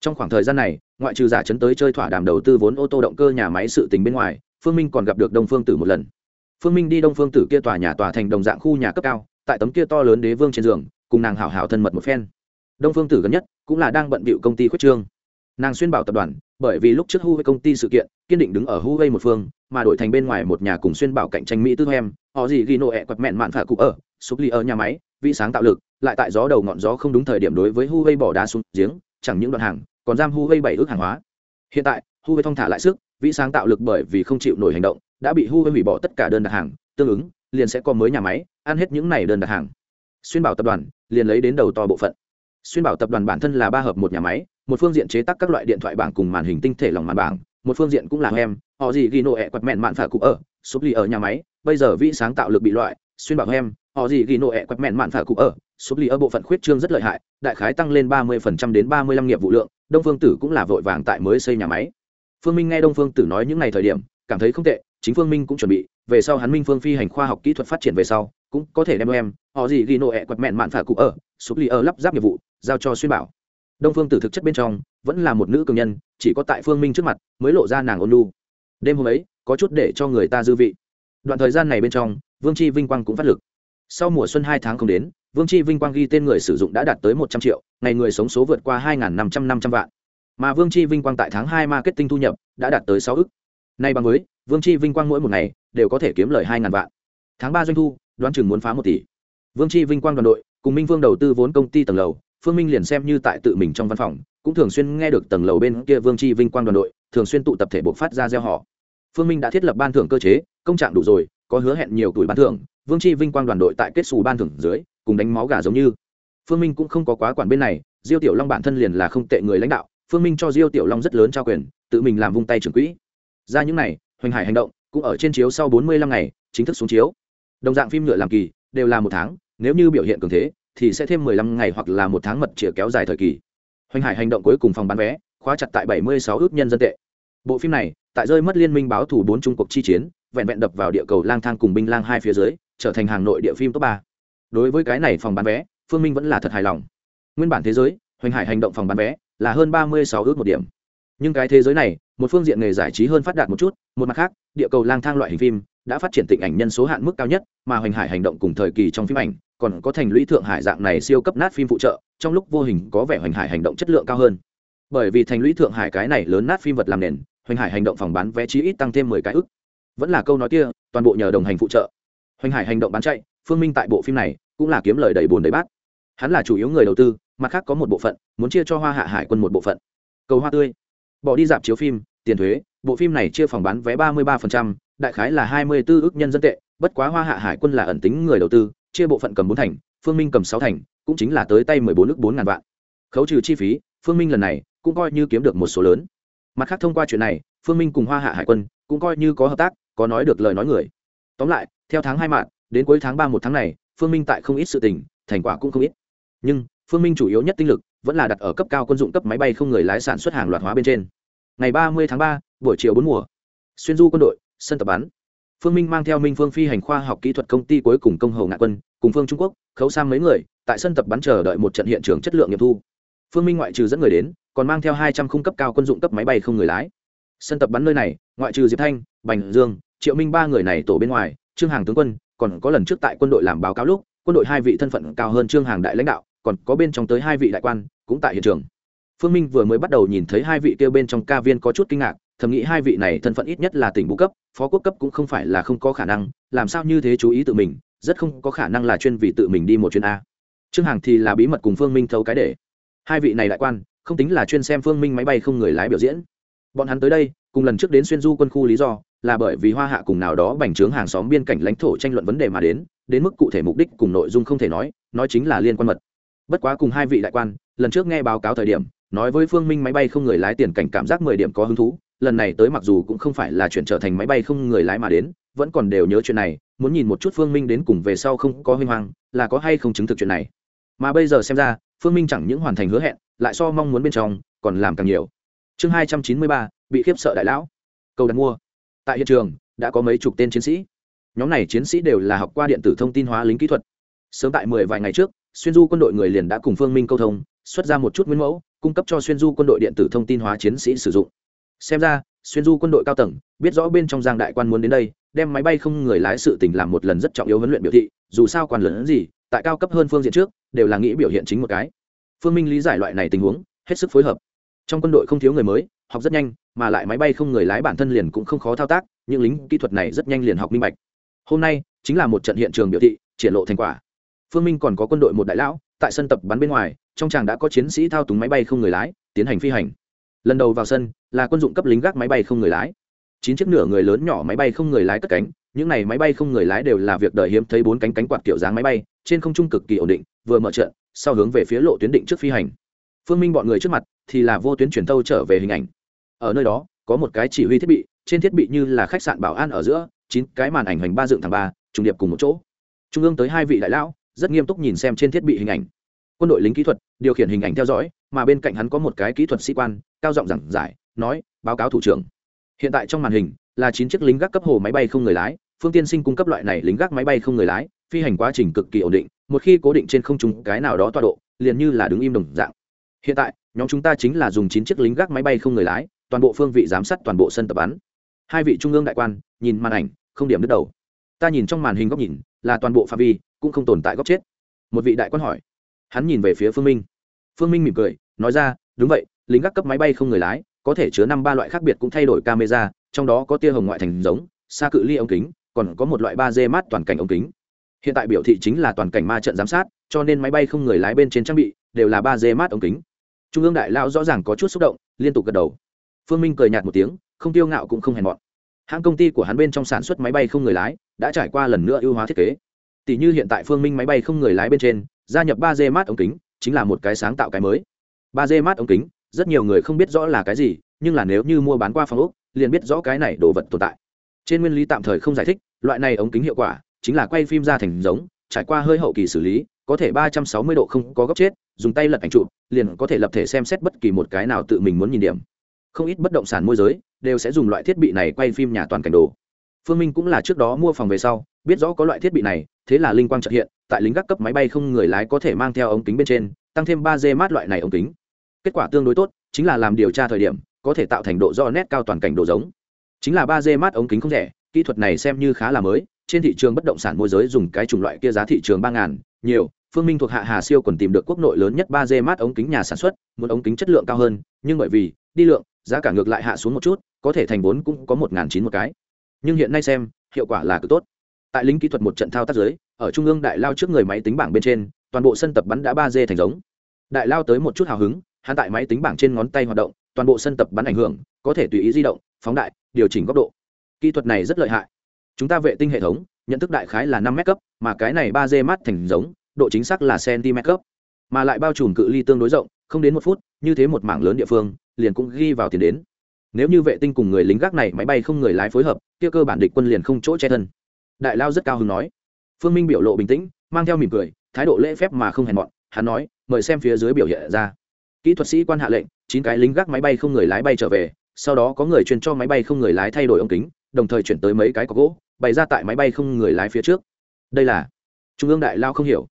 Trong khoảng thời gian này, ngoại trừ giả chấn tới chơi thỏa đàm đầu tư vốn ô tô động cơ nhà máy sự tình bên ngoài phương minh còn gặp được đông phương tử một lần. Phương minh đi đông phương tử kia tòa nhà tòa thành đồng dạng khu nhà cấp cao, tại tấm kia to lớn đế vương trên giường, cùng nàng hảo hảo thân mật một phen. Đông phương tử gần nhất cũng là đang bận bịu công ty khuyết trương. Nàng xuyên bảo tập đoàn, bởi vì lúc trước huawei công ty sự kiện, kiên định đứng ở huawei một phương, mà đổi thành bên ngoài một nhà cùng xuyên bảo cạnh tranh mỹ tư hem họ gì ghi nộ ẹ quật mẹn mạn phả cụ ở súp ly ở nhà máy, vị sáng tạo lực, lại tại gió đầu ngọn gió không đúng thời điểm đối với huawei bỏ đá xuống giếng, chẳng những đoạn hàng, còn giam huawei bảy ước hàng hóa. Hiện tại, huawei thong thả lại sức vị sáng tạo lực bởi vì không chịu nổi hành động, đã bị huawei hủy bỏ tất cả đơn đặt hàng, tương ứng, liền sẽ có mới nhà máy, ăn hết những này đơn đặt hàng. Xuyên bảo tập đoàn liền lấy đến đầu to bộ phận. Xuyên bảo tập đoàn bản thân là ba hợp một nhà máy, một phương diện chế tác các loại điện thoại bảng cùng màn hình tinh thể lòng màn bảng, một phương diện cũng là em họ gì ghi nộ ẹ quạt mẹn mạn phả cụ ở súp ly ở nhà máy, bây giờ vị sáng tạo lực bị loại, xuyên bảo em họ gì ghi nộ ẹ quạt mẹn mạn phả cụ ở súp ly ở bộ phận khuyết trương rất lợi hại, đại khái tăng lên ba mươi đến ba mươi lăm nghiệp vụ lượng, đông phương tử cũng là vội vàng tại mới xây nhà máy phương minh nghe đông phương tử nói những ngày thời điểm, cảm thấy không tệ, chính phương minh cũng chuẩn bị, về sau hắn minh phương phi hành khoa học kỹ thuật phát triển về sau, cũng có thể đem em, họ gì ghi nộ ẹ quật mẹn mạn phả cụ ở súp lì ở lắp ráp nghiệp vụ, giao cho xuyên bảo. Đông phương tử thực chất bên trong, vẫn là một nữ cường nhân, chỉ có tại phương minh trước mặt mới lộ ra nàng ôn lu đêm hôm ấy, có chút để cho người ta dư vị. Đoạn thời gian này bên trong, vương Chi vinh quang cũng phát lực. Sau mùa xuân hai tháng không đến, vương Chi vinh quang ghi tên người sử dụng đã đạt tới một trăm triệu, ngày người sống số vượt qua hai năm trăm năm trăm vạn mà vương Chi vinh quang tại tháng hai marketing thu nhập đã đạt tới sáu ức. Nay bằng với, vương Chi vinh quang mỗi một ngày đều có thể kiếm lời hai ngàn vạn. Tháng ba doanh thu, đoán chừng muốn phá một tỷ. Vương Chi vinh quang đoàn đội, cùng minh vương đầu tư vốn công ty tầng lầu, phương minh liền xem như tại tự mình trong văn phòng, cũng thường xuyên nghe được tầng lầu bên kia vương Chi vinh quang đoàn đội, thường xuyên tụ tập thể buộc phát ra gieo họ. Phương minh đã thiết lập ban thưởng cơ chế, công trạng đủ rồi, có hứa hẹn nhiều tuổi ban thưởng, vương Chi vinh quang đoàn đội tại kết xù ban thưởng dưới, cùng đánh máu gà giống như. Phương minh cũng không có quá quản bên này, diêu tiểu long bản thân liền là không tệ người lãnh đạo phương minh cho diêu tiểu long rất lớn trao quyền tự mình làm vung tay trưởng quỹ ra những này hoành hải hành động cũng ở trên chiếu sau bốn mươi lăm ngày chính thức xuống chiếu đồng dạng phim nhựa làm kỳ đều là một tháng nếu như biểu hiện cường thế thì sẽ thêm 15 ngày hoặc là một tháng mật chĩa kéo dài thời kỳ. Hoành Hải hành động cuối cùng phòng bán vé, khóa chặt tại 76 ước nhân dân tệ. Bộ phim này, tại rơi mất liên minh báo thủ bốn trung cuộc chi chiến, vẹn vẹn đập vào địa cầu lang thang cùng binh lang hai phía dưới, trở thành hàng nội địa phim top ba. Đối với cái này phòng bán vé, Phương Minh vẫn là thật hài lòng. Nguyên bản thế giới, Hoành Hải hành động phòng bán vé là hơn 36 ước một điểm. Nhưng cái thế giới này, một phương diện nghề giải trí hơn phát đạt một chút, một mặt khác, địa cầu lang thang loại hình phim đã phát triển tịnh ảnh nhân số hạn mức cao nhất, mà Hoành Hải hành động cùng thời kỳ trong phim ảnh, còn có thành lũy thượng hải dạng này siêu cấp nát phim phụ trợ trong lúc vô hình có vẻ hoành hải hành động chất lượng cao hơn. Bởi vì thành lũy thượng hải cái này lớn nát phim vật làm nền hoành hải hành động phòng bán vé chí ít tăng thêm mười cái ức. Vẫn là câu nói kia toàn bộ nhờ đồng hành phụ trợ. Hoành hải hành động bán chạy phương minh tại bộ phim này cũng là kiếm lời đầy bồn đầy bát. Hắn là chủ yếu người đầu tư mặt khác có một bộ phận muốn chia cho hoa hạ hải quân một bộ phận cầu hoa tươi bỏ đi dạp chiếu phim tiền thuế bộ phim này chia phòng bán vé ba mươi ba đại khái là hai mươi 24 ước nhân dân tệ bất quá hoa hạ hải quân là ẩn tính người đầu tư chia bộ phận cầm bốn thành phương minh cầm sáu thành cũng chính là tới tay mười bốn ước bốn ngàn vạn khấu trừ chi phí phương minh lần này cũng coi như kiếm được một số lớn mặt khác thông qua chuyện này phương minh cùng hoa hạ hải quân cũng coi như có hợp tác có nói được lời nói người tóm lại theo tháng hai mạng đến cuối tháng ba một tháng này phương minh tại không ít sự tình thành quả cũng không ít nhưng phương minh chủ yếu nhất tinh lực vẫn là đặt ở cấp cao quân dụng cấp máy bay không người lái sản xuất hàng loạt hóa bên trên. Ngày ba mươi tháng ba, buổi chiều bốn mùa. Xuyên du quân đội, sân tập bắn. Phương minh mang theo minh phương phi hành khoa học kỹ thuật công ty cuối cùng công hầu ngạn quân, cùng phương trung quốc, khấu sang mấy người, tại sân tập bắn chờ đợi một trận hiện trường chất lượng nghiệm thu. Phương minh ngoại trừ dẫn người đến, còn mang theo hai trăm khung cấp cao quân dụng cấp máy bay không người lái. Sân tập bắn nơi này, ngoại trừ diệp thanh, bành dương, triệu minh ba người này tổ bên ngoài, trương hàng tướng quân, còn có lần trước tại quân đội làm báo cáo lúc, quân đội hai vị thân phận cao hơn trương hàng đại lãnh đạo còn có bên trong tới hai vị đại quan, cũng tại hiện trường. Phương minh vừa mới bắt đầu nhìn thấy hai vị kêu bên trong ca viên có chút kinh ngạc, thầm nghĩ hai vị này thân phận ít nhất là tỉnh bú cấp, phó quốc cấp cũng không phải là không có khả năng, làm sao như thế chú ý tự mình, rất không có khả năng là chuyên vì tự mình đi một chuyến a. Trương hàng thì là bí mật cùng phương minh thấu cái để. Hai vị này đại quan, không tính là chuyên xem phương minh máy bay không người lái biểu diễn. Bọn hắn tới đây, cùng lần trước đến xuyên du quân khu lý do, là bởi vì hoa hạ cùng nào đó bành trướng hàng xóm biên cảnh lãnh thổ tranh luận vấn đề mà đến đến mức cụ thể mục đích cùng nội dung không thể nói nói chính là liên quan mật bất quá cùng hai vị đại quan, lần trước nghe báo cáo thời điểm, nói với phương minh máy bay không người lái tiền cảnh cảm giác mười điểm có hứng thú, lần này tới mặc dù cũng không phải là chuyện trở thành máy bay không người lái mà đến, vẫn còn đều nhớ chuyện này, muốn nhìn một chút phương minh đến cùng về sau không có huy hoàng là có hay không chứng thực chuyện này. Mà bây giờ xem ra, phương minh chẳng những hoàn thành hứa hẹn, lại so mong muốn bên trong, còn làm càng nhiều. Chương hai trăm chín mươi ba, bị khiếp sợ đại lão. Cầu đặt mua. Tại hiện trường, đã có mấy chục tên chiến sĩ. Nhóm này chiến sĩ đều là học qua điện tử thông tin hóa lính kỹ thuật. Sớm tại mười vài ngày trước xuyên du quân đội người liền đã cùng phương minh câu thông, xuất ra một chút nguyên mẫu, cung cấp cho xuyên du quân đội điện tử thông tin hóa chiến sĩ sử dụng. Xem ra, xuyên du quân đội cao tầng, biết rõ bên trong giang đại quan muốn đến đây, đem máy bay không người lái sự tình làm một lần rất trọng yếu huấn luyện biểu thị, dù sao quan lớn gì, tại cao cấp hơn phương diện trước, đều là nghĩ biểu hiện chính một cái. Phương minh lý giải loại này tình huống, hết sức phối hợp. Trong quân đội không thiếu người mới, học rất nhanh, mà lại máy bay không người lái bản thân liền cũng không khó thao tác, những lính kỹ thuật này rất nhanh liền học minh bạch. Hôm nay, chính là một trận hiện trường biểu thị, triển lộ thành quả phương minh còn có quân đội một đại lão, tại sân tập bắn bên ngoài, trong tràng đã có chiến sĩ thao túng máy bay không người lái, tiến hành phi hành. Lần đầu vào sân, là quân dụng cấp lính gác máy bay không người lái. Chín chiếc nửa người lớn nhỏ máy bay không người lái cất cánh, những này máy bay không người lái đều là việc đời hiếm thấy bốn cánh cánh quạt kiểu dáng máy bay, trên không trung cực kỳ ổn định, vừa mở trận, sau hướng về phía lộ tuyến định trước phi hành. Phương minh bọn người trước mặt thì là vô tuyến truyền thâu trở về hình ảnh. Ở nơi đó, có một cái chỉ huy thiết bị, trên thiết bị như là khách sạn bảo an ở giữa, chín cái màn ảnh hành ba dựng thẳng ba, trùng điệp cùng một chỗ. Trung ương tới hai vị đại lão rất nghiêm túc nhìn xem trên thiết bị hình ảnh. Quân đội lính kỹ thuật điều khiển hình ảnh theo dõi, mà bên cạnh hắn có một cái kỹ thuật sĩ quan, cao giọng giảng giải, nói, báo cáo thủ trưởng, hiện tại trong màn hình là chín chiếc lính gác cấp hồ máy bay không người lái, phương tiên sinh cung cấp loại này lính gác máy bay không người lái, phi hành quá trình cực kỳ ổn định, một khi cố định trên không trung cái nào đó tọa độ, liền như là đứng im đồng dạng. Hiện tại, nhóm chúng ta chính là dùng chín chiếc lính gác máy bay không người lái, toàn bộ phương vị giám sát toàn bộ sân tập bắn. Hai vị trung ương đại quan nhìn màn ảnh, không điểm đứt đầu. Ta nhìn trong màn hình góc nhìn, là toàn bộ phạm vi cũng không tồn tại góc chết. Một vị đại quan hỏi. Hắn nhìn về phía phương minh. Phương minh mỉm cười, nói ra, đúng vậy, lính gác cấp máy bay không người lái, có thể chứa năm ba loại khác biệt cũng thay đổi camera, trong đó có tia hồng ngoại thành giống, xa cự ly ống kính, còn có một loại ba d mát toàn cảnh ống kính. Hiện tại biểu thị chính là toàn cảnh ma trận giám sát, cho nên máy bay không người lái bên trên trang bị đều là ba d mát ống kính. Trung ương đại lão rõ ràng có chút xúc động, liên tục gật đầu. Phương minh cười nhạt một tiếng, không tiêu ngạo cũng không hèn mọn. Hãng công ty của hắn bên trong sản xuất máy bay không người lái, đã trải qua lần nữa ưu hóa thiết kế tỷ như hiện tại phương minh máy bay không người lái bên trên, gia nhập ba d mát ống kính, chính là một cái sáng tạo cái mới. ba d mát ống kính, rất nhiều người không biết rõ là cái gì, nhưng là nếu như mua bán qua phòng ốc, liền biết rõ cái này đồ vật tồn tại. Trên nguyên lý tạm thời không giải thích, loại này ống kính hiệu quả, chính là quay phim ra thành giống, trải qua hơi hậu kỳ xử lý, có thể ba trăm sáu mươi độ không có góc chết, dùng tay lật ảnh trụ liền có thể lập thể xem xét bất kỳ một cái nào tự mình muốn nhìn điểm. Không ít bất động sản môi giới, đều sẽ dùng loại thiết bị này quay phim nhà toàn cảnh đồ phương minh cũng là trước đó mua phòng về sau, biết rõ có loại thiết bị này, thế là linh quang chợt hiện, tại lính gác cấp máy bay không người lái có thể mang theo ống kính bên trên, tăng thêm ba d mát loại này ống kính. Kết quả tương đối tốt, chính là làm điều tra thời điểm, có thể tạo thành độ do nét cao toàn cảnh độ giống. Chính là ba d mát ống kính không rẻ, kỹ thuật này xem như khá là mới, trên thị trường bất động sản môi giới dùng cái chủng loại kia giá thị trường ba ngàn, nhiều, phương minh thuộc hạ hà siêu còn tìm được quốc nội lớn nhất ba d mát ống kính nhà sản xuất, muốn ống kính chất lượng cao hơn, nhưng bởi vì, đi lượng, giá cả ngược lại hạ xuống một chút, có thể thành vốn cũng có một ngàn chín một cái nhưng hiện nay xem, hiệu quả là cực tốt. Tại lính kỹ thuật một trận thao tác giới, ở trung ương đại lao trước người máy tính bảng bên trên, toàn bộ sân tập bắn đã ba d thành giống. Đại lao tới một chút hào hứng, hắn tại máy tính bảng trên ngón tay hoạt động, toàn bộ sân tập bắn ảnh hưởng, có thể tùy ý di động, phóng đại, điều chỉnh góc độ. Kỹ thuật này rất lợi hại. Chúng ta vệ tinh hệ thống, nhận thức đại khái là năm m cấp, mà cái này ba d mát thành giống, độ chính xác là cm cấp. Mà lại bao trùm cự ly tương đối rộng, không đến một phút, như thế một mảng lớn địa phương, liền cũng ghi vào tiền đến nếu như vệ tinh cùng người lính gác này máy bay không người lái phối hợp, kia cơ bản địch quân liền không chỗ che thân. Đại lao rất cao hứng nói. Phương minh biểu lộ bình tĩnh, mang theo mỉm cười, thái độ lễ phép mà không hèn mọn, hắn nói, mời xem phía dưới biểu hiện ra. Kỹ thuật sĩ quan hạ lệnh, chín cái lính gác máy bay không người lái bay trở về, sau đó có người truyền cho máy bay không người lái thay đổi ống kính, đồng thời chuyển tới mấy cái có gỗ, bày ra tại máy bay không người lái phía trước. Đây là trung ương đại lao không hiểu.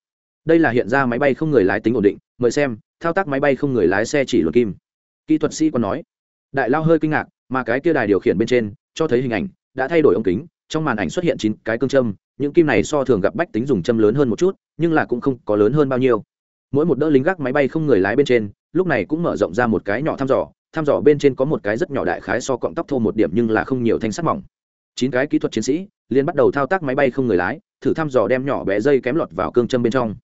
Đây là hiện ra máy bay không người lái tính ổn định, mời xem, thao tác máy bay không người lái xe chỉ luật kim. Kỹ thuật sĩ còn nói đại lao hơi kinh ngạc, mà cái kia đài điều khiển bên trên, cho thấy hình ảnh, đã thay đổi ống kính, trong màn ảnh xuất hiện chín cái cương châm, những kim này so thường gặp bách tính dùng châm lớn hơn một chút, nhưng là cũng không có lớn hơn bao nhiêu. Mỗi một đỡ lính gác máy bay không người lái bên trên, lúc này cũng mở rộng ra một cái nhỏ thăm dò thăm dò bên trên có một cái rất nhỏ đại khái so cọng tóc thô một điểm nhưng là không nhiều thanh sắt mỏng. Chín cái kỹ thuật chiến sĩ, liền bắt đầu thao tác máy bay không người lái, thử thăm dò đem nhỏ bé dây kém lọt vào cương châm bên trong.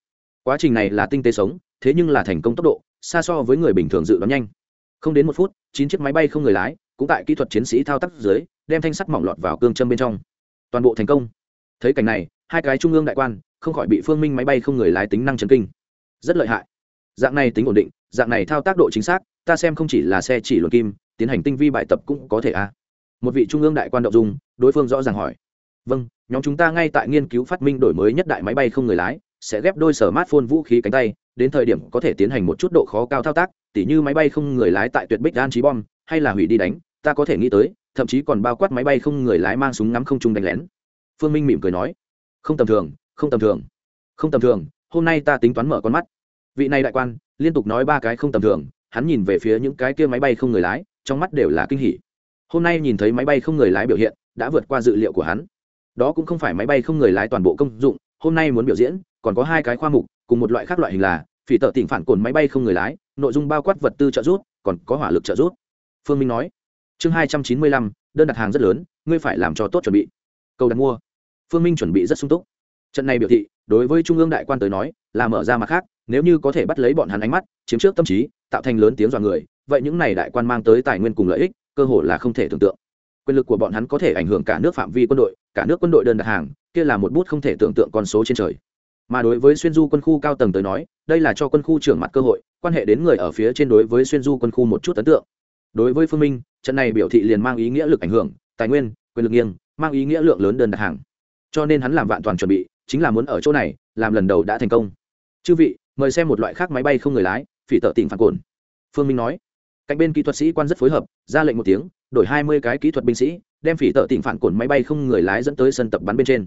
Quá trình này là tinh tế sống, thế nhưng là thành công tốc độ, xa so với người bình thường dự đoán nhanh không đến một phút, chín chiếc máy bay không người lái, cũng tại kỹ thuật chiến sĩ thao tác dưới, đem thanh sắt mỏng lọt vào cương châm bên trong. Toàn bộ thành công. Thấy cảnh này, hai cái trung ương đại quan, không khỏi bị phương minh máy bay không người lái tính năng chấn kinh. Rất lợi hại. Dạng này tính ổn định, dạng này thao tác độ chính xác, ta xem không chỉ là xe chỉ luận kim, tiến hành tinh vi bài tập cũng có thể a. À. một vị trung ương đại quan động dung, đối phương rõ ràng hỏi. Vâng nhóm chúng ta ngay tại nghiên cứu phát minh đổi mới nhất đại máy bay không người lái, sẽ ghép đôi sở mát phôn vũ khí cánh tay đến thời điểm có thể tiến hành một chút độ khó cao thao tác, tỉ như máy bay không người lái tại tuyệt bích an trí bom, hay là hủy đi đánh, ta có thể nghĩ tới, thậm chí còn bao quát máy bay không người lái mang súng ngắm không trung đánh lén. Phương minh mỉm cười nói. Không tầm thường, không tầm thường, không tầm thường, hôm nay ta tính toán mở con mắt. Vị này đại quan liên tục nói ba cái không tầm thường, hắn nhìn về phía những cái kia máy bay không người lái, trong mắt đều là kinh hỉ. Hôm nay nhìn thấy máy bay không người lái biểu hiện, đã vượt qua dự liệu của hắn. Đó cũng không phải máy bay không người lái toàn bộ công dụng, hôm nay muốn biểu diễn còn có hai cái khoa mục, cùng một loại khác loại hình là, phỉ tợ tỉnh phản cồn máy bay không người lái, nội dung bao quát vật tư trợ giúp, còn có hỏa lực trợ giúp. Phương minh nói, chương hai trăm chín mươi lăm, đơn đặt hàng rất lớn, ngươi phải làm cho tốt chuẩn bị. Câu đặt mua. Phương minh chuẩn bị rất sung túc. Trận này biểu thị, đối với trung ương đại quan tới nói, là mở ra mặt khác, nếu như có thể bắt lấy bọn hắn ánh mắt, chiếm trước tâm trí, tạo thành lớn tiếng dọa người, vậy những này đại quan mang tới tài nguyên cùng lợi ích, cơ hội là không thể tưởng tượng. Quyền lực của bọn hắn có thể ảnh hưởng cả nước phạm vi quân đội, cả nước quân đội đơn đặt hàng, kia là một bút không thể tưởng tượng con số trên trời mà đối với xuyên du quân khu cao tầng tới nói, đây là cho quân khu trưởng mặt cơ hội, quan hệ đến người ở phía trên đối với xuyên du quân khu một chút ấn tượng. Đối với phương minh, trận này biểu thị liền mang ý nghĩa lực ảnh hưởng, tài nguyên, quyền lực nghiêng, mang ý nghĩa lượng lớn đơn đặt hàng. Cho nên hắn làm vạn toàn chuẩn bị, chính là muốn ở chỗ này, làm lần đầu đã thành công. Chư vị, mời xem một loại khác máy bay không người lái, phỉ tợ tỉnh phản cồn. Phương minh nói. Cạnh bên kỹ thuật sĩ quan rất phối hợp, ra lệnh một tiếng, đổi hai mươi cái kỹ thuật binh sĩ, đem phỉ tợ tỉnh phản cồn máy bay không người lái dẫn tới sân tập bắn bên trên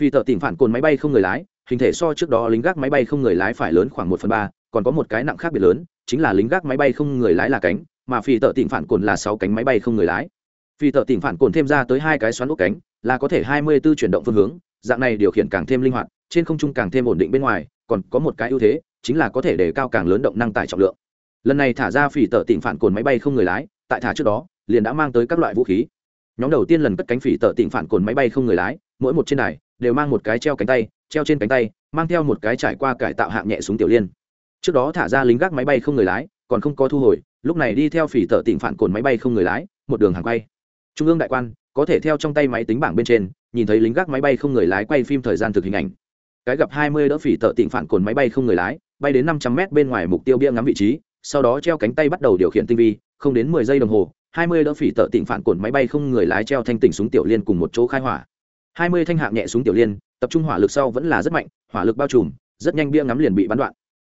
phi tợ tỉnh phản cồn máy bay không người lái, hình thể so trước đó lính gác máy bay không người lái phải lớn khoảng một phần ba, còn có một cái nặng khác biệt lớn, chính là lính gác máy bay không người lái là cánh, mà phi tợ tỉnh phản cồn là sáu cánh máy bay không người lái. Phi tợ tỉnh phản cồn thêm ra tới hai cái xoắn ốc cánh, là có thể hai mươi 24 chuyển động phương hướng, dạng này điều khiển càng thêm linh hoạt, trên không trung càng thêm ổn định bên ngoài, còn có một cái ưu thế, chính là có thể đề cao càng lớn động năng tải trọng lượng. Lần này thả ra phỉ tợ tỉnh phản cồn máy bay không người lái, tại thả trước đó, liền đã mang tới các loại vũ khí. Nhóm đầu tiên lần cất cánh phỉ tợ tỉnh phản cồn máy bay không người lái, mỗi một trên đài đều mang một cái treo cánh tay, treo trên cánh tay, mang theo một cái trải qua cải tạo hạng nhẹ súng tiểu liên. Trước đó thả ra lính gác máy bay không người lái, còn không có thu hồi, lúc này đi theo phỉ tợ tỉnh phản cồn máy bay không người lái, một đường hàng quay. Trung ương đại quan, có thể theo trong tay máy tính bảng bên trên, nhìn thấy lính gác máy bay không người lái quay phim thời gian thực hình ảnh. Cái gặp hai mươi đỡ phỉ tợ tỉnh phản cồn máy bay không người lái, bay đến năm trăm mét bên ngoài mục tiêu bia ngắm vị trí, sau đó treo cánh tay bắt đầu điều khiển tinh vi, không đến mười giây đồng hồ, hai mươi đỡ phỉ tợ tỉnh phản cồn máy bay không người lái treo thanh tỉnh súng tiểu liên cùng một chỗ khai hỏa hai mươi thanh hạng nhẹ súng tiểu liên, tập trung hỏa lực sau vẫn là rất mạnh, hỏa lực bao trùm, rất nhanh bia ngắm liền bị bắn đoạn.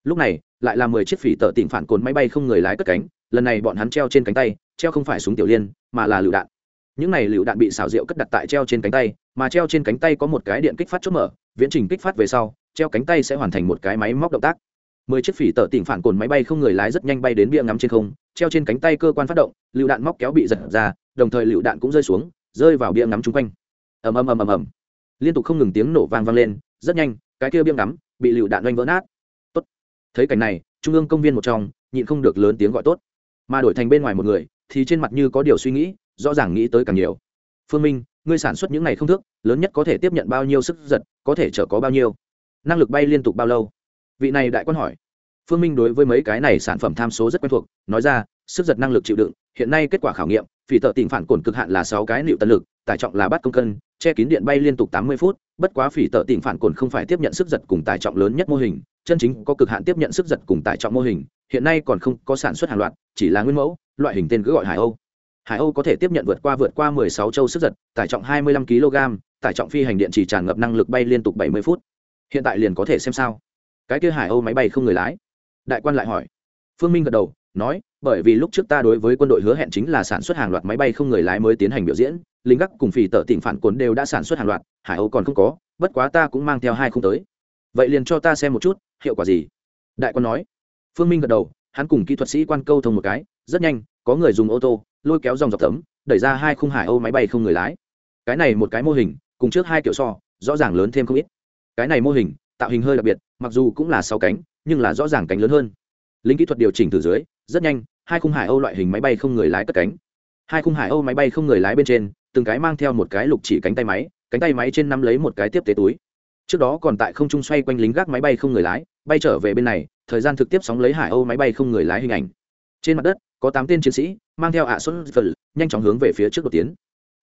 Lúc này, lại là mười chiếc phỉ tờ tỉnh phản cồn máy bay không người lái cất cánh, lần này bọn hắn treo trên cánh tay, treo không phải súng tiểu liên, mà là lựu đạn. Những này lựu đạn bị xảo rượu cất đặt tại treo trên cánh tay, mà treo trên cánh tay có một cái điện kích phát chốt mở, viễn trình kích phát về sau, treo cánh tay sẽ hoàn thành một cái máy móc động tác. Mười chiếc phỉ tờ tỉnh phản cồn máy bay không người lái rất nhanh bay đến bia ngắm trên không, treo trên cánh tay cơ quan phát động, lựu đạn móc kéo bị giật ra, đồng thời lựu đạn cũng rơi xuống, rơi vào bia ngắm chung quanh ầm ầm ầm ầm ầm. Liên tục không ngừng tiếng nổ vang vang lên, rất nhanh, cái kia biêm ngắm bị lựu đạn oanh vỡ nát. Tốt. Thấy cảnh này, trung ương công viên một trong, nhịn không được lớn tiếng gọi tốt. Mà đổi thành bên ngoài một người, thì trên mặt như có điều suy nghĩ, rõ ràng nghĩ tới càng nhiều. Phương minh, ngươi sản xuất những ngày không thước, lớn nhất có thể tiếp nhận bao nhiêu sức giật, có thể chở có bao nhiêu? Năng lực bay liên tục bao lâu? Vị này đại quan hỏi. Phương minh đối với mấy cái này sản phẩm tham số rất quen thuộc, nói ra, sức giật năng lực chịu đựng, hiện nay kết quả khảo nghiệm, phỉ tợ tỉnh phản cồn cực hạn là sáu cái liệu tân lực tải trọng là bắt công cân, che kín điện bay liên tục tám mươi phút, bất quá phỉ tợ tìm phản cồn không phải tiếp nhận sức giật cùng tải trọng lớn nhất mô hình, chân chính có cực hạn tiếp nhận sức giật cùng tải trọng mô hình, hiện nay còn không có sản xuất hàng loạt, chỉ là nguyên mẫu, loại hình tên cứ gọi hải âu. Hải âu có thể tiếp nhận vượt qua vượt qua 16 châu sức giật, tải trọng 25 kg tải trọng phi hành điện chỉ tràn ngập năng lực bay liên tục 70 phút. Hiện tại liền có thể xem sao. Cái kia hải âu máy bay không người lái. Đại quan lại hỏi. Phương minh gật đầu, nói, bởi vì lúc trước ta đối với quân đội hứa hẹn chính là sản xuất hàng loạt máy bay không người lái mới tiến hành biểu diễn lính gác cùng phỉ tợ tỉnh phản cuốn đều đã sản xuất hàng loạt, hải âu còn không có, bất quá ta cũng mang theo hai không tới. Vậy liền cho ta xem một chút, hiệu quả gì? Đại quan nói. Phương minh gật đầu, hắn cùng kỹ thuật sĩ quan câu thông một cái, rất nhanh, có người dùng ô tô, lôi kéo dòng dọc tấm, đẩy ra hai khung hải âu máy bay không người lái. Cái này một cái mô hình, cùng trước hai kiểu so, rõ ràng lớn thêm không ít. Cái này mô hình, tạo hình hơi đặc biệt, mặc dù cũng là sáu cánh, nhưng là rõ ràng cánh lớn hơn. Lính kỹ thuật điều chỉnh từ dưới, rất nhanh, hai khung hải âu loại hình máy bay không người lái cất cánh hai khung hải âu máy bay không người lái bên trên, từng cái mang theo một cái lục chỉ cánh tay máy, cánh tay máy trên nắm lấy một cái tiếp tế túi. Trước đó còn tại không trung xoay quanh lính gác máy bay không người lái, bay trở về bên này, thời gian thực tiếp sóng lấy hải âu máy bay không người lái hình ảnh. Trên mặt đất, có tám tên chiến sĩ, mang theo ạ xuân phật nhanh chóng hướng về phía trước đột tiến.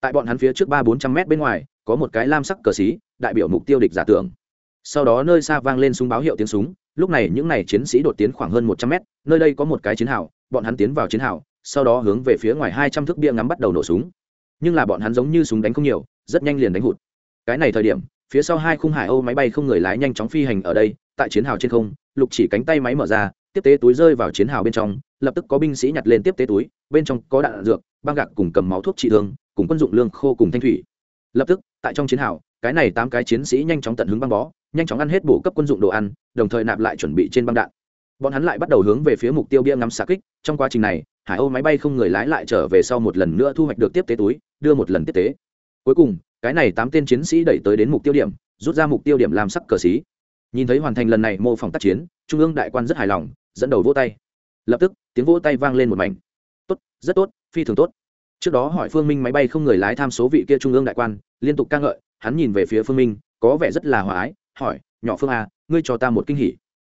Tại bọn hắn phía trước ba bốn trăm mét bên ngoài, có một cái lam sắc cờ xí, đại biểu mục tiêu địch giả tưởng. Sau đó nơi xa vang lên súng báo hiệu tiếng súng, lúc này những n à y chiến sĩ đột tiến khoảng hơn một trăm mét, nơi đây có một cái chiến hào, bọn hắn tiến vào chiến hào sau đó hướng về phía ngoài hai trăm thước bia ngắm bắt đầu nổ súng. Nhưng là bọn hắn giống như súng đánh không nhiều, rất nhanh liền đánh hụt. Cái này thời điểm, phía sau hai khung hải âu máy bay không người lái nhanh chóng phi hành ở đây, tại chiến hào trên không, lục chỉ cánh tay máy mở ra, tiếp tế túi rơi vào chiến hào bên trong, lập tức có binh sĩ nhặt lên tiếp tế túi, bên trong có đạn dược, băng gạc cùng cầm máu thuốc trị thương, cùng quân dụng lương khô cùng thanh thủy. Lập tức, tại trong chiến hào, cái này tám cái chiến sĩ nhanh chóng tận hứng băng bó, nhanh chóng ăn hết bổ cấp quân dụng đồ ăn, đồng thời nạp lại chuẩn bị trên băng đạn. Bọn hắn lại bắt đầu hướng về phía mục tiêu bia ngắm xạ kích, trong quá trình này hải âu máy bay không người lái lại trở về sau một lần nữa thu hoạch được tiếp tế túi, đưa một lần tiếp tế. Cuối cùng, cái này tám tên chiến sĩ đẩy tới đến mục tiêu điểm, rút ra mục tiêu điểm làm sắc cờ xí. Nhìn thấy hoàn thành lần này mô phỏng tác chiến, trung ương đại quan rất hài lòng, dẫn đầu vỗ tay. Lập tức, tiếng vỗ tay vang lên một mảnh. Tốt, rất tốt, phi thường tốt. Trước đó hỏi phương minh máy bay không người lái tham số vị kia trung ương đại quan, liên tục ca ngợi, hắn nhìn về phía phương minh, có vẻ rất là hòa ái, hỏi, nhỏ phương a ngươi cho ta một kinh hỉ.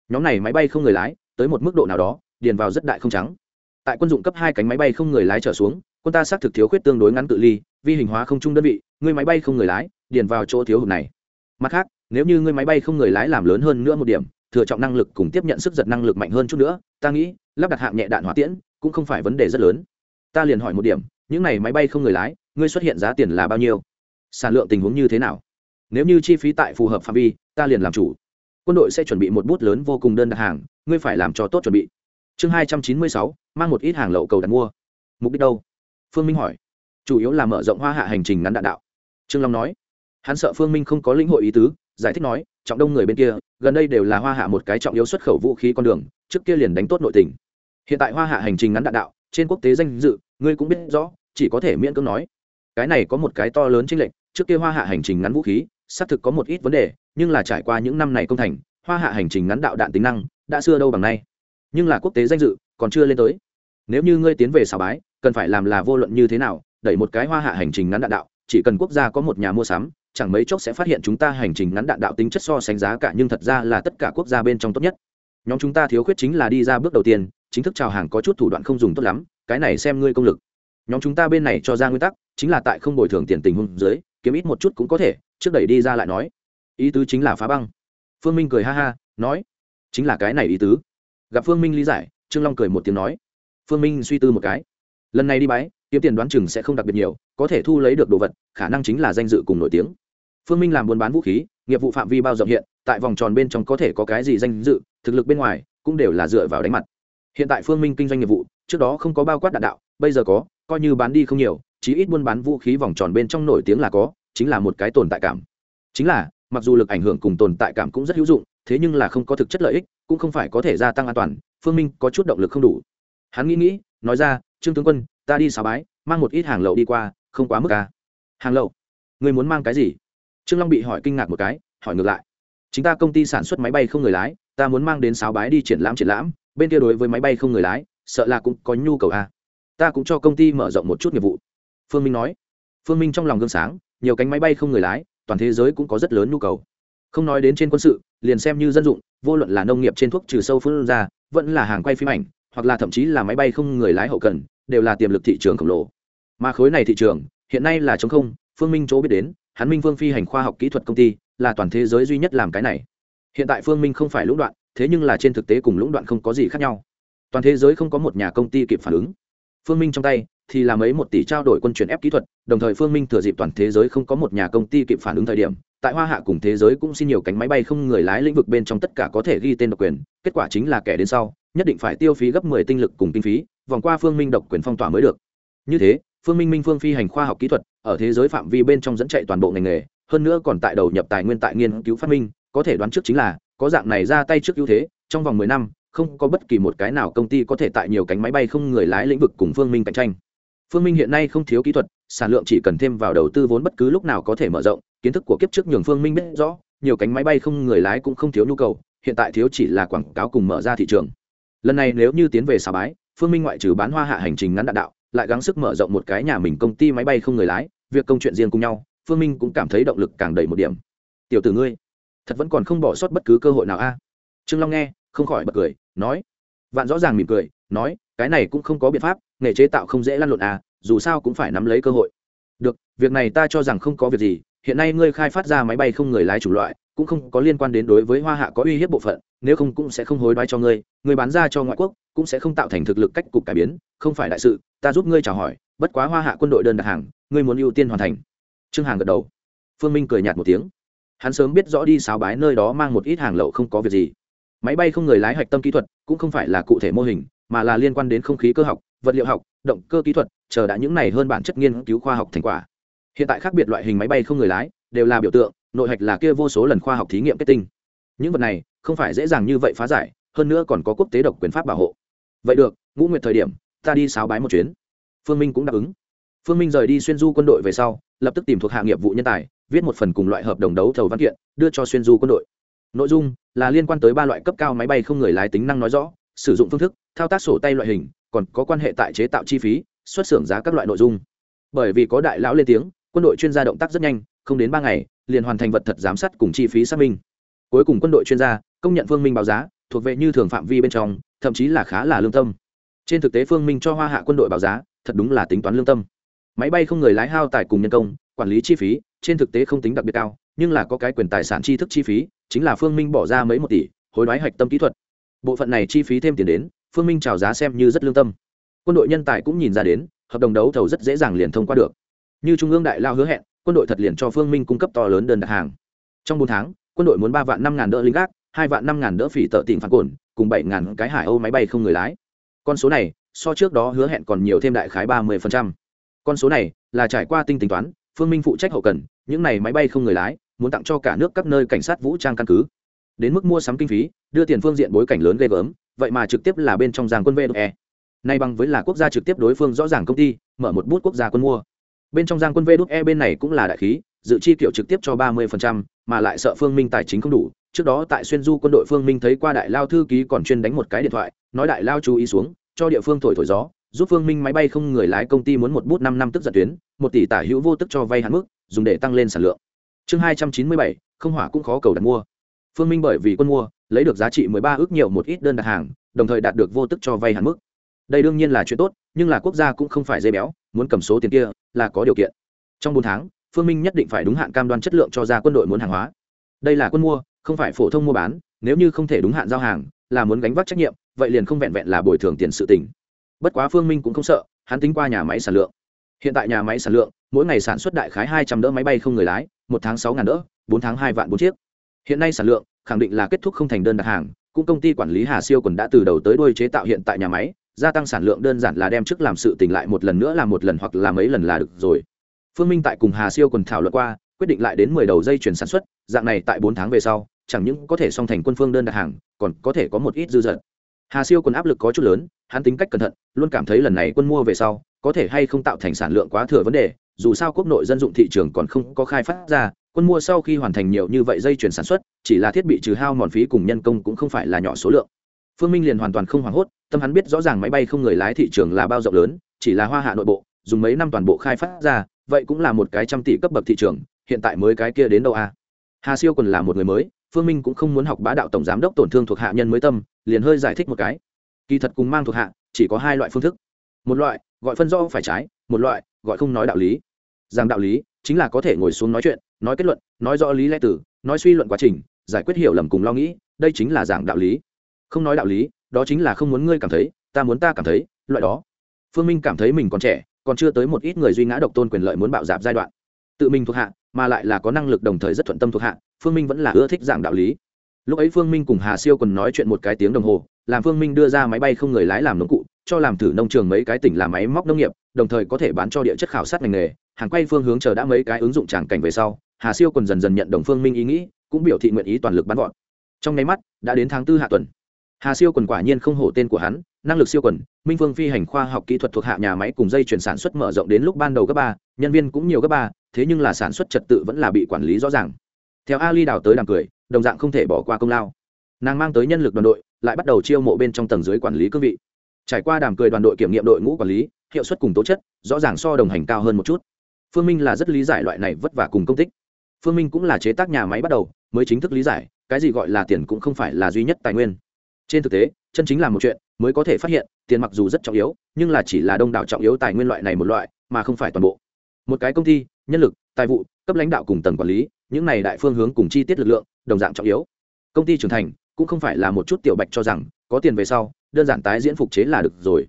Nhóm này máy bay không người lái, tới một mức độ nào đó, điền vào rất đại không trắng tại quân dụng cấp hai cánh máy bay không người lái trở xuống, quân ta xác thực thiếu khuyết tương đối ngắn cự ly, vi hình hóa không chung đơn vị ngươi máy bay không người lái, điền vào chỗ thiếu hụt này. Mặt khác, nếu như ngươi máy bay không người lái làm lớn hơn nữa một điểm, thừa trọng năng lực cùng tiếp nhận sức giật năng lực mạnh hơn chút nữa, ta nghĩ, lắp đặt hạng nhẹ đạn hỏa tiễn cũng không phải vấn đề rất lớn. Ta liền hỏi một điểm, những này máy bay không người lái, ngươi xuất hiện giá tiền là bao nhiêu? Sản lượng tình huống như thế nào? Nếu như chi phí tại phù hợp phạm vi, ta liền làm chủ. Quân đội sẽ chuẩn bị một bút lớn vô cùng đơn đặt hàng, ngươi phải làm cho tốt chuẩn bị chương hai trăm chín mươi sáu, mang một ít hàng lậu cầu đặt mua. Mục đích đâu? Phương minh hỏi. Chủ yếu là mở rộng hoa hạ hành trình ngắn đạn đạo. Trương long nói. Hắn sợ phương minh không có lĩnh hội ý tứ, giải thích nói, trọng đông người bên kia, gần đây đều là hoa hạ một cái trọng yếu xuất khẩu vũ khí con đường, trước kia liền đánh tốt nội tình. Hiện tại hoa hạ hành trình ngắn đạn đạo, trên quốc tế danh dự, ngươi cũng biết rõ, chỉ có thể miễn cưỡng nói. Cái này có một cái to lớn chênh lệch, trước kia hoa hạ hành trình ngắn vũ khí, xác thực có một ít vấn đề, nhưng là trải qua những năm này công thành, hoa hạ hành trình ngắn đạo đạn tính năng, đã xưa đâu bằng nay nhưng là quốc tế danh dự còn chưa lên tới. Nếu như ngươi tiến về xào bái, cần phải làm là vô luận như thế nào, đẩy một cái hoa hạ hành trình ngắn đạn đạo, chỉ cần quốc gia có một nhà mua sắm, chẳng mấy chốc sẽ phát hiện chúng ta hành trình ngắn đạn đạo tính chất so sánh giá cả nhưng thật ra là tất cả quốc gia bên trong tốt nhất. Nhóm chúng ta thiếu khuyết chính là đi ra bước đầu tiên, chính thức chào hàng có chút thủ đoạn không dùng tốt lắm, cái này xem ngươi công lực. Nhóm chúng ta bên này cho ra nguyên tắc, chính là tại không bồi thường tiền tình huống dưới, kiếm ít một chút cũng có thể, trước đẩy đi ra lại nói. Ý tứ chính là phá băng. Phương minh cười ha ha, nói, chính là cái này ý tứ gặp phương minh lý giải, trương long cười một tiếng nói, phương minh suy tư một cái. Lần này đi bái, kiếm tiền đoán chừng sẽ không đặc biệt nhiều, có thể thu lấy được đồ vật, khả năng chính là danh dự cùng nổi tiếng. Phương minh làm buôn bán vũ khí, nghiệp vụ phạm vi bao rộng hiện, tại vòng tròn bên trong có thể có cái gì danh dự, thực lực bên ngoài cũng đều là dựa vào đánh mặt. Hiện tại phương minh kinh doanh nghiệp vụ, trước đó không có bao quát đạn đạo, bây giờ có, coi như bán đi không nhiều, chí ít buôn bán vũ khí vòng tròn bên trong nổi tiếng là có, chính là một cái tồn tại cảm. Chính là, mặc dù lực ảnh hưởng cùng tồn tại cảm cũng rất hữu dụng, thế nhưng là không có thực chất lợi ích cũng không phải có thể gia tăng an toàn, phương minh có chút động lực không đủ. Hắn nghĩ nghĩ, nói ra, trương tướng quân, ta đi xào bái, mang một ít hàng lậu đi qua, không quá mức ca hàng lậu? Người muốn mang cái gì? Trương long bị hỏi kinh ngạc một cái, hỏi ngược lại. Chính ta công ty sản xuất máy bay không người lái, ta muốn mang đến sáo bái đi triển lãm triển lãm, bên kia đối với máy bay không người lái, sợ là cũng có nhu cầu a à. ta cũng cho công ty mở rộng một chút nghiệp vụ. Phương minh nói. Phương minh trong lòng gương sáng, nhiều cánh máy bay không người lái, toàn thế giới cũng có rất lớn nhu cầu. Không nói đến trên quân sự, liền xem như dân dụng vô luận là nông nghiệp trên thuốc trừ sâu phun ra, vẫn là hàng quay phim ảnh, hoặc là thậm chí là máy bay không người lái hậu cần, đều là tiềm lực thị trường khổng lồ. Mà khối này thị trường, hiện nay là chống không, phương minh chỗ biết đến, hắn minh Vương phi hành khoa học kỹ thuật công ty, là toàn thế giới duy nhất làm cái này. Hiện tại phương minh không phải lũng đoạn, thế nhưng là trên thực tế cùng lũng đoạn không có gì khác nhau. Toàn thế giới không có một nhà công ty kịp phản ứng phương minh trong tay thì làm ấy một tỷ trao đổi quân chuyển ép kỹ thuật, đồng thời phương minh thừa dịp toàn thế giới không có một nhà công ty kịp phản ứng thời điểm, tại hoa hạ cùng thế giới cũng xin nhiều cánh máy bay không người lái lĩnh vực bên trong tất cả có thể ghi tên độc quyền, kết quả chính là kẻ đến sau, nhất định phải tiêu phí gấp mười tinh lực cùng kinh phí, vòng qua phương minh độc quyền phong tỏa mới được. Như thế, phương minh minh phương phi hành khoa học kỹ thuật ở thế giới phạm vi bên trong dẫn chạy toàn bộ ngành nghề, hơn nữa còn tại đầu nhập tài nguyên tại nghiên cứu phát minh, có thể đoán trước chính là, có dạng này ra tay trước ưu thế, trong vòng mười năm không có bất kỳ một cái nào công ty có thể tại nhiều cánh máy bay không người lái lĩnh vực cùng phương minh cạnh tranh. Phương minh hiện nay không thiếu kỹ thuật, sản lượng chỉ cần thêm vào đầu tư vốn bất cứ lúc nào có thể mở rộng, kiến thức của kiếp trước nhường phương minh biết rõ, nhiều cánh máy bay không người lái cũng không thiếu nhu cầu, hiện tại thiếu chỉ là quảng cáo cùng mở ra thị trường. Lần này nếu như tiến về xà bái, phương minh ngoại trừ bán hoa hạ hành trình ngắn đạn đạo, lại gắng sức mở rộng một cái nhà mình công ty máy bay không người lái, việc công chuyện riêng cùng nhau, phương minh cũng cảm thấy động lực càng đầy một điểm. Tiểu tử ngươi, thật vẫn còn không bỏ sót bất cứ cơ hội nào a? Trương long nghe không khỏi bật cười, nói, vạn rõ ràng mỉm cười, nói, cái này cũng không có biện pháp, nghề chế tạo không dễ lăn lộn à dù sao cũng phải nắm lấy cơ hội. Được, việc này ta cho rằng không có việc gì, hiện nay ngươi khai phát ra máy bay không người lái chủ loại, cũng không có liên quan đến đối với hoa hạ có uy hiếp bộ phận, nếu không cũng sẽ không hối đoái cho ngươi người bán ra cho ngoại quốc, cũng sẽ không tạo thành thực lực cách cục cải biến, không phải đại sự, ta giúp ngươi chào hỏi, bất quá hoa hạ quân đội đơn đặt hàng, ngươi muốn ưu tiên hoàn thành. Trương hàng gật đầu. Phương minh cười nhạt một tiếng. Hắn sớm biết rõ đi sáo bái nơi đó mang một ít hàng lậu không có việc gì máy bay không người lái hạch tâm kỹ thuật cũng không phải là cụ thể mô hình, mà là liên quan đến không khí cơ học, vật liệu học, động cơ kỹ thuật, chờ đã những này hơn bản chất nghiên cứu khoa học thành quả. Hiện tại khác biệt loại hình máy bay không người lái đều là biểu tượng, nội hạch là kia vô số lần khoa học thí nghiệm kết tinh. Những vật này không phải dễ dàng như vậy phá giải, hơn nữa còn có quốc tế độc quyền pháp bảo hộ. Vậy được, ngũ nguyệt thời điểm, ta đi sáo bái một chuyến. Phương minh cũng đáp ứng. Phương minh rời đi xuyên du quân đội về sau, lập tức tìm thuộc hạ nghiệp vụ nhân tài, viết một phần cùng loại hợp đồng đấu thầu văn kiện, đưa cho xuyên du quân đội. Nội dung là liên quan tới ba loại cấp cao máy bay không người lái tính năng nói rõ, sử dụng phương thức, thao tác sổ tay loại hình, còn có quan hệ tại chế tạo chi phí, xuất xưởng giá các loại nội dung. Bởi vì có đại lão lên tiếng, quân đội chuyên gia động tác rất nhanh, không đến ba ngày, liền hoàn thành vật thật giám sát cùng chi phí xác minh. Cuối cùng quân đội chuyên gia công nhận phương minh báo giá, thuộc về như thường phạm vi bên trong, thậm chí là khá là lương tâm. Trên thực tế phương minh cho hoa hạ quân đội báo giá, thật đúng là tính toán lương tâm. Máy bay không người lái hao tài cùng nhân công, quản lý chi phí, trên thực tế không tính đặc biệt cao, nhưng là có cái quyền tài sản tri thức chi phí chính là phương minh bỏ ra mấy một tỷ, hối đoái hạch tâm kỹ thuật. Bộ phận này chi phí thêm tiền đến, phương minh trào giá xem như rất lương tâm. Quân đội nhân tài cũng nhìn ra đến, hợp đồng đấu thầu rất dễ dàng liền thông qua được. Như trung ương đại lao hứa hẹn, quân đội thật liền cho phương minh cung cấp to lớn đơn đặt hàng. Trong bốn tháng, quân đội muốn ba vạn năm ngàn đỡ lính gác, hai vạn năm ngàn đỡ phỉ tợ tìm phản cồn, cùng bảy ngàn cái hải âu máy bay không người lái. Con số này, so trước đó hứa hẹn còn nhiều thêm đại khái ba mươi con số này là trải qua tinh tính toán, phương minh phụ trách hậu cần, những này máy bay không người lái muốn tặng cho cả nước các nơi cảnh sát vũ trang căn cứ. Đến mức mua sắm kinh phí, đưa tiền phương diện bối cảnh lớn ghê gớm, vậy mà trực tiếp là bên trong giang quân ve nay bằng với là quốc gia trực tiếp đối phương rõ ràng công ty, mở một bút quốc gia quân mua. Bên trong giang quân ve e bên này cũng là đại khí, dự chi kiểu trực tiếp cho ba mươi mà lại sợ phương minh tài chính không đủ. Trước đó tại xuyên du quân đội phương minh thấy qua đại lao thư ký còn chuyên đánh một cái điện thoại, nói đại lao chú ý xuống, cho địa phương thổi thổi gió, giúp phương minh máy bay không người lái công ty muốn một bút năm năm tức giật tuyến, một tỷ tả hữu vô tức cho vay hạn mức, dùng để tăng lên sản lượng chương hai trăm chín mươi bảy, không hỏa cũng khó cầu đặt mua. Phương minh bởi vì quân mua, lấy được giá trị mười ba ước nhiều một ít đơn đặt hàng, đồng thời đạt được vô tức cho vay hạn mức. Đây đương nhiên là chuyện tốt, nhưng là quốc gia cũng không phải dây béo, muốn cầm số tiền kia là có điều kiện. Trong bốn tháng, phương minh nhất định phải đúng hạn cam đoan chất lượng cho ra quân đội muốn hàng hóa. Đây là quân mua, không phải phổ thông mua bán, nếu như không thể đúng hạn giao hàng, là muốn gánh vác trách nhiệm, vậy liền không vẹn vẹn là bồi thường tiền sự tỉnh bất quá phương minh cũng không sợ, hắn tính qua nhà máy sản lượng. Hiện tại nhà máy sản lượng, mỗi ngày sản xuất đại khái hai trăm đỡ máy bay không người lái một tháng sáu ngàn đỡ, bốn tháng hai vạn bốn chiếc. Hiện nay sản lượng khẳng định là kết thúc không thành đơn đặt hàng, cũng công ty quản lý hà siêu còn đã từ đầu tới đuôi chế tạo hiện tại nhà máy, gia tăng sản lượng đơn giản là đem trước làm sự tỉnh lại một lần nữa làm một lần hoặc là mấy lần là được rồi. Phương minh tại cùng hà siêu còn thảo luận qua, quyết định lại đến mười đầu dây chuyển sản xuất, dạng này tại bốn tháng về sau, chẳng những có thể song thành quân phương đơn đặt hàng, còn có thể có một ít dư dật. Hà siêu còn áp lực có chút lớn, hắn tính cách cẩn thận, luôn cảm thấy lần này quân mua về sau, có thể hay không tạo thành sản lượng quá thừa vấn đề dù sao quốc nội dân dụng thị trường còn không có khai phát ra, quân mua sau khi hoàn thành nhiều như vậy dây chuyển sản xuất, chỉ là thiết bị trừ hao mòn phí cùng nhân công cũng không phải là nhỏ số lượng. Phương minh liền hoàn toàn không hoảng hốt, tâm hắn biết rõ ràng máy bay không người lái thị trường là bao rộng lớn, chỉ là hoa hạ nội bộ, dùng mấy năm toàn bộ khai phát ra, vậy cũng là một cái trăm tỷ cấp bậc thị trường, hiện tại mới cái kia đến đâu à? Hà siêu còn là một người mới, phương minh cũng không muốn học bá đạo tổng giám đốc tổn thương thuộc hạ nhân mới tâm, liền hơi giải thích một cái. Kỳ thật cùng mang thuộc hạ, chỉ có hai loại phương thức. Một loại gọi phân do phải trái một loại gọi không nói đạo lý. Rằng đạo lý chính là có thể ngồi xuống nói chuyện nói kết luận nói rõ lý lẽ từ, nói suy luận quá trình giải quyết hiểu lầm cùng lo nghĩ đây chính là giảng đạo lý. Không nói đạo lý đó chính là không muốn ngươi cảm thấy ta muốn ta cảm thấy loại đó. Phương minh cảm thấy mình còn trẻ còn chưa tới một ít người duy ngã độc tôn quyền lợi muốn bạo dạp giai đoạn. Tự mình thuộc hạ mà lại là có năng lực đồng thời rất thuận tâm thuộc hạ phương minh vẫn là ưa thích giảng đạo lý. Lúc ấy phương minh cùng hà siêu còn nói chuyện một cái tiếng đồng hồ làm phương minh đưa ra máy bay không người lái làm nông cụ cho làm thử nông trường mấy cái tỉnh làm máy móc nông nghiệp, đồng thời có thể bán cho địa chất khảo sát ngành nghề. Hàng quay phương hướng chờ đã mấy cái ứng dụng tràng cảnh về sau, hà siêu còn dần dần nhận đồng phương minh ý nghĩ, cũng biểu thị nguyện ý toàn lực bắn gọn. Trong nháy mắt, đã đến tháng tư hạ tuần. Hà siêu quần quả nhiên không hổ tên của hắn, năng lực siêu quần, minh phương phi hành khoa học kỹ thuật thuộc hạ nhà máy cùng dây chuyển sản xuất mở rộng đến lúc ban đầu cấp ba, nhân viên cũng nhiều cấp ba, thế nhưng là sản xuất trật tự vẫn là bị quản lý rõ ràng. Theo ali đào tới đàm cười, đồng dạng không thể bỏ qua công lao. Nàng mang tới nhân lực đoàn đội, lại bắt đầu chiêu mộ bên trong tầng dưới quản lý cương vị trải qua đàm cười đoàn đội kiểm nghiệm đội ngũ quản lý, hiệu suất cùng tố chất, rõ ràng so đồng hành cao hơn một chút. Phương minh là rất lý giải loại này vất vả cùng công tích. Phương minh cũng là chế tác nhà máy bắt đầu, mới chính thức lý giải, cái gì gọi là tiền cũng không phải là duy nhất tài nguyên. Trên thực tế, chân chính là một chuyện, mới có thể phát hiện, tiền mặc dù rất trọng yếu, nhưng là chỉ là đông đảo trọng yếu tài nguyên loại này một loại, mà không phải toàn bộ. Một cái công ty, nhân lực, tài vụ, cấp lãnh đạo cùng tầng quản lý, những này đại phương hướng cùng chi tiết lực lượng, đồng dạng trọng yếu. Công ty trưởng thành, cũng không phải là một chút tiểu bạch cho rằng có tiền về sau, đơn giản tái diễn phục chế là được rồi.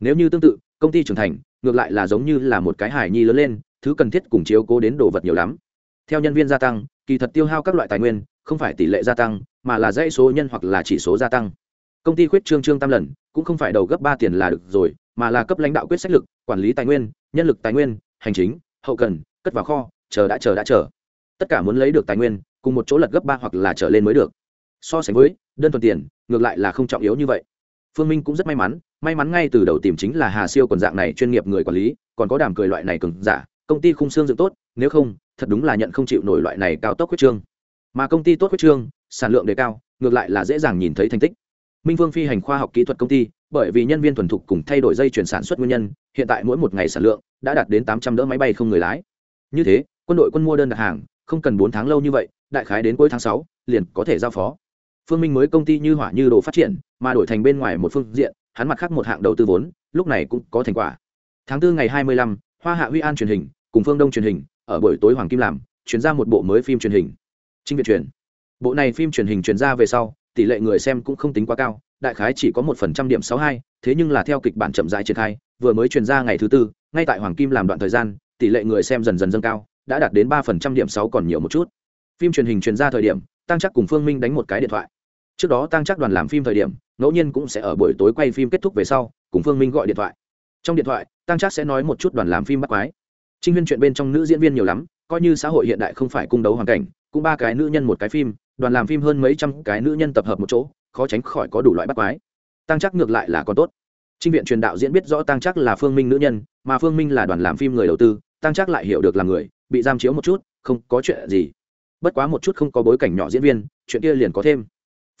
Nếu như tương tự, công ty trưởng thành, ngược lại là giống như là một cái hài nhi lớn lên, thứ cần thiết cùng chiếu cố đến đồ vật nhiều lắm. Theo nhân viên gia tăng, kỳ thật tiêu hao các loại tài nguyên, không phải tỷ lệ gia tăng, mà là dãy số nhân hoặc là chỉ số gia tăng. Công ty khuyết trương trương tam lần, cũng không phải đầu gấp ba tiền là được rồi, mà là cấp lãnh đạo quyết sách lực, quản lý tài nguyên, nhân lực tài nguyên, hành chính, hậu cần, cất vào kho, chờ đã chờ đã chờ. Tất cả muốn lấy được tài nguyên, cùng một chỗ lật gấp ba hoặc là trở lên mới được. So sánh với, đơn thuần tiền ngược lại là không trọng yếu như vậy. Phương minh cũng rất may mắn may mắn ngay từ đầu tìm chính là hà siêu còn dạng này chuyên nghiệp người quản lý, còn có đàm cười loại này cứng giả, công ty khung xương dựng tốt, nếu không, thật đúng là nhận không chịu nổi loại này cao tốc huyết trương. Mà công ty tốt huyết trương, sản lượng đề cao, ngược lại là dễ dàng nhìn thấy thành tích. Minh vương phi hành khoa học kỹ thuật công ty, bởi vì nhân viên thuần thục cùng thay đổi dây chuyển sản xuất nguyên nhân, hiện tại mỗi một ngày sản lượng đã đạt đến tám trăm đỡ máy bay không người lái. Như thế, quân đội quân mua đơn đặt hàng, không cần bốn tháng lâu như vậy, đại khái đến cuối tháng sáu, liền có thể giao phó phương minh mới công ty như hỏa như đồ phát triển mà đổi thành bên ngoài một phương diện hắn mặt khác một hạng đầu tư vốn lúc này cũng có thành quả. Tháng tư ngày 25, hoa hạ huy an truyền hình cùng phương đông truyền hình ở buổi tối hoàng kim làm chuyển ra một bộ mới phim truyền hình. Trinh việt truyền bộ này phim truyền hình truyền ra về sau tỷ lệ người xem cũng không tính quá cao đại khái chỉ có một phần trăm điểm sáu hai thế nhưng là theo kịch bản chậm rãi triển khai vừa mới truyền ra ngày thứ tư ngay tại hoàng kim làm đoạn thời gian tỷ lệ người xem dần dần dâng cao đã đạt đến ba phần trăm điểm sáu còn nhiều một chút. Phim truyền hình truyền ra thời điểm tăng chắc cùng phương minh đánh một cái điện thoại. Trước đó tăng chắc đoàn làm phim thời điểm, ngẫu nhiên cũng sẽ ở buổi tối quay phim kết thúc về sau, cùng phương minh gọi điện thoại. Trong điện thoại tăng chắc sẽ nói một chút đoàn làm phim bắt quái. Trinh huyên chuyện bên trong nữ diễn viên nhiều lắm, coi như xã hội hiện đại không phải cung đấu hoàn cảnh, cũng ba cái nữ nhân một cái phim, đoàn làm phim hơn mấy trăm cái nữ nhân tập hợp một chỗ, khó tránh khỏi có đủ loại bắt quái. Tăng chắc ngược lại là còn tốt. Trinh viện truyền đạo diễn biết rõ tăng chắc là phương minh nữ nhân, mà phương minh là đoàn làm phim người đầu tư tăng chắc lại hiểu được là người, bị giam chiếu một chút, không có chuyện gì bất quá một chút không có bối cảnh nhỏ diễn viên, chuyện kia liền có thêm.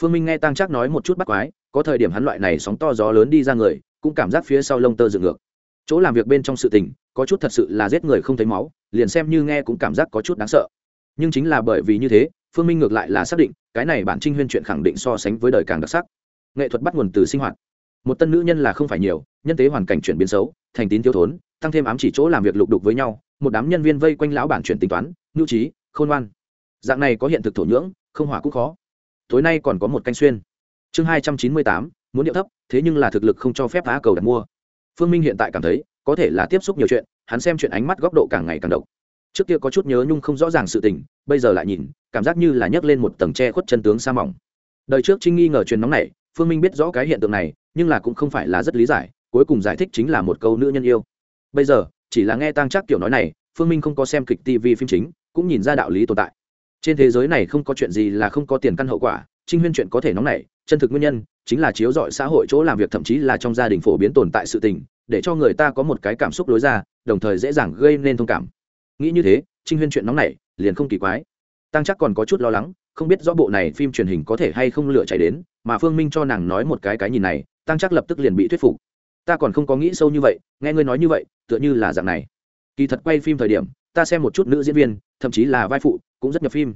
Phương minh nghe tăng chắc nói một chút bắt quái, có thời điểm hắn loại này sóng to gió lớn đi ra người, cũng cảm giác phía sau lông tơ dựng ngược. Chỗ làm việc bên trong sự tình, có chút thật sự là giết người không thấy máu, liền xem như nghe cũng cảm giác có chút đáng sợ. Nhưng chính là bởi vì như thế, phương minh ngược lại là xác định, cái này bản trinh huyên chuyện khẳng định so sánh với đời càng đặc sắc. Nghệ thuật bắt nguồn từ sinh hoạt. Một tân nữ nhân là không phải nhiều, nhân tế hoàn cảnh chuyển biến xấu, thành tín thiếu thốn, tăng thêm ám chỉ chỗ làm việc lục đục với nhau, một đám nhân viên vây quanh lão bản chuyển tính toán, nhu trí, khôn ngoan dạng này có hiện thực thổ nhưỡng, không hỏa cũng khó. Tối nay còn có một canh xuyên. Chương hai trăm chín mươi tám, muốn điệu thấp, thế nhưng là thực lực không cho phép phá cầu đặt mua. Phương minh hiện tại cảm thấy, có thể là tiếp xúc nhiều chuyện, hắn xem chuyện ánh mắt góc độ càng ngày càng độc. Trước kia có chút nhớ nhung không rõ ràng sự tình, bây giờ lại nhìn, cảm giác như là nhấc lên một tầng tre khuất chân tướng sa mỏng. Đời trước trinh nghi ngờ truyền nóng này, phương minh biết rõ cái hiện tượng này, nhưng là cũng không phải là rất lý giải, cuối cùng giải thích chính là một câu nữ nhân yêu. Bây giờ, chỉ là nghe tăng chắc kiểu nói này, phương minh không có xem kịch tv phim chính, cũng nhìn ra đạo lý tồn tại trên thế giới này không có chuyện gì là không có tiền căn hậu quả trinh huyên chuyện có thể nóng nảy, chân thực nguyên nhân chính là chiếu dọi xã hội chỗ làm việc thậm chí là trong gia đình phổ biến tồn tại sự tình để cho người ta có một cái cảm xúc lối ra đồng thời dễ dàng gây nên thông cảm. Nghĩ như thế trinh huyên chuyện nóng nảy liền không kỳ quái. Tăng chắc còn có chút lo lắng không biết rõ bộ này phim truyền hình có thể hay không lựa chạy đến mà phương minh cho nàng nói một cái cái nhìn này tăng chắc lập tức liền bị thuyết phục. Ta còn không có nghĩ sâu như vậy nghe ngươi nói như vậy tựa như là dạng này. Kỳ thật quay phim thời điểm ta xem một chút nữ diễn viên thậm chí là vai phụ cũng rất nhập phim.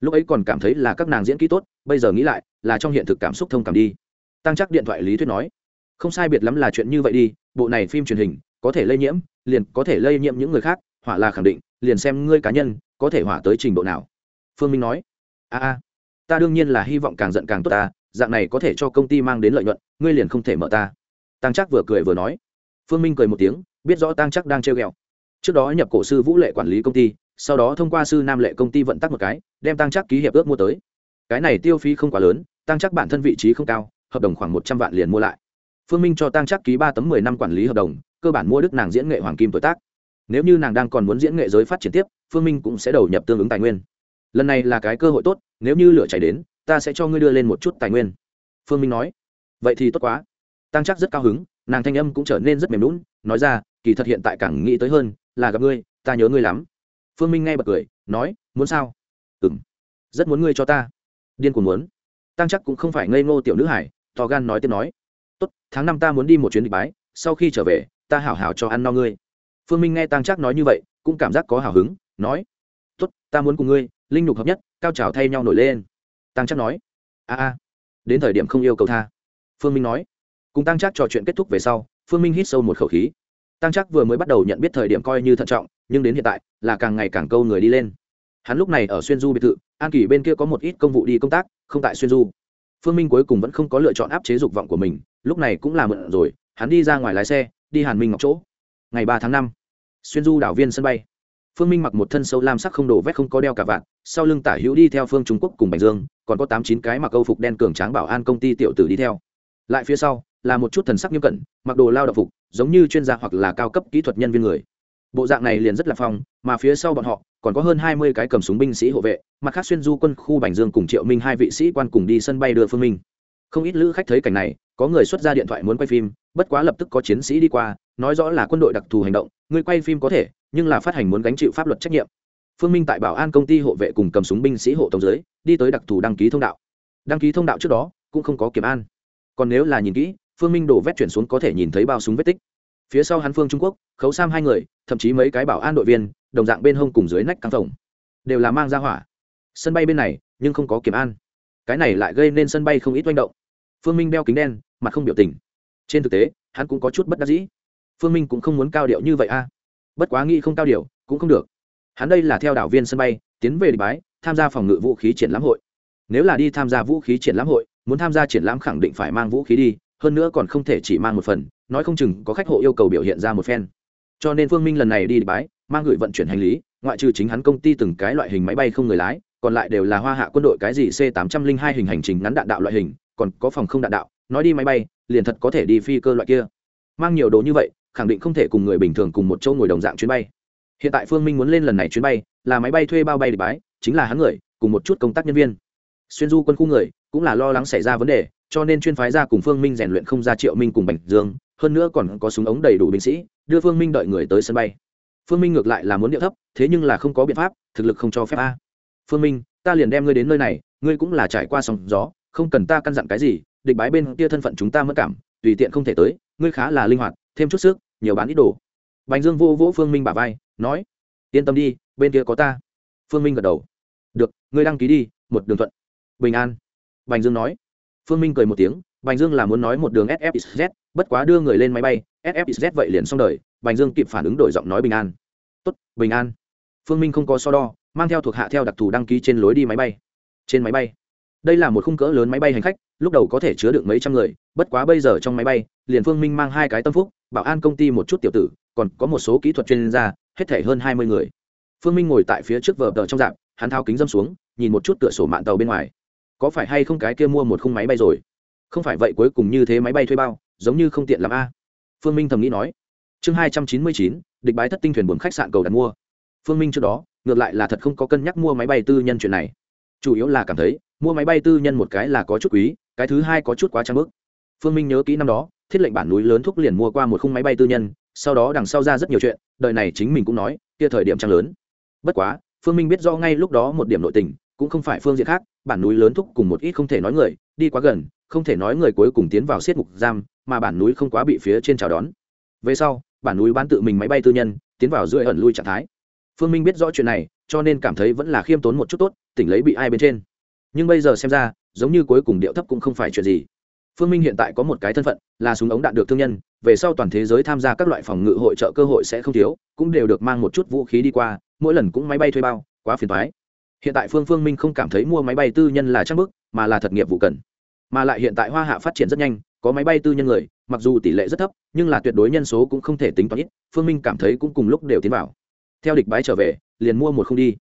Lúc ấy còn cảm thấy là các nàng diễn kỹ tốt, bây giờ nghĩ lại, là trong hiện thực cảm xúc thông cảm đi. Tăng chắc điện thoại lý thuyết nói, không sai biệt lắm là chuyện như vậy đi, bộ này phim truyền hình, có thể lây nhiễm, liền có thể lây nhiễm những người khác, hỏa là khẳng định, liền xem ngươi cá nhân, có thể hỏa tới trình độ nào. Phương minh nói, a a, ta đương nhiên là hy vọng càng giận càng tốt ta, dạng này có thể cho công ty mang đến lợi nhuận, ngươi liền không thể mở ta. Tăng chắc vừa cười vừa nói. Phương minh cười một tiếng, biết rõ tăng chắc đang trêu ghẹo. Trước đó nhập cổ sư vũ lệ quản lý công ty sau đó thông qua sư nam lệ công ty vận tắc một cái, đem tăng chắc ký hiệp ước mua tới. Cái này tiêu phí không quá lớn, tăng chắc bản thân vị trí không cao, hợp đồng khoảng một trăm vạn liền mua lại. Phương minh cho tăng chắc ký ba tấm mười năm quản lý hợp đồng, cơ bản mua đức nàng diễn nghệ hoàng kim tuổi tác. Nếu như nàng đang còn muốn diễn nghệ giới phát triển tiếp, phương minh cũng sẽ đầu nhập tương ứng tài nguyên. Lần này là cái cơ hội tốt, nếu như lửa chảy đến, ta sẽ cho ngươi đưa lên một chút tài nguyên. Phương minh nói. Vậy thì tốt quá. Tăng chắc rất cao hứng, nàng thanh âm cũng trở nên rất mềm lún nói ra, kỳ thật hiện tại càng nghĩ tới hơn, là gặp ngươi, ta nhớ ngươi lắm phương minh nghe bật cười, nói, muốn sao? Ừ m rất muốn ngươi cho ta. Điên cuồng muốn. Tăng chắc cũng không phải ngây ngô tiểu nữ hải to gan nói tiếp nói, tốt, tháng năm ta muốn đi một chuyến địch bái, sau khi trở về, ta hảo hảo cho ăn no ngươi. Phương minh nghe tăng chắc nói như vậy, cũng cảm giác có hào hứng, nói, tốt, ta muốn cùng ngươi, linh nhục hợp nhất, cao trào thay nhau nổi lên. Tăng chắc nói, a a, đến thời điểm không yêu cầu tha. Phương minh nói, cùng tăng chắc trò chuyện kết thúc về sau, phương minh hít sâu một khẩu khí. Tăng chắc vừa mới bắt đầu nhận biết thời điểm coi như thận trọng nhưng đến hiện tại, là càng ngày càng câu người đi lên. Hắn lúc này ở xuyên du biệt thự, an kỳ bên kia có một ít công vụ đi công tác, không tại xuyên du. Phương minh cuối cùng vẫn không có lựa chọn áp chế dục vọng của mình, lúc này cũng là mượn rồi, hắn đi ra ngoài lái xe, đi hàn minh ngọc chỗ. Ngày ba tháng năm, xuyên du đảo viên sân bay. Phương minh mặc một thân sâu lam sắc không đổ vét không có đeo cả vạn sau lưng tả hữu đi theo phương trung quốc cùng bạch dương, còn có tám chín cái mặc câu phục đen cường tráng bảo an công ty tiểu tử đi theo. Lại phía sau, là một chút thần sắc nghiêm cẩn, mặc đồ lao động phục, giống như chuyên gia hoặc là cao cấp kỹ thuật nhân viên người bộ dạng này liền rất là phong, mà phía sau bọn họ, còn có hơn hai mươi cái cầm súng binh sĩ hộ vệ, mặt khác xuyên du quân khu bành dương cùng triệu minh hai vị sĩ quan cùng đi sân bay đưa phương minh. Không ít lữ khách thấy cảnh này, có người xuất ra điện thoại muốn quay phim, bất quá lập tức có chiến sĩ đi qua, nói rõ là quân đội đặc thù hành động, người quay phim có thể, nhưng là phát hành muốn gánh chịu pháp luật trách nhiệm. Phương minh tại bảo an công ty hộ vệ cùng cầm súng binh sĩ hộ tổng giới, đi tới đặc thù đăng ký thông đạo. Đăng ký thông đạo trước đó, cũng không có kiểm an. Còn nếu là nhìn kỹ, phương minh đổ vét chuyển xuống có thể nhìn thấy bao súng vết tích phía sau hắn phương trung quốc, khấu sam hai người, thậm chí mấy cái bảo an đội viên, đồng dạng bên hông cùng dưới nách căng phòng đều là mang ra hỏa. Sân bay bên này, nhưng không có kiểm an. Cái này lại gây nên sân bay không ít manh động. Phương minh đeo kính đen, mặt không biểu tình. Trên thực tế, hắn cũng có chút bất đắc dĩ. Phương minh cũng không muốn cao điệu như vậy a. À. Bất quá nghĩ không cao điệu, cũng không được. Hắn đây là theo đảo viên sân bay, tiến về địch bái tham gia phòng ngự vũ khí triển lãm hội. Nếu là đi tham gia vũ khí triển lãm hội, muốn tham gia triển lãm khẳng định phải mang vũ khí đi, hơn nữa còn không thể chỉ mang một phần nói không chừng có khách hộ yêu cầu biểu hiện ra một phen. Cho nên phương minh lần này đi địch bái, mang gửi vận chuyển hành lý, ngoại trừ chính hắn công ty từng cái loại hình máy bay không người lái, còn lại đều là hoa hạ quân đội cái gì c 802 hình hành trình ngắn đạn đạo loại hình, còn có phòng không đạn đạo, nói đi máy bay, liền thật có thể đi phi cơ loại kia. Mang nhiều đồ như vậy, khẳng định không thể cùng người bình thường cùng một chỗ ngồi đồng dạng chuyến bay. Hiện tại phương minh muốn lên lần này chuyến bay, là máy bay thuê bao bay địch bái, chính là hắn người, cùng một chút công tác nhân viên. Xuyên du quân khu người, cũng là lo lắng xảy ra vấn đề, cho nên chuyên phái ra cùng phương minh rèn luyện không ra triệu minh cùng bành dương hơn nữa còn có súng ống đầy đủ binh sĩ, đưa phương minh đợi người tới sân bay. Phương minh ngược lại là muốn điệu thấp, thế nhưng là không có biện pháp, thực lực không cho phép a. Phương minh, ta liền đem ngươi đến nơi này, ngươi cũng là trải qua sóng gió, không cần ta căn dặn cái gì, địch bái bên kia thân phận chúng ta mất cảm, tùy tiện không thể tới, ngươi khá là linh hoạt, thêm chút sức, nhiều bán ít đồ. Bành dương vô vỗ phương minh bà vai, nói, yên tâm đi, bên kia có ta. Phương minh gật đầu. Được, ngươi đăng ký đi, một đường thuận. Bình an. Bành dương nói. Phương minh cười một tiếng, bành dương là muốn nói một đường sfxz bất quá đưa người lên máy bay sfxz vậy liền xong đời, bành dương kịp phản ứng đổi giọng nói bình an. Tốt, bình an. Phương minh không có so đo, mang theo thuộc hạ theo đặc thù đăng ký trên lối đi máy bay. Trên máy bay. Đây là một khung cỡ lớn máy bay hành khách, lúc đầu có thể chứa được mấy trăm người, bất quá bây giờ trong máy bay, liền phương minh mang hai cái tâm phúc, bảo an công ty một chút tiểu tử, còn có một số kỹ thuật chuyên gia, hết thể hơn hai mươi người. Phương minh ngồi tại phía trước vờ tờ trong dạp hắn thao kính dâm xuống, nhìn một chút cửa sổ mạng tàu bên ngoài. Có phải hay không cái kia mua một khung máy bay rồi? Không phải vậy cuối cùng như thế máy bay thuê bao? Giống như không tiện làm a. Phương minh thầm nghĩ nói. Chương hai trăm chín mươi chín, địch bái thất tinh thuyền buồn khách sạn cầu đặt mua. Phương minh trước đó, ngược lại là thật không có cân nhắc mua máy bay tư nhân chuyện này. Chủ yếu là cảm thấy, mua máy bay tư nhân một cái là có chút quý, cái thứ hai có chút quá trang bức. Phương minh nhớ kỹ năm đó, thiết lệnh bản núi lớn thúc liền mua qua một khung máy bay tư nhân, sau đó đằng sau ra rất nhiều chuyện, đời này chính mình cũng nói, kia thời điểm trang lớn. Bất quá, phương minh biết do ngay lúc đó một điểm nội tình, cũng không phải phương diện khác, bản núi lớn thúc cùng một ít không thể nói người, đi quá gần không thể nói người cuối cùng tiến vào siết ngục giam, mà bản núi không quá bị phía trên chào đón. Về sau, bản núi bán tự mình máy bay tư nhân, tiến vào rưỡi ẩn lui trạng thái. Phương minh biết rõ chuyện này, cho nên cảm thấy vẫn là khiêm tốn một chút tốt, tỉnh lấy bị ai bên trên. Nhưng bây giờ xem ra, giống như cuối cùng điệu thấp cũng không phải chuyện gì. Phương minh hiện tại có một cái thân phận, là súng ống đạn được thương nhân, về sau toàn thế giới tham gia các loại phòng ngự hội trợ cơ hội sẽ không thiếu, cũng đều được mang một chút vũ khí đi qua, mỗi lần cũng máy bay thuê bao, quá phiền thoái hiện tại phương phương minh không cảm thấy mua máy bay tư nhân là trang bức, mà là thật nghiệp vụ cần mà lại hiện tại hoa hạ phát triển rất nhanh, có máy bay tư nhân người, mặc dù tỷ lệ rất thấp, nhưng là tuyệt đối nhân số cũng không thể tính toán ít, phương minh cảm thấy cũng cùng lúc đều tiến vào. Theo địch bái trở về, liền mua một không đi.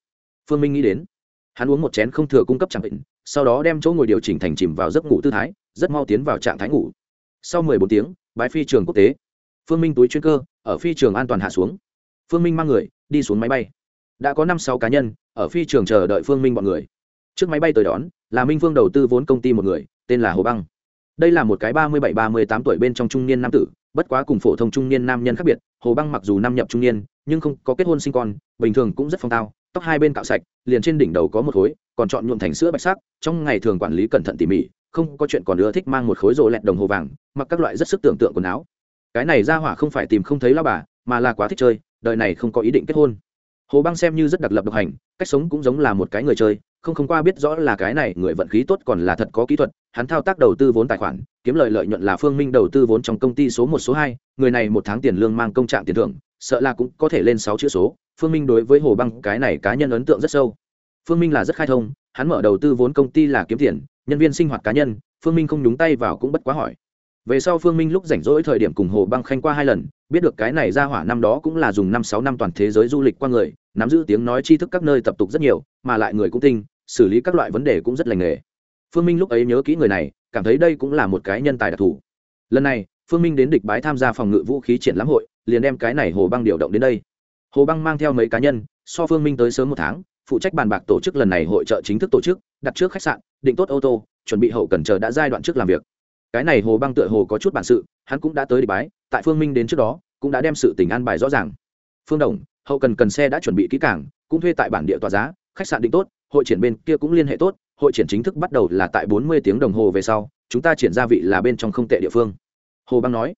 Phương minh nghĩ đến, hắn uống một chén không thừa cung cấp chẳng định, sau đó đem chỗ ngồi điều chỉnh thành chìm vào giấc ngủ tư thái, rất mau tiến vào trạng thái ngủ. Sau mười bốn tiếng, bái phi trường quốc tế. Phương minh túi chuyên cơ, ở phi trường an toàn hạ xuống. Phương minh mang người, đi xuống máy bay. Đã có năm sáu cá nhân, ở phi trường chờ đợi phương minh b ọ n người. Trước máy bay tới đón, là minh phương đầu tư vốn công ty một người tên là hồ băng. Đây là một cái ba mươi bảy, ba mươi tám tuổi bên trong trung niên nam tử, bất quá cùng phổ thông trung niên nam nhân khác biệt, hồ băng mặc dù năm nhập trung niên, nhưng không có kết hôn sinh con, bình thường cũng rất phong tao, tóc hai bên cạo sạch, liền trên đỉnh đầu có một khối, còn chọn nhuộm thành sữa bạch sắc, trong ngày thường quản lý cẩn thận tỉ mỉ, không có chuyện còn ưa thích mang một khối rồ lẹt đồng hồ vàng, mặc các loại rất sức tưởng tượng quần áo. Cái này ra hỏa không phải tìm không thấy lao bà, mà là quá thích chơi, đời này không có ý định kết hôn. Hồ băng xem như rất đặc lập độc hành, cách sống cũng giống là một cái người chơi không không qua biết rõ là cái này, người vận khí tốt còn là thật có kỹ thuật, hắn thao tác đầu tư vốn tài khoản, kiếm lợi lợi nhuận là phương minh đầu tư vốn trong công ty số một, số hai, người này một tháng tiền lương mang công trạng tiền thưởng, sợ là cũng có thể lên sáu chữ số, phương minh đối với hồ băng cái này cá nhân ấn tượng rất sâu. Phương minh là rất khai thông, hắn mở đầu tư vốn công ty là kiếm tiền, nhân viên sinh hoạt cá nhân, phương minh không nhúng tay vào cũng bất quá hỏi. Về sau phương minh lúc rảnh rỗi thời điểm cùng hồ băng khanh qua hai lần, biết được cái này ra hỏa năm đó cũng là dùng năm sáu năm toàn thế giới du lịch qua người, nắm giữ tiếng nói tri thức các nơi tập tục rất nhiều, mà lại người cũng tinh xử lý các loại vấn đề cũng rất lành nghề. Phương minh lúc ấy nhớ kỹ người này, cảm thấy đây cũng là một cái nhân tài đặc thù. Lần này, phương minh đến địch bái tham gia phòng ngự vũ khí triển lãm hội, liền đem cái này hồ băng điều động đến đây. Hồ băng mang theo mấy cá nhân, so phương minh tới sớm một tháng, phụ trách bàn bạc tổ chức lần này hội trợ chính thức tổ chức, đặt trước khách sạn, định tốt ô tô, chuẩn bị hậu cần chờ đã giai đoạn trước làm việc. Cái này hồ băng tựa hồ có chút bản sự, hắn cũng đã tới địch bái, tại phương minh đến trước đó, cũng đã đem sự tình an bài rõ ràng. Phương đồng, hậu cần cần xe đã chuẩn bị kỹ cảng cũng thuê tại bản địa tòa giá, khách sạn định tốt hội triển bên kia cũng liên hệ tốt, hội triển chính thức bắt đầu là tại bốn mươi tiếng đồng hồ về sau, chúng ta triển gia vị là bên trong không tệ địa phương. Hồ băng nói.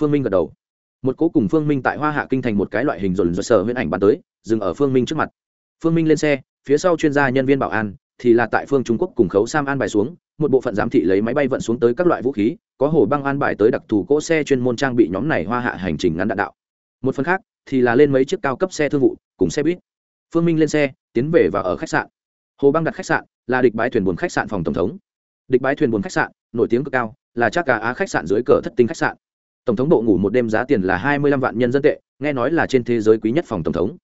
Phương minh gật đầu. Một cố cùng phương minh tại hoa hạ kinh thành một cái loại hình dồn dồn sở huyễn ảnh bắn tới, dừng ở phương minh trước mặt. Phương minh lên xe, phía sau chuyên gia nhân viên bảo an, thì là tại phương trung quốc cùng khấu sam an bài xuống, một bộ phận giám thị lấy máy bay vận xuống tới các loại vũ khí, có hồ băng an bài tới đặc thù cỗ xe chuyên môn trang bị nhóm này hoa hạ hành trình ngắn đạn đạo. Một phần khác, thì là lên mấy chiếc cao cấp xe thương vụ, cùng xe buýt. Phương minh lên xe, tiến về và ở khách sạn hồ băng đặt khách sạn, là địch bái thuyền buồn khách sạn phòng tổng thống. Địch bái thuyền buồn khách sạn, nổi tiếng cực cao, là chắc cả á khách sạn dưới cờ thất tinh khách sạn. Tổng thống bộ ngủ một đêm giá tiền là hai mươi lăm vạn nhân dân tệ, nghe nói là trên thế giới quý nhất phòng tổng thống.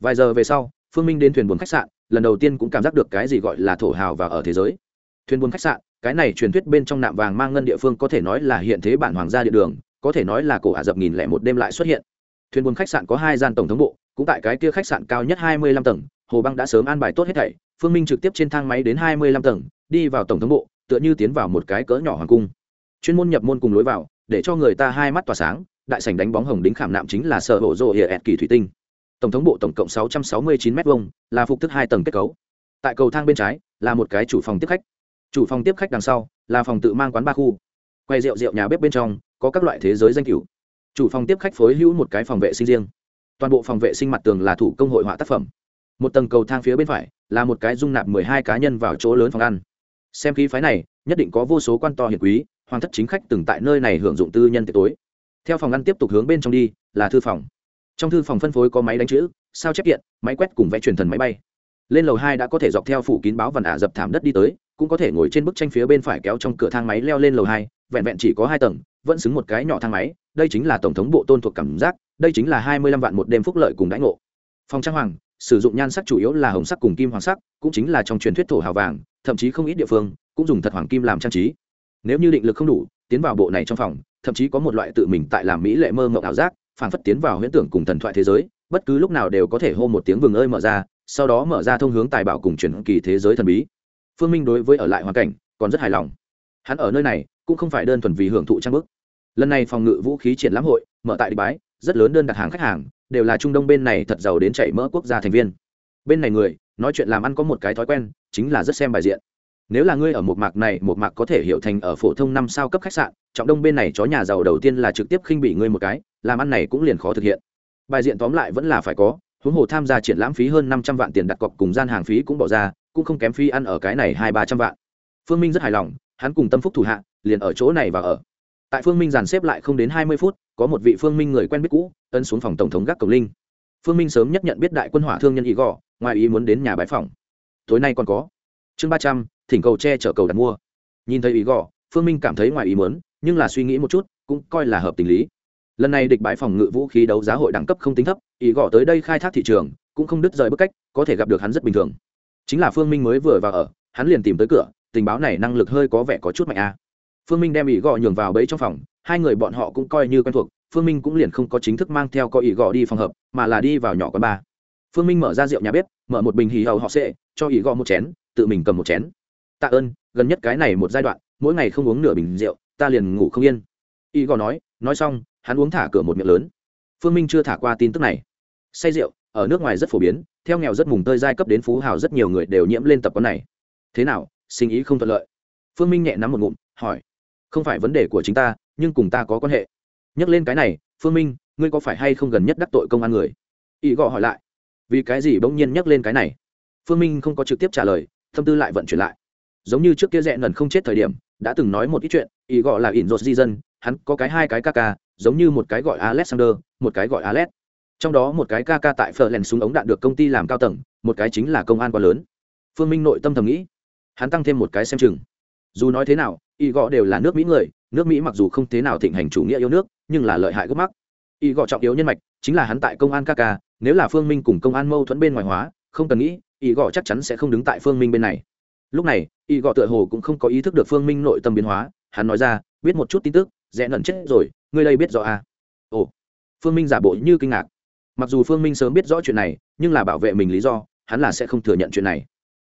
Vài giờ về sau, phương minh đến thuyền buồn khách sạn, lần đầu tiên cũng cảm giác được cái gì gọi là thổ hào và ở thế giới. Thuyền buồn khách sạn, cái này truyền thuyết bên trong nạm vàng mang ngân địa phương có thể nói là hiện thế bản hoàng gia địa đường, có thể nói là cổ ả rập nghìn lẻ một đêm lại xuất hiện. Thuyền buồn khách sạn có hai gian tổng thống bộ, cũng tại cái kia khách sạn cao nhất hai mươi lăm tầng, hồ băng đã sớm an bài tốt hết thảy phương minh trực tiếp trên thang máy đến hai mươi lăm tầng, đi vào tổng thống bộ, tựa như tiến vào một cái cỡ nhỏ hoàng cung. Chuyên môn nhập môn cùng lối vào, để cho người ta hai mắt tỏa sáng, đại sảnh đánh bóng hồng đính khảm nạm chính là sở hổ rộ hiệ ẹt kỳ thủy tinh. Tổng thống bộ tổng cộng sáu trăm sáu mươi chín m hai là phục thức hai tầng kết cấu. Tại cầu thang bên trái, là một cái chủ phòng tiếp khách. Chủ phòng tiếp khách đằng sau, là phòng tự mang quán ba khu. Quay rượu rượu nhà bếp bên trong, có các loại thế giới danh cửu. Chủ phòng tiếp khách phối hữu một cái phòng vệ sinh riêng. Toàn bộ phòng vệ sinh mặt tường là thủ công hội họa tác phẩm. Một tầng cầu thang phía bên phải là một cái dung nạp mười hai cá nhân vào chỗ lớn phòng ăn. Xem khí phái này, nhất định có vô số quan to hiền quý, hoàng thất chính khách từng tại nơi này hưởng dụng tư nhân tiệc tối. Theo phòng ăn tiếp tục hướng bên trong đi, là thư phòng. Trong thư phòng phân phối có máy đánh chữ, sao chép điện máy quét cùng vẽ truyền thần máy bay. Lên lầu hai đã có thể dọc theo phủ kín báo vằn ả dập thảm đất đi tới, cũng có thể ngồi trên bức tranh phía bên phải kéo trong cửa thang máy leo lên lầu hai, vẹn vẹn chỉ có hai tầng, vẫn xứng một cái nhỏ thang máy, đây chính là tổng thống bộ tôn thuộc cảm giác, đây chính là hai mươi lăm vạn một đêm phúc lợi cùng đãi ngộ. Phòng trang hoàng sử dụng nhan sắc chủ yếu là hồng sắc cùng kim hoàng sắc, cũng chính là trong truyền thuyết thổ hào vàng, thậm chí không ít địa phương cũng dùng thật hoàng kim làm trang trí. Nếu như định lực không đủ, tiến vào bộ này trong phòng, thậm chí có một loại tự mình tại làm mỹ lệ mơ mộng ảo giác phản phất tiến vào huyễn tưởng cùng thần thoại thế giới, bất cứ lúc nào đều có thể hô một tiếng vừng ơi mở ra, sau đó mở ra thông hướng tài bảo cùng truyền kỳ thế giới thần bí. Phương minh đối với ở lại hoàn cảnh còn rất hài lòng. Hắn ở nơi này cũng không phải đơn thuần vì hưởng thụ trang bức. Lần này phòng ngự vũ khí triển lãm hội, mở tại đi bái rất lớn đơn đặt hàng khách hàng đều là trung đông bên này thật giàu đến chảy mỡ quốc gia thành viên. Bên này người, nói chuyện làm ăn có một cái thói quen, chính là rất xem bài diện. Nếu là ngươi ở một mạc này, một mạc có thể hiểu thành ở phổ thông năm sao cấp khách sạn, trọng đông bên này chó nhà giàu đầu tiên là trực tiếp khinh bị ngươi một cái, làm ăn này cũng liền khó thực hiện. Bài diện tóm lại vẫn là phải có, huống hồ tham gia triển lãm phí hơn năm trăm vạn tiền đặt cọc cùng gian hàng phí cũng bỏ ra, cũng không kém phí ăn ở cái này hai ba trăm vạn. Phương minh rất hài lòng, hắn cùng tâm phúc thủ hạ, liền ở chỗ này và ở tại phương minh dàn xếp lại không đến hai mươi phút, có một vị phương minh người quen biết cũ, ấn xuống phòng tổng thống gác cổng linh. Phương minh sớm nhất nhận biết đại quân hỏa thương nhân ý gò ngoài ý muốn đến nhà bãi phòng. Tối nay còn có. Chương ba trăm, thỉnh cầu che chở cầu đặt mua. Nhìn thấy ý gò phương minh cảm thấy ngoài ý muốn, nhưng là suy nghĩ một chút, cũng coi là hợp tình lý. Lần này địch bãi phòng ngự vũ khí đấu giá hội đẳng cấp không tính thấp ý gò tới đây khai thác thị trường, cũng không đứt rời bức cách, có thể gặp được hắn rất bình thường. Chính là phương minh mới vừa vào ở, hắn liền tìm tới cửa, tình báo này năng lực hơi có vẻ có chút mạnh a phương minh đem ỷ gọ nhường vào bẫy trong phòng, hai người bọn họ cũng coi như quen thuộc, phương minh cũng liền không có chính thức mang theo có ỷ gọ đi phòng hợp, mà là đi vào nhỏ quán bar. Phương minh mở ra rượu nhà bếp, mở một bình hì hầu họ sệ, cho ỷ gọ một chén, tự mình cầm một chén. Tạ ơn, gần nhất cái này một giai đoạn, mỗi ngày không uống nửa bình rượu, ta liền ngủ không yên. Ỷ gọ nói nói xong, hắn uống thả cửa một miệng lớn. Phương minh chưa thả qua tin tức này. Say rượu, ở nước ngoài rất phổ biến, theo nghèo rất mùng tơi giai cấp đến phú hào rất nhiều người đều nhiễm lên tập quán này. Thế nào, sinh ý không thuận lợi? Phương minh nhẹ nắm một ngụm, hỏi không phải vấn đề của chính ta, nhưng cùng ta có quan hệ. Nhắc lên cái này, phương minh, ngươi có phải hay không gần nhất đắc tội công an người? Ý gọ hỏi lại. Vì cái gì bỗng nhiên nhắc lên cái này? Phương minh không có trực tiếp trả lời, tâm tư lại vận chuyển lại. Giống như trước kia rẽ nần không chết thời điểm, đã từng nói một ít chuyện ý gọ là ỉn rột di dân, hắn có cái hai cái ca ca, giống như một cái gọi alexander, một cái gọi alex. Trong đó một cái ca ca tại phở lèn súng ống đạn được công ty làm cao tầng, một cái chính là công an quá lớn. Phương minh nội tâm thầm nghĩ. Hắn tăng thêm một cái xem chừng dù nói thế nào, y gọ đều là nước mỹ người, nước mỹ mặc dù không thế nào thịnh hành chủ nghĩa yêu nước, nhưng là lợi hại gốc mắc. Y gọ trọng yếu nhân mạch chính là hắn tại công an ca ca, nếu là phương minh cùng công an mâu thuẫn bên ngoài hóa, không cần nghĩ, y gọ chắc chắn sẽ không đứng tại phương minh bên này. Lúc này, y gọ tựa hồ cũng không có ý thức được phương minh nội tâm biến hóa, hắn nói ra, biết một chút tin tức, rẽ nẩn chết rồi, ngươi đây biết rõ à? ồ, phương minh giả bộ như kinh ngạc. Mặc dù phương minh sớm biết rõ chuyện này, nhưng là bảo vệ mình lý do, hắn là sẽ không thừa nhận chuyện này.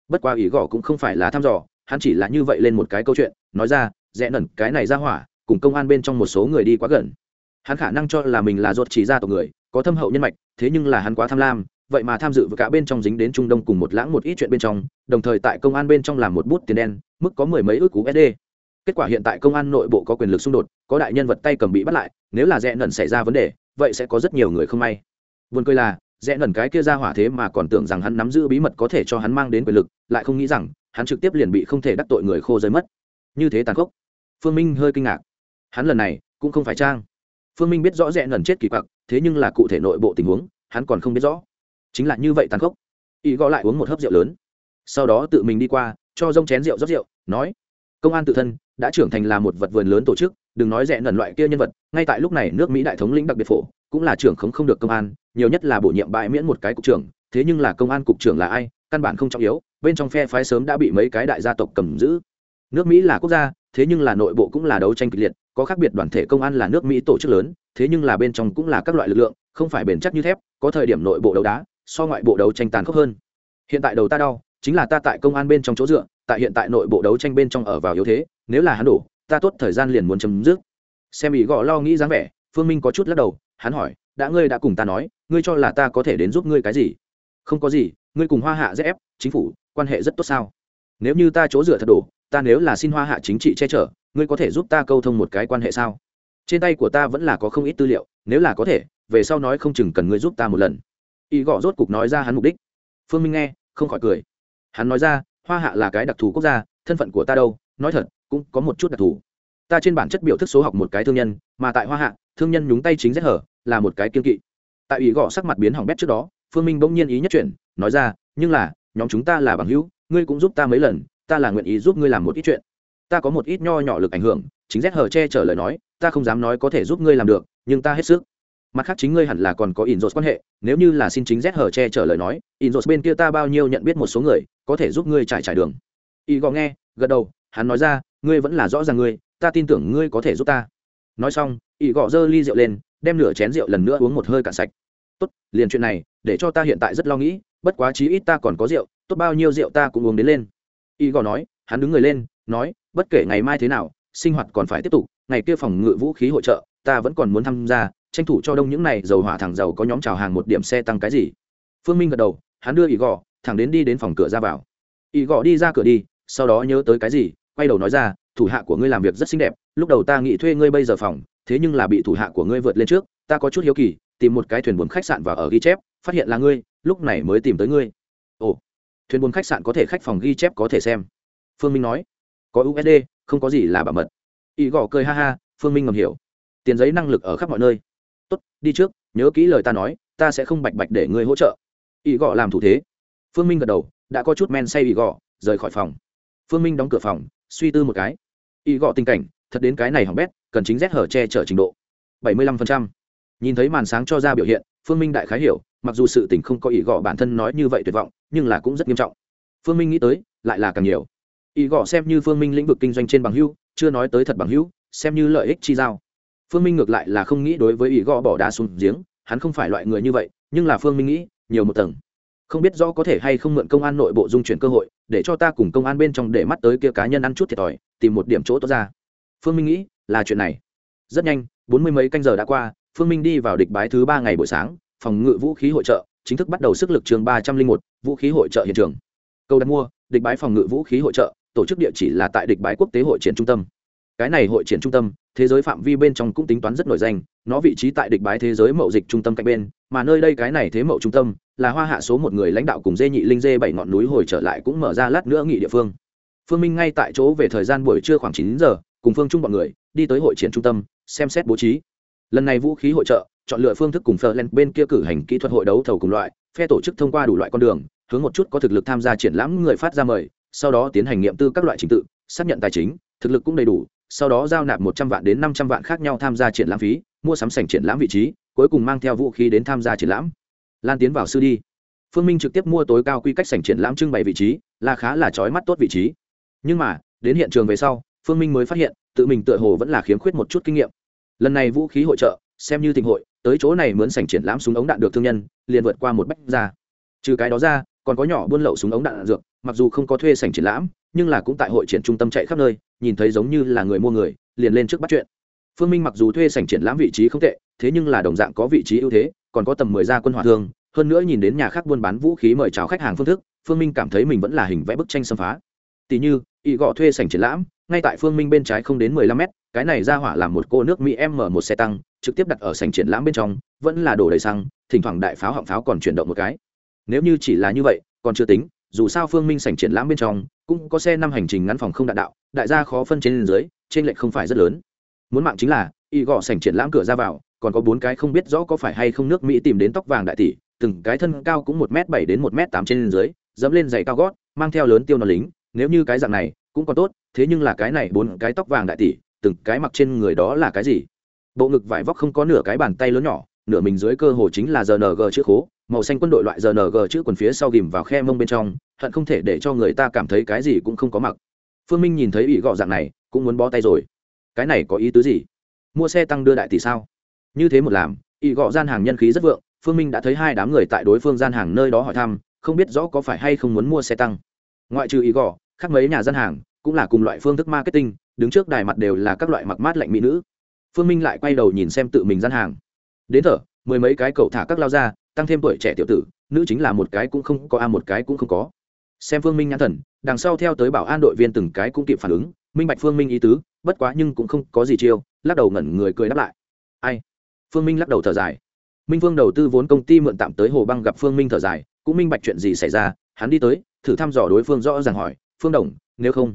Bất qua ý gõ cũng không phải là thăm dò hắn chỉ là như vậy lên một cái câu chuyện nói ra rẽ nẩn cái này ra hỏa cùng công an bên trong một số người đi quá gần. Hắn khả năng cho là mình là ruột chỉ ra tộc người có thâm hậu nhân mạch thế nhưng là hắn quá tham lam vậy mà tham dự với cả bên trong dính đến trung đông cùng một lãng một ít chuyện bên trong đồng thời tại công an bên trong làm một bút tiền đen mức có mười mấy ước cú sd kết quả hiện tại công an nội bộ có quyền lực xung đột có đại nhân vật tay cầm bị bắt lại nếu là rẽ nẩn xảy ra vấn đề vậy sẽ có rất nhiều người không may. Vườn cười là, rẽ nần cái kia ra hỏa thế mà còn tưởng rằng hắn nắm giữ bí mật có thể cho hắn mang đến quyền lực, lại không nghĩ rằng hắn trực tiếp liền bị không thể đắc tội người khô rơi mất. Như thế tàn khốc. Phương Minh hơi kinh ngạc. Hắn lần này cũng không phải trang. Phương Minh biết rõ rẽ nần chết kỳ quặc, thế nhưng là cụ thể nội bộ tình huống, hắn còn không biết rõ. Chính là như vậy tàn khốc. Y gõ lại uống một hớp rượu lớn. Sau đó tự mình đi qua, cho rông chén rượu rót rượu, nói: "Công an tự thân đã trưởng thành là một vật vườn lớn tổ chức, đừng nói rẽ nần loại kia nhân vật, ngay tại lúc này nước Mỹ đại thống lĩnh đặc biệt phổ, cũng là trưởng không không được công an nhiều nhất là bổ nhiệm bãi miễn một cái cục trưởng thế nhưng là công an cục trưởng là ai căn bản không trọng yếu, bên trong phe phái sớm đã bị mấy cái đại gia tộc cầm giữ. Nước mỹ là quốc gia, thế nhưng là nội bộ cũng là đấu tranh kịch liệt, có khác biệt đoàn thể công an là nước mỹ tổ chức lớn, thế nhưng là bên trong cũng là các loại lực lượng, không phải bền chắc như thép, có thời điểm nội bộ đấu đá, so ngoại bộ đấu tranh tàn khốc hơn. Hiện tại đầu ta đau, chính là ta tại công an bên trong chỗ dựa, tại hiện tại nội bộ đấu tranh bên trong ở vào yếu thế, nếu là hắn đổ, ta tốt thời gian liền muốn chấm dứt. Xem ý gõ lo nghĩ dáng vẻ, phương minh có chút lắc đầu, hắn hỏi, đã ngươi đã cùng ta nói, ngươi cho là ta có thể đến giúp ngươi cái gì? Không có gì, ngươi cùng hoa hạ dễ ép, chính phủ, quan hệ rất tốt sao? Nếu như ta chỗ dựa thật đủ, ta nếu là xin hoa hạ chính trị che chở, ngươi có thể giúp ta câu thông một cái quan hệ sao? Trên tay của ta vẫn là có không ít tư liệu, nếu là có thể, về sau nói không chừng cần ngươi giúp ta một lần. Y gõ rốt cục nói ra hắn mục đích. Phương minh nghe, không khỏi cười. Hắn nói ra, hoa hạ là cái đặc thù quốc gia, thân phận của ta đâu, nói thật, cũng có một chút đặc thù. Ta trên bản chất biểu thức số học một cái thương nhân, mà tại hoa hạ, thương nhân nhúng tay chính rất hở là một cái kiên kỵ. Tại ủy gõ sắc mặt biến hỏng bét trước đó phương minh bỗng nhiên ý nhất chuyện nói ra, nhưng là, nhóm chúng ta là bằng hữu, ngươi cũng giúp ta mấy lần, ta là nguyện ý giúp ngươi làm một ít chuyện. Ta có một ít nho nhỏ lực ảnh hưởng, chính rét hờ che chở lời nói, ta không dám nói có thể giúp ngươi làm được, nhưng ta hết sức. Mặt khác chính ngươi hẳn là còn có in quan hệ, nếu như là xin chính rét hờ che chở lời nói in bên kia ta bao nhiêu nhận biết một số người, có thể giúp ngươi trải trải đường. Y gò nghe, gật đầu, hắn nói ra, ngươi vẫn là rõ ràng ngươi, ta tin tưởng ngươi có thể giúp ta. Nói xong, y gò giơ ly rượu lên, đem nửa chén rượu lần nữa uống một hơi cạn sạch tốt, liền chuyện này, để cho ta hiện tại rất lo nghĩ, bất quá chí ít ta còn có rượu, tốt bao nhiêu rượu ta cũng uống đến lên. Y gò nói, hắn đứng người lên, nói, bất kể ngày mai thế nào, sinh hoạt còn phải tiếp tục, ngày kia phòng ngự vũ khí hội trợ, ta vẫn còn muốn tham gia, tranh thủ cho đông những này dầu hỏa thẳng dầu có nhóm chào hàng một điểm xe tăng cái gì. Phương minh gật đầu, hắn đưa y gò thẳng đến đi đến phòng cửa ra vào. Y gò đi ra cửa đi, sau đó nhớ tới cái gì, quay đầu nói ra, thủ hạ của ngươi làm việc rất xinh đẹp, lúc đầu ta nghĩ thuê ngươi bây giờ phòng, thế nhưng là bị thủ hạ của ngươi vượt lên trước, ta có chút hiếu kỳ tìm một cái thuyền buồm khách sạn và ở ghi chép, phát hiện là ngươi, lúc này mới tìm tới ngươi. Ồ, thuyền buồm khách sạn có thể khách phòng ghi chép có thể xem. Phương minh nói, có usd không có gì là bảo mật. Y gõ cười ha ha, phương minh ngầm hiểu. Tiền giấy năng lực ở khắp mọi nơi. Tốt, đi trước, nhớ kỹ lời ta nói, ta sẽ không bạch bạch để ngươi hỗ trợ. Y gõ làm thủ thế. Phương minh gật đầu, đã có chút men say y gõ, rời khỏi phòng. Phương minh đóng cửa phòng, suy tư một cái. Y gõ tình cảnh, thật đến cái này hỏng bét, cần chính rét hở che chở trình độ. 75% nhìn thấy màn sáng cho ra biểu hiện, phương minh đại khái hiểu, mặc dù sự tình không có ý gõ bản thân nói như vậy tuyệt vọng, nhưng là cũng rất nghiêm trọng. Phương minh nghĩ tới, lại là càng nhiều. Ý gõ xem như phương minh lĩnh vực kinh doanh trên bằng hữu, chưa nói tới thật bằng hữu, xem như lợi ích chi giao. Phương minh ngược lại là không nghĩ đối với ý gõ bỏ đá xuống giếng, hắn không phải loại người như vậy, nhưng là phương minh nghĩ, nhiều một tầng. Không biết rõ có thể hay không mượn công an nội bộ dung chuyển cơ hội, để cho ta cùng công an bên trong để mắt tới kia cá nhân ăn chút thiệt thòi, tìm một điểm chỗ tốt ra. Phương minh nghĩ, là chuyện này. Rất nhanh, bốn mươi mấy canh giờ đã qua phương minh đi vào địch bái thứ ba ngày buổi sáng, phòng ngự vũ khí hội trợ, chính thức bắt đầu sức lực trường ba trăm linh một, vũ khí hội trợ hiện trường. Câu đặt mua, địch bái phòng ngự vũ khí hội trợ, tổ chức địa chỉ là tại địch bái quốc tế hội triển trung tâm. Cái này hội triển trung tâm, thế giới phạm vi bên trong cũng tính toán rất nổi danh, nó vị trí tại địch bái thế giới mậu dịch trung tâm cạnh bên, mà nơi đây cái này thế mậu trung tâm, là hoa hạ số một người lãnh đạo cùng dê nhị linh dê bảy ngọn núi hồi trở lại cũng mở ra lát nữa nghị địa phương. Phương minh ngay tại chỗ về thời gian buổi trưa khoảng chín giờ, cùng phương trung bọn người, đi tới hội triển trung tâm, xem xét bố trí lần này vũ khí hội trợ, chọn lựa phương thức cùng phờ len bên kia cử hành kỹ thuật hội đấu thầu cùng loại, phe tổ chức thông qua đủ loại con đường, hướng một chút có thực lực tham gia triển lãm người phát ra mời, sau đó tiến hành nghiệm tư các loại trình tự, xác nhận tài chính, thực lực cũng đầy đủ, sau đó giao nạp một trăm vạn đến năm trăm vạn khác nhau tham gia triển lãm phí, mua sắm sảnh triển lãm vị trí, cuối cùng mang theo vũ khí đến tham gia triển lãm. Lan tiến vào sư đi. Phương minh trực tiếp mua tối cao quy cách sảnh triển lãm trưng bày vị trí, là khá là trói mắt tốt vị trí. Nhưng mà, đến hiện trường về sau, phương minh mới phát hiện, tự mình tựa hồ vẫn là khiếm khuyết một chút kinh nghiệm lần này vũ khí hội trợ xem như tình hội tới chỗ này mướn sảnh triển lãm súng ống đạn được thương nhân liền vượt qua một bách ra. Trừ cái đó ra còn có nhỏ buôn lậu súng ống đạn, đạn dược mặc dù không có thuê sảnh triển lãm nhưng là cũng tại hội triển trung tâm chạy khắp nơi nhìn thấy giống như là người mua người liền lên trước bắt chuyện. Phương minh mặc dù thuê sảnh triển lãm vị trí không tệ thế nhưng là đồng dạng có vị trí ưu thế còn có tầm mười gia quân hỏa thương hơn nữa nhìn đến nhà khác buôn bán vũ khí mời chào khách hàng phương thức phương minh cảm thấy mình vẫn là hình vẽ bức tranh xâm phá. Tỷ như ý gõ thuê sảnh triển lãm ngay tại phương minh bên trái không đến mười lăm mét cái này ra hỏa làm một cô nước mỹ m một xe tăng, trực tiếp đặt ở sảnh triển lãm bên trong, vẫn là đổ đầy xăng, thỉnh thoảng đại pháo họng pháo còn chuyển động một cái. Nếu như chỉ là như vậy, còn chưa tính, dù sao phương minh sảnh triển lãm bên trong, cũng có xe năm hành trình ngắn phòng không đạn đạo, đại gia khó phân trên dưới, trên lệch không phải rất lớn. Muốn mạng chính là, y gọ sảnh triển lãm cửa ra vào, còn có bốn cái không biết rõ có phải hay không nước mỹ tìm đến tóc vàng đại tỷ, từng cái thân cao cũng một m bảy đến một m tám trên dưới, dẫm lên giày cao gót, mang theo lớn tiêu nó lính, nếu như cái dạng này, cũng còn tốt, thế nhưng là cái này bốn cái tóc vàng đại tỷ từng cái mặc trên người đó là cái gì? Bộ ngực vải vóc không có nửa cái bàn tay lớn nhỏ, nửa mình dưới cơ hồ chính là rng chữ khố, màu xanh quân đội loại rng chữ quần phía sau ghìm vào khe mông bên trong, hận không thể để cho người ta cảm thấy cái gì cũng không có mặc. Phương minh nhìn thấy ỷ gọ dạng này, cũng muốn bó tay rồi. Cái này có ý tứ gì? Mua xe tăng đưa đại tỷ sao? Như thế một làm, ỷ gọ gian hàng nhân khí rất vượng, phương minh đã thấy hai đám người tại đối phương gian hàng nơi đó hỏi thăm, không biết rõ có phải hay không muốn mua xe tăng. Ngoại trừ ỷ gọ, khác mấy nhà gian hàng, cũng là cùng loại phương thức marketing đứng trước đài mặt đều là các loại mặc mát lạnh mỹ nữ. Phương minh lại quay đầu nhìn xem tự mình gian hàng. Đến thở, mười mấy cái cậu thả các lao ra, tăng thêm tuổi trẻ tiểu tử, nữ chính là một cái cũng không có, a một cái cũng không có. Xem phương minh nhãn thần, đằng sau theo tới bảo an đội viên từng cái cũng kịp phản ứng, minh bạch phương minh ý tứ, bất quá nhưng cũng không có gì chiêu, lắc đầu ngẩn người cười đáp lại. Ai? Phương minh lắc đầu thở dài. Minh phương đầu tư vốn công ty mượn tạm tới hồ băng gặp phương minh thở dài, cũng minh bạch chuyện gì xảy ra, hắn đi tới, thử thăm dò đối phương rõ ràng hỏi, phương đồng, nếu không?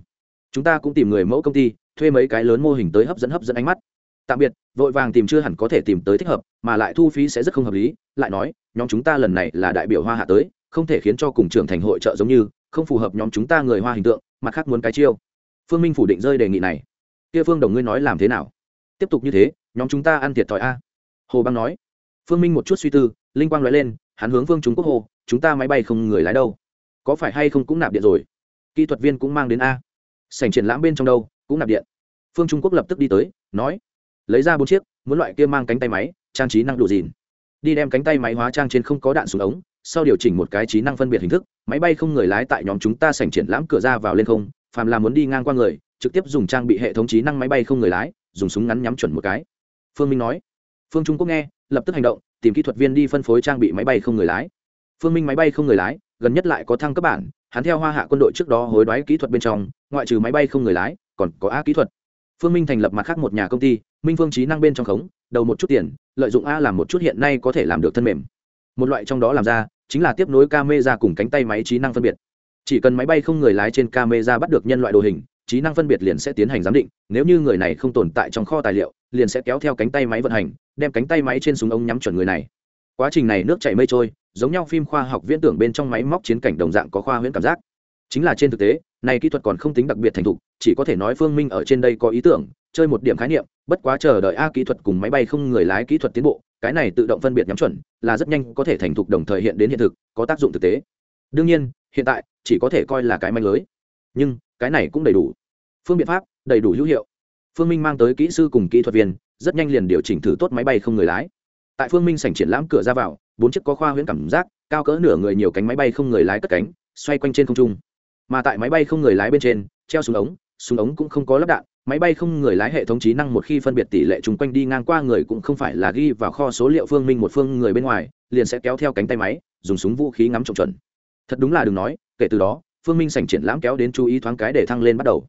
Chúng ta cũng tìm người mẫu công ty, thuê mấy cái lớn mô hình tới hấp dẫn hấp dẫn ánh mắt. Tạm biệt, vội vàng tìm chưa hẳn có thể tìm tới thích hợp, mà lại thu phí sẽ rất không hợp lý, lại nói, nhóm chúng ta lần này là đại biểu hoa hạ tới, không thể khiến cho cùng trưởng thành hội trợ giống như, không phù hợp nhóm chúng ta người hoa hình tượng, mặt khác muốn cái chiêu. Phương minh phủ định rơi đề nghị này. Kia phương đồng ngươi nói làm thế nào? Tiếp tục như thế, nhóm chúng ta ăn thiệt thòi a. Hồ băng nói. Phương minh một chút suy tư, linh quang nói lên, hắn hướng phương trung quốc hồ chúng ta máy bay không người lái đâu. Có phải hay không cũng nạp điện rồi? Kỹ thuật viên cũng mang đến a sảnh triển lãm bên trong đâu, cũng nạp điện. Phương trung quốc lập tức đi tới, nói, lấy ra bốn chiếc, muốn loại kia mang cánh tay máy, trang trí năng đủ dìn đi đem cánh tay máy hóa trang trên không có đạn xuống ống, sau điều chỉnh một cái trí năng phân biệt hình thức, máy bay không người lái tại nhóm chúng ta sảnh triển lãm cửa ra vào lên không, phàm là muốn đi ngang qua người, trực tiếp dùng trang bị hệ thống trí năng máy bay không người lái, dùng súng ngắn nhắm chuẩn một cái. Phương minh nói, phương trung quốc nghe, lập tức hành động, tìm kỹ thuật viên đi phân phối trang bị máy bay không người lái. Phương minh máy bay không người lái, gần nhất lại có thăng cấp bản, hắn theo hoa hạ quân đội trước đó hối đoái kỹ thuật bên trong ngoại trừ máy bay không người lái, còn có a kỹ thuật. Phương minh thành lập mặt khác một nhà công ty, minh phương trí năng bên trong khống, đầu một chút tiền, lợi dụng a làm một chút hiện nay có thể làm được thân mềm. Một loại trong đó làm ra, chính là tiếp nối camera cùng cánh tay máy trí năng phân biệt. Chỉ cần máy bay không người lái trên camera bắt được nhân loại đồ hình, trí năng phân biệt liền sẽ tiến hành giám định, nếu như người này không tồn tại trong kho tài liệu, liền sẽ kéo theo cánh tay máy vận hành, đem cánh tay máy trên súng ống nhắm chuẩn người này. Quá trình này nước chảy mây trôi, giống nhau phim khoa học viễn tưởng bên trong máy móc chiến cảnh đồng dạng có khoa huyễn cảm giác. Chính là trên thực tế này kỹ thuật còn không tính đặc biệt thành thục, chỉ có thể nói phương minh ở trên đây có ý tưởng, chơi một điểm khái niệm, bất quá chờ đợi a kỹ thuật cùng máy bay không người lái kỹ thuật tiến bộ, cái này tự động phân biệt nhắm chuẩn, là rất nhanh có thể thành thục đồng thời hiện đến hiện thực, có tác dụng thực tế. Đương nhiên, hiện tại, chỉ có thể coi là cái manh lưới. Nhưng, cái này cũng đầy đủ. Phương biện pháp, đầy đủ hữu hiệu. Phương minh mang tới kỹ sư cùng kỹ thuật viên, rất nhanh liền điều chỉnh thử tốt máy bay không người lái. Tại phương minh sảnh triển lãm cửa ra vào, bốn chiếc có khoa huyễn cảm giác, cao cỡ nửa người nhiều cánh máy bay không người lái cất cánh, xoay quanh trên không trung mà tại máy bay không người lái bên trên, treo súng ống súng ống cũng không có lắp đạn, máy bay không người lái hệ thống trí năng một khi phân biệt tỷ lệ chung quanh đi ngang qua người cũng không phải là ghi vào kho số liệu phương minh một phương người bên ngoài, liền sẽ kéo theo cánh tay máy, dùng súng vũ khí ngắm trộm chuẩn. Thật đúng là đừng nói, kể từ đó, phương minh sành triển lãm kéo đến chú ý thoáng cái để thăng lên bắt đầu.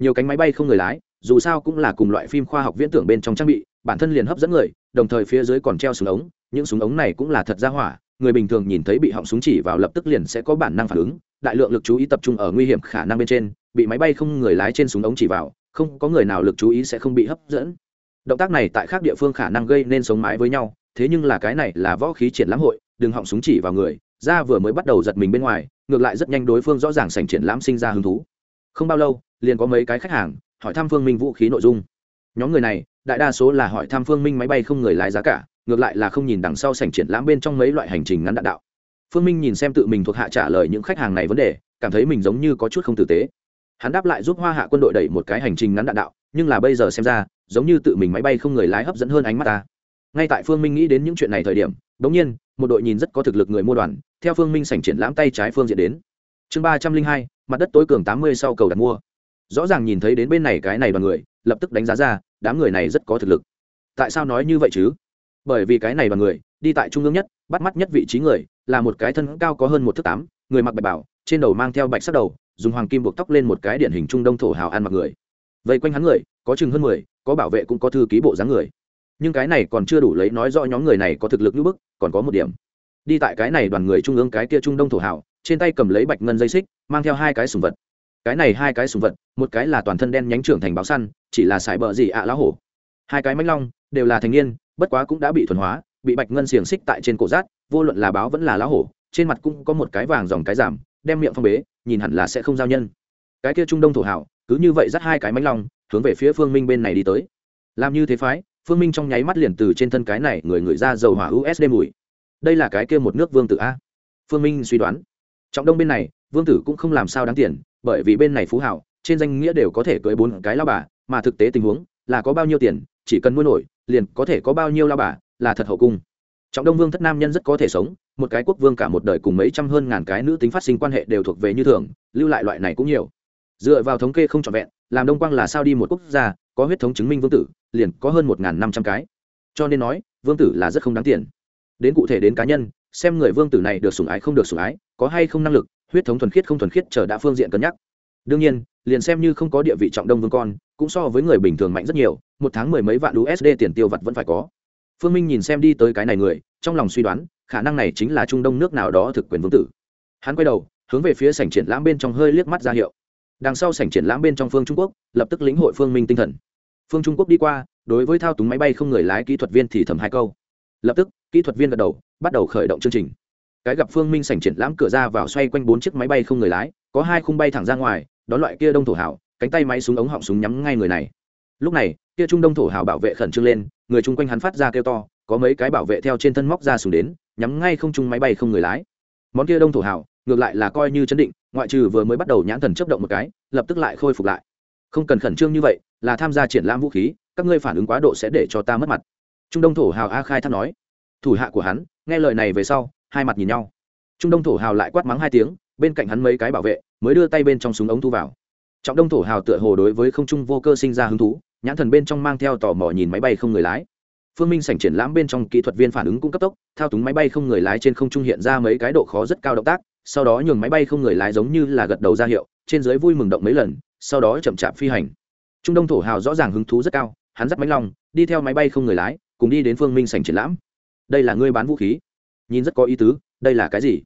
Nhiều cánh máy bay không người lái, dù sao cũng là cùng loại phim khoa học viễn tưởng bên trong trang bị, bản thân liền hấp dẫn người, đồng thời phía dưới còn treo súng ống, những súng ống này cũng là thật ra hỏa người bình thường nhìn thấy bị họng súng chỉ vào lập tức liền sẽ có bản năng phản ứng, đại lượng lực chú ý tập trung ở nguy hiểm khả năng bên trên, bị máy bay không người lái trên súng ống chỉ vào, không có người nào lực chú ý sẽ không bị hấp dẫn. Động tác này tại khác địa phương khả năng gây nên sống mái với nhau, thế nhưng là cái này là võ khí triển lãm hội, đừng họng súng chỉ vào người, ra vừa mới bắt đầu giật mình bên ngoài, ngược lại rất nhanh đối phương rõ ràng sành triển lãm sinh ra hứng thú. Không bao lâu, liền có mấy cái khách hàng hỏi thăm phương minh vũ khí nội dung. Nhóm người này, đại đa số là hỏi thăm phương minh máy bay không người lái giá cả ngược lại là không nhìn đằng sau sảnh triển lãm bên trong mấy loại hành trình ngắn đạn đạo. Phương minh nhìn xem tự mình thuộc hạ trả lời những khách hàng này vấn đề, cảm thấy mình giống như có chút không tử tế. Hắn đáp lại giúp hoa hạ quân đội đẩy một cái hành trình ngắn đạn đạo, nhưng là bây giờ xem ra, giống như tự mình máy bay không người lái hấp dẫn hơn ánh mắt ta. Ngay tại phương minh nghĩ đến những chuyện này thời điểm đ ỗ n g nhiên, một đội nhìn rất có thực lực người mua đoàn, theo phương minh sảnh triển lãm tay trái phương diện đến. Chương ba trăm linh hai, mặt đất tối cường tám mươi sau cầu đặt mua. Rõ ràng nhìn thấy đến bên này cái này đoàn người, lập tức đánh giá ra, đám người này rất có thực lực. Tại sao nói như vậy chứ? Bởi vì cái này đoàn người, đi tại trung ương nhất, bắt mắt nhất vị trí người, là một cái thân cao có hơn một thước tám, người mặc bạch bảo, trên đầu mang theo bạch sắc đầu, dùng hoàng kim buộc tóc lên một cái điển hình trung đông thổ hào ăn mặc người. Vây quanh hắn người, có chừng hơn mười, có bảo vệ cũng có thư ký bộ dáng người. Nhưng cái này còn chưa đủ lấy nói rõ nhóm người này có thực lực như bức, còn có một điểm. Đi tại cái này đoàn người trung ương cái kia trung đông thổ hào, trên tay cầm lấy bạch ngân dây xích, mang theo hai cái sùng vật. Cái này hai cái sùng vật, một cái là toàn thân đen nhánh trưởng thành báo săn, chỉ là sải bờ gì ạ à lá hổ. Hai cái mãnh long, đều là thành niên bất quá cũng đã bị thuần hóa, bị bạch ngân xiềng xích tại trên cổ rát, vô luận là báo vẫn là lá hổ, trên mặt cũng có một cái vàng dòng cái giảm, đem miệng phong bế, nhìn hẳn là sẽ không giao nhân. Cái kia trung đông thổ hảo, cứ như vậy dắt hai cái mánh long, hướng về phía phương minh bên này đi tới. Làm như thế phái, phương minh trong nháy mắt liền từ trên thân cái này người người ra dầu hỏa usd mùi. Đây là cái kia một nước vương tử a. Phương minh suy đoán. Trọng đông bên này, vương tử cũng không làm sao đáng tiền, bởi vì bên này phú hảo, trên danh nghĩa đều có thể cưới bốn cái lao bà, mà thực tế tình huống là có bao nhiêu tiền chỉ cần nuôi nổi, liền có thể có bao nhiêu lao bà, là thật hậu cung. Trọng đông vương thất nam nhân rất có thể sống, một cái quốc vương cả một đời cùng mấy trăm hơn ngàn cái nữ tính phát sinh quan hệ đều thuộc về như thường, lưu lại loại này cũng nhiều. Dựa vào thống kê không trọn vẹn, làm đông quang là sao đi một quốc gia, có huyết thống chứng minh vương tử, liền có hơn một năm trăm cái. Cho nên nói, vương tử là rất không đáng tiền. Đến cụ thể đến cá nhân, xem người vương tử này được sủng ái không được sủng ái, có hay không năng lực, huyết thống thuần khiết không thuần khiết chờ đã phương diện cân nhắc đương nhiên, liền xem như không có địa vị trọng đông vương con, cũng so với người bình thường mạnh rất nhiều, một tháng mười mấy vạn usd tiền tiêu vặt vẫn phải có. Phương minh nhìn xem đi tới cái này người, trong lòng suy đoán, khả năng này chính là trung đông nước nào đó thực quyền vương tử. Hắn quay đầu, hướng về phía sảnh triển lãm bên trong hơi liếc mắt ra hiệu. Đằng sau sảnh triển lãm bên trong phương trung quốc, lập tức lĩnh hội phương minh tinh thần. Phương trung quốc đi qua, đối với thao túng máy bay không người lái kỹ thuật viên thì thầm hai câu. Lập tức, kỹ thuật viên gật đầu, bắt đầu khởi động chương trình. Cái gặp phương minh sảnh triển lãm cửa ra vào xoay quanh bốn chiếc máy bay không người lái, có hai khung bay thẳng ra ngoài đón loại kia đông thổ hảo, cánh tay máy súng ống họng súng nhắm ngay người này. Lúc này, kia trung đông thổ hảo bảo vệ khẩn trương lên, người chung quanh hắn phát ra kêu to, có mấy cái bảo vệ theo trên thân móc ra súng đến, nhắm ngay không trung máy bay không người lái. Món kia đông thổ hảo, ngược lại là coi như chấn định, ngoại trừ vừa mới bắt đầu nhãn thần chấp động một cái, lập tức lại khôi phục lại. Không cần khẩn trương như vậy, là tham gia triển lãm vũ khí, các ngươi phản ứng quá độ sẽ để cho ta mất mặt. Trung đông thổ hào a khai thác nói. Thủ hạ của hắn, nghe lời này về sau, hai mặt nhìn nhau. Trung đông thổ hào lại quát mắng hai tiếng bên cạnh hắn mấy cái bảo vệ mới đưa tay bên trong súng ống thu vào. Trọng đông thổ hào tựa hồ đối với không trung vô cơ sinh ra hứng thú, nhãn thần bên trong mang theo tò mò nhìn máy bay không người lái. Phương minh sảnh triển lãm bên trong kỹ thuật viên phản ứng cũng cấp tốc, thao túng máy bay không người lái trên không trung hiện ra mấy cái độ khó rất cao động tác, sau đó nhường máy bay không người lái giống như là gật đầu ra hiệu, trên dưới vui mừng động mấy lần, sau đó chậm chạp phi hành. Trung đông thổ hào rõ ràng hứng thú rất cao, hắn dắt máy long đi theo máy bay không người lái, cùng đi đến phương minh sảnh triển lãm. Đây là ngươi bán vũ khí? Nhìn rất có ý tứ, đây là cái gì?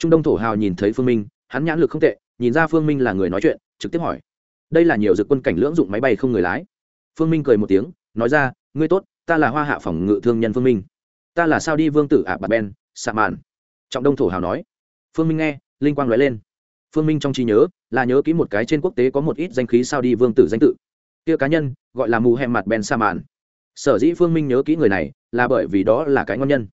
Trung đông thổ hào nhìn thấy phương minh, hắn nhãn lực không tệ, nhìn ra phương minh là người nói chuyện, trực tiếp hỏi. Đây là nhiều dược quân cảnh lưỡng dụng máy bay không người lái. Phương minh cười một tiếng, nói ra, ngươi tốt, ta là hoa hạ phòng ngự thương nhân phương minh. Ta là sao đi vương tử ạ bà ben, sạ màn trọng đông thổ hào nói. Phương minh nghe, linh quang nói lên. Phương minh trong trí nhớ là nhớ ký một cái trên quốc tế có một ít danh khí sao đi vương tử danh tự. Kia cá nhân gọi là mù hèm mặt ben sa màn sở dĩ phương minh nhớ kỹ người này là bởi vì đó là cái ngon nhân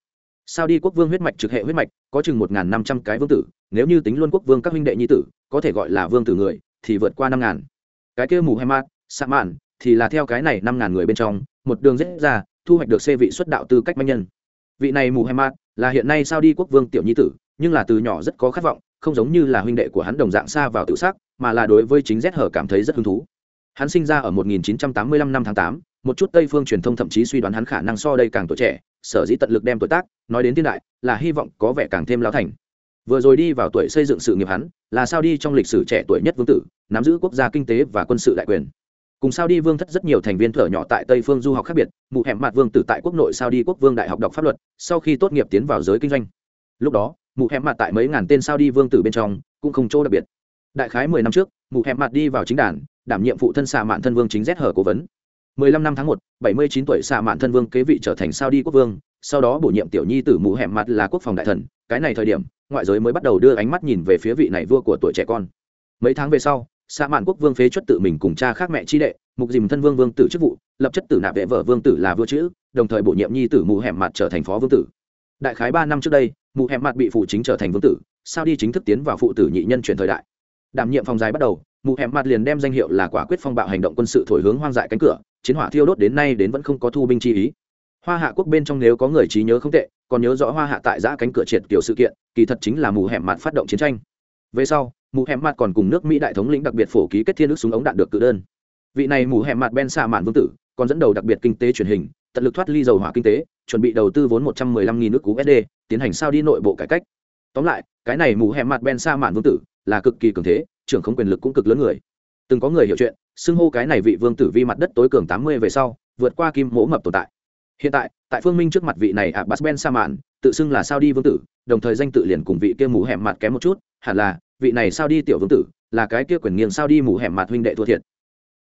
sao đi quốc vương huyết mạch trực hệ huyết mạch có chừng một năm trăm cái vương tử nếu như tính luôn quốc vương các huynh đệ nhi tử có thể gọi là vương tử người thì vượt qua năm ngàn cái kia mù hay mát sa mạn thì là theo cái này năm ngàn người bên trong một đường rết ra thu hoạch được xê vị xuất đạo tư cách manh nhân. Vị này mù muhammad là hiện nay sao đi quốc vương tiểu nhi tử nhưng là từ nhỏ rất có khát vọng không giống như là huynh đệ của hắn đồng dạng xa vào tự xác mà là đối với chính rét hở cảm thấy rất hứng thú. Hắn sinh ra ở 1985 năm tháng 8, một chút tây phương truyền thông thậm chí suy đoán hắn khả năng so đây càng tuổi trẻ, sở dĩ tận lực đem tuổi tác nói đến thiên đại, là hy vọng có vẻ càng thêm lao thành. Vừa rồi đi vào tuổi xây dựng sự nghiệp hắn, là sao đi trong lịch sử trẻ tuổi nhất vương tử, nắm giữ quốc gia kinh tế và quân sự đại quyền. Cùng sao đi vương thất rất nhiều thành viên thở nhỏ tại tây phương du học khác biệt, mụ hẻm mặt vương tử tại quốc nội sao đi quốc vương đại học đọc pháp luật, sau khi tốt nghiệp tiến vào giới kinh doanh. Lúc đó, mụ hẻm mặt tại mấy ngàn tên sao đi vương tử bên trong, cũng không chỗ đặc biệt. Đại khái mười năm trước, mụ hẻm mặt đi vào chính đàn, đảm nhiệm phụ thân xạ mạn thân vương chính rét hở cố vấn mười lăm năm tháng một, bảy mươi chín tuổi xạ mạn thân vương kế vị trở thành sao đi quốc vương, sau đó bổ nhiệm tiểu nhi tử mù hẻm mặt là quốc phòng đại thần. Cái này thời điểm, ngoại giới mới bắt đầu đưa ánh mắt nhìn về phía vị này vua của tuổi trẻ con. Mấy tháng về sau, xạ mạn quốc vương phế chuất tự mình cùng cha khác mẹ chi đệ, mục dìm thân vương vương tử chức vụ, lập chất tử nạp vệ vợ vương tử là vua chữ, đồng thời bổ nhiệm nhi tử mù hẻm mặt trở thành phó vương tử. Đại khái ba năm trước đây, mù hẻm mặt bị phụ chính trở thành vương tử sao đi chính thức tiến vào phụ tử nhị nhân chuyển thời đại. Đảm nhiệm phòng dài bắt đầu, mù hẻm mặt liền đem danh hiệu là quả quyết phong bạo hành động quân sự thổi hướng hoang dại cánh cửa chiến hỏa thiêu đốt đến nay đến vẫn không có thu binh chi ý. Hoa hạ quốc bên trong nếu có người trí nhớ không tệ còn nhớ rõ hoa hạ tại giã cánh cửa triệt kiểu sự kiện kỳ thật chính là mù hẻm mặt phát động chiến tranh. Về sau mù hẻm mặt còn cùng nước mỹ đại thống lĩnh đặc biệt phổ ký kết thiên ước súng ống đạn được cự đơn. Vị này mù hẻm mặt ben xạ mạn vương tử còn dẫn đầu đặc biệt kinh tế truyền hình tận lực thoát ly dầu hỏa kinh tế chuẩn bị đầu tư vốn một trăm mười lăm nghìn nước USD, tiến hành sao đi nội bộ cải cách. Tóm lại cái này mù hẻm mặt ben xạ mạn vương tử là cực kỳ cường thế trưởng không quyền lực cũng cực lớn người. Từng có người hiểu chuyện xưng hô cái này vị vương tử vi mặt đất tối cường tám mươi về sau, vượt qua kim mỗ mập tồn tại. Hiện tại tại phương minh trước mặt vị này abbas ben sa mạn tự xưng là sao đi vương tử, đồng thời danh tự liền cùng vị kia mũ hẻm mặt kém một chút, hẳn là, vị này sao đi tiểu vương tử, là cái kia quyền nghiêng sao đi mũ hẻm mặt huynh đệ thua thiệt.